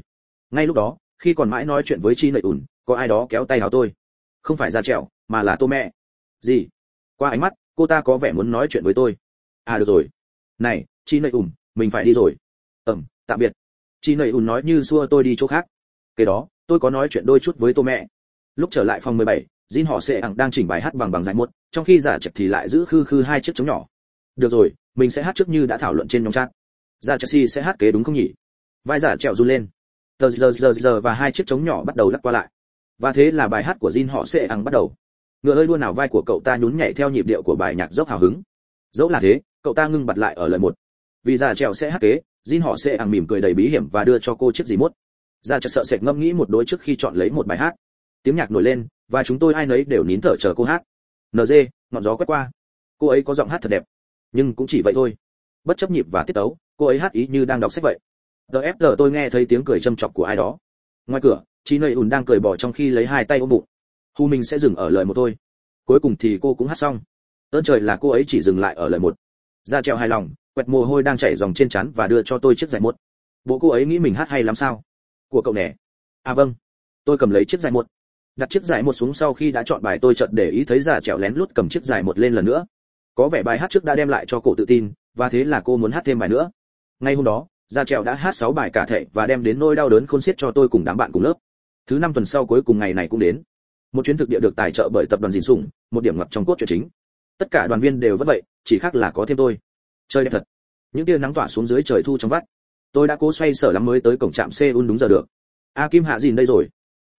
Ngay lúc đó, khi còn mãi nói chuyện với chi nảy ùn, có ai đó kéo tay áo tôi không phải ra trèo mà là tô mẹ gì qua ánh mắt cô ta có vẻ muốn nói chuyện với tôi à được rồi này chi nảy ùm mình phải đi rồi ừm tạm biệt chi nảy ùm nói như xua tôi đi chỗ khác kế đó tôi có nói chuyện đôi chút với tô mẹ lúc trở lại phòng 17, Jin họ sẽ ẳng đang chỉnh bài hát bằng bằng giải một, trong khi giả chật thì lại giữ khư khư hai chiếc trống nhỏ. Được rồi, mình sẽ hát trước như đã thảo luận trên nhóm chat. Dạ giả Chelsea sẽ hát kế đúng không nhỉ? Vai giả trèo run lên. Giờ giờ giờ giờ và hai chiếc trống nhỏ bắt đầu lắc qua lại. Và thế là bài hát của Jin họ sẽ ăn bắt đầu. Ngựa hơi đua nào vai của cậu ta nhún nhảy theo nhịp điệu của bài nhạc dốc hào hứng. Dẫu là thế, cậu ta ngưng bật lại ở lời một. Vì già trèo sẽ hát kế, Jin họ sẽ ăn mỉm cười đầy bí hiểm và đưa cho cô chiếc gì mốt. Giả chợt sợ sệt ngâm nghĩ một đối trước khi chọn lấy một bài hát tiếng nhạc nổi lên và chúng tôi ai nấy đều nín thở chờ cô hát nd ngọn gió quét qua cô ấy có giọng hát thật đẹp nhưng cũng chỉ vậy thôi bất chấp nhịp và tiết tấu cô ấy hát ý như đang đọc sách vậy dfg tôi nghe thấy tiếng cười châm chọc của ai đó ngoài cửa chị nầy ùn đang cười bỏ trong khi lấy hai tay ôm bụng. Hu minh sẽ dừng ở lời một thôi. Cuối cùng thì cô cũng hát xong. Ơn trời là cô ấy chỉ dừng lại ở lời một. Ra treo hài lòng, quẹt mồ hôi đang chảy dòng trên trán và đưa cho tôi chiếc giải một. Bộ cô ấy nghĩ mình hát hay lắm sao? Của cậu nè. À vâng. Tôi cầm lấy chiếc giải một. Đặt chiếc giải một xuống sau khi đã chọn bài tôi chợt để ý thấy già trèo lén lút cầm chiếc giải một lên lần nữa. Có vẻ bài hát trước đã đem lại cho cổ tự tin, và thế là cô muốn hát thêm bài nữa. Ngay hôm đó gia trèo đã hát 6 bài cả thể và đem đến nỗi đau đớn khôn xiết cho tôi cùng đám bạn cùng lớp thứ năm tuần sau cuối cùng ngày này cũng đến. Một chuyến thực địa được tài trợ bởi tập đoàn dình sùng, một điểm ngập trong cốt truyện chính. Tất cả đoàn viên đều vất vậy, chỉ khác là có thêm tôi. Chơi đẹp thật. Những tia nắng tỏa xuống dưới trời thu trong vắt. Tôi đã cố xoay sở lắm mới tới cổng trạm Seoul đúng giờ được. A kim hạ dìn đây rồi.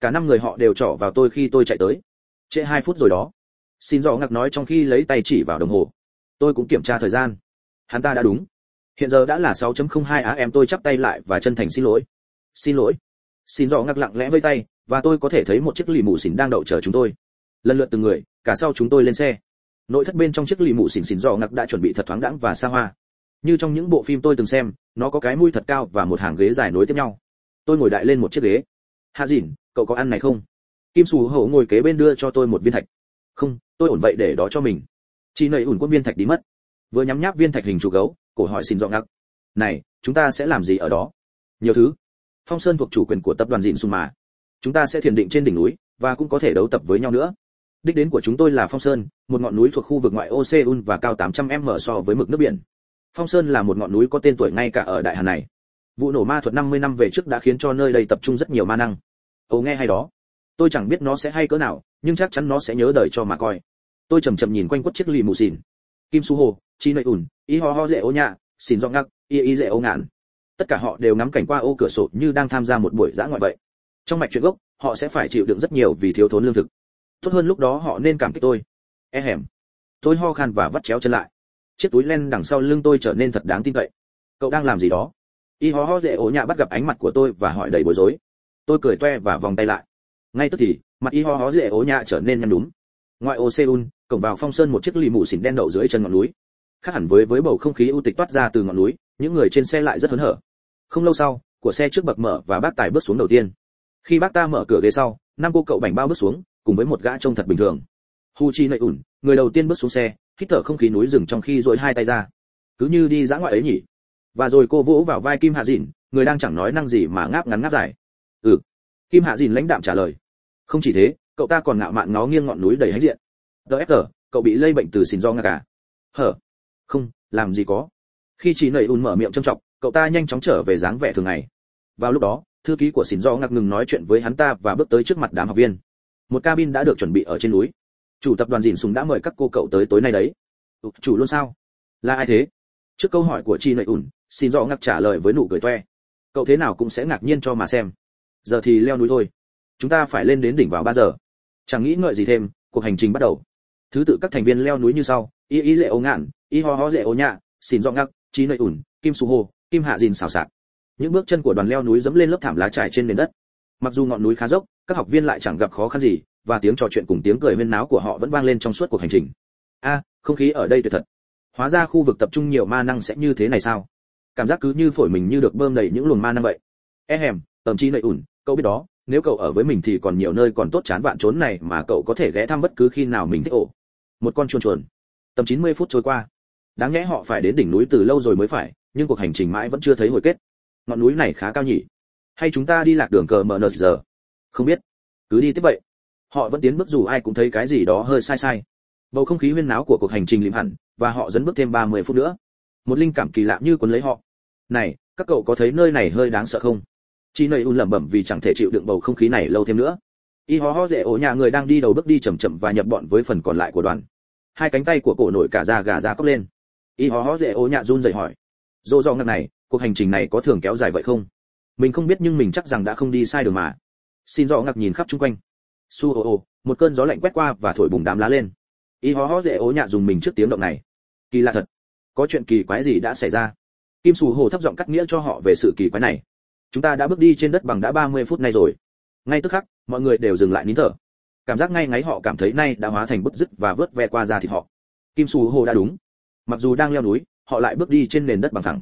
Cả năm người họ đều trỏ vào tôi khi tôi chạy tới. Trễ hai phút rồi đó. Xin rõ ngặc nói trong khi lấy tay chỉ vào đồng hồ. Tôi cũng kiểm tra thời gian. Hắn ta đã đúng. Hiện giờ đã là 6.02 á em tôi chắp tay lại và chân thành xin lỗi. Xin lỗi xin dò ngặc lặng lẽ vây tay, và tôi có thể thấy một chiếc lì mù xỉn đang đậu chờ chúng tôi. Lần lượt từng người, cả sau chúng tôi lên xe. Nội thất bên trong chiếc lì mù xỉn xỉn dò ngặc đã chuẩn bị thật thoáng đãng và xa hoa. Như trong những bộ phim tôi từng xem, nó có cái mũi thật cao và một hàng ghế dài nối tiếp nhau. Tôi ngồi đại lên một chiếc ghế. Hạ dìn, cậu có ăn này không? Kim sù hậu ngồi kế bên đưa cho tôi một viên thạch. Không, tôi ổn vậy, để đó cho mình. Chị nầy ủn quân viên thạch đi mất. Vừa nhắm nháp viên thạch hình chú gấu, cổ hỏi xin Dọ ngắc này, chúng ta sẽ làm gì ở đó? Nhiều thứ phong sơn thuộc chủ quyền của tập đoàn dịn sùng mà. Chúng ta sẽ thiền định trên đỉnh núi, và cũng có thể đấu tập với nhau nữa. Đích đến của chúng tôi là phong sơn, một ngọn núi thuộc khu vực ngoại ô seoul và cao 800 m so với mực nước biển. Phong sơn là một ngọn núi có tên tuổi ngay cả ở đại hàn này. Vụ nổ ma thuật 50 năm về trước đã khiến cho nơi đây tập trung rất nhiều ma năng. Ồ, nghe hay đó. Tôi chẳng biết nó sẽ hay cỡ nào, nhưng chắc chắn nó sẽ nhớ đời cho mà coi. Tôi chầm chậm nhìn quanh quất chiếc lì mù xìn kim su hồ, chi nội ủn y ho ho dễ ô nhạ xỉn do ngắc y y dễ ô ngạn tất cả họ đều ngắm cảnh qua ô cửa sổ như đang tham gia một buổi dã ngoại vậy. Trong mạch chuyện gốc, họ sẽ phải chịu đựng rất nhiều vì thiếu thốn lương thực. Tốt hơn lúc đó họ nên cảm kích tôi. E hẻm tôi ho khan và vắt chéo chân lại. Chiếc túi len đằng sau lưng tôi trở nên thật đáng tin cậy. Cậu đang làm gì đó? Y ho ho dễ ố nhạ bắt gặp ánh mặt của tôi và hỏi đầy bối rối. Tôi cười toe và vòng tay lại. Ngay tức thì, mặt y ho ho dễ ố nhạ trở nên nhăn đúng ngoại ô seoul cổng vào phong sơn một chiếc lì mù xỉn đen đậu dưới chân ngọn núi. Khác hẳn với với bầu không khí u tịch toát ra từ ngọn núi, những người trên xe lại rất hớn hở không lâu sau, của xe trước bậc mở và bác tài bước xuống đầu tiên. Khi bác ta mở cửa ghế sau, năm cô cậu bảnh bao bước xuống, cùng với một gã trông thật bình thường. Hu chi nậy ủn, người đầu tiên bước xuống xe, hít thở không khí núi rừng trong khi dội hai tay ra. Cứ như đi dã ngoại ấy nhỉ? Và rồi cô vỗ vào vai kim hạ dìn, người đang chẳng nói năng gì mà ngáp ngắn ngáp dài. Ừ. Kim hạ dìn lãnh đạm trả lời. Không chỉ thế, cậu ta còn ngạo mạn ngó nghiêng ngọn núi đầy hãnh diện. Dfg cậu bị lây bệnh từ xin do ngạc cả. Hở? Không, làm gì có. Khi chị nầy ùn mở miệng trầm trọng cậu ta nhanh chóng trở về dáng vẻ thường ngày. Vào lúc đó, thư ký của xin do ngạc ngừng nói chuyện với hắn ta và bước tới trước mặt đám học viên. Một cabin đã được chuẩn bị ở trên núi. Chủ tập đoàn dìn súng đã mời các cô cậu tới tối nay đấy. Ừ, chủ luôn sao? Là ai thế? Trước câu hỏi của chi nội ùn, xin do ngạc trả lời với nụ cười toe. Cậu thế nào cũng sẽ ngạc nhiên cho mà xem. Giờ thì leo núi thôi. Chúng ta phải lên đến đỉnh vào 3 giờ. Chẳng nghĩ ngợi gì thêm, cuộc hành trình bắt đầu. Thứ tự các thành viên leo núi như sau. Y y dễ ô ngạn, y ho ho dễ ô nhạ, xin do ngạc, chi nội ùn, kim su hồ kim hạ dìn xào xạc. Những bước chân của đoàn leo núi dẫm lên lớp thảm lá trải trên nền đất. Mặc dù ngọn núi khá dốc, các học viên lại chẳng gặp khó khăn gì, và tiếng trò chuyện cùng tiếng cười huyên náo của họ vẫn vang lên trong suốt cuộc hành trình. A, không khí ở đây tuyệt thật. Hóa ra khu vực tập trung nhiều ma năng sẽ như thế này sao? Cảm giác cứ như phổi mình như được bơm đầy những luồng ma năng vậy. E hèm, tầm chi nậy ủn, cậu biết đó, nếu cậu ở với mình thì còn nhiều nơi còn tốt chán bạn trốn này mà cậu có thể ghé thăm bất cứ khi nào mình thích ổ. Một con chuồn chuồn. Tầm 90 phút trôi qua. Đáng lẽ họ phải đến đỉnh núi từ lâu rồi mới phải nhưng cuộc hành trình mãi vẫn chưa thấy hồi kết. Ngọn núi này khá cao nhỉ? Hay chúng ta đi lạc đường cờ mở nợ giờ? Không biết. Cứ đi tiếp vậy. Họ vẫn tiến bước dù ai cũng thấy cái gì đó hơi sai sai. Bầu không khí huyên náo của cuộc hành trình lìm hẳn, và họ dẫn bước thêm 30 phút nữa. Một linh cảm kỳ lạ như cuốn lấy họ. Này, các cậu có thấy nơi này hơi đáng sợ không? Chị nơi un lẩm bẩm vì chẳng thể chịu đựng bầu không khí này lâu thêm nữa. Y ho ho dễ ổ nhà người đang đi đầu bước đi chậm chậm và nhập bọn với phần còn lại của đoàn. Hai cánh tay của cổ nổi cả da gà da cốc lên. Y ho ho dễ ổ nhà run rẩy hỏi dỗ do ngặt này, cuộc hành trình này có thường kéo dài vậy không? Mình không biết nhưng mình chắc rằng đã không đi sai đường mà. Xin rõ ngặt nhìn khắp chung quanh. Su ô ô, một cơn gió lạnh quét qua và thổi bùng đám lá lên. Y ho ho dễ ố nhạ dùng mình trước tiếng động này. Kỳ lạ thật. Có chuyện kỳ quái gì đã xảy ra? Kim sù hồ thấp giọng cắt nghĩa cho họ về sự kỳ quái này. Chúng ta đã bước đi trên đất bằng đã 30 phút nay rồi. Ngay tức khắc, mọi người đều dừng lại nín thở. Cảm giác ngay ngáy họ cảm thấy nay đã hóa thành bứt dứt và vớt ve qua da thịt họ. Kim sù hồ đã đúng. Mặc dù đang leo núi họ lại bước đi trên nền đất bằng thẳng.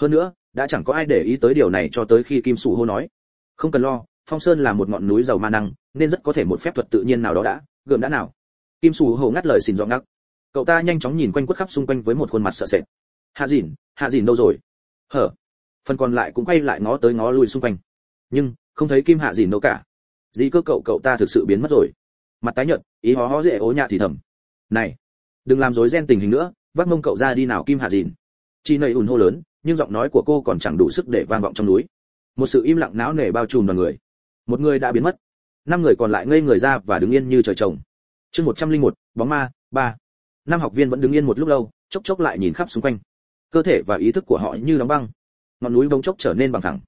Hơn nữa, đã chẳng có ai để ý tới điều này cho tới khi kim Sủ hô nói, không cần lo, phong sơn là một ngọn núi giàu ma năng, nên rất có thể một phép thuật tự nhiên nào đó đã, gượm đã nào. Kim Sủ hô ngắt lời xin giọng ngắc, cậu ta nhanh chóng nhìn quanh quất khắp xung quanh với một khuôn mặt sợ sệt. Hạ dìn hạ dìn đâu rồi? Hở. Phần còn lại cũng quay lại ngó tới ngó lui xung quanh. Nhưng, không thấy kim hạ dìn đâu cả. Dĩ cơ cậu cậu ta thực sự biến mất rồi. Mặt tái nhợt, ý hó hó dễ ố nhạ thì thầm, này, đừng làm rối ren tình hình nữa vác mông cậu ra đi nào kim hạ dìn. Chị nầy ùn hô lớn, nhưng giọng nói của cô còn chẳng đủ sức để vang vọng trong núi. Một sự im lặng náo nề bao trùm vào người. Một người đã biến mất. Năm người còn lại ngây người ra và đứng yên như trời trồng. Chương một trăm linh một, bóng ma, ba. Năm học viên vẫn đứng yên một lúc lâu, chốc chốc lại nhìn khắp xung quanh. Cơ thể và ý thức của họ như đóng băng. Ngọn núi bỗng chốc trở nên bằng thẳng.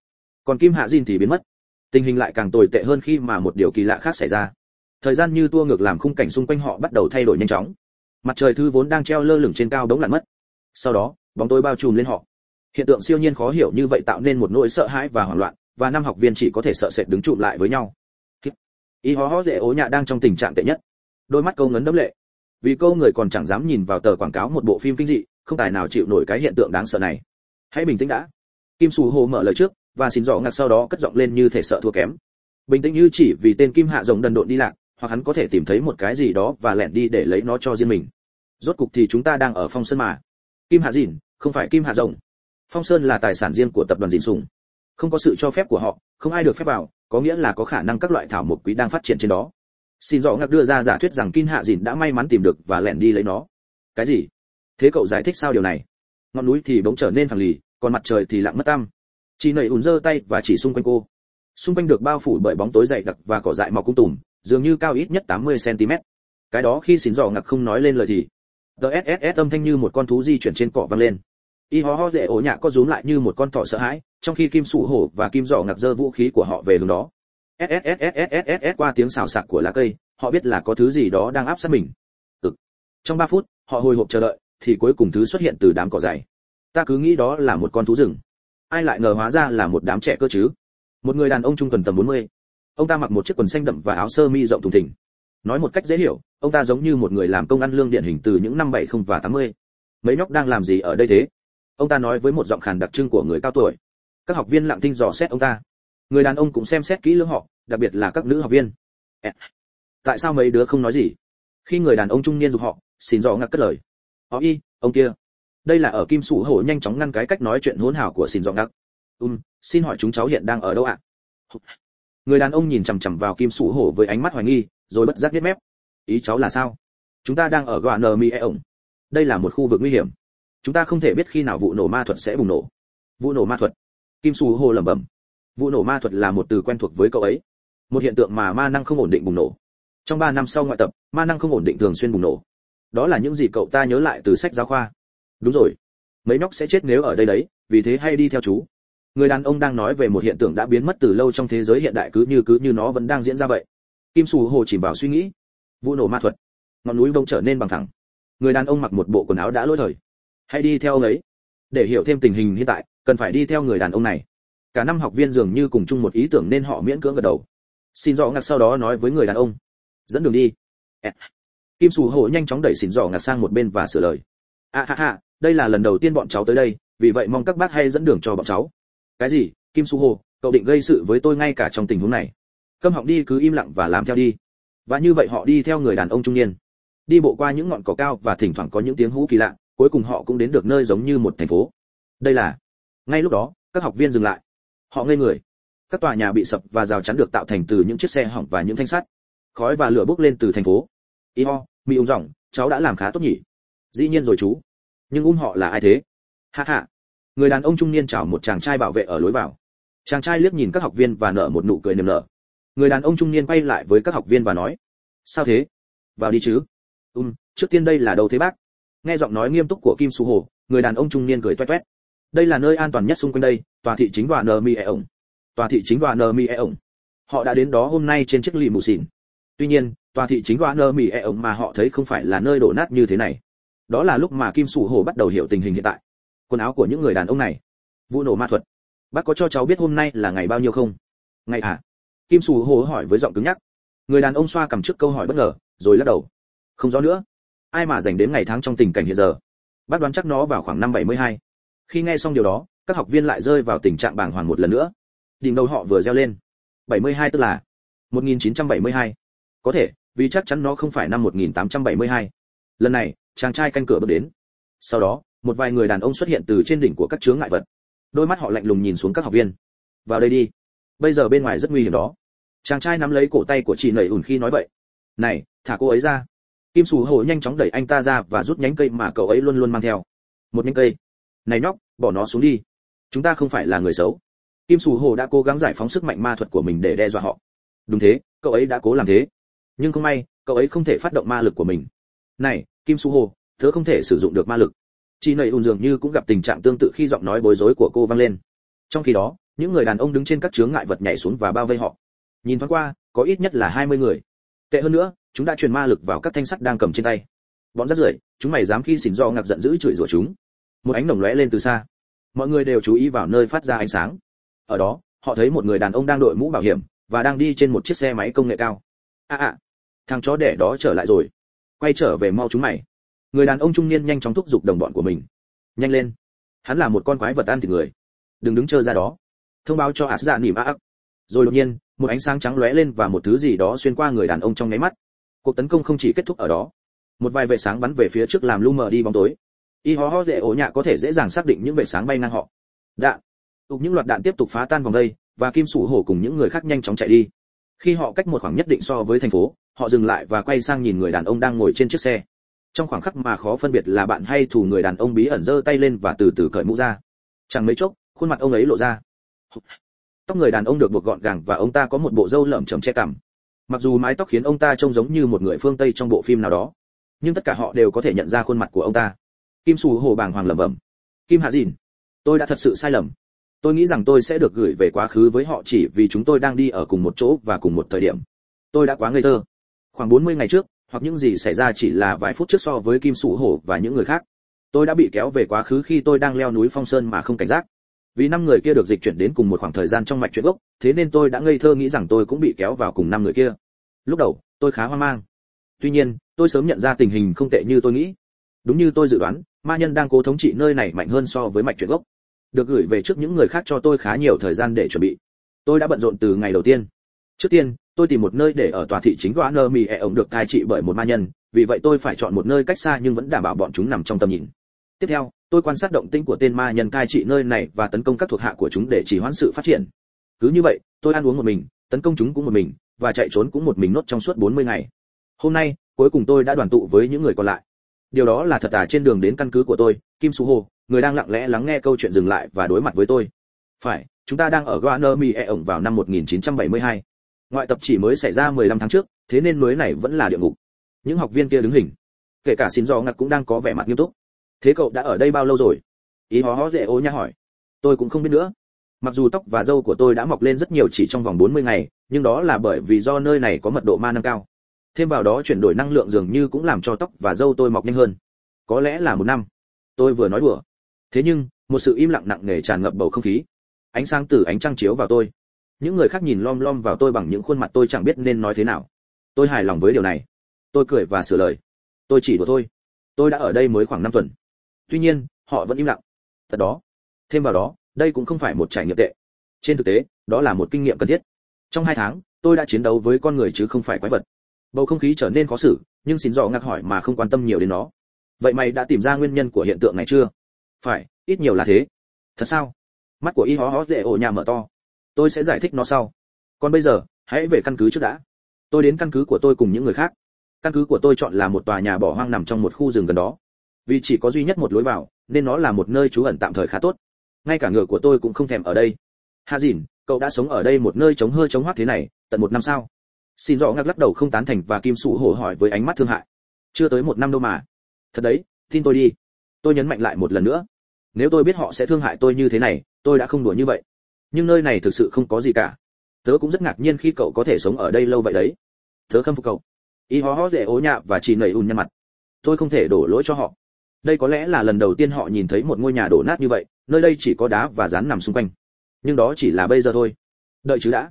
Còn kim hạ dìn thì biến mất. Tình hình lại càng tồi tệ hơn khi mà một điều kỳ lạ khác xảy ra. Thời gian như tua ngược làm khung cảnh xung quanh họ bắt đầu thay đổi nhanh chóng mặt trời thư vốn đang treo lơ lửng trên cao đống lặn mất. Sau đó, bóng tối bao trùm lên họ. Hiện tượng siêu nhiên khó hiểu như vậy tạo nên một nỗi sợ hãi và hoảng loạn, và năm học viên chỉ có thể sợ sệt đứng trụ lại với nhau. Y ho ho dễ ố nhạ đang trong tình trạng tệ nhất. Đôi mắt câu ngấn đẫm lệ. Vì câu người còn chẳng dám nhìn vào tờ quảng cáo một bộ phim kinh dị, không tài nào chịu nổi cái hiện tượng đáng sợ này. Hãy bình tĩnh đã. Kim sù hồ mở lời trước, và xin rõ ngặt sau đó cất giọng lên như thể sợ thua kém. Bình tĩnh như chỉ vì tên kim hạ rồng đần độn đi lạc, hoặc hắn có thể tìm thấy một cái gì đó và lẻn đi để lấy nó cho riêng mình rốt cục thì chúng ta đang ở phong sơn mà. Kim hạ dìn, không phải kim hạ rồng. Phong sơn là tài sản riêng của tập đoàn dìn sùng. Không có sự cho phép của họ, không ai được phép vào, có nghĩa là có khả năng các loại thảo mộc quý đang phát triển trên đó. Xin rõ ngạc đưa ra giả thuyết rằng Kim hạ dìn đã may mắn tìm được và lẻn đi lấy nó. Cái gì? Thế cậu giải thích sao điều này? Ngọn núi thì bỗng trở nên phẳng lì, còn mặt trời thì lặng mất tăm. Chị nầy ùn giơ tay và chỉ xung quanh cô. Xung quanh được bao phủ bởi bóng tối dày đặc và cỏ dại mọc cung tùm, dường như cao ít nhất 80 cm cái đó khi xin dò ngặc không nói lên lời thì ss âm thanh như một con thú di chuyển trên cỏ vang lên. Y ho ho dễ ổ nhạ có rúm lại như một con thỏ sợ hãi, trong khi kim sủ hổ và kim dò ngặt giơ vũ khí của họ về hướng đó. Sssssss qua tiếng xào xạc của lá cây, họ biết là có thứ gì đó đang áp sát mình. Ừ. trong 3 phút, họ hồi hộp chờ đợi, thì cuối cùng thứ xuất hiện từ đám cỏ dày. Ta cứ nghĩ đó là một con thú rừng. Ai lại ngờ hóa ra là một đám trẻ cơ chứ? Một người đàn ông trung tuần tầm 40. ông ta mặc một chiếc quần xanh đậm và áo sơ mi rộng thùng thình nói một cách dễ hiểu, ông ta giống như một người làm công ăn lương điển hình từ những năm 70 và 80. mấy nhóc đang làm gì ở đây thế? Ông ta nói với một giọng khàn đặc trưng của người cao tuổi. Các học viên lặng thinh dò xét ông ta. Người đàn ông cũng xem xét kỹ lưỡng họ, đặc biệt là các nữ học viên. Tại sao mấy đứa không nói gì? Khi người đàn ông trung niên giục họ, xin dò ngạc cất lời. Ó y, ông kia. Đây là ở kim sủ hổ nhanh chóng ngăn cái cách nói chuyện hỗn hào của xin dò ngạc. Um xin hỏi chúng cháu hiện đang ở đâu ạ? Người đàn ông nhìn chằm chằm vào kim sủ hổ với ánh mắt hoài nghi rồi bất giác biết mép. Ý cháu là sao? Chúng ta đang ở gòa nờ mi e ổng. Đây là một khu vực nguy hiểm. Chúng ta không thể biết khi nào vụ nổ ma thuật sẽ bùng nổ. Vụ nổ ma thuật. Kim su hồ lẩm bẩm. Vụ nổ ma thuật là một từ quen thuộc với cậu ấy. Một hiện tượng mà ma năng không ổn định bùng nổ. Trong ba năm sau ngoại tập, ma năng không ổn định thường xuyên bùng nổ. Đó là những gì cậu ta nhớ lại từ sách giáo khoa. Đúng rồi. Mấy nhóc sẽ chết nếu ở đây đấy, vì thế hay đi theo chú. Người đàn ông đang nói về một hiện tượng đã biến mất từ lâu trong thế giới hiện đại cứ như cứ như nó vẫn đang diễn ra vậy kim sù hồ chìm vào suy nghĩ. Vụ nổ ma thuật. Ngọn núi đông trở nên bằng thẳng. Người đàn ông mặc một bộ quần áo đã lỗi thời. Hãy đi theo ông ấy. Để hiểu thêm tình hình hiện tại, cần phải đi theo người đàn ông này. Cả năm học viên dường như cùng chung một ý tưởng nên họ miễn cưỡng gật đầu. Xin rõ ngặt sau đó nói với người đàn ông. Dẫn đường đi. Kim sù hổ nhanh chóng đẩy xỉn rõ ngặt sang một bên và sửa lời. A ha ha, đây là lần đầu tiên bọn cháu tới đây, vì vậy mong các bác hay dẫn đường cho bọn cháu. Cái gì? Kim su hồ, cậu định gây sự với tôi ngay cả trong tình huống này câm họng đi cứ im lặng và làm theo đi. Và như vậy họ đi theo người đàn ông trung niên. Đi bộ qua những ngọn cỏ cao và thỉnh thoảng có những tiếng hú kỳ lạ, cuối cùng họ cũng đến được nơi giống như một thành phố. Đây là, ngay lúc đó, các học viên dừng lại. Họ ngây người. Các tòa nhà bị sập và rào chắn được tạo thành từ những chiếc xe hỏng và những thanh sắt. Khói và lửa bốc lên từ thành phố. Y ho, mi ung ròng cháu đã làm khá tốt nhỉ? Dĩ nhiên rồi chú. Nhưng um họ là ai thế? Hạ hạ người đàn ông trung niên chào một chàng trai bảo vệ ở lối vào. Chàng trai liếc nhìn các học viên và nở một nụ cười niềm nở người đàn ông trung niên quay lại với các học viên và nói, sao thế? Vào đi chứ. Um trước tiên đây là đâu thế bác? Nghe giọng nói nghiêm túc của kim su hồ, người đàn ông trung niên cười toét toét. Đây là nơi an toàn nhất xung quanh đây, tòa thị chính và nờ mi e ổng. Tòa thị chính và nờ mi e ổng. Họ đã đến đó hôm nay trên chiếc lì mù xỉn tuy nhiên, tòa thị chính và nờ mi e ổng mà họ thấy không phải là nơi đổ nát như thế này. Đó là lúc mà kim Su hồ bắt đầu hiểu tình hình hiện tại. Quần áo của những người đàn ông này. Vụ nổ ma thuật. Bác có cho cháu biết hôm nay là ngày bao nhiêu không? Ngày à kim sủ hồ hỏi với giọng cứng nhắc. Người đàn ông xoa cầm trước câu hỏi bất ngờ, rồi lắc đầu. Không rõ nữa. Ai mà dành đến ngày tháng trong tình cảnh hiện giờ? Bác đoán chắc nó vào khoảng năm 72. khi nghe xong điều đó, các học viên lại rơi vào tình trạng bàng hoàng một lần nữa. Đỉnh đầu họ vừa reo lên. 72 tức là 1972. có thể, vì chắc chắn nó không phải năm 1872. lần này, chàng trai canh cửa bước đến. Sau đó, một vài người đàn ông xuất hiện từ trên đỉnh của các chướng ngại vật. Đôi mắt họ lạnh lùng nhìn xuống các học viên. Vào đây đi bây giờ bên ngoài rất nguy hiểm đó. Chàng trai nắm lấy cổ tay của chị nầy ủn khi nói vậy. Này, thả cô ấy ra. Kim sù hổ nhanh chóng đẩy anh ta ra và rút nhánh cây mà cậu ấy luôn luôn mang theo. Một nhánh cây. Này nhóc, bỏ nó xuống đi. Chúng ta không phải là người xấu. Kim sù hổ đã cố gắng giải phóng sức mạnh ma thuật của mình để đe dọa họ. Đúng thế, cậu ấy đã cố làm thế. Nhưng không may, cậu ấy không thể phát động ma lực của mình. Này, kim Sù hồ, thớ không thể sử dụng được ma lực. Chị nầy ùn dường như cũng gặp tình trạng tương tự khi giọng nói bối rối của cô vang lên. Trong khi đó những người đàn ông đứng trên các chướng ngại vật nhảy xuống và bao vây họ. Nhìn thoáng qua, có ít nhất là 20 người. Tệ hơn nữa, chúng đã truyền ma lực vào các thanh sắt đang cầm trên tay. Bọn rất rưởi, chúng mày dám khi xỉn do ngạc giận dữ chửi rủa chúng. Một ánh nồng lóe lên từ xa. Mọi người đều chú ý vào nơi phát ra ánh sáng. Ở đó, họ thấy một người đàn ông đang đội mũ bảo hiểm và đang đi trên một chiếc xe máy công nghệ cao. À à thằng chó đẻ đó trở lại rồi. Quay trở về mau chúng mày. Người đàn ông trung niên nhanh chóng thúc giục đồng bọn của mình. Nhanh lên. Hắn là một con quái vật ăn thịt người. Đừng đứng chờ ra đó thông báo cho ả dạ nỉm ác rồi đột nhiên một ánh sáng trắng lóe lên và một thứ gì đó xuyên qua người đàn ông trong nháy mắt. Cuộc tấn công không chỉ kết thúc ở đó. Một vài vệ sáng bắn về phía trước làm lu mờ đi bóng tối. Y ho ho dễ ổ nhạ có thể dễ dàng xác định những vệ sáng bay ngang họ. Đạn. Tục những loạt đạn tiếp tục phá tan vòng đây và kim sủ hổ cùng những người khác nhanh chóng chạy đi. Khi họ cách một khoảng nhất định so với thành phố họ dừng lại và quay sang nhìn người đàn ông đang ngồi trên chiếc xe. Trong khoảng khắc mà khó phân biệt là bạn hay thù, người đàn ông bí ẩn giơ tay lên và từ từ cởi mũ ra. Chẳng mấy chốc khuôn mặt ông ấy lộ ra tóc người đàn ông được buộc gọn gàng và ông ta có một bộ râu lởm chởm che cằm. Mặc dù mái tóc khiến ông ta trông giống như một người phương tây trong bộ phim nào đó, nhưng tất cả họ đều có thể nhận ra khuôn mặt của ông ta. Kim sù hồ bàng hoàng lẩm bẩm. Kim hạ dìn, tôi đã thật sự sai lầm. Tôi nghĩ rằng tôi sẽ được gửi về quá khứ với họ chỉ vì chúng tôi đang đi ở cùng một chỗ và cùng một thời điểm. Tôi đã quá ngây thơ. Khoảng 40 ngày trước, hoặc những gì xảy ra chỉ là vài phút trước so với kim sủ hổ và những người khác, tôi đã bị kéo về quá khứ khi tôi đang leo núi phong sơn mà không cảnh giác vì năm người kia được dịch chuyển đến cùng một khoảng thời gian trong mạch chuyện gốc thế nên tôi đã ngây thơ nghĩ rằng tôi cũng bị kéo vào cùng năm người kia. Lúc đầu tôi khá hoang mang. Tuy nhiên tôi sớm nhận ra tình hình không tệ như tôi nghĩ. Đúng như tôi dự đoán ma nhân đang cố thống trị nơi này mạnh hơn so với mạch chuyện gốc. Được gửi về trước những người khác cho tôi khá nhiều thời gian để chuẩn bị. Tôi đã bận rộn từ ngày đầu tiên. Trước tiên tôi tìm một nơi để ở tòa thị chính Guaner Mì ổng được cai trị bởi một ma nhân, vì vậy tôi phải chọn một nơi cách xa nhưng vẫn đảm bảo bọn chúng nằm trong tầm nhìn. Tiếp theo, tôi quan sát động tĩnh của tên ma nhân cai trị nơi này và tấn công các thuộc hạ của chúng để chỉ hoãn sự phát triển. Cứ như vậy, tôi ăn uống một mình, tấn công chúng cũng một mình, và chạy trốn cũng một mình nốt trong suốt 40 ngày. Hôm nay, cuối cùng tôi đã đoàn tụ với những người còn lại. Điều đó là thật à trên đường đến căn cứ của tôi, Kim Su Hồ, người đang lặng lẽ lắng nghe câu chuyện dừng lại và đối mặt với tôi. Phải, chúng ta đang ở guanami e ổng vào năm 1972 ngoại tập chỉ mới xảy ra 15 tháng trước thế nên mới này vẫn là địa ngục những học viên kia đứng hình kể cả xin do ngặt cũng đang có vẻ mặt nghiêm túc thế cậu đã ở đây bao lâu rồi? Ý hó hó dễ ô nha hỏi. Tôi cũng không biết nữa. Mặc dù tóc và râu của tôi đã mọc lên rất nhiều chỉ trong vòng 40 ngày, nhưng đó là bởi vì do nơi này có mật độ ma năng cao. Thêm vào đó chuyển đổi năng lượng dường như cũng làm cho tóc và râu tôi mọc nhanh hơn. Có lẽ là một năm. Tôi vừa nói đùa. Thế nhưng, một sự im lặng nặng nề tràn ngập bầu không khí. Ánh sáng từ ánh trăng chiếu vào tôi. Những người khác nhìn lom lom vào tôi bằng những khuôn mặt tôi chẳng biết nên nói thế nào. Tôi hài lòng với điều này. Tôi cười và sửa lời. Tôi chỉ đùa thôi. Tôi đã ở đây mới khoảng năm tuần tuy nhiên, họ vẫn im lặng. Thật đó. Thêm vào đó, đây cũng không phải một trải nghiệm tệ. Trên thực tế, đó là một kinh nghiệm cần thiết. Trong hai tháng, tôi đã chiến đấu với con người chứ không phải quái vật. Bầu không khí trở nên khó xử, nhưng xin dò ngạc hỏi mà không quan tâm nhiều đến nó. Vậy mày đã tìm ra nguyên nhân của hiện tượng này chưa? Phải, ít nhiều là thế. Thật sao? Mắt của y hó hó dễ ổ nhà mở to. Tôi sẽ giải thích nó sau. Còn bây giờ, hãy về căn cứ trước đã. Tôi đến căn cứ của tôi cùng những người khác. Căn cứ của tôi chọn là một tòa nhà bỏ hoang nằm trong một khu rừng gần đó vì chỉ có duy nhất một lối vào, nên nó là một nơi trú ẩn tạm thời khá tốt. Ngay cả ngựa của tôi cũng không thèm ở đây. Hà dìn, cậu đã sống ở đây một nơi chống hơi chống hoác thế này, tận một năm sao? Xin rõ ngạc lắc đầu không tán thành và kim sụ hổ hỏi với ánh mắt thương hại. Chưa tới một năm đâu mà. Thật đấy, tin tôi đi. Tôi nhấn mạnh lại một lần nữa. Nếu tôi biết họ sẽ thương hại tôi như thế này, tôi đã không đùa như vậy. Nhưng nơi này thực sự không có gì cả. Tớ cũng rất ngạc nhiên khi cậu có thể sống ở đây lâu vậy đấy. Tớ khâm phục cậu. Y hó hó dễ ố nhạ và chỉ nảy ùn nhăn mặt. Tôi không thể đổ lỗi cho họ đây có lẽ là lần đầu tiên họ nhìn thấy một ngôi nhà đổ nát như vậy, nơi đây chỉ có đá và rán nằm xung quanh. Nhưng đó chỉ là bây giờ thôi. Đợi chứ đã.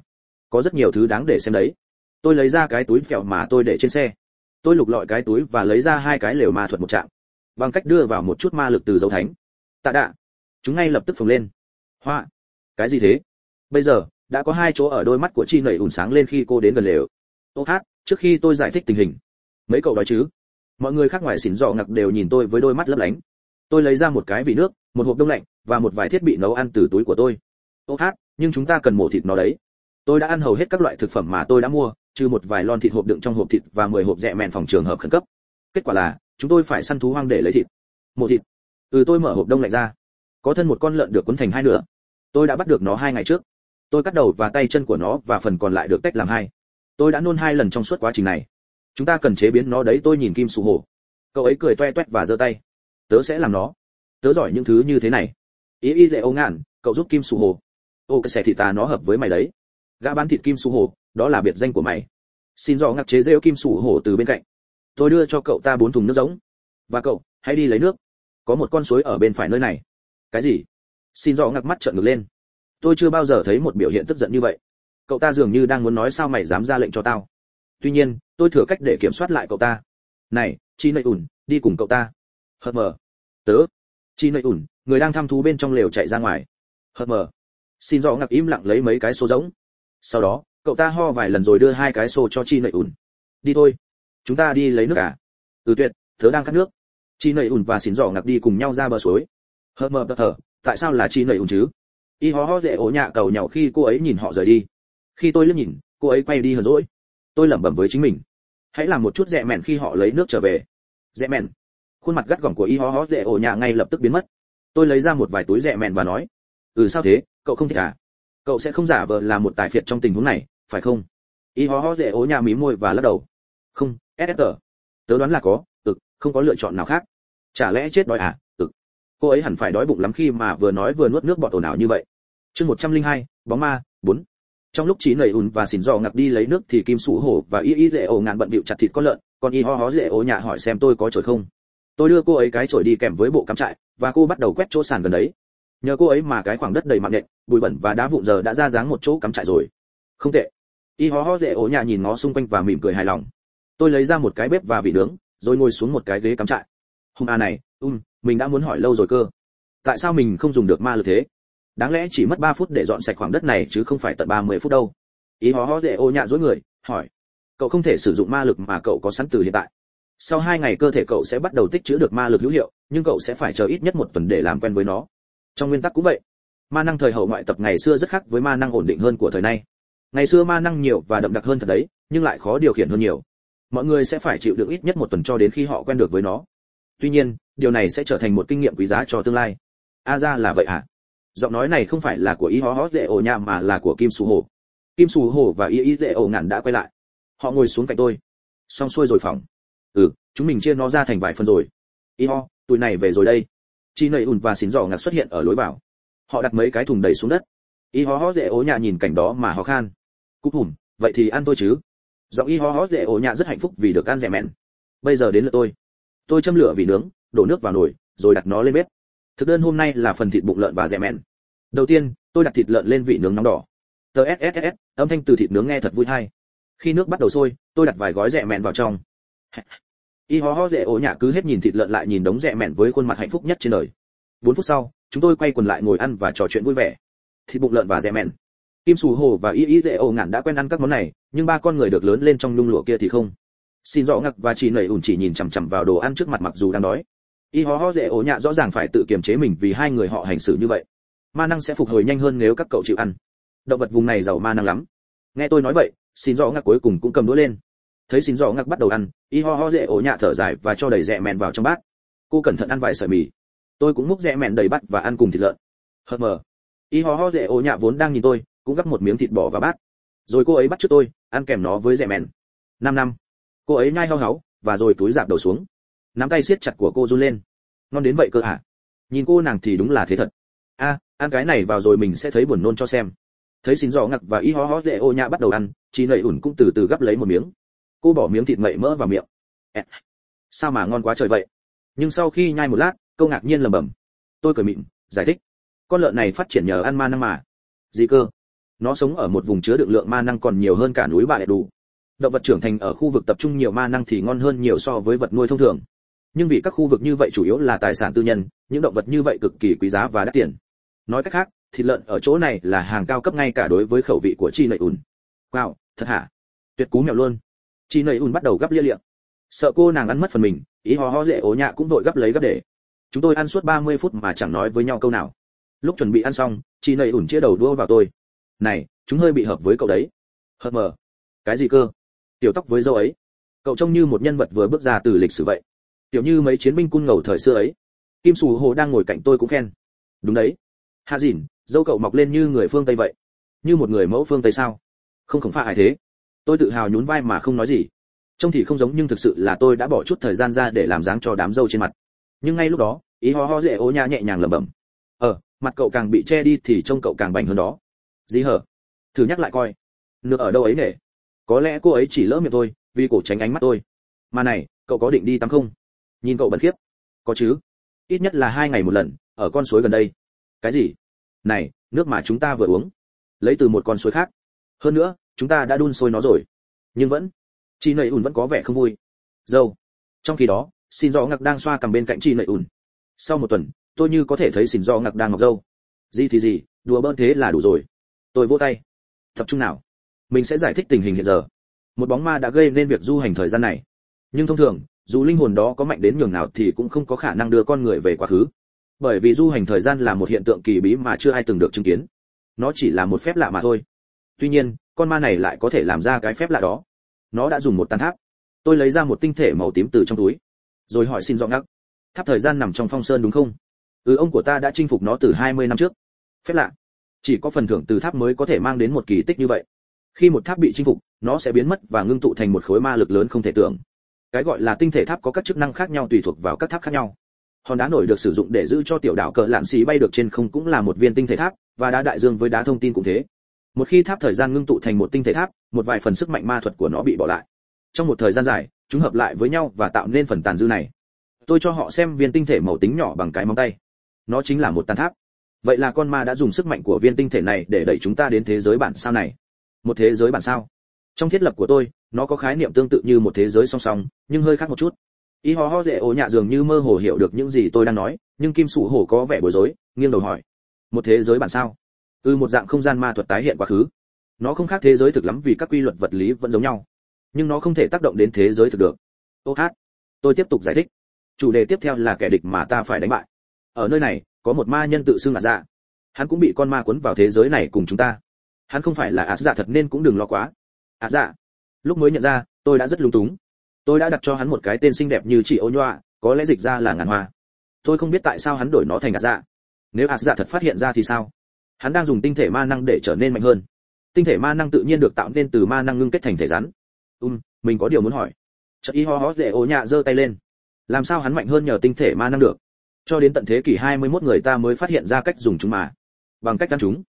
Có rất nhiều thứ đáng để xem đấy. Tôi lấy ra cái túi phèo mà tôi để trên xe. Tôi lục lọi cái túi và lấy ra hai cái lều ma thuật một trạng bằng cách đưa vào một chút ma lực từ dấu thánh. Tạ đạ. Chúng ngay lập tức phồng lên. Hoa. Cái gì thế? Bây giờ, đã có hai chỗ ở đôi mắt của chi nẩy ùn sáng lên khi cô đến gần lều. Ô hát, trước khi tôi giải thích tình hình. Mấy cậu đói chứ? Mọi người khác ngoài xỉn dọ ngặc đều nhìn tôi với đôi mắt lấp lánh. Tôi lấy ra một cái vị nước, một hộp đông lạnh, và một vài thiết bị nấu ăn từ túi của tôi. Ô hát, nhưng chúng ta cần mổ thịt nó đấy. Tôi đã ăn hầu hết các loại thực phẩm mà tôi đã mua, trừ một vài lon thịt hộp đựng trong hộp thịt và 10 hộp rẻ mẹn phòng trường hợp khẩn cấp. Kết quả là, chúng tôi phải săn thú hoang để lấy thịt. Mổ thịt. Ừ tôi mở hộp đông lạnh ra. Có thân một con lợn được cuốn thành hai nửa. Tôi đã bắt được nó hai ngày trước. Tôi cắt đầu và tay chân của nó và phần còn lại được tách làm hai. Tôi đã nôn hai lần trong suốt quá trình này chúng ta cần chế biến nó đấy, tôi nhìn kim sù hồ cậu ấy cười toe toét và giơ tay. Tớ sẽ làm nó. Tớ giỏi những thứ như thế này. Ý y lệ ô ngạn, cậu giúp kim sù hồ ô, cái xẻ thịt ta nó hợp với mày đấy. Gã bán thịt kim sù hồ đó là biệt danh của mày. Xin dò ngặt chế rêu kim sù hồ từ bên cạnh. Tôi đưa cho cậu ta bốn thùng nước giống. Và cậu, hãy đi lấy nước. Có một con suối ở bên phải nơi này. Cái gì? Xin dò ngặt mắt trợn ngược lên. Tôi chưa bao giờ thấy một biểu hiện tức giận như vậy. Cậu ta dường như đang muốn nói sao mày dám ra lệnh cho tao tuy nhiên, tôi thừa cách để kiểm soát lại cậu ta. Này, chi nậy ủn đi cùng cậu ta. Hờ mờ. Tớ. Chi nậy ủn người đang thăm thú bên trong lều chạy ra ngoài. Hờ mờ. Xin do ngạc im lặng lấy mấy cái xô giống. Sau đó, cậu ta ho vài lần rồi đưa hai cái xô cho chi nậy ủn đi thôi. Chúng ta đi lấy nước à? Ừ tuyệt, tớ đang cắt nước. Chi nậy ủn và xin dò ngạc đi cùng nhau ra bờ suối. Hờ mờ hờ tại sao là chi nầy ùn chứ? Y ho ho dễ ổ nhạ cầu nhau khi cô ấy nhìn họ rời đi. Khi tôi liếc nhìn, cô ấy quay đi hờn dỗi tôi lẩm bẩm với chính mình. Hãy làm một chút rẽ mẹn khi họ lấy nước trở về. Rẽ mẹn. Khuôn mặt gắt gỏng của y ho ho rẽ ổ nhà ngay lập tức biến mất. Tôi lấy ra một vài túi rẽ mẹn và nói ừ sao thế? Cậu không thích à? Cậu sẽ không giả vờ là một tài phiệt trong tình huống này, phải không? Y ho ho rẽ ố nhà mí môi và lắc đầu. Không ss tớ đoán là có. Ừ không có lựa chọn nào khác. Chả lẽ chết đói à? Ừ. Cô ấy hẳn phải đói bụng lắm khi mà vừa nói vừa nuốt nước bọt ồn ào như vậy. Chương một trăm linh hai, bóng ma, bốn trong lúc trí nầy ùn và xỉn dò ngặc đi lấy nước thì kim sủ hổ và y y dễ ổ ngàn bận bịu chặt thịt con lợn. Còn y ho ho dễ ổ nhà hỏi xem tôi có chổi không. Tôi đưa cô ấy cái chổi đi kèm với bộ cắm trại, và cô bắt đầu quét chỗ sàn gần đấy. Nhờ cô ấy mà cái khoảng đất đầy mạng nện, bụi bẩn và đá vụn giờ đã ra dáng một chỗ cắm trại rồi. Không tệ. Y ho ho dễ ổ nhà nhìn ngó xung quanh và mỉm cười hài lòng. Tôi lấy ra một cái bếp và vị nướng, rồi ngồi xuống một cái ghế cắm trại. Hôm à này um mình đã muốn hỏi lâu rồi cơ. Tại sao mình không dùng được ma lực thế? Đáng lẽ chỉ mất 3 phút để dọn sạch khoảng đất này chứ không phải tận 30 phút đâu. Ý hó hó dễ ô nhạ dối người, hỏi. Cậu không thể sử dụng ma lực mà cậu có sẵn từ hiện tại. Sau hai ngày cơ thể cậu sẽ bắt đầu tích trữ được ma lực hữu hiệu, nhưng cậu sẽ phải chờ ít nhất một tuần để làm quen với nó. Trong nguyên tắc cũng vậy. Ma năng thời hậu ngoại tập ngày xưa rất khác với ma năng ổn định hơn của thời nay. Ngày xưa ma năng nhiều và đậm đặc hơn thật đấy, nhưng lại khó điều khiển hơn nhiều. Mọi người sẽ phải chịu được ít nhất một tuần cho đến khi họ quen được với nó. Tuy nhiên, điều này sẽ trở thành một kinh nghiệm quý giá cho tương lai. A ra là vậy hả? à? Giọng nói này không phải là của y hó hó dễ ổ nhà mà là của kim sù hồ kim sù hồ và y y dễ ổ ngạn đã quay lại. Họ ngồi xuống cạnh tôi. Xong xuôi rồi phòng. Ừ chúng mình chia nó ra thành vài phần rồi. Y ho tụi này về rồi đây. Chi nầy ùn và xín giỏ ngạc xuất hiện ở lối vào. Họ đặt mấy cái thùng đầy xuống đất. Y ho ho dễ ố nhà nhìn cảnh đó mà ho khan. Cúp hùm vậy thì ăn tôi chứ? Giọng y ho ho dễ ố nhà rất hạnh phúc vì được ăn rẻ mẹn. Bây giờ đến lượt tôi. Tôi châm lửa vì nướng, đổ nước vào nồi, rồi đặt nó lên bếp thực đơn hôm nay là phần thịt bụng lợn và rẻ mẹn. Đầu tiên, tôi đặt thịt lợn lên vị nướng nóng đỏ. Tờ sss âm thanh từ thịt nướng nghe thật vui hay khi nước bắt đầu sôi, tôi đặt vài gói rẻ mẹn vào trong. Y ho ho dễ ổ nhạ cứ hết nhìn thịt lợn lại nhìn đống rẻ mẹn với khuôn mặt hạnh phúc nhất trên đời. Bốn phút sau, chúng tôi quay quần lại ngồi ăn và trò chuyện vui vẻ. Thịt bụng lợn và rẻ mẹn. Kim sù hồ và y y dễ ổ ngạn đã quen ăn các món này, nhưng ba con người được lớn lên trong nhung lụa kia thì không. Xin rõ ngặc và chị nẩy ủn chỉ nhìn chằm chằm vào đồ ăn trước mặt mặc dù đang đói y ho ho dễ ổ nhạ rõ ràng phải tự kiềm chế mình vì hai người họ hành xử như vậy. Ma năng sẽ phục hồi nhanh hơn nếu các cậu chịu ăn. Động vật vùng này giàu ma năng lắm. Nghe tôi nói vậy, xin rõ ngặc cuối cùng cũng cầm đũa lên. Thấy xin rõ ngặc bắt đầu ăn, y ho ho dễ ổ nhạ thở dài và cho đầy rẽ mèn vào trong bát. Cô cẩn thận ăn vài sợi mì. Tôi cũng múc rẽ mèn đầy bát và ăn cùng thịt lợn. Hờ mờ. Y ho ho dễ ổ nhạ vốn đang nhìn tôi, cũng gắp một miếng thịt bò vào bát. Rồi cô ấy bắt trước tôi, ăn kèm nó với rẽ mèn năm năm. Cô ấy nhai hao háu và rồi túi dạp đầu xuống nắm tay siết chặt của cô run lên. Ngon đến vậy cơ à nhìn cô nàng thì đúng là thế thật. A, ăn cái này vào rồi mình sẽ thấy buồn nôn cho xem. Thấy xin giò ngặc và y ho ho dễ ô nhã bắt đầu ăn, chị nậy ủn cũng từ từ gắp lấy một miếng. Cô bỏ miếng thịt ngậy mỡ vào miệng. Sao mà ngon quá trời vậy? Nhưng sau khi nhai một lát câu ngạc nhiên lầm bầm tôi cười mịn, giải thích. Con lợn này phát triển nhờ ăn ma năng mà. Gì cơ? Nó sống ở một vùng chứa đựng lượng ma năng còn nhiều hơn cả núi bà đủ động vật trưởng thành ở khu vực tập trung nhiều ma năng thì ngon hơn nhiều so với vật nuôi thông thường nhưng vì các khu vực như vậy chủ yếu là tài sản tư nhân, những động vật như vậy cực kỳ quý giá và đắt tiền. Nói cách khác, thịt lợn ở chỗ này là hàng cao cấp ngay cả đối với khẩu vị của chi nầy ùn. Wow, thật hả? Tuyệt cú mèo luôn. Chi nầy ùn bắt đầu gắp lia liệm sợ cô nàng ăn mất phần mình, ý ho ho dễ ố nhạ cũng vội gắp lấy gắp để. Chúng tôi ăn suốt 30 phút mà chẳng nói với nhau câu nào. Lúc chuẩn bị ăn xong, chi nầy ủn chia đầu đua vào tôi. Này, chúng hơi bị hợp với cậu đấy. Hợp mờ. Cái gì cơ? Tiểu tóc với dâu ấy. Cậu trông như một nhân vật vừa bước ra từ lịch sử vậy tiểu như mấy chiến binh cung ngầu thời xưa ấy. Kim sù hồ đang ngồi cạnh tôi cũng khen. Đúng đấy. Hạ dìn dâu cậu mọc lên như người phương tây vậy. Như một người mẫu phương tây sao? Không không ai thế. Tôi tự hào nhún vai mà không nói gì. Trông thì không giống nhưng thực sự là tôi đã bỏ chút thời gian ra để làm dáng cho đám dâu trên mặt. Nhưng ngay lúc đó, ý ho ho dễ ố nha nhẹ nhàng lẩm bẩm. Ờ mặt cậu càng bị che đi thì trông cậu càng bành hơn đó. Gì hở. Thử nhắc lại coi. Nửa ở đâu ấy nể? Có lẽ cô ấy chỉ lỡ miệng tôi, vì cổ tránh ánh mắt tôi. Mà này, cậu có định đi tắm không? Nhìn cậu bận khiếp. Có chứ. Ít nhất là hai ngày một lần, ở con suối gần đây. Cái gì? Này, nước mà chúng ta vừa uống. Lấy từ một con suối khác. Hơn nữa, chúng ta đã đun sôi nó rồi. Nhưng vẫn. Chị nầy ùn vẫn có vẻ không vui. Dâu. Trong khi đó, xin do ngạc đang xoa cầm bên cạnh chị nầy ùn. Sau một tuần, tôi như có thể thấy xin do ngạc đang ngọc dâu. Gì thì gì, đùa bỡn thế là đủ rồi. Tôi vỗ tay. Tập trung nào. Mình sẽ giải thích tình hình hiện giờ. Một bóng ma đã gây nên việc du hành thời gian này. Nhưng thông thường dù linh hồn đó có mạnh đến nhường nào thì cũng không có khả năng đưa con người về quá khứ. Bởi vì du hành thời gian là một hiện tượng kỳ bí mà chưa ai từng được chứng kiến. Nó chỉ là một phép lạ mà thôi. Tuy nhiên, con ma này lại có thể làm ra cái phép lạ đó. Nó đã dùng một tàn tháp. Tôi lấy ra một tinh thể màu tím từ trong túi. Rồi hỏi xin giọng ngắc. Tháp thời gian nằm trong phong sơn đúng không? Ừ ông của ta đã chinh phục nó từ 20 năm trước. Phép lạ. Chỉ có phần thưởng từ tháp mới có thể mang đến một kỳ tích như vậy. Khi một tháp bị chinh phục, nó sẽ biến mất và ngưng tụ thành một khối ma lực lớn không thể tưởng cái gọi là tinh thể tháp có các chức năng khác nhau tùy thuộc vào các tháp khác nhau. Hòn đá nổi được sử dụng để giữ cho tiểu đảo cờ lạn xì bay được trên không cũng là một viên tinh thể tháp, và đá đại dương với đá thông tin cũng thế. Một khi tháp thời gian ngưng tụ thành một tinh thể tháp, một vài phần sức mạnh ma thuật của nó bị bỏ lại. Trong một thời gian dài, chúng hợp lại với nhau và tạo nên phần tàn dư này. Tôi cho họ xem viên tinh thể màu tính nhỏ bằng cái móng tay. Nó chính là một tàn tháp. Vậy là con ma đã dùng sức mạnh của viên tinh thể này để đẩy chúng ta đến thế giới bản sao này. Một thế giới bản sao? Trong thiết lập của tôi, nó có khái niệm tương tự như một thế giới song song, nhưng hơi khác một chút. Y ho ho dễ ố nhạ dường như mơ hồ hiểu được những gì tôi đang nói, nhưng kim sủ hổ có vẻ bối rối, nghiêng đầu hỏi. Một thế giới bản sao? Ừ một dạng không gian ma thuật tái hiện quá khứ. Nó không khác thế giới thực lắm vì các quy luật vật lý vẫn giống nhau. Nhưng nó không thể tác động đến thế giới thực được. Ô hát. Tôi tiếp tục giải thích. Chủ đề tiếp theo là kẻ địch mà ta phải đánh bại. Ở nơi này, có một ma nhân tự xưng ạt dạ. Hắn cũng bị con ma cuốn vào thế giới này cùng chúng ta. Hắn không phải là ạt dạ thật nên cũng đừng lo quá à dạ. Lúc mới nhận ra, tôi đã rất lung túng. Tôi đã đặt cho hắn một cái tên xinh đẹp như chị ô nhoa, có lẽ dịch ra là ngàn hoa. Tôi không biết tại sao hắn đổi nó thành ạt dạ. Nếu ạt dạ thật phát hiện ra thì sao? Hắn đang dùng tinh thể ma năng để trở nên mạnh hơn. Tinh thể ma năng tự nhiên được tạo nên từ ma năng ngưng kết thành thể rắn. Um mình có điều muốn hỏi. Chợt y ho ho dễ ô nhạ giơ tay lên. Làm sao hắn mạnh hơn nhờ tinh thể ma năng được? Cho đến tận thế kỷ 21 người ta mới phát hiện ra cách dùng chúng mà. Bằng cách ăn chúng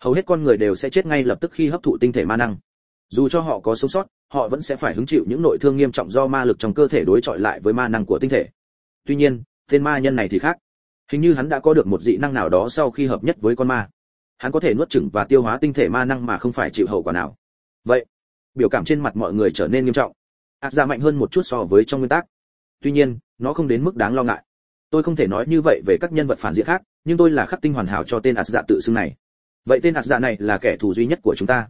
hầu hết con người đều sẽ chết ngay lập tức khi hấp thụ tinh thể ma năng. Dù cho họ có sống sót, họ vẫn sẽ phải hứng chịu những nội thương nghiêm trọng do ma lực trong cơ thể đối chọi lại với ma năng của tinh thể. Tuy nhiên, tên ma nhân này thì khác. Hình như hắn đã có được một dị năng nào đó sau khi hợp nhất với con ma. Hắn có thể nuốt chửng và tiêu hóa tinh thể ma năng mà không phải chịu hậu quả nào. Vậy, biểu cảm trên mặt mọi người trở nên nghiêm trọng. Ác ra mạnh hơn một chút so với trong nguyên tắc. Tuy nhiên, nó không đến mức đáng lo ngại. Tôi không thể nói như vậy về các nhân vật phản diện khác, nhưng tôi là khắc tinh hoàn hảo cho tên ác dạ tự xưng này vậy tên hạt dạ này là kẻ thù duy nhất của chúng ta.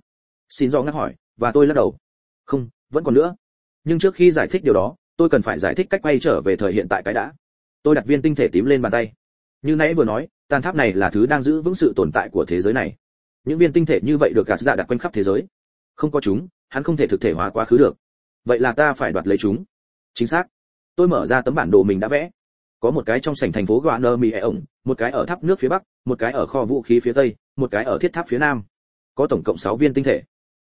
Xin do ngắt hỏi và tôi lắc đầu. Không vẫn còn nữa. Nhưng trước khi giải thích điều đó tôi cần phải giải thích cách quay trở về thời hiện tại cái đã. Tôi đặt viên tinh thể tím lên bàn tay. Như nãy vừa nói tàn tháp này là thứ đang giữ vững sự tồn tại của thế giới này. Những viên tinh thể như vậy được gạt dạ đặt quanh khắp thế giới. Không có chúng hắn không thể thực thể hóa quá khứ được. Vậy là ta phải đoạt lấy chúng. Chính xác. Tôi mở ra tấm bản đồ mình đã vẽ. Có một cái trong sảnh thành phố Guaner Mỹ ổng, một cái ở tháp nước phía bắc, một cái ở kho vũ khí phía tây, một cái ở thiết tháp phía nam. Có tổng cộng 6 viên tinh thể.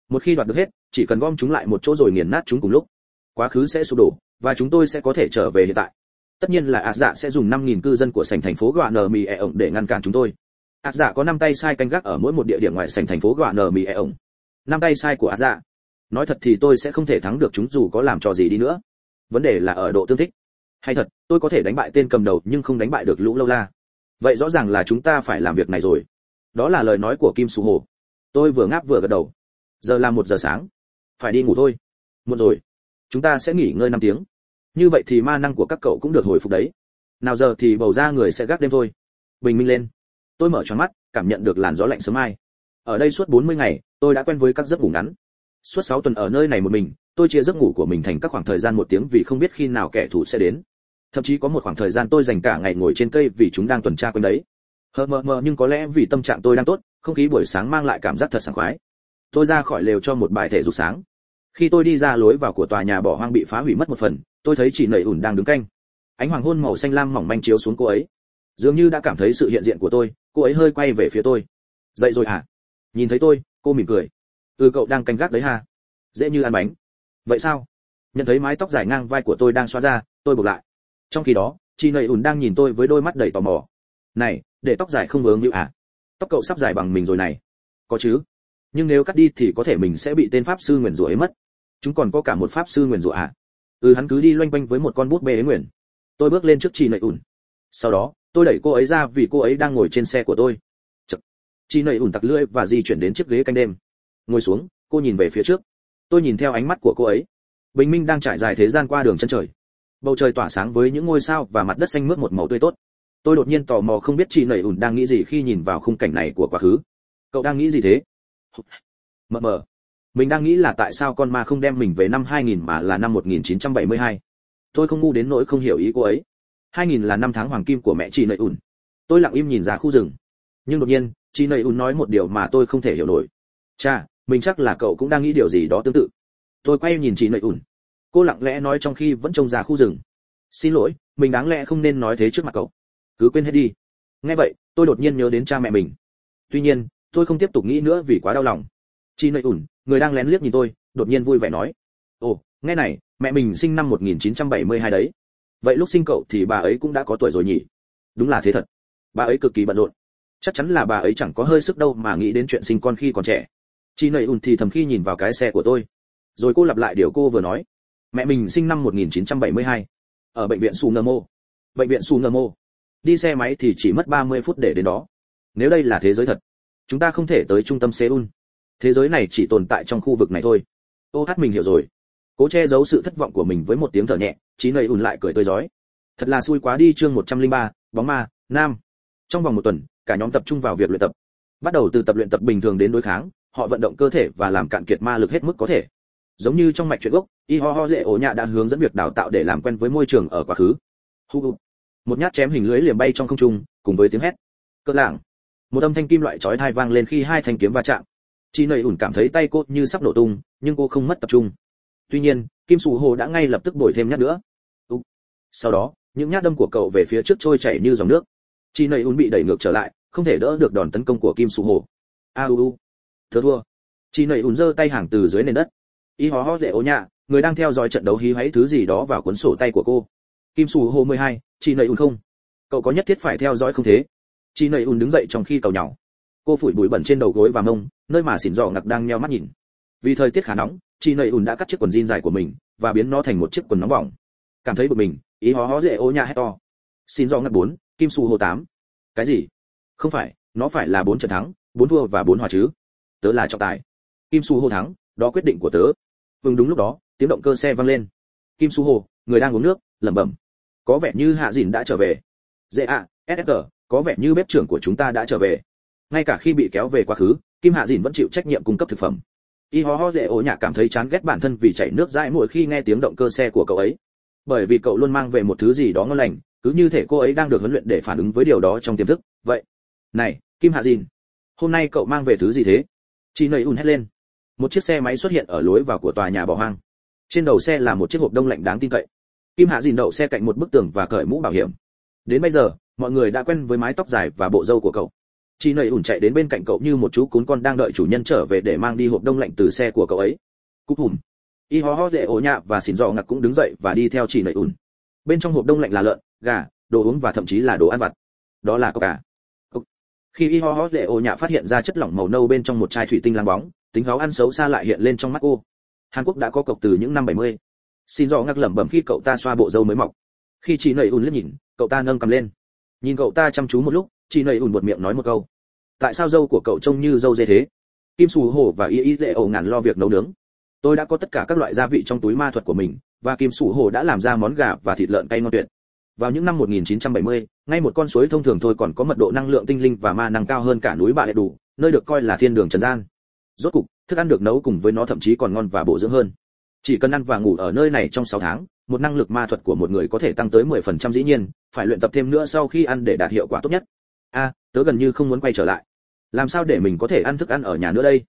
Một khi đoạt được hết, chỉ cần gom chúng lại một chỗ rồi nghiền nát chúng cùng lúc, quá khứ sẽ sụp đổ và chúng tôi sẽ có thể trở về hiện tại. Tất nhiên là ạt Dạ sẽ dùng 5000 cư dân của sảnh thành phố Guaner Mỹ ổng để ngăn cản chúng tôi. ạt Dạ có năm tay sai canh gác ở mỗi một địa điểm ngoài sảnh thành phố Guaner Mỹ ổng. Năm tay sai của ạt Dạ. Nói thật thì tôi sẽ không thể thắng được chúng dù có làm trò gì đi nữa. Vấn đề là ở độ tương thích hay thật tôi có thể đánh bại tên cầm đầu nhưng không đánh bại được lũ lâu la vậy rõ ràng là chúng ta phải làm việc này rồi đó là lời nói của kim sù hồ. Tôi vừa ngáp vừa gật đầu. Giờ là một giờ sáng. Phải đi ngủ thôi. Một rồi. Chúng ta sẽ nghỉ ngơi năm tiếng. Như vậy thì ma năng của các cậu cũng được hồi phục đấy. Nào giờ thì bầu ra người sẽ gác đêm thôi. Bình minh lên. Tôi mở tròn mắt, cảm nhận được làn gió lạnh sớm mai. Ở đây suốt 40 ngày, tôi đã quen với các giấc ngủ ngắn. Suốt 6 tuần ở nơi này một mình, tôi chia giấc ngủ của mình thành các khoảng thời gian một tiếng vì không biết khi nào kẻ thù sẽ đến. Thậm chí có một khoảng thời gian tôi dành cả ngày ngồi trên cây vì chúng đang tuần tra quanh đấy hờ mờ mờ, nhưng có lẽ vì tâm trạng tôi đang tốt, không khí buổi sáng mang lại cảm giác thật sảng khoái. Tôi ra khỏi lều cho một bài thể dục sáng. Khi tôi đi ra lối vào của tòa nhà bỏ hoang bị phá hủy mất một phần, tôi thấy chị nẩy ủn đang đứng canh. Ánh hoàng hôn màu xanh lam mỏng manh chiếu xuống cô ấy. Dường như đã cảm thấy sự hiện diện của tôi, cô ấy hơi quay về phía tôi. Dậy rồi hả? Nhìn thấy tôi, cô mỉm cười. Ừ cậu đang canh gác đấy ha. Dễ như ăn bánh. Vậy sao? Nhận thấy mái tóc dài ngang vai của tôi đang xóa ra, tôi buộc lại. Trong khi đó, chị nầy ùn đang nhìn tôi với đôi mắt đầy tò mò. Này để tóc dài không vướng như à? Tóc cậu sắp dài bằng mình rồi này. Có chứ. Nhưng nếu cắt đi thì có thể mình sẽ bị tên pháp sư nguyền rủa ấy mất. Chúng còn có cả một pháp sư nguyền rủa à? Ừ hắn cứ đi loanh quanh với một con bút bê ấy nguyền. Tôi bước lên trước chị nậy ùn. Sau đó, tôi đẩy cô ấy ra vì cô ấy đang ngồi trên xe của tôi. Chật. chị nậy ùn tặc lưỡi và di chuyển đến chiếc ghế canh đêm. Ngồi xuống, cô nhìn về phía trước. Tôi nhìn theo ánh mắt của cô ấy. Bình minh đang trải dài thế gian qua đường chân trời. Bầu trời tỏa sáng với những ngôi sao và mặt đất xanh mướt một màu tươi tốt tôi đột nhiên tò mò không biết chị nầy ủn đang nghĩ gì khi nhìn vào khung cảnh này của quá khứ. Cậu đang nghĩ gì thế? Mờ mờ. Mình đang nghĩ là tại sao con ma không đem mình về năm 2000 mà là năm 1972. tôi không ngu đến nỗi không hiểu ý cô ấy. 2000 là năm tháng hoàng kim của mẹ chị nầy ủn. Tôi lặng im nhìn ra khu rừng. Nhưng đột nhiên, chị nầy ùn nói một điều mà tôi không thể hiểu nổi. Cha mình chắc là cậu cũng đang nghĩ điều gì đó tương tự. Tôi quay nhìn chị nầy ùn cô lặng lẽ nói trong khi vẫn trông ra khu rừng. Xin lỗi, mình đáng lẽ không nên nói thế trước mặt cậu cứ quên hết đi. Nghe vậy, tôi đột nhiên nhớ đến cha mẹ mình. Tuy nhiên, tôi không tiếp tục nghĩ nữa vì quá đau lòng. Chị nầy ủn, người đang lén liếc nhìn tôi, đột nhiên vui vẻ nói, ồ, nghe này, mẹ mình sinh năm 1972 đấy. Vậy lúc sinh cậu thì bà ấy cũng đã có tuổi rồi nhỉ? Đúng là thế thật. Bà ấy cực kỳ bận rộn. Chắc chắn là bà ấy chẳng có hơi sức đâu mà nghĩ đến chuyện sinh con khi còn trẻ. Chị nầy ủn thì thầm khi nhìn vào cái xe của tôi. Rồi cô lặp lại điều cô vừa nói, mẹ mình sinh năm 1972 ở bệnh viện su mô. Bệnh viện su mô đi xe máy thì chỉ mất 30 phút để đến đó. Nếu đây là thế giới thật chúng ta không thể tới trung tâm seoul. Thế giới này chỉ tồn tại trong khu vực này thôi. Ô hát mình hiểu rồi. Cố che giấu sự thất vọng của mình với một tiếng thở nhẹ chí nầy ùn lại cười tươi rói. Thật là xui quá đi chương 103, bóng ma nam. Trong vòng một tuần cả nhóm tập trung vào việc luyện tập. Bắt đầu từ tập luyện tập bình thường đến đối kháng họ vận động cơ thể và làm cạn kiệt ma lực hết mức có thể. Giống như trong mạch truyện gốc y ho ho dễ ổ nhạ đã hướng dẫn việc đào tạo để làm quen với môi trường ở quá khứ. Hu một nhát chém hình lưới liềm bay trong không trung, cùng với tiếng hét. Cỡ lảng. Một âm thanh kim loại chói tai vang lên khi hai thanh kiếm va chạm. Chị nầy ủn cảm thấy tay cô như sắp nổ tung, nhưng cô không mất tập trung. Tuy nhiên, kim sù hồ đã ngay lập tức bồi thêm nhát nữa. Sau đó, những nhát đâm của cậu về phía trước trôi chảy như dòng nước. Chị nầy ủn bị đẩy ngược trở lại, không thể đỡ được đòn tấn công của kim sù hồ. A u u. Thua thua. Chị nầy ủn giơ tay hàng từ dưới nền đất. Y hó hó dễ ố nhạ, người đang theo dõi trận đấu hí hoáy thứ gì đó vào cuốn sổ tay của cô kim sù hồ 12, chị nầy ùn không? Cậu có nhất thiết phải theo dõi không thế? Chị nầy ùn đứng dậy trong khi cầu nhỏ. Cô phủi bụi bẩn trên đầu gối và mông nơi mà xỉn dò ngặc đang nheo mắt nhìn. Vì thời tiết khá nóng chị nầy ùn đã cắt chiếc quần jean dài của mình và biến nó thành một chiếc quần nóng bỏng. Cảm thấy bực mình ý hó hó dễ ô nhà hét to. Xin do ngắt bốn kim su hồ tám. Cái gì? Không phải nó phải là bốn trận thắng bốn thua và bốn hòa chứ. Tớ là trọng tài. Kim su hồ thắng đó quyết định của tớ. Vâng đúng lúc đó tiếng động cơ xe vang lên. Kim su hồ người đang uống nước lẩm bẩm có vẻ như hạ dìn đã trở về. Dễ ạ ssg có vẻ như bếp trưởng của chúng ta đã trở về. Ngay cả khi bị kéo về quá khứ, kim hạ dìn vẫn chịu trách nhiệm cung cấp thực phẩm. Y ho ho dễ ổ nhạc cảm thấy chán ghét bản thân vì chảy nước dãi mỗi khi nghe tiếng động cơ xe của cậu ấy. Bởi vì cậu luôn mang về một thứ gì đó ngon lành, cứ như thể cô ấy đang được huấn luyện để phản ứng với điều đó trong tiềm thức. Vậy, này, kim hạ dìn, hôm nay cậu mang về thứ gì thế? Chị nầy ùn hét lên. Một chiếc xe máy xuất hiện ở lối vào của tòa nhà bỏ hoang. Trên đầu xe là một chiếc hộp đông lạnh đáng tin cậy kim hạ dìn đậu xe cạnh một bức tường và cởi mũ bảo hiểm. Đến bây giờ, mọi người đã quen với mái tóc dài và bộ râu của cậu. Chị nầy ủn chạy đến bên cạnh cậu như một chú cún con đang đợi chủ nhân trở về để mang đi hộp đông lạnh từ xe của cậu ấy. Cúp hùm. Y ho ho dễ ổ nhạ và xỉn dò ngặt cũng đứng dậy và đi theo chị nầy ủn. Bên trong hộp đông lạnh là lợn, gà, đồ uống và thậm chí là đồ ăn vặt. Đó là coca. Cả khi y ho ho dễ ổ nhạ phát hiện ra chất lỏng màu nâu bên trong một chai thủy tinh láng bóng, tính gáo ăn xấu xa lại hiện lên trong mắt cô. Hàn quốc đã có cộc từ những năm 70 xin dò ngặc lẩm bẩm khi cậu ta xoa bộ râu mới mọc. Khi chị nầy ùn liếc nhìn cậu ta nâng cầm lên. Nhìn cậu ta chăm chú một lúc chị nầy ùn một miệng nói một câu. Tại sao dâu của cậu trông như dâu dê thế? Kim sù hổ và y y dễ ổ ngàn lo việc nấu nướng. Tôi đã có tất cả các loại gia vị trong túi ma thuật của mình và kim sù hổ đã làm ra món gà và thịt lợn cay ngon tuyệt. Vào những năm 1970, ngay một con suối thông thường thôi còn có mật độ năng lượng tinh linh và ma năng cao hơn cả núi bạ đệ đủ nơi được coi là thiên đường trần gian. Rốt cục thức ăn được nấu cùng với nó thậm chí còn ngon và bổ dưỡng hơn chỉ cần ăn và ngủ ở nơi này trong 6 tháng, một năng lực ma thuật của một người có thể tăng tới 10% dĩ nhiên, phải luyện tập thêm nữa sau khi ăn để đạt hiệu quả tốt nhất. A, tớ gần như không muốn quay trở lại. Làm sao để mình có thể ăn thức ăn ở nhà nữa đây?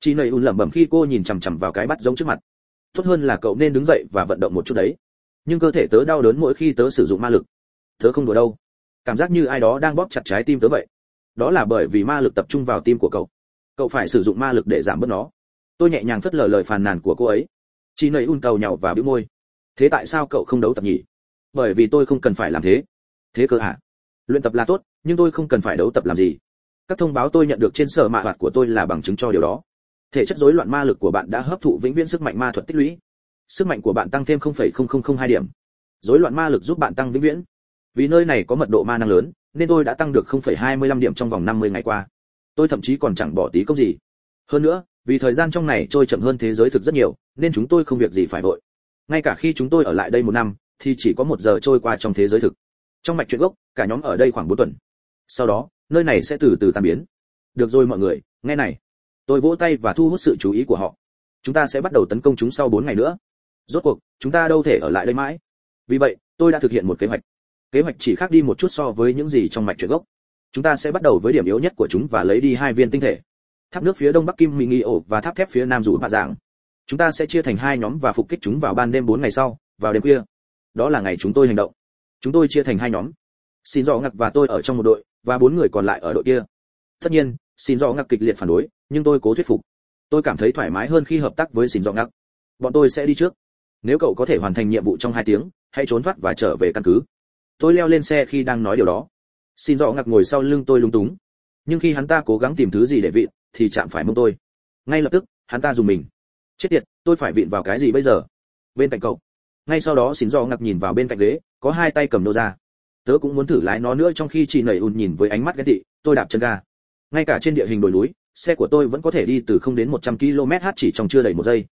Chị nầy ùn lẩm bẩm khi cô nhìn chằm chằm vào cái bát giống trước mặt. Tốt hơn là cậu nên đứng dậy và vận động một chút đấy. Nhưng cơ thể tớ đau đớn mỗi khi tớ sử dụng ma lực. Tớ không đùa đâu. Cảm giác như ai đó đang bóp chặt trái tim tớ vậy. Đó là bởi vì ma lực tập trung vào tim của cậu. Cậu phải sử dụng ma lực để giảm bớt nó. Tôi nhẹ nhàng phất lờ lời phàn nàn của cô ấy chị nầy un cầu nhàu và bĩu môi. Thế tại sao cậu không đấu tập nhỉ? Bởi vì tôi không cần phải làm thế. Thế cơ à? luyện tập là tốt nhưng tôi không cần phải đấu tập làm gì. Các thông báo tôi nhận được trên sở mạ hoạt của tôi là bằng chứng cho điều đó. Thể chất rối loạn ma lực của bạn đã hấp thụ vĩnh viễn sức mạnh ma thuật tích lũy. Sức mạnh của bạn tăng thêm 0,0002 điểm. Rối loạn ma lực giúp bạn tăng vĩnh viễn. Vì nơi này có mật độ ma năng lớn nên tôi đã tăng được 0,25 điểm trong vòng 50 ngày qua. Tôi thậm chí còn chẳng bỏ tí công gì. Hơn nữa vì thời gian trong này trôi chậm hơn thế giới thực rất nhiều, nên chúng tôi không việc gì phải vội. Ngay cả khi chúng tôi ở lại đây một năm, thì chỉ có một giờ trôi qua trong thế giới thực. Trong mạch chuyện gốc, cả nhóm ở đây khoảng bốn tuần. Sau đó, nơi này sẽ từ từ tan biến. Được rồi mọi người, nghe này. Tôi vỗ tay và thu hút sự chú ý của họ. Chúng ta sẽ bắt đầu tấn công chúng sau bốn ngày nữa. Rốt cuộc, chúng ta đâu thể ở lại đây mãi? Vì vậy, tôi đã thực hiện một kế hoạch. Kế hoạch chỉ khác đi một chút so với những gì trong mạch chuyện gốc. Chúng ta sẽ bắt đầu với điểm yếu nhất của chúng và lấy đi hai viên tinh thể tháp nước phía đông bắc kim mỹ nghi ổ và tháp thép phía nam rủ bạ dạng. Chúng ta sẽ chia thành hai nhóm và phục kích chúng vào ban đêm bốn ngày sau, vào đêm khuya. Đó là ngày chúng tôi hành động. Chúng tôi chia thành hai nhóm. Xin dò ngặc và tôi ở trong một đội, và bốn người còn lại ở đội kia. Tất nhiên, xin dò ngặc kịch liệt phản đối, nhưng tôi cố thuyết phục. Tôi cảm thấy thoải mái hơn khi hợp tác với xin dò ngặc bọn tôi sẽ đi trước. Nếu cậu có thể hoàn thành nhiệm vụ trong hai tiếng, hãy trốn thoát và trở về căn cứ. Tôi leo lên xe khi đang nói điều đó. Xin dò ngặc ngồi sau lưng tôi lung túng. Nhưng khi hắn ta cố gắng tìm thứ gì để vịn thì chạm phải mông tôi. Ngay lập tức, hắn ta dùng mình. Chết tiệt, tôi phải vịn vào cái gì bây giờ? Bên cạnh cậu. Ngay sau đó xin do ngặc nhìn vào bên cạnh ghế, có hai tay cầm nô ra. Tớ cũng muốn thử lái nó nữa trong khi chị nẩy ùn nhìn với ánh mắt ghét tị, tôi đạp chân ga. Ngay cả trên địa hình đồi núi, xe của tôi vẫn có thể đi từ không đến 100 km h chỉ trong chưa đầy một giây.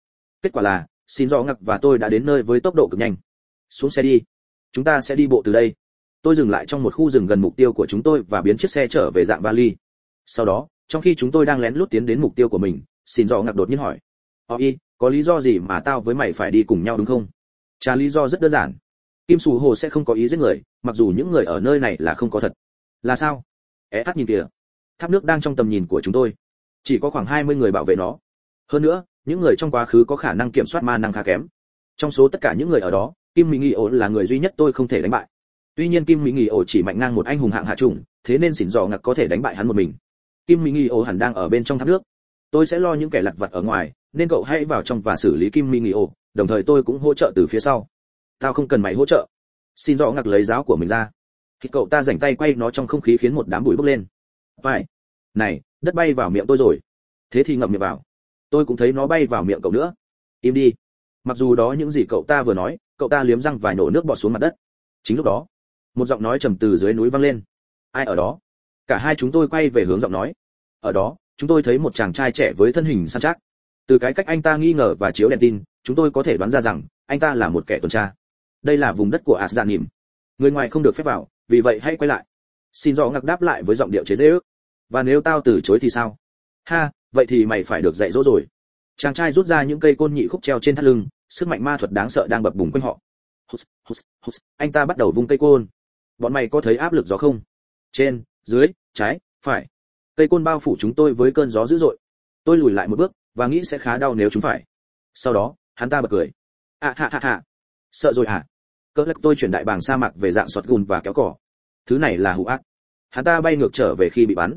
Kết quả là xin do ngặc và tôi đã đến nơi với tốc độ cực nhanh. Xuống xe đi. Chúng ta sẽ đi bộ từ đây. Tôi dừng lại trong một khu rừng gần mục tiêu của chúng tôi và biến chiếc xe trở về dạng vali. Sau đó trong khi chúng tôi đang lén lút tiến đến mục tiêu của mình, xin dò ngặc đột nhiên hỏi. Ờ, Oi có lý do gì mà tao với mày phải đi cùng nhau đúng không? Trả lý do rất đơn giản. Kim sù hồ sẽ không có ý giết người, mặc dù những người ở nơi này là không có thật. Là sao? É hát nhìn kìa. Tháp nước đang trong tầm nhìn của chúng tôi. Chỉ có khoảng 20 người bảo vệ nó. Hơn nữa, những người trong quá khứ có khả năng kiểm soát ma năng khá kém. Trong số tất cả những người ở đó, kim mỹ nghị ổ là người duy nhất tôi không thể đánh bại. Tuy nhiên kim mỹ nghị ổ chỉ mạnh ngang một anh hùng hạng hạ trùng thế nên xỉn dò ngặc có thể đánh bại hắn một mình kim mỹ nghi ổ hẳn đang ở bên trong tháp nước. Tôi sẽ lo những kẻ lặt vặt ở ngoài, nên cậu hãy vào trong và xử lý kim mỹ nghi ổ đồng thời tôi cũng hỗ trợ từ phía sau. Tao không cần mày hỗ trợ. Xin rõ ngặc lấy giáo của mình ra. Thì cậu ta rảnh tay quay nó trong không khí khiến một đám bụi bốc lên. Vậy này, đất bay vào miệng tôi rồi. Thế thì ngậm miệng vào. Tôi cũng thấy nó bay vào miệng cậu nữa. Im đi. Mặc dù đó những gì cậu ta vừa nói, cậu ta liếm răng vài nổ nước bọt xuống mặt đất. Chính lúc đó, một giọng nói trầm từ dưới núi vang lên. Ai ở đó? Cả hai chúng tôi quay về hướng giọng nói. Ở đó chúng tôi thấy một chàng trai trẻ với thân hình săn chắc. Từ cái cách anh ta nghi ngờ và chiếu đèn tin chúng tôi có thể đoán ra rằng anh ta là một kẻ tuần tra. Đây là vùng đất của asdanim dạ người ngoài không được phép vào vì vậy hãy quay lại. Xin rõ ngặc đáp lại với giọng điệu chế dễ ước và nếu tao từ chối thì sao? Ha vậy thì mày phải được dạy dỗ rồi. Chàng trai rút ra những cây côn nhị khúc treo trên thắt lưng sức mạnh ma thuật đáng sợ đang bập bùng quanh họ. Hus, hus, hus. anh ta bắt đầu vung cây côn. Bọn mày có thấy áp lực gió không? Trên dưới, trái, phải. Cây côn bao phủ chúng tôi với cơn gió dữ dội. Tôi lùi lại một bước và nghĩ sẽ khá đau nếu chúng phải. Sau đó, hắn ta bật cười. À ha ha ha. Sợ rồi hả? Cỡ lắc tôi chuyển đại bàng sa mạc về dạng sọt gùn và kéo cỏ thứ này là hữu ác. Hắn ta bay ngược trở về khi bị bắn.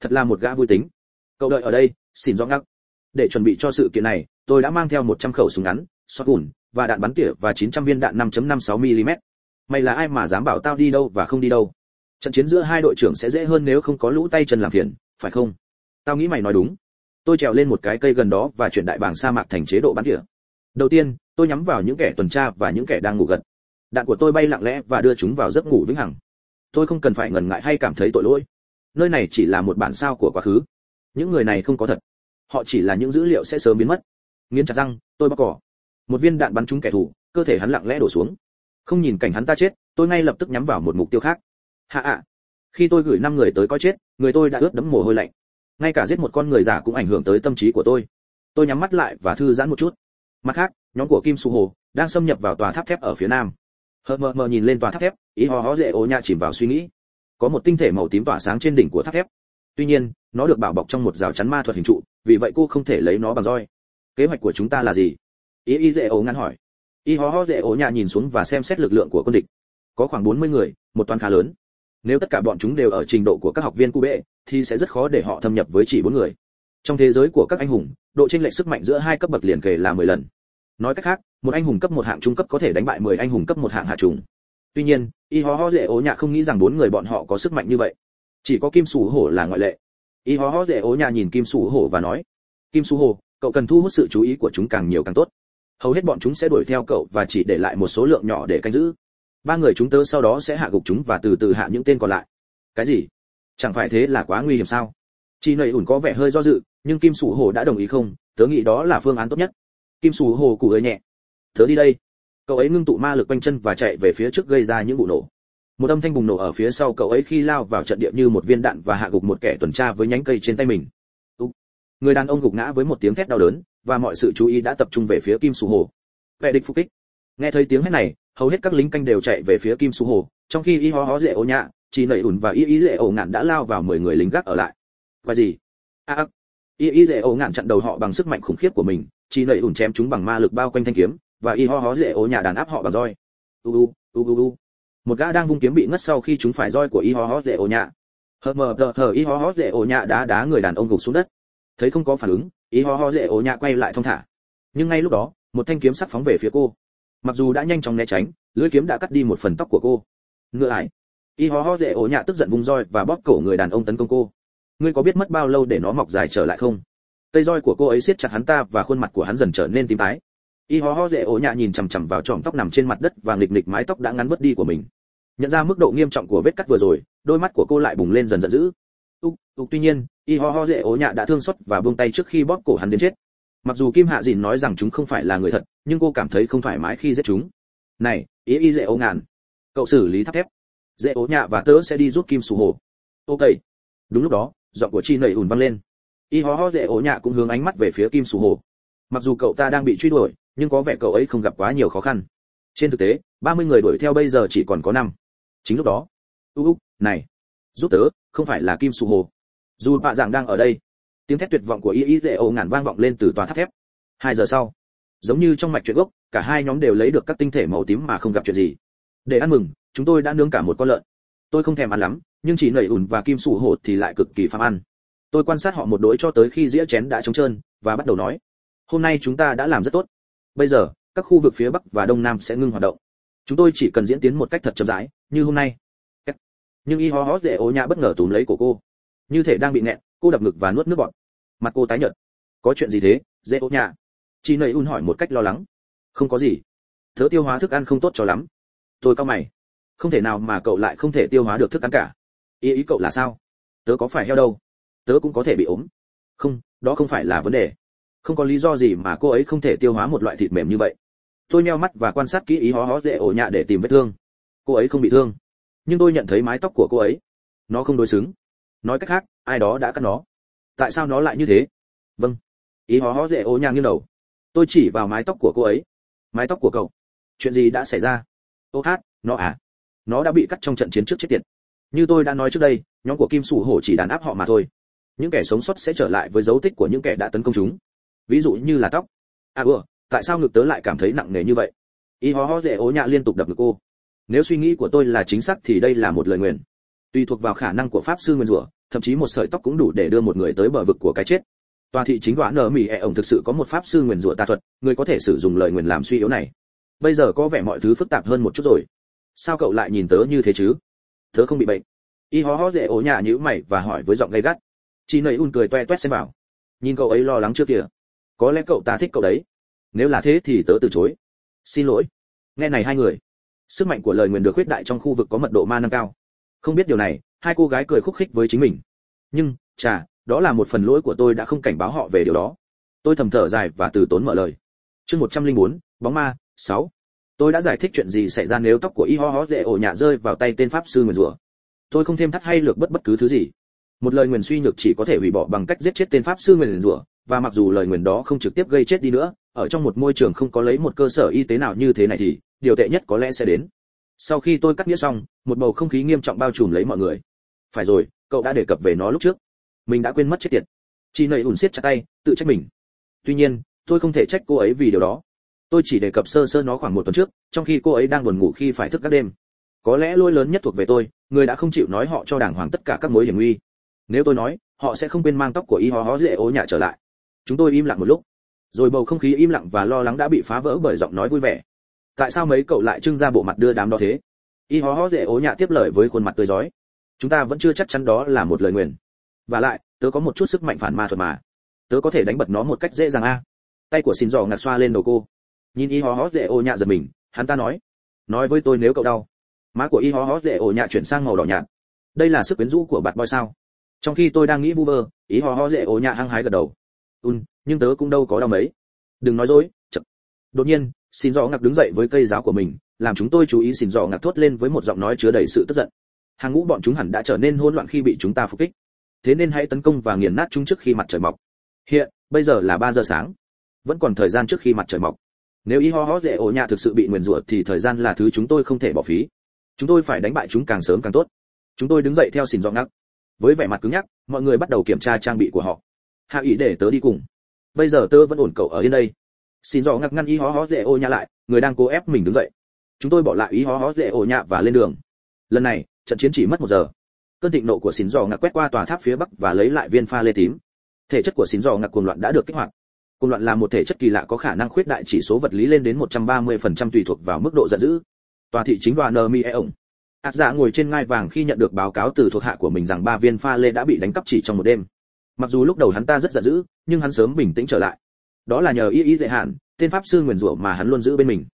Thật là một gã vui tính. Cậu đợi ở đây, xin rõ ngắc. Để chuẩn bị cho sự kiện này, tôi đã mang theo 100 khẩu súng ngắn, sọt gùn và đạn bắn tỉa và 900 viên đạn 5.56 mm mày là ai mà dám bảo tao đi đâu và không đi đâu trận chiến giữa hai đội trưởng sẽ dễ hơn nếu không có lũ tay chân làm phiền, phải không? Tao nghĩ mày nói đúng. Tôi trèo lên một cái cây gần đó và chuyển đại bảng sa mạc thành chế độ bắn tỉa. Đầu tiên, tôi nhắm vào những kẻ tuần tra và những kẻ đang ngủ gật. Đạn của tôi bay lặng lẽ và đưa chúng vào giấc ngủ vĩnh hằng. Tôi không cần phải ngần ngại hay cảm thấy tội lỗi. Nơi này chỉ là một bản sao của quá khứ. Những người này không có thật. Họ chỉ là những dữ liệu sẽ sớm biến mất. Nghiến chặt răng, tôi bóc cỏ. Một viên đạn bắn trúng kẻ thù, cơ thể hắn lặng lẽ đổ xuống. Không nhìn cảnh hắn ta chết, tôi ngay lập tức nhắm vào một mục tiêu khác hạ ạ, khi tôi gửi năm người tới coi chết, người tôi đã ướt đẫm mồ hôi lạnh. Ngay cả giết một con người giả cũng ảnh hưởng tới tâm trí của tôi. Tôi nhắm mắt lại và thư giãn một chút. Mặt khác, nhóm của kim su hồ đang xâm nhập vào tòa tháp thép ở phía nam. Hờ mờ mờ nhìn lên tòa tháp thép, ý ho ho dễ ô nhạ chìm vào suy nghĩ. Có một tinh thể màu tím tỏa sáng trên đỉnh của tháp thép. Tuy nhiên, nó được bảo bọc trong một rào chắn ma thuật hình trụ, vì vậy cô không thể lấy nó bằng roi. Kế hoạch của chúng ta là gì? Ý ý dễ ố ngắn hỏi. Ý ho ho dễ ố nhạ nhìn xuống và xem xét lực lượng của quân địch. Có khoảng 40 người, một toán khá lớn nếu tất cả bọn chúng đều ở trình độ của các học viên cu bệ thì sẽ rất khó để họ thâm nhập với chỉ bốn người. Trong thế giới của các anh hùng, độ chênh lệch sức mạnh giữa hai cấp bậc liền kề là 10 lần. Nói cách khác, một anh hùng cấp một hạng trung cấp có thể đánh bại 10 anh hùng cấp một hạng hạ trùng. Tuy nhiên, y ho ho dễ ố nhạ không nghĩ rằng bốn người bọn họ có sức mạnh như vậy. Chỉ có kim sủ hổ là ngoại lệ. Y ho ho dễ ố nhạ nhìn kim sủ hổ và nói, kim sủ hổ, cậu cần thu hút sự chú ý của chúng càng nhiều càng tốt. Hầu hết bọn chúng sẽ đuổi theo cậu và chỉ để lại một số lượng nhỏ để canh giữ ba người chúng tớ sau đó sẽ hạ gục chúng và từ từ hạ những tên còn lại. Cái gì? Chẳng phải thế là quá nguy hiểm sao? Chị nầy ủn có vẻ hơi do dự, nhưng kim sủ hồ đã đồng ý không? Tớ nghĩ đó là phương án tốt nhất. Kim sủ hồ cụ ơi nhẹ. Tớ đi đây. Cậu ấy ngưng tụ ma lực quanh chân và chạy về phía trước gây ra những vụ nổ. Một âm thanh bùng nổ ở phía sau cậu ấy khi lao vào trận địa như một viên đạn và hạ gục một kẻ tuần tra với nhánh cây trên tay mình. Úc. người đàn ông gục ngã với một tiếng thét đau đớn, và mọi sự chú ý đã tập trung về phía kim sủ hồ vẻ địch phục kích. Nghe thấy tiếng hét này hầu hết các lính canh đều chạy về phía kim su hồ trong khi y ho ho dễ ô nhạ chỉ nảy ủn và y y dễ ổ ngạn đã lao vào mười người lính gác ở lại. Và gì? A à, y y dễ ổ ngạn chặn đầu họ bằng sức mạnh khủng khiếp của mình chỉ nảy ủn chém chúng bằng ma lực bao quanh thanh kiếm và y ho hó dễ ổ nhạ đàn áp họ bằng roi. U u u u u. Một gã đang vung kiếm bị ngất sau khi chúng phải roi của y ho hó dễ ổ nhạ. Hờ mờ tờ hờ y ho hó dễ ổ nhạ đá đá người đàn ông gục xuống đất. Thấy không có phản ứng y ho ho dễ ổ nhạ quay lại thong thả. Nhưng ngay lúc đó một thanh kiếm sắc phóng về phía cô mặc dù đã nhanh chóng né tránh, lưỡi kiếm đã cắt đi một phần tóc của cô. Ngựa ải. Y ho ho dễ ổ nhạ tức giận vung roi và bóp cổ người đàn ông tấn công cô. Ngươi có biết mất bao lâu để nó mọc dài trở lại không? Cây roi của cô ấy siết chặt hắn ta và khuôn mặt của hắn dần trở nên tím tái. Y ho ho dễ ổ nhạ nhìn chằm chằm vào tròm tóc nằm trên mặt đất và nghịch nghịch mái tóc đã ngắn bớt đi của mình. Nhận ra mức độ nghiêm trọng của vết cắt vừa rồi, đôi mắt của cô lại bùng lên dần giận dữ. Ục ục tuy nhiên, y ho ho dễ ổ nhạ đã thương xót và buông tay trước khi bóp cổ hắn đến chết mặc dù kim hạ dìn nói rằng chúng không phải là người thật nhưng cô cảm thấy không thoải mái khi giết chúng. Này ý y dễ ố ngàn. Cậu xử lý tháp thép. Dễ ố nhạ và tớ sẽ đi giúp kim sù hồ. Ok. Đúng lúc đó giọng của chi nầy ùn vang lên. Y ho ho dễ ố nhạ cũng hướng ánh mắt về phía kim sù hồ. Mặc dù cậu ta đang bị truy đuổi nhưng có vẻ cậu ấy không gặp quá nhiều khó khăn. Trên thực tế 30 người đuổi theo bây giờ chỉ còn có năm. Chính lúc đó u U, này giúp tớ không phải là kim sù hồ. Dù bạ giảng đang ở đây tiếng thét tuyệt vọng của y y dễ ổ ngàn vang vọng lên từ tòa tháp thép. Hai giờ sau, giống như trong mạch chuyện gốc, cả hai nhóm đều lấy được các tinh thể màu tím mà không gặp chuyện gì. Để ăn mừng, chúng tôi đã nướng cả một con lợn. Tôi không thèm ăn lắm, nhưng chỉ nẩy ủn và kim sủ hột thì lại cực kỳ phàm ăn. Tôi quan sát họ một đối cho tới khi dĩa chén đã trống trơn, và bắt đầu nói, hôm nay chúng ta đã làm rất tốt. Bây giờ, các khu vực phía bắc và đông nam sẽ ngưng hoạt động. Chúng tôi chỉ cần diễn tiến một cách thật chậm rãi, như hôm nay. Nhưng y ho ho dễ ố nhã bất ngờ túm lấy của cô. Như thể đang bị nghẹn cô đập ngực và nuốt nước bọt. Mặt cô tái nhợt. Có chuyện gì thế, dễ ố nhà chị nầy un hỏi một cách lo lắng. Không có gì. Thớ tiêu hóa thức ăn không tốt cho lắm. Tôi cao mày. Không thể nào mà cậu lại không thể tiêu hóa được thức ăn cả. Ý ý cậu là sao? Tớ có phải heo đâu? Tớ cũng có thể bị ốm. Không, đó không phải là vấn đề. Không có lý do gì mà cô ấy không thể tiêu hóa một loại thịt mềm như vậy. Tôi nheo mắt và quan sát kỹ ý hó hó dễ ổ nhạ để tìm vết thương. Cô ấy không bị thương. Nhưng tôi nhận thấy mái tóc của cô ấy. Nó không đối xứng. Nói cách khác ai đó đã cắt nó. Tại sao nó lại như thế? Vâng. Ý hó hó dễ ô nhang nghiêng đầu. Tôi chỉ vào mái tóc của cô ấy. Mái tóc của cậu. Chuyện gì đã xảy ra? Ô hát, nó à? Nó đã bị cắt trong trận chiến trước chết tiệt. Như tôi đã nói trước đây, nhóm của kim sủ hổ chỉ đàn áp họ mà thôi. Những kẻ sống sót sẽ trở lại với dấu tích của những kẻ đã tấn công chúng. Ví dụ như là tóc. À ưa tại sao ngực tớ lại cảm thấy nặng nề như vậy? Y ho ho dễ ố nhạ liên tục đập ngực cô. Nếu suy nghĩ của tôi là chính xác thì đây là một lời nguyền. Tùy thuộc vào khả năng của pháp sư nguyên rủa thậm chí một sợi tóc cũng đủ để đưa một người tới bờ vực của cái chết. Tòa thị chính đoán nở mỹ ẹ ổng thực sự có một pháp sư nguyền rủa tà thuật, người có thể sử dụng lời nguyền làm suy yếu này. Bây giờ có vẻ mọi thứ phức tạp hơn một chút rồi. Sao cậu lại nhìn tớ như thế chứ? Tớ không bị bệnh. Y hó hó dễ ố nhà nhữ mày và hỏi với giọng gay gắt. Chị nầy un cười toe toét xem vào. Nhìn cậu ấy lo lắng trước kìa có lẽ cậu ta thích cậu đấy. Nếu là thế thì tớ từ chối. Xin lỗi. Nghe này hai người. Sức mạnh của lời nguyền được khuyết đại trong khu vực có mật độ ma năng cao. Không biết điều này hai cô gái cười khúc khích với chính mình. Nhưng chà đó là một phần lỗi của tôi đã không cảnh báo họ về điều đó. Tôi thầm thở dài và từ tốn mở lời. Chương 104, bóng ma 6. tôi đã giải thích chuyện gì xảy ra nếu tóc của y ho ho dễ ổ nhạ rơi vào tay tên pháp sư nguyền rủa. Tôi không thêm thắt hay lược bất bất cứ thứ gì. Một lời nguyền suy nhược chỉ có thể hủy bỏ bằng cách giết chết tên pháp sư nguyền rủa và mặc dù lời nguyền đó không trực tiếp gây chết đi nữa ở trong một môi trường không có lấy một cơ sở y tế nào như thế này thì điều tệ nhất có lẽ sẽ đến sau khi tôi cắt nghĩa xong, một bầu không khí nghiêm trọng bao trùm lấy mọi người. Phải rồi, cậu đã đề cập về nó lúc trước. Mình đã quên mất chết tiệt. Chị nầy ủn siết chặt tay, tự trách mình. Tuy nhiên, tôi không thể trách cô ấy vì điều đó. Tôi chỉ đề cập sơ sơ nó khoảng một tuần trước, trong khi cô ấy đang buồn ngủ khi phải thức các đêm. Có lẽ lỗi lớn nhất thuộc về tôi, người đã không chịu nói họ cho đàng hoàng tất cả các mối hiểm nguy. Nếu tôi nói, họ sẽ không quên mang tóc của y ho ho dễ ố nhà trở lại. Chúng tôi im lặng một lúc. Rồi bầu không khí im lặng và lo lắng đã bị phá vỡ bởi giọng nói vui vẻ tại sao mấy cậu lại trưng ra bộ mặt đưa đám đó thế? Y ho ho dễ ố nhạ tiếp lời với khuôn mặt tươi rói. Chúng ta vẫn chưa chắc chắn đó là một lời nguyền. Và lại, tớ có một chút sức mạnh phản ma thuật mà. Tớ có thể đánh bật nó một cách dễ dàng a. Tay của xin dò ngạt xoa lên đầu cô. Nhìn y ho hó dễ ô nhạ giật mình, hắn ta nói. Nói với tôi nếu cậu đau. Má của y ho hó dễ ô nhạ chuyển sang màu đỏ nhạt. Đây là sức quyến rũ của bạt boy sao? Trong khi tôi đang nghĩ vu vơ ý ho ho dễ ô nhạ hăng hái gật đầu. Un nhưng tớ cũng đâu có đau mấy. Đừng nói dối, chậm. Đột nhiên xin dò ngạc đứng dậy với cây giáo của mình, làm chúng tôi chú ý xin dò ngạc thốt lên với một giọng nói chứa đầy sự tức giận. Hàng ngũ bọn chúng hẳn đã trở nên hỗn loạn khi bị chúng ta phục kích. Thế nên hãy tấn công và nghiền nát chúng trước khi mặt trời mọc. Hiện, bây giờ là 3 giờ sáng. Vẫn còn thời gian trước khi mặt trời mọc. Nếu y ho ho dễ ổ nhà thực sự bị nguyền rủa thì thời gian là thứ chúng tôi không thể bỏ phí. Chúng tôi phải đánh bại chúng càng sớm càng tốt. Chúng tôi đứng dậy theo xin dọn ngắc với vẻ mặt cứng nhắc, mọi người bắt đầu kiểm tra trang bị của họ. Hạ ý để tớ đi cùng. Bây giờ tớ vẫn ổn cậu ở yên đây xin dò Ngặc ngăn ý hó hó dễ ô nhạ lại, người đang cố ép mình đứng dậy. Chúng tôi bỏ lại ý hó hó dễ ô nhạ và lên đường. Lần này, trận chiến chỉ mất một giờ. Cơn thịnh nộ của xin dò Ngặc quét qua tòa tháp phía bắc và lấy lại viên pha lê tím. Thể chất của xin dò Ngặc cuồng loạn đã được kích hoạt. Cuồng loạn là một thể chất kỳ lạ có khả năng khuyết đại chỉ số vật lý lên đến 130% tùy thuộc vào mức độ giận dữ. Tòa thị chính đoàn nơ mi e ổng. Ạt dạ ngồi trên ngai vàng khi nhận được báo cáo từ thuộc hạ của mình rằng ba viên pha lê đã bị đánh cắp chỉ trong một đêm. Mặc dù lúc đầu hắn ta rất giận dữ, nhưng hắn sớm bình tĩnh trở lại đó là nhờ y y dệ hạn, tên pháp sư nguyền rủa mà hắn luôn giữ bên mình.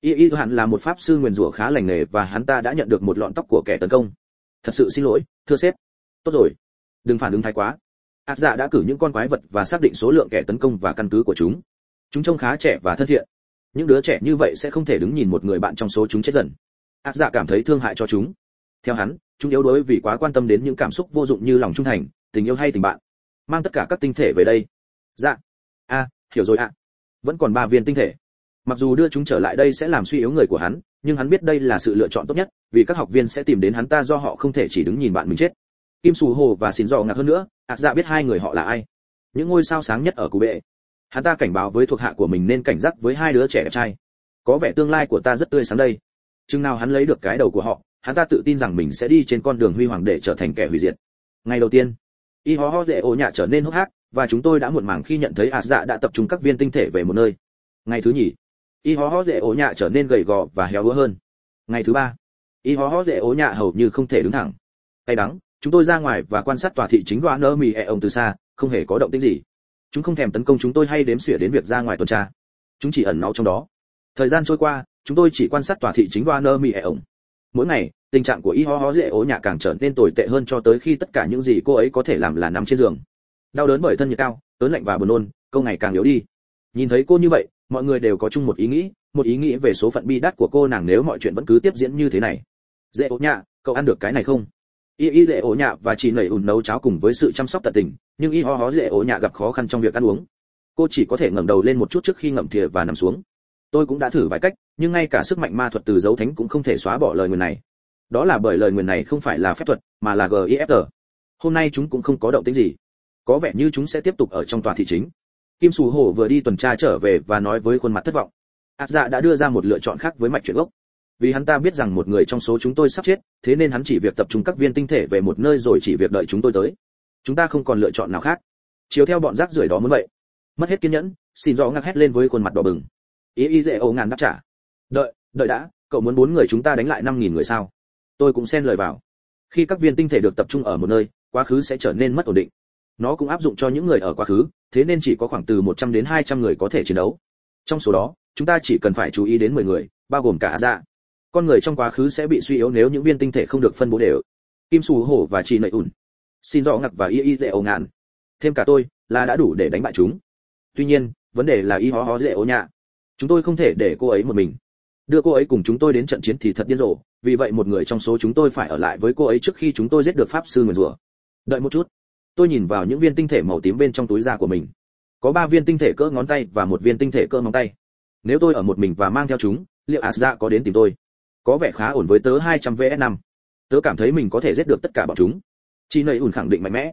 Y y hạn là một pháp sư nguyền rủa khá lành nghề và hắn ta đã nhận được một lọn tóc của kẻ tấn công. Thật sự xin lỗi, thưa sếp. Tốt rồi. Đừng phản ứng thái quá. Ác dạ đã cử những con quái vật và xác định số lượng kẻ tấn công và căn cứ của chúng. Chúng trông khá trẻ và thân thiện. Những đứa trẻ như vậy sẽ không thể đứng nhìn một người bạn trong số chúng chết dần. Ác dạ cảm thấy thương hại cho chúng. Theo hắn, chúng yếu đuối vì quá quan tâm đến những cảm xúc vô dụng như lòng trung thành, tình yêu hay tình bạn. Mang tất cả các tinh thể về đây. Dạ. A hiểu rồi ạ. Vẫn còn ba viên tinh thể. Mặc dù đưa chúng trở lại đây sẽ làm suy yếu người của hắn, nhưng hắn biết đây là sự lựa chọn tốt nhất, vì các học viên sẽ tìm đến hắn ta do họ không thể chỉ đứng nhìn bạn mình chết. Kim sù hồ và xin dò ngạc hơn nữa ác dạ biết hai người họ là ai. Những ngôi sao sáng nhất ở cụ bệ. Hắn ta cảnh báo với thuộc hạ của mình nên cảnh giác với hai đứa trẻ đẹp trai. Có vẻ tương lai của ta rất tươi sáng đây. Chừng nào hắn lấy được cái đầu của họ, hắn ta tự tin rằng mình sẽ đi trên con đường huy hoàng để trở thành kẻ hủy diệt. Ngày đầu tiên, y ho ho dễ ổ nhạ trở nên hốc hác và chúng tôi đã muộn màng khi nhận thấy ạt dạ đã tập trung các viên tinh thể về một nơi. Ngày thứ nhì y ho ho dễ ố nhạ trở nên gầy gò và héo úa hơn. Ngày thứ ba y ho ho dễ ố nhạ hầu như không thể đứng thẳng. Cay đắng chúng tôi ra ngoài và quan sát tòa thị chính đoán nơ mì e ông từ xa không hề có động tĩnh gì. Chúng không thèm tấn công chúng tôi hay đếm xỉa đến việc ra ngoài tuần tra. Chúng chỉ ẩn náu trong đó. Thời gian trôi qua chúng tôi chỉ quan sát tòa thị chính Warner Mi e ổng. Mỗi ngày, tình trạng của Y Ho Ho dễ ố nhạ càng trở nên tồi tệ hơn cho tới khi tất cả những gì cô ấy có thể làm là nằm trên giường. Đau đớn bởi thân nhiệt cao, ớn lạnh và buồn nôn, câu ngày càng yếu đi. Nhìn thấy cô như vậy, mọi người đều có chung một ý nghĩ, một ý nghĩ về số phận bi đát của cô nàng nếu mọi chuyện vẫn cứ tiếp diễn như thế này. Dễ ố nhạ, cậu ăn được cái này không? Y Y dễ ố nhạ và chị nảy ủn nấu cháo cùng với sự chăm sóc tận tình, nhưng Y Ho hó dễ ố nhạ gặp khó khăn trong việc ăn uống. Cô chỉ có thể ngẩng đầu lên một chút trước khi ngậm thìa và nằm xuống tôi cũng đã thử vài cách nhưng ngay cả sức mạnh ma thuật từ dấu thánh cũng không thể xóa bỏ lời nguyền này đó là bởi lời nguyền này không phải là phép thuật mà là gif hôm nay chúng cũng không có động tĩnh gì có vẻ như chúng sẽ tiếp tục ở trong tòa thị chính. Kim sù hổ vừa đi tuần tra trở về và nói với khuôn mặt thất vọng. Ạt dạ đã đưa ra một lựa chọn khác với mạch chuyện gốc. Vì hắn ta biết rằng một người trong số chúng tôi sắp chết, thế nên hắn chỉ việc tập trung các viên tinh thể về một nơi rồi chỉ việc đợi chúng tôi tới. Chúng ta không còn lựa chọn nào khác. Chiếu theo bọn rác rưởi đó muốn vậy. Mất hết kiên nhẫn, xin rõ ngắc hét lên với khuôn mặt đỏ bừng. Ý ý dễ ấu ngàn đáp trả. Đợi đợi đã, cậu muốn bốn người chúng ta đánh lại năm nghìn người sao? Tôi cũng xen lời vào. Khi các viên tinh thể được tập trung ở một nơi, quá khứ sẽ trở nên mất ổn định nó cũng áp dụng cho những người ở quá khứ, thế nên chỉ có khoảng từ 100 đến 200 người có thể chiến đấu. Trong số đó, chúng ta chỉ cần phải chú ý đến 10 người, bao gồm cả dạ. Con người trong quá khứ sẽ bị suy yếu nếu những viên tinh thể không được phân bố đều. Kim sù hổ và chỉ nậy ủn xin rõ ngặc và y y dễ ổ ngạn. Thêm cả tôi, là đã đủ để đánh bại chúng. Tuy nhiên, vấn đề là y hó hó dễ ổ nhạ. Chúng tôi không thể để cô ấy một mình. Đưa cô ấy cùng chúng tôi đến trận chiến thì thật điên rồ. Vì vậy một người trong số chúng tôi phải ở lại với cô ấy trước khi chúng tôi giết được pháp sư người rùa đợi một chút tôi nhìn vào những viên tinh thể màu tím bên trong túi da của mình có ba viên tinh thể cỡ ngón tay và một viên tinh thể cỡ móng tay nếu tôi ở một mình và mang theo chúng liệu asda có đến tìm tôi có vẻ khá ổn với tớ 200 vs 5 tớ cảm thấy mình có thể giết được tất cả bọn chúng chị nầy ủn khẳng định mạnh mẽ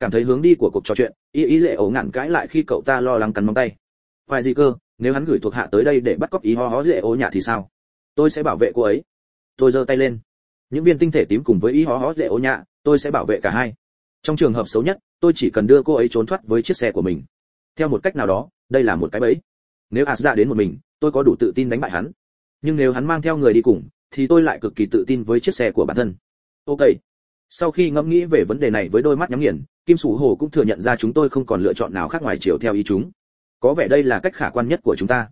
cảm thấy hướng đi của cuộc trò chuyện Y ý dễ ổ ngạn cãi lại khi cậu ta lo lắng cắn móng tay Khoai gì cơ, nếu hắn gửi thuộc hạ tới đây để bắt cóc ý ho hó dễ ổ nhà thì sao? Tôi sẽ bảo vệ cô ấy. Tôi giơ tay lên. Những viên tinh thể tím cùng với ý ho hó dễ ổ nhà, tôi sẽ bảo vệ cả hai. Trong trường hợp xấu nhất, tôi chỉ cần đưa cô ấy trốn thoát với chiếc xe của mình. Theo một cách nào đó, đây là một cái bẫy. Nếu Asda dạ đến một mình, tôi có đủ tự tin đánh bại hắn. Nhưng nếu hắn mang theo người đi cùng, thì tôi lại cực kỳ tự tin với chiếc xe của bản thân. Ok. Sau khi ngẫm nghĩ về vấn đề này với đôi mắt nhắm nghiền, Kim Sủ Hồ cũng thừa nhận ra chúng tôi không còn lựa chọn nào khác ngoài chiều theo ý chúng có vẻ đây là cách khả quan nhất của chúng ta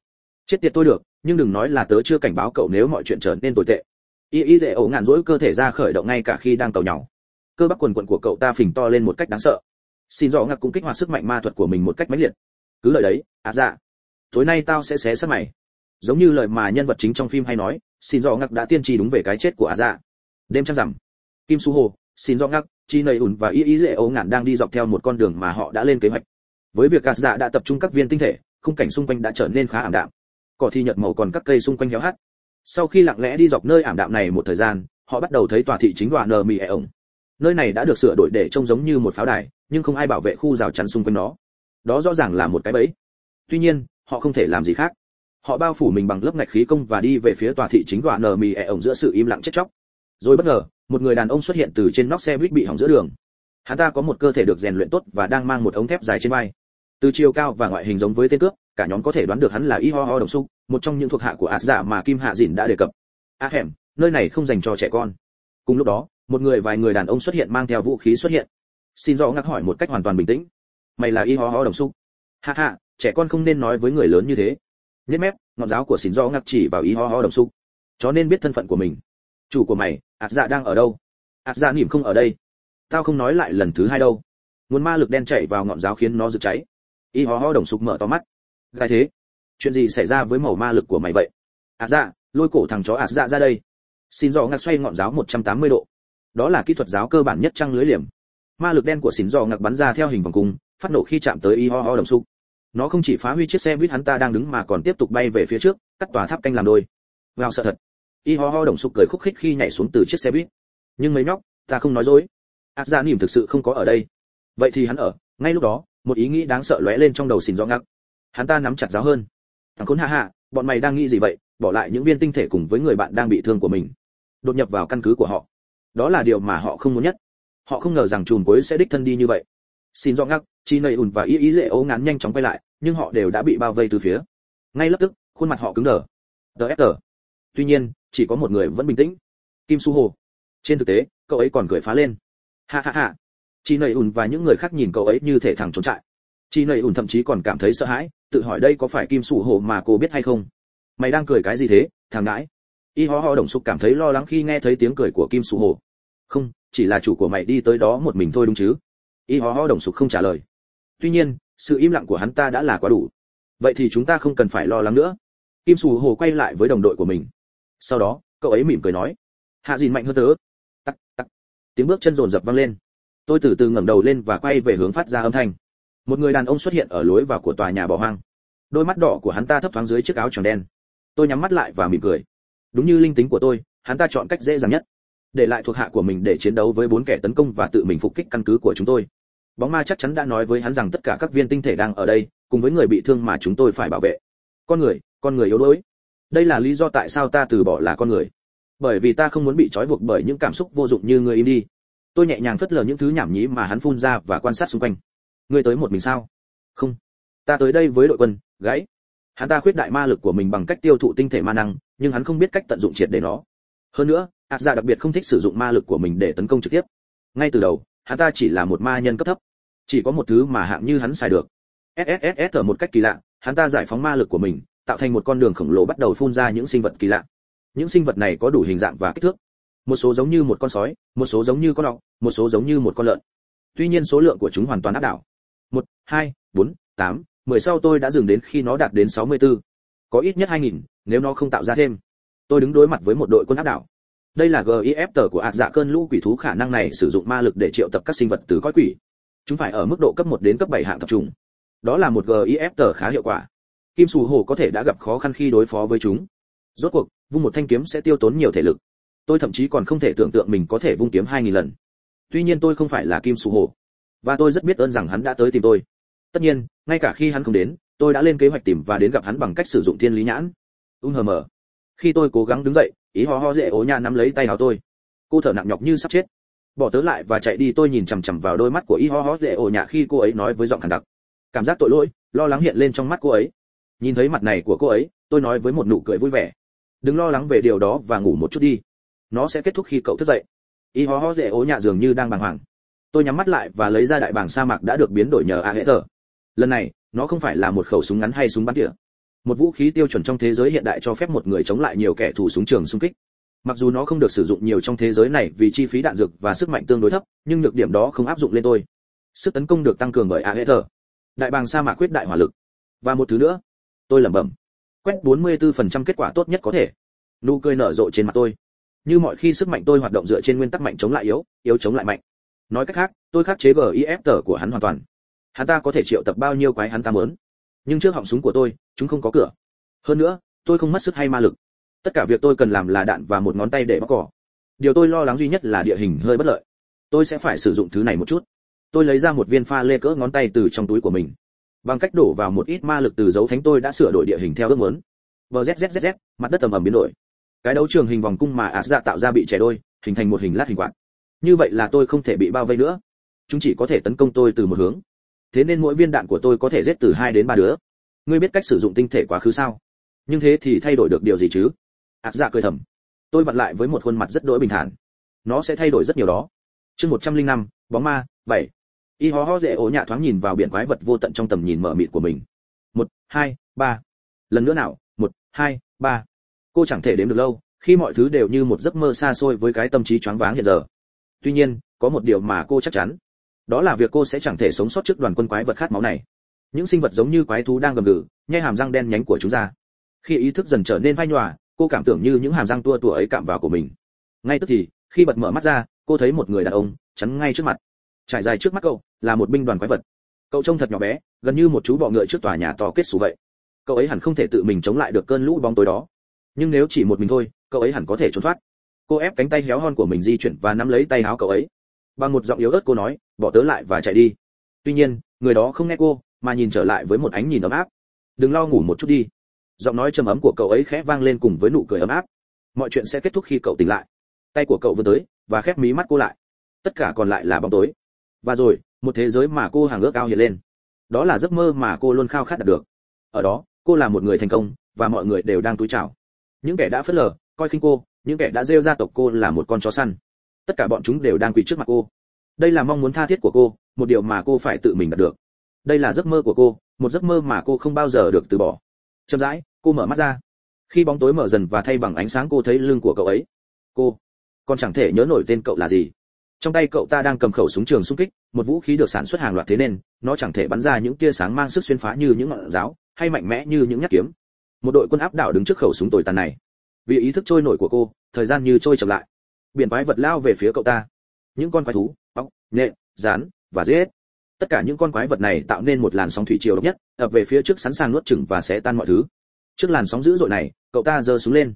chết tiệt tôi được nhưng đừng nói là tớ chưa cảnh báo cậu nếu mọi chuyện trở nên tồi tệ y y dễ ổ ngàn rỗi cơ thể ra khởi động ngay cả khi đang tàu nhau cơ bắp quần quần của cậu ta phình to lên một cách đáng sợ. Xin rõ ngạc cũng kích hoạt sức mạnh ma thuật của mình một cách mãnh liệt. Cứ lời đấy à dạ. Tối nay tao sẽ xé xác mày. Giống như lời mà nhân vật chính trong phim hay nói, xin rõ ngạc đã tiên tri đúng về cái chết của à dạ. Đêm trăng rằm. Kim su hồ xin rõ ngạc, chi nầy ủn và y y dễ ấu ngạn đang đi dọc theo một con đường mà họ đã lên kế hoạch. Với việc gạt dạ đã tập trung các viên tinh thể, khung cảnh xung quanh đã trở nên khá ảm đạm. Cỏ thi nhợt màu còn các cây xung quanh héo hắt. Sau khi lặng lẽ đi dọc nơi ảm đạm này một thời gian, họ bắt đầu thấy tòa thị chính đoạn nờ mì ẻ ổng nơi này đã được sửa đổi để trông giống như một pháo đài, nhưng không ai bảo vệ khu rào chắn xung quanh nó đó rõ ràng là một cái bẫy. Tuy nhiên, họ không thể làm gì khác. Họ bao phủ mình bằng lớp ngạch khí công và đi về phía tòa thị chính đoạn nờ mì ẻ ổng giữa sự im lặng chết chóc. Rồi bất ngờ, một người đàn ông xuất hiện từ trên nóc xe buýt bị hỏng giữa đường. Hắn ta có một cơ thể được rèn luyện tốt và đang mang một ống thép dài trên vai. Từ chiều cao và ngoại hình giống với tên cướp, cả nhóm có thể đoán được hắn là y ho ho đồng su một trong những thuộc hạ của ạt giả mà kim hạ dìn đã đề cập. A hẻm, nơi này không dành cho trẻ con. Cùng lúc đó một người vài người đàn ông xuất hiện mang theo vũ khí xuất hiện. Xin rõ ngắc hỏi một cách hoàn toàn bình tĩnh. Mày là y ho ho đồng xúc ha ha, trẻ con không nên nói với người lớn như thế. Nhất mép, ngọn giáo của xin rõ ngắc chỉ vào y ho ho đồng xúc chó nên biết thân phận của mình. Chủ của mày ạt dạ đang ở đâu? Ạt dạ nỉm không ở đây. Tao không nói lại lần thứ hai đâu. Nguồn ma lực đen chạy vào ngọn giáo khiến nó rực cháy. Y ho ho đồng sục mở to mắt. Gai thế, chuyện gì xảy ra với màu ma lực của mày vậy? Ạt dạ lôi cổ thằng chó ạt dạ ra đây. Xin dò ngạc xoay ngọn giáo 180 độ đó là kỹ thuật giáo cơ bản nhất trăng lưới liềm. Ma lực đen của xỉn dò ngặc bắn ra theo hình vòng cung, phát nổ khi chạm tới y ho ho đồng xúc nó không chỉ phá huy chiếc xe buýt hắn ta đang đứng mà còn tiếp tục bay về phía trước, cắt tòa tháp canh làm đôi. Vào sợ thật. Y ho ho đồng xúc cười khúc khích khi nhảy xuống từ chiếc xe buýt. Nhưng mấy nhóc, ta không nói dối. Ác gia nỉm thực sự không có ở đây. Vậy thì hắn ở. Ngay lúc đó, một ý nghĩ đáng sợ lóe lên trong đầu xỉn dò ngắc hắn ta nắm chặt giáo hơn. Thằng khốn hạ hạ, bọn mày đang nghĩ gì vậy? Bỏ lại những viên tinh thể cùng với người bạn đang bị thương của mình. Đột nhập vào căn cứ của họ đó là điều mà họ không muốn nhất. Họ không ngờ rằng chùm cuối sẽ đích thân đi như vậy. Xin do ngắc, chi nầy ùn và ý ý dễ ố ngắn nhanh chóng quay lại, nhưng họ đều đã bị bao vây từ phía. Ngay lập tức, khuôn mặt họ cứng đờ. Đờ ép tờ tuy nhiên, chỉ có một người vẫn bình tĩnh. Kim su hồ. Trên thực tế, cậu ấy còn cười phá lên. Ha ha ha. Chị nầy ùn và những người khác nhìn cậu ấy như thể thẳng trốn chạy chị nầy ùn thậm chí còn cảm thấy sợ hãi, tự hỏi đây có phải kim su hồ mà cô biết hay không? Mày đang cười cái gì thế? Thằng ngãi. Y ho ho đồng sục cảm thấy lo lắng khi nghe thấy tiếng cười của kim su hồ không, chỉ là chủ của mày đi tới đó một mình thôi đúng chứ? Y ho ho đồng sục không trả lời. Tuy nhiên, sự im lặng của hắn ta đã là quá đủ. Vậy thì chúng ta không cần phải lo lắng nữa. Kim sù hổ quay lại với đồng đội của mình. Sau đó, cậu ấy mỉm cười nói, hạ dìn mạnh hơn tớ. Tắc tắc. Tiếng bước chân rồn rập vang lên. Tôi từ từ ngẩng đầu lên và quay về hướng phát ra âm thanh. Một người đàn ông xuất hiện ở lối vào của tòa nhà bỏ hoang. Đôi mắt đỏ của hắn ta thấp thoáng dưới chiếc áo tròn đen. Tôi nhắm mắt lại và mỉm cười. Đúng như linh tính của tôi, hắn ta chọn cách dễ dàng nhất để lại thuộc hạ của mình để chiến đấu với bốn kẻ tấn công và tự mình phục kích căn cứ của chúng tôi. Bóng ma chắc chắn đã nói với hắn rằng tất cả các viên tinh thể đang ở đây, cùng với người bị thương mà chúng tôi phải bảo vệ. Con người con người yếu đuối. Đây là lý do tại sao ta từ bỏ là con người. Bởi vì ta không muốn bị trói buộc bởi những cảm xúc vô dụng như người im đi. Tôi nhẹ nhàng phất lờ những thứ nhảm nhí mà hắn phun ra và quan sát xung quanh. Ngươi tới một mình sao? Không. Ta tới đây với đội quân, gãy. Hắn ta khuyết đại ma lực của mình bằng cách tiêu thụ tinh thể ma năng, nhưng hắn không biết cách tận dụng triệt để nó. Hơn nữa ạt dạ đặc biệt không thích sử dụng ma lực của mình để tấn công trực tiếp. Ngay từ đầu, hắn ta chỉ là một ma nhân cấp thấp. Chỉ có một thứ mà hạng như hắn xài được. Sss ở một cách kỳ lạ, hắn ta giải phóng ma lực của mình, tạo thành một con đường khổng lồ bắt đầu phun ra những sinh vật kỳ lạ. Những sinh vật này có đủ hình dạng và kích thước. Một số giống như một con sói, một số giống như con lọc một số giống như một con lợn. Tuy nhiên số lượng của chúng hoàn toàn áp đảo. Một, hai, bốn, tám, mười sau tôi đã dừng đến khi nó đạt đến sáu mươi bốn. có ít nhất hai nghìn, nếu nó không tạo ra thêm. Tôi đứng đối mặt với một đội quân áp đảo đây là gif tờ của ạt dạ cơn lũ quỷ thú khả năng này sử dụng ma lực để triệu tập các sinh vật từ cõi quỷ. Chúng phải ở mức độ cấp 1 đến cấp 7 hạng tập trung. Đó là một gif tờ khá hiệu quả. Kim sù hồ có thể đã gặp khó khăn khi đối phó với chúng. Rốt cuộc, vung một thanh kiếm sẽ tiêu tốn nhiều thể lực. Tôi thậm chí còn không thể tưởng tượng mình có thể vung kiếm hai nghìn lần. Tuy nhiên tôi không phải là kim sù hồ. Và tôi rất biết ơn rằng hắn đã tới tìm tôi. Tất nhiên, ngay cả khi hắn không đến, tôi đã lên kế hoạch tìm và đến gặp hắn bằng cách sử dụng thiên lý nhãn. Ung hờ mờ. Khi tôi cố gắng đứng dậy ý ho ho dễ ố nha nắm lấy tay áo tôi. Cô thở nặng nhọc như sắp chết. Bỏ tớ lại và chạy đi tôi nhìn chằm chằm vào đôi mắt của y ho ho dễ ổ nhạ khi cô ấy nói với giọng khàn đặc. Cảm giác tội lỗi, lo lắng hiện lên trong mắt cô ấy. Nhìn thấy mặt này của cô ấy, tôi nói với một nụ cười vui vẻ. Đừng lo lắng về điều đó và ngủ một chút đi. Nó sẽ kết thúc khi cậu thức dậy. Y ho ho dễ ố nhạ dường như đang bàng hoàng. Tôi nhắm mắt lại và lấy ra đại bảng sa mạc đã được biến đổi nhờ a hệ thờ lần này, nó không phải là một khẩu súng ngắn hay súng bắn tỉa một vũ khí tiêu chuẩn trong thế giới hiện đại cho phép một người chống lại nhiều kẻ thù súng trường xung kích. Mặc dù nó không được sử dụng nhiều trong thế giới này vì chi phí đạn dược và sức mạnh tương đối thấp nhưng nhược điểm đó không áp dụng lên tôi. Sức tấn công được tăng cường bởi Aether, đại bàng sa mạc quyết đại hỏa lực. Và một thứ nữa tôi lẩm bẩm. Quét 44% kết quả tốt nhất có thể. Nụ cười nở rộ trên mặt tôi. Như mọi khi sức mạnh tôi hoạt động dựa trên nguyên tắc mạnh chống lại yếu yếu chống lại mạnh. Nói cách khác tôi khắc chế gif của hắn hoàn toàn. Hắn ta có thể triệu tập bao nhiêu quái hắn ta muốn nhưng trước họng súng của tôi, chúng không có cửa. Hơn nữa, tôi không mất sức hay ma lực. Tất cả việc tôi cần làm là đạn và một ngón tay để bóc cỏ. Điều tôi lo lắng duy nhất là địa hình hơi bất lợi. Tôi sẽ phải sử dụng thứ này một chút. Tôi lấy ra một viên pha lê cỡ ngón tay từ trong túi của mình. Bằng cách đổ vào một ít ma lực từ dấu thánh tôi đã sửa đổi địa hình theo ước muốn. Bzzz mặt đất tầm ầm biến đổi. Cái đấu trường hình vòng cung mà ạt dạ tạo ra bị chẻ đôi, hình thành một hình lát hình quạt. Như vậy là tôi không thể bị bao vây nữa. Chúng chỉ có thể tấn công tôi từ một hướng thế nên mỗi viên đạn của tôi có thể giết từ hai đến ba đứa. Ngươi biết cách sử dụng tinh thể quá khứ sao? Nhưng thế thì thay đổi được điều gì chứ? Ạt dạ cười thầm. Tôi vặn lại với một khuôn mặt rất đỗi bình thản. Nó sẽ thay đổi rất nhiều đó. Chương một trăm linh năm, bóng ma, bảy. Y ho ho dễ ố nhạ thoáng nhìn vào biển quái vật vô tận trong tầm nhìn mở mịt của mình. Một, hai, ba. Lần nữa nào, một, hai, ba. Cô chẳng thể đếm được lâu, khi mọi thứ đều như một giấc mơ xa xôi với cái tâm trí choáng váng hiện giờ. Tuy nhiên, có một điều mà cô chắc chắn đó là việc cô sẽ chẳng thể sống sót trước đoàn quân quái vật khát máu này. Những sinh vật giống như quái thú đang gầm gừ, nhai hàm răng đen nhánh của chúng ra. Khi ý thức dần trở nên phai nhòa, cô cảm tưởng như những hàm răng tua tủa ấy cạm vào của mình. Ngay tức thì, khi bật mở mắt ra, cô thấy một người đàn ông chắn ngay trước mặt. Trải dài trước mắt cậu, là một binh đoàn quái vật. Cậu trông thật nhỏ bé, gần như một chú bọ ngựa trước tòa nhà to kết xù vậy. Cậu ấy hẳn không thể tự mình chống lại được cơn lũ bóng tối đó. Nhưng nếu chỉ một mình thôi, cậu ấy hẳn có thể trốn thoát. Cô ép cánh tay héo hon của mình di chuyển và nắm lấy tay áo cậu ấy bằng một giọng yếu ớt cô nói, bỏ tớ lại và chạy đi. Tuy nhiên, người đó không nghe cô, mà nhìn trở lại với một ánh nhìn ấm áp. Đừng lo, ngủ một chút đi. Giọng nói trầm ấm của cậu ấy khẽ vang lên cùng với nụ cười ấm áp. Mọi chuyện sẽ kết thúc khi cậu tỉnh lại. Tay của cậu vươn tới và khép mí mắt cô lại. Tất cả còn lại là bóng tối. Và rồi, một thế giới mà cô hàng ước ao hiện lên. Đó là giấc mơ mà cô luôn khao khát đạt được. Ở đó, cô là một người thành công, và mọi người đều đang túi chào. Những kẻ đã phớt lờ, coi khinh cô, những kẻ đã rêu ra tộc cô là một con chó săn tất cả bọn chúng đều đang quỳ trước mặt cô. Đây là mong muốn tha thiết của cô, một điều mà cô phải tự mình đạt được. Đây là giấc mơ của cô, một giấc mơ mà cô không bao giờ được từ bỏ. Chậm rãi, cô mở mắt ra. Khi bóng tối mở dần và thay bằng ánh sáng, cô thấy lưng của cậu ấy. Cô, còn chẳng thể nhớ nổi tên cậu là gì. Trong tay cậu ta đang cầm khẩu súng trường xung kích, một vũ khí được sản xuất hàng loạt thế nên, nó chẳng thể bắn ra những tia sáng mang sức xuyên phá như những ngọn giáo, hay mạnh mẽ như những nhát kiếm. Một đội quân áp đảo đứng trước khẩu súng tồi tàn này. Vì ý thức trôi nổi của cô, thời gian như trôi chậm lại biển quái vật lao về phía cậu ta. Những con quái thú, ốc, nhện, rán và giết tất cả những con quái vật này tạo nên một làn sóng thủy triều độc nhất, ập về phía trước sẵn sàng nuốt chửng và xé tan mọi thứ. Trước làn sóng dữ dội này, cậu ta giơ súng lên.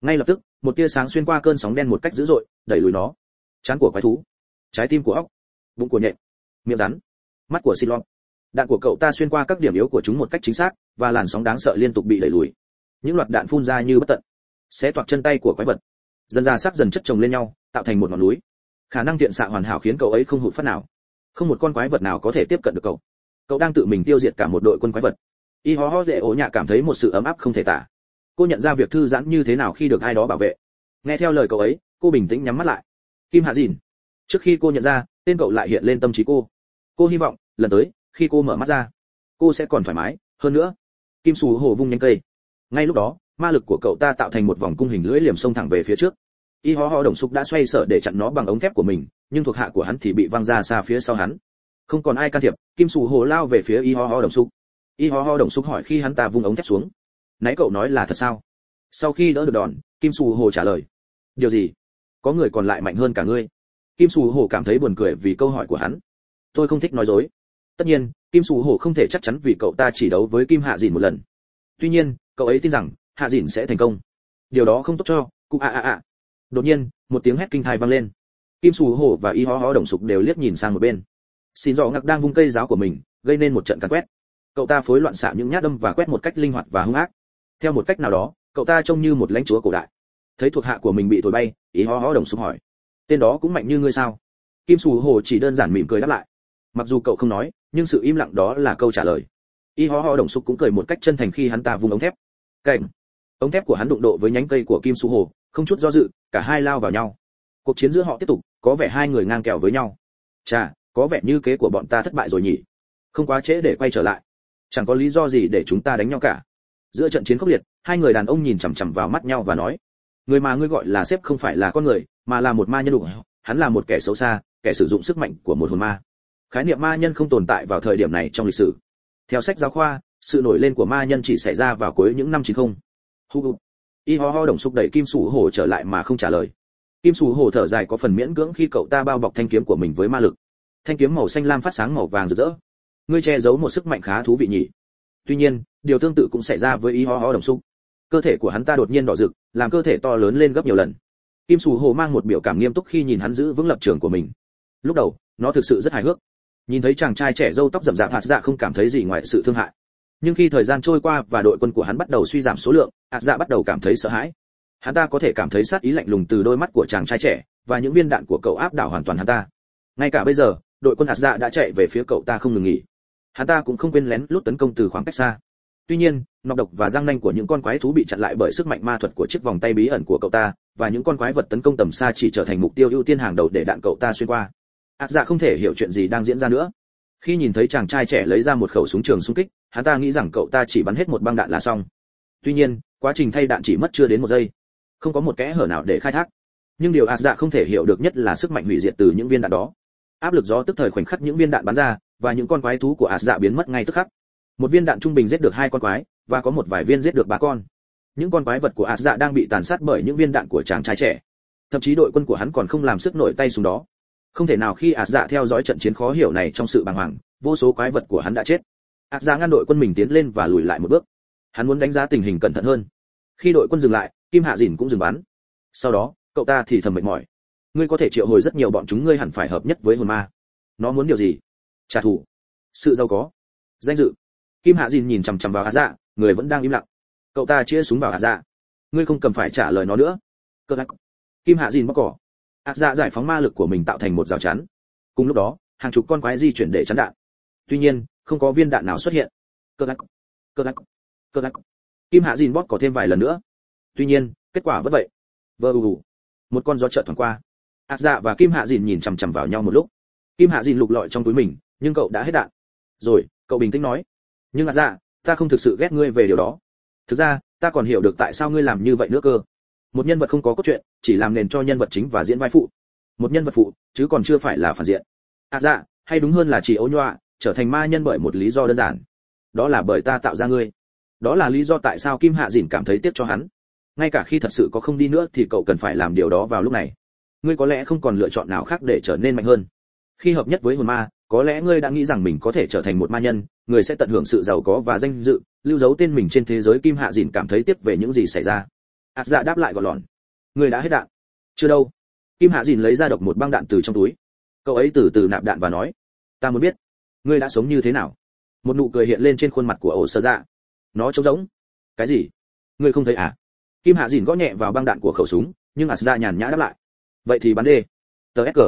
Ngay lập tức, một tia sáng xuyên qua cơn sóng đen một cách dữ dội, đẩy lùi nó. Chán của quái thú, trái tim của ốc, bụng của nhện, miệng rắn, mắt của xịt lọt đạn của cậu ta xuyên qua các điểm yếu của chúng một cách chính xác, và làn sóng đáng sợ liên tục bị đẩy lùi. Những loạt đạn phun ra như bất tận, xé toạc chân tay của quái vật dần ra sắc dần chất chồng lên nhau, tạo thành một ngọn núi. Khả năng thiện xạ hoàn hảo khiến cậu ấy không hụt phát nào. Không một con quái vật nào có thể tiếp cận được cậu. Cậu đang tự mình tiêu diệt cả một đội quân quái vật. Y hó hó dễ ố nhạ cảm thấy một sự ấm áp không thể tả. Cô nhận ra việc thư giãn như thế nào khi được ai đó bảo vệ. Nghe theo lời cậu ấy, cô bình tĩnh nhắm mắt lại. Kim hạ dìn. Trước khi cô nhận ra, tên cậu lại hiện lên tâm trí cô. Cô hy vọng, lần tới, khi cô mở mắt ra, cô sẽ còn thoải mái. Hơn nữa, kim xù hồ vung nhanh cây. Ngay lúc đó ma lực của cậu ta tạo thành một vòng cung hình lưỡi liềm xông thẳng về phía trước. Y ho ho đồng xúc đã xoay sở để chặn nó bằng ống thép của mình, nhưng thuộc hạ của hắn thì bị văng ra xa phía sau hắn. Không còn ai can thiệp, kim Sù hồ lao về phía y ho ho đồng xúc. Y ho ho đồng xúc hỏi khi hắn ta vung ống thép xuống. Nãy cậu nói là thật sao? Sau khi đỡ được đòn, kim Sù hồ trả lời. Điều gì? Có người còn lại mạnh hơn cả ngươi. Kim Sù hồ cảm thấy buồn cười vì câu hỏi của hắn. Tôi không thích nói dối. Tất nhiên, kim Sù hồ không thể chắc chắn vì cậu ta chỉ đấu với kim hạ dìn một lần. Tuy nhiên, cậu ấy tin rằng hạ dìn sẽ thành công. Điều đó không tốt cho, cụ ạ ạ ạ. đột nhiên, một tiếng hét kinh thai vang lên. Kim Sù Hổ và y ho ho đồng sục đều liếc nhìn sang một bên. Xin dọ ngặc đang vung cây giáo của mình, gây nên một trận càn quét. Cậu ta phối loạn xạ những nhát đâm và quét một cách linh hoạt và hung ác. Theo một cách nào đó, cậu ta trông như một lãnh chúa cổ đại. Thấy thuộc hạ của mình bị thổi bay ý ho ho đồng sục hỏi, tên đó cũng mạnh như ngươi sao? Kim Sù hồ chỉ đơn giản mỉm cười đáp lại, mặc dù cậu không nói, nhưng sự im lặng đó là câu trả lời. Y ho ho đồng sục cũng cười một cách chân thành khi hắn ta vung ống thép. Cảnh ống thép của hắn đụng độ với nhánh cây của kim su hồ, không chút do dự, cả hai lao vào nhau. Cuộc chiến giữa họ tiếp tục, có vẻ hai người ngang kèo với nhau. Chà, có vẻ như kế của bọn ta thất bại rồi nhỉ. Không quá trễ để quay trở lại. Chẳng có lý do gì để chúng ta đánh nhau cả. Giữa trận chiến khốc liệt, hai người đàn ông nhìn chằm chằm vào mắt nhau và nói, người mà ngươi gọi là sếp không phải là con người, mà là một ma nhân đủ. Hắn là một kẻ xấu xa, kẻ sử dụng sức mạnh của một hồn ma. Khái niệm ma nhân không tồn tại vào thời điểm này trong lịch sử. Theo sách giáo khoa, sự nổi lên của ma nhân chỉ xảy ra vào cuối những năm 90. Hu Y ho ho đồng xúc đẩy Kim Sủ Hổ trở lại mà không trả lời. Kim Sủ Hổ thở dài có phần miễn cưỡng khi cậu ta bao bọc thanh kiếm của mình với ma lực. Thanh kiếm màu xanh lam phát sáng màu vàng rực rỡ. Ngươi che giấu một sức mạnh khá thú vị nhỉ. Tuy nhiên, điều tương tự cũng xảy ra với Y ho ho đồng xúc. Cơ thể của hắn ta đột nhiên đỏ rực, làm cơ thể to lớn lên gấp nhiều lần. kim sù hồ mang một biểu cảm nghiêm túc khi nhìn hắn giữ vững lập trường của mình lúc đầu nó thực sự rất hài hước nhìn thấy chàng trai trẻ râu tóc rậm rạp hạt dạ không cảm thấy gì ngoài sự thương hại nhưng khi thời gian trôi qua và đội quân của hắn bắt đầu suy giảm số lượng ạt dạ bắt đầu cảm thấy sợ hãi. Hắn ta có thể cảm thấy sát ý lạnh lùng từ đôi mắt của chàng trai trẻ và những viên đạn của cậu áp đảo hoàn toàn hắn ta. Ngay cả bây giờ, đội quân ạt dạ đã chạy về phía cậu ta không ngừng nghỉ. Hắn ta cũng không quên lén lút tấn công từ khoảng cách xa. Tuy nhiên, nọc độc và răng nanh của những con quái thú bị chặn lại bởi sức mạnh ma thuật của chiếc vòng tay bí ẩn của cậu ta và những con quái vật tấn công tầm xa chỉ trở thành mục tiêu ưu tiên hàng đầu để đạn cậu ta xuyên qua. Ạt dạ không thể hiểu chuyện gì đang diễn ra nữa khi nhìn thấy chàng trai trẻ lấy ra một khẩu súng trường xung kích, hắn ta nghĩ rằng cậu ta chỉ bắn hết một băng đạn là xong. Tuy nhiên, quá trình thay đạn chỉ mất chưa đến một giây. Không có một kẽ hở nào để khai thác. Nhưng điều ạt dạ không thể hiểu được nhất là sức mạnh hủy diệt từ những viên đạn đó. Áp lực gió tức thời khoảnh khắc những viên đạn bắn ra, và những con quái thú của ạt dạ biến mất ngay tức khắc. Một viên đạn trung bình giết được hai con quái, và có một vài viên giết được ba con. Những con quái vật của ạt dạ đang bị tàn sát bởi những viên đạn của chàng trai trẻ. Thậm chí đội quân của hắn còn không làm sức nổi tay xuống đó không thể nào khi ạt dạ theo dõi trận chiến khó hiểu này trong sự bàng hoàng, vô số quái vật của hắn đã chết. Ạt dạ ngăn đội quân mình tiến lên và lùi lại một bước. Hắn muốn đánh giá tình hình cẩn thận hơn. Khi đội quân dừng lại, kim hạ dìn cũng dừng bắn. Sau đó, cậu ta thì thầm mệt mỏi. Ngươi có thể triệu hồi rất nhiều bọn chúng, ngươi hẳn phải hợp nhất với hồn ma. Nó muốn điều gì? Trả thù. Sự giàu có. Danh dự. Kim hạ dìn nhìn chằm chằm vào ạt dạ người vẫn đang im lặng. Cậu ta chia súng vào ạt dạ. Ngươi không cần phải trả lời nó nữa. Cơ lắc kim hạ dìn bóc cỏ. Ác dạ giải phóng ma lực của mình tạo thành một rào chắn. Cùng lúc đó, hàng chục con quái di chuyển để chắn đạn. Tuy nhiên, không có viên đạn nào xuất hiện. Cơ lắc cơ lắc cơ lắc. Kim hạ dìn bóp có thêm vài lần nữa. Tuy nhiên, kết quả vẫn vậy. Vơ u một con gió chợt thoảng qua. Ác dạ và kim hạ dìn nhìn chằm chằm vào nhau một lúc. Kim hạ dìn lục lọi trong túi mình, nhưng cậu đã hết đạn. Rồi, cậu bình tĩnh nói. Nhưng Ác dạ ta không thực sự ghét ngươi về điều đó. Thực ra, ta còn hiểu được tại sao ngươi làm như vậy nữa cơ một nhân vật không có cốt truyện, chỉ làm nền cho nhân vật chính và diễn vai phụ. Một nhân vật phụ, chứ còn chưa phải là phản diện. À dạ hay đúng hơn là chỉ ấu nhọa, trở thành ma nhân bởi một lý do đơn giản. Đó là bởi ta tạo ra ngươi. Đó là lý do tại sao kim hạ dìn cảm thấy tiếc cho hắn. Ngay cả khi thật sự có không đi nữa thì cậu cần phải làm điều đó vào lúc này. Ngươi có lẽ không còn lựa chọn nào khác để trở nên mạnh hơn. Khi hợp nhất với hồn ma, có lẽ ngươi đã nghĩ rằng mình có thể trở thành một ma nhân, người sẽ tận hưởng sự giàu có và danh dự, lưu dấu tên mình trên thế giới kim hạ dìn cảm thấy tiếc về những gì xảy ra ạt dạ đáp lại gọn lọn. Người đã hết đạn. Chưa đâu. Kim hạ dìn lấy ra độc một băng đạn từ trong túi. Cậu ấy từ từ nạp đạn và nói, ta muốn biết, ngươi đã sống như thế nào? Một nụ cười hiện lên trên khuôn mặt của ổ sơ dạ. Nó trống rỗng. Cái gì? Ngươi không thấy à? Kim hạ dìn gõ nhẹ vào băng đạn của khẩu súng, nhưng ạt dạ nhàn nhã đáp lại, vậy thì bắn đê tờ sg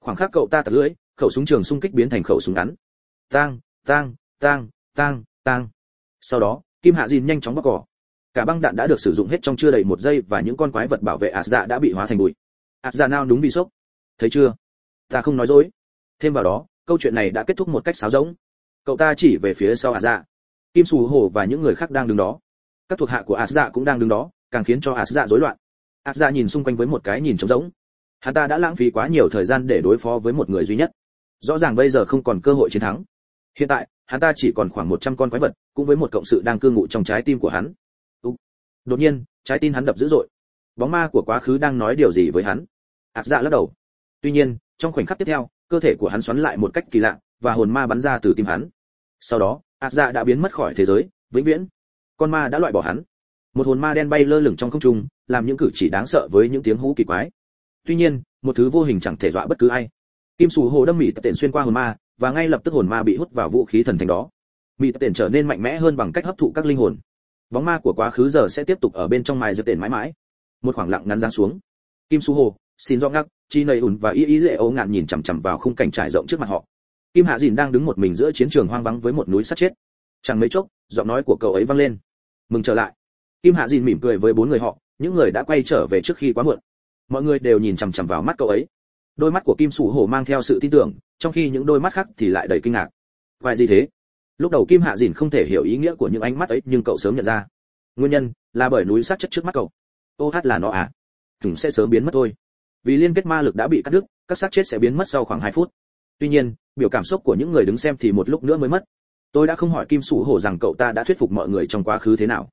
khoảng khắc cậu ta tật lưỡi, khẩu súng trường xung kích biến thành khẩu súng ngắn. Tang tang tang tang tang. Sau đó, kim hạ dìn nhanh chóng bóc cỏ cả băng đạn đã được sử dụng hết trong chưa đầy một giây và những con quái vật bảo vệ ạt dạ đã bị hóa thành bụi. Ạt dạ nào đúng vì sốc. Thấy chưa? Ta không nói dối. Thêm vào đó, câu chuyện này đã kết thúc một cách sáo rỗng. Cậu ta chỉ về phía sau ạt dạ kim sù hổ và những người khác đang đứng đó. Các thuộc hạ của ạt dạ cũng đang đứng đó, càng khiến cho ạt dạ rối loạn. Ạt dạ nhìn xung quanh với một cái nhìn trống rỗng. Hắn ta đã lãng phí quá nhiều thời gian để đối phó với một người duy nhất. Rõ ràng bây giờ không còn cơ hội chiến thắng. Hiện tại, hắn ta chỉ còn khoảng 100 con quái vật, cũng với một cộng sự đang cư ngụ trong trái tim của hắn đột nhiên, trái tim hắn đập dữ dội. Bóng ma của quá khứ đang nói điều gì với hắn? Ạt dạ lắc đầu. Tuy nhiên, trong khoảnh khắc tiếp theo, cơ thể của hắn xoắn lại một cách kỳ lạ và hồn ma bắn ra từ tim hắn. Sau đó ạt dạ đã biến mất khỏi thế giới, vĩnh viễn. Con ma đã loại bỏ hắn. Một hồn ma đen bay lơ lửng trong không trung, làm những cử chỉ đáng sợ với những tiếng hú kỳ quái. Tuy nhiên, một thứ vô hình chẳng thể dọa bất cứ ai. Kim sù hồ đâm mỹ tập tiện xuyên qua hồn ma, và ngay lập tức hồn ma bị hút vào vũ khí thần thánh đó. Mỹ tập tiện trở nên mạnh mẽ hơn bằng cách hấp thụ các linh hồn bóng ma của quá khứ giờ sẽ tiếp tục ở bên trong mài dược tiền mãi mãi. Một khoảng lặng ngắn giáng xuống. Kim su hồ xin do ngắc, chi nầy ùn và y y dễ ấu ngạn nhìn chằm chằm vào khung cảnh trải rộng trước mặt họ. Kim hạ dìn đang đứng một mình giữa chiến trường hoang vắng với một núi sắt chết. Chẳng mấy chốc, giọng nói của cậu ấy vang lên. Mừng trở lại. Kim hạ dìn mỉm cười với bốn người họ, những người đã quay trở về trước khi quá muộn. Mọi người đều nhìn chằm chằm vào mắt cậu ấy. Đôi mắt của kim sủ hổ mang theo sự tin tưởng, trong khi những đôi mắt khác thì lại đầy kinh ngạc. Vậy gì thế? Lúc đầu kim hạ dìn không thể hiểu ý nghĩa của những ánh mắt ấy, nhưng cậu sớm nhận ra. Nguyên nhân là bởi núi sát chất trước mắt cậu. Ô hát là nó à? Chúng sẽ sớm biến mất thôi. Vì liên kết ma lực đã bị cắt đứt, các xác chết sẽ biến mất sau khoảng 2 phút. Tuy nhiên, biểu cảm xúc của những người đứng xem thì một lúc nữa mới mất. Tôi đã không hỏi kim sủ hổ rằng cậu ta đã thuyết phục mọi người trong quá khứ thế nào.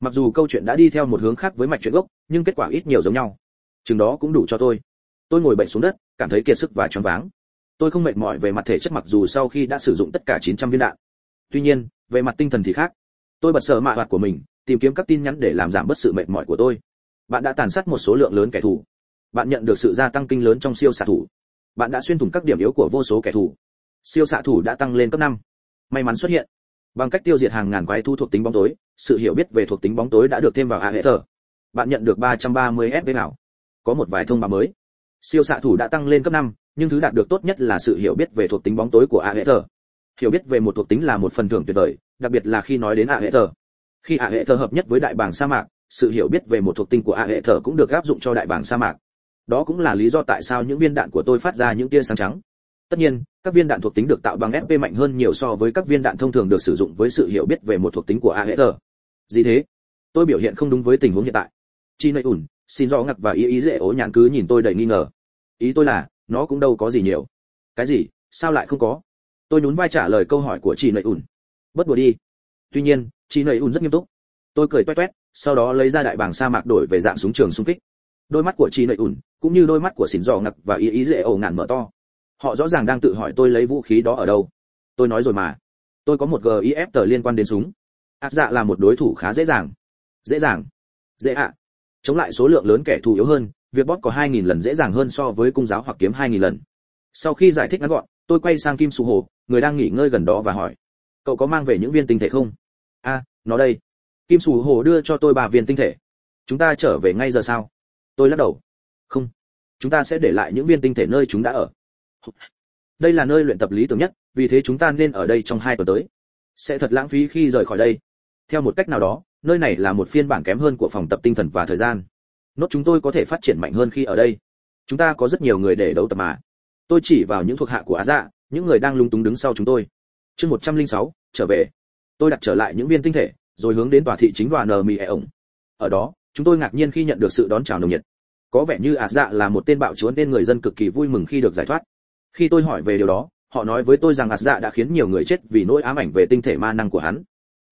Mặc dù câu chuyện đã đi theo một hướng khác với mạch chuyện gốc, nhưng kết quả ít nhiều giống nhau. Chừng đó cũng đủ cho tôi. Tôi ngồi bệnh xuống đất, cảm thấy kiệt sức và choáng váng. Tôi không mệt mỏi về mặt thể chất mặc dù sau khi đã sử dụng tất cả 900 viên đạn tuy nhiên về mặt tinh thần thì khác. Tôi bật sợ mạ hoạt của mình tìm kiếm các tin nhắn để làm giảm bớt sự mệt mỏi của tôi. Bạn đã tàn sát một số lượng lớn kẻ thù. Bạn nhận được sự gia tăng kinh lớn trong siêu xạ thủ. Bạn đã xuyên thủng các điểm yếu của vô số kẻ thù. Siêu xạ thủ đã tăng lên cấp năm. may mắn xuất hiện. Bằng cách tiêu diệt hàng ngàn quái thu thuộc tính bóng tối sự hiểu biết về thuộc tính bóng tối đã được thêm vào a hệ thờ bạn nhận được 330 fp nào có một vài thông báo mới. Siêu xạ thủ đã tăng lên cấp 5, nhưng thứ đạt được tốt nhất là sự hiểu biết về thuộc tính bóng tối của a hệ thờ hiểu biết về một thuộc tính là một phần thưởng tuyệt vời, đặc biệt là khi nói đến a hệ thờ. Khi a hệ thờ hợp nhất với đại bảng sa mạc, sự hiểu biết về một thuộc tính của a hệ thờ cũng được áp dụng cho đại bảng sa mạc. Đó cũng là lý do tại sao những viên đạn của tôi phát ra những tia sáng trắng. Tất nhiên, các viên đạn thuộc tính được tạo bằng fp mạnh hơn nhiều so với các viên đạn thông thường được sử dụng với sự hiểu biết về một thuộc tính của a hệ thờ. Gì thế? Tôi biểu hiện không đúng với tình huống hiện tại. Chi nơi ủn, xin do ngặt và ý ý dễ ố nhãn cứ nhìn tôi đầy nghi ngờ. Ý tôi là, nó cũng đâu có gì nhiều. Cái gì? Sao lại không có? Tôi nhún vai trả lời câu hỏi của chị nầy ủn bất đùa đi. Tuy nhiên, chị nầy ủn rất nghiêm túc. Tôi cười toét toét, sau đó lấy ra đại bảng sa mạc đổi về dạng súng trường xung kích. Đôi mắt của chị nầy ủn cũng như đôi mắt của xỉn dò ngặc và ý ý dễ ổ ngạn mở to. Họ rõ ràng đang tự hỏi tôi lấy vũ khí đó ở đâu. Tôi nói rồi mà. Tôi có một gif tờ liên quan đến súng. Ác dạ là một đối thủ khá dễ dàng. Dễ dàng. Dễ ạ. Chống lại số lượng lớn kẻ thù yếu hơn, việc bóp có 2.000 lần dễ dàng hơn so với cung giáo hoặc kiếm 2.000 lần. Sau khi giải thích ngắn gọn tôi quay sang kim sụ hồ người đang nghỉ ngơi gần đó và hỏi, cậu có mang về những viên tinh thể không? A, nó đây. Kim sù hồ đưa cho tôi ba viên tinh thể. Chúng ta trở về ngay giờ sao? Tôi lắc đầu. Không, chúng ta sẽ để lại những viên tinh thể nơi chúng đã ở. Đây là nơi luyện tập lý tưởng nhất, vì thế chúng ta nên ở đây trong hai tuần tới. Sẽ thật lãng phí khi rời khỏi đây. Theo một cách nào đó, nơi này là một phiên bản kém hơn của phòng tập tinh thần và thời gian. Nốt chúng tôi có thể phát triển mạnh hơn khi ở đây. Chúng ta có rất nhiều người để đấu tập mà tôi chỉ vào những thuộc hạ của á dạ những người đang lung túng đứng sau chúng tôi. Chương 106, trở về. Tôi đặt trở lại những viên tinh thể rồi hướng đến tòa thị chính đoàn nờ mì ẻ ổng. Ở đó chúng tôi ngạc nhiên khi nhận được sự đón chào nồng nhiệt. Có vẻ như ả dạ là một tên bạo chúa nên người dân cực kỳ vui mừng khi được giải thoát. Khi tôi hỏi về điều đó họ nói với tôi rằng ả dạ đã khiến nhiều người chết vì nỗi ám ảnh về tinh thể ma năng của hắn.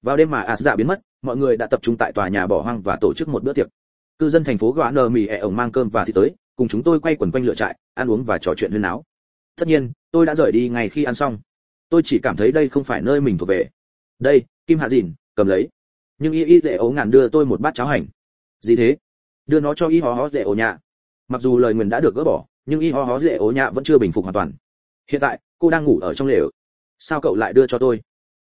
Vào đêm mà ả dạ biến mất mọi người đã tập trung tại tòa nhà bỏ hoang và tổ chức một bữa tiệc. Cư dân thành phố gõ nờ mì ẹ ổng mang cơm và thịt tới cùng chúng tôi quay quần quanh lựa trại, ăn uống và trò chuyện huyên náo. Tất nhiên, tôi đã rời đi ngay khi ăn xong. Tôi chỉ cảm thấy đây không phải nơi mình thuộc về. Đây, kim hạ dìn, cầm lấy. Nhưng y y dễ ấu ngàn đưa tôi một bát cháo hành. Gì thế? Đưa nó cho y ho ho dễ ổ nhạ. Mặc dù lời nguyền đã được gỡ bỏ, nhưng y ho ho dễ ổ nhạ vẫn chưa bình phục hoàn toàn. Hiện tại, cô đang ngủ ở trong lều. Sao cậu lại đưa cho tôi?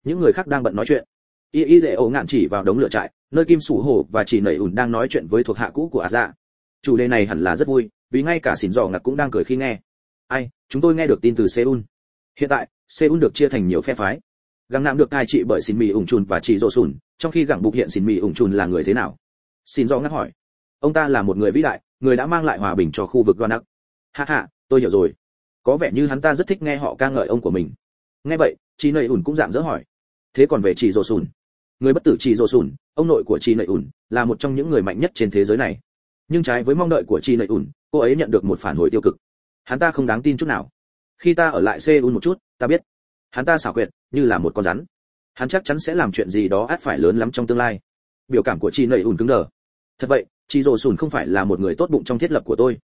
Những người khác đang bận nói chuyện. Y y dễ ổ ngạn chỉ vào đống lửa trại, nơi kim sủ hổ và chỉ nảy ủn đang nói chuyện với thuộc hạ cũ của a dạ chủ đề này hẳn là rất vui, vì ngay cả xỉn dò ngặt cũng đang cười khi nghe. Ai, chúng tôi nghe được tin từ seoul. Hiện tại, seoul được chia thành nhiều phe phái. Găng nam được cai trị bởi xỉn mì ủng trùn và chỉ rộ sùn trong khi gặng bục hiện xỉn mì ủng trùn là người thế nào? Xỉn dò ngắt hỏi. Ông ta là một người vĩ đại, người đã mang lại hòa bình cho khu vực gonak ha ha, tôi hiểu rồi. Có vẻ như hắn ta rất thích nghe họ ca ngợi ông của mình. Nghe vậy chị nầy ủn cũng dạng dỡ hỏi. Thế còn về chị rồ sùn người bất tử chị rồ sùn ông nội của chị nầy ủn là một trong những người mạnh nhất trên thế giới này nhưng trái với mong đợi của chị nầy ủn cô ấy nhận được một phản hồi tiêu cực. Hắn ta không đáng tin chút nào. Khi ta ở lại seoul một chút, ta biết. Hắn ta xảo quyệt, như là một con rắn. Hắn chắc chắn sẽ làm chuyện gì đó át phải lớn lắm trong tương lai. Biểu cảm của chị nầy ủn cứng đờ. Thật vậy chị rồ sùn không phải là một người tốt bụng trong thiết lập của tôi.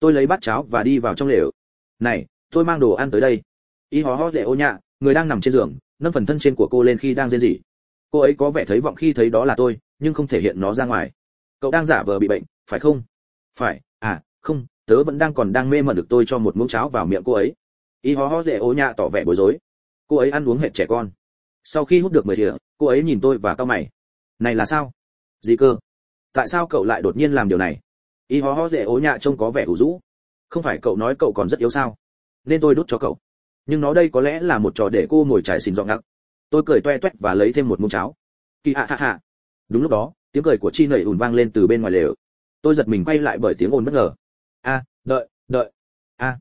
Tôi lấy bát cháo và đi vào trong lều. Này, tôi mang đồ ăn tới đây. Y hó hó dễ ô nhạ, người đang nằm trên giường, nâng phần thân trên của cô lên khi đang rên rỉ. Cô ấy có vẻ thấy vọng khi thấy đó là tôi, nhưng không thể hiện nó ra ngoài. Cậu đang giả vờ bị bệnh phải không? Phải à không, tớ vẫn đang còn đang mê mẩn được tôi cho một muỗng cháo vào miệng cô ấy. Y hó hó dễ ô nhạ tỏ vẻ bối rối. Cô ấy ăn uống hệt trẻ con. Sau khi hút được mười thìa, cô ấy nhìn tôi và cau mày. Này là sao? Gì cơ? Tại sao cậu lại đột nhiên làm điều này? Y hó hó dễ ố nhạ trông có vẻ ủ rũ. Không phải cậu nói cậu còn rất yếu sao? Nên tôi đút cho cậu. Nhưng nó đây có lẽ là một trò để cô ngồi trải xìn dọn ngặc. Tôi cười toe toét và lấy thêm một muỗng cháo. Kỳ hạ hạ hạ. Đúng lúc đó, tiếng cười của chi nẩy ùn vang lên từ bên ngoài lều tôi giật mình quay lại bởi tiếng ồn bất ngờ. A đợi đợi. A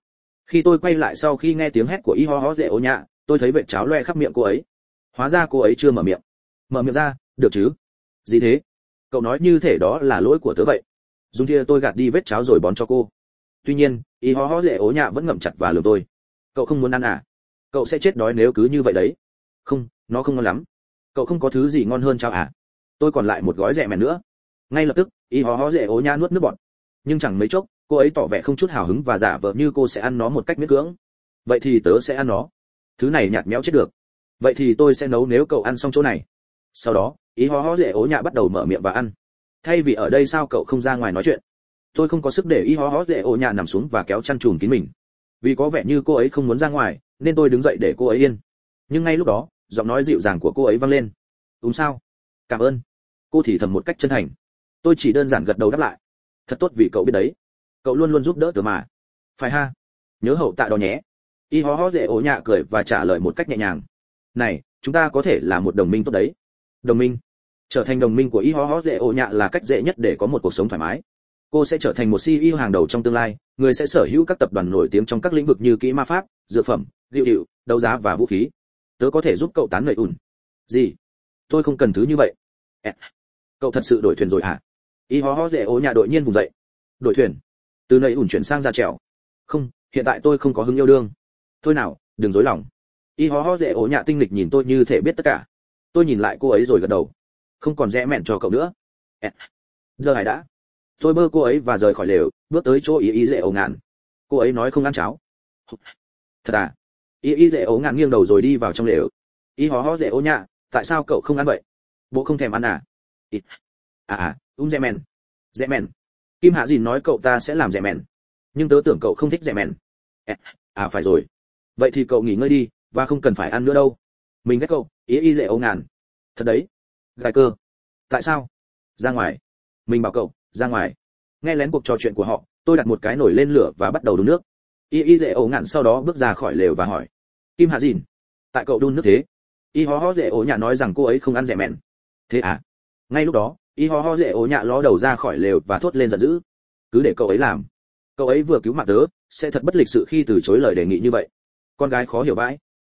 khi tôi quay lại sau khi nghe tiếng hét của y ho ho dễ ố nhạ, tôi thấy vệt cháo loe khắp miệng cô ấy. Hóa ra cô ấy chưa mở miệng. Mở miệng ra, được chứ? Gì thế? Cậu nói như thể đó là lỗi của tớ vậy. Dùng thìa tôi gạt đi vết cháo rồi bón cho cô. Tuy nhiên, y ho ho dễ ố nhạ vẫn ngậm chặt và lường tôi. Cậu không muốn ăn à? Cậu sẽ chết đói nếu cứ như vậy đấy. Không, nó không ngon lắm. Cậu không có thứ gì ngon hơn cháo à? Tôi còn lại một gói rẻ mèn nữa. Ngay lập tức y ho ho dễ ố nha nuốt nước bọt. Nhưng chẳng mấy chốc, cô ấy tỏ vẻ không chút hào hứng và giả vờ như cô sẽ ăn nó một cách miễn cưỡng. Vậy thì tớ sẽ ăn nó. Thứ này nhạt méo chết được. Vậy thì tôi sẽ nấu nếu cậu ăn xong chỗ này. Sau đó, ý ho ho dễ ố nhạ bắt đầu mở miệng và ăn. Thay vì ở đây sao cậu không ra ngoài nói chuyện? Tôi không có sức để ý ho ho dễ ố nhạ nằm xuống và kéo chăn trùm kín mình. Vì có vẻ như cô ấy không muốn ra ngoài, nên tôi đứng dậy để cô ấy yên. Nhưng ngay lúc đó, giọng nói dịu dàng của cô ấy vang lên. Đúng sao? Cảm ơn. Cô thì thầm một cách chân thành tôi chỉ đơn giản gật đầu đáp lại. Thật tốt vì cậu biết đấy. Cậu luôn luôn giúp đỡ tớ mà. Phải ha. Nhớ hậu tạ đó nhé. Y ho ho dễ ổ nhạ cười và trả lời một cách nhẹ nhàng. Này, chúng ta có thể là một đồng minh tốt đấy. Đồng minh. Trở thành đồng minh của y ho ho dễ ổ nhạ là cách dễ nhất để có một cuộc sống thoải mái. Cô sẽ trở thành một ceo hàng đầu trong tương lai, người sẽ sở hữu các tập đoàn nổi tiếng trong các lĩnh vực như kỹ ma pháp, dược phẩm liệu hiệu đấu giá và vũ khí. Tớ có thể giúp cậu tán lợi ủn gì? Tôi không cần thứ như vậy. Cậu thật sự đổi thuyền rồi hả? Y ho ho dễ ố nhà đội nhiên vùng dậy. Đổi thuyền. Từ nơi ủn chuyển sang ra trèo. Không, hiện tại tôi không có hứng yêu đương. Thôi nào, đừng dối lòng. Y ho ho dễ ố nhà tinh lịch nhìn tôi như thể biết tất cả. Tôi nhìn lại cô ấy rồi gật đầu. Không còn rẽ mẹn cho cậu nữa. Lơ hải đã. Tôi bơ cô ấy và rời khỏi lều, bước tới chỗ y y dễ ố ngạn. Cô ấy nói không ăn cháo. Thật à? Y y dễ ố ngạn nghiêng đầu rồi đi vào trong lều. Y hó hó dễ ố nhạ tại sao cậu không ăn vậy? Bố không thèm ăn à? Ít à à um dẹ mèn. Dẹ mèn. Kim hạ dìn nói cậu ta sẽ làm dẹ mèn. Nhưng tớ tưởng cậu không thích dẹ mèn. À, à phải rồi. Vậy thì cậu nghỉ ngơi đi, và không cần phải ăn nữa đâu. Mình ghét cậu, ý y dễ ấu ngàn. Thật đấy. Gai cơ. Tại sao? Ra ngoài. Mình bảo cậu, ra ngoài. Nghe lén cuộc trò chuyện của họ, tôi đặt một cái nổi lên lửa và bắt đầu đun nước. Y y dễ ổ ngạn sau đó bước ra khỏi lều và hỏi. Kim hạ dìn, tại cậu đun nước thế? Y ho ho dễ ổ nhà nói rằng cô ấy không ăn rẻ mẹn thế à? Ngay lúc đó y ho ho dễ ố nhạ ló đầu ra khỏi lều và thốt lên giận dữ. Cứ để cậu ấy làm. Cậu ấy vừa cứu mạng tớ, sẽ thật bất lịch sự khi từ chối lời đề nghị như vậy. Con gái khó hiểu vãi.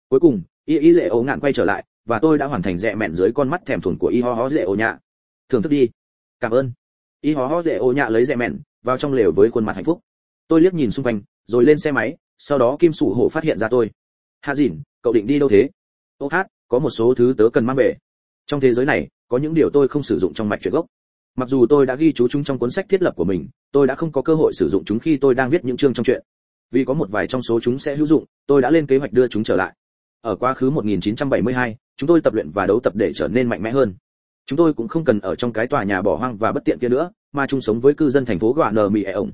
Cuối cùng, y y dễ ố ngạn quay trở lại, và tôi đã hoàn thành rẽ mẹn dưới con mắt thèm thuồng của y ho ho dễ ố nhạ. Thưởng thức đi. Cảm ơn. Y ho ho dễ ố nhạ lấy rẽ mẹn, vào trong lều với khuôn mặt hạnh phúc. Tôi liếc nhìn xung quanh, rồi lên xe máy, sau đó kim sủ hổ phát hiện ra tôi. Hạ dìn, cậu định đi đâu thế? Ô hát, có một số thứ tớ cần mang về. Trong thế giới này có những điều tôi không sử dụng trong mạch truyện gốc. Mặc dù tôi đã ghi chú chúng trong cuốn sách thiết lập của mình tôi đã không có cơ hội sử dụng chúng khi tôi đang viết những chương trong truyện. Vì có một vài trong số chúng sẽ hữu dụng tôi đã lên kế hoạch đưa chúng trở lại. Ở quá khứ 1972, chúng tôi tập luyện và đấu tập để trở nên mạnh mẽ hơn. Chúng tôi cũng không cần ở trong cái tòa nhà bỏ hoang và bất tiện kia nữa mà chung sống với cư dân thành phố gọa nờ mì ổng.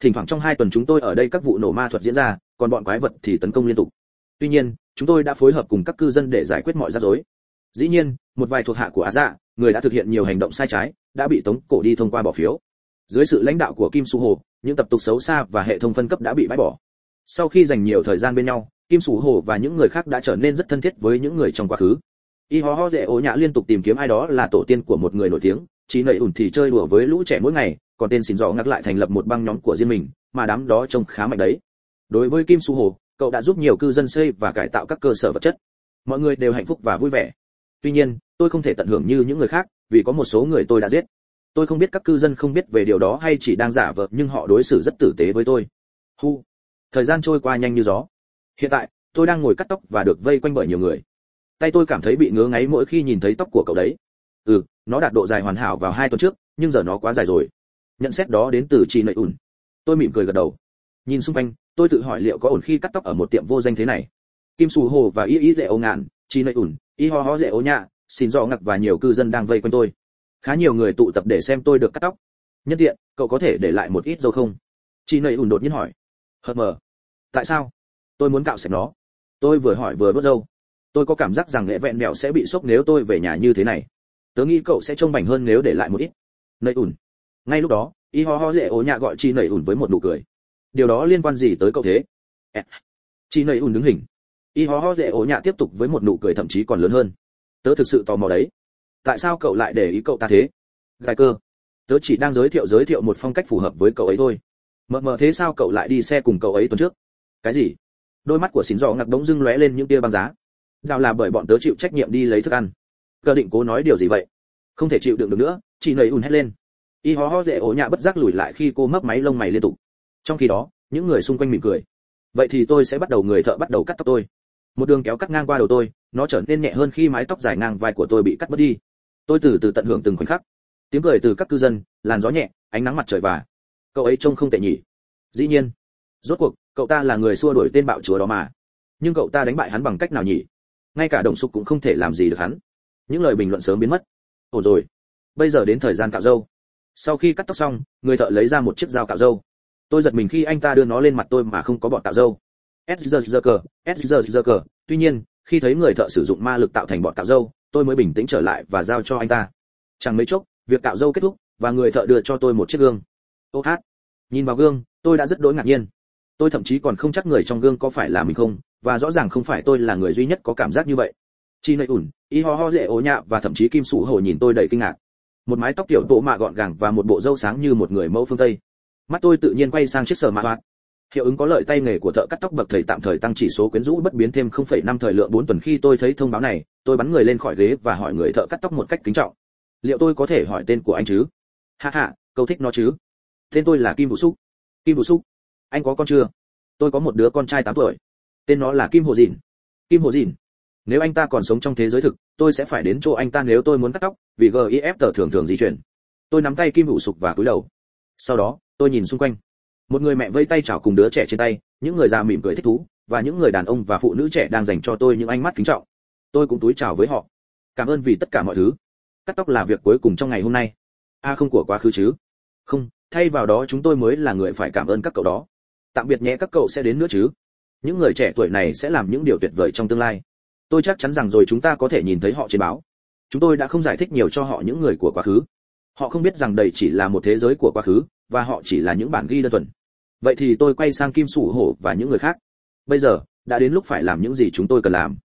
Thỉnh thoảng trong hai tuần chúng tôi ở đây các vụ nổ ma thuật diễn ra còn bọn quái vật thì tấn công liên tục. Tuy nhiên chúng tôi đã phối hợp cùng các cư dân để giải quyết mọi rắc rối dĩ nhiên, một vài thuộc hạ của á dạ người đã thực hiện nhiều hành động sai trái, đã bị tống cổ đi thông qua bỏ phiếu. Dưới sự lãnh đạo của kim su hồ, những tập tục xấu xa và hệ thống phân cấp đã bị bãi bỏ. Sau khi dành nhiều thời gian bên nhau, kim su hồ và những người khác đã trở nên rất thân thiết với những người trong quá khứ. Y ho ho dễ ố nhã liên tục tìm kiếm ai đó là tổ tiên của một người nổi tiếng, chỉ nầy ủn thì chơi đùa với lũ trẻ mỗi ngày, còn tên xin dò ngắc lại thành lập một băng nhóm của riêng mình, mà đám đó trông khá mạnh đấy. Đối với kim su hồ, cậu đã giúp nhiều cư dân xây và cải tạo các cơ sở vật chất. Mọi người đều hạnh phúc và vui vẻ tuy nhiên, tôi không thể tận hưởng như những người khác, vì có một số người tôi đã giết. Tôi không biết các cư dân không biết về điều đó hay chỉ đang giả vờ, nhưng họ đối xử rất tử tế với tôi. Hu. Thời gian trôi qua nhanh như gió. Hiện tại, tôi đang ngồi cắt tóc và được vây quanh bởi nhiều người. Tay tôi cảm thấy bị ngứa ngáy mỗi khi nhìn thấy tóc của cậu đấy. Ừ nó đạt độ dài hoàn hảo vào hai tuần trước, nhưng giờ nó quá dài rồi. Nhận xét đó đến từ chị nợ ùn. Tôi mỉm cười gật đầu. Nhìn xung quanh, tôi tự hỏi liệu có ổn khi cắt tóc ở một tiệm vô danh thế này. Kim sù hồ và y y dễ ô ngạn chị nợ ùn y ho ho dễ ố nhạ, xin dò ngặc và nhiều cư dân đang vây quanh tôi. Khá nhiều người tụ tập để xem tôi được cắt tóc. Nhân tiện, cậu có thể để lại một ít dâu không? Chị nầy ùn đột nhiên hỏi. Hờ mờ. Tại sao? Tôi muốn cạo sạch nó. Tôi vừa hỏi vừa vớt dâu tôi có cảm giác rằng nghệ vẹn mẹo sẽ bị sốc nếu tôi về nhà như thế này. Tớ nghĩ cậu sẽ trông bảnh hơn nếu để lại một ít. Nầy ùn. Ngay lúc đó y ho ho dễ ố nhạ gọi chi nầy ùn với một nụ cười. Điều đó liên quan gì tới cậu thế? Chi nầy ùn đứng hình y ho ho dễ ổ nhạ tiếp tục với một nụ cười thậm chí còn lớn hơn. Tớ thực sự tò mò đấy. Tại sao cậu lại để ý cậu ta thế? Gai cơ. Tớ chỉ đang giới thiệu giới thiệu một phong cách phù hợp với cậu ấy thôi. Mờ mờ thế sao cậu lại đi xe cùng cậu ấy tuần trước? Cái gì? Đôi mắt của xín dò ngạc đống dưng lóe lên những tia băng giá. Nào là bởi bọn tớ chịu trách nhiệm đi lấy thức ăn. Cơ định cố nói điều gì vậy? Không thể chịu đựng được nữa, chị nầy ùn hét lên. Y ho ho dễ ổ nhạ bất giác lùi lại khi cô mấp máy lông mày liên tục. Trong khi đó, những người xung quanh mỉm cười. Vậy thì tôi sẽ bắt đầu người thợ bắt đầu cắt tóc tôi một đường kéo cắt ngang qua đầu tôi, nó trở nên nhẹ hơn khi mái tóc dài ngang vai của tôi bị cắt mất đi. Tôi từ từ tận hưởng từng khoảnh khắc. Tiếng cười từ các cư dân, làn gió nhẹ, ánh nắng mặt trời và cậu ấy trông không tệ nhỉ. Dĩ nhiên, rốt cuộc, cậu ta là người xua đuổi tên bạo chúa đó mà. Nhưng cậu ta đánh bại hắn bằng cách nào nhỉ? Ngay cả đồng sục cũng không thể làm gì được hắn. Những lời bình luận sớm biến mất. Ổn rồi. Bây giờ đến thời gian cạo râu. Sau khi cắt tóc xong, người thợ lấy ra một chiếc dao cạo râu. Tôi giật mình khi anh ta đưa nó lên mặt tôi mà không có bọn cạo râu sgzg sgzg tuy nhiên, khi thấy người thợ sử dụng ma lực tạo thành bọn cạo râu tôi mới bình tĩnh trở lại và giao cho anh ta. Chẳng mấy chốc, việc cạo râu kết thúc và người thợ đưa cho tôi một chiếc gương. Ô hát. Nhìn vào gương, tôi đã rất đối ngạc nhiên. Tôi thậm chí còn không chắc người trong gương có phải là mình không, và rõ ràng không phải tôi là người duy nhất có cảm giác như vậy. Chi nơi ủn, y ho ho dễ ố nhạ và thậm chí kim sủ hồ nhìn tôi đầy kinh ngạc. Một mái tóc tiểu tổ mạ gọn gàng và một bộ râu sáng như một người mẫu phương tây. Mắt tôi tự nhiên quay sang chiếc sờ mạ hoạt hiệu ứng có lợi tay nghề của thợ cắt tóc bậc thầy tạm thời tăng chỉ số quyến rũ bất biến thêm 0,5 thời lượng 4 tuần khi tôi thấy thông báo này tôi bắn người lên khỏi ghế và hỏi người thợ cắt tóc một cách kính trọng. Liệu tôi có thể hỏi tên của anh chứ? Ha ha câu thích nó chứ. Tên tôi là kim vũ súc kim vũ súc anh có con chưa? Tôi có một đứa con trai 8 tuổi. Tên nó là kim hồ dìn. Kim hồ dìn. Nếu anh ta còn sống trong thế giới thực tôi sẽ phải đến chỗ anh ta nếu tôi muốn cắt tóc vì gif tờ thường thường di chuyển. Tôi nắm tay kim vũ sục và cúi đầu. Sau đó tôi nhìn xung quanh một người mẹ vây tay chào cùng đứa trẻ trên tay những người già mỉm cười thích thú và những người đàn ông và phụ nữ trẻ đang dành cho tôi những ánh mắt kính trọng. Tôi cũng túi chào với họ. Cảm ơn vì tất cả mọi thứ. Cắt tóc là việc cuối cùng trong ngày hôm nay. A à, không của quá khứ chứ? Không thay vào đó chúng tôi mới là người phải cảm ơn các cậu đó. Tạm biệt nhé các cậu sẽ đến nữa chứ? Những người trẻ tuổi này sẽ làm những điều tuyệt vời trong tương lai. Tôi chắc chắn rằng rồi chúng ta có thể nhìn thấy họ trên báo. Chúng tôi đã không giải thích nhiều cho họ những người của quá khứ. Họ không biết rằng đây chỉ là một thế giới của quá khứ và họ chỉ là những bản ghi đơn thuần vậy thì tôi quay sang kim sủ hổ và những người khác. Bây giờ, đã đến lúc phải làm những gì chúng tôi cần làm.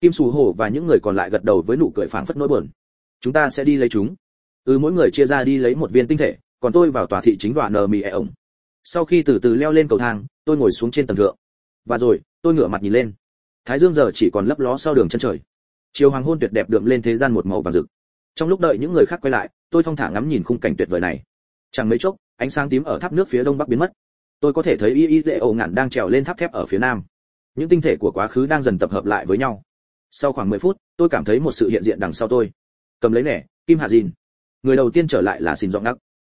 Kim sủ hổ và những người còn lại gật đầu với nụ cười phảng phất nỗi buồn. Chúng ta sẽ đi lấy chúng. Ừ mỗi người chia ra đi lấy một viên tinh thể, còn tôi vào tòa thị chính đoạn nờ mì ẹ ổng. Sau khi từ từ leo lên cầu thang, tôi ngồi xuống trên tầng thượng. Và rồi, tôi ngửa mặt nhìn lên. Thái dương giờ chỉ còn lấp ló sau đường chân trời. Chiều hoàng hôn tuyệt đẹp đượm lên thế gian một màu vàng rực. Trong lúc đợi những người khác quay lại, tôi thong thả ngắm nhìn khung cảnh tuyệt vời này. Chẳng mấy chốc, ánh sáng tím ở tháp nước phía đông bắc biến mất tôi có thể thấy y y dễ ổ ngạn đang trèo lên tháp thép ở phía nam. Những tinh thể của quá khứ đang dần tập hợp lại với nhau. Sau khoảng 10 phút, tôi cảm thấy một sự hiện diện đằng sau tôi. Cầm lấy nẻ, kim hạ dìn. Người đầu tiên trở lại là xin giọng ngắc.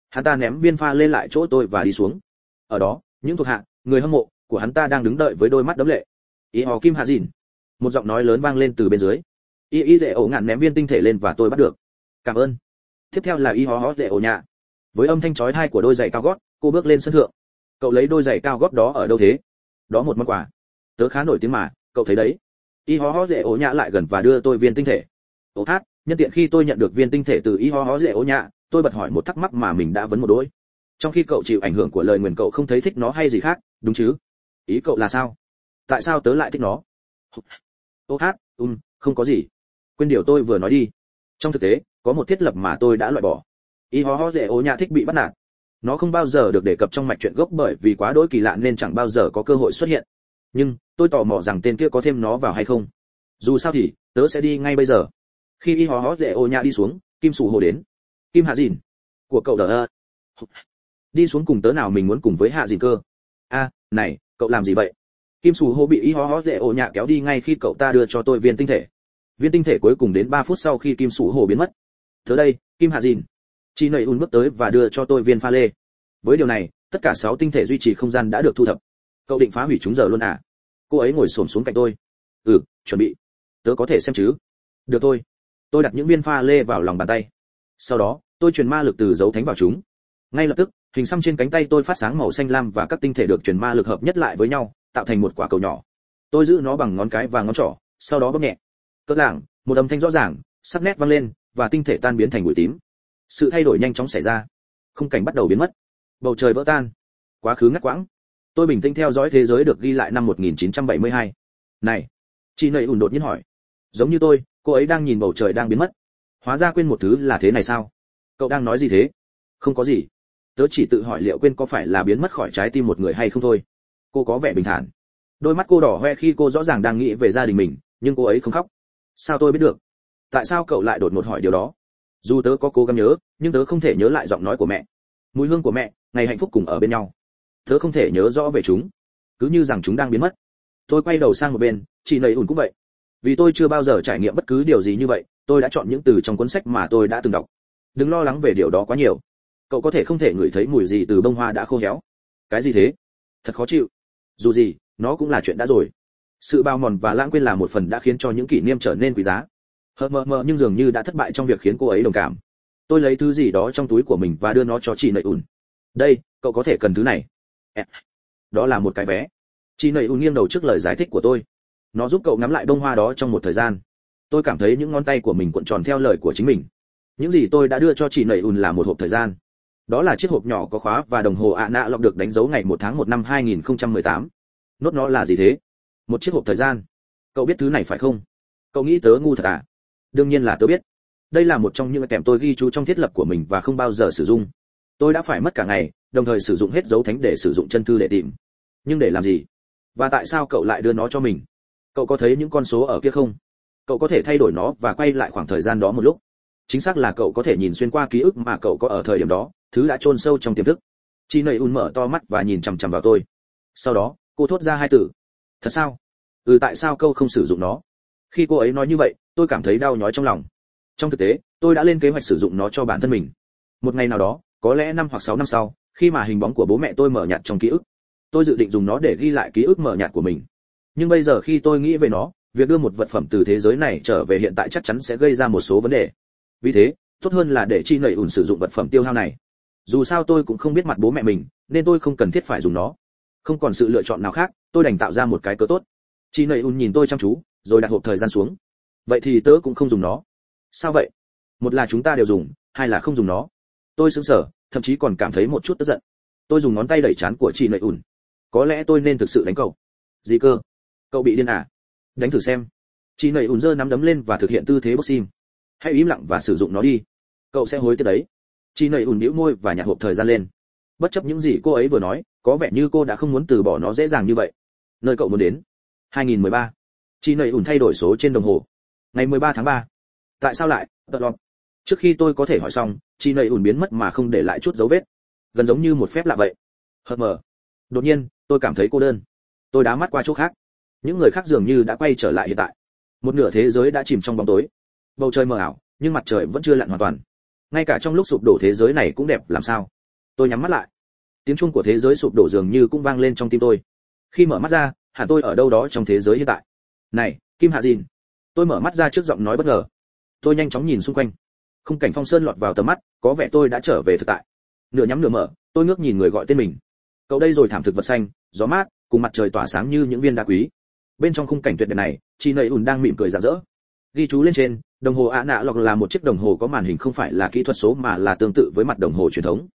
Hắn ta ném viên pha lên lại chỗ tôi và đi xuống. Ở đó, những thuộc hạ, người hâm mộ của hắn ta đang đứng đợi với đôi mắt đấm lệ. Y hò kim hạ dìn. Một giọng nói lớn vang lên từ bên dưới. Y y dễ ổ ngạn ném viên tinh thể lên và tôi bắt được. Cảm ơn. Tiếp theo là y hò hó dễ ổ nhạ. Với âm thanh chói tai của đôi giày cao gót, cô bước lên sân thượng cậu lấy đôi giày cao gót đó ở đâu thế? Đó một món quà. Tớ khá nổi tiếng mà, cậu thấy đấy. Y ho ho dễ ố nhã lại gần và đưa tôi viên tinh thể. Ô hát, nhân tiện khi tôi nhận được viên tinh thể từ y ho ho dễ ố nhã tôi bật hỏi một thắc mắc mà mình đã vấn một đôi. Trong khi cậu chịu ảnh hưởng của lời nguyền cậu không thấy thích nó hay gì khác, đúng chứ? Ý cậu là sao? Tại sao tớ lại thích nó? Ô hát um không có gì. Quên điều tôi vừa nói đi. Trong thực tế, có một thiết lập mà tôi đã loại bỏ. Y ho ho dễ ố nhã thích bị bắt nạt nó không bao giờ được đề cập trong mạch truyện gốc bởi vì quá đỗi kỳ lạ nên chẳng bao giờ có cơ hội xuất hiện. Nhưng, tôi tò mò rằng tên kia có thêm nó vào hay không. Dù sao thì, tớ sẽ đi ngay bây giờ. Khi y hó hó dễ ô nhạ đi xuống, kim sù hồ đến. Kim hạ dìn. Của cậu đờ ơ. Đi xuống cùng tớ nào mình muốn cùng với hạ dìn cơ? A, này, cậu làm gì vậy? Kim sù hồ bị y hó hó dễ ô nhạ kéo đi ngay khi cậu ta đưa cho tôi viên tinh thể. Viên tinh thể cuối cùng đến ba phút sau khi kim sù hồ biến mất. Tới đây, kim hạ dìn chị nầy un bước tới và đưa cho tôi viên pha lê. Với điều này, tất cả sáu tinh thể duy trì không gian đã được thu thập. Cậu định phá hủy chúng giờ luôn à? Cô ấy ngồi xổm xuống cạnh tôi. Ừ chuẩn bị. Tớ có thể xem chứ. Được thôi. Tôi đặt những viên pha lê vào lòng bàn tay. Sau đó, tôi truyền ma lực từ dấu thánh vào chúng. Ngay lập tức, hình xăm trên cánh tay tôi phát sáng màu xanh lam và các tinh thể được truyền ma lực hợp nhất lại với nhau, tạo thành một quả cầu nhỏ. Tôi giữ nó bằng ngón cái và ngón trỏ, sau đó bóp nhẹ. Cỡ lảng, một âm thanh rõ ràng, sắc nét vang lên, và tinh thể tan biến thành bụi tím sự thay đổi nhanh chóng xảy ra. Khung cảnh bắt đầu biến mất. Bầu trời vỡ tan. Quá khứ ngắt quãng. Tôi bình tĩnh theo dõi thế giới được ghi lại năm 1972. này! Chị nầy ủn đột nhiên hỏi. Giống như tôi, cô ấy đang nhìn bầu trời đang biến mất. Hóa ra quên một thứ là thế này sao? Cậu đang nói gì thế? Không có gì. Tớ chỉ tự hỏi liệu quên có phải là biến mất khỏi trái tim một người hay không thôi. Cô có vẻ bình thản. Đôi mắt cô đỏ hoe khi cô rõ ràng đang nghĩ về gia đình mình, nhưng cô ấy không khóc. Sao tôi biết được? Tại sao cậu lại đột ngột hỏi điều đó? Dù tớ có cố gắng nhớ, nhưng tớ không thể nhớ lại giọng nói của mẹ. Mùi hương của mẹ, ngày hạnh phúc cùng ở bên nhau. Tớ không thể nhớ rõ về chúng. Cứ như rằng chúng đang biến mất. Tôi quay đầu sang một bên, chị nầy ủn cũng vậy. Vì tôi chưa bao giờ trải nghiệm bất cứ điều gì như vậy, tôi đã chọn những từ trong cuốn sách mà tôi đã từng đọc. Đừng lo lắng về điều đó quá nhiều. Cậu có thể không thể ngửi thấy mùi gì từ bông hoa đã khô héo. Cái gì thế? Thật khó chịu. Dù gì, nó cũng là chuyện đã rồi. Sự bao mòn và lãng quên là một phần đã khiến cho những kỷ niệm trở nên quý giá hờ mờ mờ nhưng dường như đã thất bại trong việc khiến cô ấy đồng cảm. Tôi lấy thứ gì đó trong túi của mình và đưa nó cho chị nầy ùn. Đây, cậu có thể cần thứ này. Đó là một cái vé. Chị nầy ùn nghiêng đầu trước lời giải thích của tôi. Nó giúp cậu ngắm lại bông hoa đó trong một thời gian. Tôi cảm thấy những ngón tay của mình cuộn tròn theo lời của chính mình. Những gì tôi đã đưa cho chị nầy ùn là một hộp thời gian. Đó là chiếc hộp nhỏ có khóa và đồng hồ ạ nạ lọc được đánh dấu ngày 1 tháng 1 năm 2018. nốt nó là gì thế? Một chiếc hộp thời gian. Cậu biết thứ này phải không? Cậu nghĩ tớ ngu thật à? Đương nhiên là tớ biết. Đây là một trong những kèm tôi ghi chú trong thiết lập của mình và không bao giờ sử dụng. Tôi đã phải mất cả ngày, đồng thời sử dụng hết dấu thánh để sử dụng chân thư để tìm. Nhưng để làm gì? Và tại sao cậu lại đưa nó cho mình? Cậu có thấy những con số ở kia không? Cậu có thể thay đổi nó và quay lại khoảng thời gian đó một lúc. Chính xác là cậu có thể nhìn xuyên qua ký ức mà cậu có ở thời điểm đó, thứ đã chôn sâu trong tiềm thức. Chị nầy un mở to mắt và nhìn chằm chằm vào tôi. Sau đó, cô thốt ra hai từ. Thật sao? Ừ tại sao cậu không sử dụng nó? Khi cô ấy nói như vậy, tôi cảm thấy đau nhói trong lòng. Trong thực tế, tôi đã lên kế hoạch sử dụng nó cho bản thân mình. Một ngày nào đó, có lẽ năm hoặc sáu năm sau, khi mà hình bóng của bố mẹ tôi mở nhạt trong ký ức, tôi dự định dùng nó để ghi lại ký ức mở nhạt của mình. Nhưng bây giờ khi tôi nghĩ về nó, việc đưa một vật phẩm từ thế giới này trở về hiện tại chắc chắn sẽ gây ra một số vấn đề. Vì thế, tốt hơn là để chi nẩy ủn sử dụng vật phẩm tiêu hao này. Dù sao tôi cũng không biết mặt bố mẹ mình, nên tôi không cần thiết phải dùng nó. Không còn sự lựa chọn nào khác, tôi đành tạo ra một cái cớ tốt. Chi nẩy ủn nhìn tôi chăm chú rồi đặt hộp thời gian xuống. Vậy thì tớ cũng không dùng nó. Sao vậy? Một là chúng ta đều dùng, hai là không dùng nó. Tôi sững sờ, thậm chí còn cảm thấy một chút tức giận. Tôi dùng ngón tay đẩy chán của chị nậy ủn. Có lẽ tôi nên thực sự đánh cậu. Gì cơ? Cậu bị điên à? Đánh thử xem. Chị nậy ủn giơ nắm đấm lên và thực hiện tư thế boxing. Hãy im lặng và sử dụng nó đi. Cậu sẽ hối tiếc đấy. Chị nậy ủn nhíu môi và nhặt hộp thời gian lên. Bất chấp những gì cô ấy vừa nói, có vẻ như cô đã không muốn từ bỏ nó dễ dàng như vậy. Nơi cậu muốn đến. 2013 chị nầy ủn thay đổi số trên đồng hồ. Ngày 13 tháng 3. tại sao lại? Tật lọt. Trước khi tôi có thể hỏi xong chị nầy ủn biến mất mà không để lại chút dấu vết. Gần giống như một phép lạ vậy. Hờ mờ. Đột nhiên, tôi cảm thấy cô đơn. Tôi đá mắt qua chỗ khác. Những người khác dường như đã quay trở lại hiện tại. Một nửa thế giới đã chìm trong bóng tối. Bầu trời mờ ảo, nhưng mặt trời vẫn chưa lặn hoàn toàn. Ngay cả trong lúc sụp đổ thế giới này cũng đẹp, làm sao? Tôi nhắm mắt lại. Tiếng chuông của thế giới sụp đổ dường như cũng vang lên trong tim tôi. Khi mở mắt ra, hẳn tôi ở đâu đó trong thế giới hiện tại này, kim hạ dìn. Tôi mở mắt ra trước giọng nói bất ngờ. Tôi nhanh chóng nhìn xung quanh. Khung cảnh phong sơn lọt vào tầm mắt, có vẻ tôi đã trở về thực tại. Nửa nhắm nửa mở, tôi ngước nhìn người gọi tên mình. Cậu đây rồi thảm thực vật xanh, gió mát, cùng mặt trời tỏa sáng như những viên đá quý. Bên trong khung cảnh tuyệt đẹp này, chị nầy ùn đang mỉm cười rạng rỡ. Ghi chú lên trên, đồng hồ ạ nạ lọc là một chiếc đồng hồ có màn hình không phải là kỹ thuật số mà là tương tự với mặt đồng hồ truyền thống.